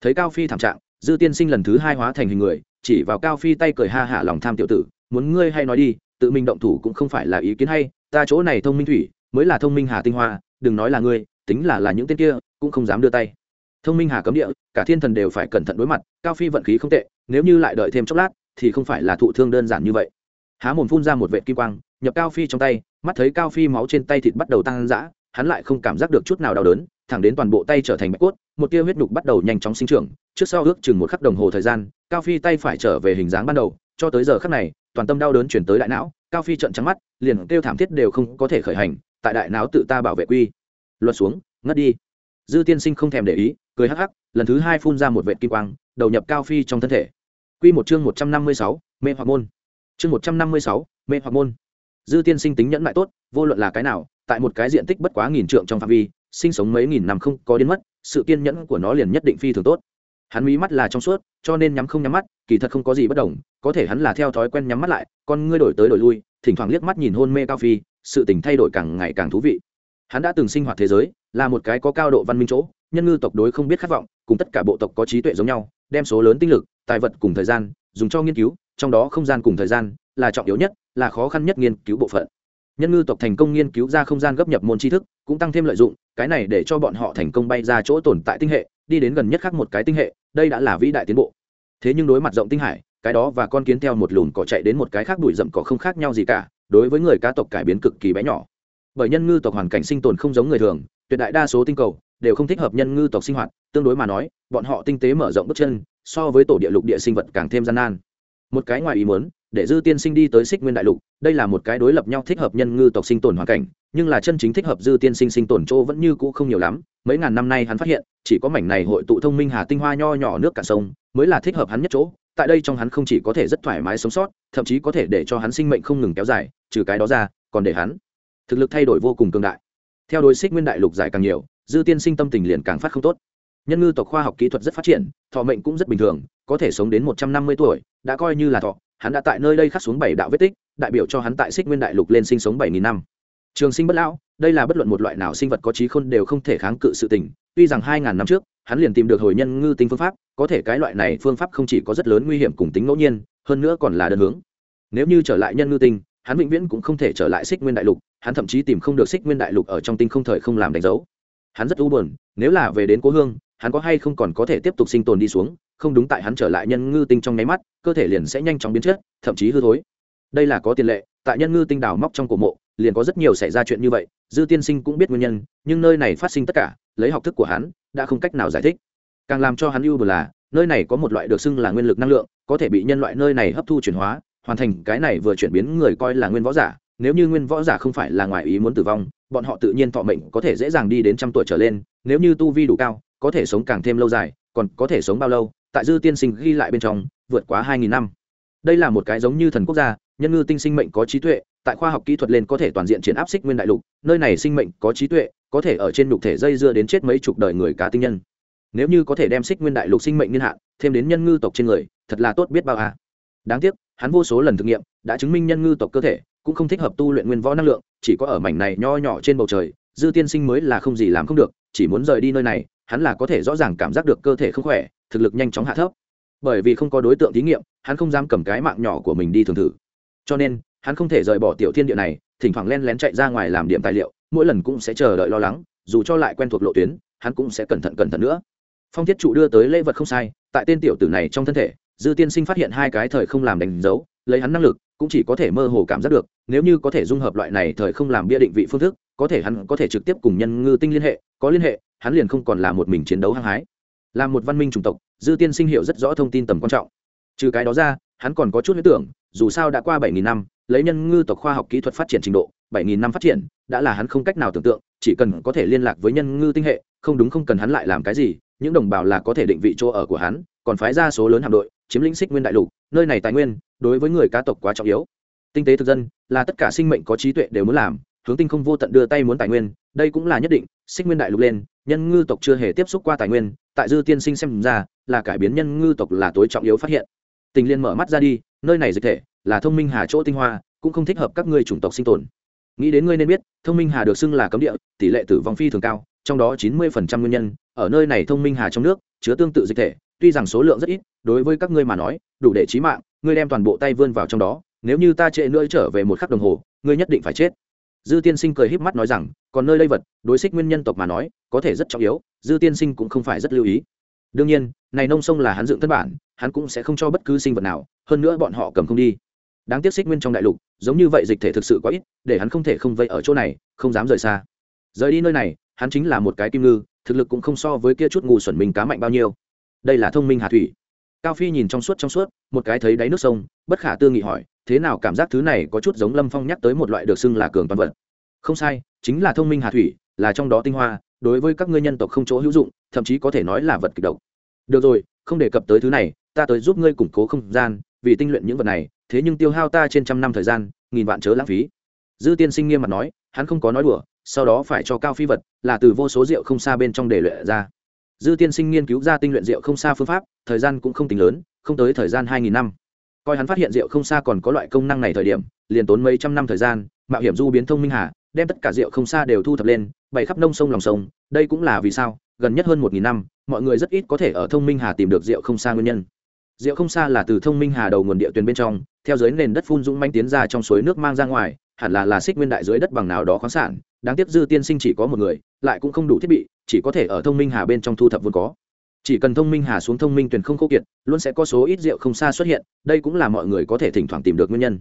thấy cao phi thảm trạng, dư tiên sinh lần thứ hai hóa thành hình người, chỉ vào cao phi tay cười ha hạ lòng tham tiểu tử, muốn ngươi hay nói đi, tự mình động thủ cũng không phải là ý kiến hay, ta chỗ này thông minh thủy, mới là thông minh hà tinh hoa đừng nói là ngươi, tính là là những tên kia, cũng không dám đưa tay. Thông minh hà cấm địa, cả thiên thần đều phải cẩn thận đối mặt, cao phi vận khí không tệ, nếu như lại đợi thêm chốc lát, thì không phải là thụ thương đơn giản như vậy. Há mồm phun ra một vệ kim quang, nhập cao phi trong tay, mắt thấy cao phi máu trên tay thịt bắt đầu tăng dã, hắn lại không cảm giác được chút nào đau đớn, thẳng đến toàn bộ tay trở thành bạch cốt, một tia huyết nhục bắt đầu nhanh chóng sinh trưởng, trước sau ước chừng một khắc đồng hồ thời gian, cao phi tay phải trở về hình dáng ban đầu, cho tới giờ khắc này, toàn tâm đau đớn chuyển tới đại não, cao phi trận trắng mắt, liền kêu thảm thiết đều không có thể khởi hành tại đại não tự ta bảo vệ quy. Luật xuống, ngất đi. Dư tiên sinh không thèm để ý, cười hắc hắc, lần thứ hai phun ra một vệ kim quang, đầu nhập cao phi trong thân thể. Quy một chương một trăm năm mươi sáu, mê hoặc môn. Chương một trăm năm mươi sáu, mê hoặc môn. Dư tiên sinh tính nhẫn lại tốt, vô luận là cái nào, tại một cái diện tích bất quá nghìn trượng trong phạm vi, sinh sống mấy nghìn năm không có đến mất, sự kiên nhẫn của nó liền nhất định phi thường tốt. Hắn mí mắt là trong suốt, cho nên nhắm không nhắm mắt, kỳ thật không có gì bất đồng, có thể hắn là theo thói quen nhắm mắt lại, con ngươi đổi tới đổi lui, thỉnh thoảng liếc mắt nhìn hôn mê cao phi sự tình thay đổi càng ngày càng thú vị. Hắn đã từng sinh hoạt thế giới, là một cái có cao độ văn minh chỗ, nhân ngư tộc đối không biết khát vọng, cùng tất cả bộ tộc có trí tuệ giống nhau, đem số lớn tinh lực, tài vật cùng thời gian, dùng cho nghiên cứu, trong đó không gian cùng thời gian, là trọng yếu nhất, là khó khăn nhất nghiên cứu bộ phận. Nhân ngư tộc thành công nghiên cứu ra không gian gấp nhập môn tri thức, cũng tăng thêm lợi dụng, cái này để cho bọn họ thành công bay ra chỗ tồn tại tinh hệ, đi đến gần nhất khác một cái tinh hệ, đây đã là vĩ đại tiến bộ. Thế nhưng đối mặt rộng tinh hải, cái đó và con kiến theo một lùn cỏ chạy đến một cái khác bụi rậm cỏ không khác nhau gì cả đối với người cá tộc cải biến cực kỳ bé nhỏ. Bởi nhân ngư tộc hoàn cảnh sinh tồn không giống người thường, tuyệt đại đa số tinh cầu đều không thích hợp nhân ngư tộc sinh hoạt, tương đối mà nói, bọn họ tinh tế mở rộng bước chân, so với tổ địa lục địa sinh vật càng thêm gian nan. Một cái ngoài ý muốn, để dư tiên sinh đi tới xích nguyên đại lục, đây là một cái đối lập nhau thích hợp nhân ngư tộc sinh tồn hoàn cảnh, nhưng là chân chính thích hợp dư tiên sinh sinh tồn chỗ vẫn như cũ không nhiều lắm. Mấy ngàn năm nay hắn phát hiện, chỉ có mảnh này hội tụ thông minh hà tinh hoa nho nhỏ nước cả sông mới là thích hợp hắn nhất chỗ tại đây trong hắn không chỉ có thể rất thoải mái sống sót, thậm chí có thể để cho hắn sinh mệnh không ngừng kéo dài, trừ cái đó ra, còn để hắn thực lực thay đổi vô cùng cường đại. Theo đối xích nguyên đại lục dài càng nhiều, dư tiên sinh tâm tình liền càng phát không tốt. Nhân ngư tộc khoa học kỹ thuật rất phát triển, thọ mệnh cũng rất bình thường, có thể sống đến một trăm năm mươi tuổi, đã coi như là thọ, hắn đã tại nơi đây khắc xuống bảy đạo vết tích, đại biểu cho hắn tại xích nguyên đại lục lên sinh sống bảy nghìn năm. Trường sinh bất lão, đây là bất luận một loại nào sinh vật có trí khôn đều không thể kháng cự sự tình, tuy rằng hai ngàn năm trước, hắn liền tìm được hồi nhân ngư tinh phương pháp có thể cái loại này phương pháp không chỉ có rất lớn nguy hiểm cùng tính ngẫu nhiên, hơn nữa còn là đơn hướng. Nếu như trở lại nhân ngư tinh, hắn vĩnh viễn cũng không thể trở lại xích nguyên đại lục, hắn thậm chí tìm không được xích nguyên đại lục ở trong tinh không thời không làm đánh dấu. Hắn rất u buồn, nếu là về đến cố hương, hắn có hay không còn có thể tiếp tục sinh tồn đi xuống, không đúng tại hắn trở lại nhân ngư tinh trong nháy mắt, cơ thể liền sẽ nhanh chóng biến chất, thậm chí hư thối. Đây là có tiền lệ, tại nhân ngư tinh đào móc trong cổ mộ, liền có rất nhiều xảy ra chuyện như vậy, dư tiên sinh cũng biết nguyên nhân, nhưng nơi này phát sinh tất cả, lấy học thức của hắn, đã không cách nào giải thích càng làm cho hắn ưu buồn là, nơi này có một loại được xưng là nguyên lực năng lượng, có thể bị nhân loại nơi này hấp thu chuyển hóa, hoàn thành cái này vừa chuyển biến người coi là nguyên võ giả. Nếu như nguyên võ giả không phải là ngoài ý muốn tử vong, bọn họ tự nhiên thọ mệnh có thể dễ dàng đi đến trăm tuổi trở lên. Nếu như tu vi đủ cao, có thể sống càng thêm lâu dài, còn có thể sống bao lâu? Tại dư tiên sinh ghi lại bên trong, vượt quá hai nghìn năm. Đây là một cái giống như thần quốc gia, nhân ngư tinh sinh mệnh có trí tuệ, tại khoa học kỹ thuật lên có thể toàn diện chiến áp xích nguyên đại lục. Nơi này sinh mệnh có trí tuệ, có thể ở trên nhục thể dây dưa đến chết mấy chục đời người cá tinh nhân nếu như có thể đem xích nguyên đại lục sinh mệnh niên hạn thêm đến nhân ngư tộc trên người, thật là tốt biết bao à. đáng tiếc, hắn vô số lần thực nghiệm đã chứng minh nhân ngư tộc cơ thể cũng không thích hợp tu luyện nguyên võ năng lượng, chỉ có ở mảnh này nho nhỏ trên bầu trời, dư tiên sinh mới là không gì làm không được, chỉ muốn rời đi nơi này, hắn là có thể rõ ràng cảm giác được cơ thể không khỏe, thực lực nhanh chóng hạ thấp. Bởi vì không có đối tượng thí nghiệm, hắn không dám cầm cái mạng nhỏ của mình đi thường thử. Cho nên, hắn không thể rời bỏ tiểu thiên địa này, thỉnh thoảng len lén chạy ra ngoài làm điểm tài liệu, mỗi lần cũng sẽ chờ đợi lo lắng, dù cho lại quen thuộc lộ tuyến, hắn cũng sẽ cẩn thận cẩn thận nữa phong thiết trụ đưa tới lễ vật không sai, tại tên tiểu tử này trong thân thể, dư tiên sinh phát hiện hai cái thời không làm đánh dấu, lấy hắn năng lực, cũng chỉ có thể mơ hồ cảm giác được, nếu như có thể dung hợp loại này thời không làm bia định vị phương thức, có thể hắn có thể trực tiếp cùng nhân ngư tinh liên hệ, có liên hệ, hắn liền không còn là một mình chiến đấu hăng hái. Là một văn minh chủng tộc, dư tiên sinh hiểu rất rõ thông tin tầm quan trọng. Trừ cái đó ra, hắn còn có chút huyết tưởng, dù sao đã qua bảy nghìn năm, lấy nhân ngư tộc khoa học kỹ thuật phát triển trình độ, bảy nghìn năm phát triển, đã là hắn không cách nào tưởng tượng, chỉ cần có thể liên lạc với nhân ngư tinh hệ, không đúng không cần hắn lại làm cái gì những đồng bào là có thể định vị chỗ ở của hắn, còn phái ra số lớn hạm đội, chiếm lĩnh xích nguyên đại lục, nơi này tài nguyên, đối với người cá tộc quá trọng yếu. Tinh tế thực dân, là tất cả sinh mệnh có trí tuệ đều muốn làm, hướng tinh không vô tận đưa tay muốn tài nguyên, đây cũng là nhất định xích nguyên đại lục lên, nhân ngư tộc chưa hề tiếp xúc qua tài nguyên, tại dư tiên sinh xem ra, là cải biến nhân ngư tộc là tối trọng yếu phát hiện. Tình liên mở mắt ra đi, nơi này dịch thể, là thông minh hà chỗ tinh hoa, cũng không thích hợp các ngươi chủng tộc sinh tồn. Nghĩ đến ngươi nên biết, thông minh hà được xưng là cấm địa, tỷ lệ tử vong phi thường cao, trong đó chín mươi nguyên nhân ở nơi này thông minh hà trong nước, chứa tương tự dịch thể, tuy rằng số lượng rất ít, đối với các ngươi mà nói, đủ để trí mạng, ngươi đem toàn bộ tay vươn vào trong đó, nếu như ta trễ nữa trở về một khắc đồng hồ, ngươi nhất định phải chết. Dư tiên sinh cười híp mắt nói rằng, còn nơi đây vật, đối xích nguyên nhân tộc mà nói, có thể rất trọng yếu, dư tiên sinh cũng không phải rất lưu ý. Đương nhiên, này nông sông là hắn dựng thân bản, hắn cũng sẽ không cho bất cứ sinh vật nào, hơn nữa bọn họ cầm không đi. Đáng tiếc xích nguyên trong đại lục, giống như vậy dịch thể thực sự quá ít, để hắn không thể không vây ở chỗ này, không dám rời xa rời đi nơi này, hắn chính là một cái kim ngư, thực lực cũng không so với kia chút ngu xuẩn mình cá mạnh bao nhiêu. Đây là thông minh hà thủy. Cao phi nhìn trong suốt trong suốt, một cái thấy đáy nước sông, bất khả tư nghị hỏi, thế nào cảm giác thứ này có chút giống lâm phong nhắc tới một loại được xưng là cường toàn vật? Không sai, chính là thông minh hà thủy, là trong đó tinh hoa, đối với các ngươi nhân tộc không chỗ hữu dụng, thậm chí có thể nói là vật kịch độc. Được rồi, không đề cập tới thứ này, ta tới giúp ngươi củng cố không gian, vì tinh luyện những vật này, thế nhưng tiêu hao ta trên trăm năm thời gian, nghìn vạn chớ lãng phí. Dư tiên sinh nghiêm mặt nói, hắn không có nói đùa sau đó phải cho cao phi vật, là từ vô số rượu không xa bên trong để luyện ra. Dư tiên sinh nghiên cứu ra tinh luyện rượu không xa phương pháp, thời gian cũng không tính lớn, không tới thời gian hai nghìn năm. Coi hắn phát hiện rượu không xa còn có loại công năng này thời điểm, liền tốn mấy trăm năm thời gian, mạo hiểm du biến thông minh hà, đem tất cả rượu không xa đều thu thập lên, bày khắp nông sông lòng sông, đây cũng là vì sao, gần nhất hơn một nghìn năm, mọi người rất ít có thể ở thông minh hà tìm được rượu không xa nguyên nhân. Rượu không xa là từ thông minh hà đầu nguồn địa tuyến bên trong, theo dưới nền đất phun dũng manh tiến ra trong suối nước mang ra ngoài, hẳn là là xích nguyên đại dưới đất bằng nào đó khoáng sản đáng tiếc dư tiên sinh chỉ có một người, lại cũng không đủ thiết bị, chỉ có thể ở thông minh hà bên trong thu thập vốn có. Chỉ cần thông minh hà xuống thông minh tuyển không khô kiệt, luôn sẽ có số ít rượu không xa xuất hiện, đây cũng là mọi người có thể thỉnh thoảng tìm được nguyên nhân.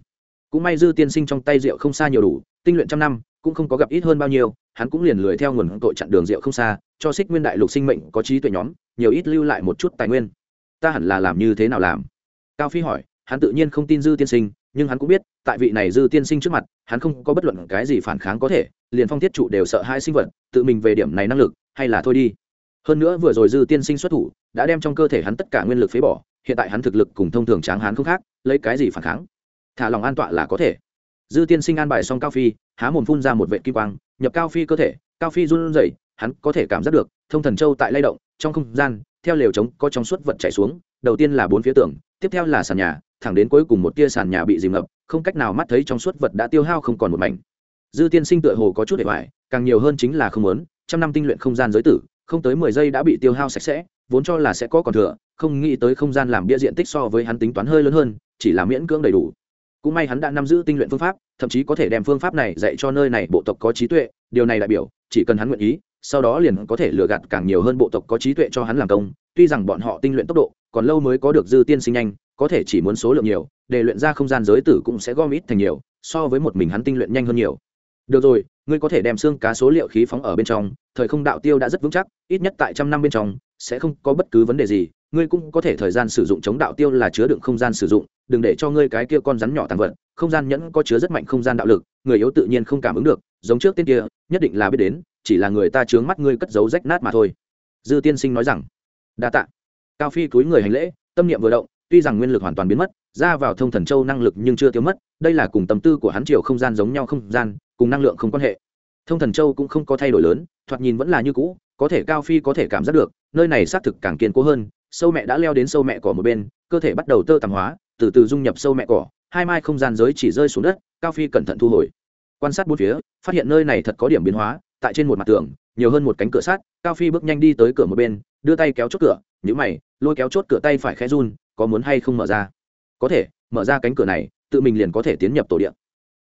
Cũng may dư tiên sinh trong tay rượu không xa nhiều đủ, tinh luyện trăm năm, cũng không có gặp ít hơn bao nhiêu, hắn cũng liền lười theo nguồn tội chặn đường rượu không xa, cho xích nguyên đại lục sinh mệnh có trí tuệ nhóm, nhiều ít lưu lại một chút tài nguyên. Ta hẳn là làm như thế nào làm? Cao phi hỏi, hắn tự nhiên không tin dư tiên sinh, nhưng hắn cũng biết, tại vị này dư tiên sinh trước mặt, hắn không có bất luận cái gì phản kháng có thể liền phong thiết trụ đều sợ hai sinh vật, tự mình về điểm này năng lực, hay là thôi đi. Hơn nữa vừa rồi dư tiên sinh xuất thủ, đã đem trong cơ thể hắn tất cả nguyên lực phế bỏ, hiện tại hắn thực lực cùng thông thường tráng hắn không khác, lấy cái gì phản kháng? Thả lòng an tọa là có thể. Dư tiên sinh an bài xong cao phi, há mồm phun ra một vệ kim quang, nhập cao phi cơ thể, cao phi run rẩy, hắn có thể cảm giác được, thông thần châu tại lay động, trong không gian, theo lều trống có trong suốt vật chảy xuống, đầu tiên là bốn phía tường, tiếp theo là sàn nhà, thẳng đến cuối cùng một tia sàn nhà bị dìm ngập, không cách nào mắt thấy trong suốt vật đã tiêu hao không còn một mảnh dư tiên sinh tựa hồ có chút để hoài, càng nhiều hơn chính là không muốn, trăm năm tinh luyện không gian giới tử, không tới mười giây đã bị tiêu hao sạch sẽ, vốn cho là sẽ có còn thừa, không nghĩ tới không gian làm bia diện tích so với hắn tính toán hơi lớn hơn, chỉ là miễn cưỡng đầy đủ. Cũng may hắn đã nắm giữ tinh luyện phương pháp, thậm chí có thể đem phương pháp này dạy cho nơi này bộ tộc có trí tuệ, điều này đại biểu, chỉ cần hắn nguyện ý, sau đó liền có thể lừa gạt càng nhiều hơn bộ tộc có trí tuệ cho hắn làm công, tuy rằng bọn họ tinh luyện tốc độ, còn lâu mới có được dư tiên sinh nhanh, có thể chỉ muốn số lượng nhiều, để luyện ra không gian giới tử cũng sẽ gom ít thành nhiều, so với một mình hắn tinh luyện nhanh hơn nhiều được rồi, ngươi có thể đem xương cá số liệu khí phóng ở bên trong, thời không đạo tiêu đã rất vững chắc, ít nhất tại trăm năm bên trong, sẽ không có bất cứ vấn đề gì. Ngươi cũng có thể thời gian sử dụng chống đạo tiêu là chứa đựng không gian sử dụng, đừng để cho ngươi cái kia con rắn nhỏ tàn vật, không gian nhẫn có chứa rất mạnh không gian đạo lực, người yếu tự nhiên không cảm ứng được, giống trước tên kia, nhất định là biết đến, chỉ là người ta chướng mắt ngươi cất giấu rách nát mà thôi. Dư tiên sinh nói rằng, đa tạ. Cao phi cúi người hành lễ, tâm niệm vừa động tuy rằng nguyên lực hoàn toàn biến mất, ra vào thông thần châu năng lực nhưng chưa tiêu mất, đây là cùng tâm tư của hắn chiều không gian giống nhau không gian, cùng năng lượng không quan hệ. Thông thần châu cũng không có thay đổi lớn, thoạt nhìn vẫn là như cũ, có thể cao phi có thể cảm giác được, nơi này xác thực càng kiên cố hơn, sâu mẹ đã leo đến sâu mẹ cỏ một bên, cơ thể bắt đầu tơ tàm hóa, từ từ dung nhập sâu mẹ cỏ, hai mai không gian giới chỉ rơi xuống đất, cao phi cẩn thận thu hồi. Quan sát bốn phía, phát hiện nơi này thật có điểm biến hóa, tại trên một mặt tường, nhiều hơn một cánh cửa sắt, cao phi bước nhanh đi tới cửa một bên, đưa tay kéo chốt cửa nhữ mày, lôi kéo chốt cửa tay phải khẽ run có muốn hay không mở ra? Có thể, mở ra cánh cửa này, tự mình liền có thể tiến nhập tổ điện.